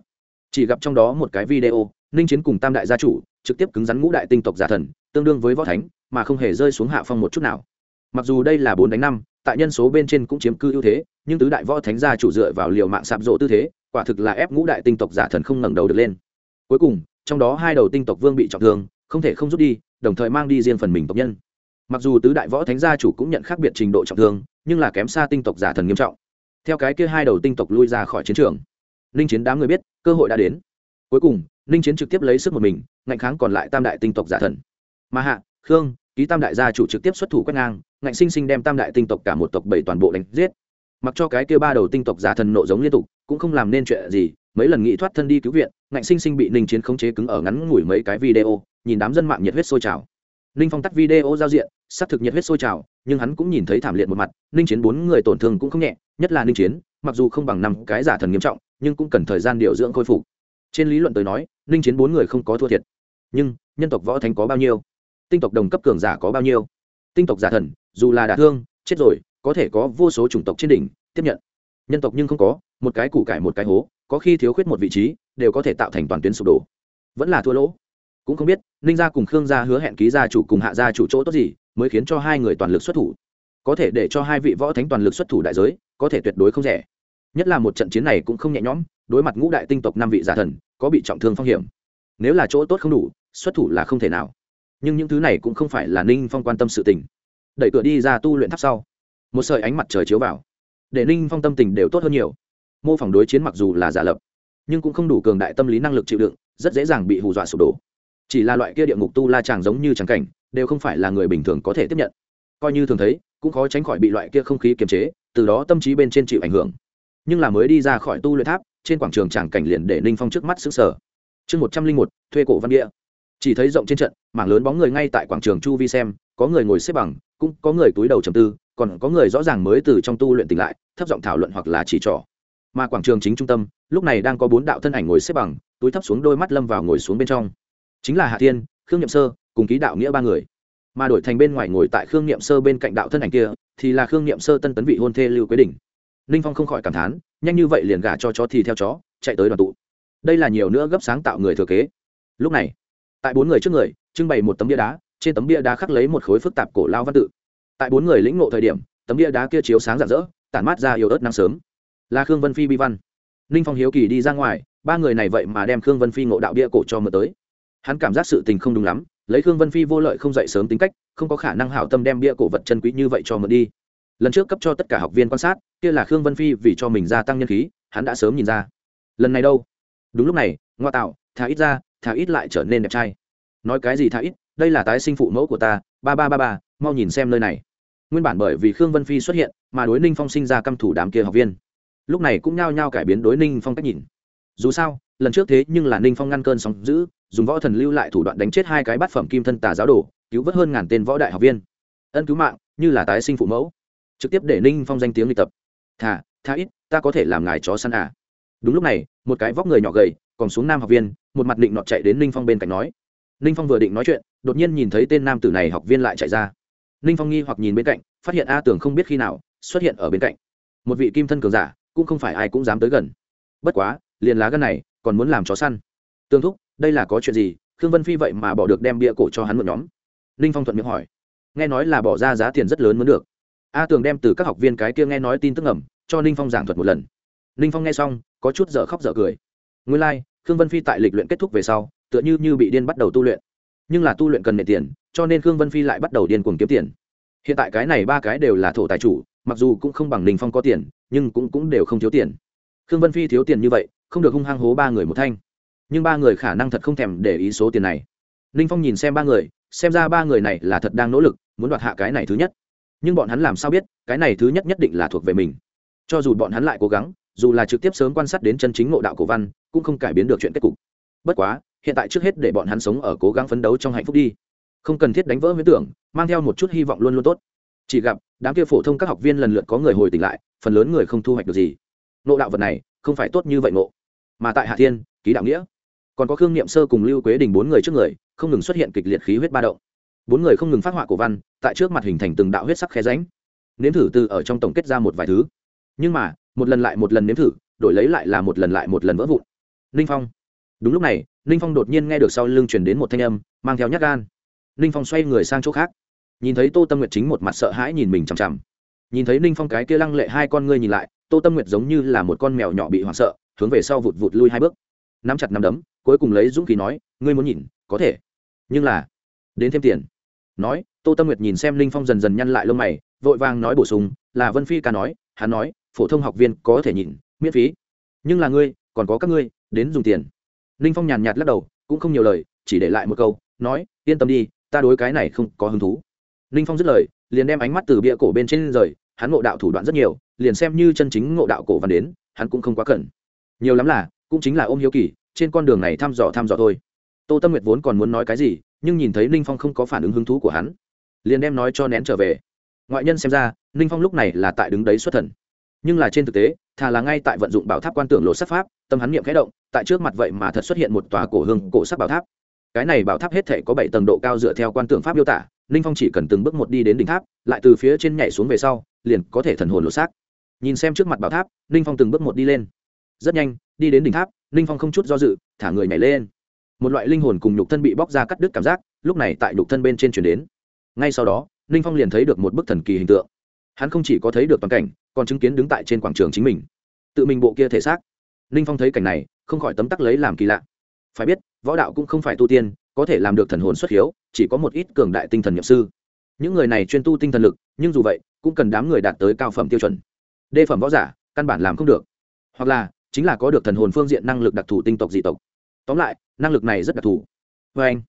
Chỉ gặp trong đó một cái video, ninh chiến cùng tam đại gia chủ, trực tiếp cứng rắn ngũ đại tinh tộc giả thần, tương đương với võ thánh, mà không hề rơi xuống hạ phong một chút nào. Mặc dù đây là bốn đánh năm tại nhân số bên trên cũng chiếm cư ưu thế, nhưng tứ đại võ thánh gia chủ dựa vào liều mạng sạp rộ tư thế, quả thực là ép ngũ đại tinh tộc giả thần không ngẩng đầu được lên. Cuối cùng, trong đó hai đầu tinh tộc vương bị trọng thương, không thể không rút đi, đồng thời mang đi riêng phần mình tộc nhân. Mặc dù tứ đại võ thánh gia chủ cũng nhận khác biệt trình độ trọng thương, nhưng là kém xa tinh tộc giả thần nghiêm trọng. Theo cái kia hai đầu tinh tộc lui ra khỏi chiến trường. Ninh chiến đám người biết, cơ hội đã đến. Cuối cùng ninh chiến trực tiếp lấy sức một mình, ngạnh kháng còn lại tam đại tinh tộc giả thần. Mà hạ, khương ký tam đại gia chủ trực tiếp xuất thủ quét ngang, ngạnh sinh sinh đem tam đại tinh tộc cả một tộc bảy toàn bộ đánh giết. Mặc cho cái kia ba đầu tinh tộc giả thần nộ giống liên tục, cũng không làm nên chuyện gì, mấy lần nghĩ thoát thân đi cứu viện, ngạnh sinh sinh bị ninh chiến khống chế cứng ở ngắn ngủi mấy cái video, nhìn đám dân mạng nhiệt huyết sôi trào. Ninh phong tắt video giao diện, xác thực nhiệt huyết sôi trào, nhưng hắn cũng nhìn thấy thảm liệt một mặt, ninh chiến bốn người tổn thương cũng không nhẹ, nhất là ninh chiến, mặc dù không bằng năm cái giả thần nghiêm trọng, nhưng cũng cần thời gian điều dưỡng khôi phục. Trên lý luận tới nói, ninh chiến bốn người không có thua thiệt, nhưng nhân tộc võ thánh có bao nhiêu? Tinh tộc đồng cấp cường giả có bao nhiêu? Tinh tộc giả thần, dù là đả thương, chết rồi, có thể có vô số chủng tộc trên đỉnh, tiếp nhận. Nhân tộc nhưng không có, một cái củ cải một cái hố, có khi thiếu khuyết một vị trí, đều có thể tạo thành toàn tuyến sụp đổ. Vẫn là thua lỗ. Cũng không biết, ninh gia cùng khương gia hứa hẹn ký gia chủ cùng hạ gia chủ chỗ tốt gì, mới khiến cho hai người toàn lực xuất thủ. Có thể để cho hai vị võ thánh toàn lực xuất thủ đại giới, có thể tuyệt đối không rẻ. Nhất là một trận chiến này cũng không nhẹ nhõm, đối mặt ngũ đại tinh tộc năm vị giả thần, có bị trọng thương phong hiểm. Nếu là chỗ tốt không đủ, xuất thủ là không thể nào nhưng những thứ này cũng không phải là ninh phong quan tâm sự tình. Đẩy cửa đi ra tu luyện tháp sau, một sợi ánh mặt trời chiếu vào, để ninh phong tâm tình đều tốt hơn nhiều. Mô phỏng đối chiến mặc dù là giả lập, nhưng cũng không đủ cường đại tâm lý năng lực chịu đựng, rất dễ dàng bị hù dọa sụp đổ. Chỉ là loại kia địa ngục tu la chàng giống như tràng cảnh, đều không phải là người bình thường có thể tiếp nhận. Coi như thường thấy, cũng khó tránh khỏi bị loại kia không khí kiềm chế, từ đó tâm trí bên trên chịu ảnh hưởng. Nhưng là mới đi ra khỏi tu luyện tháp, trên quảng trường tràng cảnh liền để ninh phong trước mắt xứng sở chương một trăm linh một, thuê cổ văn địa chỉ thấy rộng trên trận, mảng lớn bóng người ngay tại quảng trường chu vi xem, có người ngồi xếp bằng, cũng có người túi đầu trầm tư, còn có người rõ ràng mới từ trong tu luyện tỉnh lại, thấp giọng thảo luận hoặc là chỉ trỏ. Mà quảng trường chính trung tâm, lúc này đang có bốn đạo thân ảnh ngồi xếp bằng, túi thấp xuống đôi mắt lâm vào ngồi xuống bên trong. Chính là hạ thiên, khương nhậm sơ, cùng ký đạo nghĩa ba người. Mà đổi thành bên ngoài ngồi tại khương nhậm sơ bên cạnh đạo thân ảnh kia, thì là khương nhậm sơ tân tấn vị hôn thê lưu quế đình. Ninh phong không khỏi cảm thán, nhanh như vậy liền gả cho chó thì theo chó, chạy tới đoàn tụ. Đây là nhiều nữa gấp sáng tạo người thừa kế. Lúc này tại bốn người trước người, trưng bày một tấm bia đá, trên tấm bia đá khắc lấy một khối phức tạp cổ lao văn tự. Tại bốn người lĩnh ngộ thời điểm, tấm bia đá kia chiếu sáng rạng rỡ, tản mát ra yếu ớt nắng sớm. Là khương vân phi bi văn. Ninh phong hiếu kỳ đi ra ngoài, ba người này vậy mà đem khương vân phi ngộ đạo bia cổ cho mờ tới. Hắn cảm giác sự tình không đúng lắm, lấy khương vân phi vô lợi không dậy sớm tính cách, không có khả năng hảo tâm đem bia cổ vật chân quý như vậy cho mượn đi. Lần trước cấp cho tất cả học viên quan sát, kia là khương vân phi vì cho mình gia tăng nhân khí, hắn đã sớm nhìn ra. Lần này đâu? Đúng lúc này ngoa tạo, thả ít ra thà ít lại trở nên đẹp trai. Nói cái gì thà ít, đây là tái sinh phụ mẫu của ta, ba ba ba ba, mau nhìn xem nơi này. Nguyên bản bởi vì khương vân phi xuất hiện mà đối ninh phong sinh ra căm thủ đám kia học viên. Lúc này cũng nhao nhao cải biến đối ninh phong cách nhìn. Dù sao, lần trước thế nhưng là ninh phong ngăn cơn sóng giữ dùng võ thần lưu lại thủ đoạn đánh chết hai cái bát phẩm kim thân tà giáo đồ, cứu vớt hơn ngàn tên võ đại học viên. Ân cứu mạng, như là tái sinh phụ mẫu. Trực tiếp để ninh phong danh tiếng luyện tập. Thà tha ít, ta có thể làm ngài chó săn à. Đúng lúc này, một cái vóc người nhỏ gầy còn xuống nam học viên một mặt định nọt chạy đến ninh phong bên cạnh nói. Ninh phong vừa định nói chuyện đột nhiên nhìn thấy tên nam tử này học viên lại chạy ra. Ninh phong nghi hoặc nhìn bên cạnh phát hiện a tưởng không biết khi nào xuất hiện ở bên cạnh. Một vị kim thân cường giả cũng không phải ai cũng dám tới gần. Bất quá liền lá gân này còn muốn làm chó săn. Tương thúc đây là có chuyện gì? Khương vân phi vậy mà bỏ được đem bia cổ cho hắn một nhóm. Ninh phong thuận miệng hỏi. Nghe nói là bỏ ra giá tiền rất lớn mới được. A tường đem từ các học viên cái kia nghe nói tin tức ngầm cho ninh phong giảng thuật một lần. Ninh phong nghe xong có chút dở khóc dở cười. Nguyên lai、like, khương vân phi tại lịch luyện kết thúc về sau, tựa như như bị điên bắt đầu tu luyện. Nhưng là tu luyện cần nệ tiền, cho nên khương vân phi lại bắt đầu điên cuồng kiếm tiền. Hiện tại cái này ba cái đều là thổ tài chủ, mặc dù cũng không bằng ninh phong có tiền, nhưng cũng cũng đều không thiếu tiền. Khương vân phi thiếu tiền như vậy, không được hung hăng hố ba người một thanh. Nhưng ba người khả năng thật không thèm để ý số tiền này. Ninh phong nhìn xem ba người, xem ra ba người này là thật đang nỗ lực, muốn đoạt hạ cái này thứ nhất. Nhưng bọn hắn làm sao biết, cái này thứ nhất nhất định là thuộc về mình. Cho dù bọn hắn lại cố gắng dù là trực tiếp sớm quan sát đến chân chính ngộ đạo cổ văn, cũng không cải biến được chuyện kết cục. Bất quá, hiện tại trước hết để bọn hắn sống ở cố gắng phấn đấu trong hạnh phúc đi. Không cần thiết đánh vỡ huyễn tưởng, mang theo một chút hy vọng luôn luôn tốt. Chỉ gặp, đám kia phổ thông các học viên lần lượt có người hồi tỉnh lại, phần lớn người không thu hoạch được gì. Nộ đạo vật này, không phải tốt như vậy ngộ. Mà tại hạ thiên, ký đạo nghĩa. Còn có khương niệm sơ cùng lưu quế đình bốn người trước người, không ngừng xuất hiện kịch liệt khí huyết ba động. Bốn người không ngừng phát họa cổ văn, tại trước mặt hình thành từng đạo huyết sắc khe ránh nếm thử từ ở trong tổng kết ra một vài thứ. Nhưng mà một lần lại một lần nếm thử, đổi lấy lại là một lần lại một lần vỡ vụn. Ninh phong. Đúng lúc này ninh phong đột nhiên nghe được sau lưng chuyển đến một thanh âm, mang theo nhát gan. Ninh phong xoay người sang chỗ khác. Nhìn thấy tô tâm nguyệt chính một mặt sợ hãi nhìn mình chằm chằm. Nhìn thấy ninh phong cái kia lăng lệ hai con ngươi nhìn lại, tô tâm nguyệt giống như là một con mèo nhỏ bị hoảng sợ, hướng về sau vụt vụt lui hai bước. Nắm chặt nắm đấm, cuối cùng lấy dũng khí nói, ngươi muốn nhìn, có thể. Nhưng là, đến thêm tiền. Nói, tô tâm nguyệt nhìn xem ninh phong dần dần nhăn lại lông mày, vội vàng nói bổ sung, là vân phi ca nói, hắn nói phổ thông học viên có thể nhìn, miễn phí. Nhưng là ngươi, còn có các ngươi, đến dùng tiền. Ninh phong nhàn nhạt lắc đầu, cũng không nhiều lời, chỉ để lại một câu, nói, yên tâm đi, ta đối cái này không có hứng thú. Ninh phong dứt lời, liền đem ánh mắt từ bia cổ bên trên rời, hắn ngộ đạo thủ đoạn rất nhiều, liền xem như chân chính ngộ đạo cổ văn đến, hắn cũng không quá cẩn nhiều lắm là, cũng chính là ôm hiếu kỳ, trên con đường này thăm dò thăm dò thôi. Tô tâm nguyệt vốn còn muốn nói cái gì, nhưng nhìn thấy ninh phong không có phản ứng hứng thú của hắn, liền đem nói cho nén trở về. Ngoại nhân xem ra, ninh phong lúc này là tại đứng đấy xuất thần nhưng là trên thực tế, thà là ngay tại vận dụng bảo tháp quan tưởng lộ sắc pháp, tâm hắn niệm khẽ động, tại trước mặt vậy mà thật xuất hiện một tòa cổ hương, cổ sắc bảo tháp. Cái này bảo tháp hết thể có bảy tầng độ cao dựa theo quan tưởng pháp miêu tả, ninh phong chỉ cần từng bước một đi đến đỉnh tháp, lại từ phía trên nhảy xuống về sau, liền có thể thần hồn lộ xác. Nhìn xem trước mặt bảo tháp, ninh phong từng bước một đi lên. Rất nhanh, đi đến đỉnh tháp, ninh phong không chút do dự, thả người nhảy lên. Một loại linh hồn cùng nhục thân bị bóc ra cắt đứt cảm giác, lúc này tại nhục thân bên trên chuyển đến. Ngay sau đó, ninh phong liền thấy được một bức thần kỳ hình tượng hắn không chỉ có thấy được toàn cảnh, còn chứng kiến đứng tại trên quảng trường chính mình. Tự mình bộ kia thể xác. Ninh phong thấy cảnh này, không khỏi tấm tắc lấy làm kỳ lạ. Phải biết, võ đạo cũng không phải tu tiên, có thể làm được thần hồn xuất hiếu, chỉ có một ít cường đại tinh thần nhập sư. Những người này chuyên tu tinh thần lực, nhưng dù vậy, cũng cần đám người đạt tới cao phẩm tiêu chuẩn. Đề phẩm võ giả, căn bản làm không được. Hoặc là, chính là có được thần hồn phương diện năng lực đặc thù tinh tộc dị tộc. Tóm lại, năng lực này rất đặc thù. Vê anh,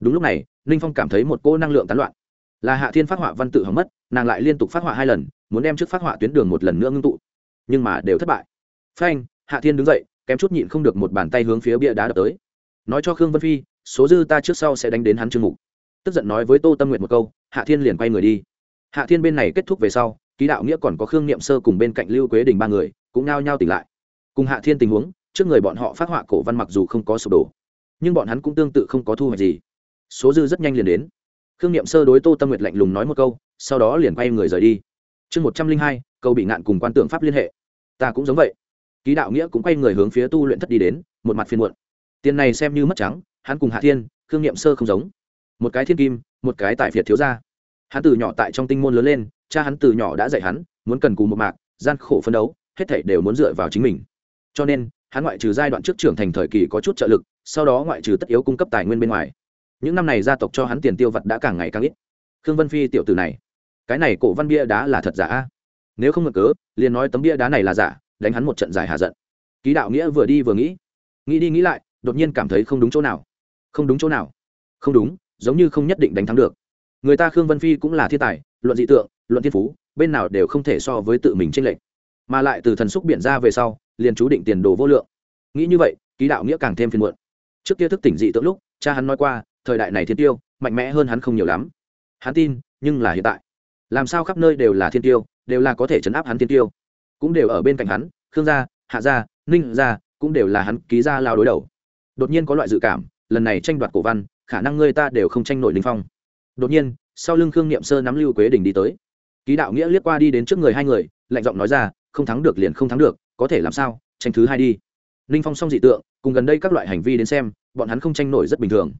đúng lúc này, ninh phong cảm thấy một cô năng lượng tán loạn là hạ thiên phát họa văn tự hỏng mất, nàng lại liên tục phát họa hai lần, muốn đem trước phát họa tuyến đường một lần nữa ngưng tụ. Nhưng mà đều thất bại. Phanh, hạ thiên đứng dậy, kém chút nhịn không được một bàn tay hướng phía bia đá đập tới. Nói cho khương vân phi, số dư ta trước sau sẽ đánh đến hắn chương mục. Tức giận nói với tô tâm nguyện một câu, hạ thiên liền quay người đi. Hạ thiên bên này kết thúc về sau, ký đạo nghĩa còn có khương niệm sơ cùng bên cạnh lưu quế đình ba người, cũng nao nhao tỉnh lại. Cùng hạ thiên tình huống, trước người bọn họ phát họa cổ văn mặc dù không có sụp đổ, nhưng bọn hắn cũng tương tự không có thu hoạch gì. Số dư rất nhanh liền đến khương niệm sơ đối tô tâm nguyệt lạnh lùng nói một câu, sau đó liền quay người rời đi. Chương một trăm linh hai câu bị ngạn cùng quan tượng pháp liên hệ. Ta cũng giống vậy. Ký đạo nghĩa cũng quay người hướng phía tu luyện thất đi đến, một mặt phiên muộn. Tiền này xem như mất trắng, hắn cùng hạ thiên, khương niệm sơ không giống. Một cái thiên kim, một cái tại việt thiếu gia. Hắn từ nhỏ tại trong tinh môn lớn lên, cha hắn từ nhỏ đã dạy hắn, muốn cần cù một mạc, gian khổ phấn đấu, hết thảy đều muốn dựa vào chính mình. Cho nên, hắn ngoại trừ giai đoạn trước trưởng thành thời kỳ có chút trợ lực, sau đó ngoại trừ tất yếu cung cấp tài nguyên bên ngoài những năm này gia tộc cho hắn tiền tiêu vặt đã càng ngày càng ít. Khương vân phi tiểu tử này, cái này cổ văn bia đá là thật giả nếu không ngược cớ, liền nói tấm bia đá này là giả, đánh hắn một trận dài hạ giận. Ký đạo nghĩa vừa đi vừa nghĩ nghĩ đi nghĩ lại, đột nhiên cảm thấy không đúng chỗ nào. Không đúng chỗ nào. Không đúng, giống như không nhất định đánh thắng được. Người ta khương vân phi cũng là thiên tài, luận dị tượng, luận thiên phú, bên nào đều không thể so với tự mình tranh lệch. Mà lại từ thần xúc biển ra về sau, liền chú định tiền đồ vô lượng. Nghĩ như vậy, ký đạo nghĩa càng thêm phiền muộn. Trước kia thức tỉnh dị tượng lúc, cha hắn nói qua thời đại này thiên tiêu, mạnh mẽ hơn hắn không nhiều lắm. Hắn tin, nhưng là hiện tại. Làm sao khắp nơi đều là thiên tiêu, đều là có thể chấn áp hắn thiên tiêu. Cũng đều ở bên cạnh hắn, khương gia, hạ gia, ninh gia, cũng đều là hắn ký ra lao đối đầu. Đột nhiên có loại dự cảm, lần này tranh đoạt cổ văn, khả năng người ta đều không tranh nổi linh phong. Đột nhiên, sau lưng khương niệm sơ nắm lưu quế đình đi tới. Ký đạo nghĩa liếc qua đi đến trước người hai người, lạnh giọng nói ra, không thắng được liền không thắng được, có thể làm sao, tranh thứ hai đi. Ninh phong xong dị tượng, cùng gần đây các loại hành vi đến xem, bọn hắn không tranh nổi rất bình thường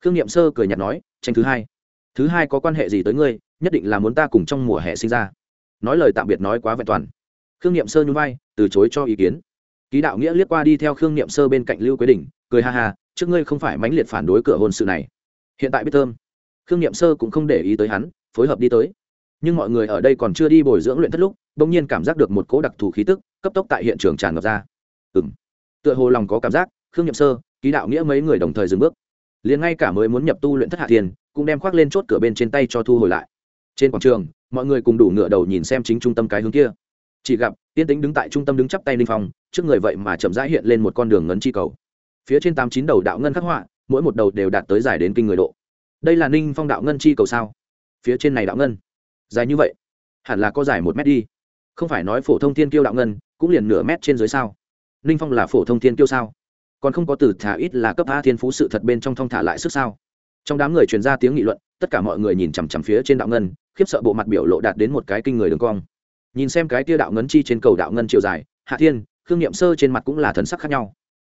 khương n i ệ m sơ cười nhạt nói, tranh thứ hai. Thứ hai có quan hệ gì tới ngươi, nhất định là muốn ta cùng trong mùa hè sinh ra. Nói lời tạm biệt nói quá vẹn toàn. Khương n i ệ m sơ nhún vai, từ chối cho ý kiến. Ký đạo nghĩa liếc qua đi theo khương n i ệ m sơ bên cạnh lưu quế đình, cười ha ha, trước ngươi không phải mãnh liệt phản đối cửa hôn sự này. Hiện tại biết thơm. Khương n i ệ m sơ cũng không để ý tới hắn, phối hợp đi tới. Nhưng mọi người ở đây còn chưa đi bồi dưỡng luyện thất lúc, bỗng nhiên cảm giác được một cố đặc thù khí tức, cấp tốc tại hiện trường tràn ngập ra. Ừ m tựa hồ lòng có cảm giác, khương nhậm sơ, ký đạo nghĩa mấy người đồng thời dừng bước liền ngay cả mới muốn nhập tu luyện thất hạ thiên, cũng đem khoác lên chốt cửa bên trên tay cho thu hồi lại. Trên quảng trường, mọi người cùng đủ ngựa đầu nhìn xem chính trung tâm cái hướng kia. Chỉ gặp, tiên tính đứng tại trung tâm đứng chắp tay ninh phong, trước người vậy mà chậm rãi hiện lên một con đường ngấn chi cầu. Phía trên tám chín đầu đạo ngân khắc họa, mỗi một đầu đều đạt tới dài đến kinh người độ. Đây là ninh phong đạo ngân chi cầu sao? Phía trên này đạo ngân, dài như vậy, hẳn là có dài một mét đi. Không phải nói phổ thông thiên kiêu đạo ngân, cũng liền nửa mét trên dưới sao? Ninh phong là phổ thông thiên kiêu sao? Còn không có từ thả ít là cấp a thiên phú sự thật bên trong thong thả lại sức sao? Trong đám người truyền ra tiếng nghị luận, tất cả mọi người nhìn chằm chằm phía trên đạo ngân, khiếp sợ bộ mặt biểu lộ đạt đến một cái kinh người đường cong. Nhìn xem cái tia đạo ngân chi trên cầu đạo ngân chiều dài, hạ thiên, khương nghiệm sơ trên mặt cũng là thần sắc khác nhau.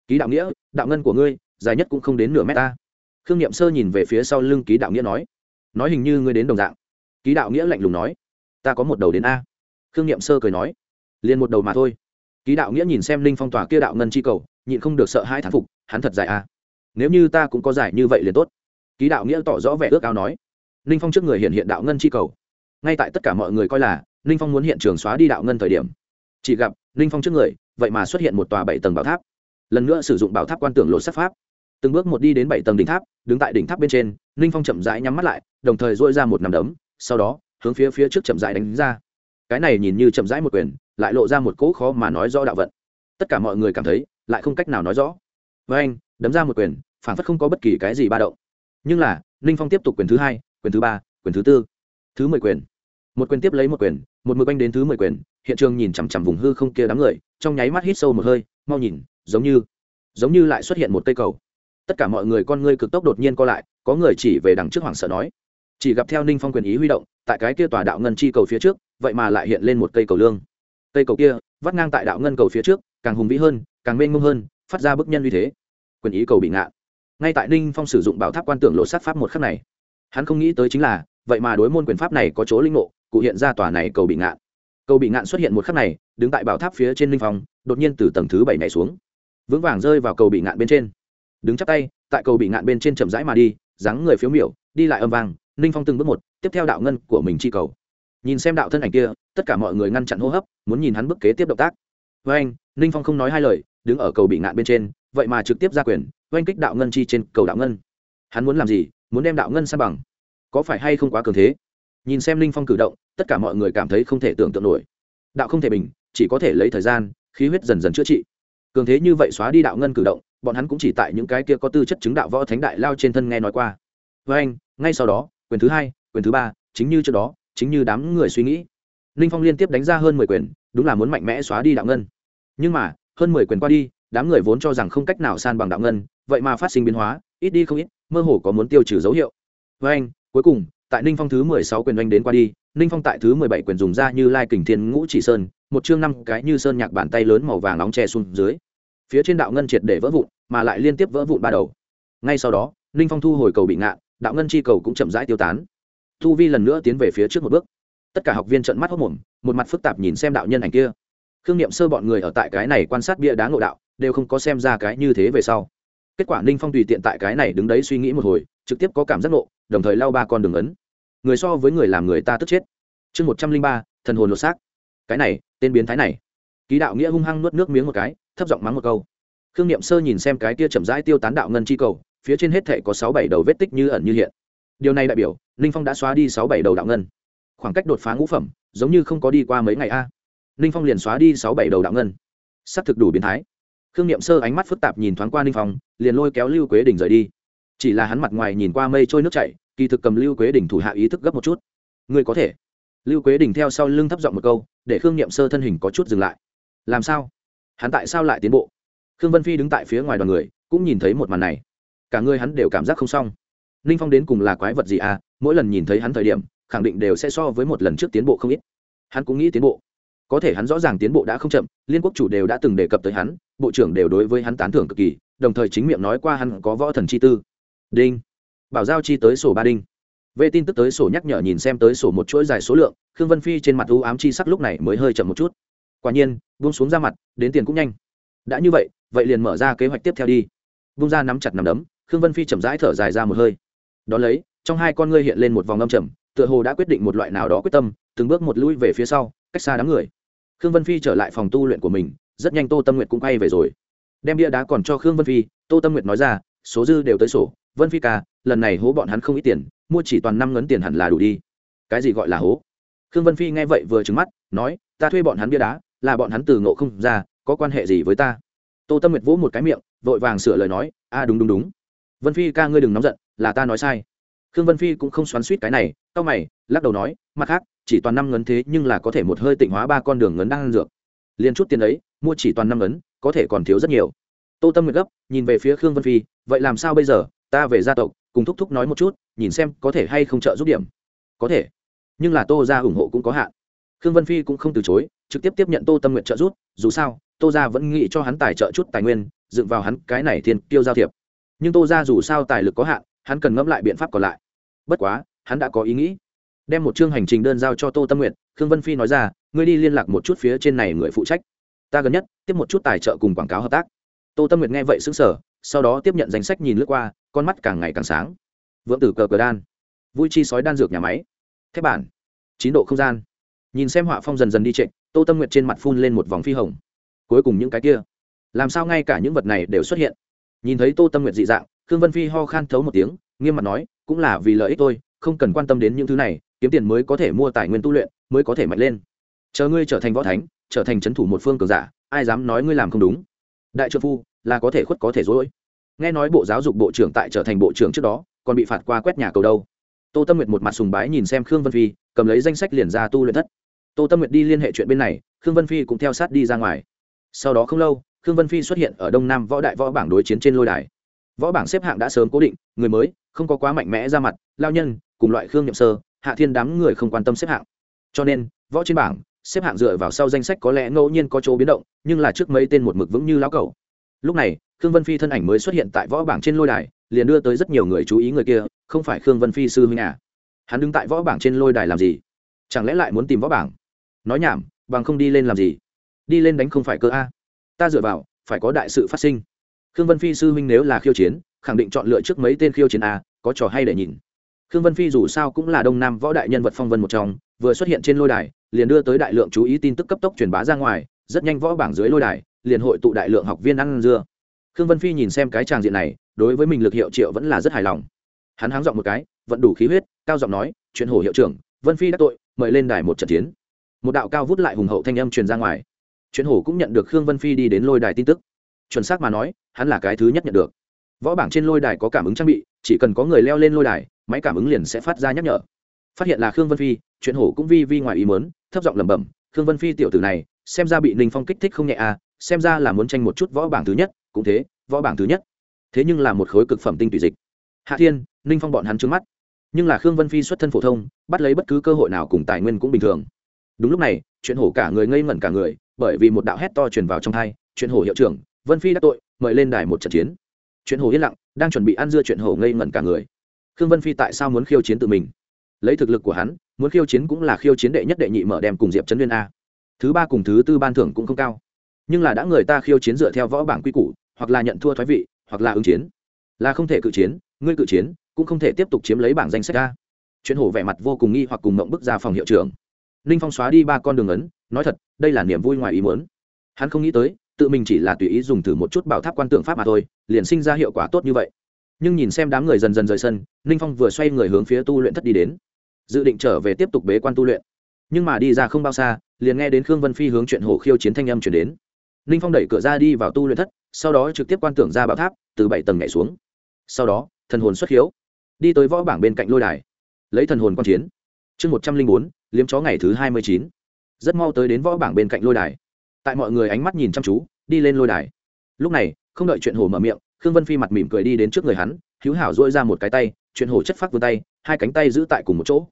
Ký đạo nghĩa, đạo ngân của ngươi, dài nhất cũng không đến nửa mét ta. Khương nghiệm sơ nhìn về phía sau lưng ký đạo nghĩa nói. Nói hình như ngươi đến đồng dạng. Ký đạo nghĩa lạnh lùng nói. Ta có một đầu đến a. Khương nghiệm sơ cười nói. Liền một đầu mà thôi. Ký đạo nghĩa nhìn xem linh phong tỏa kia đạo ngân chi cầu nhịn không được sợ hai thán phục, hắn thật dài a nếu như ta cũng có giải như vậy liền tốt. Ký đạo nghĩa tỏ rõ vẻ ước ao nói. Ninh phong trước người hiện hiện đạo ngân chi cầu. Ngay tại tất cả mọi người coi là ninh phong muốn hiện trường xóa đi đạo ngân thời điểm, chỉ gặp ninh phong trước người, vậy mà xuất hiện một tòa bảy tầng bảo tháp. Lần nữa sử dụng bảo tháp quan tưởng lột sắc pháp. Từng bước một đi đến bảy tầng đỉnh tháp, đứng tại đỉnh tháp bên trên, ninh phong chậm rãi nhắm mắt lại, đồng thời dội ra một nằm đấm, sau đó, hướng phía phía trước chậm rãi đánh ra. Cái này nhìn như chậm rãi một quyền, lại lộ ra một cỗ khó mà nói rõ đạo vận. Tất cả mọi người cảm thấy lại không cách nào nói rõ. Với anh, đấm ra một quyền, phản phất không có bất kỳ cái gì ba động. Nhưng là, ninh phong tiếp tục quyền thứ hai, quyền thứ ba, quyền thứ tư. Thứ mười quyền. Một quyền tiếp lấy một quyền, một mực anh đến thứ mười quyền, hiện trường nhìn chằm chằm vùng hư không kia đám người, trong nháy mắt hít sâu một hơi, mau nhìn, giống như giống như lại xuất hiện một cây cầu. Tất cả mọi người con ngươi cực tốc đột nhiên co lại, có người chỉ về đằng trước hoảng sợ nói, chỉ gặp theo ninh phong quyền ý huy động, tại cái kia tòa đạo ngân chi cầu phía trước, vậy mà lại hiện lên một cây cầu lương. Cây cầu kia, vắt ngang tại đạo ngân cầu phía trước, càng hùng vĩ hơn càng mênh mông hơn, phát ra bức nhân uy thế. Quyền ý cầu bị ngạn ngay tại ninh phong sử dụng bảo tháp quan tưởng lộ sát pháp một khắc này, hắn không nghĩ tới chính là, vậy mà đối môn quyền pháp này có chỗ linh ngộ, cụ hiện ra tòa này cầu bị ngạn cầu bị ngạn xuất hiện một khắc này, đứng tại bảo tháp phía trên ninh phong, đột nhiên từ tầng thứ bảy này xuống. Vững vàng rơi vào cầu bị ngạn bên trên. Đứng chắp tay, tại cầu bị ngạn bên trên chậm rãi mà đi, dáng người phiếu miểu, đi lại âm vang, ninh phong từng bước một, tiếp theo đạo ngân của mình chi cầu. Nhìn xem đạo thân ảnh kia, tất cả mọi người ngăn chặn hô hấp, muốn nhìn hắn bước kế tiếp động tác. Với anh ninh phong không nói hai lời đứng ở cầu bị ngạn bên trên, vậy mà trực tiếp ra quyền, oanh kích đạo ngân chi trên cầu đạo ngân. Hắn muốn làm gì? Muốn đem đạo ngân san bằng. Có phải hay không quá cường thế? Nhìn xem linh phong cử động, tất cả mọi người cảm thấy không thể tưởng tượng nổi. Đạo không thể bình, chỉ có thể lấy thời gian, khí huyết dần dần chữa trị. Cường thế như vậy xóa đi đạo ngân cử động, bọn hắn cũng chỉ tại những cái kia có tư chất chứng đạo võ thánh đại lao trên thân nghe nói qua. Với anh ngay sau đó, quyền thứ hai, quyền thứ ba, chính như trước đó, chính như đám người suy nghĩ. Ninh phong liên tiếp đánh ra hơn mười quyền, đúng là muốn mạnh mẽ xóa đi đạo ngân. Nhưng mà hơn mười quyền qua đi, đám người vốn cho rằng không cách nào san bằng đạo ngân, vậy mà phát sinh biến hóa, ít đi không ít, mơ hồ có muốn tiêu trừ dấu hiệu. Với anh, cuối cùng, tại ninh phong thứ mười sáu quyền oanh đến qua đi, ninh phong tại thứ mười bảy quyền dùng ra như lai kình thiên ngũ chỉ sơn, một chương năm cái như sơn nhạc bàn tay lớn màu vàng nóng che xuống dưới. Phía trên đạo ngân triệt để vỡ vụn, mà lại liên tiếp vỡ vụn ba đầu. Ngay sau đó, ninh phong thu hồi cầu bị ngạn đạo ngân chi cầu cũng chậm rãi tiêu tán. Thu vi lần nữa tiến về phía trước một bước. Tất cả học viên trợn mắt hốc mồm, một mặt phức tạp nhìn xem đạo nhân ảnh kia khương nghiệm sơ bọn người ở tại cái này quan sát bia đá ngộ đạo, đều không có xem ra cái như thế về sau. Kết quả ninh phong tùy tiện tại cái này đứng đấy suy nghĩ một hồi, trực tiếp có cảm giác nộ đồng thời lau ba con đường ấn. Người so với người làm người ta tức chết. Chương một trăm linh ba, thần hồn lột xác. Cái này, tên biến thái này. Ký đạo nghĩa hung hăng nuốt nước miếng một cái, thấp giọng mắng một câu. Khương n i ệ m sơ nhìn xem cái tia chậm rãi tiêu tán đạo ngân chi cầu, phía trên hết thể có sáu bảy đầu vết tích như ẩn như hiện. Điều này đại biểu, ninh phong đã xóa đi sáu bảy đầu đạo ngân. Khoảng cách đột phá ngũ phẩm, giống như không có đi qua mấy ngày a ninh phong liền xóa đi sáu bảy đầu đạo ngân. S ắ c thực đủ biến thái. Khương n i ệ m sơ ánh mắt phức tạp nhìn thoáng qua ninh phong, liền lôi kéo lưu quế đình rời đi. Chỉ là hắn mặt ngoài nhìn qua mây trôi nước chảy, kỳ thực cầm lưu quế đình thủ hạ ý thức gấp một chút. Ngươi có thể. Lưu quế đình theo sau lưng thấp giọng một câu, để khương n i ệ m sơ thân hình có chút dừng lại. Làm sao? Hắn tại sao lại tiến bộ? Khương vân phi đứng tại phía ngoài đoàn người, cũng nhìn thấy một màn này. Cả người hắn đều cảm giác không xong. Ninh phong đến cùng là quái vật gì à? Mỗi lần nhìn thấy hắn thời điểm, khẳng định đều sẽ so với một lần trước tiến bộ không ít. Hắn cũng nghĩ tiến bộ có thể hắn rõ ràng tiến bộ đã không chậm, liên quốc chủ đều đã từng đề cập tới hắn, bộ trưởng đều đối với hắn tán thưởng cực kỳ, đồng thời chính miệng nói qua hắn có võ thần chi tư. Đinh. Bảo giao chi tới sổ ba đinh. Vệ tin tức tới sổ nhắc nhở nhìn xem tới sổ một chuỗi dài số lượng, khương vân phi trên mặt u ám chi sắc lúc này mới hơi chậm một chút. Quả nhiên, buông xuống ra mặt, đến tiền cũng nhanh. Đã như vậy vậy liền mở ra kế hoạch tiếp theo đi. Bung ra nắm chặt nằm đấm, khương vân phi chậm rãi thở dài ra một hơi. Đón lấy, trong hai con ngươi hiện lên một vòng âm chầm tựa hồ đã quyết định một loại nào đó quyết tâm, từng bước một lũi về phía sau cách xa đám người. Khương vân phi trở lại phòng tu luyện của mình, rất nhanh tô tâm Nguyệt cũng quay về rồi. Đem bia đá còn cho khương vân phi, tô tâm nguyệt nói ra, số dư đều tới sổ, vân phi ca, lần này hố bọn hắn không ít tiền, mua chỉ toàn năm ngấn tiền hẳn là đủ đi. Cái gì gọi là hố? Khương vân phi nghe vậy vừa trứng mắt, nói, ta thuê bọn hắn bia đá, là bọn hắn từ ngộ không ra, có quan hệ gì với ta? Tô tâm nguyệt vỗ một cái miệng, vội vàng sửa lời nói, a, đúng đúng đúng. Vân phi ca, ngươi đừng nóng giận, là ta nói sai. Khương vân phi cũng không xoắn suýt cái này tao mày, lắc đầu nói, mặt khác chỉ toàn năm ngấn thế nhưng là có thể một hơi tịnh hóa ba con đường ngấn đang ăn dược. Liền chút tiền ấy, mua chỉ toàn năm ngấn, có thể còn thiếu rất nhiều. Tô tâm nguyệt gấp, nhìn về phía khương vân phi, vậy làm sao bây giờ? Ta về gia tộc, cùng thúc thúc nói một chút, nhìn xem có thể hay không trợ giúp điểm. Có thể. Nhưng là tô ra ủng hộ cũng có hạn. Khương vân phi cũng không từ chối, trực tiếp tiếp nhận tô tâm nguyện trợ giúp, dù sao, tô ra vẫn nghĩ cho hắn tài trợ chút tài nguyên, dựng vào hắn cái này thiên tiêu giao thiệp. Nhưng tô ra dù sao tài lực có hạn, hắn cần ngẫm lại biện pháp còn lại. Bất quá, hắn đã có ý nghĩ đem một chương hành trình đơn giao cho tô tâm nguyện khương vân phi nói ra, ngươi đi liên lạc một chút phía trên này người phụ trách. Ta gần nhất, tiếp một chút tài trợ cùng quảng cáo hợp tác. Tô tâm nguyệt nghe vậy xứng sở sau đó tiếp nhận danh sách nhìn lướt qua, con mắt càng ngày càng sáng. Vượng tử cờ cờ đan. Vui chi sói đan dược nhà máy. Thép bản. Chín độ không gian. Nhìn xem họa phong dần dần đi trịnh tô tâm nguyệt trên mặt phun lên một vòng phi hồng. Cuối cùng những cái kia. Làm sao ngay cả những vật này đều xuất hiện? Nhìn thấy tô tâm nguyệt dị dạng, khương vân phi ho khan thấu một tiếng, nghiêm mặt nói, cũng là vì lợi ích tôi không cần quan tâm đến những thứ này kiếm tiền mới có thể mua tài nguyên tu luyện, mới có thể mạnh lên. Chờ ngươi trở thành võ thánh, trở thành c h ấ n thủ một phương cường giả, ai dám nói ngươi làm không đúng? Đại trợ phu, là có thể khuất có thể dối nghe nói bộ giáo dục bộ trưởng tại trở thành bộ trưởng trước đó, còn bị phạt qua quét nhà cầu đâu. Tô tâm nguyệt một mặt sùng bái nhìn xem khương vân phi, cầm lấy danh sách liền ra tu luyện thất. Tô tâm nguyệt đi liên hệ chuyện bên này, khương vân phi cũng theo sát đi ra ngoài. Sau đó không lâu, khương vân phi xuất hiện ở đông nam võ đại võ bảng đối chiến trên lôi đài. Võ bảng xếp hạng đã sớm cố định, người mới, không có quá mạnh mẽ ra mặt, lao nhân, cùng loại khương nhậm sơ hạ thiên đám người không quan tâm xếp hạng. Cho nên, võ trên bảng, xếp hạng dựa vào sau danh sách có lẽ ngẫu nhiên có chỗ biến động, nhưng là trước mấy tên một mực vững như lão cầu lúc này, khương vân phi thân ảnh mới xuất hiện tại võ bảng trên lôi đài, liền đưa tới rất nhiều người chú ý người kia, không phải khương vân phi sư huynh à. Hắn đứng tại võ bảng trên lôi đài làm gì? Chẳng lẽ lại muốn tìm võ bảng? Nói nhảm, bằng không đi lên làm gì? Đi lên đánh không phải cơ a. Ta dựa vào, phải có đại sự phát sinh. Khương vân phi sư huynh nếu là khiêu chiến, khẳng định chọn lựa trước mấy tên khiêu chiến a, có trò hay để nhìn khương vân phi dù sao cũng là đông nam võ đại nhân vật phong vân một trong, vừa xuất hiện trên lôi đài, liền đưa tới đại lượng chú ý tin tức cấp tốc truyền bá ra ngoài, rất nhanh võ bảng dưới lôi đài, liền hội tụ đại lượng học viên ăn dưa. Khương vân phi nhìn xem cái tràng diện này, đối với mình lực hiệu triệu vẫn là rất hài lòng. Hắn háng giọng một cái vẫn đủ khí huyết, cao giọng nói, chuyện hổ hiệu trưởng, vân phi đã tội, mời lên đài một trận chiến. Một đạo cao vút lại hùng hậu thanh âm truyền ra ngoài. Chuyện hổ cũng nhận được khương vân phi đi đến lôi đài tin tức. Chuẩn xác mà nói, hắn là cái thứ nhất nhận được. Võ bảng trên lôi đài có cảm ứng trang bị, chỉ cần có người leo lên lôi đài máy cảm ứng liền sẽ phát ra nhắc nhở. Phát hiện là khương vân phi, chuyện hổ cũng vi vi ngoài ý mớn thấp giọng lẩm bẩm, khương vân phi tiểu tử này, xem ra bị ninh phong kích thích không nhẹ à xem ra là muốn tranh một chút võ bảng thứ nhất, cũng thế, võ bảng thứ nhất. Thế nhưng là một khối cực phẩm tinh tùy dịch. Hạ thiên, ninh phong bọn hắn trứng mắt. Nhưng là khương vân phi xuất thân phổ thông, bắt lấy bất cứ cơ hội nào cùng tài nguyên cũng bình thường. Đúng lúc này, chuyện hổ cả người ngây ngẩn cả người, bởi vì một đạo hét to truyền vào trong thai chuyện hổ hiệu trưởng, vân phi đã tội, mời lên đài một trận chiến. Chuyện hổ yên lặng, đang chuẩn bị ăn dưa chuyện hổ ngây ngẩn cả người khương vân phi tại sao muốn khiêu chiến tự mình? Lấy thực lực của hắn, muốn khiêu chiến cũng là khiêu chiến đệ nhất đệ nhị mở đem cùng diệp trấn liên a. Thứ ba cùng thứ tư ban thưởng cũng không cao. Nhưng là đã người ta khiêu chiến dựa theo võ bảng quy củ, hoặc là nhận thua thoái vị, hoặc là ứng chiến. Là không thể cự chiến, ngươi cự chiến, cũng không thể tiếp tục chiếm lấy bảng danh sách a. Chuyện hổ vẻ mặt vô cùng nghi hoặc cùng mộng bước ra phòng hiệu trưởng. Ninh phong xóa đi ba con đường ấn, nói thật, đây là niềm vui ngoài ý muốn. Hắn không nghĩ tới, tự mình chỉ là tùy ý dùng thử một chút bảo tháp quan tượng pháp mà thôi, liền sinh ra hiệu quả tốt như vậy nhưng nhìn xem đám người dần dần rời sân, ninh phong vừa xoay người hướng phía tu luyện thất đi đến. Dự định trở về tiếp tục bế quan tu luyện. Nhưng mà đi ra không bao xa, liền nghe đến khương vân phi hướng chuyện hồ khiêu chiến thanh âm chuyển đến. Ninh phong đẩy cửa ra đi vào tu luyện thất, sau đó trực tiếp quan tưởng ra bảo tháp, từ bảy tầng nhảy xuống. Sau đó, thần hồn xuất khiếu đi tới võ bảng bên cạnh lôi đài, lấy thần hồn quan chiến. Chương một trăm linh bốn, liếm chó ngày thứ hai mươi chín. Rất mau tới đến võ bảng bên cạnh lôi đài. Tại mọi người ánh mắt nhìn chăm chú, đi lên lôi đài. Lúc này, không đợi chuyện hồ mở miệng khương vân phi mặt mỉm cười đi đến trước người hắn, hữu hảo dỗi ra một cái tay, chuyện hồ chất phát vươn tay, hai cánh tay giữ tại cùng một chỗ.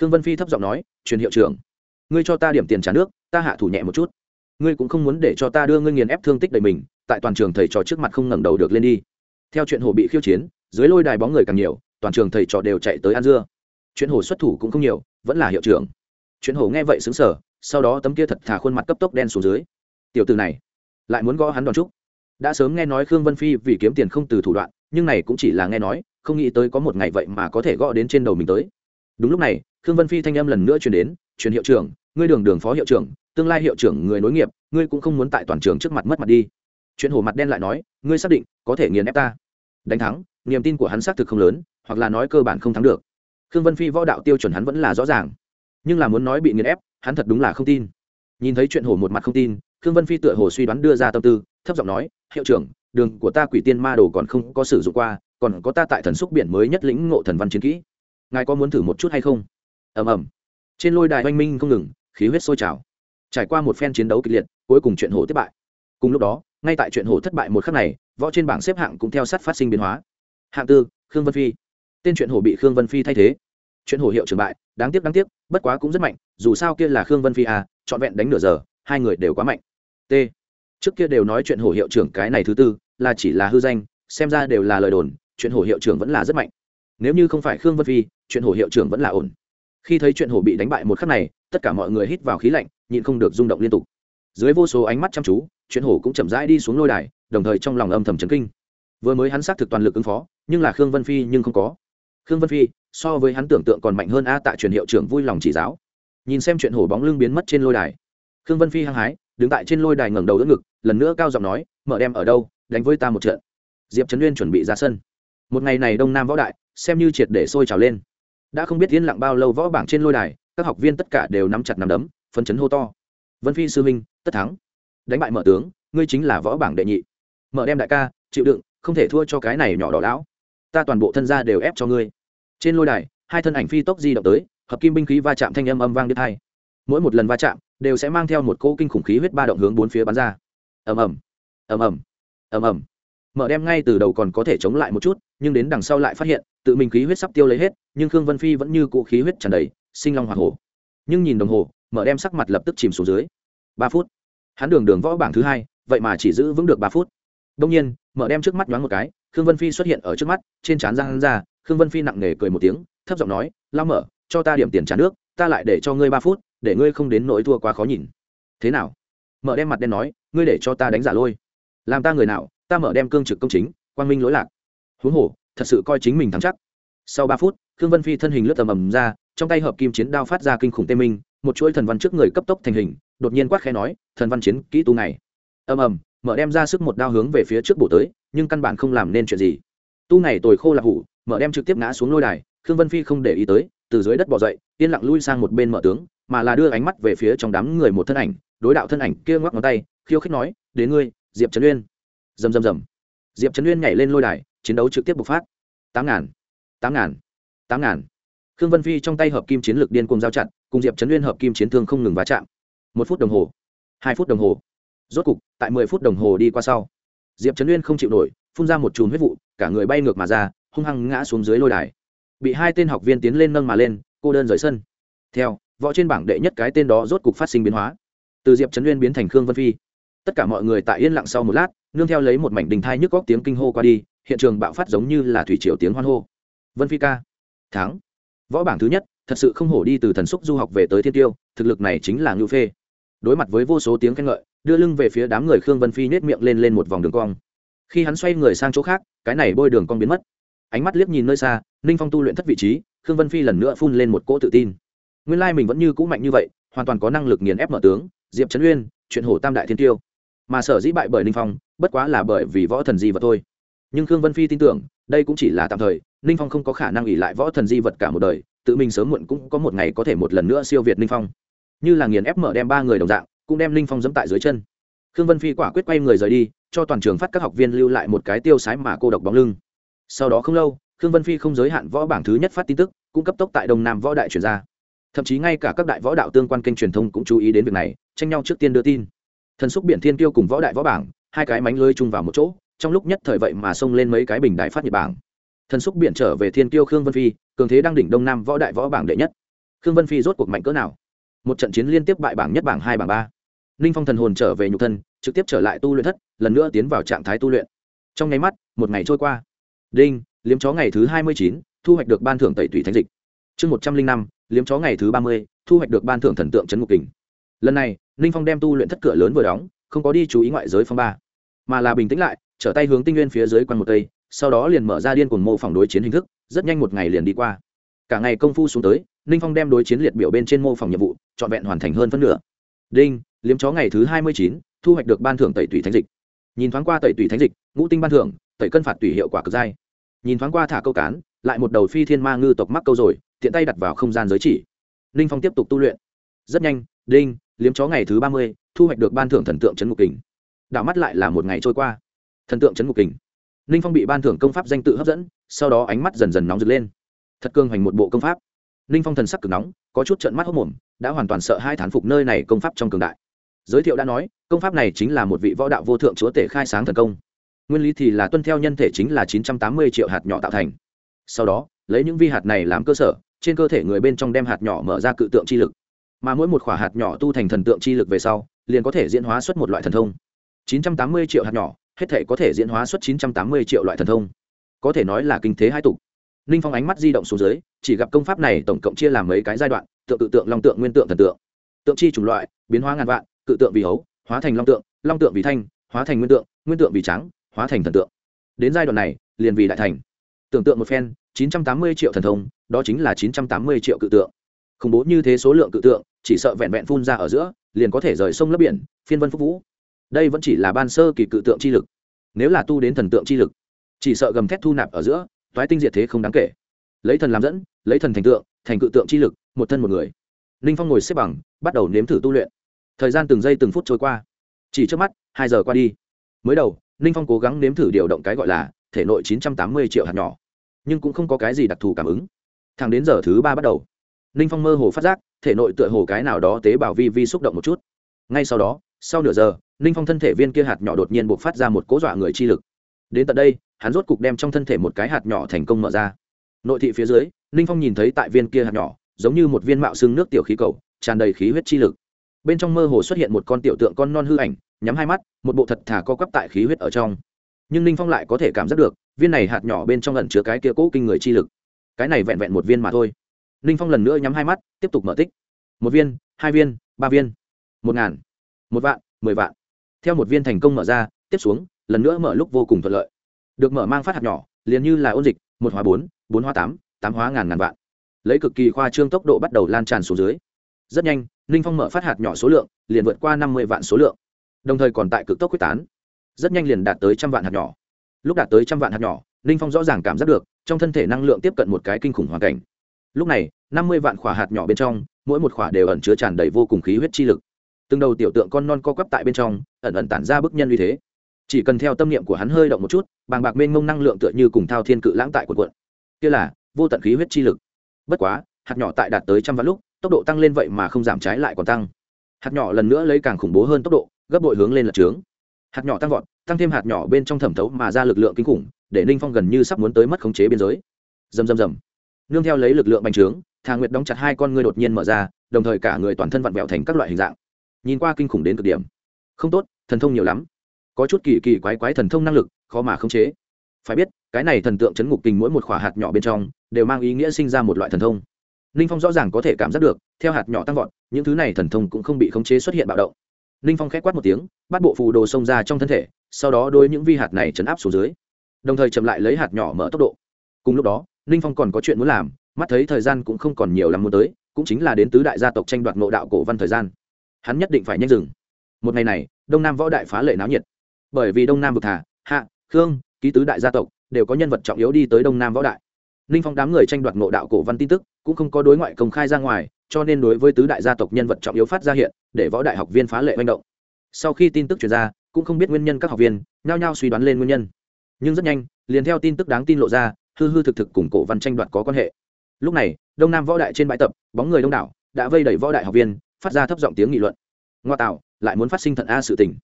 Khương vân phi thấp giọng nói, truyền hiệu trưởng, ngươi cho ta điểm tiền trả nước, ta hạ thủ nhẹ một chút. Ngươi cũng không muốn để cho ta đưa ngươi nghiền ép thương tích đầy mình, tại toàn trường thầy trò trước mặt không ngẩng đầu được lên đi. Theo chuyện hồ bị khiêu chiến, dưới lôi đài bóng người càng nhiều, toàn trường thầy trò đều chạy tới ăn dưa. Chuyện hồ xuất thủ cũng không nhiều, vẫn là hiệu trưởng. Chuyện hồ nghe vậy xứng sở sau đó tấm kia thật thà khuôn mặt cấp tốc đen xuống dưới. Tiểu từ này, lại muốn gõ hắn đòn trúc đã sớm nghe nói khương vân phi vì kiếm tiền không từ thủ đoạn, nhưng này cũng chỉ là nghe nói, không nghĩ tới có một ngày vậy mà có thể gõ đến trên đầu mình tới. Đúng lúc này, khương vân phi thanh âm lần nữa truyền đến, truyền hiệu trưởng, ngươi đường đường phó hiệu trưởng, tương lai hiệu trưởng người nối nghiệp, ngươi cũng không muốn tại toàn trường trước mặt mất mặt đi. Chuyện hổ mặt đen lại nói, ngươi xác định có thể nghiền ép ta? Đánh thắng, niềm tin của hắn xác thực không lớn, hoặc là nói cơ bản không thắng được. Khương vân phi võ đạo tiêu chuẩn hắn vẫn là rõ ràng. Nhưng là muốn nói bị nghiền ép, hắn thật đúng là không tin. Nhìn thấy chuyện hổ một mặt không tin, khương vân phi tựa hồ suy đoán đưa ra tâm tư, thấp giọng nói hiệu trưởng, đường của ta quỷ tiên ma đồ còn không có sử dụng qua, còn có ta tại thần xúc biển mới nhất lĩnh ngộ thần văn chiến kỹ. Ngài có muốn thử một chút hay không? Ầm ầm. Trên lôi đài oanh minh không ngừng, khí huyết sôi trào. Trải qua một phen chiến đấu kịch liệt, cuối cùng chuyện hổ thất bại. Cùng lúc đó, ngay tại chuyện hổ thất bại một khắc này, võ trên bảng xếp hạng cũng theo sát phát sinh biến hóa. Hạng tư, khương vân phi. Tên chuyện hổ bị khương vân phi thay thế. Chuyện hổ hiệu trưởng bại, đáng tiếc đáng tiếc, bất quá cũng rất mạnh, dù sao kia là khương vân phi à trọn vẹn đánh nửa giờ, hai người đều quá mạnh. T trước kia đều nói chuyện hổ hiệu trưởng cái này thứ tư, là chỉ là hư danh, xem ra đều là lời đồn, chuyện hổ hiệu trưởng vẫn là rất mạnh. Nếu như không phải khương vân phi, chuyện hổ hiệu trưởng vẫn là ổn. Khi thấy chuyện hổ bị đánh bại một khắc này, tất cả mọi người hít vào khí lạnh, nhịn không được rung động liên tục. Dưới vô số ánh mắt chăm chú, chuyện hổ cũng chậm rãi đi xuống lôi đài, đồng thời trong lòng âm thầm chấn kinh. Vừa mới hắn xác thực toàn lực ứng phó, nhưng là khương vân phi nhưng không có. Khương vân phi, so với hắn tưởng tượng còn mạnh hơn a tạ truyền hiệu trưởng vui lòng chỉ giáo. Nhìn xem chuyện hổ bóng lưng biến mất trên lôi đài, khương vân phi hăng hái đứng tại trên lôi đài ngẩng đầu đỡ ngực, lần nữa cao giọng nói, mở đem ở đâu, đánh với ta một trận. Diệp trấn uyên chuẩn bị ra sân. Một ngày này đông nam võ đại, xem như triệt để sôi trào lên. Đã không biết yên lặng bao lâu võ bảng trên lôi đài, các học viên tất cả đều nắm chặt nắm đấm, phấn chấn hô to. Vân phi sư minh tất thắng. Đánh bại mở tướng, ngươi chính là võ bảng đệ nhị. Mở đem đại ca, chịu đựng, không thể thua cho cái này nhỏ đỏ lão. Ta toàn bộ thân gia đều ép cho ngươi. Trên lôi đài, hai thân ảnh phi tốc di động tới, hợp kim binh khí va chạm thanh âm âm vang đứt hai mỗi một lần va chạm đều sẽ mang theo một cỗ kinh khủng khí huyết ba động hướng bốn phía bắn ra. Ầm ầm ầm ầm ầm ầm. Mở đem ngay từ đầu còn có thể chống lại một chút, nhưng đến đằng sau lại phát hiện, tự mình khí huyết sắp tiêu lấy hết, nhưng khương vân phi vẫn như cũ khí huyết tràn đầy, sinh long hoa hổ. Nhưng nhìn đồng hồ, mở đem sắc mặt lập tức chìm xuống dưới. Ba phút. Hắn đường đường võ bảng thứ hai, vậy mà chỉ giữ vững được ba phút. Đông nhiên, mở đem trước mắt nhoáng một cái, khương vân phi xuất hiện ở trước mắt, trên trán ra hắn ra, khương vân phi nặng nề cười một tiếng, thấp giọng nói, lao mở, cho ta điểm tiền trả nước, ta lại để cho ngươi ba phút để ngươi không đến nỗi thua quá khó nhìn. Thế nào? Mở đem mặt đen nói, ngươi để cho ta đánh giả lôi. Làm ta người nào, ta mở đem cương trực công chính, quang minh lỗi lạc. Huống hồ, thật sự coi chính mình thắng chắc. Sau ba phút, khương vân phi thân hình lướt tầm ầm ra, trong tay hợp kim chiến đao phát ra kinh khủng tê minh, một chuỗi thần văn trước người cấp tốc thành hình, đột nhiên quát khẽ nói, thần văn chiến kỹ tu này. Ầm ầm, mở đem ra sức một đao hướng về phía trước bổ tới, nhưng căn bản không làm nên chuyện gì. Tu này tồi khô là hủ, mở đem trực tiếp ngã xuống lôi đài, khương vân phi không để ý tới, từ dưới đất bỏ dậy, yên lặng lui sang một bên mở tướng mà là đưa ánh mắt về phía trong đám người một thân ảnh, đối đạo thân ảnh kia ngoắc ngón tay, khiêu khích nói, đến ngươi, diệp trấn uyên. Rầm rầm rầm. Diệp trấn uyên nhảy lên lôi đài, chiến đấu trực tiếp bộc phát. Tám ngàn tám ngàn tám ngàn. Khương vân phi trong tay hợp kim chiến lược điên cùng giao chặn cùng diệp trấn uyên hợp kim chiến thương không ngừng va chạm. Một phút đồng hồ, hai phút đồng hồ. Rốt cục, tại mười phút đồng hồ đi qua sau, diệp trấn uyên không chịu nổi, phun ra một chùm huyết vụ, cả người bay ngược mà ra, hung hăng ngã xuống dưới lôi đài. Bị hai tên học viên tiến lên nâng mà lên, cô đơn rời sân. Theo võ trên bảng đệ nhất cái tên đó rốt cục phát sinh biến hóa. Từ diệp trấn uyên biến thành khương vân phi. Tất cả mọi người tại yên lặng sau một lát, nương theo lấy một mảnh đình thai nhức góc tiếng kinh hô qua đi, hiện trường bạo phát giống như là thủy triều tiếng hoan hô. Vân phi ca. Thắng. Võ bảng thứ nhất, thật sự không hổ đi từ thần xúc du học về tới thiên tiêu, thực lực này chính là ngưu phê. Đối mặt với vô số tiếng khen ngợi, đưa lưng về phía đám người khương vân phi nết miệng lên lên một vòng đường cong. Khi hắn xoay người sang chỗ khác, cái này bôi đường cong biến mất. Ánh mắt liếc nhìn nơi xa, ninh phong tu luyện thất vị trí, khương vân phi lần nữa phun lên một cỗ tự tin nguyên lai mình vẫn như cũ mạnh như vậy, hoàn toàn có năng lực nghiền ép mở tướng, diệp trấn uyên, chuyện hổ tam đại thiên tiêu. Mà sở dĩ bại bởi ninh phong, bất quá là bởi vì võ thần di vật thôi. Nhưng khương vân phi tin tưởng, đây cũng chỉ là tạm thời, ninh phong không có khả năng ỉ lại võ thần di vật cả một đời, tự mình sớm muộn cũng có một ngày có thể một lần nữa siêu việt ninh phong. Như là nghiền ép mở đem ba người đồng dạng, cũng đem ninh phong dẫm tại dưới chân. Khương vân phi quả quyết quay người rời đi, cho toàn trường phát các học viên lưu lại một cái tiêu sái mà cô độc bóng lưng. Sau đó không lâu, khương vân phi không giới hạn võ bảng thứ nhất phát tin tức, cũng cấp tốc tại đông nam võ đại truyền ra thậm chí ngay cả các đại võ đạo tương quan kênh truyền thông cũng chú ý đến việc này, tranh nhau trước tiên đưa tin. Thần xúc biển thiên tiêu cùng võ đại võ bảng, hai cái mánh lưới chung vào một chỗ, trong lúc nhất thời vậy mà xông lên mấy cái bình đại phát nhật bảng. Thần xúc biển trở về thiên tiêu khương vân phi, cường thế đang đỉnh đông nam võ đại võ bảng đệ nhất. Khương vân phi rốt cuộc mạnh cỡ nào? Một trận chiến liên tiếp bại bảng nhất bảng hai bảng ba. Ninh phong thần hồn trở về nhục thân, trực tiếp trở lại tu luyện thất, lần nữa tiến vào trạng thái tu luyện. Trong nháy mắt, một ngày trôi qua. Đinh, liếm chó ngày thứ hai mươi chín, thu hoạch được ban thưởng tẩy tủy thánh dịch. Chương một trăm linh năm liếm chó ngày thứ ba mươi, thu hoạch được ban thưởng thần tượng trấn ngục kình. Lần này, ninh phong đem tu luyện thất cửa lớn vừa đóng, không có đi chú ý ngoại giới phong ba, mà là bình tĩnh lại, trở tay hướng tinh nguyên phía dưới quanh một tây sau đó liền mở ra điên cuồng mô phỏng đối chiến hình thức, rất nhanh một ngày liền đi qua. Cả ngày công phu xuống tới, ninh phong đem đối chiến liệt biểu bên trên mô phỏng nhiệm vụ, trọn vẹn hoàn thành hơn phân nửa. Đinh, liếm chó ngày thứ hai mươi chín, thu hoạch được ban thưởng tẩy tủy thánh dịch. Nhìn thoáng qua tẩy tủy thánh dịch, ngũ tinh ban thưởng, tẩy cân phạt tùy hiệu quả cực dai. Nhìn thoáng qua thả câu cán, lại một đầu phi thiên ma ngư tộc mắc câu rồi tiện tay đặt vào không gian giới chỉ. Ninh phong tiếp tục tu luyện. Rất nhanh, đinh, liếm chó ngày thứ ba mươi, thu hoạch được ban thưởng thần tượng trấn ngục kình. Đảo mắt lại là một ngày trôi qua. Thần tượng trấn ngục kình. Ninh phong bị ban thưởng công pháp danh tự hấp dẫn, sau đó ánh mắt dần dần nóng rực lên. Thật cương hoành một bộ công pháp. Ninh phong thần sắc cực nóng, có chút trận mắt hốc mồm, đã hoàn toàn sợ hai thán phục nơi này công pháp trong cường đại. Giới thiệu đã nói, công pháp này chính là một vị võ đạo vô thượng chúa tể khai sáng thần công. Nguyên lý thì là tuân theo nhân thể chính là chín trăm tám mươi triệu hạt nhỏ tạo thành. Sau đó, lấy những vi hạt này làm cơ sở trên cơ thể người bên trong đem hạt nhỏ mở ra cự tượng chi lực. Mà mỗi một khỏa hạt nhỏ tu thành thần tượng chi lực về sau, liền có thể diễn hóa xuất một loại thần thông. Chín trăm tám mươi triệu hạt nhỏ, hết thể có thể diễn hóa xuất chín trăm tám mươi triệu loại thần thông. Có thể nói là kinh thế hai tục ninh phong ánh mắt di động xuống dưới, chỉ gặp công pháp này tổng cộng chia làm mấy cái giai đoạn, tượng tự tượng, long tượng, nguyên tượng, thần tượng. Tượng chi chủng loại, biến hóa ngàn vạn, cự tượng vì hấu, hóa thành long tượng long tượng vì thanh, hóa thành nguyên tượng nguyên tượng vì trắng, hóa thành thần tượng. Đến giai đoạn này, liền vì đại thành. Tưởng tượng một phen chín trăm tám mươi triệu thần thông, đó chính là chín trăm tám mươi triệu cự tượng. Không bố như thế số lượng cự tượng, chỉ sợ vẹn vẹn phun ra ở giữa, liền có thể rời sông lấp biển, phiên vân phúc vũ. Đây vẫn chỉ là ban sơ kỳ cự tượng chi lực. Nếu là tu đến thần tượng chi lực, chỉ sợ gầm thét thu nạp ở giữa, toái tinh diệt thế không đáng kể. Lấy thần làm dẫn, lấy thần thành tượng, thành cự tượng chi lực, một thân một người. Linh phong ngồi xếp bằng, bắt đầu nếm thử tu luyện. Thời gian từng giây từng phút trôi qua. Chỉ trước mắt, hai giờ qua đi. Mới đầu Linh phong cố gắng nếm thử điều động cái gọi là thể nội chín trăm tám mươi triệu hạt nhỏ nhưng cũng không có cái gì đặc thù cảm ứng. Thẳng đến giờ thứ ba bắt đầu, ninh phong mơ hồ phát giác, thể nội tựa hồ cái nào đó tế bào vi vi xúc động một chút. Ngay sau đó, sau nửa giờ, ninh phong thân thể viên kia hạt nhỏ đột nhiên buộc phát ra một cố dọa người chi lực. Đến tận đây, hắn rốt cục đem trong thân thể một cái hạt nhỏ thành công mở ra. Nội thị phía dưới, ninh phong nhìn thấy tại viên kia hạt nhỏ, giống như một viên mạo xương nước tiểu khí cầu, tràn đầy khí huyết chi lực. Bên trong mơ hồ xuất hiện một con tiểu tượng con non hư ảnh, nhắm hai mắt, một bộ thật thà co quắp tại khí huyết ở trong. Nhưng ninh phong lại có thể cảm giác được viên này hạt nhỏ bên trong ẩn chứa cái kia cố kinh người chi lực. Cái này vẹn vẹn một viên mà thôi. Ninh phong lần nữa nhắm hai mắt, tiếp tục mở tích. Một viên, hai viên, ba viên. Một ngàn, một vạn, mười vạn. Theo một viên thành công mở ra, tiếp xuống, lần nữa mở lúc vô cùng thuận lợi. Được mở mang phát hạt nhỏ, liền như là ôn dịch, một hóa bốn bốn hóa tám tám hóa ngàn ngàn vạn. Lấy cực kỳ khoa trương tốc độ bắt đầu lan tràn xuống dưới. Rất nhanh, ninh phong mở phát hạt nhỏ số lượng, liền vượt qua năm mươi vạn số lượng. Đồng thời còn tại cực tốc quyết tán. Rất nhanh liền đạt tới trăm vạn hạt nhỏ lúc đạt tới trăm vạn hạt nhỏ, ninh phong rõ ràng cảm giác được, trong thân thể năng lượng tiếp cận một cái kinh khủng hoàn cảnh. Lúc này, năm mươi vạn khỏa hạt nhỏ bên trong, mỗi một khỏa đều ẩn chứa tràn đầy vô cùng khí huyết chi lực. Từng đầu tiểu tượng con non co quắp tại bên trong, ẩn ẩn tản ra bức nhân uy thế. Chỉ cần theo tâm niệm của hắn hơi động một chút, bàng bạc mênh mông năng lượng tựa như cùng thao thiên cự lãng tại quần quận kia là, vô tận khí huyết chi lực. Bất quá, hạt nhỏ tại đạt tới trăm vạn lúc, tốc độ tăng lên vậy mà không giảm trái lại còn tăng. Hạt nhỏ lần nữa lấy càng khủng bố hơn tốc độ, gấp bội hướng lên lật trướng. Hạt nhỏ tăng vọt tăng thêm hạt nhỏ bên trong thẩm thấu mà ra lực lượng kinh khủng, để ninh phong gần như sắp muốn tới mất khống chế biên giới. Dầm dầm dầm nương theo lấy lực lượng bành trướng, thà nguyệt đóng chặt hai con ngươi đột nhiên mở ra, đồng thời cả người toàn thân vặn vẹo thành các loại hình dạng. Nhìn qua kinh khủng đến cực điểm. Không tốt, thần thông nhiều lắm. Có chút kỳ kỳ quái quái thần thông năng lực, khó mà khống chế. Phải biết, cái này thần tượng chấn ngục tình mỗi một khỏa hạt nhỏ bên trong, đều mang ý nghĩa sinh ra một loại thần thông. Ninh phong rõ ràng có thể cảm giác được, theo hạt nhỏ tăng vọt, những thứ này thần thông cũng không bị khống chế xuất hiện bạo động ninh phong k h é quát một tiếng, bắt bộ phù đồ xông ra trong thân thể, sau đó đôi những vi hạt này chấn áp xuống dưới. Đồng thời chậm lại lấy hạt nhỏ mở tốc độ. Cùng lúc đó ninh phong còn có chuyện muốn làm, mắt thấy thời gian cũng không còn nhiều lắm muốn tới, cũng chính là đến tứ đại gia tộc tranh đoạt ngộ đạo cổ văn thời gian. Hắn nhất định phải nhanh dừng. Một ngày này, đông nam võ đại phá lệ náo nhiệt. Bởi vì đông nam vực thả hạ, khương, ký tứ đại gia tộc, đều có nhân vật trọng yếu đi tới đông nam võ đại. Ninh phong đám người tranh đoạt ngộ đạo cổ văn tin tức, cũng không có đối ngoại công khai ra ngoài cho nên đối với tứ đại gia tộc nhân vật trọng yếu phát ra hiện, để võ đại học viên phá lệ manh động. Sau khi tin tức chuyển ra, cũng không biết nguyên nhân các học viên nhao nhao suy đoán lên nguyên nhân. Nhưng rất nhanh, liền theo tin tức đáng tin lộ ra, hư hư thực thực cùng cổ văn tranh đoạt có quan hệ. Lúc này, đông nam võ đại trên bãi tập, bóng người đông đảo, đã vây đẩy võ đại học viên, phát ra thấp giọng tiếng nghị luận. Ngoa tạo, lại muốn phát sinh thận a sự tình.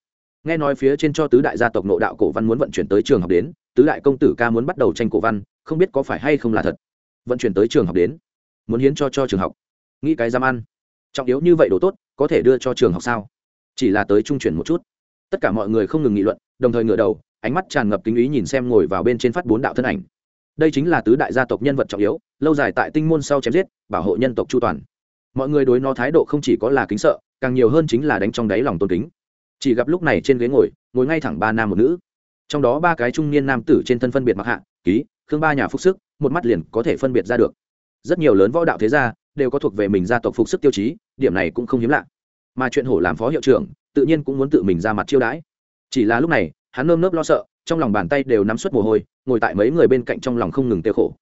Nghe nói phía trên cho tứ đại gia tộc nội đạo cổ văn muốn vận chuyển tới trường học đến, tứ đại công tử ca muốn bắt đầu tranh cổ văn, không biết có phải hay không là thật. Vận chuyển tới trường học đến, muốn hiến cho cho trường học nghĩ cái dám ăn. Trọng yếu như vậy đồ tốt, có thể đưa cho trường học sao? Chỉ là tới trung chuyển một chút. Tất cả mọi người không ngừng nghị luận, đồng thời ngựa đầu, ánh mắt tràn ngập kính ý nhìn xem ngồi vào bên trên phát bốn đạo thân ảnh. Đây chính là tứ đại gia tộc nhân vật trọng yếu, lâu dài tại tinh môn sau chém giết, bảo hộ nhân tộc chu toàn. Mọi người đối nó thái độ không chỉ có là kính sợ, càng nhiều hơn chính là đánh trong đáy lòng tôn kính. Chỉ gặp lúc này trên ghế ngồi ngồi ngay thẳng ba nam một nữ. Trong đó ba cái trung niên nam tử trên thân phân biệt mặc hạ, ký, khương ba nhà phúc sức, một mắt liền có thể phân biệt ra được. Rất nhiều lớn võ đạo thế gia đều có thuộc về mình gia tộc phục sức tiêu chí, điểm này cũng không hiếm lạ. Mà chuyện hổ làm phó hiệu trưởng, tự nhiên cũng muốn tự mình ra mặt chiêu đãi. Chỉ là lúc này, hắn nơm nớp lo sợ, trong lòng bàn tay đều nắm suất mồ hôi, ngồi tại mấy người bên cạnh trong lòng không ngừng tiêu khổ.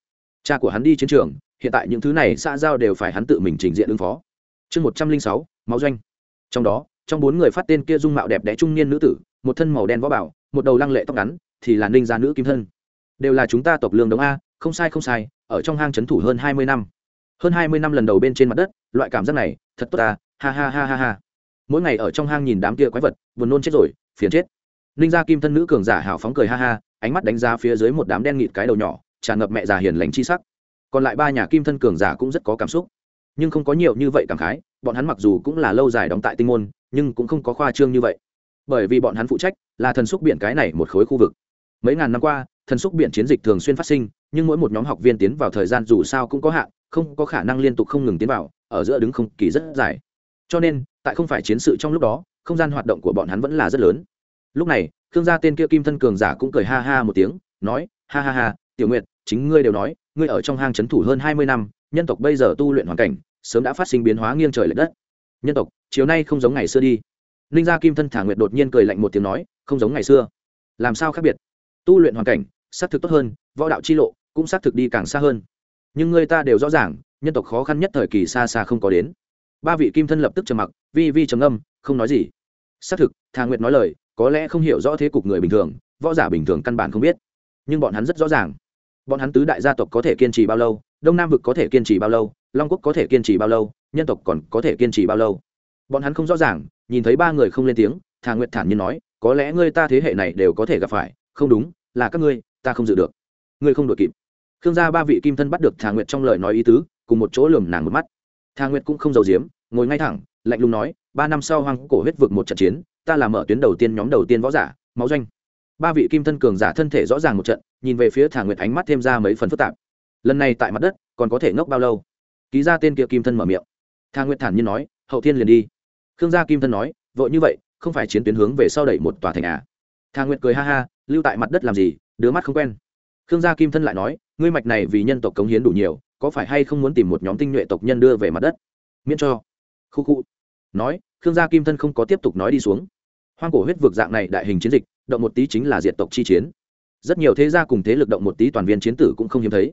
Cha của hắn đi chiến trường, hiện tại những thứ này xã giao đều phải hắn tự mình trình diện ứng phó. Chương một trăm linh sáu, máu doanh. Trong đó, trong bốn người phát tên kia dung mạo đẹp đẽ trung niên nữ tử, một thân màu đen võ bảo, một đầu lăng lệ tóc ngắn, thì là ninh gia nữ kim thân. Đều là chúng ta tộc lương đống a, không sai không sai, ở trong hang trấn thủ hơn hai mươi năm hơn hai mươi năm lần đầu bên trên mặt đất, loại cảm giác này, thật tốt ta, ha ha ha ha ha. Mỗi ngày ở trong hang nhìn đám kia quái vật, buồn nôn chết rồi, phiền chết. Ninh gia kim thân nữ cường giả hào phóng cười ha ha, ánh mắt đánh ra phía dưới một đám đen nghịt cái đầu nhỏ, tràn ngập mẹ già hiền lành chi sắc. Còn lại ba nhà kim thân cường giả cũng rất có cảm xúc. Nhưng không có nhiều như vậy cảm khái, bọn hắn mặc dù cũng là lâu dài đóng tại tinh môn, nhưng cũng không có khoa trương như vậy. Bởi vì bọn hắn phụ trách là thần xúc biển cái này một khối khu vực. Mấy ngàn năm qua, thần xúc biển chiến dịch thường xuyên phát sinh, nhưng mỗi một nhóm học viên tiến vào thời gian dù sao cũng có hạn không có khả năng liên tục không ngừng tiến vào, ở giữa đứng không kỳ rất dài. Cho nên, tại không phải chiến sự trong lúc đó, không gian hoạt động của bọn hắn vẫn là rất lớn. Lúc này, khương gia tên kia kim thân cường giả cũng cười ha ha một tiếng, nói, ha ha ha, tiểu nguyệt, chính ngươi đều nói, ngươi ở trong hang c thủ hơn hai mươi năm, nhân tộc bây giờ tu luyện hoàn cảnh, sớm đã phát sinh biến hóa nghiêng trời l ệ đất. Nhân tộc, chiều nay không giống ngày xưa đi. Ninh gia kim thân thả nguyệt đột nhiên cười lạnh một tiếng nói, không giống ngày xưa. Làm sao khác biệt? Tu luyện hoàn cảnh, xác thực tốt hơn, võ đạo chi lộ cũng xác thực đi càng xa hơn nhưng người ta đều rõ ràng, nhân tộc khó khăn nhất thời kỳ xa xa không có đến. Ba vị kim thân lập tức trầm mặc, vi vi trầm âm không nói gì. Xác thực, thà nguyệt nói lời, có lẽ không hiểu rõ thế cục người bình thường, võ giả bình thường căn bản không biết. Nhưng bọn hắn rất rõ ràng. Bọn hắn tứ đại gia tộc có thể kiên trì bao lâu, đông nam vực có thể kiên trì bao lâu, long quốc có thể kiên trì bao lâu, nhân tộc còn có thể kiên trì bao lâu. Bọn hắn không rõ ràng, nhìn thấy ba người không lên tiếng, thà nguyệt thản nhiên nói, có lẽ ngươi ta thế hệ này đều có thể gặp phải, không đúng, là các ngươi, ta không dự được. Ngươi không đội kịp khương gia ba vị kim thân bắt được thà nguyệt trong lời nói ý tứ, cùng một chỗ lườm nàng một mắt. Thà nguyệt cũng không giàu giếm, ngồi ngay thẳng, lạnh lùng nói, ba năm sau hoang cổ huyết vực một trận chiến, ta làm mở tuyến đầu tiên nhóm đầu tiên võ giả, máu doanh. Ba vị kim thân cường giả thân thể rõ ràng một trận, nhìn về phía thà nguyệt ánh mắt thêm ra mấy phần phức tạp. Lần này tại mặt đất, còn có thể ngốc bao lâu? Ký ra tên kia kim thân mở miệng. Thà nguyệt thản nhiên nói, hậu thiên liền đi. Khương gia kim thân nói, vội như vậy, không phải chiến tuyến hướng về sau đẩy một tòa thành à? Thà nguyệt cười ha ha, lưu tại mặt đất làm gì? Đứa mắt không quen khương gia kim thân lại nói, ngươi mạch này vì nhân tộc cống hiến đủ nhiều, có phải hay không muốn tìm một nhóm tinh nhuệ tộc nhân đưa về mặt đất? Miễn cho. Khu khu. Nói, khương gia kim thân không có tiếp tục nói đi xuống. Hoang cổ huyết vực dạng này đại hình chiến dịch, động một tí chính là diện tộc chi chiến. Rất nhiều thế gia cùng thế lực động một tí toàn viên chiến tử cũng không hiếm thấy.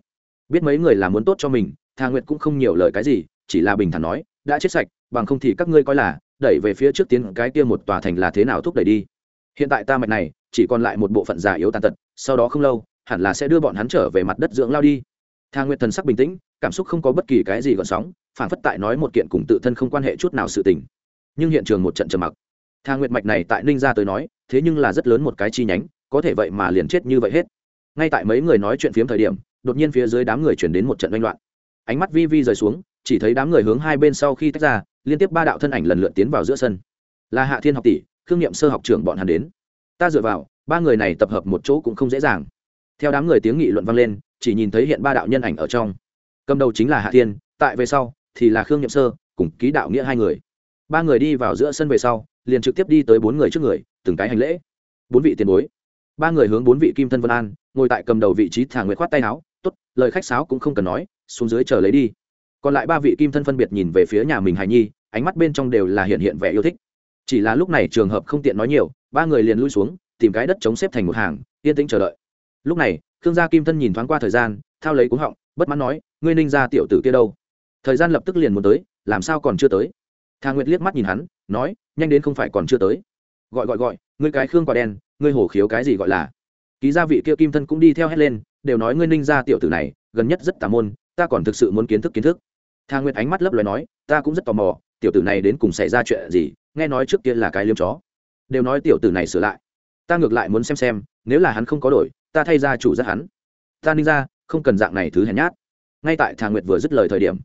Biết mấy người là muốn tốt cho mình thà nguyệt cũng không nhiều lời cái gì, chỉ là bình thản nói, đã chết sạch, bằng không thì các ngươi coi là, đẩy về phía trước tiến cái kia một tòa thành là thế nào thúc đẩy đi. Hiện tại ta mạch này, chỉ còn lại một bộ phận già yếu tàn tật, sau đó không lâu hẳn là sẽ đưa bọn hắn trở về mặt đất dưỡng lao đi. Thà nguyệt thần sắc bình tĩnh, cảm xúc không có bất kỳ cái gì gợn sóng phản phất tại nói một kiện cùng tự thân không quan hệ chút nào sự tình. Nhưng hiện trường một trận trầm mặc. Thà nguyệt mạch này tại ninh gia tới nói, thế nhưng là rất lớn một cái chi nhánh, có thể vậy mà liền chết như vậy hết. Ngay tại mấy người nói chuyện phiếm thời điểm, đột nhiên phía dưới đám người chuyển đến một trận oanh loạn. Ánh mắt vi vi rời xuống, chỉ thấy đám người hướng hai bên sau khi tách ra, liên tiếp ba đạo thân ảnh lần lượt tiến vào giữa sân. Là hạ thiên học tỷ, khương nghiệm sơ học trưởng bọn hắn đến. Ta dựa vào, ba người này tập hợp một chỗ cũng không dễ dàng theo đám người tiếng nghị luận vang lên, chỉ nhìn thấy hiện ba đạo nhân ảnh ở trong. Cầm đầu chính là hạ thiên, tại về sau thì là khương Nhậm sơ, cùng ký đạo nghĩa hai người. Ba người đi vào giữa sân về sau, liền trực tiếp đi tới bốn người trước người, từng cái hành lễ. Bốn vị tiền bối. Ba người hướng bốn vị kim thân vân an, ngồi tại cầm đầu vị trí thả nguyệt khoát tay áo t ố t lời khách sáo cũng không cần nói, xuống dưới chờ lấy đi. Còn lại ba vị kim thân phân biệt nhìn về phía nhà mình hài nhi, ánh mắt bên trong đều là hiện hiện vẻ yêu thích. Chỉ là lúc này trường hợp không tiện nói nhiều, ba người liền lui xuống, tìm cái đất chống xếp thành một hàng, yên tĩnh chờ đợi lúc này, khương gia kim thân nhìn thoáng qua thời gian, thao lấy cúng họng, bất mãn nói, ngươi ninh gia tiểu tử kia đâu? Thời gian lập tức liền muốn tới, làm sao còn chưa tới? Thà nguyệt liếc mắt nhìn hắn, nói, nhanh đến không phải còn chưa tới. Gọi gọi gọi, ngươi cái khương quả đen, ngươi hổ khiếu cái gì gọi là? Ký gia vị kia kim thân cũng đi theo hét lên, đều nói, ngươi ninh gia tiểu tử này, gần nhất rất tà môn, ta còn thực sự muốn kiến thức kiến thức. Thà nguyệt ánh mắt lấp loài nói, ta cũng rất tò mò, tiểu tử này đến cùng xảy ra chuyện gì, nghe nói trước kia là cái liêm chó. Đều nói, tiểu tử này sửa lại, ta ngược lại muốn xem xem, nếu là hắn không có đổi ta thay ra chủ rất hắn. Ta ninh ra không cần dạng này thứ hèn nhát. Ngay tại thà nguyệt vừa dứt lời thời điểm,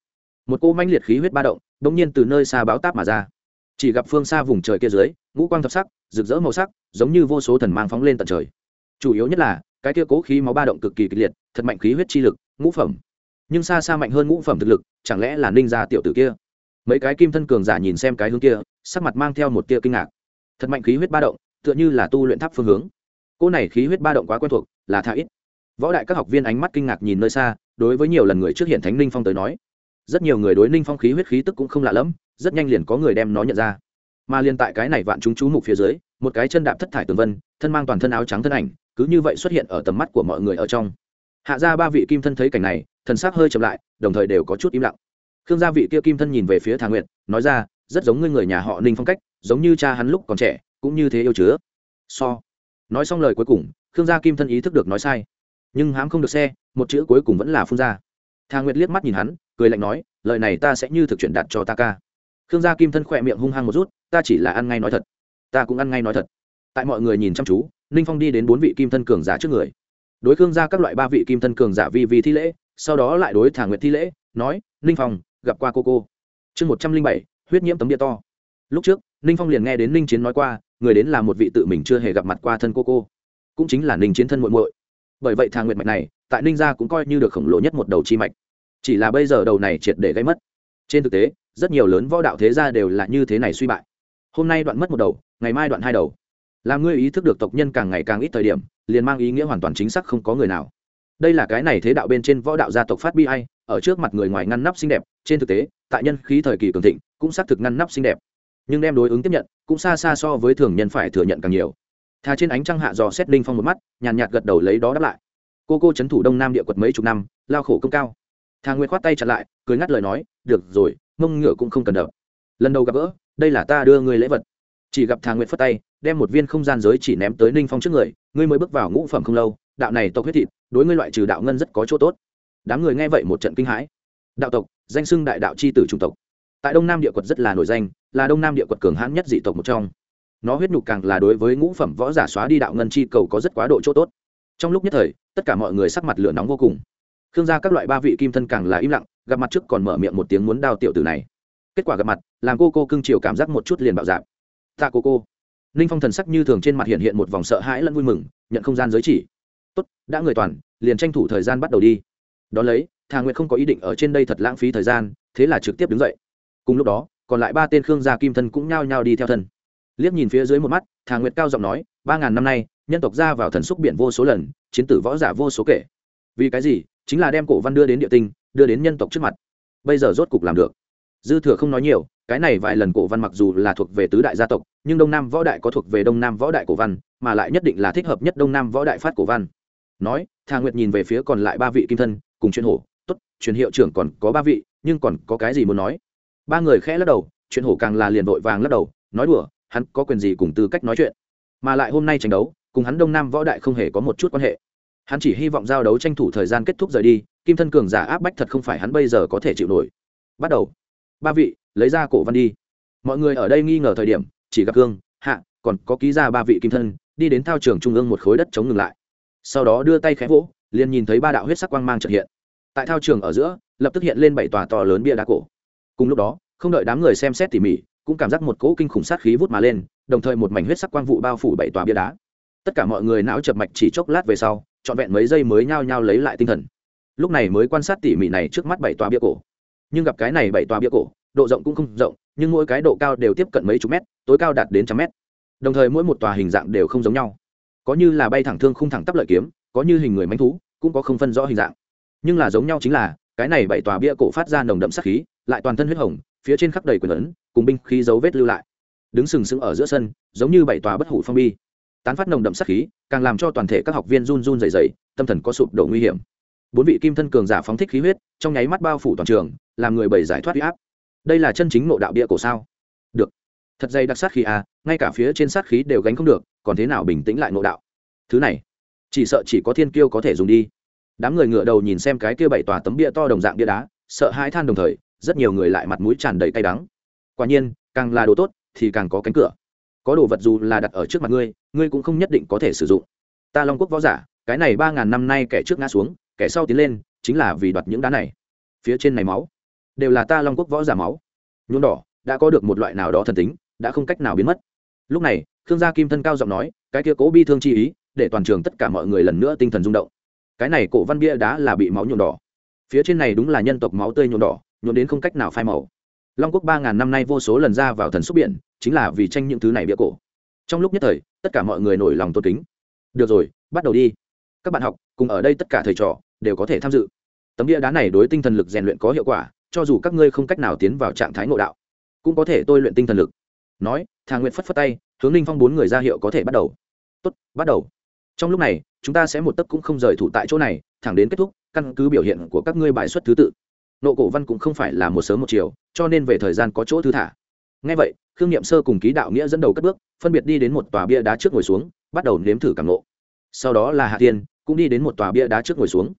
một cô manh liệt khí huyết ba động đ ỗ n g nhiên từ nơi xa báo táp mà ra. Chỉ gặp phương xa vùng trời kia dưới, ngũ quang thập sắc, rực rỡ màu sắc, giống như vô số thần mang phóng lên tận trời. Chủ yếu nhất là, cái kia cố khí máu ba động cực kỳ kịch liệt, thật mạnh khí huyết chi lực, ngũ phẩm. Nhưng xa xa mạnh hơn ngũ phẩm thực lực, chẳng lẽ là ninh gia tiểu tử kia? Mấy cái kim thân cường giả nhìn xem cái hướng kia, sắc mặt mang theo một tia kinh ngạc. Thật mạnh khí huyết ba động, tựa như là tu luyện tháp phương hướng. Cô này khí huyết ba động quá quen thuộc là tha ít. Võ đại các học viên ánh mắt kinh ngạc nhìn nơi xa, đối với nhiều lần người trước hiện thánh ninh phong tới nói, rất nhiều người đối ninh phong khí huyết khí tức cũng không lạ lẫm, rất nhanh liền có người đem nó nhận ra. Mà liền tại cái này vạn chúng chú mục phía dưới, một cái chân đạp thất thải tường vân, thân mang toàn thân áo trắng thân ảnh, cứ như vậy xuất hiện ở tầm mắt của mọi người ở trong. Hạ ra ba vị kim thân thấy cảnh này, thần sắc hơi chậm lại, đồng thời đều có chút im lặng. Khương gia vị kia kim thân nhìn về phía thà nguyệt, nói ra, rất giống ngươi người nhà họ ninh phong cách, giống như cha hắn lúc còn trẻ, cũng như thế yêu chứa. So nói xong lời cuối cùng, khương gia kim thân ý thức được nói sai. Nhưng hám không được xe, một chữ cuối cùng vẫn là phun ra. Thà nguyệt liếc mắt nhìn hắn, cười lạnh nói, lời này ta sẽ như thực chuyển đạt cho ta ca. Khương gia kim thân khỏe miệng hung hăng một rút, ta chỉ là ăn ngay nói thật. Ta cũng ăn ngay nói thật. Tại mọi người nhìn chăm chú, ninh phong đi đến bốn vị kim thân cường giả trước người. Đối khương gia các loại ba vị kim thân cường giả vi vi thi lễ, sau đó lại đối thả nguyệt thi lễ, nói, ninh phong, gặp qua cô cô. Chương một trăm linh bảy, huyết nhiễm tấm địa to. Lúc trước, ninh phong liền nghe đến ninh chiến nói qua người đến là một vị tự mình chưa hề gặp mặt qua thân cô cô, cũng chính là ninh chiến thân muội muội. Bởi vậy thà nguyện mạch này, tại ninh gia cũng coi như được khổng lồ nhất một đầu chi mạch. Chỉ là bây giờ đầu này triệt để gây mất. Trên thực tế, rất nhiều lớn võ đạo thế gia đều là như thế này suy bại. Hôm nay đoạn mất một đầu, ngày mai đoạn hai đầu. Làm ngươi ý thức được tộc nhân càng ngày càng ít thời điểm, liền mang ý nghĩa hoàn toàn chính xác không có người nào. Đây là cái này thế đạo bên trên võ đạo gia tộc phát bi ai, ở trước mặt người ngoài ngăn nắp xinh đẹp, trên thực tế, tại nhân khí thời kỳ cường thịnh, cũng xác thực ngăn nắp xinh đẹp nhưng đem đối ứng tiếp nhận cũng xa xa so với thường nhân phải thừa nhận càng nhiều. Thà trên ánh trăng hạ dò xét linh phong một mắt, nhàn nhạt gật đầu lấy đó đáp lại. Cô cô c h ấ n thủ đông nam địa quật mấy chục năm, lao khổ công cao. Thà nguyệt khoát tay chặn lại, cười ngắt lời nói, được rồi, mông ngựa cũng không cần đập lần đầu gặp gỡ, đây là ta đưa người lễ vật. Chỉ gặp thà nguyệt phất tay, đem một viên không gian giới chỉ ném tới ninh phong trước người, ngươi mới bước vào ngũ phẩm không lâu, đạo này tộc huyết thịt, đối ngươi loại trừ đạo ngân rất có chỗ tốt. Đám người nghe vậy một trận kinh hãi. Đạo tộc, danh xưng đại đạo c h i tử chủng tộc tại đông nam địa quật rất là nổi danh, là đông nam địa quật cường hãn nhất dị tộc một trong. Nó huyết nhục càng là đối với ngũ phẩm võ giả xóa đi đạo ngân chi cầu có rất quá độ chỗ tốt. Trong lúc nhất thời, tất cả mọi người sắc mặt lửa nóng vô cùng. Khương gia các loại ba vị kim thân càng là im lặng, gặp mặt trước còn mở miệng một tiếng muốn đao tiểu tử này. Kết quả gặp mặt, làm cô cô cưng chiều cảm giác một chút liền bạo dạp tạ cô cô. Ninh phong thần sắc như thường trên mặt hiện hiện một vòng sợ hãi lẫn vui mừng, nhận không gian giới chỉ. Tốt, đã người toàn, liền tranh thủ thời gian bắt đầu đi. Đón lấy, thà nguyệt không có ý định ở trên đây thật lãng phí thời gian, thế là trực tiếp đứng dậy cùng lúc đó, còn lại ba tên khương gia kim thân cũng nhao nhao đi theo thân. Liếc nhìn phía dưới một mắt, thà nguyệt cao giọng nói, ba ngàn năm nay, nhân tộc ra vào thần xúc biển vô số lần, chiến tử võ giả vô số kể. Vì cái gì? Chính là đem cổ văn đưa đến địa tinh, đưa đến nhân tộc trước mặt. Bây giờ rốt cục làm được. Dư thừa không nói nhiều, cái này vài lần cổ văn mặc dù là thuộc về tứ đại gia tộc, nhưng đông nam võ đại có thuộc về đông nam võ đại cổ văn, mà lại nhất định là thích hợp nhất đông nam võ đại phát cổ văn. Nói, thà nguyệt nhìn về phía còn lại ba vị kim thân, cùng chuyên hổ t ố t truyền hiệu trưởng còn có ba vị, nhưng còn có cái gì muốn nói? Ba người khẽ lắc đầu, chuyện hổ càng là liền vội vàng lắc đầu, nói đùa, hắn có quyền gì cùng tư cách nói chuyện. Mà lại hôm nay tranh đấu, cùng hắn đông nam võ đại không hề có một chút quan hệ. Hắn chỉ hy vọng giao đấu tranh thủ thời gian kết thúc rời đi, kim thân cường giả áp bách thật không phải hắn bây giờ có thể chịu nổi. Bắt đầu. Ba vị, lấy ra cổ văn đi. Mọi người ở đây nghi ngờ thời điểm, chỉ gặp cương, hạ, còn có ký ra ba vị kim thân, đi đến thao trường trung ương một khối đất chống ngừng lại. Sau đó đưa tay khẽ vỗ, liền nhìn thấy ba đạo huyết sắc quang mang trợ hiện. Tại thao trường ở giữa, lập tức hiện lên bảy tòa to lớn bia đá cổ cùng lúc đó, không đợi đám người xem xét tỉ mỉ, cũng cảm giác một cỗ kinh khủng sát khí vút mà lên, đồng thời một mảnh huyết sắc quang vụ bao phủ bảy tòa bia đá. Tất cả mọi người não chập mạch chỉ chốc lát về sau, trọn vẹn mấy giây mới nhao nhao lấy lại tinh thần. Lúc này mới quan sát tỉ mỉ này trước mắt bảy tòa bia cổ. Nhưng gặp cái này bảy tòa bia cổ, độ rộng cũng không rộng, nhưng mỗi cái độ cao đều tiếp cận mấy chục mét, tối cao đạt đến trăm mét. Đồng thời mỗi một tòa hình dạng đều không giống nhau. Có như là bay thẳng thương không thẳng tắp lợi kiếm, có như hình người manh thú, cũng có không phân rõ hình dạng. Nhưng là giống nhau chính là, cái này bảy tòa bia cổ phát ra nồng đậm sắc khí lại toàn thân huyết hồng, phía trên khắp đầy quyền ấn, cùng binh khí dấu vết lưu lại. Đứng sừng sững ở giữa sân, giống như bảy tòa bất hủ phong bi. Tán phát nồng đậm sắc khí, càng làm cho toàn thể các học viên run run dày dày tâm thần có sụp đổ nguy hiểm. Bốn vị kim thân cường giả phóng thích khí huyết, trong nháy mắt bao phủ toàn trường, làm người bảy giải thoát huy áp. Đây là chân chính nộ đạo địa cổ sao? Được. Thật dày đặc sát khí à ngay cả phía trên sát khí đều gánh không được, còn thế nào bình tĩnh lại nộ đạo? Thứ này, chỉ sợ chỉ có thiên kiêu có thể dùng đi. Đám người ngựa đầu nhìn xem cái kia bảy tòa tấm bia to đồng dạng bia đá, sợ hai than đồng thời rất nhiều người lại mặt mũi tràn đầy cay đắng. Quả nhiên, càng là đồ tốt, thì càng có cánh cửa. Có đồ vật dù là đặt ở trước mặt ngươi ngươi cũng không nhất định có thể sử dụng. Ta long quốc võ giả, cái này ba ngàn năm nay kẻ trước ngã xuống, kẻ sau tiến lên, chính là vì đoạt những đá này. Phía trên này máu, đều là ta long quốc võ giả máu. Nhuộm đỏ, đã có được một loại nào đó thần tính, đã không cách nào biến mất. Lúc này, khương gia kim thân cao giọng nói, cái kia cố bi thương chi ý, để toàn trường tất cả mọi người lần nữa tinh thần rung động. Cái này cổ văn bia đá là bị máu nhuộm đỏ. Phía trên này đúng là nhân tộc máu tươi nhuộm đỏ nhuộm đến không cách nào phai màu. Long quốc ba ngàn năm nay vô số lần ra vào thần xúc biển, chính là vì tranh những thứ này bia cổ. Trong lúc nhất thời, tất cả mọi người nổi lòng tôn kính. Được rồi, bắt đầu đi. Các bạn học, cùng ở đây tất cả thầy trò đều có thể tham dự. Tấm bia đá này đối tinh thần lực rèn luyện có hiệu quả, cho dù các ngươi không cách nào tiến vào trạng thái ngộ đạo, cũng có thể tôi luyện tinh thần lực. Nói, thà nguyện phất phất tay, hướng ninh phong bốn người ra hiệu có thể bắt đầu. Tốt, bắt đầu. Trong lúc này, chúng ta sẽ một tấc cũng không rời thủ tại chỗ này, thẳng đến kết thúc, căn cứ biểu hiện của các ngươi bài xuất thứ tự nộ cổ văn cũng không phải là một sớm một chiều, cho nên về thời gian có chỗ thư thả. Ngay vậy, khương n sơ cùng ký đạo nghĩa dẫn đầu cất bước, phân biệt đi đến một tòa bia đá trước ngồi xuống, bắt đầu nếm thử cảm nộ sau đó là hạ tiên, cũng đi đến một tòa bia đá trước ngồi xuống.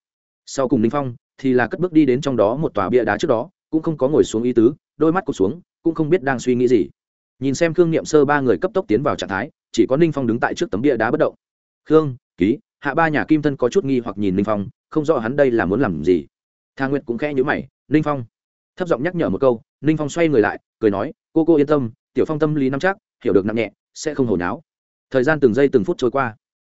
Sau cùng ninh phong, thì là cất bước đi đến trong đó một tòa bia đá trước đó, cũng không có ngồi xuống ý tứ, đôi mắt cụt xuống, cũng không biết đang suy nghĩ gì. Nhìn xem khương niệm sơ ba người cấp tốc tiến vào trạng thái, chỉ có ninh phong đứng tại trước tấm bia đá bất động. Khương, ký, hạ ba nhà kim thân có chút nghi hoặc nhìn ninh phong, không rõ hắn đây là muốn làm gì thà nguyệt cũng khẽ nhữ mày, ninh phong. Thấp giọng nhắc nhở một câu, ninh phong xoay người lại, cười nói, cô cô yên tâm, tiểu phong tâm lý nắm chắc, hiểu được nặng nhẹ, sẽ không hồi náo thời gian từng giây từng phút trôi qua.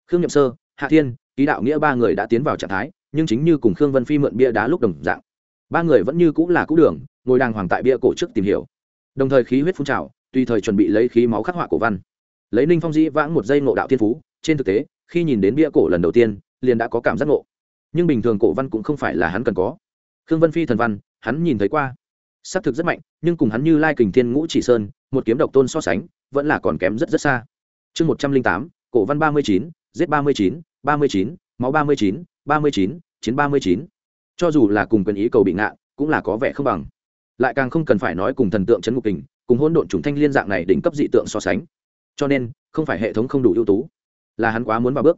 Khương nhậm sơ, hạ thiên, ký đạo nghĩa ba người đã tiến vào trạng thái, nhưng chính như cùng khương vân phi mượn bia đá lúc đồng dạng. Ba người vẫn như cũng là cũ đường, ngồi đàng hoàng tại bia cổ trước tìm hiểu. Đồng thời khí huyết phun trào, tùy thời chuẩn bị lấy khí máu khắc họa cổ văn. Lấy ninh phong dĩ vãng một giây ngộ đạo thiên phú, trên thực tế, khi nhìn đến bia cổ lần đầu tiên, liền đã có cảm giác ngộ. Nhưng bình thường cổ văn cũng không phải là hắn cần có khương vân phi thần văn, hắn nhìn thấy qua. S ắ c thực rất mạnh, nhưng cùng hắn như lai kình thiên ngũ chỉ sơn, một kiếm độc tôn so sánh, vẫn là còn kém rất rất xa. Chương một trăm linh tám, cổ văn ba mươi chín, giết ba mươi chín, ba mươi chín, máu ba mươi chín, ba mươi chín, chiến ba mươi chín. Cho dù là cùng quyền ý cầu bị ngạn cũng là có vẻ không bằng. Lại càng không cần phải nói cùng thần tượng c ngục kình, cùng hôn độn chủng thanh liên dạng này đỉnh cấp dị tượng so sánh. Cho nên, không phải hệ thống không đủ ưu tú, là hắn quá muốn vào bước.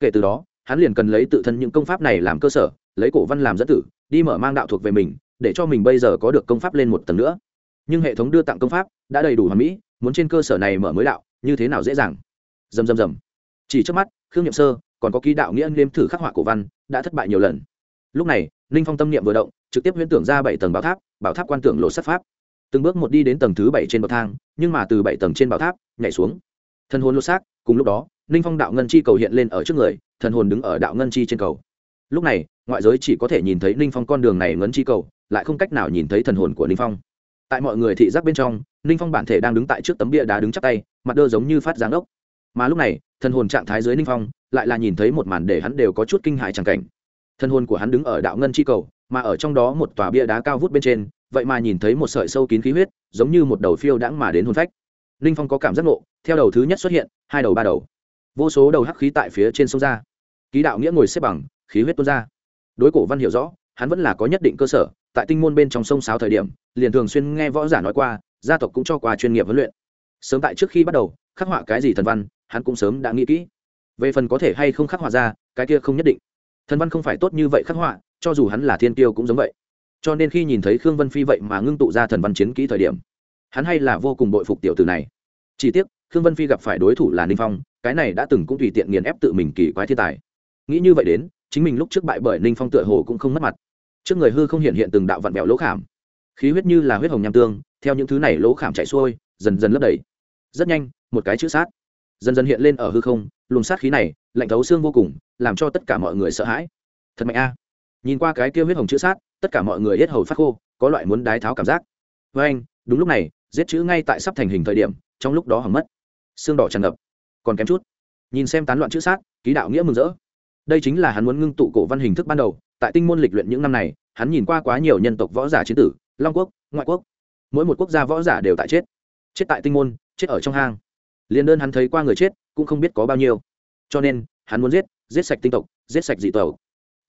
Kể từ đó, hắn liền cần lấy tự thân những công pháp này làm cơ sở, lấy cổ văn làm dẫn tử đi mở mang đạo thuộc về mình, để cho mình bây giờ có được công pháp lên một tầng nữa. Nhưng hệ thống đưa tặng công pháp đã đầy đủ hoàn mỹ, muốn trên cơ sở này mở mới đạo, như thế nào dễ dàng? Dầm dầm dầm chỉ trước mắt, khương nhậm sơ còn có ký đạo nghĩa nếm thử khắc họa cổ văn, đã thất bại nhiều lần. Lúc này, ninh phong tâm niệm vừa động, trực tiếp huyễn tưởng ra bảy tầng bảo tháp bảo tháp quan tưởng lộ sát pháp. Từng bước một đi đến tầng thứ bảy trên bậc thang, nhưng mà từ bảy tầng trên bảo tháp, nhảy xuống. Thân hồn lột xác, cùng lúc đó, ninh phong đạo ngân chi cầu hiện lên ở trước người, thần hồn đứng ở đạo ngân chi trên cầu. Lúc này ngoại giới chỉ có thể nhìn thấy ninh phong con đường này ngân chi cầu, lại không cách nào nhìn thấy thần hồn của ninh phong. Tại mọi người thị giác bên trong, ninh phong bản thể đang đứng tại trước tấm bia đá đứng chắc tay, mặt đơ giống như phát giáng ốc. Mà lúc này, thần hồn trạng thái dưới ninh phong lại là nhìn thấy một màn để hắn đều có chút kinh hại tràng cảnh. Thần hồn của hắn đứng ở đạo ngân chi cầu, mà ở trong đó một tòa bia đá cao vút bên trên, vậy mà nhìn thấy một sợi sâu kín khí huyết, giống như một đầu phiêu đãng mà đến hồn phách. Ninh phong có cảm giác ngộ, theo đầu thứ nhất xuất hiện, hai đầu ba đầu. Vô số đầu hắc khí tại phía trên sông ra. Ký đạo nghĩa ngồi xếp bằng, khí huyết tuôn ra đối cổ văn hiểu rõ, hắn vẫn là có nhất định cơ sở, tại tinh môn bên trong sông sáo thời điểm, liền thường xuyên nghe võ giả nói qua, gia tộc cũng cho qua chuyên nghiệp huấn luyện. Sớm tại trước khi bắt đầu, khắc họa cái gì thần văn, hắn cũng sớm đã nghĩ kỹ. Về phần có thể hay không khắc họa ra, cái kia không nhất định. Thần văn không phải tốt như vậy khắc họa, cho dù hắn là thiên tiêu cũng giống vậy. Cho nên khi nhìn thấy khương vân phi vậy mà ngưng tụ ra thần văn chiến kỹ thời điểm, hắn hay là vô cùng bội phục tiểu từ này. Chỉ tiếc, khương vân phi gặp phải đối thủ là ninh phong, cái này đã từng cũng tùy tiện nghiền ép tự mình kỳ quái thiên tài. Nghĩ như vậy đến chính mình lúc trước bại bởi ninh phong tựa hồ cũng không mất mặt. Trước người hư không hiện hiện từng đạo vạn vẹo lỗ khảm. Khí huyết như là huyết hồng nham tương, theo những thứ này lỗ khảm chạy xuôi, dần dần lấp đầy. Rất nhanh, một cái chữ sát dần dần hiện lên ở hư không, luồng sát khí này, lạnh thấu xương vô cùng, làm cho tất cả mọi người sợ hãi. Thật mạnh a. Nhìn qua cái kia huyết hồng chữ sát, tất cả mọi người hết hầu phát khô, có loại muốn đái tháo cảm giác. Với anh, đúng lúc này, giết chữ ngay tại sắp thành hình thời điểm, trong lúc đó hỏng mất. Xương đỏ tràn ngập. Còn kém chút. Nhìn xem tán loạn chữ sát, ký đạo nghĩa mừng rỡ đây chính là hắn muốn ngưng tụ cổ văn hình thức ban đầu, tại tinh môn lịch luyện những năm này, hắn nhìn qua quá nhiều nhân tộc võ giả chiến tử, long quốc, ngoại quốc. Mỗi một quốc gia võ giả đều tại chết. Chết tại tinh môn, chết ở trong hang. Liền đơn hắn thấy qua người chết, cũng không biết có bao nhiêu. Cho nên, hắn muốn giết giết sạch tinh tộc, giết sạch dị tộc.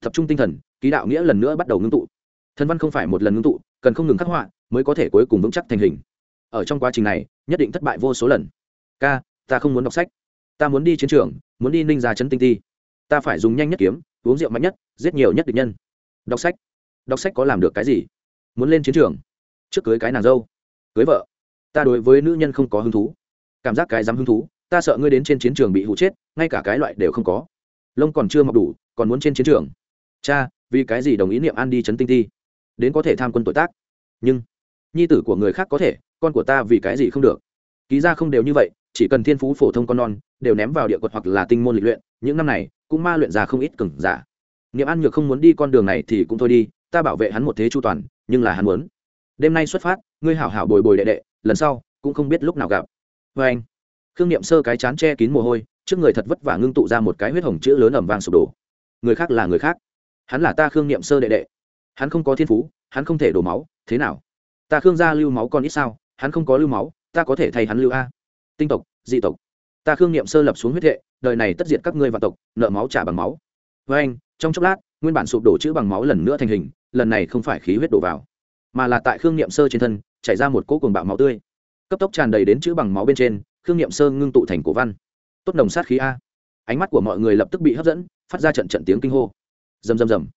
Tập trung tinh thần, ký đạo nghĩa lần nữa bắt đầu ngưng tụ. Thân văn không phải một lần ngưng tụ, cần không ngừng khắc họa, mới có thể cuối cùng vững chắc thành hình. Ở trong quá trình này, nhất định thất bại vô số lần. Ca, ta không muốn đọc sách. Ta muốn đi chiến trường, muốn đi ninh ra chấn tinh ti ta phải dùng nhanh nhất kiếm, uống rượu mạnh nhất, giết nhiều nhất địch nhân. Đọc sách. Đọc sách có làm được cái gì? Muốn lên chiến trường. Trước cưới cái nàng dâu. Cưới vợ. Ta đối với nữ nhân không có hứng thú. Cảm giác cái dám hứng thú, ta sợ ngươi đến trên chiến trường bị hụ chết, ngay cả cái loại đều không có. Lông còn chưa mọc đủ, còn muốn trên chiến trường. Cha, vì cái gì đồng ý niệm an đi chấn tinh ti đến có thể tham quân tuổi tác. Nhưng, nhi tử của người khác có thể, con của ta vì cái gì không được? Ký ra không đều như vậy, chỉ cần thiên phú phổ thông con non, đều ném vào địa quật hoặc là tinh môn lịch luyện những năm này, cũng ma luyện ra không ít cường giả. Niệm an nhược không muốn đi con đường này thì cũng thôi đi, ta bảo vệ hắn một thế chu toàn, nhưng là hắn muốn. Đêm nay xuất phát, ngươi hảo hảo bồi bồi đệ đệ, lần sau, cũng không biết lúc nào gặp. Vê anh, khương niệm sơ cái chán che kín mồ hôi, trước người thật vất vả ngưng tụ ra một cái huyết hồng chữ lớn ẩm vàng sụp đổ. Người khác là người khác. Hắn là ta khương niệm sơ đệ đệ. Hắn không có thiên phú, hắn không thể đổ máu, thế nào? Ta khương gia lưu máu còn ít sao, hắn không có lưu máu, ta có thể thay hắn lưu a. Tinh tộc, dị tộc ta khương niệm sơ lập xuống huyết hệ đời này tất diệt các ngươi vạn tộc, nợ máu trả bằng máu. Với anh, trong chốc lát, nguyên bản sụp đổ chữ bằng máu lần nữa thành hình, lần này không phải khí huyết đổ vào, mà là tại khương niệm sơ trên thân, chảy ra một cỗ cuồng bạo máu tươi. Cấp tốc tràn đầy đến chữ bằng máu bên trên, khương niệm sơ ngưng tụ thành cổ văn. Tốt đồng sát khí a. Ánh mắt của mọi người lập tức bị hấp dẫn, phát ra trận trận tiếng kinh hô. Rầm rầm rầm.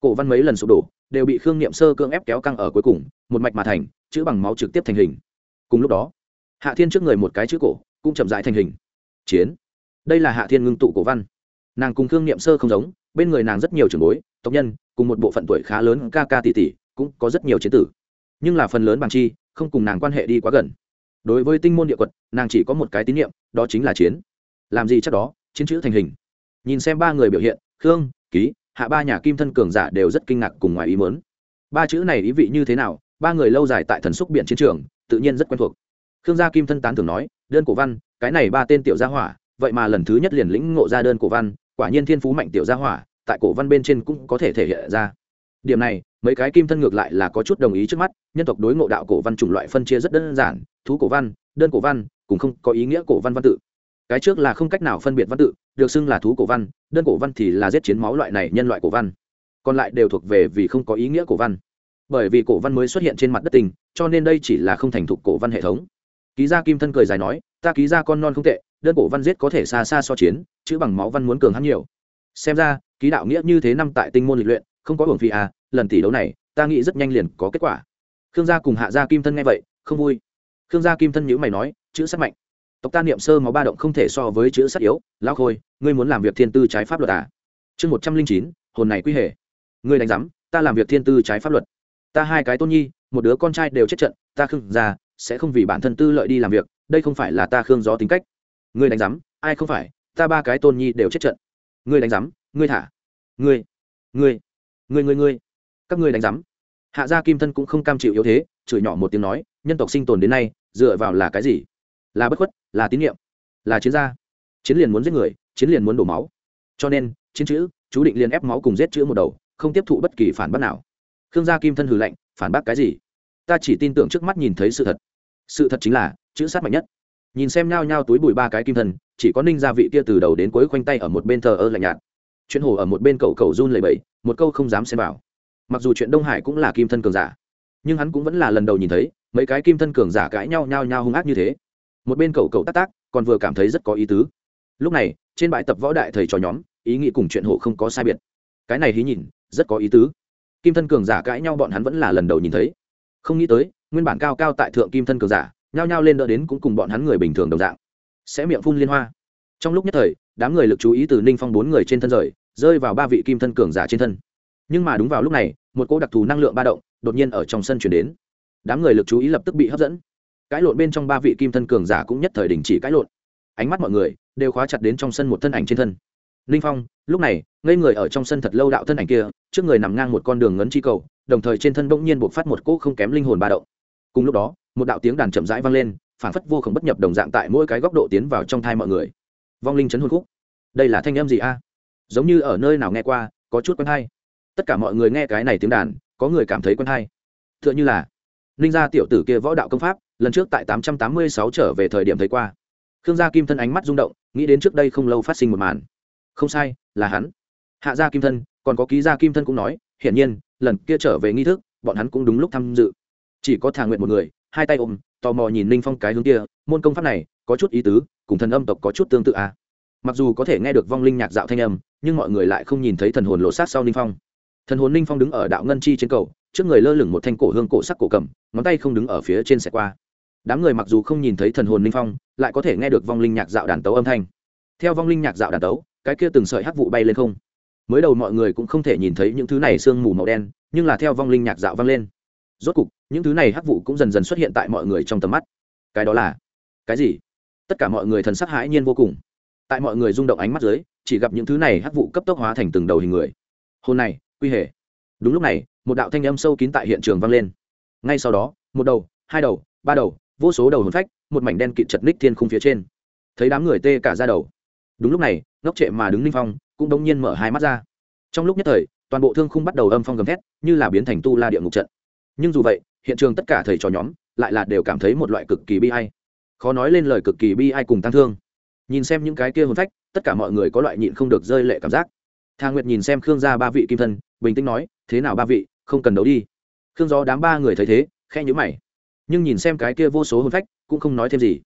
Cổ văn mấy lần sụp đổ, đều bị khương niệm sơ cưỡng ép kéo căng ở cuối cùng, một mạch mà thành, chữ bằng máu trực tiếp thành hình. Cùng lúc đó, hạ thiên trước người một cái chữ cổ, cũng chậm rãi thành hình chiến. Đây là hạ thiên ngưng tụ cổ văn. Nàng cùng khương niệm sơ không giống, bên người nàng rất nhiều trường bối, tộc nhân, cùng một bộ phận tuổi khá lớn ca ca tỷ tỷ, cũng có rất nhiều chiến tử. Nhưng là phần lớn bằng chi, không cùng nàng quan hệ đi quá gần. Đối với tinh môn địa quật, nàng chỉ có một cái tín nhiệm đó chính là chiến. Làm gì chắc đó, chiến chữ thành hình. Nhìn xem ba người biểu hiện, khương, ký, hạ ba nhà kim thân cường giả đều rất kinh ngạc cùng ngoài ý mớn ba chữ này ý vị như thế nào? Ba người lâu dài tại thần xúc biện chiến trường, tự nhiên rất quen thuộc. Khương gia kim thân tán thường nói, đơn cổ văn cái này ba tên tiểu gia hỏa, vậy mà lần thứ nhất liền lĩnh ngộ ra đơn cổ văn, quả nhiên thiên phú mạnh tiểu gia hỏa, tại cổ văn bên trên cũng có thể thể hiện ra. Điểm này, mấy cái kim thân ngược lại là có chút đồng ý trước mắt, nhân tộc đối ngộ đạo cổ văn chủng loại phân chia rất đơn giản, thú cổ văn, đơn cổ văn cũng không có ý nghĩa cổ văn văn tự. Cái trước là không cách nào phân biệt văn tự, được xưng là thú cổ văn, đơn cổ văn thì là giết chiến máu loại này nhân loại cổ văn. Còn lại đều thuộc về vì không có ý nghĩa cổ văn. Bởi vì cổ văn mới xuất hiện trên mặt đất tình, cho nên đây chỉ là không thành thục cổ văn hệ thống ký gia kim thân cười dài nói, ta ký gia con non không tệ, đơn cổ văn giết có thể xa xa so chiến, chữ bằng máu văn muốn cường hắn nhiều. Xem ra, ký đạo nghĩa như thế năm tại tinh môn lịch luyện, không có hưởng phi à lần tỷ đấu này, ta nghĩ rất nhanh liền có kết quả. Khương gia cùng hạ gia kim thân nghe vậy, không vui. Khương gia kim thân nhữ mày nói, chữ sắc mạnh. Tộc ta niệm sơ máu ba động không thể so với chữ sắt yếu. Lão khôi, ngươi muốn làm việc thiên tư trái pháp luật à? Chương một trăm linh chín, hồn này quy hệ ngươi đánh giám, ta làm việc thiên tư trái pháp luật. Ta hai cái tôn nhi, một đứa con trai đều chết trận, ta khương gia sẽ không vì bản thân tư lợi đi làm việc, đây không phải là ta khương gió tính cách. Ngươi đánh giám, ai không phải, ta ba cái tôn nhi đều chết trận. Ngươi đánh giám, ngươi thả. Ngươi ngươi ngươi ngươi ngươi. Các ngươi đánh giám. Hạ gia kim thân cũng không cam chịu yếu thế, chửi nhỏ một tiếng nói, nhân tộc sinh tồn đến nay, dựa vào là cái gì? Là bất khuất, là tín nhiệm, là chiến gia. Chiến liền muốn giết người, chiến liền muốn đổ máu. Cho nên, chiến chữ, chú định liền ép máu cùng giết chữ một đầu, không tiếp thụ bất kỳ phản bác nào. Khương gia kim thân hừ lạnh, phản bác cái gì? Ta chỉ tin tưởng trước mắt nhìn thấy sự thật sự thật chính là, chữ sát mạnh nhất. Nhìn xem nhao nhao túi bụi ba cái kim thân, chỉ có ninh gia vị kia từ đầu đến cuối khoanh tay ở một bên thờ ơ lạnh nhạt. Chuyện hồ ở một bên cầu cầu run lầy bẫy một câu không dám xem vào. Mặc dù chuyện đông hải cũng là kim thân cường giả, nhưng hắn cũng vẫn là lần đầu nhìn thấy, mấy cái kim thân cường giả cãi nhau nhao nhao hung ác như thế. Một bên cầu cầu tác tác còn vừa cảm thấy rất có ý tứ. Lúc này, trên bãi tập võ đại thầy trò nhóm, ý nghĩ cùng chuyện hộ không có sai biệt. Cái này hí nhìn, rất có ý tứ. Kim thân cường giả cãi nhau bọn hắn vẫn là lần đầu nhìn thấy. Không nghĩ tới nguyên bản cao cao tại thượng kim thân cường giả, nhao nhao lên đỡ đến cũng cùng bọn hắn người bình thường đồng dạng. Sẽ miệng phun liên hoa. Trong lúc nhất thời, đám người lực chú ý từ ninh phong bốn người trên thân rời, rơi vào ba vị kim thân cường giả trên thân. Nhưng mà đúng vào lúc này, một cỗ đặc thù năng lượng ba động đột nhiên ở trong sân chuyển đến. Đám người lực chú ý lập tức bị hấp dẫn. Cãi lộn bên trong ba vị kim thân cường giả cũng nhất thời đình chỉ cãi lộn. Ánh mắt mọi người đều khóa chặt đến trong sân một thân ảnh trên thân. Ninh phong, lúc này, ngây người ở trong sân thật lâu đạo thân ảnh kia, trước người nằm ngang một con đường ngấn chi cầu, đồng thời trên thân bỗng nhiên buộc phát một cỗ không kém linh hồn ba động cùng lúc đó, một đạo tiếng đàn chậm rãi vang lên phản phất vô khổng bất nhập đồng dạng tại mỗi cái góc độ tiến vào trong thai mọi người. Vong linh chấn hồn khúc. Đây là thanh âm gì a? Giống như ở nơi nào nghe qua, có chút quen hay. Tất cả mọi người nghe cái này tiếng đàn, có người cảm thấy quen hay. T h ư ợ n h ư là ninh gia tiểu tử kia võ đạo công pháp, lần trước tại tám trăm tám mươi sáu trở về thời điểm thấy qua. Khương gia kim thân ánh mắt rung động, nghĩ đến trước đây không lâu phát sinh một màn. Không sai, là hắn. Hạ gia kim thân, còn có ký gia kim thân cũng nói, hiển nhiên, lần kia trở về nghi thức, bọn hắn cũng đúng lúc tham dự chỉ có thả nguyện một người, hai tay ôm, tò mò nhìn ninh phong cái hướng kia, môn công pháp này, có chút ý tứ, cùng thần âm tộc có chút tương tự à. mặc dù có thể nghe được vong linh nhạc dạo thanh âm, nhưng mọi người lại không nhìn thấy thần hồn lộ sát sau ninh phong. Thần hồn ninh phong đứng ở đạo ngân chi trên cầu, trước người lơ lửng một thanh cổ hương cổ sắc cổ cầm, ngón tay không đứng ở phía trên xe qua. Đám người mặc dù không nhìn thấy thần hồn ninh phong, lại có thể nghe được vong linh nhạc dạo đàn tấu âm thanh. Theo vong linh nhạc dạo đàn tấu, cái kia từng sợi hắc vụ bay lên không. Mới đầu mọi người cũng không thể nhìn thấy những thứ này sương mù màu đen, nhưng là theo vong linh nhạc dạo vang lên. Rốt cục những thứ này hắc vụ cũng dần dần xuất hiện tại mọi người trong tầm mắt. Cái đó là, cái gì? Tất cả mọi người thần sắc hãi nhiên vô cùng. Tại mọi người rung động ánh mắt dưới, chỉ gặp những thứ này hắc vụ cấp tốc hóa thành từng đầu hình người. Hôm nay quy hệ. Đúng lúc này, một đạo thanh âm sâu kín tại hiện trường vang lên. Ngay sau đó, một đầu, hai đầu, ba đầu, vô số đầu hồn phách, một mảnh đen kịt chật ních thiên khung phía trên. Thấy đám người tê cả ra đầu. Đúng lúc này, ngốc trệ mà đứng ninh phong cũng đông nhiên mở hai mắt ra. Trong lúc nhất thời, toàn bộ thương khung bắt đầu âm phong gầm thét, như là biến thành tu la địa ngục trận nhưng dù vậy hiện trường tất cả thầy trò nhóm lại là đều cảm thấy một loại cực kỳ bi ai, khó nói lên lời cực kỳ bi ai cùng tăng thương. Nhìn xem những cái kia hồn phách tất cả mọi người có loại nhịn không được rơi lệ cảm giác. Thà nguyệt nhìn xem khương gia ba vị kim thân bình tĩnh nói thế nào ba vị không cần đấu đi. Khương gió đám ba người thấy thế khe nhữ mày. Nhưng nhìn xem cái kia vô số hồn phách cũng không nói thêm gì.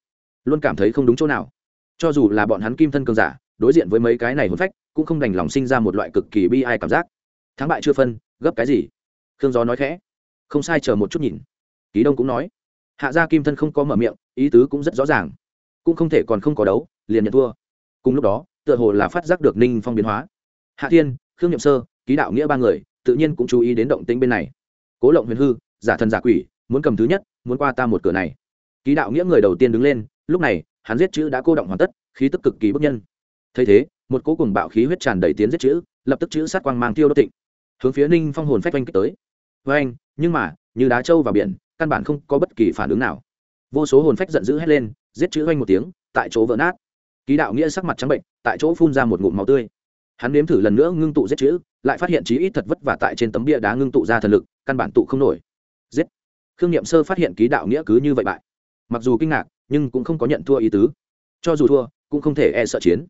Luôn cảm thấy không đúng chỗ nào. Cho dù là bọn hắn kim thân cường giả đối diện với mấy cái này hồn phách cũng không đành lòng sinh ra một loại cực kỳ bi ai cảm giác. Thắng bại chưa phân gấp cái gì? Khương gió nói khẽ không sai, chờ một chút nhìn. Ký đông cũng nói. Hạ gia kim thân không có mở miệng, ý tứ cũng rất rõ ràng. Cũng không thể còn không có đấu, liền nhận thua. Cùng lúc đó, tựa hồ là phát giác được ninh phong biến hóa. Hạ thiên, khương nhậm sơ, ký đạo nghĩa ba người, tự nhiên cũng chú ý đến động tĩnh bên này. Cố lộng huyền hư, giả thần giả quỷ, muốn cầm thứ nhất, muốn qua ta một cửa này. Ký đạo nghĩa người đầu tiên đứng lên, lúc này, hắn giết chữ đã cô động hoàn tất, khí tức cực kỳ bức nhân. Thấy thế, một cố cùng bạo khí huyết tràn đầy tiến giết chữ, lập tức chữ sát quang mang tiêu đô tịnh. Hướng phía ninh phong hồn phách oanh kích tới. Với anh nhưng mà, như đá trâu vào biển, căn bản không có bất kỳ phản ứng nào. Vô số hồn phách giận dữ hét lên, giết chữ oanh một tiếng, tại chỗ vỡ nát. Ký đạo nghĩa sắc mặt trắng bệnh, tại chỗ phun ra một ngụm máu tươi. Hắn nếm thử lần nữa ngưng tụ giết chữ, lại phát hiện chí ít thật vất vả tại trên tấm bia đá ngưng tụ ra thần lực, căn bản tụ không nổi. Giết! Khương nghiệm sơ phát hiện ký đạo nghĩa cứ như vậy bại. Mặc dù kinh ngạc, nhưng cũng không có nhận thua ý tứ. Cho dù thua, cũng không thể e sợ chiến.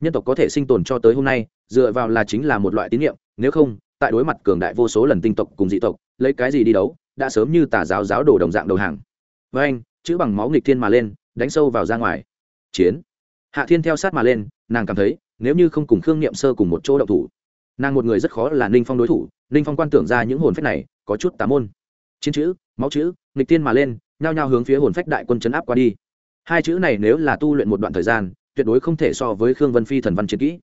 Nhân tộc có thể sinh tồn cho tới hôm nay, dựa vào là chính là một loại tín nhiệm nếu không tại đối mặt cường đại vô số lần tinh tộc cùng dị tộc, lấy cái gì đi đấu, đã sớm như tà giáo giáo đồ đồng dạng đầu hàng. Với anh, chữ bằng máu nghịch thiên mà lên, đánh sâu vào ra ngoài. Chiến. Hạ thiên theo sát mà lên, nàng cảm thấy, nếu như không cùng khương niệm sơ cùng một chỗ động thủ, nàng một người rất khó là ninh phong đối thủ, ninh phong quan tưởng ra những hồn phách này, có chút tà môn. Chiến chữ, máu chữ, nghịch thiên mà lên, nhao nhao hướng phía hồn phách đại quân chấn áp qua đi. Hai chữ này nếu là tu luyện một đoạn thời gian, tuyệt đối không thể so với khương vân phi thần văn chiến kỹ.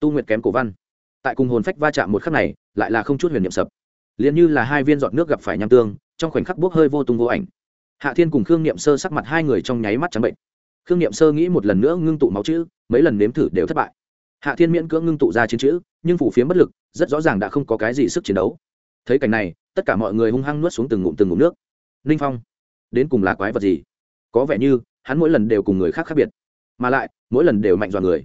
Tu nguyệt kém cổ văn. Tại cùng hồn phách va chạm một khắc này lại là không chút huyền niệm sập. Liền như là hai viên giọt nước gặp phải nham tương, trong khoảnh khắc bốc hơi vô tung vô ảnh. Hạ thiên cùng khương niệm sơ sắc mặt hai người trong nháy mắt trắng bệnh. Khương niệm sơ nghĩ một lần nữa ngưng tụ máu chữ, mấy lần nếm thử đều thất bại. Hạ thiên miễn cưỡng ngưng tụ ra chiến chữ, nhưng phủ phiếm bất lực, rất rõ ràng đã không có cái gì sức chiến đấu. Thấy cảnh này, tất cả mọi người hung hăng nuốt xuống từng ngụm từng ngụm nước. Ninh phong, đến cùng là quái vật gì? Có vẻ như, hắn mỗi lần đều cùng người khác khác biệt. Mà lại, mỗi lần đều mạnh dọa người.